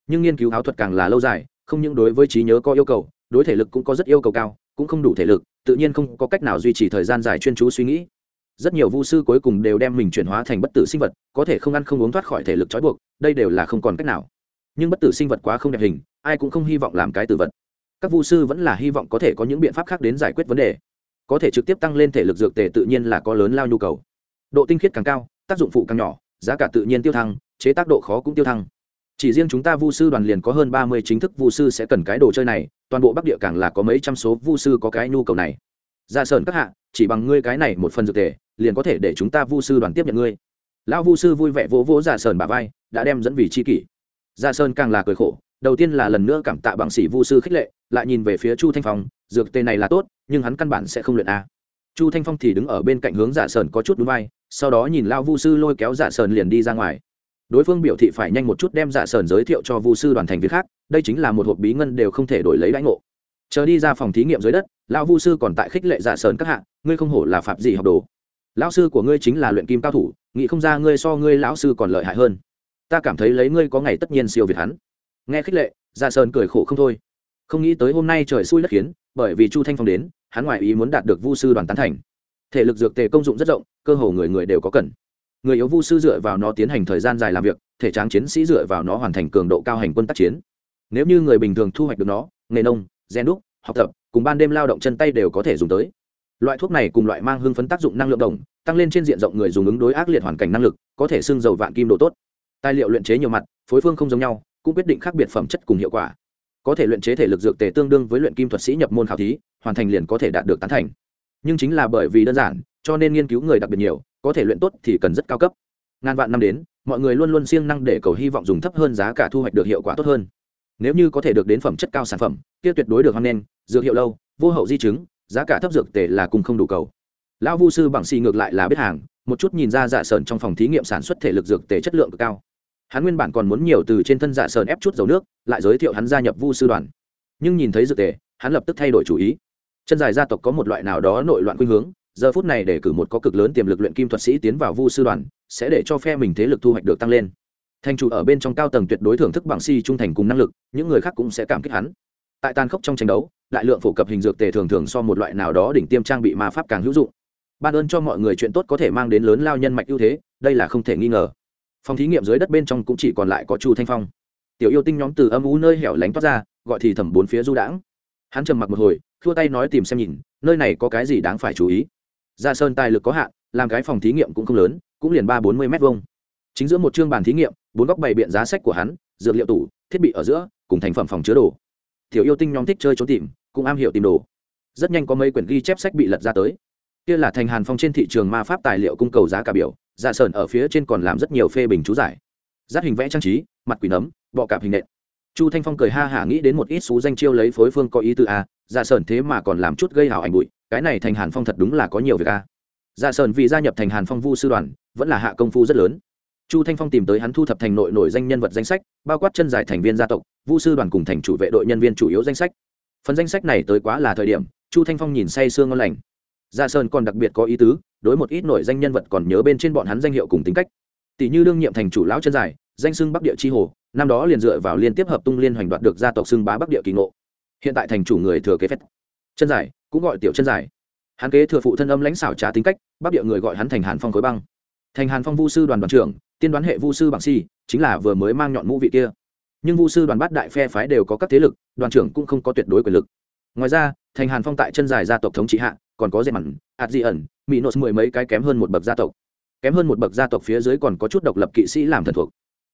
Nhưng nghiên cứu áo thuật càng là lâu dài, không những đối với trí nhớ có yêu cầu, đối thể lực cũng có rất yêu cầu cao, cũng không đủ thể lực, tự nhiên không có cách nào duy trì thời gian dài chuyên chú suy nghĩ. Rất nhiều vu sư cuối cùng đều đem mình chuyển hóa thành bất tử sinh vật, có thể không ăn không uống thoát khỏi thể lực trói buộc, đây đều là không còn cách nào. Nhưng bất tử sinh vật quá không đẹp hình, ai cũng không hy vọng làm cái tử vật. Các vu sư vẫn là hy vọng có thể có những biện pháp khác đến giải quyết vấn đề. Có thể trực tiếp tăng lên thể lực dược tề tự nhiên là có lớn lao nhu cầu. Độ tinh khiết càng cao tác dụng phụ càng nhỏ, giá cả tự nhiên tiêu thăng, chế tác độ khó cũng tiêu thăng. Chỉ riêng chúng ta vu sư đoàn liền có hơn ba mươi chính thức vu sư sẽ cần cái đồ chơi này, toàn bộ bắc địa càng là có mấy trăm số vu sư có cái nhu cầu này. Ra sơn các hạ, chỉ bằng ngươi cái này một phần dược thể, liền có thể để chúng ta vu sư đoàn tiếp nhận ngươi. Lão vu sư vui vẻ vỗ vỗ giả sơn bà vai, đã đem dẫn vì c h i kỷ. Ra sơn càng là cười khổ, đầu tiên là lần nữa cảm tạ bằng sĩ vu sư khích lệ, lại nhìn về phía chu thanh phong, dược tê này là tốt, nhưng hắn căn bản sẽ không luyện a chu thanh phong thì đứng ở bên cạnh hướng dạ giả sơn có chút núi vai sau đó nhìn lao vu sư lôi kéo dạ giả sơn liền đi ra ngoài. Đối phương biểu thị phải nhanh một chút đem dạ giả sơn giới thiệu cho vu sư đoàn thành viên khác, đây chính là một hộp bí ngân đều không thể đổi lấy lãnh ngộ. Chờ đi ra phòng thí nghiệm dưới đất lão vu sư còn tại khích lệ giả sơn các hạ, ngươi không hổ là phạm gì học đồ. Lão sư của ngươi chính là luyện kim cao thủ, nghĩ không ra ngươi so ngươi lão sư còn lợi hại hơn. Ta cảm thấy lấy ngươi có ngày tất nhiên siêu việt hắn. Nghe khích lệ giả sơn cười khổ không thôi. Không nghĩ tới hôm nay trời xui đất khiến, bởi vì chu thanh phong đến hắn ngoại ý muốn đạt được vu sư đoàn tán thành. Thể lực dược tề công dụng rất rộng, cơ hồ người người đều có cần. Người yếu vu sư dựa vào nó tiến hành thời gian dài làm việc, thể tráng chiến sĩ dựa vào nó hoàn thành cường độ cao hành quân tác chiến. Nếu như người bình thường thu hoạch được nó, nghề nông gen đúc, học tập, cùng ban đêm lao động chân tay đều có thể dùng tới. Loại thuốc này cùng loại mang hưng phấn tác dụng năng lượng đồng, tăng lên trên diện rộng người dùng ứng đối ác liệt hoàn cảnh năng lực, có thể xưng dầu vạn kim độ tốt. Tài liệu luyện chế nhiều mặt, phối phương không giống nhau, cũng quyết định khác biệt phẩm chất cùng hiệu quả có thể luyện chế thể lực dược tề tương đương với luyện kim thuật sĩ nhập môn khảo thí, hoàn thành liền có thể đạt được tán thành. Nhưng chính là bởi vì đơn giản, cho nên nghiên cứu người đặc biệt nhiều, có thể luyện tốt thì cần rất cao cấp. Ngàn vạn năm đến, mọi người luôn luôn siêng năng để cầu hy vọng dùng thấp hơn giá cả thu hoạch được hiệu quả tốt hơn. Nếu như có thể được đến phẩm chất cao sản phẩm, kia tuyệt đối được hoan nghênh, dược hiệu lâu, vô hậu di chứng, giá cả thấp dược tề là cùng không đủ cầu. Lão vu sư bằng xì ngược lại là biết hàng, một chút nhìn ra dạ sờn trong phòng thí nghiệm sản xuất thể lực dược tề chất lượng cực cao hắn nguyên bản còn muốn nhiều từ trên thân dạ sờn ép chút dầu nước, lại giới thiệu hắn gia nhập vu sư đoàn. Nhưng nhìn thấy dược tề, hắn lập tức thay đổi chủ ý. Chân dài gia tộc có một loại nào đó nội loạn khuynh hướng, giờ phút này để cử một có cực lớn tiềm lực luyện kim thuật sĩ tiến vào vu sư đoàn, sẽ để cho phe mình thế lực thu hoạch được tăng lên. Thành chủ ở bên trong cao tầng tuyệt đối thưởng thức bằng si trung thành cùng năng lực, những người khác cũng sẽ cảm kích hắn. Tại tàn khốc trong tranh đấu, đại lượng phổ cập hình dược tề thường thường so một loại nào đó đỉnh tiêm trang bị ma pháp càng hữu dụng. Ban ơn cho mọi người chuyện tốt có thể mang đến lớn lao nhân mạch ưu thế, đây là không thể nghi ngờ phòng thí nghiệm dưới đất bên trong cũng chỉ còn lại có chu thanh phong. Tiểu yêu tinh nhóm từ âm u nơi hẻo lánh toát ra, gọi thì thẩm bốn phía du đãng. Hắn trầm mặc một hồi thua tay nói tìm xem nhìn, nơi này có cái gì đáng phải chú ý. Ra sơn tài lực có hạn, làm cái phòng thí nghiệm cũng không lớn, cũng liền ba bốn mươi m hai chính giữa một chương bàn thí nghiệm, bốn góc bày biện giá sách của hắn, dược liệu tủ, thiết bị ở giữa, cùng thành phẩm phòng chứa đồ. Tiểu yêu tinh nhóm thích chơi trốn tìm, cũng am hiểu tìm đồ. Rất nhanh có mấy quyển ghi chép sách bị lật ra tới. Kia là thành hàn phong trên thị trường ma pháp tài liệu cung cầu giá cả biểu dạ sờn ở phía trên còn làm rất nhiều phê bình chú giải. Giáp hình vẽ trang trí, mặt quỷ nấm, bọ cạp hình nện. Chu thanh phong cười ha hả nghĩ đến một ít xú danh chiêu lấy phối phương có ý tư a dạ sờn thế mà còn làm chút gây hào ảnh bụi, cái này thành hàn phong thật đúng là có nhiều việc a. Dạ sờn vì gia nhập thành hàn phong vu sư đoàn, vẫn là hạ công phu rất lớn. Chu thanh phong tìm tới hắn thu thập thành nội nổi danh nhân vật danh sách, bao quát chân giải thành viên gia tộc, vu sư đoàn cùng thành chủ vệ đội nhân viên chủ yếu danh sách. Phần danh sách này tới quá là thời điểm, chu thanh phong nhìn say sương ngon lành gia sơn còn đặc biệt có ý tứ, đối một ít nổi danh nhân vật còn nhớ bên trên bọn hắn danh hiệu cùng tính cách. Tỷ như đương nhiệm thành chủ lão chân dài, danh xưng bắc địa chi hồ, năm đó liền dựa vào liên tiếp hợp tung liên hoành đoạt được gia tộc xưng bá bắc địa kỳ ngộ. Hiện tại thành chủ người thừa kế phép. Chân dài, cũng gọi tiểu chân dài. Hắn kế thừa phụ thân âm lãnh xảo trá tính cách, bắc địa người gọi hắn thành hàn phong khối băng. Thành hàn phong vu sư đoàn đoàn trưởng, tiên đoán hệ vu sư bằng si, chính là vừa mới mang nhọn mũ vị kia. Nhưng vu sư đoàn bát đại phe phái đều có các thế lực, đoàn trưởng cũng không có tuyệt đối quyền lực. Ngoài ra, thành hàn phong tại chân dài gia tộc thống trị hạ còn có dệt mặn ạt di ẩn mỹ nốt mười mấy cái kém hơn một bậc gia tộc. Kém hơn một bậc gia tộc phía dưới còn có chút độc lập kỵ sĩ làm thần thuộc.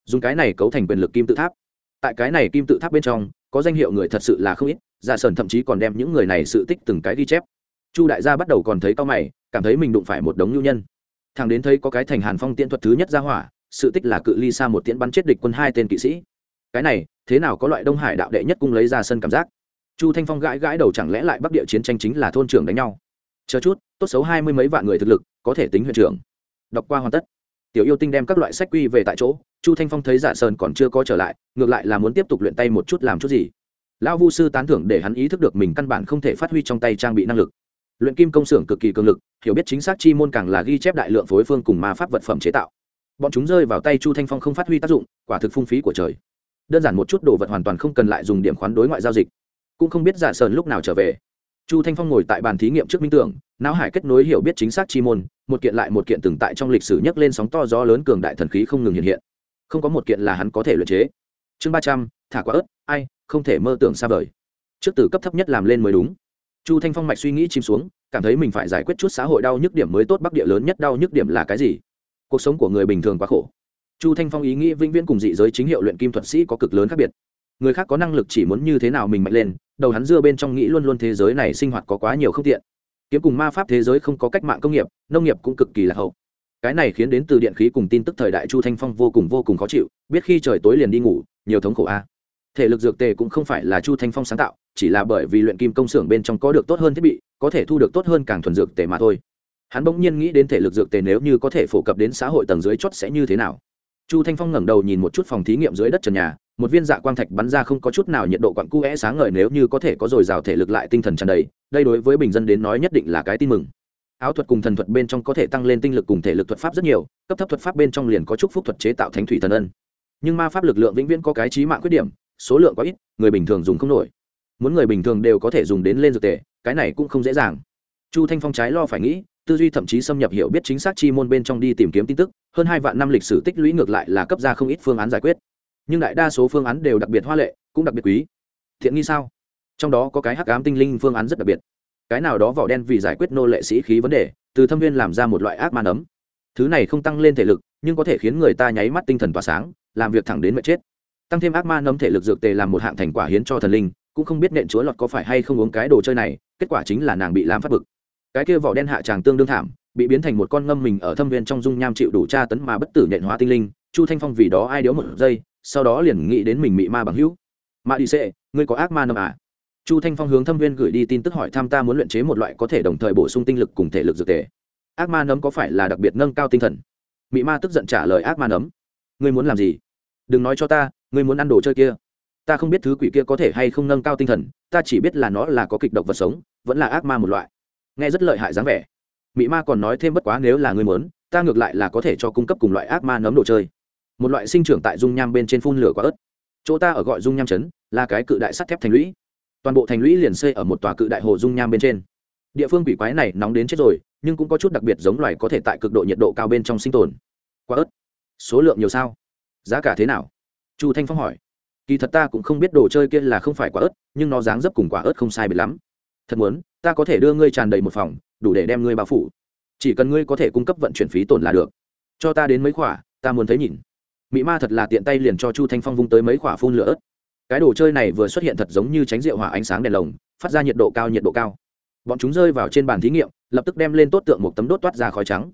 Dùng cái này cấu thành quyền lực kim tự tháp. Tại cái này kim tự tháp bên trong, có danh hiệu người thật sự là không ít, giả sơn thậm chí còn đem những người này sự tích từng cái ghi chép. Chu đại gia bắt đầu còn thấy cao mày, cảm thấy mình đụng phải một đống nhu nhân. Thằng đến thấy có cái thành hàn phong tiễn thuật thứ nhất ra hỏa, sự tích là cự ly xa một tiễn bắn chết địch quân hai tên kỵ sĩ. Cái này, thế nào có loại đông hải đạo đệ nhất cung lấy ra sân cảm giác? Chu thanh phong gãi gãi đầu chẳng lẽ lại bắc địa chiến tranh chính là thôn trưởng đánh nhau? Chờ chút, tốt xấu hai mươi mấy vạn người thực lực, có thể tính huyện trưởng. Đọc qua hoàn tất. Tiểu yêu tinh đem các loại sách quy về tại chỗ, chu thanh phong thấy dạ sơn còn chưa có trở lại, ngược lại là muốn tiếp tục luyện tay một chút làm chút gì. Lão vu sư tán thưởng để hắn ý thức được mình căn bản không thể phát huy trong tay trang bị năng lực. Luyện kim công xưởng cực kỳ cường lực, hiểu biết chính xác chi môn càng là ghi chép đại lượng phối phương cùng ma pháp vật phẩm chế tạo. Bọn chúng rơi vào tay chu thanh phong không phát huy tác dụng, quả thực phung phí của trời. Đơn giản một chút đồ vật hoàn toàn không cần lại dùng điểm khoán đối ngoại giao dịch. Cũng không biết giả sơn lúc nào trở về chu thanh phong ngồi tại bàn thí nghiệm trước minh tưởng, não hải kết nối hiểu biết chính xác chi môn, một kiện lại một kiện từng tại trong lịch sử nhấc lên sóng to gió lớn cường đại thần khí không ngừng hiện hiện. Không có một kiện là hắn có thể luyện chế. Chương ba trăm, thả quả ớt, ai, không thể mơ tưởng xa vời. Trước từ cấp thấp nhất làm lên mới đúng. Chu thanh phong mạch suy nghĩ chìm xuống, cảm thấy mình phải giải quyết chút xã hội đau nhức điểm mới tốt, bắc địa lớn nhất đau nhức điểm là cái gì? Cuộc sống của người bình thường quá khổ. Chu thanh phong ý nghĩ vĩnh viễn cùng dị giới chính hiệu luyện kim thuật sĩ có cực lớn khác biệt người khác có năng lực chỉ muốn như thế nào mình mạnh lên, đầu hắn dưa bên trong nghĩ luôn luôn thế giới này sinh hoạt có quá nhiều không tiện. Kiếm cùng ma pháp thế giới không có cách mạng công nghiệp, nông nghiệp cũng cực kỳ lạc hậu. Cái này khiến đến từ điện khí cùng tin tức thời đại chu thanh phong vô cùng vô cùng khó chịu, biết khi trời tối liền đi ngủ, nhiều thống khổ a. Thể lực dược tề cũng không phải là chu thanh phong sáng tạo, chỉ là bởi vì luyện kim công xưởng bên trong có được tốt hơn thiết bị, có thể thu được tốt hơn càng thuần dược tề mà thôi. Hắn bỗng nhiên nghĩ đến thể lực dược tề nếu như có thể phổ cập đến xã hội tầng dưới chót sẽ như thế nào. Chu thanh phong ngẩng đầu nhìn một chút phòng thí nghiệm dưới đất trần nhà một viên dạ quang thạch bắn ra không có chút nào nhiệt độ quặn cu é sáng ngời nếu như có thể có dồi dào thể lực lại tinh thần tràn đầy, đây đối với bình dân đến nói nhất định là cái tin mừng. Áo thuật cùng thần thuật bên trong có thể tăng lên tinh lực cùng thể lực thuật pháp rất nhiều, cấp thấp thuật pháp bên trong liền có chúc phúc thuật chế tạo thánh thủy thần ân. Nhưng ma pháp lực lượng vĩnh viễn có cái trí mạng khuyết điểm, số lượng quá ít, người bình thường dùng không nổi. Muốn người bình thường đều có thể dùng đến lên dược tề, cái này cũng không dễ dàng. Chu thanh phong trái lo phải nghĩ, tư duy thậm chí xâm nhập hiểu biết chính xác chi môn bên trong đi tìm kiếm tin tức, hơn hai vạn năm lịch sử tích lũy ngược lại là cấp ra không ít phương án giải quyết nhưng đại đa số phương án đều đặc biệt hoa lệ, cũng đặc biệt quý. Thiện nghi sao? Trong đó có cái hắc ám tinh linh phương án rất đặc biệt. Cái nào đó vỏ đen vì giải quyết nô lệ sĩ khí vấn đề, từ thâm viên làm ra một loại ác ma nấm. Thứ này không tăng lên thể lực, nhưng có thể khiến người ta nháy mắt tinh thần tỏa sáng, làm việc thẳng đến mệt chết. Tăng thêm ác ma nấm thể lực dược tề làm một hạng thành quả hiến cho thần linh, cũng không biết nện chúa lọt có phải hay không uống cái đồ chơi này, kết quả chính là nàng bị làm phát bực. Cái kia vỏ đen hạ tràng tương đương thảm, bị biến thành một con ngâm mình ở thâm viên trong dung nham chịu đủ tra tấn mà bất tử nện hóa tinh linh, chu thanh phong vì đó ai điếu một giây sau đó liền nghĩ đến mình mị ma bằng hữu. Ma đi xệ ngươi có ác ma nâm à? Chu thanh phong hướng thâm viên gửi đi tin tức hỏi tham ta muốn luyện chế một loại có thể đồng thời bổ sung tinh lực cùng thể lực dược thể ác ma nấm có phải là đặc biệt nâng cao tinh thần? Mị ma tức giận trả lời ác ma nấm. Ngươi muốn làm gì? Đừng nói cho ta, ngươi muốn ăn đồ chơi kia. Ta không biết thứ quỷ kia có thể hay không nâng cao tinh thần, ta chỉ biết là nó là có kịch độc vật sống, vẫn là ác ma một loại. Nghe rất lợi hại dáng vẻ. Mị ma còn nói thêm bất quá nếu là ngươi muốn, ta ngược lại là có thể cho cung cấp cùng loại ác ma nấm đồ chơi một loại sinh trưởng tại dung nham bên trên phun lửa quả ớt. Chỗ ta ở gọi dung nham chấn, là cái cự đại sắt thép thành lũy. Toàn bộ thành lũy liền xây ở một tòa cự đại hồ dung nham bên trên. Địa phương quỷ quái này nóng đến chết rồi, nhưng cũng có chút đặc biệt giống loài có thể tại cực độ nhiệt độ cao bên trong sinh tồn. Quả ớt, số lượng nhiều sao? Giá cả thế nào? Chu thanh phong hỏi. Kỳ thật ta cũng không biết đồ chơi kia là không phải quả ớt, nhưng nó dáng dấp cùng quả ớt không sai biệt lắm. Thật muốn, ta có thể đưa ngươi tràn đầy một phòng, đủ để đem ngươi bao phủ. Chỉ cần ngươi có thể cung cấp vận chuyển phí tổn là được. Cho ta đến mấy khoả ta muốn thấy nhìn. Mị ma thật là tiện tay liền cho chu thanh phong vung tới mấy quả phun lửa ớt. Cái đồ chơi này vừa xuất hiện thật giống như tránh rượu hỏa ánh sáng đèn lồng, phát ra nhiệt độ cao, nhiệt độ cao. Bọn chúng rơi vào trên bàn thí nghiệm, lập tức đem lên tốt tượng một tấm đốt toát ra khói trắng.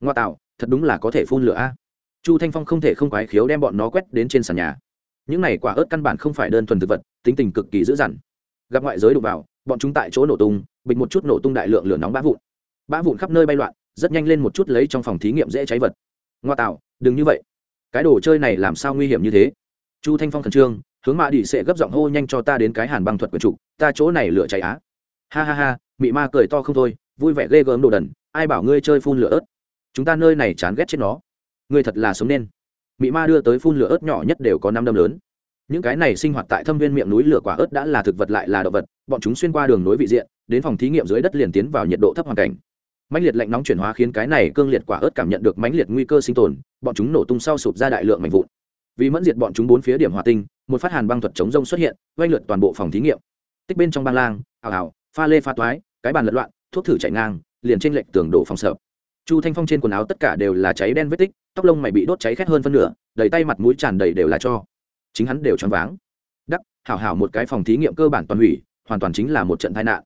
Ngoa tạo, thật đúng là có thể phun lửa a. Chu thanh phong không thể không quái khiếu đem bọn nó quét đến trên sàn nhà. Những này quả ớt căn bản không phải đơn thuần thực vật, tính tình cực kỳ dữ dằn. Gặp ngoại giới đụng vào, bọn chúng tại chỗ nổ tung, bịch một chút nổ tung đại lượng lửa nóng bã vụn. Bã vụn khắp nơi bay loạn, rất nhanh lên một chút lấy trong phòng thí nghiệm dễ cháy vật. Ngoa tạo, đừng như vậy cái đồ chơi này làm sao nguy hiểm như thế? Chu thanh phong khẩn trương, hướng mạ đi sẽ gấp giọng hô nhanh cho ta đến cái hàn băng thuật quần trục ta chỗ này lửa cháy á. Ha ha ha, mị ma cười to không thôi, vui vẻ ghê gớm đồ đần, ai bảo ngươi chơi phun lửa ớt? Chúng ta nơi này chán ghét chết nó. Ngươi thật là sống nên. Mị ma đưa tới phun lửa ớt nhỏ nhất đều có năm đâm lớn. Những cái này sinh hoạt tại thâm viên miệng núi lửa quả ớt đã là thực vật lại là động vật, bọn chúng xuyên qua đường nối vị diện, đến phòng thí nghiệm dưới đất liền tiến vào nhiệt độ thấp hoàn cảnh mãnh liệt lạnh nóng chuyển hóa khiến cái này cương liệt quả ớt cảm nhận được mãnh liệt nguy cơ sinh tồn, bọn chúng nổ tung sau sụp ra đại lượng mạnh vụn. Vì mẫn diệt bọn chúng bốn phía điểm hỏa tinh, một phát hàn băng thuật chống rông xuất hiện oanh lượt toàn bộ phòng thí nghiệm. Tích bên trong băng lang ảo ảo pha lê pha toái, cái bàn lật loạn, thuốc thử chạy ngang, liền trên lệnh tường đổ phòng sợ. Chu thanh phong trên quần áo tất cả đều là cháy đen vết tích, tóc lông mày bị đốt cháy khét hơn phân nửa, đầy tay mặt mũi tràn đầy đều là cho. Chính hắn đều choáng váng. Đắc, hảo hảo một cái phòng thí nghiệm cơ bản toàn hủy, hoàn toàn chính là một trận tai nạn.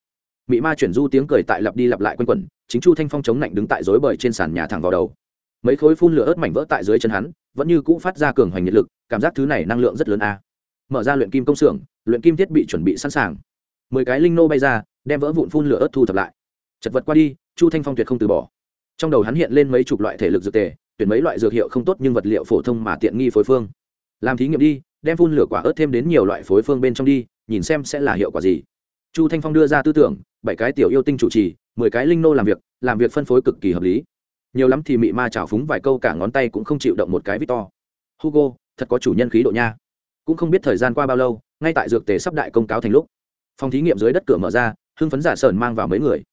Mị ma chuyển du tiếng cười tại lặp đi lặp lại quanh quẩn chính chu thanh phong chống lạnh đứng tại dối bời trên sàn nhà thẳng vào đầu. Mấy khối phun lửa ớt mảnh vỡ tại dưới chân hắn, vẫn như cũ phát ra cường hoành nhiệt lực, cảm giác thứ này năng lượng rất lớn a. Mở ra luyện kim công xưởng, luyện kim thiết bị chuẩn bị sẵn sàng. Mười cái linh nô bay ra, đem vỡ vụn phun lửa ớt thu thập lại. Chật vật qua đi, chu thanh phong tuyệt không từ bỏ. Trong đầu hắn hiện lên mấy chục loại thể lực dược tề, tuyển mấy loại dược hiệu không tốt nhưng vật liệu phổ thông mà tiện nghi phối phương. Làm thí nghiệm đi, đem phun lửa quả ớt thêm đến nhiều loại phối phương bên trong đi, nhìn xem sẽ là hiệu quả gì. Chu thanh phong đưa ra tư tưởng, bảy cái tiểu yêu tinh chủ trì mười cái linh nô làm việc làm việc phân phối cực kỳ hợp lý. Nhiều lắm thì mị ma trào phúng vài câu cả ngón tay cũng không chịu động một cái vít to hugo, thật có chủ nhân khí độ nha. Cũng không biết thời gian qua bao lâu, ngay tại dược tề sắp đại công cáo thành lúc, phòng thí nghiệm dưới đất cửa mở ra, hưng phấn giả sờn mang vào mấy người.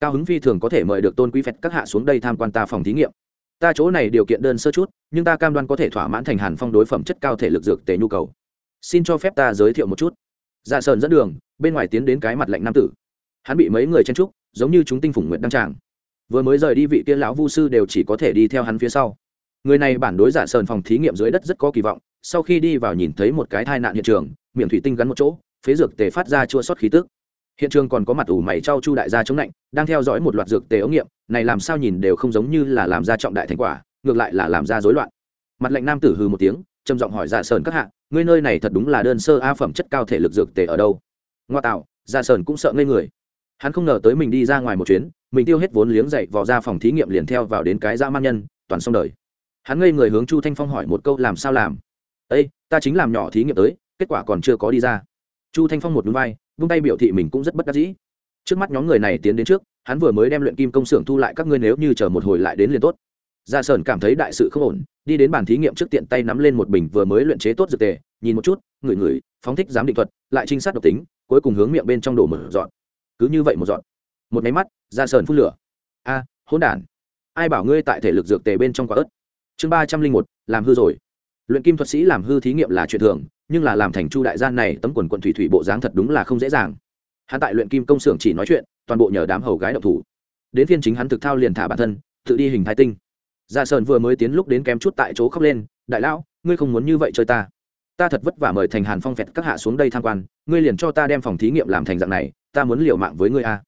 Cao hứng phi thường có thể mời được tôn quý phẹt các hạ xuống đây tham quan ta phòng thí nghiệm. Ta chỗ này điều kiện đơn sơ chút, nhưng ta cam đoan có thể thỏa mãn thành hàn phong đối phẩm chất cao thể lực dược tề nhu cầu. Xin cho phép ta giới thiệu một chút. Dạ sờn dẫn đường, bên ngoài tiến đến cái mặt lạnh nam tử. Hắn bị mấy người chen trúc giống như chúng tinh phủng nguyện đăng tràng. Vừa mới rời đi vị kia lão vu sư đều chỉ có thể đi theo hắn phía sau. Người này bản đối giả sờn phòng thí nghiệm dưới đất rất có kỳ vọng, sau khi đi vào nhìn thấy một cái tai nạn hiện trường, miệng thủy tinh gắn một chỗ, phế dược tề phát ra chua sót khí tức. Hiện trường còn có mặt ủ mày trao chu đại gia chống lạnh, đang theo dõi một loạt dược tề ống nghiệm, này làm sao nhìn đều không giống như là làm ra trọng đại thành quả, ngược lại là làm ra rối loạn. Mặt lạnh nam tử hừ một tiếng, trầm giọng hỏi dạ sơn các hạ, ngươi nơi này thật đúng là đơn sơ a phẩm chất cao thể lực dược tề ở đâu? Ngoa tạo dạ sơn cũng sợ ngây người hắn không ngờ tới mình đi ra ngoài một chuyến, mình tiêu hết vốn liếng dậy vò ra phòng thí nghiệm liền theo vào đến cái dã man nhân, toàn xong đời. Hắn ngây người hướng chu thanh phong hỏi một câu làm sao làm? Ây ta chính làm nhỏ thí nghiệm tới, kết quả còn chưa có đi ra. Chu thanh phong một núi vai, vung tay biểu thị mình cũng rất bất đắc dĩ. Trước mắt nhóm người này tiến đến trước, hắn vừa mới đem luyện kim công xưởng thu lại, các ngươi nếu như chờ một hồi lại đến liền tốt. Gia sơn cảm thấy đại sự không ổn, đi đến bàn thí nghiệm trước tiện tay nắm lên một bình vừa mới luyện chế tốt dược tề, nhìn một chút, ngửi ngửi, phóng thích giám định thuật, lại trinh sát độc tính, cuối cùng hướng miệng bên trong đổ mở dọn cứ như vậy một dọn. Một máy mắt, ra sơn phun lửa. A, hỗn đản. Ai bảo ngươi tại thể lực dược tề bên trong quả ớt? Chương ba trăm linh một, làm hư rồi. Luyện kim thuật sĩ làm hư thí nghiệm là chuyện thường, nhưng là làm thành chu đại gian này tấm quần quận thủy thủy bộ dáng thật đúng là không dễ dàng. Hắn tại luyện kim công xưởng chỉ nói chuyện, toàn bộ nhờ đám hầu gái độc thủ. Đến phiên chính hắn thực thao liền thả bản thân, tự đi hình thái tinh. Gia sơn vừa mới tiến lúc đến kém chút tại chỗ khóc lên, đại lão, ngươi không muốn như vậy chơi ta. Ta thật vất vả mời thành hàn phong phẹt các hạ xuống đây tham quan, ngươi liền cho ta đem phòng thí nghiệm làm thành dạng này ta muốn liều mạng với ngươi a.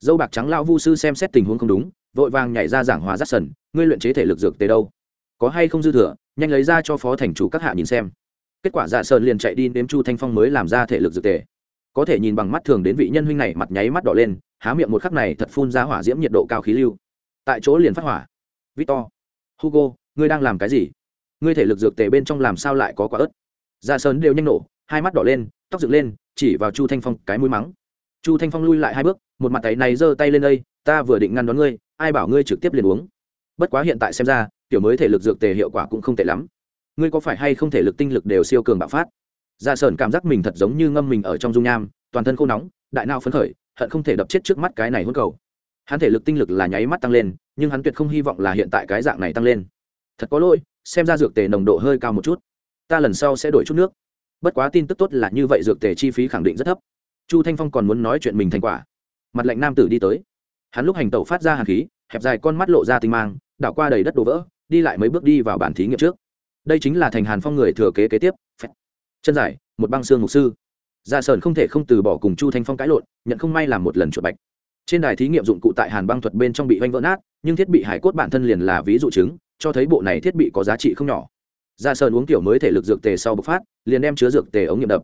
Dâu bạc trắng lão vu sư xem xét tình huống không đúng, vội vàng nhảy ra giảng hòa rắt sần, ngươi luyện chế thể lực dược tế đâu? Có hay không dư thừa, nhanh lấy ra cho phó thành chủ các hạ nhìn xem. Kết quả dạ sơn liền chạy đi nếm chu thanh phong mới làm ra thể lực dược tề có thể nhìn bằng mắt thường đến vị nhân huynh này mặt nháy mắt đỏ lên, há miệng một khắc này thật phun ra hỏa diễm nhiệt độ cao khí lưu. Tại chỗ liền phát hỏa. Victor, hugo, ngươi đang làm cái gì? Ngươi thể lực dược tề bên trong làm sao lại có quả ớt? Dạ sơn đều nhanh nổ, hai mắt đỏ lên, tóc dựng lên, chỉ vào chu thanh phong cái mũi mắng chu thanh phong lui lại hai bước, một mặt tay này giơ tay lên đây, ta vừa định ngăn đón ngươi, ai bảo ngươi trực tiếp liền uống. Bất quá hiện tại xem ra, tiểu mới thể lực dược tề hiệu quả cũng không tệ lắm. Ngươi có phải hay không thể lực tinh lực đều siêu cường bạo phát? Dạ sởn cảm giác mình thật giống như ngâm mình ở trong dung nham, toàn thân khô nóng, đại não phấn khởi, hận không thể đập chết trước mắt cái này hôn cầu. Hắn thể lực tinh lực là nháy mắt tăng lên, nhưng hắn tuyệt không hy vọng là hiện tại cái dạng này tăng lên. Thật có lỗi, xem ra dược tề nồng độ hơi cao một chút. Ta lần sau sẽ đổi chút nước. Bất quá tin tức tốt là như vậy, dược tề chi phí khẳng định rất thấp chu thanh phong còn muốn nói chuyện mình thành quả. Mặt lạnh nam tử đi tới. Hắn lúc hành tẩu phát ra hàn khí, hẹp dài con mắt lộ ra tinh mang, đảo qua đầy đất đổ vỡ, đi lại mấy bước đi vào bản thí nghiệm trước. Đây chính là thành hàn phong người thừa kế kế tiếp. Chân dài, một băng xương mục sư. Dạ Gia sơn không thể không từ bỏ cùng chu thanh phong cãi lộn, nhận không may làm một lần chuột bạch. Trên đài thí nghiệm dụng cụ tại hàn băng thuật bên trong bị oanh vỡ nát, nhưng thiết bị hải cốt bản thân liền là ví dụ chứng, cho thấy bộ này thiết bị có giá trị không nhỏ. Dạ Gia sơn uống tiểu mới thể lực dược tề sau bộc phát, liền đem chứa dược tề ống nghiệm đập.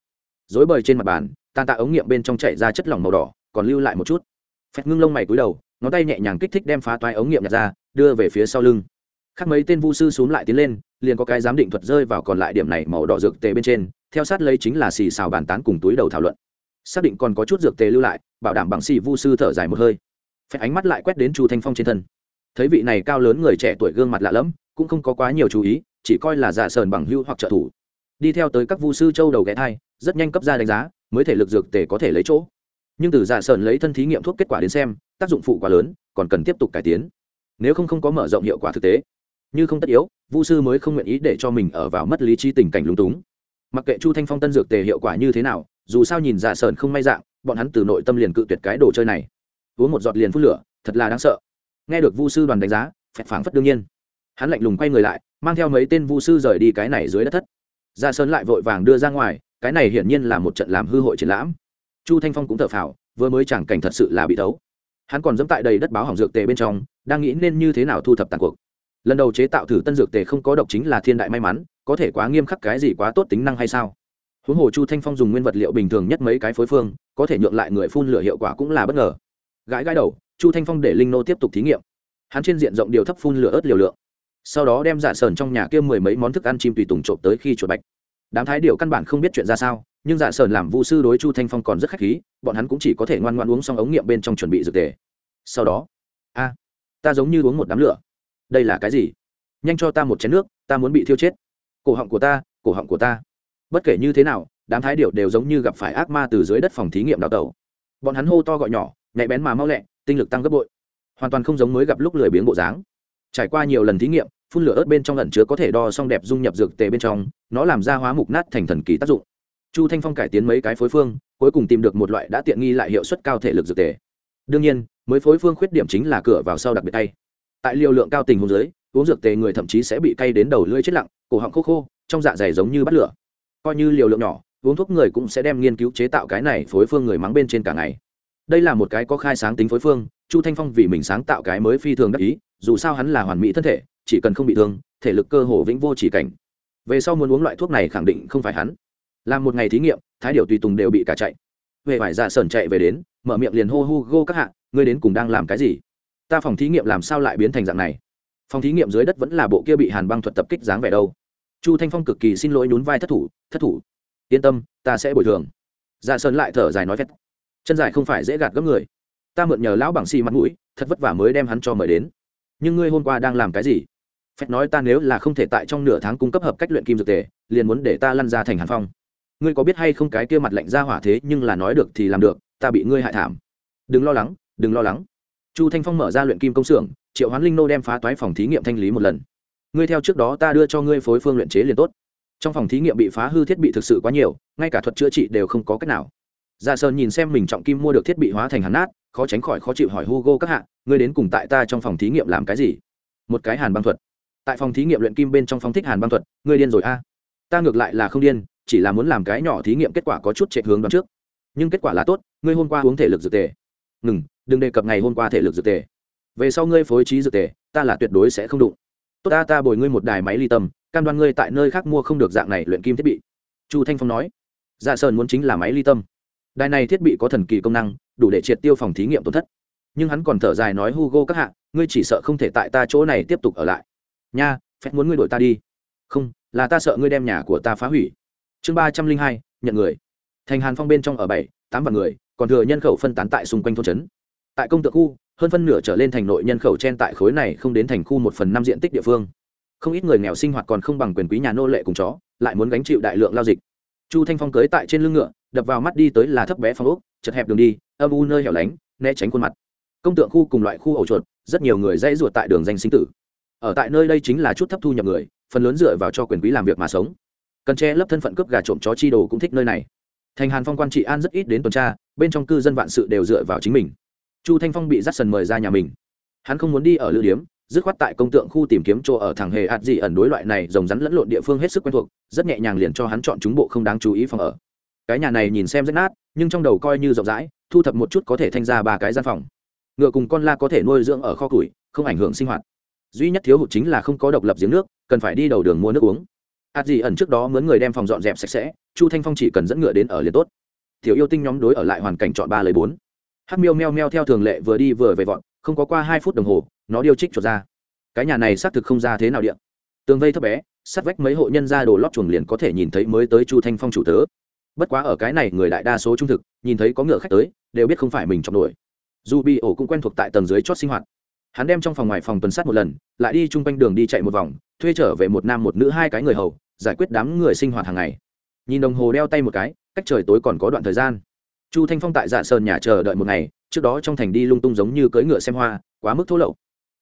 Dối bời trên mặt bàn tàn tạ ống nghiệm bên trong chảy ra chất lỏng màu đỏ, còn lưu lại một chút. Phép ngưng lông mày cúi đầu, ngón tay nhẹ nhàng kích thích đem phá toái ống nghiệm nhặt ra, đưa về phía sau lưng. Khác mấy tên vu sư xúm lại tiến lên, liền có cái giám định thuật rơi vào còn lại điểm này màu đỏ dược tề bên trên, theo sát lấy chính là xì xào bàn tán cùng túi đầu thảo luận. Xác định còn có chút dược tề lưu lại, bảo đảm bằng xì vu sư thở dài một hơi. Phép ánh mắt lại quét đến chu thanh phong trên thân. Thấy vị này cao lớn người trẻ tuổi gương mặt lạ lẫm, cũng không có quá nhiều chú ý, chỉ coi là giả sờn bằng hưu hoặc trợ thủ. Đi theo tới các vu sư châu đầu ghé thai rất nhanh cấp ra đánh giá, mới thể lực dược tề có thể lấy chỗ. Nhưng từ dạ giả sơn lấy thân thí nghiệm thuốc kết quả đến xem, tác dụng phụ quá lớn, còn cần tiếp tục cải tiến. Nếu không không có mở rộng hiệu quả thực tế, như không tất yếu, vu sư mới không nguyện ý để cho mình ở vào mất lý trí tình cảnh lúng túng. Mặc kệ chu thanh phong tân dược tề hiệu quả như thế nào, dù sao nhìn dạ giả sơn không may dạng, bọn hắn từ nội tâm liền cự tuyệt cái đồ chơi này. Uống một giọt liền phút lửa, thật là đáng sợ. Nghe được vu sư đoàn đánh giá, phẹt phảng phất đương nhiên. Hắn lạnh lùng quay người lại, mang theo mấy tên vu sư rời đi cái này dưới đất thất. Dạ ra sơn lại vội vàng đưa ra ngoài cái này hiển nhiên là một trận làm hư hội triển lãm. Chu thanh phong cũng thở phào, vừa mới chẳng cảnh thật sự là bị thấu. Hắn còn dẫm tại đầy đất báo hỏng dược tề bên trong, đang nghĩ nên như thế nào thu thập tàn cuộc. Lần đầu chế tạo thử tân dược tề không có độc chính là thiên đại may mắn, có thể quá nghiêm khắc cái gì quá tốt tính năng hay sao? Huống hồ chu thanh phong dùng nguyên vật liệu bình thường nhất mấy cái phối phương, có thể nhượng lại người phun lửa hiệu quả cũng là bất ngờ. Gãi gãi đầu, chu thanh phong để linh nô tiếp tục thí nghiệm. Hắn trên diện rộng điều thấp phun lửa ớt liều lượng. Sau đó đem giả sờn trong nhà kia mười mấy món thức ăn chim tùy tùng trộm tới khi chuột bạch đám thái điệu căn bản không biết chuyện ra sao, nhưng dạ sờn làm vu sư đối chu thanh phong còn rất khách khí, bọn hắn cũng chỉ có thể ngoan ngoan uống xong ống nghiệm bên trong chuẩn bị dược tề. Sau đó, a, ta giống như uống một đám lửa. Đây là cái gì? Nhanh cho ta một chén nước, ta muốn bị thiêu chết. Cổ họng của ta, cổ họng của ta. Bất kể như thế nào, đám thái điệu đều giống như gặp phải ác ma từ dưới đất phòng thí nghiệm đào tẩu. Bọn hắn hô to gọi nhỏ, nhạy bén mà mau lẹ, tinh lực tăng gấp bội. Hoàn toàn không giống mới gặp lúc lười biếng bộ dáng. Trải qua nhiều lần thí nghiệm phun lửa ớt bên trong lẩn chứa có thể đo xong đẹp dung nhập dược tề bên trong, nó làm ra hóa mục nát thành thần kỳ tác dụng. Chu thanh phong cải tiến mấy cái phối phương, cuối cùng tìm được một loại đã tiện nghi lại hiệu suất cao thể lực dược tề. Đương nhiên, mới phối phương khuyết điểm chính là cửa vào sau đặc biệt tay. Tại liều lượng cao tình hồ dưới, uống dược tề người thậm chí sẽ bị cay đến đầu lưỡi chết lặng, cổ họng khô khô, trong dạ dày giống như bắt lửa. Coi như liều lượng nhỏ, uống thuốc người cũng sẽ đem nghiên cứu chế tạo cái này phối phương người mắng bên trên cả ngày. Đây là một cái có khai sáng tính phối phương, chu thanh phong vì mình sáng tạo cái mới phi thường đắc ý, dù sao hắn là hoàn mỹ thân thể chỉ cần không bị thương, thể lực cơ hồ vĩnh vô chỉ cảnh. Về sau muốn uống loại thuốc này khẳng định không phải hắn. Làm một ngày thí nghiệm, thái điều tùy tùng đều bị cả chạy. Về phải dạ sởn chạy về đến, mở miệng liền hô hu gô các hạ, ngươi đến cùng đang làm cái gì? Ta phòng thí nghiệm làm sao lại biến thành dạng này? Phòng thí nghiệm dưới đất vẫn là bộ kia bị hàn băng thuật tập kích dáng vẻ đâu. Chu thanh phong cực kỳ xin lỗi nhún vai thất thủ thất thủ, yên tâm, ta sẽ bồi thường. Dạ sơn lại thở dài nói phét, chân dài không phải dễ gạt gấp người. Ta mượn nhờ lão bằng xì mặt mũi, thật vất vả mới đem hắn cho mời đến. Nhưng ngươi hôm qua đang làm cái gì? Phép nói ta nếu là không thể tại trong nửa tháng cung cấp hợp cách luyện kim dược tề, liền muốn để ta lăn ra thành hàn phong. Ngươi có biết hay không cái kia mặt lạnh ra hỏa thế nhưng là nói được thì làm được, ta bị ngươi hại thảm. Đừng lo lắng, đừng lo lắng. Chu thanh phong mở ra luyện kim công xưởng, triệu hoán linh nô đem phá toái phòng thí nghiệm thanh lý một lần. Ngươi theo trước đó ta đưa cho ngươi phối phương luyện chế liền tốt. Trong phòng thí nghiệm bị phá hư thiết bị thực sự quá nhiều, ngay cả thuật chữa trị đều không có cách nào. Dạ sơn nhìn xem mình trọng kim mua được thiết bị hóa thành hàn nát, khó tránh khỏi khó chịu hỏi hugo các hạ, ngươi đến cùng tại ta trong phòng thí nghiệm làm cái gì? Một cái hàn băng thuật tại phòng thí nghiệm luyện kim bên trong phóng thích hàn băng thuật, ngươi điên rồi a. Ta ngược lại là không điên, chỉ là muốn làm cái nhỏ thí nghiệm kết quả có chút chạy hướng đoán trước. Nhưng kết quả là tốt, ngươi hôm qua uống thể lực dược tề. Ngừng, đừng đề cập ngày hôm qua thể lực dược tề. Về sau ngươi phối trí dược tề, ta là tuyệt đối sẽ không đụng. Tốt ta ta bồi ngươi một đài máy ly tâm, cam đoan ngươi tại nơi khác mua không được dạng này luyện kim thiết bị. Chu thanh phong nói. Dạ sơn muốn chính là máy ly tâm. Đài này thiết bị có thần kỳ công năng, đủ để triệt tiêu phòng thí nghiệm tổn thất. Nhưng hắn còn thở dài nói hugo các hạ, ngươi chỉ sợ không thể tại ta chỗ này tiếp tục ở lại nha, phép muốn ngươi đổi ta đi. Không, là ta sợ ngươi đem nhà của ta phá hủy. Chương ba trăm linh hai, nhận người. Thành hàn phong bên trong ở bảy, tám vạn người, còn thừa nhân khẩu phân tán tại xung quanh thôn trấn. Tại công tượng khu, hơn phân nửa trở lên thành nội nhân khẩu chen tại khối này không đến thành khu một phần năm diện tích địa phương. Không ít người nghèo sinh hoạt còn không bằng quyền quý nhà nô lệ cùng chó, lại muốn gánh chịu đại lượng lao dịch. Chu thanh phong cưới tại trên lưng ngựa, đập vào mắt đi tới là thấp bé phong ốc, chật hẹp đường đi, âm u nơi hẻo lánh, né tránh khuôn mặt. Công tượng khu cùng loại khu ổ chuột, rất nhiều người dãy ruột tại đường danh sinh tử ở tại nơi đây chính là chút thấp thu nhập người, phần lớn dựa vào cho quyền quý làm việc mà sống. Cần che lấp thân phận cướp gà trộm chó chi đồ cũng thích nơi này. Thành hàn phong quan trị an rất ít đến tuần tra, bên trong cư dân vạn sự đều dựa vào chính mình. Chu thanh phong bị dắt sần mời ra nhà mình. Hắn không muốn đi ở lữ điếm, dứt khoát tại công tượng khu tìm kiếm chỗ ở thằng hề ạt gì ẩn đối loại này rồng rắn lẫn lộn địa phương hết sức quen thuộc, rất nhẹ nhàng liền cho hắn chọn chúng bộ không đáng chú ý phòng ở. Cái nhà này nhìn xem rất nát, nhưng trong đầu coi như rộng rãi, thu thập một chút có thể thanh ra ba cái gian phòng. Ngựa cùng con la có thể nuôi dưỡng ở kho củi, không ảnh hưởng sinh hoạt duy nhất thiếu hụt chính là không có độc lập giếng nước, cần phải đi đầu đường mua nước uống. Ạt gì ẩn trước đó mướn người đem phòng dọn dẹp sạch sẽ, chu thanh phong chỉ cần dẫn ngựa đến ở liền tốt. Thiếu yêu tinh nhóm đối ở lại hoàn cảnh chọn ba lấy bốn. Hát miêu meo meo theo thường lệ vừa đi vừa về vọn không có qua hai phút đồng hồ, nó điêu trích chuột ra. Cái nhà này xác thực không ra thế nào điện tường vây thấp bé sắt vách mấy hộ nhân ra đồ lót chuồng liền có thể nhìn thấy mới tới chu thanh phong chủ tớ. Bất quá ở cái này người đại đa số trung thực, nhìn thấy có ngựa khách tới, đều biết không phải mình chọn nổi. Dù bị ổ cũng quen thuộc tại tầng dưới chót sinh hoạt hắn đem trong phòng ngoài phòng tuần sát một lần, lại đi chung quanh đường đi chạy một vòng, thuê trở về một nam một nữ hai cái người hầu, giải quyết đám người sinh hoạt hàng ngày. Nhìn đồng hồ đeo tay một cái, cách trời tối còn có đoạn thời gian. Chu thanh phong tại dạ sơn nhà chờ đợi một ngày, trước đó trong thành đi lung tung giống như cưỡi ngựa xem hoa, quá mức thô lậu.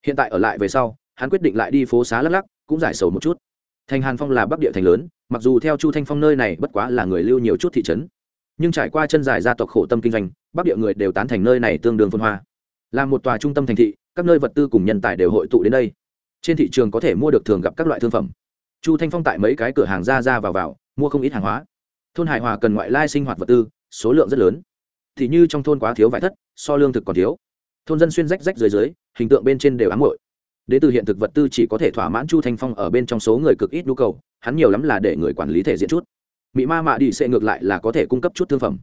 Hiện tại ở lại về sau, hắn quyết định lại đi phố xá lắc lắc, cũng giải sầu một chút. Thành hàn phong là bắc địa thành lớn, mặc dù theo chu thanh phong nơi này bất quá là người lưu nhiều chút thị trấn, nhưng trải qua chân dài gia tộc khổ tâm kinh doanh, bắc địa người đều tán thành nơi này tương đương phân hoa là một tòa trung tâm thành thị, các nơi vật tư cùng nhân tài đều hội tụ đến đây. Trên thị trường có thể mua được thường gặp các loại thương phẩm. Chu thanh phong tại mấy cái cửa hàng ra ra vào vào, mua không ít hàng hóa. Thôn hải hòa cần ngoại lai sinh hoạt vật tư, số lượng rất lớn. Thì như trong thôn quá thiếu vải thất, so lương thực còn thiếu. Thôn dân xuyên rách rách dưới dưới, hình tượng bên trên đều ám hội đ ế từ hiện thực vật tư chỉ có thể thỏa mãn chu thanh phong ở bên trong số người cực ít nhu cầu, hắn nhiều lắm là để người quản lý thể diện chút. Mỹ ma mạ đi sẽ ngược lại là có thể cung cấp chút thương phẩm.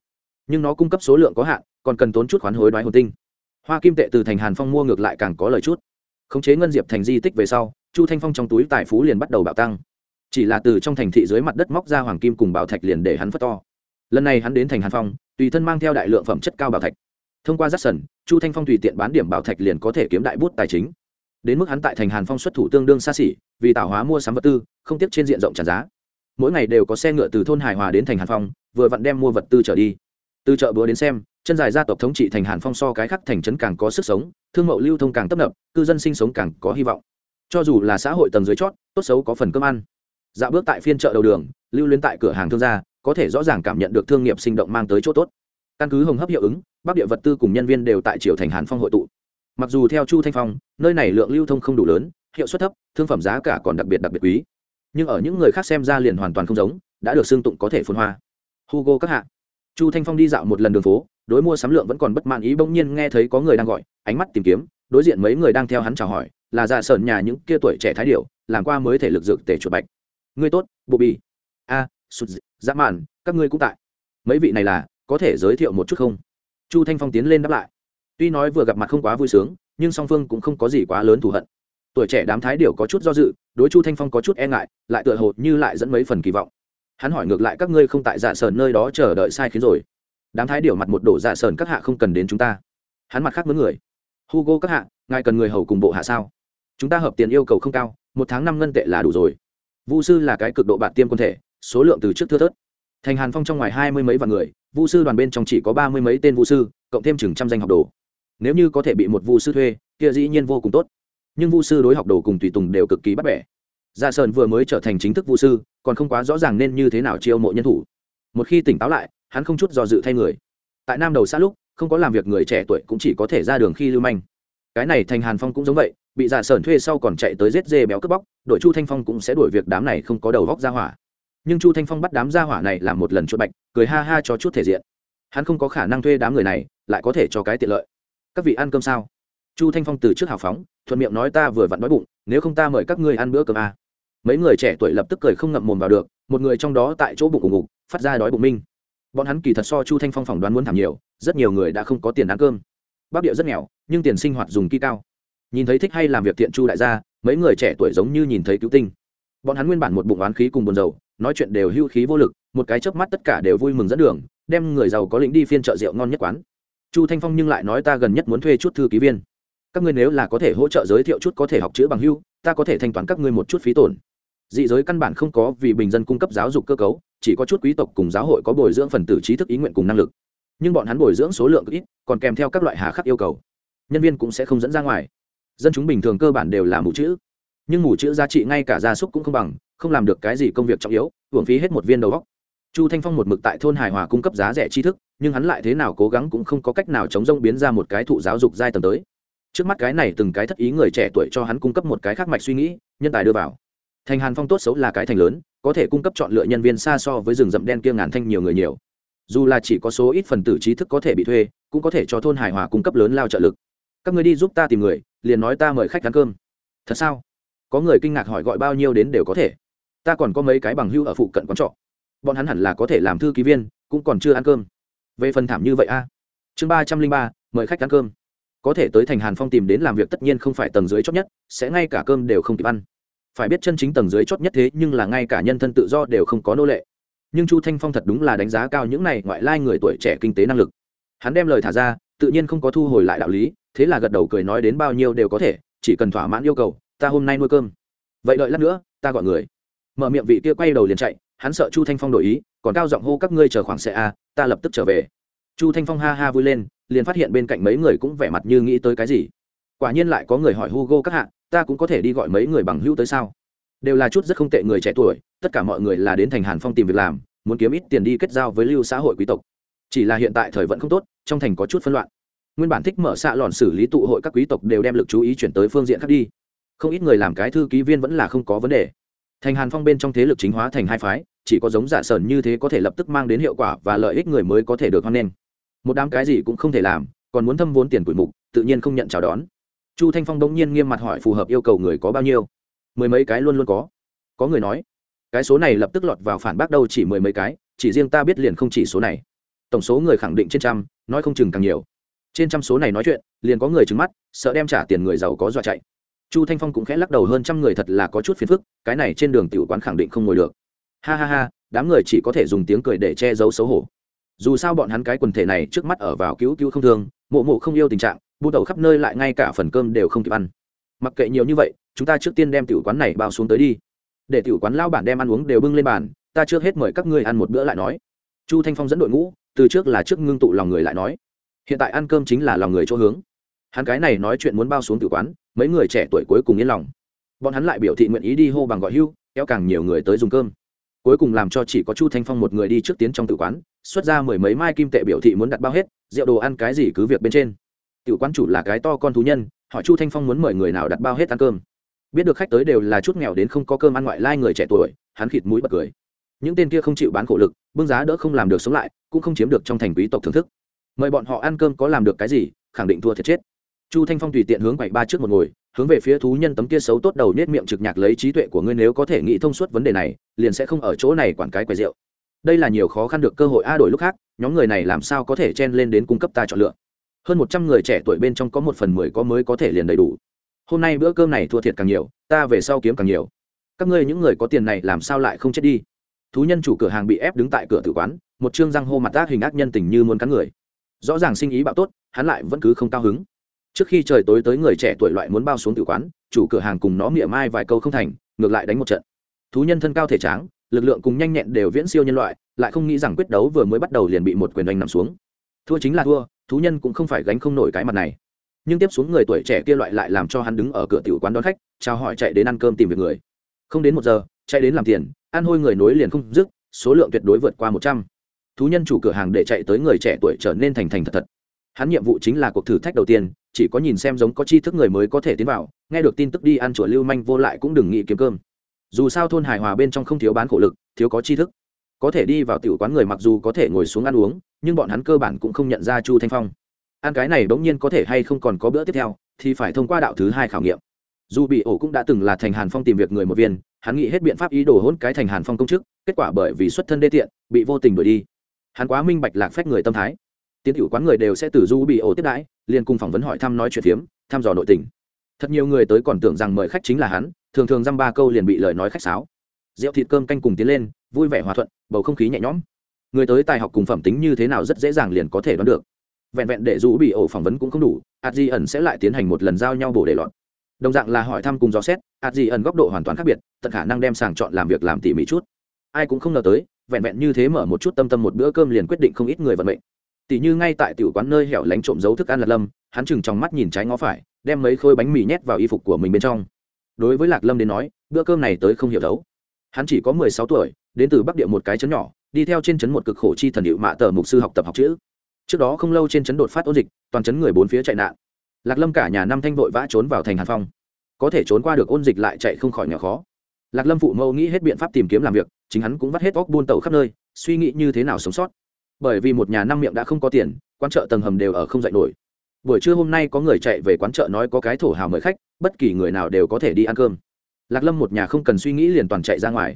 Nhưng nó cung cấp số lượng có hạn, còn cần tốn chút khoán hối đoái hồn tinh hoa kim tệ từ thành hàn phong mua ngược lại càng có lời chút. Khống chế ngân diệp thành di tích về sau, chu thanh phong trong túi tài phú liền bắt đầu bạo tăng. Chỉ là từ trong thành thị dưới mặt đất móc ra hoàng kim cùng bảo thạch liền để hắn phất to. Lần này hắn đến thành hàn phong, tùy thân mang theo đại lượng phẩm chất cao bảo thạch. Thông qua rắt sần, chu thanh phong tùy tiện bán điểm bảo thạch liền có thể kiếm đại bút tài chính. Đến mức hắn tại thành hàn phong xuất thủ tương đương xa xỉ, vì tạo hóa mua sắm vật tư, không tiếp trên diện rộng trả giá. Mỗi ngày đều có xe ngựa từ thôn hải hòa đến thành hàn phong, vừa vặn đem mua vật tư trở đi từ chợ búa đến xem, chân dài gia tộc thống trị thành hàn phong so cái khác thành trấn càng có sức sống, thương mậu lưu thông càng tấp nập, cư dân sinh sống càng có hy vọng. Cho dù là xã hội tầng dưới chót, tốt xấu có phần cơm ăn. Dạo bước tại phiên chợ đầu đường, lưu luyến tại cửa hàng thương gia, có thể rõ ràng cảm nhận được thương nghiệp sinh động mang tới chỗ tốt. Căn cứ hồng hấp hiệu ứng, bắc địa vật tư cùng nhân viên đều tại triều thành hàn phong hội tụ. Mặc dù theo chu thanh phong, nơi này lượng lưu thông không đủ lớn, hiệu suất thấp, thương phẩm giá cả còn đặc biệt đặc biệt quý. Nhưng ở những người khác xem ra liền hoàn toàn không giống, đã được xương tụng có thể phun hoa. Hugo các hạ chu thanh phong đi dạo một lần đường phố đối mua sắm lượng vẫn còn bất mãn ý bỗng nhiên nghe thấy có người đang gọi ánh mắt tìm kiếm đối diện mấy người đang theo hắn chào hỏi là dạ sờn nhà những kia tuổi trẻ thái điệu làm qua mới thể lực dược tể chuột bạch. Ngươi tốt bộ bì. A à, sụt dã màn các ngươi cũng tại. Mấy vị này là có thể giới thiệu một chút không? Chu thanh phong tiến lên đáp lại. Tuy nói vừa gặp mặt không quá vui sướng nhưng song phương cũng không có gì quá lớn thù hận. Tuổi trẻ đám thái điệu có chút do dự đối chu thanh phong có chút e ngại lại tựa hồ như lại dẫn mấy phần kỳ vọng hắn hỏi ngược lại các ngươi không tại dạ sờn nơi đó chờ đợi sai khiến rồi. Đám thái điều mặt một đổ dạ sờn các hạ không cần đến chúng ta. Hắn mặt khác mướn người. Hugo các hạ, ngài cần người hầu cùng bộ hạ sao? Chúng ta hợp tiền yêu cầu không cao, một tháng năm ngân tệ là đủ rồi. Vu sư là cái cực độ bạn tiêm quân thể, số lượng từ trước thưa thớt. Thành hàn phong trong ngoài hai mươi mấy vạn người, vu sư đoàn bên trong chỉ có ba mươi mấy tên vu sư, cộng thêm chừng trăm danh học đồ. Nếu như có thể bị một vu sư thuê, kia dĩ nhiên vô cùng tốt. Nhưng vu sư đối học đồ cùng tùy tùng đều cực kỳ bắt bẻ. Dạ sơn vừa mới trở thành chính thức vu sư còn không quá rõ ràng nên như thế nào chiêu mộ nhân thủ. Một khi tỉnh táo lại, hắn không chút do dự thay người. Tại nam đầu xã lúc, không có làm việc người trẻ tuổi cũng chỉ có thể ra đường khi lưu manh. Cái này thành hàn phong cũng giống vậy, bị giả sởn thuê sau còn chạy tới giết dê béo cướp bóc, đội chu thanh phong cũng sẽ đuổi việc đám này không có đầu góc ra hỏa. Nhưng chu thanh phong bắt đám ra hỏa này làm một lần chuột bạch, cười ha ha cho chút thể diện. Hắn không có khả năng thuê đám người này, lại có thể cho cái tiện lợi. Các vị ăn cơm sao? Chu thanh phong từ trước hào phóng, thuận miệng nói ta vừa vặn đói bụng, nếu không ta mời các ngươi ăn bữa cơm à mấy người trẻ tuổi lập tức cười không ngậm mồm vào được, một người trong đó tại chỗ bụng ủng ngục, phát ra đói bụng minh. Bọn hắn kỳ thật so chu thanh phong phỏng đoán muốn thảm nhiều, rất nhiều người đã không có tiền ăn cơm. Bắc địa rất nghèo, nhưng tiền sinh hoạt dùng kỹ cao. Nhìn thấy thích hay làm việc thiện chu đại gia, mấy người trẻ tuổi giống như nhìn thấy cứu tinh. Bọn hắn nguyên bản một bụng oán khí cùng buồn dầu nói chuyện đều hưu khí vô lực, một cái chớp mắt tất cả đều vui mừng dẫn đường, đem người giàu có lĩnh đi phiên chợ rượu ngon nhất quán. Chu thanh phong nhưng lại nói ta gần nhất muốn thuê chút thư ký viên. Các ngươi nếu là có thể hỗ trợ giới thiệu chút có thể học chữ bằng hưu, ta có thể thanh toán các ngươi một chút phí tổn dị giới căn bản không có vì bình dân cung cấp giáo dục cơ cấu, chỉ có chút quý tộc cùng giáo hội có bồi dưỡng phần tử trí thức ý nguyện cùng năng lực. Nhưng bọn hắn bồi dưỡng số lượng ít, còn kèm theo các loại hà khắc yêu cầu. Nhân viên cũng sẽ không dẫn ra ngoài. Dân chúng bình thường cơ bản đều là mù chữ. Nhưng mù chữ giá trị ngay cả gia súc cũng không bằng, không làm được cái gì công việc trọng yếu, hưởng phí hết một viên đầu góc chu thanh phong một mực tại thôn hài hòa cung cấp giá rẻ tri thức, nhưng hắn lại thế nào cố gắng cũng không có cách nào chống rông biến ra một cái thụ giáo dục giai tầng tới. Trước mắt cái này từng cái thất ý người trẻ tuổi cho hắn cung cấp một cái khác mạch suy nghĩ, nhân tài đưa vào thành hàn phong tốt xấu là cái thành lớn, có thể cung cấp chọn lựa nhân viên xa so với rừng rậm đen kia ngàn thanh nhiều người nhiều. Dù là chỉ có số ít phần tử trí thức có thể bị thuê, cũng có thể cho thôn hải hòa cung cấp lớn lao trợ lực. Các người đi giúp ta tìm người, liền nói ta mời khách ăn cơm. Thật sao? Có người kinh ngạc hỏi gọi bao nhiêu đến đều có thể. Ta còn có mấy cái bằng hưu ở phụ cận quán trọ. Bọn hắn hẳn là có thể làm thư ký viên, cũng còn chưa ăn cơm. Về phần thảm như vậy a? Chương ba trăm linh ba, mời khách ăn cơm. Có thể tới thành hàn phong tìm đến làm việc tất nhiên không phải tầng dưới chót nhất, sẽ ngay cả cơm đều không kịp ăn phải biết chân chính tầng dưới chót nhất thế nhưng là ngay cả nhân thân tự do đều không có nô lệ. Nhưng chu thanh phong thật đúng là đánh giá cao những này ngoại lai người tuổi trẻ kinh tế năng lực. Hắn đem lời thả ra, tự nhiên không có thu hồi lại đạo lý, thế là gật đầu cười nói đến bao nhiêu đều có thể, chỉ cần thỏa mãn yêu cầu, ta hôm nay nuôi cơm. Vậy đợi lát nữa, ta gọi người. Mở miệng vị kia quay đầu liền chạy, hắn sợ chu thanh phong đổi ý, còn cao giọng hô các ngươi chờ khoảng xe a, ta lập tức trở về. Chu thanh phong ha ha vui lên, liền phát hiện bên cạnh mấy người cũng vẻ mặt như nghĩ tới cái gì. Quả nhiên lại có người hỏi hugo các hạ ta cũng có thể đi gọi mấy người bằng hữu tới sao? Đều là chút rất không tệ người trẻ tuổi, tất cả mọi người là đến thành hàn phong tìm việc làm, muốn kiếm ít tiền đi kết giao với lưu xã hội quý tộc. Chỉ là hiện tại thời vận không tốt, trong thành có chút phân loạn. Nguyên bản thích mở xạ lòn xử lý tụ hội các quý tộc đều đem lực chú ý chuyển tới phương diện khác đi. Không ít người làm cái thư ký viên vẫn là không có vấn đề. Thành hàn phong bên trong thế lực chính hóa thành hai phái, chỉ có giống giả sờn như thế có thể lập tức mang đến hiệu quả và lợi ích người mới có thể được hoan nghênh. Một đám cái gì cũng không thể làm, còn muốn thâm vốn tiền tuổi mục, tự nhiên không nhận chào đón chu thanh phong đông nhiên nghiêm mặt hỏi phù hợp yêu cầu người có bao nhiêu? Mười mấy cái luôn luôn có. Có người nói, cái số này lập tức lọt vào phản bác đâu chỉ mười mấy cái, chỉ riêng ta biết liền không chỉ số này. Tổng số người khẳng định trên trăm, nói không chừng càng nhiều. Trên trăm số này nói chuyện, liền có người trứng mắt, sợ đem trả tiền người giàu có dọa chạy. Chu thanh phong cũng khẽ lắc đầu hơn trăm người thật là có chút phiền phức, cái này trên đường tiểu quán khẳng định không ngồi được. Ha ha ha, đám người chỉ có thể dùng tiếng cười để che giấu xấu hổ. Dù sao bọn hắn cái quần thể này trước mắt ở vào cứu cứu không thương, mộ mộ không yêu tình trạng bu tẩu khắp nơi lại ngay cả phần cơm đều không kịp ăn. Mặc kệ nhiều như vậy, chúng ta trước tiên đem tiểu quán này bao xuống tới đi. Để tiểu quán lao bản đem ăn uống đều bưng lên bàn, ta trước hết mời các ngươi ăn một bữa lại nói. Chu thanh phong dẫn đội ngũ, từ trước là trước ngưng tụ lòng người lại nói. Hiện tại ăn cơm chính là lòng người chỗ hướng. Hắn cái này nói chuyện muốn bao xuống tiểu quán, mấy người trẻ tuổi cuối cùng yên lòng. Bọn hắn lại biểu thị nguyện ý đi hô bằng gọi hưu, kéo càng nhiều người tới dùng cơm. Cuối cùng làm cho chỉ có chu thanh phong một người đi trước tiến trong tử quán, xuất ra mười mấy mai kim tệ biểu thị muốn đặt bao hết, rượu đồ ăn cái gì cứ việc bên trên tiểu quán chủ là cái to con thú nhân, hỏi chu thanh phong muốn mời người nào đặt bao hết ăn cơm. Biết được khách tới đều là chút nghèo đến không có cơm ăn ngoại lai người trẻ tuổi, hắn khịt mũi bật cười. Những tên kia không chịu bán khổ lực, bưng giá đỡ không làm được sống lại, cũng không chiếm được trong thành quý tộc thưởng thức. Mời bọn họ ăn cơm có làm được cái gì, khẳng định thua thiệt chết. Chu thanh phong tùy tiện hướng quậy ba trước một ngồi, hướng về phía thú nhân tấm kia xấu tốt đầu nết miệng trực nhạc lấy trí tuệ của ngươi nếu có thể nghĩ thông suốt vấn đề này, liền sẽ không ở chỗ này quản cái quầy rượu. Đây là nhiều khó khăn được cơ hội a, đổi lúc khác, nhóm người này làm sao có thể chen lên đến cung cấp ta chọn lựa hơn một trăm người trẻ tuổi bên trong có một phần mười có mới có thể liền đầy đủ. Hôm nay bữa cơm này thua thiệt càng nhiều, ta về sau kiếm càng nhiều. Các ngươi những người có tiền này làm sao lại không chết đi? Thú nhân chủ cửa hàng bị ép đứng tại cửa tử quán, một chương răng hô mặt ác hình ác nhân tình như muốn cắn người. Rõ ràng sinh ý bạo tốt, hắn lại vẫn cứ không cao hứng. Trước khi trời tối tới người trẻ tuổi loại muốn bao xuống tử quán, chủ cửa hàng cùng nó miệng mai vài câu không thành, ngược lại đánh một trận. Thú nhân thân cao thể tráng, lực lượng cùng nhanh nhẹn đều viễn siêu nhân loại, lại không nghĩ rằng quyết đấu vừa mới bắt đầu liền bị một quyền đánh nằm xuống. Thua chính là thua thú nhân cũng không phải gánh không nổi cái mặt này. Nhưng tiếp xuống người tuổi trẻ kia loại lại làm cho hắn đứng ở cửa tiểu quán đón khách, chào hỏi chạy đến ăn cơm tìm việc người. Không đến một giờ, chạy đến làm tiền, ăn hôi người nối liền không dứt, số lượng tuyệt đối vượt qua một trăm. Thú nhân chủ cửa hàng để chạy tới người trẻ tuổi trở nên thành thành thật thật. Hắn nhiệm vụ chính là cuộc thử thách đầu tiên, chỉ có nhìn xem giống có tri thức người mới có thể tiến vào, nghe được tin tức đi ăn chùa lưu manh vô lại cũng đừng nghĩ kiếm cơm. Dù sao thôn hài hòa bên trong không thiếu bán khổ lực, thiếu có tri thức có thể đi vào tiểu quán người mặc dù có thể ngồi xuống ăn uống, nhưng bọn hắn cơ bản cũng không nhận ra chu thanh phong. Ăn cái này bỗng nhiên có thể hay không còn có bữa tiếp theo, thì phải thông qua đạo thứ hai khảo nghiệm. Dù bị ổ cũng đã từng là thành hàn phong tìm việc người một viên, hắn nghĩ hết biện pháp ý đồ hôn cái thành hàn phong công chức, kết quả bởi vì xuất thân đê tiện, bị vô tình đuổi đi. Hắn quá minh bạch lạc phách người tâm thái. Tiến hữu quán người đều sẽ từ du bị ổ tiếp đãi, liền cùng phỏng vấn hỏi thăm nói chuyện phiếm, thăm dò nội tình. Thật nhiều người tới còn tưởng rằng mời khách chính là hắn, thường thường dăm ba câu liền bị lời nói khách sáo rượu thịt cơm canh cùng tiến lên, vui vẻ hòa thuận, bầu không khí nhẹ nhõm. Người tới tài học cùng phẩm tính như thế nào rất dễ dàng liền có thể đoán được. Vẹn vẹn để dù bị ổ phỏng vấn cũng không đủ ạt di ẩn sẽ lại tiến hành một lần giao nhau bổ để lọt đồng dạng là hỏi thăm cùng dò xét ạt di ẩn góc độ hoàn toàn khác biệt, tận khả năng đem sàng chọn làm việc làm tỉ mỉ chút. Ai cũng không ngờ tới, vẹn vẹn như thế mở một chút tâm tâm một bữa cơm liền quyết định không ít người vận mệnh. Tỉ như ngay tại tiểu quán nơi hẻo lánh trộm giấu thức ăn lạc lâm, hắn chừng trong mắt nhìn trái ngó phải, đem mấy khối bánh mì nhét vào y phục của mình bên trong. Đối với lạc lâm đến nói, bữa cơm này tới không hiểu thấu hắn chỉ có mười sáu tuổi, đến từ bắc địa một cái chấn nhỏ, đi theo trên chấn một cực khổ chi thần hiệu mạ tờ mục sư học tập học chữ. Trước đó không lâu trên chấn đột phát ôn dịch, toàn chấn người bốn phía chạy nạn. Lạc lâm cả nhà năm thanh vội vã trốn vào thành hàn phong. Có thể trốn qua được ôn dịch lại chạy không khỏi nhỏ khó. Lạc lâm phụ mẫu nghĩ hết biện pháp tìm kiếm làm việc, chính hắn cũng vắt hết óc buôn tàu khắp nơi, suy nghĩ như thế nào sống sót. Bởi vì một nhà năm miệng đã không có tiền, quán chợ tầng hầm đều ở không dạy nổi. Buổi trưa hôm nay có người chạy về quán chợ nói có cái thổ hào mời khách, bất kỳ người nào đều có thể đi ăn cơm lạc lâm một nhà không cần suy nghĩ liền toàn chạy ra ngoài.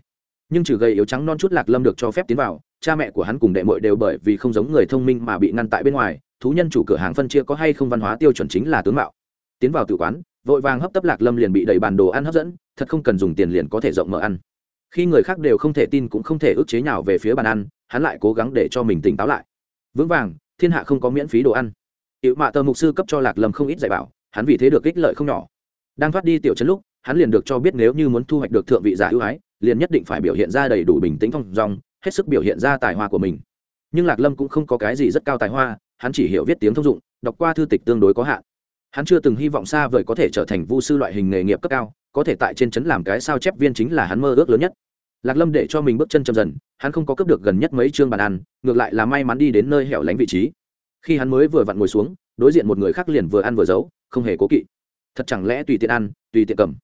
Nhưng trừ gầy yếu trắng non chút lạc lâm được cho phép tiến vào, cha mẹ của hắn cùng đệ mội đều bởi vì không giống người thông minh mà bị ngăn tại bên ngoài, thú nhân chủ cửa hàng phân chia có hay không văn hóa tiêu chuẩn chính là tướng mạo. Tiến vào tự quán, vội vàng hấp tấp lạc lâm liền bị đầy bàn đồ ăn hấp dẫn, thật không cần dùng tiền liền có thể rộng mở ăn. Khi người khác đều không thể tin cũng không thể ức chế nào về phía bàn ăn, hắn lại cố gắng để cho mình tỉnh táo lại. Vững vàng, thiên hạ không có miễn phí đồ ăn. Hiệu mạ tờ mục sư cấp cho lạc lâm không ít dạy bảo, hắn vì thế được ích lợi không nhỏ. Đang thoát đi tiểu trấn lúc hắn liền được cho biết nếu như muốn thu hoạch được thượng vị giả ưu ái, liền nhất định phải biểu hiện ra đầy đủ bình tĩnh thong dong, hết sức biểu hiện ra tài hoa của mình. Nhưng lạc lâm cũng không có cái gì rất cao tài hoa, hắn chỉ hiểu viết tiếng thông dụng, đọc qua thư tịch tương đối có hạn. Hắn chưa từng hy vọng xa vời có thể trở thành vu sư loại hình nghề nghiệp cấp cao, có thể tại trên trấn làm cái sao chép viên chính là hắn mơ ước lớn nhất. Lạc lâm để cho mình bước chân chậm dần, hắn không có cấp được gần nhất mấy chương bàn ăn, ngược lại là may mắn đi đến nơi hẻo lánh vị trí. Khi hắn mới vừa vặn ngồi xuống, đối diện một người khác liền vừa ăn vừa giấu, không hề cố kỵ. Thật chẳng lẽ tùy tiện ăn, tùy tiện cầm.